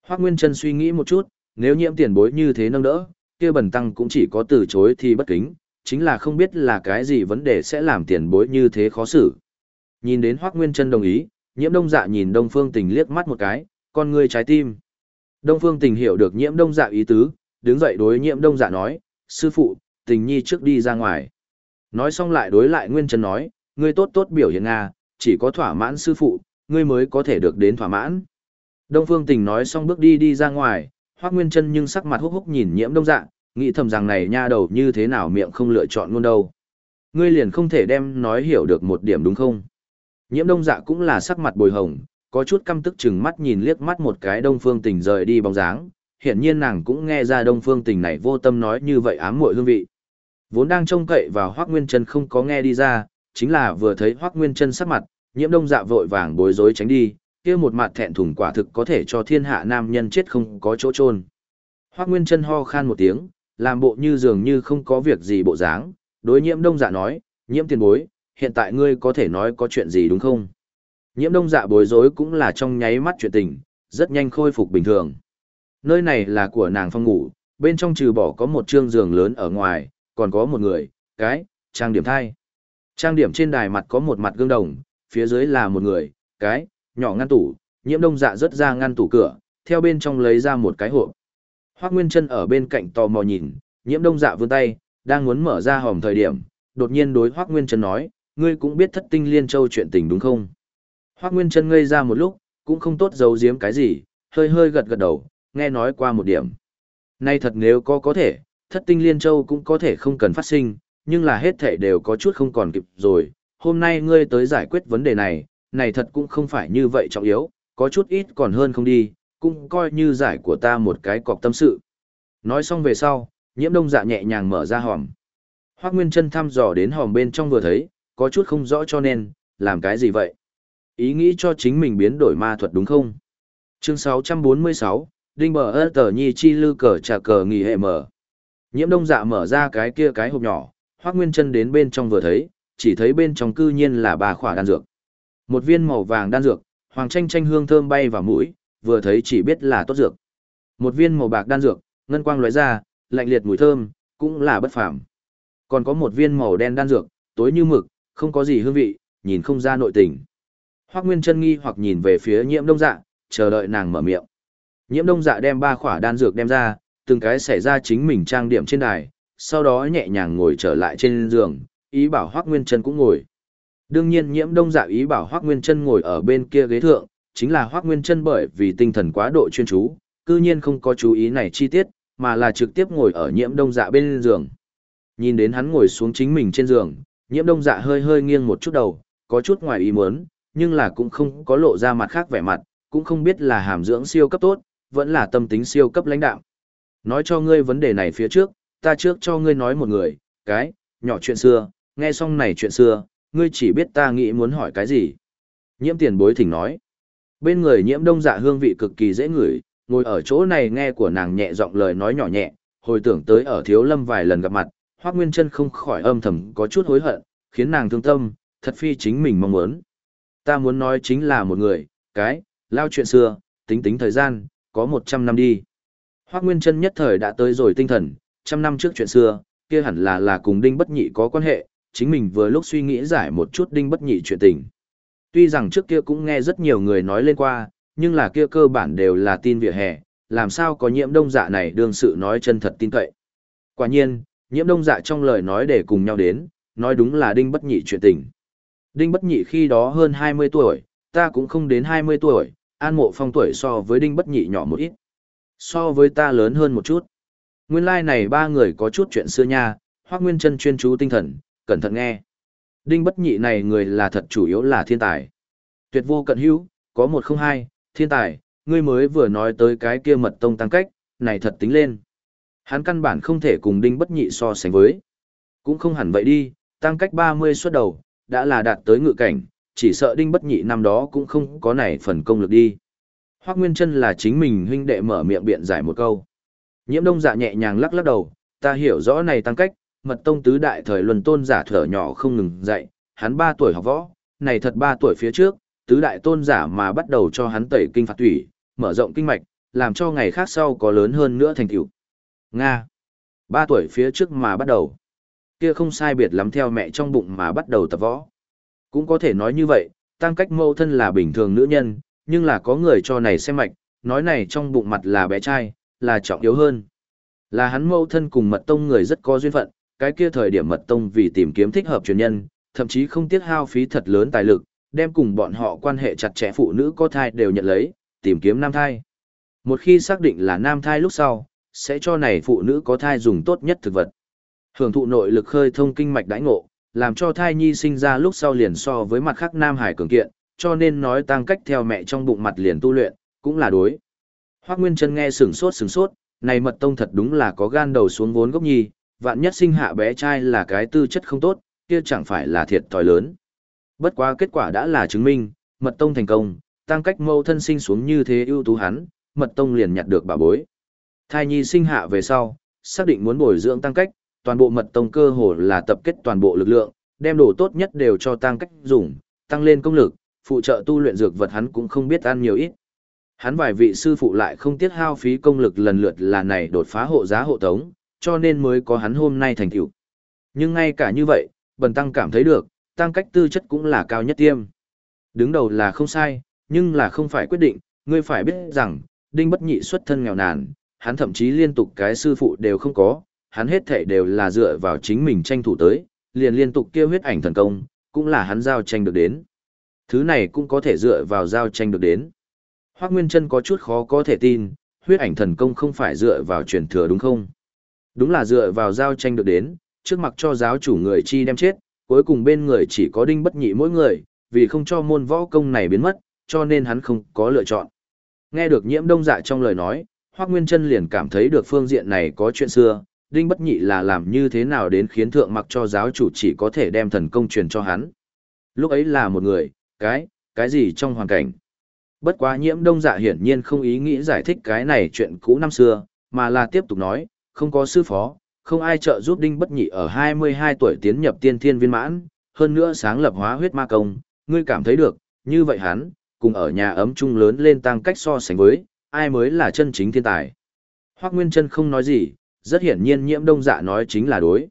Hoác Nguyên Trân suy nghĩ một chút, nếu nhiễm tiền bối như thế nâng đỡ, kia bần tăng cũng chỉ có từ chối thì bất kính, chính là không biết là cái gì vấn đề sẽ làm tiền bối như thế khó xử. Nhìn đến Hoác Nguyên Trân đồng ý, nhiễm đông dạ nhìn Đông Phương Tình liếc mắt một cái, con ngươi trái tim. Đông Phương Tình hiểu được nhiễm đông dạ ý tứ, đứng dậy đối nhiễm đông dạ nói, sư phụ, tình nhi trước đi ra ngoài. Nói xong lại đối lại Nguyên Trân nói, ngươi tốt tốt biểu hiện Nga, chỉ có thỏa mãn sư phụ, ngươi mới có thể được đến thỏa mãn. Đông Phương Tình nói xong bước đi đi ra ngoài, Hoắc Nguyên Chân nhưng sắc mặt hốc hốc nhìn Nhiễm Đông Dạ, nghĩ thầm rằng này nha đầu như thế nào miệng không lựa chọn luôn đâu. Ngươi liền không thể đem nói hiểu được một điểm đúng không? Nhiễm Đông Dạ cũng là sắc mặt bồi hồng, có chút căm tức chừng mắt nhìn liếc mắt một cái Đông Phương Tình rời đi bóng dáng, hiển nhiên nàng cũng nghe ra Đông Phương Tình này vô tâm nói như vậy ám muội hương vị. Vốn đang trông cậy vào Hoắc Nguyên Chân không có nghe đi ra, chính là vừa thấy Hoắc Nguyên Chân sắc mặt, Nhiễm Đông Dạ vội vàng bối rối tránh đi, kia một mặt thẹn thùng quả thực có thể cho thiên hạ nam nhân chết không có chỗ chôn. Hoắc Nguyên Chân ho khan một tiếng, làm bộ như dường như không có việc gì bộ dáng, đối Nhiễm Đông Dạ nói, "Nhiễm tiền bối, hiện tại ngươi có thể nói có chuyện gì đúng không?" Nhiễm Đông Dạ bối rối cũng là trong nháy mắt chuyện tình, rất nhanh khôi phục bình thường. Nơi này là của nàng phòng ngủ, bên trong trừ bỏ có một trương giường lớn ở ngoài, còn có một người, cái, trang điểm thai. Trang điểm trên đài mặt có một mặt gương đồng, phía dưới là một người, cái, nhỏ ngăn tủ, nhiễm đông dạ rớt ra ngăn tủ cửa, theo bên trong lấy ra một cái hộp. Hoác Nguyên Trân ở bên cạnh tò mò nhìn, nhiễm đông dạ vươn tay, đang muốn mở ra hòm thời điểm, đột nhiên đối Hoác Nguyên Trân nói, ngươi cũng biết thất tinh liên châu chuyện tình đúng không? Hoác Nguyên Trân ngây ra một lúc, cũng không tốt giấu giếm cái gì, hơi hơi gật gật đầu, nghe nói qua một điểm. Nay thật nếu có có thể, thất tinh liên châu cũng có thể không cần phát sinh, nhưng là hết thể đều có chút không còn kịp rồi. Hôm nay ngươi tới giải quyết vấn đề này, này thật cũng không phải như vậy trọng yếu, có chút ít còn hơn không đi, cũng coi như giải của ta một cái cọc tâm sự. Nói xong về sau, nhiễm đông dạ nhẹ nhàng mở ra hòm. Hoác Nguyên chân thăm dò đến hòm bên trong vừa thấy, có chút không rõ cho nên, làm cái gì vậy? Ý nghĩ cho chính mình biến đổi ma thuật đúng không? Chương 646, Đinh bờ ơ tờ nhi chi lư cờ trà cờ nghỉ hệ mở. Nhiễm đông dạ mở ra cái kia cái hộp nhỏ, Hoác Nguyên chân đến bên trong vừa thấy, chỉ thấy bên trong cư nhiên là ba khỏa đan dược. Một viên màu vàng đan dược, hoàng tranh tranh hương thơm bay vào mũi, vừa thấy chỉ biết là tốt dược. Một viên màu bạc đan dược, ngân quang lóe ra, lạnh liệt mùi thơm, cũng là bất phàm. Còn có một viên màu đen đan dược, tối như mực, không có gì hương vị, nhìn không ra nội tình. Hoắc Nguyên chân nghi hoặc nhìn về phía nhiễm đông dạ, chờ đợi nàng mở miệng. Nhiễm đông dạ đem ba khỏa đan dược đem ra, từng cái xảy ra chính mình trang điểm trên đài, sau đó nhẹ nhàng ngồi trở lại trên giường, ý bảo Hoắc Nguyên chân cũng ngồi. Đương nhiên nhiễm đông dạ ý bảo Hoắc Nguyên chân ngồi ở bên kia ghế thượng, chính là Hoác Nguyên chân bởi vì tinh thần quá độ chuyên chú, cư nhiên không có chú ý này chi tiết, mà là trực tiếp ngồi ở nhiễm đông dạ bên giường. Nhìn đến hắn ngồi xuống chính mình trên giường, nhiễm đông dạ hơi hơi nghiêng một chút đầu, có chút ngoài ý muốn, nhưng là cũng không có lộ ra mặt khác vẻ mặt, cũng không biết là hàm dưỡng siêu cấp tốt, vẫn là tâm tính siêu cấp lãnh đạo. Nói cho ngươi vấn đề này phía trước, ta trước cho ngươi nói một người, cái, nhỏ chuyện xưa, nghe xong này chuyện xưa, ngươi chỉ biết ta nghĩ muốn hỏi cái gì. Nhiễm tiền bối thỉnh nói. Bên người nhiễm đông dạ hương vị cực kỳ dễ ngửi, ngồi ở chỗ này nghe của nàng nhẹ giọng lời nói nhỏ nhẹ, hồi tưởng tới ở thiếu lâm vài lần gặp mặt, Hoác Nguyên Trân không khỏi âm thầm có chút hối hận, khiến nàng thương tâm, thật phi chính mình mong muốn. Ta muốn nói chính là một người, cái, lao chuyện xưa, tính tính thời gian, có 100 năm đi. Hoác Nguyên Trân nhất thời đã tới rồi tinh thần, trăm năm trước chuyện xưa, kia hẳn là là cùng Đinh Bất Nhị có quan hệ, chính mình vừa lúc suy nghĩ giải một chút Đinh Bất Nhị chuyện tình. Tuy rằng trước kia cũng nghe rất nhiều người nói lên qua, nhưng là kia cơ bản đều là tin vỉa hè, làm sao có nhiễm đông dạ này đương sự nói chân thật tin cậy. Quả nhiên, nhiễm đông dạ trong lời nói để cùng nhau đến, nói đúng là Đinh Bất Nhị chuyện tình. Đinh Bất Nhị khi đó hơn 20 tuổi, ta cũng không đến 20 tuổi, An Mộ Phong tuổi so với Đinh Bất Nhị nhỏ một ít. So với ta lớn hơn một chút. Nguyên lai like này ba người có chút chuyện xưa nha, hoác Nguyên Chân chuyên chú tinh thần, cẩn thận nghe. Đinh Bất Nhị này người là thật chủ yếu là thiên tài. Tuyệt vô cận hữu, có một không hai, thiên tài, ngươi mới vừa nói tới cái kia mật tông tăng cách, này thật tính lên. Hắn căn bản không thể cùng Đinh Bất Nhị so sánh với. Cũng không hẳn vậy đi, tăng cách 30 suất đầu, đã là đạt tới ngự cảnh, chỉ sợ Đinh Bất Nhị năm đó cũng không có này phần công lực đi. Hoắc Nguyên Chân là chính mình huynh đệ mở miệng biện giải một câu. Nhiễm Đông Dạ nhẹ nhàng lắc lắc đầu, ta hiểu rõ này tăng cách, mật tông tứ đại thời luân tôn giả thở nhỏ không ngừng dạy, hắn 3 tuổi học võ, này thật 3 tuổi phía trước, tứ đại tôn giả mà bắt đầu cho hắn tẩy kinh phạt thủy, mở rộng kinh mạch, làm cho ngày khác sau có lớn hơn nữa thành tựu. Nga. 3 tuổi phía trước mà bắt đầu. Kia không sai biệt lắm theo mẹ trong bụng mà bắt đầu tập võ. Cũng có thể nói như vậy, tăng cách mâu thân là bình thường nữ nhân, nhưng là có người cho này xem mạch, nói này trong bụng mặt là bé trai, là trọng yếu hơn. Là hắn mâu thân cùng mật tông người rất có duyên phận, cái kia thời điểm mật tông vì tìm kiếm thích hợp truyền nhân, thậm chí không tiếc hao phí thật lớn tài lực, đem cùng bọn họ quan hệ chặt chẽ phụ nữ có thai đều nhận lấy, tìm kiếm nam thai. Một khi xác định là nam thai lúc sau, sẽ cho này phụ nữ có thai dùng tốt nhất thực vật. Hưởng thụ nội lực khơi thông kinh mạch đãi ngộ, làm cho thai nhi sinh ra lúc sau liền so với mặt khác nam hải cường kiện, cho nên nói tăng cách theo mẹ trong bụng mặt liền tu luyện, cũng là đối. Hoác Nguyên Trân nghe sửng sốt sửng sốt, này mật tông thật đúng là có gan đầu xuống vốn gốc nhi, vạn nhất sinh hạ bé trai là cái tư chất không tốt, kia chẳng phải là thiệt thòi lớn. Bất quá kết quả đã là chứng minh, mật tông thành công, tăng cách mâu thân sinh xuống như thế ưu tú hắn, mật tông liền nhặt được bà bối. Thai nhi sinh hạ về sau, xác định muốn bồi dưỡng tăng cách, toàn bộ mật tông cơ hồ là tập kết toàn bộ lực lượng, đem đồ tốt nhất đều cho tăng cách dùng, tăng lên công lực, phụ trợ tu luyện dược vật hắn cũng không biết ăn nhiều ít. Hắn vài vị sư phụ lại không tiết hao phí công lực lần lượt là này đột phá hộ giá hộ tống, cho nên mới có hắn hôm nay thành tựu. Nhưng ngay cả như vậy, Bần Tăng cảm thấy được, tăng cách tư chất cũng là cao nhất tiêm. Đứng đầu là không sai, nhưng là không phải quyết định, ngươi phải biết rằng, Đinh Bất Nhị xuất thân nghèo nàn, hắn thậm chí liên tục cái sư phụ đều không có, hắn hết thể đều là dựa vào chính mình tranh thủ tới, liền liên tục kêu huyết ảnh thần công, cũng là hắn giao tranh được đến. Thứ này cũng có thể dựa vào giao tranh được đến. Hoác Nguyên Trân có chút khó có thể tin, huyết ảnh thần công không phải dựa vào truyền thừa đúng không? Đúng là dựa vào giao tranh được đến, trước mặt cho giáo chủ người chi đem chết, cuối cùng bên người chỉ có đinh bất nhị mỗi người, vì không cho môn võ công này biến mất, cho nên hắn không có lựa chọn. Nghe được nhiễm đông dạ trong lời nói, Hoác Nguyên Trân liền cảm thấy được phương diện này có chuyện xưa, đinh bất nhị là làm như thế nào đến khiến thượng mặc cho giáo chủ chỉ có thể đem thần công truyền cho hắn. Lúc ấy là một người, cái, cái gì trong hoàn cảnh. Bất quá nhiễm đông dạ hiển nhiên không ý nghĩ giải thích cái này chuyện cũ năm xưa, mà là tiếp tục nói, không có sư phó, không ai trợ giúp đinh bất nhị ở 22 tuổi tiến nhập tiên thiên viên mãn, hơn nữa sáng lập hóa huyết ma công, ngươi cảm thấy được, như vậy hắn, cùng ở nhà ấm chung lớn lên tăng cách so sánh với, ai mới là chân chính thiên tài. Hoác Nguyên Trân không nói gì, rất hiển nhiên nhiễm đông dạ nói chính là đối.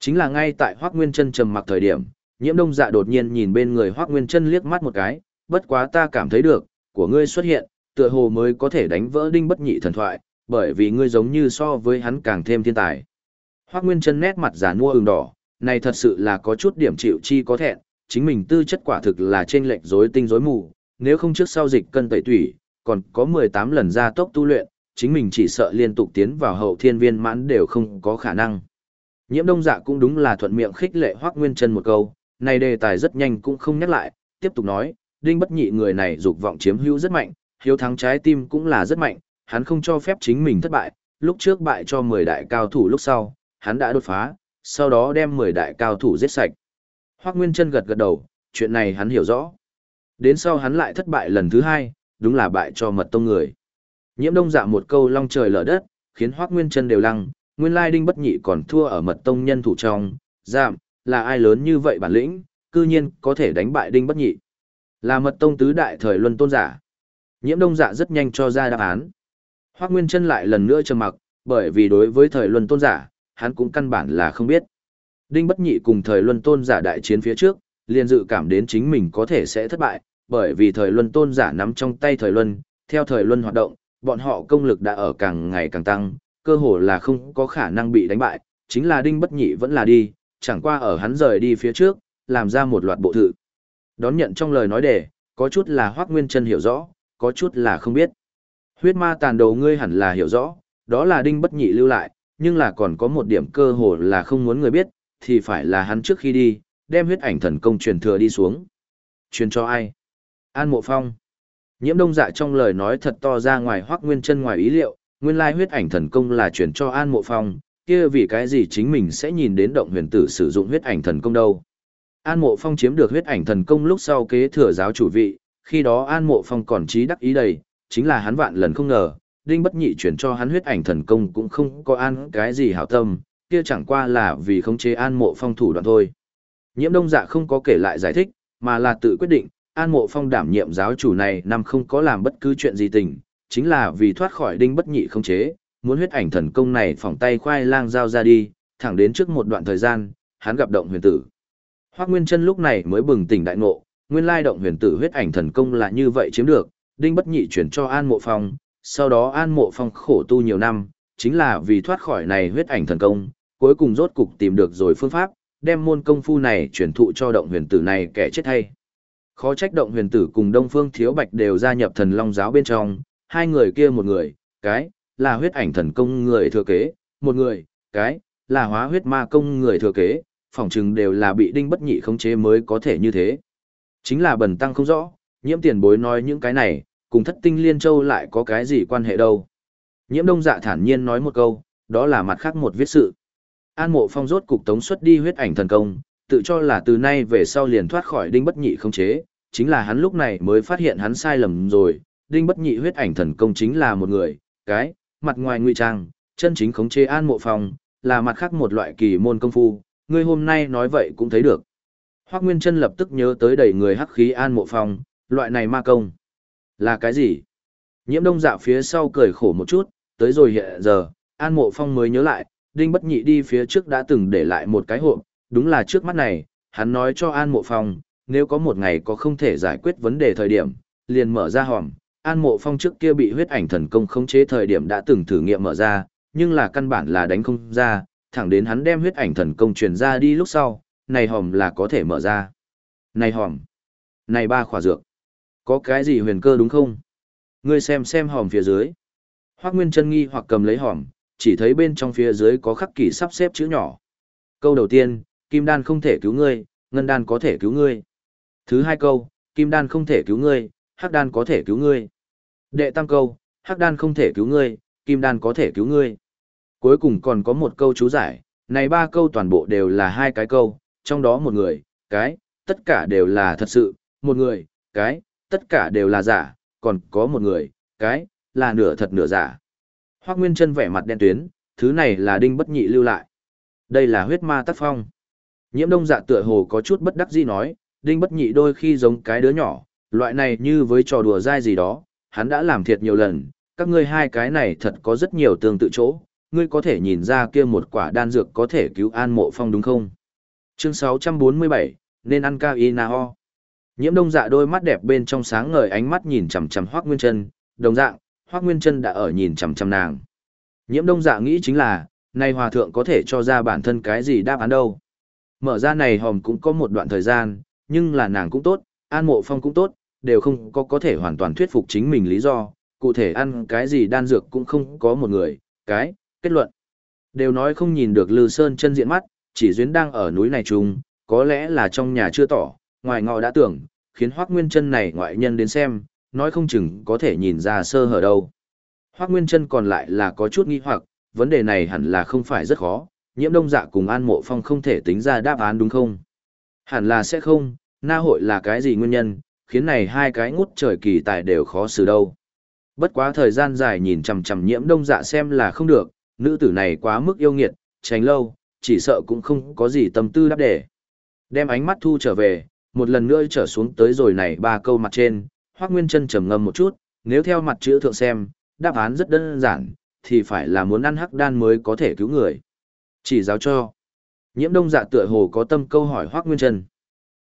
Chính là ngay tại Hoác Nguyên Trân trầm mặc thời điểm, nhiễm đông dạ đột nhiên nhìn bên người Hoác Nguyên Trân liếc mắt một cái, bất quá ta cảm thấy được, của ngươi xuất hiện, tựa hồ mới có thể đánh vỡ đinh bất nhị thần thoại, bởi vì ngươi giống như so với hắn càng thêm thiên tài. Hoác Nguyên Trân nét mặt giả mua ửng đỏ, này thật sự là có chút điểm chịu chi có thẹn, chính mình tư chất quả thực là trên lệch rối tinh rối mù, nếu không trước sau dịch cân tẩy tủy, còn có 18 lần gia tốc tu luyện, chính mình chỉ sợ liên tục tiến vào hậu thiên viên mãn đều không có khả năng. Nhiễm đông dạ cũng đúng là thuận miệng khích lệ Hoác Nguyên Trân một câu, này đề tài rất nhanh cũng không nhắc lại, tiếp tục nói, đinh bất nhị người này dục vọng chiếm hữu rất mạnh, hiếu thắng trái tim cũng là rất mạnh, hắn không cho phép chính mình thất bại, lúc trước bại cho 10 đại cao thủ lúc sau, hắn đã đột phá, sau đó đem 10 đại cao thủ giết sạch. Hoắc Nguyên Chân gật gật đầu, chuyện này hắn hiểu rõ. Đến sau hắn lại thất bại lần thứ hai, đúng là bại cho mật tông người. Nhiễm đông dạ một câu long trời lở đất, khiến Hoắc Nguyên Chân đều lăng, nguyên lai đinh bất nhị còn thua ở mật tông nhân thủ trong, giảm, là ai lớn như vậy bản lĩnh, cư nhiên có thể đánh bại đinh bất nhị. Là mật tông tứ đại thời luân tôn giả. Nhiễm đông dạ rất nhanh cho ra đáp án. Hoác Nguyên Trân lại lần nữa trầm mặc, bởi vì đối với thời luân tôn giả, hắn cũng căn bản là không biết. Đinh bất nhị cùng thời luân tôn giả đại chiến phía trước, liền dự cảm đến chính mình có thể sẽ thất bại, bởi vì thời luân tôn giả nắm trong tay thời luân, theo thời luân hoạt động, bọn họ công lực đã ở càng ngày càng tăng, cơ hồ là không có khả năng bị đánh bại, chính là đinh bất nhị vẫn là đi, chẳng qua ở hắn rời đi phía trước, làm ra một loạt bộ thự. Đón nhận trong lời nói đề, có chút là Hoác Nguyên Trân hiểu rõ, có chút là không biết. Huyết ma tàn đầu ngươi hẳn là hiểu rõ, đó là đinh bất nhị lưu lại, nhưng là còn có một điểm cơ hồ là không muốn người biết, thì phải là hắn trước khi đi, đem huyết ảnh thần công truyền thừa đi xuống. Truyền cho ai? An Mộ Phong. Nhiễm đông dạ trong lời nói thật to ra ngoài Hoác Nguyên chân ngoài ý liệu, nguyên lai huyết ảnh thần công là truyền cho An Mộ Phong, kia vì cái gì chính mình sẽ nhìn đến động huyền tử sử dụng huyết ảnh thần công đâu. An Mộ Phong chiếm được huyết ảnh thần công lúc sau kế thừa giáo chủ vị, khi đó An Mộ Phong còn trí đắc ý đầy, chính là hắn vạn lần không ngờ, Đinh Bất Nhị chuyển cho hắn huyết ảnh thần công cũng không có an cái gì hảo tâm, kia chẳng qua là vì khống chế An Mộ Phong thủ đoạn thôi. Nhiễm Đông Dạ không có kể lại giải thích, mà là tự quyết định, An Mộ Phong đảm nhiệm giáo chủ này năm không có làm bất cứ chuyện gì tình, chính là vì thoát khỏi Đinh Bất Nhị khống chế, muốn huyết ảnh thần công này phỏng tay khoai lang giao ra đi, thẳng đến trước một đoạn thời gian, hắn gặp động huyền tử. Hoắc Nguyên Chân lúc này mới bừng tỉnh đại ngộ, nguyên lai động huyền tử huyết ảnh thần công là như vậy chiếm được, Đinh Bất Nhị chuyển cho An Mộ Phong, sau đó An Mộ Phong khổ tu nhiều năm, chính là vì thoát khỏi này huyết ảnh thần công, cuối cùng rốt cục tìm được rồi phương pháp, đem môn công phu này chuyển thụ cho động huyền tử này kẻ chết hay. Khó trách động huyền tử cùng Đông Phương Thiếu Bạch đều gia nhập thần long giáo bên trong, hai người kia một người, cái, là huyết ảnh thần công người thừa kế, một người, cái, là hóa huyết ma công người thừa kế, phỏng chừng đều là bị đinh bất nhị khống chế mới có thể như thế. Chính là bần tăng không rõ, nhiễm tiền bối nói những cái này, cùng thất tinh liên châu lại có cái gì quan hệ đâu. Nhiễm đông dạ thản nhiên nói một câu, đó là mặt khác một viết sự. An mộ phong rốt cục tống xuất đi huyết ảnh thần công, tự cho là từ nay về sau liền thoát khỏi đinh bất nhị không chế, chính là hắn lúc này mới phát hiện hắn sai lầm rồi, đinh bất nhị huyết ảnh thần công chính là một người, cái, mặt ngoài ngụy trang, chân chính khống chế an mộ phong, là mặt khác một loại kỳ môn công phu, ngươi hôm nay nói vậy cũng thấy được. Hoác Nguyên chân lập tức nhớ tới đầy người hắc khí an mộ phong, loại này ma công. Là cái gì? Nhiễm đông dạo phía sau cười khổ một chút, tới rồi hiện giờ, an mộ phong mới nhớ lại, đinh bất nhị đi phía trước đã từng để lại một cái hộp, đúng là trước mắt này, hắn nói cho an mộ phong, nếu có một ngày có không thể giải quyết vấn đề thời điểm, liền mở ra hòm. An mộ phong trước kia bị huyết ảnh thần công khống chế thời điểm đã từng thử nghiệm mở ra, nhưng là căn bản là đánh không ra, thẳng đến hắn đem huyết ảnh thần công truyền ra đi lúc sau, này hòm là có thể mở ra. Này hòm, này ba khỏa dược, có cái gì huyền cơ đúng không? Ngươi xem xem hòm phía dưới. Hoác Nguyên chân nghi hoặc cầm lấy hòm, chỉ thấy bên trong phía dưới có khắc kỷ sắp xếp chữ nhỏ. Câu đầu tiên, kim đan không thể cứu ngươi, ngân đan có thể cứu ngươi. Thứ hai câu, kim đan không thể cứu ngươi, hắc đan có thể cứu ngươi. Đệ tam câu, hắc đan không thể cứu ngươi, kim đan có thể cứu ngươi. Cuối cùng còn có một câu chú giải, này ba câu toàn bộ đều là hai cái câu, trong đó một người, cái, tất cả đều là thật sự, một người, cái, tất cả đều là giả, còn có một người, cái, là nửa thật nửa giả. Hoác Nguyên chân vẻ mặt đen tuyến, thứ này là đinh bất nhị lưu lại. Đây là huyết ma tác phong. Nhiễm đông dạ tựa hồ có chút bất đắc dĩ nói, đinh bất nhị đôi khi giống cái đứa nhỏ, loại này như với trò đùa dai gì đó, hắn đã làm thiệt nhiều lần, các ngươi hai cái này thật có rất nhiều tương tự chỗ, ngươi có thể nhìn ra kia một quả đan dược có thể cứu an mộ phong đúng không? Chương 647, nên ăn cao y na ho. Nhiễm đông dạ đôi mắt đẹp bên trong sáng ngời ánh mắt nhìn chằm chằm Hoắc Nguyên Trân, đồng dạng, Hoắc Nguyên Trân đã ở nhìn chằm chằm nàng. Nhiễm đông dạ nghĩ chính là, nay hòa thượng có thể cho ra bản thân cái gì đáp án đâu. Mở ra này hòm cũng có một đoạn thời gian, nhưng là nàng cũng tốt, an mộ phong cũng tốt, đều không có có thể hoàn toàn thuyết phục chính mình lý do, cụ thể ăn cái gì đan dược cũng không có một người, cái, kết luận. Đều nói không nhìn được Lư Sơn chân diện mắt, chỉ duyên đang ở núi này chung, có lẽ là trong nhà chưa tỏ, ngoài ngọ đã tưởng, khiến Hoác Nguyên chân này ngoại nhân đến xem, nói không chừng có thể nhìn ra sơ hở đâu. Hoác Nguyên chân còn lại là có chút nghi hoặc, vấn đề này hẳn là không phải rất khó, nhiễm đông dạ cùng An Mộ Phong không thể tính ra đáp án đúng không? Hẳn là sẽ không, na hội là cái gì nguyên nhân, khiến này hai cái ngút trời kỳ tài đều khó xử đâu. Bất quá thời gian dài nhìn chằm chằm nhiễm đông dạ xem là không được, nữ tử này quá mức yêu nghiệt, tránh lâu, chỉ sợ cũng không có gì tâm tư đáp để. Đem ánh mắt thu trở về, một lần nữa trở xuống tới rồi này ba câu mặt trên, Hoắc Nguyên Chân trầm ngâm một chút, nếu theo mặt chữ thượng xem, đáp án rất đơn giản, thì phải là muốn ăn hắc đan mới có thể cứu người. Chỉ giáo cho. Nhiễm Đông Dạ tựa hồ có tâm câu hỏi Hoắc Nguyên Chân.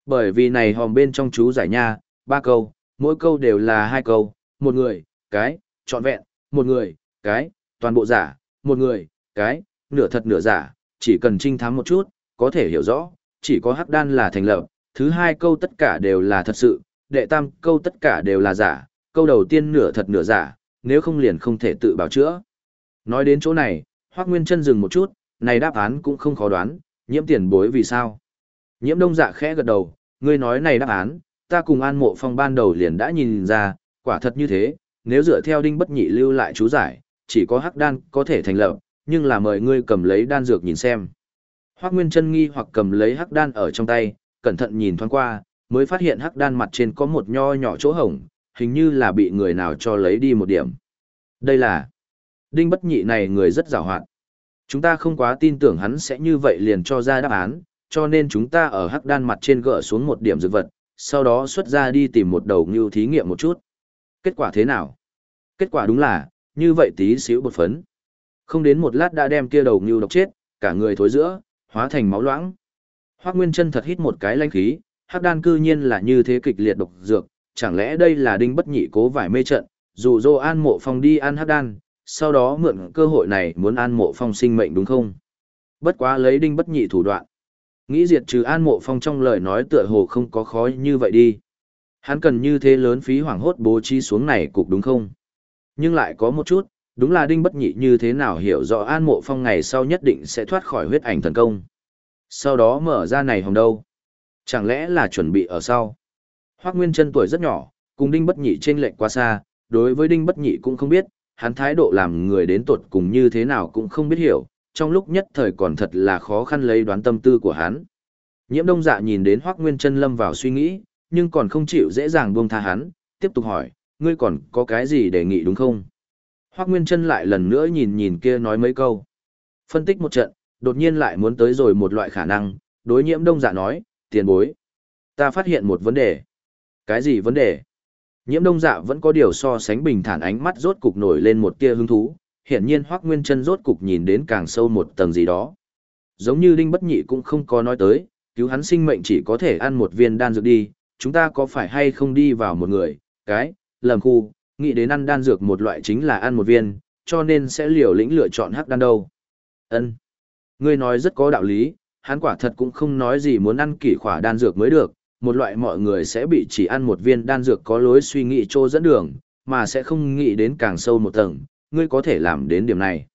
Bởi vì này hòm bên trong chú giải nha, ba câu, mỗi câu đều là hai câu, một người, cái, trọn vẹn, một người, cái, toàn bộ giả, một người, cái, nửa thật nửa giả, chỉ cần trinh thám một chút, có thể hiểu rõ, chỉ có hắc đan là thành lập, thứ hai câu tất cả đều là thật sự, đệ tam câu tất cả đều là giả, câu đầu tiên nửa thật nửa giả, nếu không liền không thể tự bảo chữa. Nói đến chỗ này, Hoắc Nguyên Chân dừng một chút, này đáp án cũng không khó đoán, nhiễm tiền bối vì sao? Nhiễm Đông Dạ khẽ gật đầu, ngươi nói này đáp án, ta cùng An Mộ Phong ban đầu liền đã nhìn ra, quả thật như thế, nếu dựa theo đinh bất nhị lưu lại chú giải, chỉ có hắc đan có thể thành lập, nhưng là mời ngươi cầm lấy đan dược nhìn xem. Hoắc Nguyên Chân nghi hoặc cầm lấy hắc đan ở trong tay, cẩn thận nhìn thoáng qua, mới phát hiện hắc đan mặt trên có một nho nhỏ chỗ hổng, hình như là bị người nào cho lấy đi một điểm. Đây là Đinh Bất Nhị này người rất rào hoạt. Chúng ta không quá tin tưởng hắn sẽ như vậy liền cho ra đáp án, cho nên chúng ta ở hắc đan mặt trên gỡ xuống một điểm dược vật, sau đó xuất ra đi tìm một đầu ngưu thí nghiệm một chút. Kết quả thế nào? Kết quả đúng là, như vậy tí xíu bột phấn. Không đến một lát đã đem kia đầu ngưu độc chết, cả người thối giữa, hóa thành máu loãng. Hoắc Nguyên Chân thật hít một cái lãnh khí, hắc đan cư nhiên là như thế kịch liệt độc dược, chẳng lẽ đây là đinh bất nhị cố vải mê trận, dù dô an mộ phong đi ăn hắc đan, sau đó mượn cơ hội này muốn an mộ phong sinh mệnh đúng không? Bất quá lấy đinh bất nhị thủ đoạn. Nghĩ diệt trừ an mộ phong trong lời nói tựa hồ không có khó như vậy đi. Hắn cần như thế lớn phí hoảng hốt bố trí xuống này cục đúng không? Nhưng lại có một chút, đúng là đinh bất nhị như thế nào hiểu rõ an mộ phong ngày sau nhất định sẽ thoát khỏi huyết ảnh thần công. Sau đó mở ra này hồng đâu. Chẳng lẽ là chuẩn bị ở sau? Hoác Nguyên chân tuổi rất nhỏ, cùng đinh bất nhị trên lệnh quá xa, đối với đinh bất nhị cũng không biết, hắn thái độ làm người đến tuột cùng như thế nào cũng không biết hiểu, trong lúc nhất thời còn thật là khó khăn lấy đoán tâm tư của hắn. Nhiễm đông dạ nhìn đến Hoác Nguyên chân lâm vào suy nghĩ, nhưng còn không chịu dễ dàng buông tha hắn, tiếp tục hỏi, ngươi còn có cái gì đề nghị đúng không? Hoác Nguyên chân lại lần nữa nhìn nhìn kia nói mấy câu. Phân tích một trận, đột nhiên lại muốn tới rồi một loại khả năng, đối nhiễm đông dạ nói, tiền bối. Ta phát hiện một vấn đề. Cái gì vấn đề? Nhiễm đông dạ vẫn có điều so sánh bình thản ánh mắt rốt cục nổi lên một tia hứng thú, hiển nhiên Hoắc Nguyên Chân rốt cục nhìn đến càng sâu một tầng gì đó. Giống như Đinh Bất Nhị cũng không có nói tới, cứu hắn sinh mệnh chỉ có thể ăn một viên đan dược đi, chúng ta có phải hay không đi vào một người, cái, lầm khu, nghĩ đến ăn đan dược một loại chính là ăn một viên, cho nên sẽ liều lĩnh lựa chọn hắc đan đâu. Ân, Ngươi nói rất có đạo lý, hắn quả thật cũng không nói gì muốn ăn kỷ khỏa đan dược mới được, một loại mọi người sẽ bị chỉ ăn một viên đan dược có lối suy nghĩ trô dẫn đường, mà sẽ không nghĩ đến càng sâu một tầng, ngươi có thể làm đến điểm này.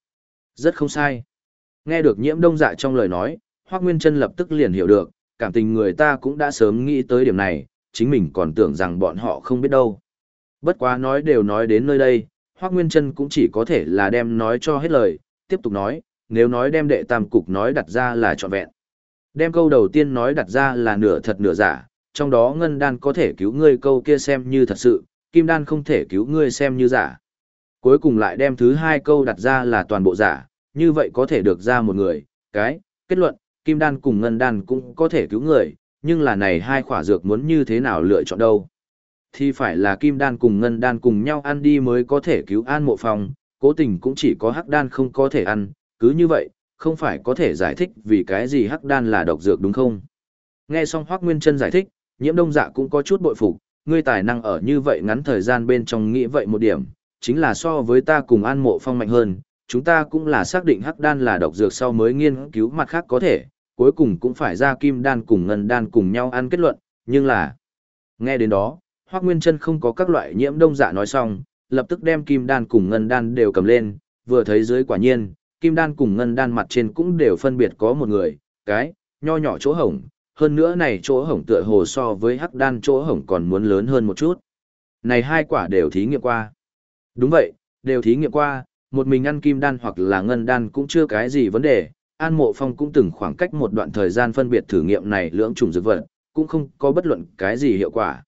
Rất không sai. Nghe được nhiễm đông dạ trong lời nói, Hoác Nguyên Trân lập tức liền hiểu được, cảm tình người ta cũng đã sớm nghĩ tới điểm này, chính mình còn tưởng rằng bọn họ không biết đâu. Bất quá nói đều nói đến nơi đây, Hoác Nguyên Trân cũng chỉ có thể là đem nói cho hết lời, tiếp tục nói, nếu nói đem đệ tam cục nói đặt ra là trọn vẹn. Đem câu đầu tiên nói đặt ra là nửa thật nửa giả, trong đó ngân đan có thể cứu ngươi câu kia xem như thật sự, kim đan không thể cứu ngươi xem như giả. Cuối cùng lại đem thứ hai câu đặt ra là toàn bộ giả, như vậy có thể được ra một người, cái, kết luận, kim đan cùng ngân đan cũng có thể cứu người, nhưng là này hai khỏa dược muốn như thế nào lựa chọn đâu. Thì phải là kim đan cùng ngân đan cùng nhau ăn đi mới có thể cứu an mộ phòng, cố tình cũng chỉ có hắc đan không có thể ăn, cứ như vậy, không phải có thể giải thích vì cái gì hắc đan là độc dược đúng không? Nghe xong Hoác Nguyên Trân giải thích, Nhiễm đông dạ cũng có chút bội phục, ngươi tài năng ở như vậy ngắn thời gian bên trong nghĩ vậy một điểm, chính là so với ta cùng an mộ phong mạnh hơn, chúng ta cũng là xác định hắc đan là độc dược sau mới nghiên cứu mặt khác có thể, cuối cùng cũng phải ra kim đan cùng ngân đan cùng nhau ăn kết luận, nhưng là... Nghe đến đó, Hoác Nguyên Trân không có các loại nhiễm đông dạ nói xong, lập tức đem kim đan cùng ngân đan đều cầm lên, vừa thấy dưới quả nhiên, kim đan cùng ngân đan mặt trên cũng đều phân biệt có một người, cái, nho nhỏ chỗ hổng, hơn nữa này chỗ hổng tựa hồ so với hắc đan chỗ hổng còn muốn lớn hơn một chút. Này hai quả đều thí nghiệm qua. Đúng vậy, đều thí nghiệm qua, một mình ăn kim đan hoặc là ngân đan cũng chưa cái gì vấn đề. An Mộ Phong cũng từng khoảng cách một đoạn thời gian phân biệt thử nghiệm này lưỡng trùng dược vật, cũng không có bất luận cái gì hiệu quả.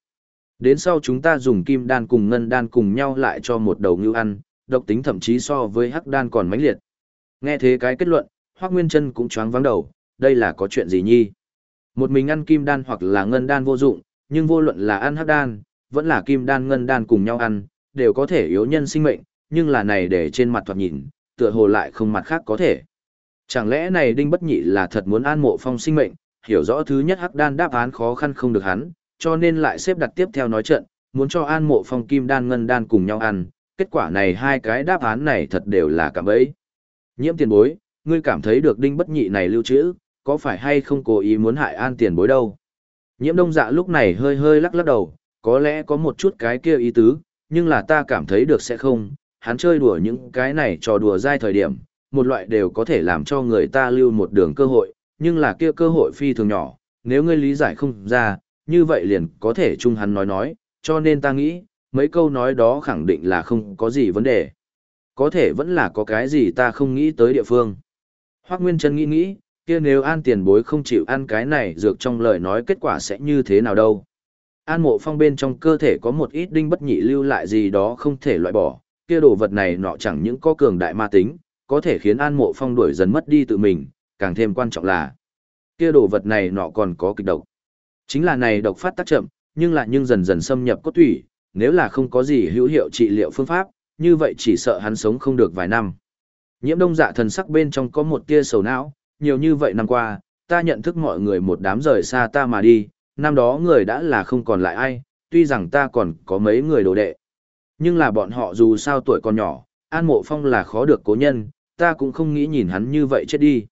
Đến sau chúng ta dùng kim đan cùng ngân đan cùng nhau lại cho một đầu ngưu ăn, độc tính thậm chí so với hắc đan còn mãnh liệt. Nghe thế cái kết luận, Hoắc Nguyên Chân cũng choáng váng đầu, đây là có chuyện gì nhi? Một mình ăn kim đan hoặc là ngân đan vô dụng, nhưng vô luận là ăn hắc đan, vẫn là kim đan ngân đan cùng nhau ăn, đều có thể yếu nhân sinh mệnh, nhưng là này để trên mặt thoạt nhìn, tựa hồ lại không mặt khác có thể. Chẳng lẽ này đinh bất nhị là thật muốn an mộ phong sinh mệnh, hiểu rõ thứ nhất hắc đan đáp án khó khăn không được hắn, cho nên lại xếp đặt tiếp theo nói trận, muốn cho an mộ phong kim đan ngân đan cùng nhau ăn, kết quả này hai cái đáp án này thật đều là cả bẫy. Nhiễm tiền bối, ngươi cảm thấy được đinh bất nhị này lưu trữ, có phải hay không cố ý muốn hại an tiền bối đâu? Nhiễm đông dạ lúc này hơi hơi lắc lắc đầu, có lẽ có một chút cái kia ý tứ, nhưng là ta cảm thấy được sẽ không, hắn chơi đùa những cái này trò đùa dai thời điểm, một loại đều có thể làm cho người ta lưu một đường cơ hội, nhưng là kia cơ hội phi thường nhỏ, nếu ngươi lý giải không ra, như vậy liền có thể chung hắn nói nói, cho nên ta nghĩ, mấy câu nói đó khẳng định là không có gì vấn đề. Có thể vẫn là có cái gì ta không nghĩ tới địa phương. Hoác Nguyên Trân nghĩ nghĩ, kia nếu an tiền bối không chịu ăn cái này dược trong lời nói kết quả sẽ như thế nào đâu. An mộ phong bên trong cơ thể có một ít đinh bất nhị lưu lại gì đó không thể loại bỏ, kia đồ vật này nọ chẳng những có cường đại ma tính, có thể khiến an mộ phong đuổi dần mất đi tự mình, càng thêm quan trọng là kia đồ vật này nọ còn có kịch độc. Chính là này độc phát tác chậm, nhưng lại nhưng dần dần xâm nhập cốt thủy, nếu là không có gì hữu hiệu trị liệu phương pháp, như vậy chỉ sợ hắn sống không được vài năm. Nhiễm đông dạ thần sắc bên trong có một tia sầu não, nhiều như vậy năm qua, ta nhận thức mọi người một đám rời xa ta mà đi, năm đó người đã là không còn lại ai, tuy rằng ta còn có mấy người đồ đệ. Nhưng là bọn họ dù sao tuổi còn nhỏ, An Mộ Phong là khó được cố nhân, ta cũng không nghĩ nhìn hắn như vậy chết đi.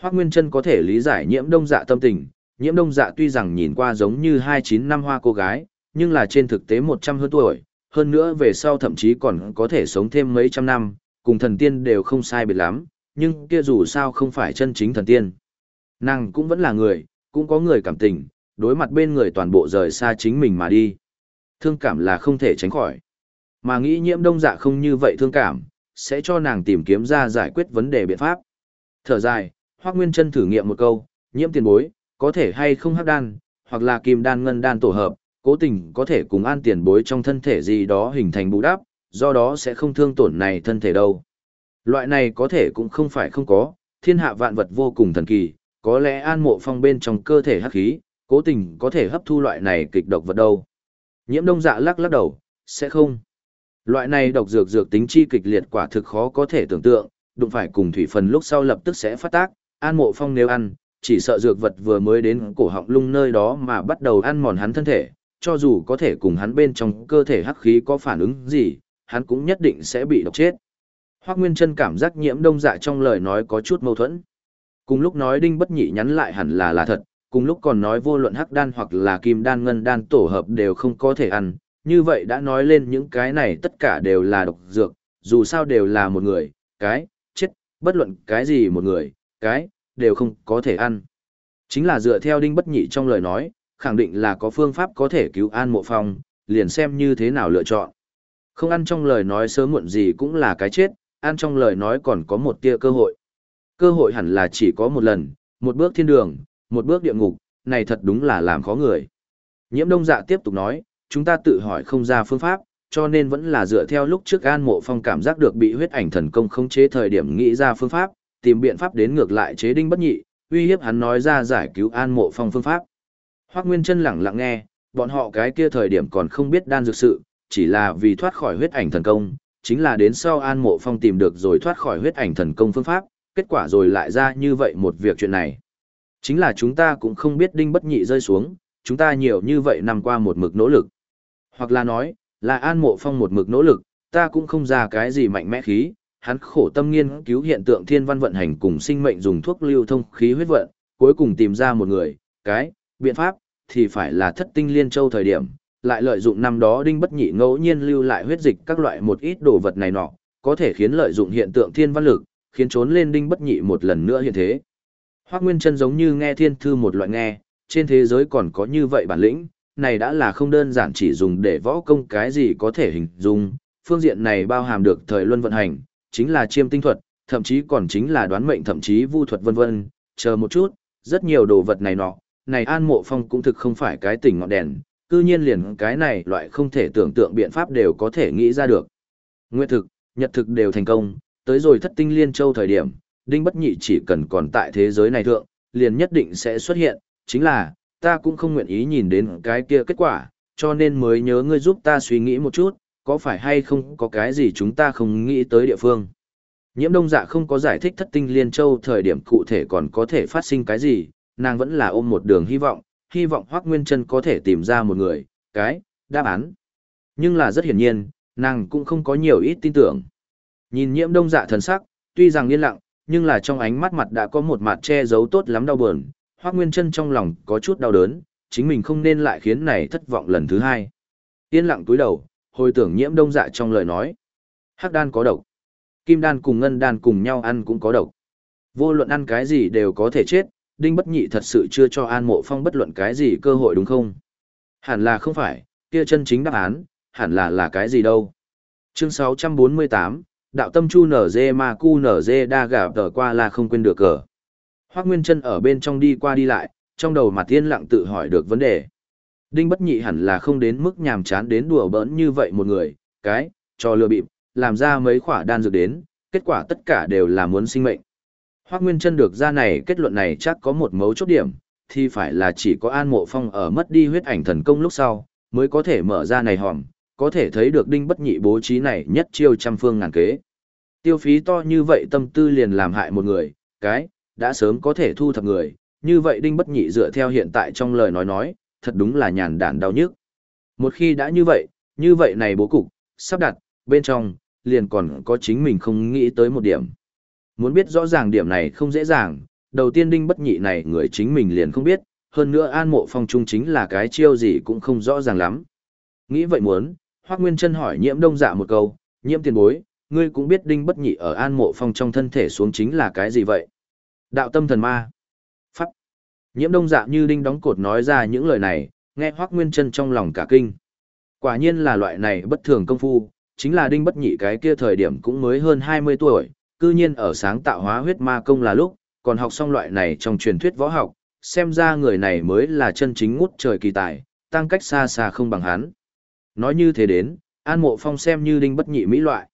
Hoác Nguyên Trân có thể lý giải nhiễm đông dạ tâm tình, nhiễm đông dạ tuy rằng nhìn qua giống như 29 năm hoa cô gái, nhưng là trên thực tế 100 hơn tuổi, hơn nữa về sau thậm chí còn có thể sống thêm mấy trăm năm, cùng thần tiên đều không sai biệt lắm, nhưng kia dù sao không phải chân chính thần tiên. Nàng cũng vẫn là người, cũng có người cảm tình, đối mặt bên người toàn bộ rời xa chính mình mà đi. Thương cảm là không thể tránh khỏi. Mà nghĩ nhiễm đông dạ không như vậy thương cảm, sẽ cho nàng tìm kiếm ra giải quyết vấn đề biện pháp. Thở dài, Hoác Nguyên chân thử nghiệm một câu, nhiễm tiền bối, có thể hay không hắc đan, hoặc là kim đan ngân đan tổ hợp, cố tình có thể cùng an tiền bối trong thân thể gì đó hình thành bù đắp, do đó sẽ không thương tổn này thân thể đâu. Loại này có thể cũng không phải không có, thiên hạ vạn vật vô cùng thần kỳ, có lẽ an mộ phong bên trong cơ thể hắc khí, cố tình có thể hấp thu loại này kịch độc vật đâu. Nhiễm đông dạ lắc lắc đầu, sẽ không. Loại này độc dược dược tính chi kịch liệt quả thực khó có thể tưởng tượng, đụng phải cùng thủy phần lúc sau lập tức sẽ phát tác, an mộ phong nếu ăn, chỉ sợ dược vật vừa mới đến cổ họng lung nơi đó mà bắt đầu ăn mòn hắn thân thể, cho dù có thể cùng hắn bên trong cơ thể hắc khí có phản ứng gì, hắn cũng nhất định sẽ bị độc chết. Hoắc Nguyên Trân cảm giác nhiễm đông dạ trong lời nói có chút mâu thuẫn. Cùng lúc nói đinh bất nhị nhắn lại hẳn là là thật, cùng lúc còn nói vô luận hắc đan hoặc là kim đan ngân đan tổ hợp đều không có thể ăn, như vậy đã nói lên những cái này tất cả đều là độc dược, dù sao đều là một người, cái, chết, bất luận cái gì một người, cái, đều không có thể ăn. Chính là dựa theo đinh bất nhị trong lời nói, khẳng định là có phương pháp có thể cứu an mộ phong, liền xem như thế nào lựa chọn. Không ăn trong lời nói sớm muộn gì cũng là cái chết, ăn trong lời nói còn có một tia cơ hội. Cơ hội hẳn là chỉ có một lần, một bước thiên đường, một bước địa ngục, này thật đúng là làm khó người. Nhiễm đông dạ tiếp tục nói, chúng ta tự hỏi không ra phương pháp, cho nên vẫn là dựa theo lúc trước An Mộ Phong cảm giác được bị huyết ảnh thần công không chế thời điểm nghĩ ra phương pháp, tìm biện pháp đến ngược lại chế đinh bất nhị, uy hiếp hắn nói ra giải cứu An Mộ Phong phương pháp. Hoắc Nguyên Chân lặng lặng nghe, bọn họ cái kia thời điểm còn không biết đan dược sự, chỉ là vì thoát khỏi huyết ảnh thần công, chính là đến sau An Mộ Phong tìm được rồi thoát khỏi huyết ảnh thần công phương pháp, kết quả rồi lại ra như vậy một việc chuyện này. Chính là chúng ta cũng không biết đinh bất nhị rơi xuống, chúng ta nhiều như vậy nằm qua một mực nỗ lực. Hoặc là nói, là An Mộ Phong một mực nỗ lực, ta cũng không ra cái gì mạnh mẽ khí, hắn khổ tâm nghiên cứu hiện tượng thiên văn vận hành cùng sinh mệnh dùng thuốc lưu thông khí huyết vận, cuối cùng tìm ra một người, cái, biện pháp, thì phải là thất tinh liên châu thời điểm, lại lợi dụng năm đó đinh bất nhị ngẫu nhiên lưu lại huyết dịch các loại một ít đồ vật này nọ, có thể khiến lợi dụng hiện tượng thiên văn lực, khiến trốn lên đinh bất nhị một lần nữa hiện thế. Hoác Nguyên chân giống như nghe thiên thư một loại nghe, trên thế giới còn có như vậy bản lĩnh, này đã là không đơn giản chỉ dùng để võ công cái gì có thể hình dung, phương diện này bao hàm được thời luân vận hành, chính là chiêm tinh thuật, thậm chí còn chính là đoán mệnh thậm chí vu thuật vân vân, chờ một chút, rất nhiều đồ vật này nọ, này An Mộ Phong cũng thực không phải cái tỉnh ngọn đèn, cư nhiên liền cái này loại không thể tưởng tượng biện pháp đều có thể nghĩ ra được. Nguyệt thực, nhật thực đều thành công, tới rồi thất tinh liên châu thời điểm, Đinh Bất Nhị chỉ cần còn tại thế giới này thượng, liền nhất định sẽ xuất hiện, chính là, ta cũng không nguyện ý nhìn đến cái kia kết quả, cho nên mới nhớ ngươi giúp ta suy nghĩ một chút, có phải hay không có cái gì chúng ta không nghĩ tới địa phương. Nhiễm đông dạ không có giải thích thất tinh liên châu thời điểm cụ thể còn có thể phát sinh cái gì, nàng vẫn là ôm một đường hy vọng, hy vọng Hoác Nguyên Trân có thể tìm ra một người, cái, đáp án. Nhưng là rất hiển nhiên, nàng cũng không có nhiều ít tin tưởng. Nhìn nhiễm đông dạ thần sắc, tuy rằng yên lặng, nhưng là trong ánh mắt mặt đã có một mặt che giấu tốt lắm đau buồn, Hoác Nguyên Trân trong lòng có chút đau đớn, chính mình không nên lại khiến này thất vọng lần thứ hai. Yên lặng túi đầu, hồi tưởng nhiễm đông dạ trong lời nói. Hắc đan có độc. Kim đan cùng ngân đan cùng nhau ăn cũng có độc. Vô luận ăn cái gì đều có thể chết, Đinh Bất Nhị thật sự chưa cho An Mộ Phong bất luận cái gì cơ hội đúng không? Hẳn là không phải, kia chân chính đáp án, hẳn là là cái gì đâu. Chương 648, Đạo Tâm Chu nở ma cu nở đa gà tờ qua là không quên được cờ. Hoác Nguyên chân ở bên trong đi qua đi lại, trong đầu mặt tiên lặng tự hỏi được vấn đề. Đinh Bất Nhị hẳn là không đến mức nhàm chán đến đùa bỡn như vậy một người, cái, cho lừa bịp, làm ra mấy khỏa đan dược đến, kết quả tất cả đều là muốn sinh mệnh. Hoác Nguyên Trân được ra này kết luận này chắc có một mấu chốt điểm, thì phải là chỉ có An Mộ Phong ở mất đi huyết ảnh thần công lúc sau, mới có thể mở ra này hòm, có thể thấy được đinh bất nhị bố trí này nhất chiêu trăm phương ngàn kế. Tiêu phí to như vậy tâm tư liền làm hại một người, cái, đã sớm có thể thu thập người, như vậy đinh bất nhị dựa theo hiện tại trong lời nói nói, thật đúng là nhàn đản đau nhức. Một khi đã như vậy, như vậy này bố cục, sắp đặt, bên trong, liền còn có chính mình không nghĩ tới một điểm. Muốn biết rõ ràng điểm này không dễ dàng, đầu tiên đinh bất nhị này người chính mình liền không biết, hơn nữa an mộ phong trung chính là cái chiêu gì cũng không rõ ràng lắm. Nghĩ vậy muốn, Hoác Nguyên chân hỏi nhiễm đông dạ một câu, nhiễm tiền bối, ngươi cũng biết đinh bất nhị ở an mộ phong trong thân thể xuống chính là cái gì vậy? Đạo tâm thần ma. Pháp. Nhiễm đông dạ như đinh đóng cột nói ra những lời này, nghe Hoác Nguyên chân trong lòng cả kinh. Quả nhiên là loại này bất thường công phu, chính là đinh bất nhị cái kia thời điểm cũng mới hơn 20 tuổi, cư nhiên ở sáng tạo hóa huyết ma công là lúc, còn học xong loại này trong truyền thuyết võ học, xem ra người này mới là chân chính ngút trời kỳ tài, tăng cách xa xa không bằng hắn. Nói như thế đến, An Mộ Phong xem như đinh bất nhị mỹ loại.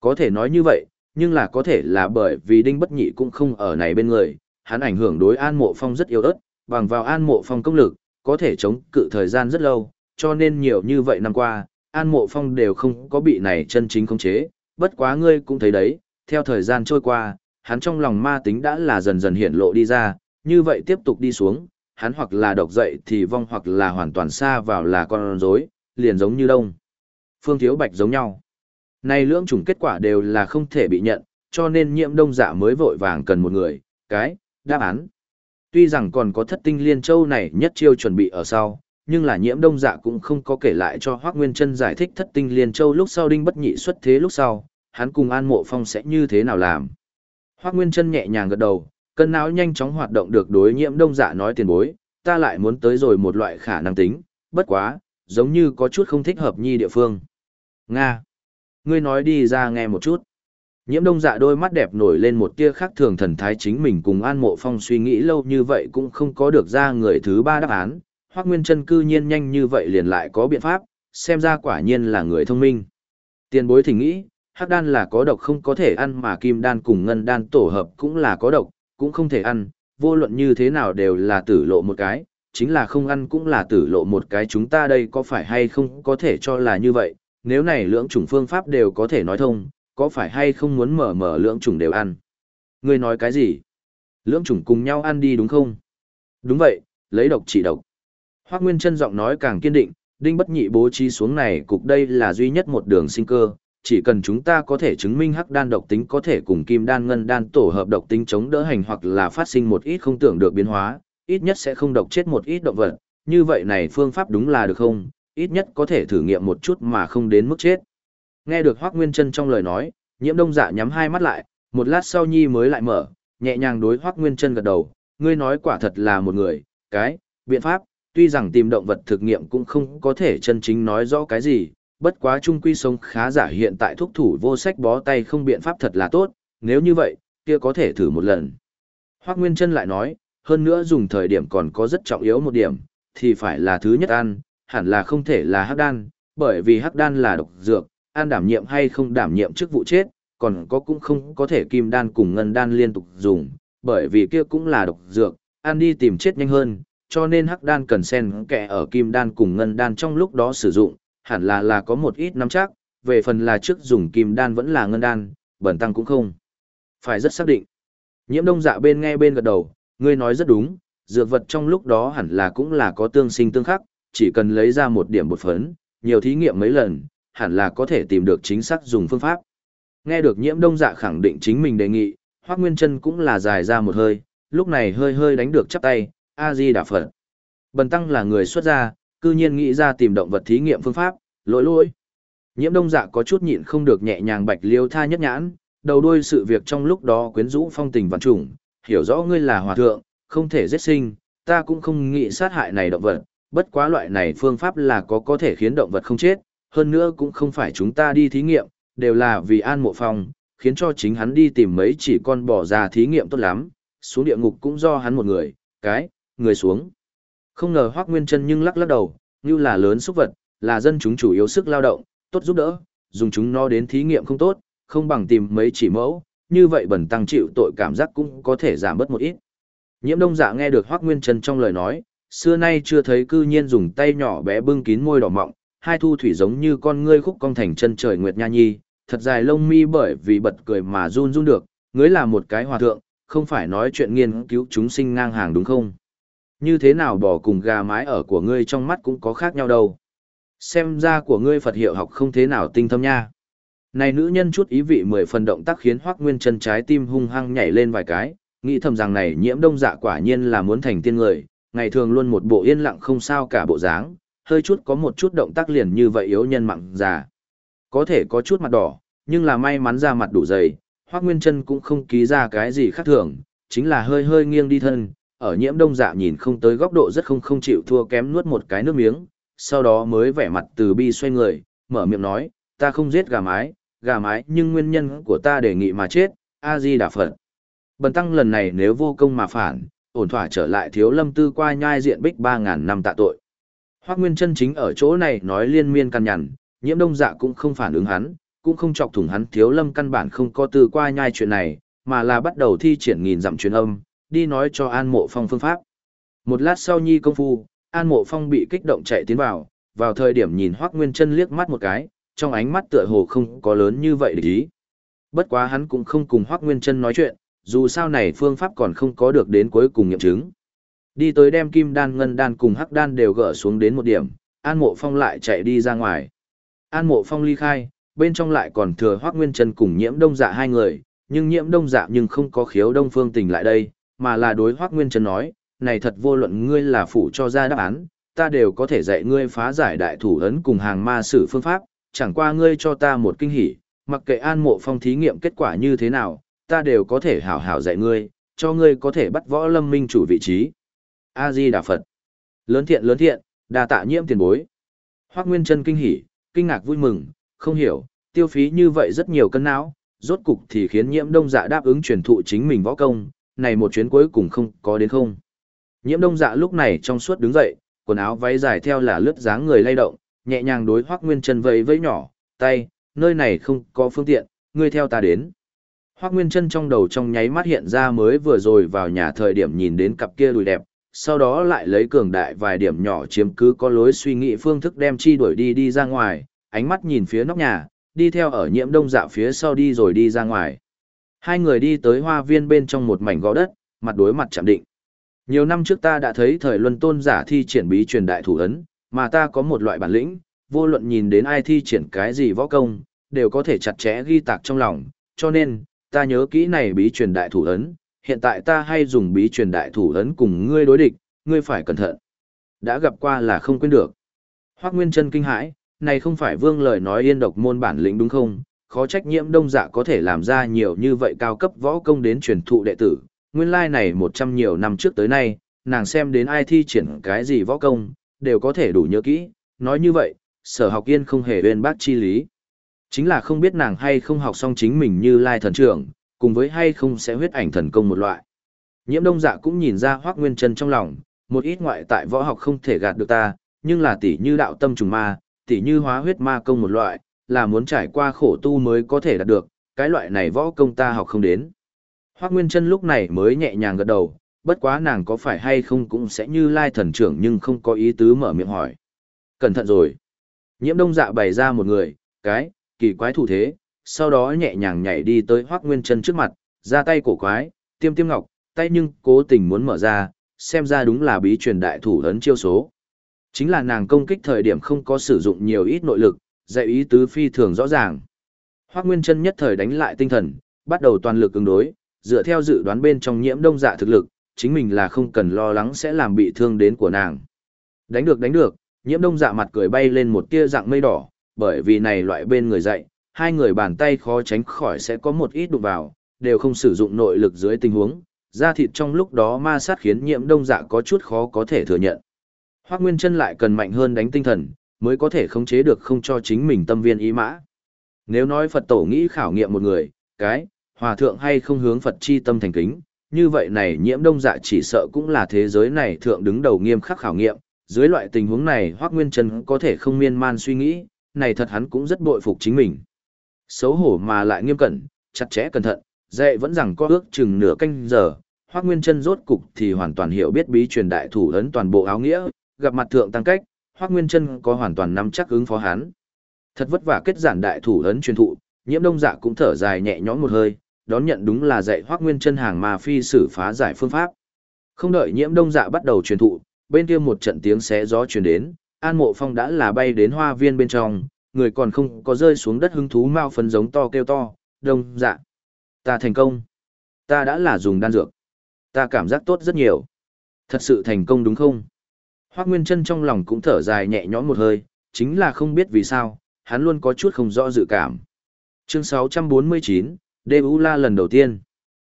Có thể nói như vậy, nhưng là có thể là bởi vì đinh bất nhị cũng không ở này bên người, hắn ảnh hưởng đối An Mộ Phong rất yếu ớt, bằng vào An Mộ Phong công lực, có thể chống cự thời gian rất lâu, cho nên nhiều như vậy năm qua, An Mộ Phong đều không có bị này chân chính khống chế, bất quá ngươi cũng thấy đấy, theo thời gian trôi qua, hắn trong lòng ma tính đã là dần dần hiện lộ đi ra, như vậy tiếp tục đi xuống, hắn hoặc là độc dậy thì vong hoặc là hoàn toàn xa vào là con rối, liền giống như đông. Phương Thiếu Bạch giống nhau. Này lưỡng chủng kết quả đều là không thể bị nhận, cho nên nhiễm đông dạ mới vội vàng cần một người, cái, đáp án. Tuy rằng còn có thất tinh liên châu này nhất chiêu chuẩn bị ở sau, nhưng là nhiễm đông dạ cũng không có kể lại cho Hoác Nguyên Trân giải thích thất tinh liên châu lúc sau đinh bất nhị xuất thế lúc sau, hắn cùng An Mộ Phong sẽ như thế nào làm. Hoác Nguyên Trân nhẹ nhàng gật đầu, cân não nhanh chóng hoạt động được đối nhiễm đông dạ nói tiền bối, ta lại muốn tới rồi một loại khả năng tính, bất quá, giống như có chút không thích hợp nhi địa phương. Nga. Ngươi nói đi ra nghe một chút. Nhiễm đông dạ đôi mắt đẹp nổi lên một tia khác thường thần thái chính mình cùng An Mộ Phong suy nghĩ lâu như vậy cũng không có được ra người thứ ba đáp án. Hoác Nguyên Trân cư nhiên nhanh như vậy liền lại có biện pháp, xem ra quả nhiên là người thông minh. Tiền bối thỉnh nghĩ, hắc đan là có độc không có thể ăn mà kim đan cùng ngân đan tổ hợp cũng là có độc, cũng không thể ăn, vô luận như thế nào đều là tử lộ một cái, chính là không ăn cũng là tử lộ một cái chúng ta đây có phải hay không có thể cho là như vậy, nếu này lưỡng chủng phương pháp đều có thể nói thông, có phải hay không muốn mở mở lưỡng chủng đều ăn. Ngươi nói cái gì? Lưỡng chủng cùng nhau ăn đi đúng không? Đúng vậy, lấy độc trị độc. Hoác Nguyên Trân giọng nói càng kiên định, đinh bất nhị bố trí xuống này cục đây là duy nhất một đường sinh cơ, chỉ cần chúng ta có thể chứng minh hắc đan độc tính có thể cùng kim đan ngân đan tổ hợp độc tính chống đỡ hành hoặc là phát sinh một ít không tưởng được biến hóa, ít nhất sẽ không độc chết một ít động vật, như vậy này phương pháp đúng là được không, ít nhất có thể thử nghiệm một chút mà không đến mức chết. Nghe được Hoác Nguyên Trân trong lời nói, nhiễm đông dạ nhắm hai mắt lại, một lát sau nhi mới lại mở, nhẹ nhàng đối Hoác Nguyên Trân gật đầu, ngươi nói quả thật là một người, cái, biện pháp, tuy rằng tìm động vật thực nghiệm cũng không có thể chân chính nói rõ cái gì, bất quá trung quy sống khá giả hiện tại thúc thủ vô sách bó tay không biện pháp thật là tốt, nếu như vậy, kia có thể thử một lần. Hoác Nguyên Trân lại nói, hơn nữa dùng thời điểm còn có rất trọng yếu một điểm, thì phải là thứ nhất ăn, hẳn là không thể là hắc đan, bởi vì hắc đan là độc dược, ăn đảm nhiệm hay không đảm nhiệm chức vụ chết, còn có cũng không có thể kim đan cùng ngân đan liên tục dùng, bởi vì kia cũng là độc dược, ăn đi tìm chết nhanh hơn, cho nên hắc đan cần xen kẽ ở kim đan cùng ngân đan trong lúc đó sử dụng, hẳn là là có một ít nắm chắc, về phần là trước dùng kim đan vẫn là ngân đan, bẩn tăng cũng không. Phải rất xác định. Nhiễm đông dạ bên nghe bên gật đầu, ngươi nói rất đúng, dược vật trong lúc đó hẳn là cũng là có tương sinh tương khắc, chỉ cần lấy ra một điểm bột phấn, nhiều thí nghiệm mấy lần, hẳn là có thể tìm được chính xác dùng phương pháp. Nghe được nhiễm đông dạ khẳng định chính mình đề nghị, Hoác Nguyên Trân cũng là dài ra một hơi, lúc này hơi hơi đánh được chắp tay, A-di đà Phật. Bần tăng là người xuất gia, cư nhiên nghĩ ra tìm động vật thí nghiệm phương pháp, lỗi lỗi. Nhiễm đông dạ có chút nhịn không được nhẹ nhàng bạch liêu tha nhất nhãn, đầu đuôi sự việc trong lúc đó quyến rũ phong tình vạn trùng, hiểu rõ ngươi là hòa thượng, không thể giết sinh, ta cũng không nghĩ sát hại này động vật, bất quá loại này phương pháp là có có thể khiến động vật không chết, hơn nữa cũng không phải chúng ta đi thí nghiệm, đều là vì an mộ phong, khiến cho chính hắn đi tìm mấy chỉ con bò ra thí nghiệm tốt lắm, xuống địa ngục cũng do hắn một người, cái, người xuống. Không ngờ Hoắc Nguyên Trân nhưng lắc lắc đầu, như là lớn xúc vật, là dân chúng chủ yếu sức lao động, tốt giúp đỡ, dùng chúng nó đến thí nghiệm không tốt, không bằng tìm mấy chỉ mẫu, như vậy bẩn tăng chịu tội cảm giác cũng có thể giảm bớt một ít. Nhiễm đông dạ nghe được Hoắc Nguyên Trân trong lời nói, xưa nay chưa thấy cư nhiên dùng tay nhỏ bé bưng kín môi đỏ mọng, hai thu thủy giống như con ngươi khúc cong thành chân trời nguyệt nha nhi, thật dài lông mi bởi vì bật cười mà run run được, ngươi là một cái hòa thượng, không phải nói chuyện nghiên cứu chúng sinh ngang hàng đúng không? Như thế nào bỏ cùng gà mái ở của ngươi trong mắt cũng có khác nhau đâu. Xem ra của ngươi Phật hiệu học không thế nào tinh thâm nha. Này nữ nhân chút ý vị mười phần động tác khiến Hoắc Nguyên chân trái tim hung hăng nhảy lên vài cái, nghĩ thầm rằng này nhiễm đông dạ quả nhiên là muốn thành tiên người, ngày thường luôn một bộ yên lặng không sao cả bộ dáng, hơi chút có một chút động tác liền như vậy yếu nhân mặn già. Có thể có chút mặt đỏ, nhưng là may mắn ra mặt đủ dày, Hoắc Nguyên Chân cũng không ký ra cái gì khác thường, chính là hơi hơi nghiêng đi thân, ở nhiễm đông dạ nhìn không tới góc độ rất không không chịu thua kém nuốt một cái nước miếng, sau đó mới vẻ mặt từ bi xoay người, mở miệng nói, ta không giết gà mái, gà mái nhưng nguyên nhân của ta đề nghị mà chết, A-di đà Phật. Bần tăng lần này nếu vô công mà phản, ổn thỏa trở lại thiếu lâm tư qua nhai diện bích 3.000 năm tạ tội. Hoác Nguyên chân chính ở chỗ này nói liên miên căn nhằn, nhiễm đông dạ cũng không phản ứng hắn, cũng không chọc thủng hắn thiếu lâm căn bản không có tư qua nhai chuyện này, mà là bắt đầu thi triển nghìn dặm truyền âm, đi nói cho An Mộ Phong phương pháp. Một lát sau nhi công phu, An Mộ Phong bị kích động chạy tiến vào, vào thời điểm nhìn Hoắc Nguyên Chân liếc mắt một cái, trong ánh mắt tựa hồ không có lớn như vậy để ý. Bất quá hắn cũng không cùng Hoắc Nguyên Chân nói chuyện, dù sao này phương pháp còn không có được đến cuối cùng nghiệm chứng. Đi tới đem kim đan ngân đan cùng hắc đan đều gỡ xuống đến một điểm, An Mộ Phong lại chạy đi ra ngoài. An Mộ Phong ly khai, bên trong lại còn thừa Hoắc Nguyên Chân cùng Nhiễm Đông Dạ hai người, nhưng Nhiễm Đông Dạ nhưng không có khiếu Đông Phương Tình lại đây, mà là đối Hoắc Nguyên Trân nói, này thật vô luận ngươi là phụ cho ra đáp án, ta đều có thể dạy ngươi phá giải đại thủ ấn cùng hàng ma sử phương pháp, chẳng qua ngươi cho ta một kinh hỉ, mặc kệ An Mộ Phong thí nghiệm kết quả như thế nào, ta đều có thể hảo hảo dạy ngươi, cho ngươi có thể bắt võ lâm minh chủ vị trí. A Di Đà Phật. Lớn thiện lớn thiện, đa tạ nhiễm tiền bối. Hoắc Nguyên Trân kinh hỉ, kinh ngạc vui mừng, không hiểu, tiêu phí như vậy rất nhiều cân não, rốt cục thì khiến Nhiễm Đông Dạ đáp ứng truyền thụ chính mình võ công, này một chuyến cuối cùng không có đến không. Nhiễm Đông Dạ lúc này trong suốt đứng dậy, quần áo váy dài theo là lướt dáng người lay động, nhẹ nhàng đối Hoắc Nguyên Chân vẫy vẫy nhỏ, tay, nơi này không có phương tiện, ngươi theo ta đến. Hoác Nguyên Trân trong đầu trong nháy mắt hiện ra mới vừa rồi vào nhà thời điểm nhìn đến cặp kia đùi đẹp, sau đó lại lấy cường đại vài điểm nhỏ chiếm cứ có lối suy nghĩ phương thức đem chi đuổi đi đi ra ngoài, ánh mắt nhìn phía nóc nhà, đi theo ở nhiễm đông dạ phía sau đi rồi đi ra ngoài. Hai người đi tới hoa viên bên trong một mảnh gõ đất, mặt đối mặt chạm định. Nhiều năm trước ta đã thấy thời luân tôn giả thi triển bí truyền đại thủ ấn, mà ta có một loại bản lĩnh, vô luận nhìn đến ai thi triển cái gì võ công, đều có thể chặt chẽ ghi tạc trong lòng, cho nên, ta nhớ kỹ này bí truyền đại thủ ấn, hiện tại ta hay dùng bí truyền đại thủ ấn cùng ngươi đối địch, ngươi phải cẩn thận. Đã gặp qua là không quên được. Hoác Nguyên Trân kinh hãi, này không phải vương lời nói yên độc môn bản lĩnh đúng không? Khó trách nhiễm đông dạ có thể làm ra nhiều như vậy cao cấp võ công đến truyền thụ đệ tử. Nguyên lai này một trăm nhiều năm trước tới nay, nàng xem đến ai thi triển cái gì võ công, đều có thể đủ nhớ kỹ. Nói như vậy, sở học yên không hề bên bác chi lý. Chính là không biết nàng hay không học xong chính mình như lai thần trưởng, cùng với hay không sẽ huyết ảnh thần công một loại. Nhiễm đông dạ cũng nhìn ra hoác nguyên chân trong lòng, một ít ngoại tại võ học không thể gạt được ta, nhưng là tỷ như đạo tâm trùng ma, tỷ như hóa huyết ma công một loại, là muốn trải qua khổ tu mới có thể đạt được, cái loại này võ công ta học không đến. Hoác Nguyên Trân lúc này mới nhẹ nhàng gật đầu, bất quá nàng có phải hay không cũng sẽ như lai thần trưởng nhưng không có ý tứ mở miệng hỏi. Cẩn thận rồi. Nhiễm đông dạ bày ra một người, cái, kỳ quái thủ thế, sau đó nhẹ nhàng nhảy đi tới Hoác Nguyên Trân trước mặt, ra tay cổ quái, tiêm tiêm ngọc, tay nhưng cố tình muốn mở ra, xem ra đúng là bí truyền đại thủ ấn chiêu số. Chính là nàng công kích thời điểm không có sử dụng nhiều ít nội lực, dạy ý tứ phi thường rõ ràng. Hoắc Nguyên chân nhất thời đánh lại tinh thần, bắt đầu toàn lực ứng đối, dựa theo dự đoán bên trong nhiễm đông dạ thực lực, chính mình là không cần lo lắng sẽ làm bị thương đến của nàng. Đánh được đánh được, nhiễm đông dạ mặt cười bay lên một tia dạng mây đỏ, bởi vì này loại bên người dạy, hai người bàn tay khó tránh khỏi sẽ có một ít đụng vào, đều không sử dụng nội lực dưới tình huống, da thịt trong lúc đó ma sát khiến nhiễm đông dạ có chút khó có thể thừa nhận. Hoắc Nguyên chân lại cần mạnh hơn đánh tinh thần, mới có thể khống chế được không cho chính mình tâm viên ý mã. Nếu nói Phật tổ nghĩ khảo nghiệm một người, cái, hòa thượng hay không hướng Phật chi tâm thành kính, như vậy này nhiễm đông dạ chỉ sợ cũng là thế giới này thượng đứng đầu nghiêm khắc khảo nghiệm, dưới loại tình huống này Hoác Nguyên Trân có thể không miên man suy nghĩ, này thật hắn cũng rất bội phục chính mình. Xấu hổ mà lại nghiêm cẩn, chặt chẽ cẩn thận, dạy vẫn rằng có ước chừng nửa canh giờ, Hoác Nguyên Trân rốt cục thì hoàn toàn hiểu biết bí truyền đại thủ ấn toàn bộ áo nghĩa, gặp mặt thượng tăng cách, Hoắc Nguyên Chân có hoàn toàn nắm chắc ứng phó hắn. Thật vất vả kết giản đại thủ ấn truyền thụ, Nhiễm Đông Dạ cũng thở dài nhẹ nhõm một hơi, đón nhận đúng là dạy Hoắc Nguyên Chân hàng mà phi sử phá giải phương pháp. Không đợi Nhiễm Đông Dạ bắt đầu truyền thụ, bên kia một trận tiếng xé gió truyền đến, An Mộ Phong đã là bay đến hoa viên bên trong, người còn không có rơi xuống đất hứng thú mau phấn giống to kêu to, "Đông Dạ, ta thành công. Ta đã là dùng đan dược. Ta cảm giác tốt rất nhiều. Thật sự thành công đúng không?" Hoác Nguyên Trân trong lòng cũng thở dài nhẹ nhõm một hơi, chính là không biết vì sao, hắn luôn có chút không rõ dự cảm. Chương 649, Đê U La lần đầu tiên.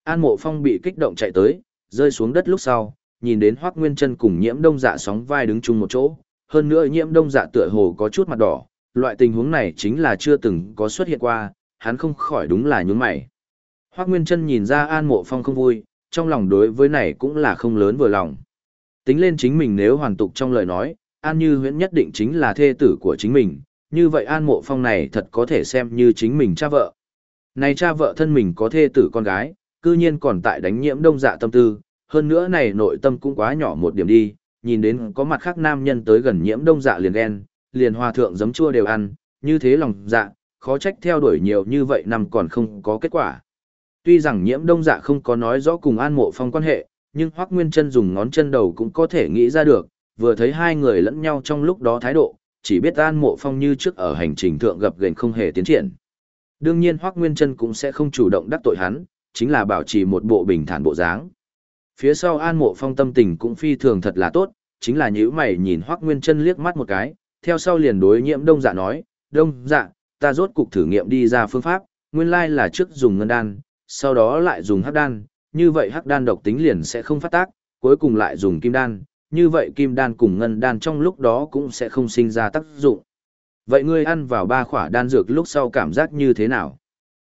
An Mộ Phong bị kích động chạy tới, rơi xuống đất lúc sau, nhìn đến Hoác Nguyên Trân cùng nhiễm đông dạ sóng vai đứng chung một chỗ, hơn nữa nhiễm đông dạ tựa hồ có chút mặt đỏ, loại tình huống này chính là chưa từng có xuất hiện qua, hắn không khỏi đúng là nhún mày. Hoác Nguyên Trân nhìn ra An Mộ Phong không vui, trong lòng đối với này cũng là không lớn vừa lòng. Tính lên chính mình nếu hoàn tục trong lời nói, An Như Huyễn nhất định chính là thê tử của chính mình, như vậy An Mộ Phong này thật có thể xem như chính mình cha vợ. Này cha vợ thân mình có thê tử con gái, cư nhiên còn tại đánh nhiễm đông dạ tâm tư, hơn nữa này nội tâm cũng quá nhỏ một điểm đi, nhìn đến có mặt khác nam nhân tới gần nhiễm đông dạ liền ghen, liền hòa thượng giấm chua đều ăn, như thế lòng dạ, khó trách theo đuổi nhiều như vậy năm còn không có kết quả. Tuy rằng nhiễm đông dạ không có nói rõ cùng An Mộ Phong quan hệ, nhưng Hoắc Nguyên Chân dùng ngón chân đầu cũng có thể nghĩ ra được, vừa thấy hai người lẫn nhau trong lúc đó thái độ, chỉ biết An Mộ Phong như trước ở hành trình thượng gặp gềnh không hề tiến triển. Đương nhiên Hoắc Nguyên Chân cũng sẽ không chủ động đắc tội hắn, chính là bảo trì một bộ bình thản bộ dáng. Phía sau An Mộ Phong tâm tình cũng phi thường thật là tốt, chính là nhíu mày nhìn Hoắc Nguyên Chân liếc mắt một cái, theo sau liền đối Nhiễm Đông Dạ nói, "Đông Dạ, ta rốt cục thử nghiệm đi ra phương pháp, nguyên lai là trước dùng ngân đan, sau đó lại dùng hắc đan, như vậy hắc đan độc tính liền sẽ không phát tác, cuối cùng lại dùng kim đan, như vậy kim đan cùng ngân đan trong lúc đó cũng sẽ không sinh ra tác dụng. Vậy ngươi ăn vào ba khỏa đan dược lúc sau cảm giác như thế nào?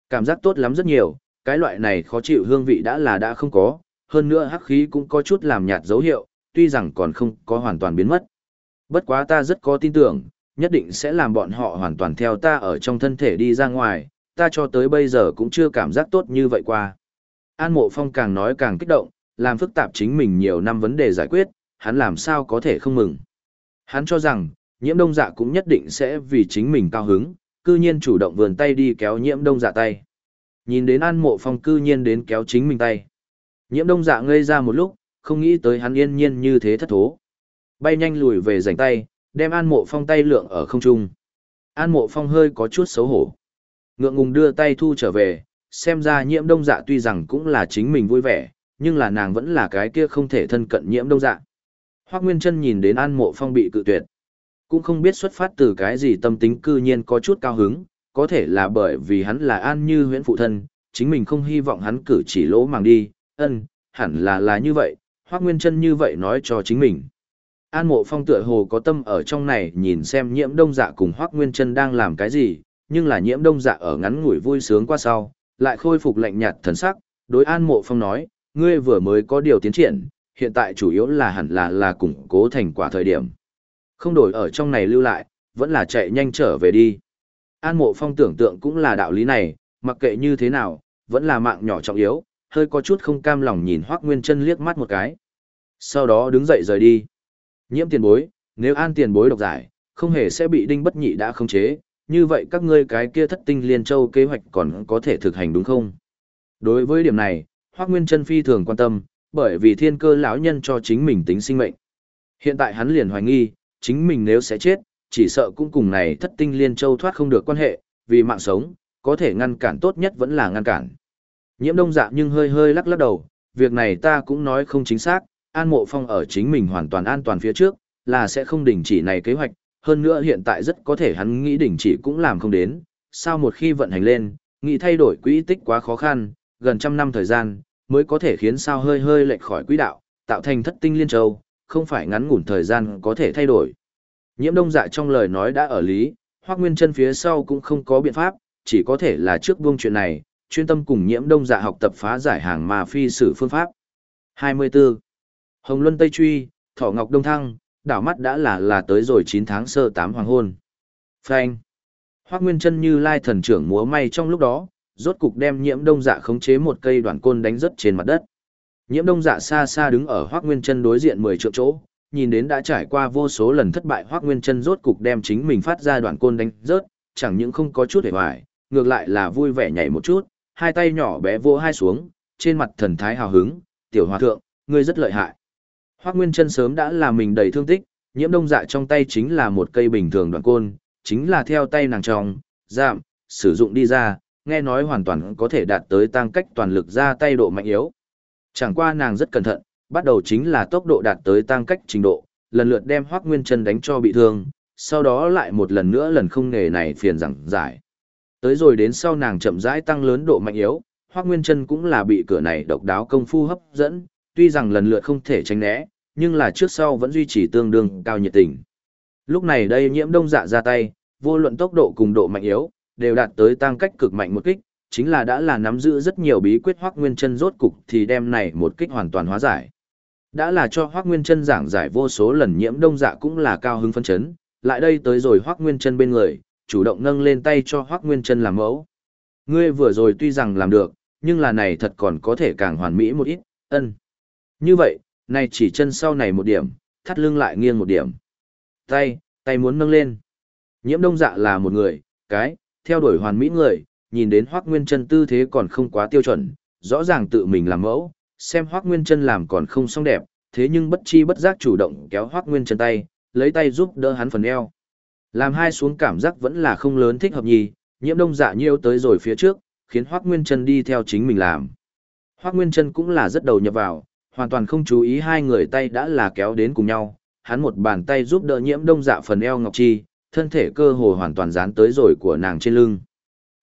Cảm giác tốt lắm rất nhiều, cái loại này khó chịu hương vị đã là đã không có, hơn nữa hắc khí cũng có chút làm nhạt dấu hiệu, tuy rằng còn không có hoàn toàn biến mất. Bất quá ta rất có tin tưởng, nhất định sẽ làm bọn họ hoàn toàn theo ta ở trong thân thể đi ra ngoài, ta cho tới bây giờ cũng chưa cảm giác tốt như vậy qua. An Mộ Phong càng nói càng kích động, làm phức tạp chính mình nhiều năm vấn đề giải quyết, hắn làm sao có thể không mừng. Hắn cho rằng, nhiễm đông dạ cũng nhất định sẽ vì chính mình cao hứng, cư nhiên chủ động vườn tay đi kéo nhiễm đông dạ tay. Nhìn đến An Mộ Phong cư nhiên đến kéo chính mình tay. Nhiễm đông dạ ngây ra một lúc, không nghĩ tới hắn yên nhiên như thế thất thố. Bay nhanh lùi về rảnh tay, đem An Mộ Phong tay lượng ở không trung. An Mộ Phong hơi có chút xấu hổ. Ngượng ngùng đưa tay thu trở về, xem ra nhiễm đông dạ tuy rằng cũng là chính mình vui vẻ, nhưng là nàng vẫn là cái kia không thể thân cận nhiễm đông dạ. Hoác Nguyên Trân nhìn đến An Mộ Phong bị cự tuyệt. Cũng không biết xuất phát từ cái gì tâm tính cư nhiên có chút cao hứng, có thể là bởi vì hắn là An Như huyễn phụ thân, chính mình không hy vọng hắn cử chỉ lỗ màng đi, ân, hẳn là là như vậy, Hoác Nguyên Trân như vậy nói cho chính mình. An Mộ Phong tựa hồ có tâm ở trong này nhìn xem nhiễm đông dạ cùng Hoác Nguyên Trân đang làm cái gì, nhưng là nhiễm đông dạ ở ngắn ngủi vui sướng qua sau, lại khôi phục lạnh nhạt thần sắc, đối An Mộ Phong nói, ngươi vừa mới có điều tiến triển, hiện tại chủ yếu là hẳn là là củng cố thành quả thời điểm. Không đổi ở trong này lưu lại, vẫn là chạy nhanh trở về đi. An Mộ Phong tưởng tượng cũng là đạo lý này, mặc kệ như thế nào, vẫn là mạng nhỏ trọng yếu, hơi có chút không cam lòng nhìn Hoắc Nguyên Chân liếc mắt một cái. Sau đó đứng dậy rời đi. Nhiễm tiền bối, nếu an tiền bối độc giải, không hề sẽ bị đinh bất nhị đã khống chế, như vậy các ngươi cái kia thất tinh liên châu kế hoạch còn có thể thực hành đúng không? Đối với điểm này, Hoắc Nguyên Trân phi thường quan tâm, bởi vì thiên cơ lão nhân cho chính mình tính sinh mệnh. Hiện tại hắn liền hoài nghi, chính mình nếu sẽ chết, chỉ sợ cũng cùng này thất tinh liên châu thoát không được quan hệ, vì mạng sống, có thể ngăn cản tốt nhất vẫn là ngăn cản. Nhiễm đông dạ nhưng hơi hơi lắc lắc đầu, việc này ta cũng nói không chính xác, An Mộ Phong ở chính mình hoàn toàn an toàn phía trước, là sẽ không đình chỉ này kế hoạch, hơn nữa hiện tại rất có thể hắn nghĩ đình chỉ cũng làm không đến, sao một khi vận hành lên, nghĩ thay đổi quỹ tích quá khó khăn, gần trăm năm thời gian, mới có thể khiến sao hơi hơi lệch khỏi quỹ đạo, tạo thành thất tinh liên châu, không phải ngắn ngủn thời gian có thể thay đổi. Nhiễm đông dạ trong lời nói đã ở lý, Hoác Nguyên chân phía sau cũng không có biện pháp, chỉ có thể là trước buông chuyện này, chuyên tâm cùng nhiễm đông dạ học tập phá giải hàng mà phi sử phương pháp. 24. Hồng Luân Tây Truy, Thỏ Ngọc Đông Thăng, đảo mắt đã là là tới rồi 9 tháng sơ 8 hoàng hôn. Phanh. Hoắc Nguyên chân như lai thần trưởng múa may trong lúc đó, rốt cục đem nhiễm đông dạ khống chế một cây đoạn côn đánh rất trên mặt đất. Nhiễm đông dạ xa xa đứng ở Hoắc Nguyên chân đối diện 10 triệu chỗ, nhìn đến đã trải qua vô số lần thất bại Hoắc Nguyên chân rốt cục đem chính mình phát ra đoạn côn đánh rớt, chẳng những không có chút hề hoài, ngược lại là vui vẻ nhảy một chút, hai tay nhỏ bé vỗ hai xuống, trên mặt thần thái hào hứng, tiểu hòa thượng, ngươi rất lợi hại. Hoác Nguyên chân sớm đã làm mình đầy thương tích, nhiễm đông dạ trong tay chính là một cây bình thường đoạn côn, chính là theo tay nàng trong, giảm, sử dụng đi ra, nghe nói hoàn toàn có thể đạt tới tăng cách toàn lực ra tay độ mạnh yếu. Chẳng qua nàng rất cẩn thận, bắt đầu chính là tốc độ đạt tới tăng cách trình độ, lần lượt đem Hoắc Nguyên Chân đánh cho bị thương, sau đó lại một lần nữa lần không nghề này phiền rằng giải. Tới rồi đến sau nàng chậm rãi tăng lớn độ mạnh yếu, Hoắc Nguyên Chân cũng là bị cửa này độc đáo công phu hấp dẫn, tuy rằng lần lượt không thể tránh né, nhưng là trước sau vẫn duy trì tương đương cao nhiệt tình. Lúc này đây nhiễm đông dạ ra tay, vô luận tốc độ cùng độ mạnh yếu, đều đạt tới tăng cách cực mạnh một kích, chính là đã là nắm giữ rất nhiều bí quyết Hoắc Nguyên Chân rốt cục thì đem này một kích hoàn toàn hóa giải. Đã là cho Hoắc Nguyên Chân giảng giải vô số lần nhiễm đông dạ cũng là cao hứng phân chấn, lại đây tới rồi Hoắc Nguyên Chân bên người, chủ động nâng lên tay cho Hoắc Nguyên Chân làm mẫu. Ngươi vừa rồi tuy rằng làm được, nhưng là này thật còn có thể càng hoàn mỹ một ít, ân. Như vậy, này chỉ chân sau này một điểm, thắt lưng lại nghiêng một điểm. Tay, tay muốn nâng lên. Nhiễm đông dạ là một người, cái, theo đuổi hoàn mỹ người, nhìn đến Hoắc Nguyên Chân tư thế còn không quá tiêu chuẩn, rõ ràng tự mình làm mẫu, xem Hoắc Nguyên Chân làm còn không xong đẹp, thế nhưng bất chi bất giác chủ động kéo Hoắc Nguyên Chân tay, lấy tay giúp đỡ hắn phần eo. Làm hai xuống cảm giác vẫn là không lớn thích hợp nhì, nhiễm đông dạ nhiêu tới rồi phía trước, khiến Hoắc Nguyên Chân đi theo chính mình làm. Hoắc Nguyên Chân cũng là rất đầu nhập vào, hoàn toàn không chú ý hai người tay đã là kéo đến cùng nhau, hắn một bàn tay giúp đỡ nhiễm đông dạ phần eo ngọc chi, thân thể cơ hồ hoàn toàn dán tới rồi của nàng trên lưng.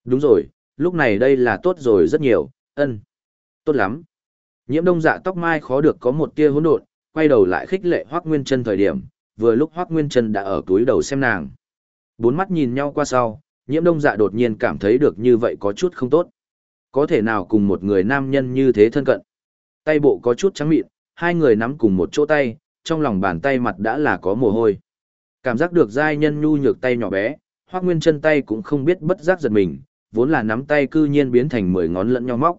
Đúng rồi, lúc này đây là tốt rồi rất nhiều, ân. Tốt lắm. Nhiễm đông dạ tóc mai khó được có một tia hỗn độn, quay đầu lại khích lệ Hoắc Nguyên Chân thời điểm, vừa lúc Hoắc Nguyên Chân đã ở túi đầu xem nàng. Bốn mắt nhìn nhau qua sau, Nhiễm đông dạ đột nhiên cảm thấy được như vậy có chút không tốt. Có thể nào cùng một người nam nhân như thế thân cận. Tay bộ có chút trắng mịn, hai người nắm cùng một chỗ tay, trong lòng bàn tay mặt đã là có mồ hôi. Cảm giác được giai nhân nhu nhược tay nhỏ bé, Hoắc Nguyên chân tay cũng không biết bất giác giật mình, vốn là nắm tay cư nhiên biến thành mười ngón lẫn nhau móc.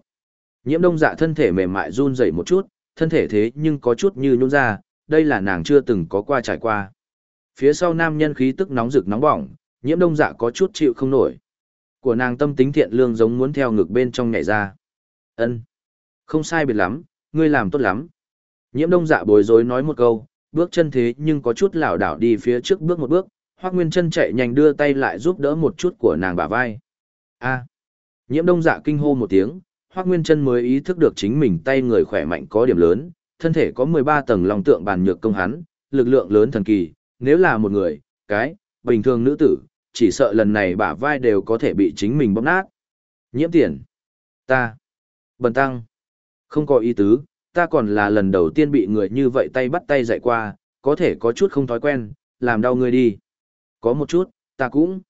Nhiễm Đông Dạ thân thể mềm mại run rẩy một chút, thân thể thế nhưng có chút như nhũn ra, đây là nàng chưa từng có qua trải qua. Phía sau nam nhân khí tức nóng rực nóng bỏng, Nhiễm Đông Dạ có chút chịu không nổi. Của nàng tâm tính thiện lương giống muốn theo ngực bên trong nhảy ra. Ân, không sai biệt lắm, ngươi làm tốt lắm. Nhiễm đông dạ bối rối nói một câu, bước chân thế nhưng có chút lảo đảo đi phía trước bước một bước, Hoắc Nguyên Chân chạy nhanh đưa tay lại giúp đỡ một chút của nàng bả vai. A. Nhiễm Đông Dạ kinh hô một tiếng, Hoắc Nguyên Chân mới ý thức được chính mình tay người khỏe mạnh có điểm lớn, thân thể có 13 tầng long tượng bàn nhược công hắn, lực lượng lớn thần kỳ, nếu là một người, cái, bình thường nữ tử, chỉ sợ lần này bả vai đều có thể bị chính mình bóp nát. Nhiễm tiền. Ta. Bần tăng. Không có ý tứ, ta còn là lần đầu tiên bị người như vậy tay bắt tay dạy qua, có thể có chút không thói quen, làm đau ngươi đi. Có một chút, ta cũng,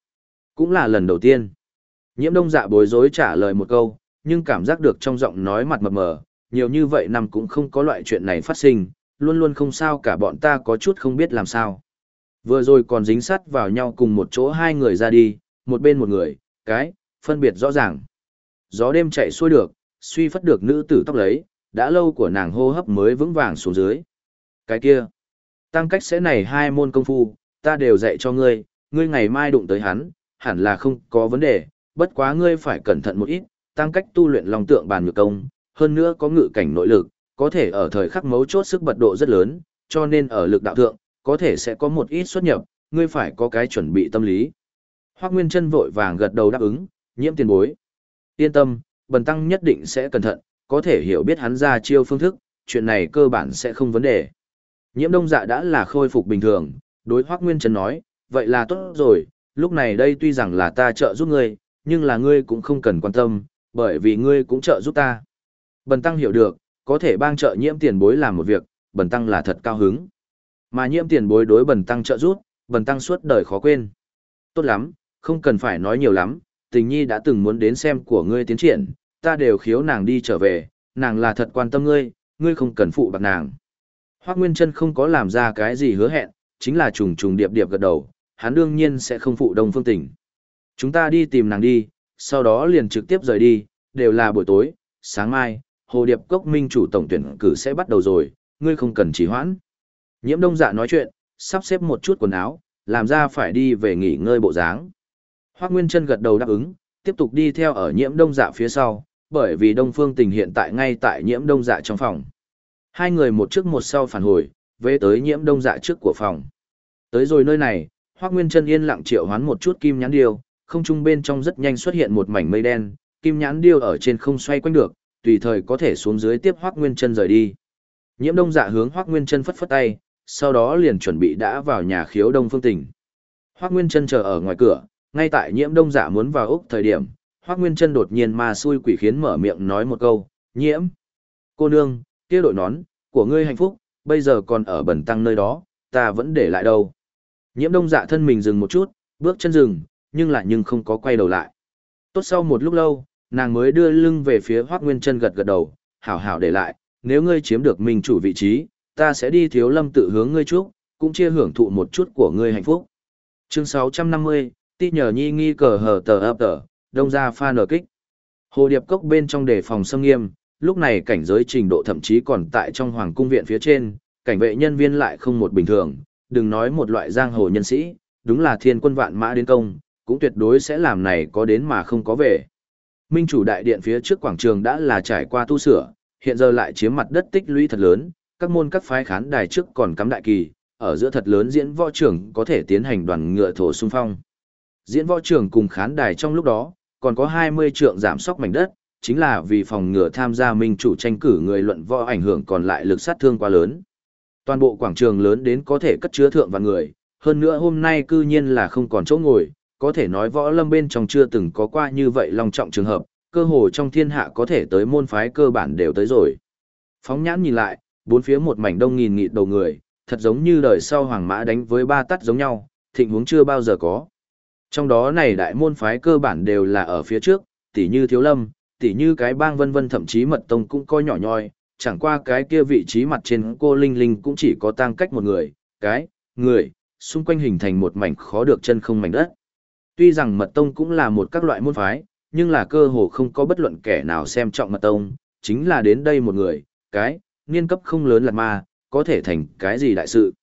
cũng là lần đầu tiên. Nhiễm đông dạ bối rối trả lời một câu, nhưng cảm giác được trong giọng nói mặt mập mờ, nhiều như vậy năm cũng không có loại chuyện này phát sinh, luôn luôn không sao cả bọn ta có chút không biết làm sao. Vừa rồi còn dính sắt vào nhau cùng một chỗ hai người ra đi, một bên một người, cái, phân biệt rõ ràng. Gió đêm chạy xuôi được, suy phất được nữ tử tóc lấy, đã lâu của nàng hô hấp mới vững vàng xuống dưới. Cái kia, tăng cách sẽ này hai môn công phu, ta đều dạy cho ngươi, ngươi ngày mai đụng tới hắn, hẳn là không có vấn đề, bất quá ngươi phải cẩn thận một ít, tăng cách tu luyện lòng tượng bàn nhược công, hơn nữa có ngự cảnh nội lực, có thể ở thời khắc mấu chốt sức bật độ rất lớn, cho nên ở lực đạo thượng, có thể sẽ có một ít xuất nhập, ngươi phải có cái chuẩn bị tâm lý. Hoắc Nguyên Chân vội vàng gật đầu đáp ứng, nhiễm tiền bối. Yên tâm, bần tăng nhất định sẽ cẩn thận, có thể hiểu biết hắn ra chiêu phương thức, chuyện này cơ bản sẽ không vấn đề. Nhiễm đông dạ đã là khôi phục bình thường, đối Hoác Nguyên Trần nói, vậy là tốt rồi, lúc này đây tuy rằng là ta trợ giúp ngươi, nhưng là ngươi cũng không cần quan tâm, bởi vì ngươi cũng trợ giúp ta. Bần tăng hiểu được, có thể bang trợ nhiễm tiền bối làm một việc, bần tăng là thật cao hứng. Mà nhiễm tiền bối đối bần tăng trợ giúp, bần tăng suốt đời khó quên. Tốt lắm, không cần phải nói nhiều lắm, tình nhi đã từng muốn đến xem của ngươi tiến triển, ta đều khiếu nàng đi trở về, nàng là thật quan tâm ngươi, ngươi không cần phụ bạc nàng. Hoác Nguyên Trân không có làm ra cái gì hứa hẹn, chính là trùng trùng điệp điệp gật đầu, hắn đương nhiên sẽ không phụ Đông Phương Tỉnh. Chúng ta đi tìm nàng đi, sau đó liền trực tiếp rời đi, đều là buổi tối, sáng mai, Hồ Điệp Cốc Minh chủ tổng tuyển cử sẽ bắt đầu rồi, ngươi không cần trì hoãn. Nhiễm Đông Dạ nói chuyện, sắp xếp một chút quần áo, làm ra phải đi về nghỉ ngơi bộ dáng. Hoác Nguyên Trân gật đầu đáp ứng, tiếp tục đi theo ở Nhiễm Đông Dạ phía sau, bởi vì Đông Phương Tình hiện tại ngay tại Nhiễm Đông Dạ trong phòng. Hai người một trước một sau phản hồi, về tới nhiễm đông dạ trước của phòng. Tới rồi nơi này, Hoác Nguyên Trân yên lặng triệu hoán một chút kim nhãn điêu, không trung bên trong rất nhanh xuất hiện một mảnh mây đen, kim nhãn điêu ở trên không xoay quanh được, tùy thời có thể xuống dưới tiếp Hoác Nguyên Trân rời đi. Nhiễm đông dạ hướng Hoác Nguyên Trân phất phất tay, sau đó liền chuẩn bị đã vào nhà khiếu đông phương tỉnh. Hoác Nguyên Trân chờ ở ngoài cửa, ngay tại nhiễm đông dạ muốn vào Úc thời điểm, Hoác Nguyên Trân đột nhiên ma xui quỷ khiến mở miệng nói một câu, nhiễm. Cô nương, kia đội nón, của ngươi hạnh phúc, bây giờ còn ở bẩn tăng nơi đó, ta vẫn để lại đâu. Nhiễm đông dạ thân mình dừng một chút, bước chân dừng, nhưng lại nhưng không có quay đầu lại. Tốt sau một lúc lâu, nàng mới đưa lưng về phía Hoác Nguyên chân gật gật đầu, hảo hảo để lại, nếu ngươi chiếm được mình chủ vị trí, ta sẽ đi thiếu lâm tự hướng ngươi chúc, cũng chia hưởng thụ một chút của ngươi hạnh phúc. Chương 650, ti nhờ nhi nghi cờ hờ tờ ập tờ, đông ra pha nở kích. Hồ điệp cốc bên trong đề phòng xâm nghiêm, lúc này cảnh giới trình độ thậm chí còn tại trong hoàng cung viện phía trên, cảnh vệ nhân viên lại không một bình thường, đừng nói một loại giang hồ nhân sĩ, đúng là thiên quân vạn mã đến công, cũng tuyệt đối sẽ làm này có đến mà không có về. Minh chủ đại điện phía trước quảng trường đã là trải qua tu sửa, hiện giờ lại chiếm mặt đất tích lũy thật lớn, các môn các phái khán đài trước còn cắm đại kỳ, ở giữa thật lớn diễn võ trưởng có thể tiến hành đoàn ngựa thổ xung phong. Diễn võ trưởng cùng khán đài trong lúc đó, còn có 20 trượng giảm sóc mảnh đất, chính là vì phòng ngừa tham gia minh chủ tranh cử người luận võ ảnh hưởng còn lại lực sát thương quá lớn. Toàn bộ quảng trường lớn đến có thể cất chứa thượng và người, hơn nữa hôm nay cư nhiên là không còn chỗ ngồi, có thể nói võ lâm bên trong chưa từng có qua như vậy long trọng trường hợp, cơ hồ trong thiên hạ có thể tới môn phái cơ bản đều tới rồi. Phóng nhãn nhìn lại, bốn phía một mảnh đông nghìn nghịt đầu người, thật giống như đời sau hoàng mã đánh với ba tắt giống nhau, thịnh huống chưa bao giờ có. Trong đó này đại môn phái cơ bản đều là ở phía trước, tỉ như thiếu lâm, tỉ như cái bang vân vân thậm chí mật tông cũng coi nhỏ nhoi, chẳng qua cái kia vị trí mặt trên cô Linh Linh cũng chỉ có tăng cách một người, cái, người, xung quanh hình thành một mảnh khó được chân không mảnh đất. Tuy rằng mật tông cũng là một các loại môn phái, nhưng là cơ hồ không có bất luận kẻ nào xem trọng mật tông, chính là đến đây một người, cái, niên cấp không lớn là ma, có thể thành cái gì đại sự.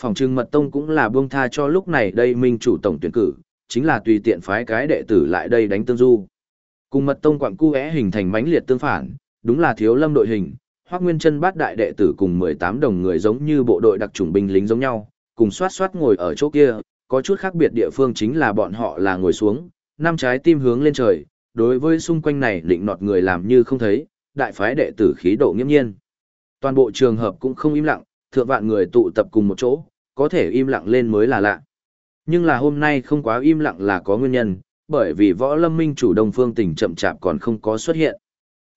Phòng trưng mật tông cũng là buông tha cho lúc này đây minh chủ tổng tuyển cử, chính là tùy tiện phái cái đệ tử lại đây đánh tương du. Cùng mật tông quặng cu hình thành mãnh liệt tương phản, đúng là thiếu lâm đội hình, Hoắc Nguyên Chân bát đại đệ tử cùng 18 đồng người giống như bộ đội đặc chủng binh lính giống nhau, cùng soát soát ngồi ở chỗ kia, có chút khác biệt địa phương chính là bọn họ là ngồi xuống, năm trái tim hướng lên trời, đối với xung quanh này định nọt người làm như không thấy, đại phái đệ tử khí độ nghiêm nhiên. Toàn bộ trường hợp cũng không im lặng, thượng vạn người tụ tập cùng một chỗ, có thể im lặng lên mới là lạ. Nhưng là hôm nay không quá im lặng là có nguyên nhân, bởi vì võ lâm minh chủ đông phương tỉnh chậm chạp còn không có xuất hiện.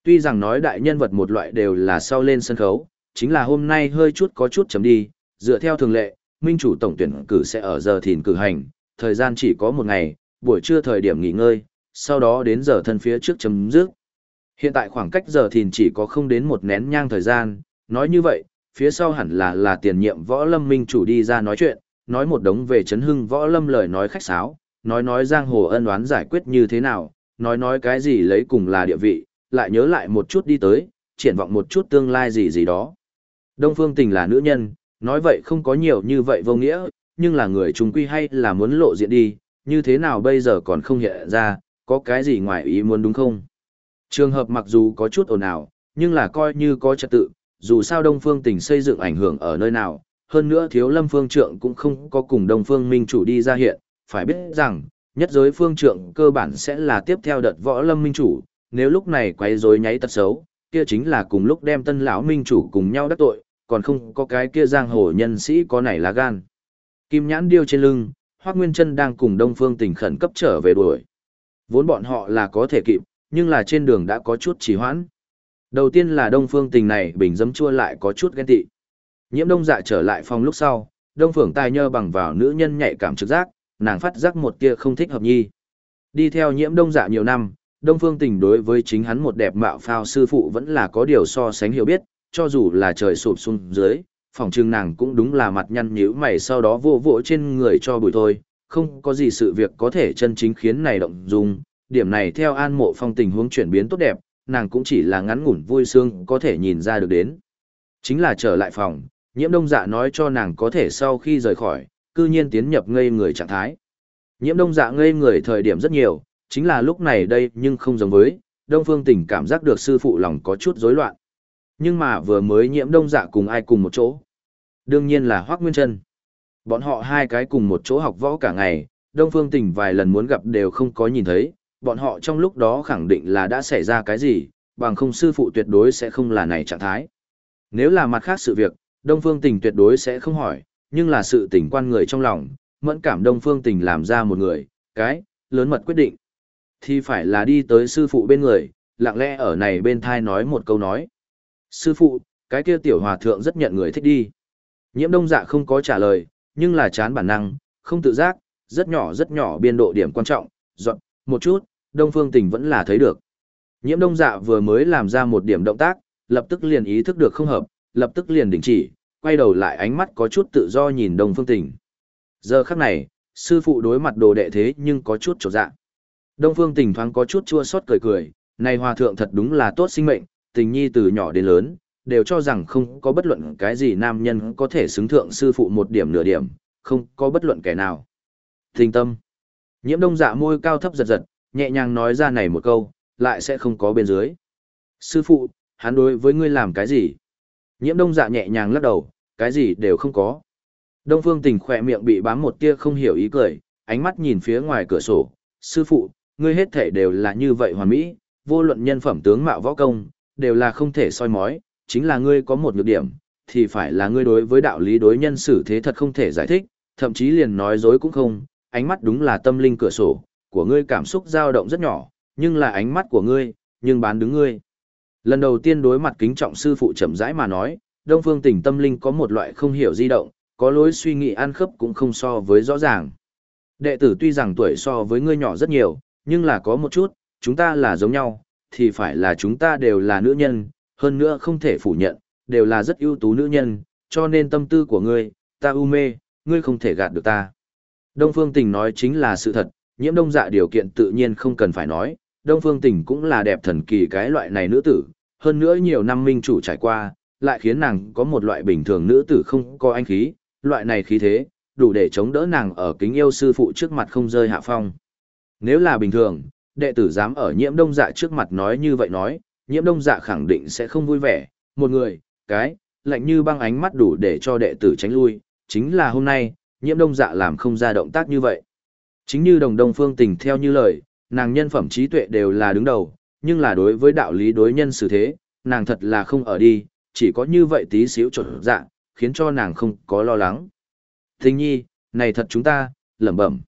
Tuy rằng nói đại nhân vật một loại đều là sau lên sân khấu, chính là hôm nay hơi chút có chút chấm đi, dựa theo thường lệ, minh chủ tổng tuyển cử sẽ ở giờ thìn cử hành, thời gian chỉ có một ngày, buổi trưa thời điểm nghỉ ngơi, sau đó đến giờ thân phía trước chấm dứt. Hiện tại khoảng cách giờ thìn chỉ có không đến một nén nhang thời gian, nói như vậy, phía sau hẳn là là tiền nhiệm võ lâm minh chủ đi ra nói chuyện, nói một đống về chấn hưng võ lâm lời nói khách sáo, nói nói giang hồ ân oán giải quyết như thế nào, nói nói cái gì lấy cùng là địa vị, lại nhớ lại một chút đi tới, triển vọng một chút tương lai gì gì đó. Đông Phương Tình là nữ nhân, nói vậy không có nhiều như vậy vô nghĩa, nhưng là người chúng quy hay là muốn lộ diện đi, như thế nào bây giờ còn không hiện ra, có cái gì ngoài ý muốn đúng không? Trường hợp mặc dù có chút ồn ào, nhưng là coi như có trật tự, dù sao Đông Phương Tình xây dựng ảnh hưởng ở nơi nào, hơn nữa thiếu lâm phương trượng cũng không có cùng Đông Phương Minh chủ đi ra hiện, phải biết rằng, nhất giới phương trượng cơ bản sẽ là tiếp theo đợt võ lâm minh chủ, nếu lúc này quay rối nháy tật xấu, kia chính là cùng lúc đem tân lão minh chủ cùng nhau đắc tội, còn không có cái kia giang hồ nhân sĩ có nảy lá gan. Kim nhãn điêu trên lưng, Hoắc Nguyên Chân đang cùng Đông Phương tỉnh khẩn cấp trở về đuổi. Vốn bọn họ là có thể kịp, nhưng là trên đường đã có chút trì hoãn. Đầu tiên là Đông Phương Tình này bình dấm chua lại có chút ghen tị. Nhiễm Đông Dạ trở lại phòng lúc sau, Đông Phượng Tài nhơ bằng vào nữ nhân nhạy cảm trực giác, nàng phát giác một tia không thích hợp nhi. Đi theo Nhiễm Đông Dạ nhiều năm, Đông Phương Tình đối với chính hắn một đẹp mạo phao sư phụ vẫn là có điều so sánh hiểu biết, cho dù là trời sụp xuống dưới, phòng trưng nàng cũng đúng là mặt nhăn nhíu mày sau đó vô vỗ trên người cho bụi thôi, không có gì sự việc có thể chân chính khiến này động dung, điểm này theo an mộ phong tình huống chuyển biến tốt đẹp, nàng cũng chỉ là ngắn ngủn vui sướng có thể nhìn ra được đến. Chính là trở lại phòng, nhiễm đông dạ nói cho nàng có thể sau khi rời khỏi, cư nhiên tiến nhập ngây người trạng thái. Nhiễm đông dạ ngây người thời điểm rất nhiều, chính là lúc này đây nhưng không giống với, đông phương tình cảm giác được sư phụ lòng có chút rối loạn. Nhưng mà vừa mới nhiễm đông dạ cùng ai cùng một chỗ. Đương nhiên là Hoác Nguyên Trân. Bọn họ hai cái cùng một chỗ học võ cả ngày, đông phương tình vài lần muốn gặp đều không có nhìn thấy, bọn họ trong lúc đó khẳng định là đã xảy ra cái gì, bằng không sư phụ tuyệt đối sẽ không là này trạng thái. Nếu là mặt khác sự việc, Đông Phương Tình tuyệt đối sẽ không hỏi, nhưng là sự tình quan người trong lòng, mẫn cảm Đông Phương Tình làm ra một người, cái, lớn mật quyết định. Thì phải là đi tới sư phụ bên người, lặng lẽ ở này bên thai nói một câu nói. Sư phụ, cái kia tiểu hòa thượng rất nhận người thích đi. Nhiễm đông dạ không có trả lời, nhưng là chán bản năng, không tự giác, rất nhỏ rất nhỏ biên độ điểm quan trọng, dọn, một chút, Đông Phương Tình vẫn là thấy được. Nhiễm Đông Dạ vừa mới làm ra một điểm động tác, lập tức liền ý thức được không hợp, lập tức liền đình chỉ, quay đầu lại ánh mắt có chút tự do nhìn Đông Phương Tỉnh. Giờ khắc này, sư phụ đối mặt đồ đệ thế nhưng có chút chột dạ. Đông Phương Tỉnh thoáng có chút chua xót cười cười, này hòa thượng thật đúng là tốt sinh mệnh, tình nhi từ nhỏ đến lớn, đều cho rằng không có bất luận cái gì nam nhân có thể xứng thượng sư phụ một điểm nửa điểm, không có bất luận kẻ nào. Tình tâm. Nhiễm đông dạ môi cao thấp giật giật, nhẹ nhàng nói ra này một câu, lại sẽ không có bên dưới. Sư phụ, hắn đối với ngươi làm cái gì? Nhiễm đông dạ nhẹ nhàng lắc đầu, cái gì đều không có. Đông phương tình khỏe miệng bị bám một tia không hiểu ý cười, ánh mắt nhìn phía ngoài cửa sổ. Sư phụ, ngươi hết thể đều là như vậy hoàn mỹ, vô luận nhân phẩm tướng mạo võ công, đều là không thể soi mói, chính là ngươi có một nhược điểm, thì phải là ngươi đối với đạo lý đối nhân xử thế thật không thể giải thích, thậm chí liền nói dối cũng không, ánh mắt đúng là tâm linh cửa sổ, của ngươi cảm xúc dao động rất nhỏ, nhưng là ánh mắt của ngươi, nhưng bán đứng ngươi. Lần đầu tiên đối mặt kính trọng sư phụ chậm rãi mà nói, Đông Phương Tỉnh tâm linh có một loại không hiểu di động, có lối suy nghĩ ăn khớp cũng không so với rõ ràng. Đệ tử tuy rằng tuổi so với ngươi nhỏ rất nhiều, nhưng là có một chút, chúng ta là giống nhau, thì phải là chúng ta đều là nữ nhân, hơn nữa không thể phủ nhận, đều là rất ưu tú nữ nhân, cho nên tâm tư của ngươi, ta u mê, ngươi không thể gạt được ta. Đông Phương Tình nói chính là sự thật, nhiễm đông dạ điều kiện tự nhiên không cần phải nói, Đông Phương Tình cũng là đẹp thần kỳ cái loại này nữ tử, hơn nữa nhiều năm minh chủ trải qua, lại khiến nàng có một loại bình thường nữ tử không có anh khí, loại này khí thế, đủ để chống đỡ nàng ở kính yêu sư phụ trước mặt không rơi hạ phong. Nếu là bình thường, đệ tử dám ở nhiễm đông dạ trước mặt nói như vậy nói, nhiễm đông dạ khẳng định sẽ không vui vẻ, một người, cái, lạnh như băng ánh mắt đủ để cho đệ tử tránh lui, chính là hôm nay, nhiễm đông dạ làm không ra động tác như vậy. Chính như đồng đông phương tình theo như lời, nàng nhân phẩm trí tuệ đều là đứng đầu, nhưng là đối với đạo lý đối nhân xử thế, nàng thật là không ở đi, chỉ có như vậy tí xíu trộn dạ, khiến cho nàng không có lo lắng. Thình nhi, này thật chúng ta, lẩm bẩm.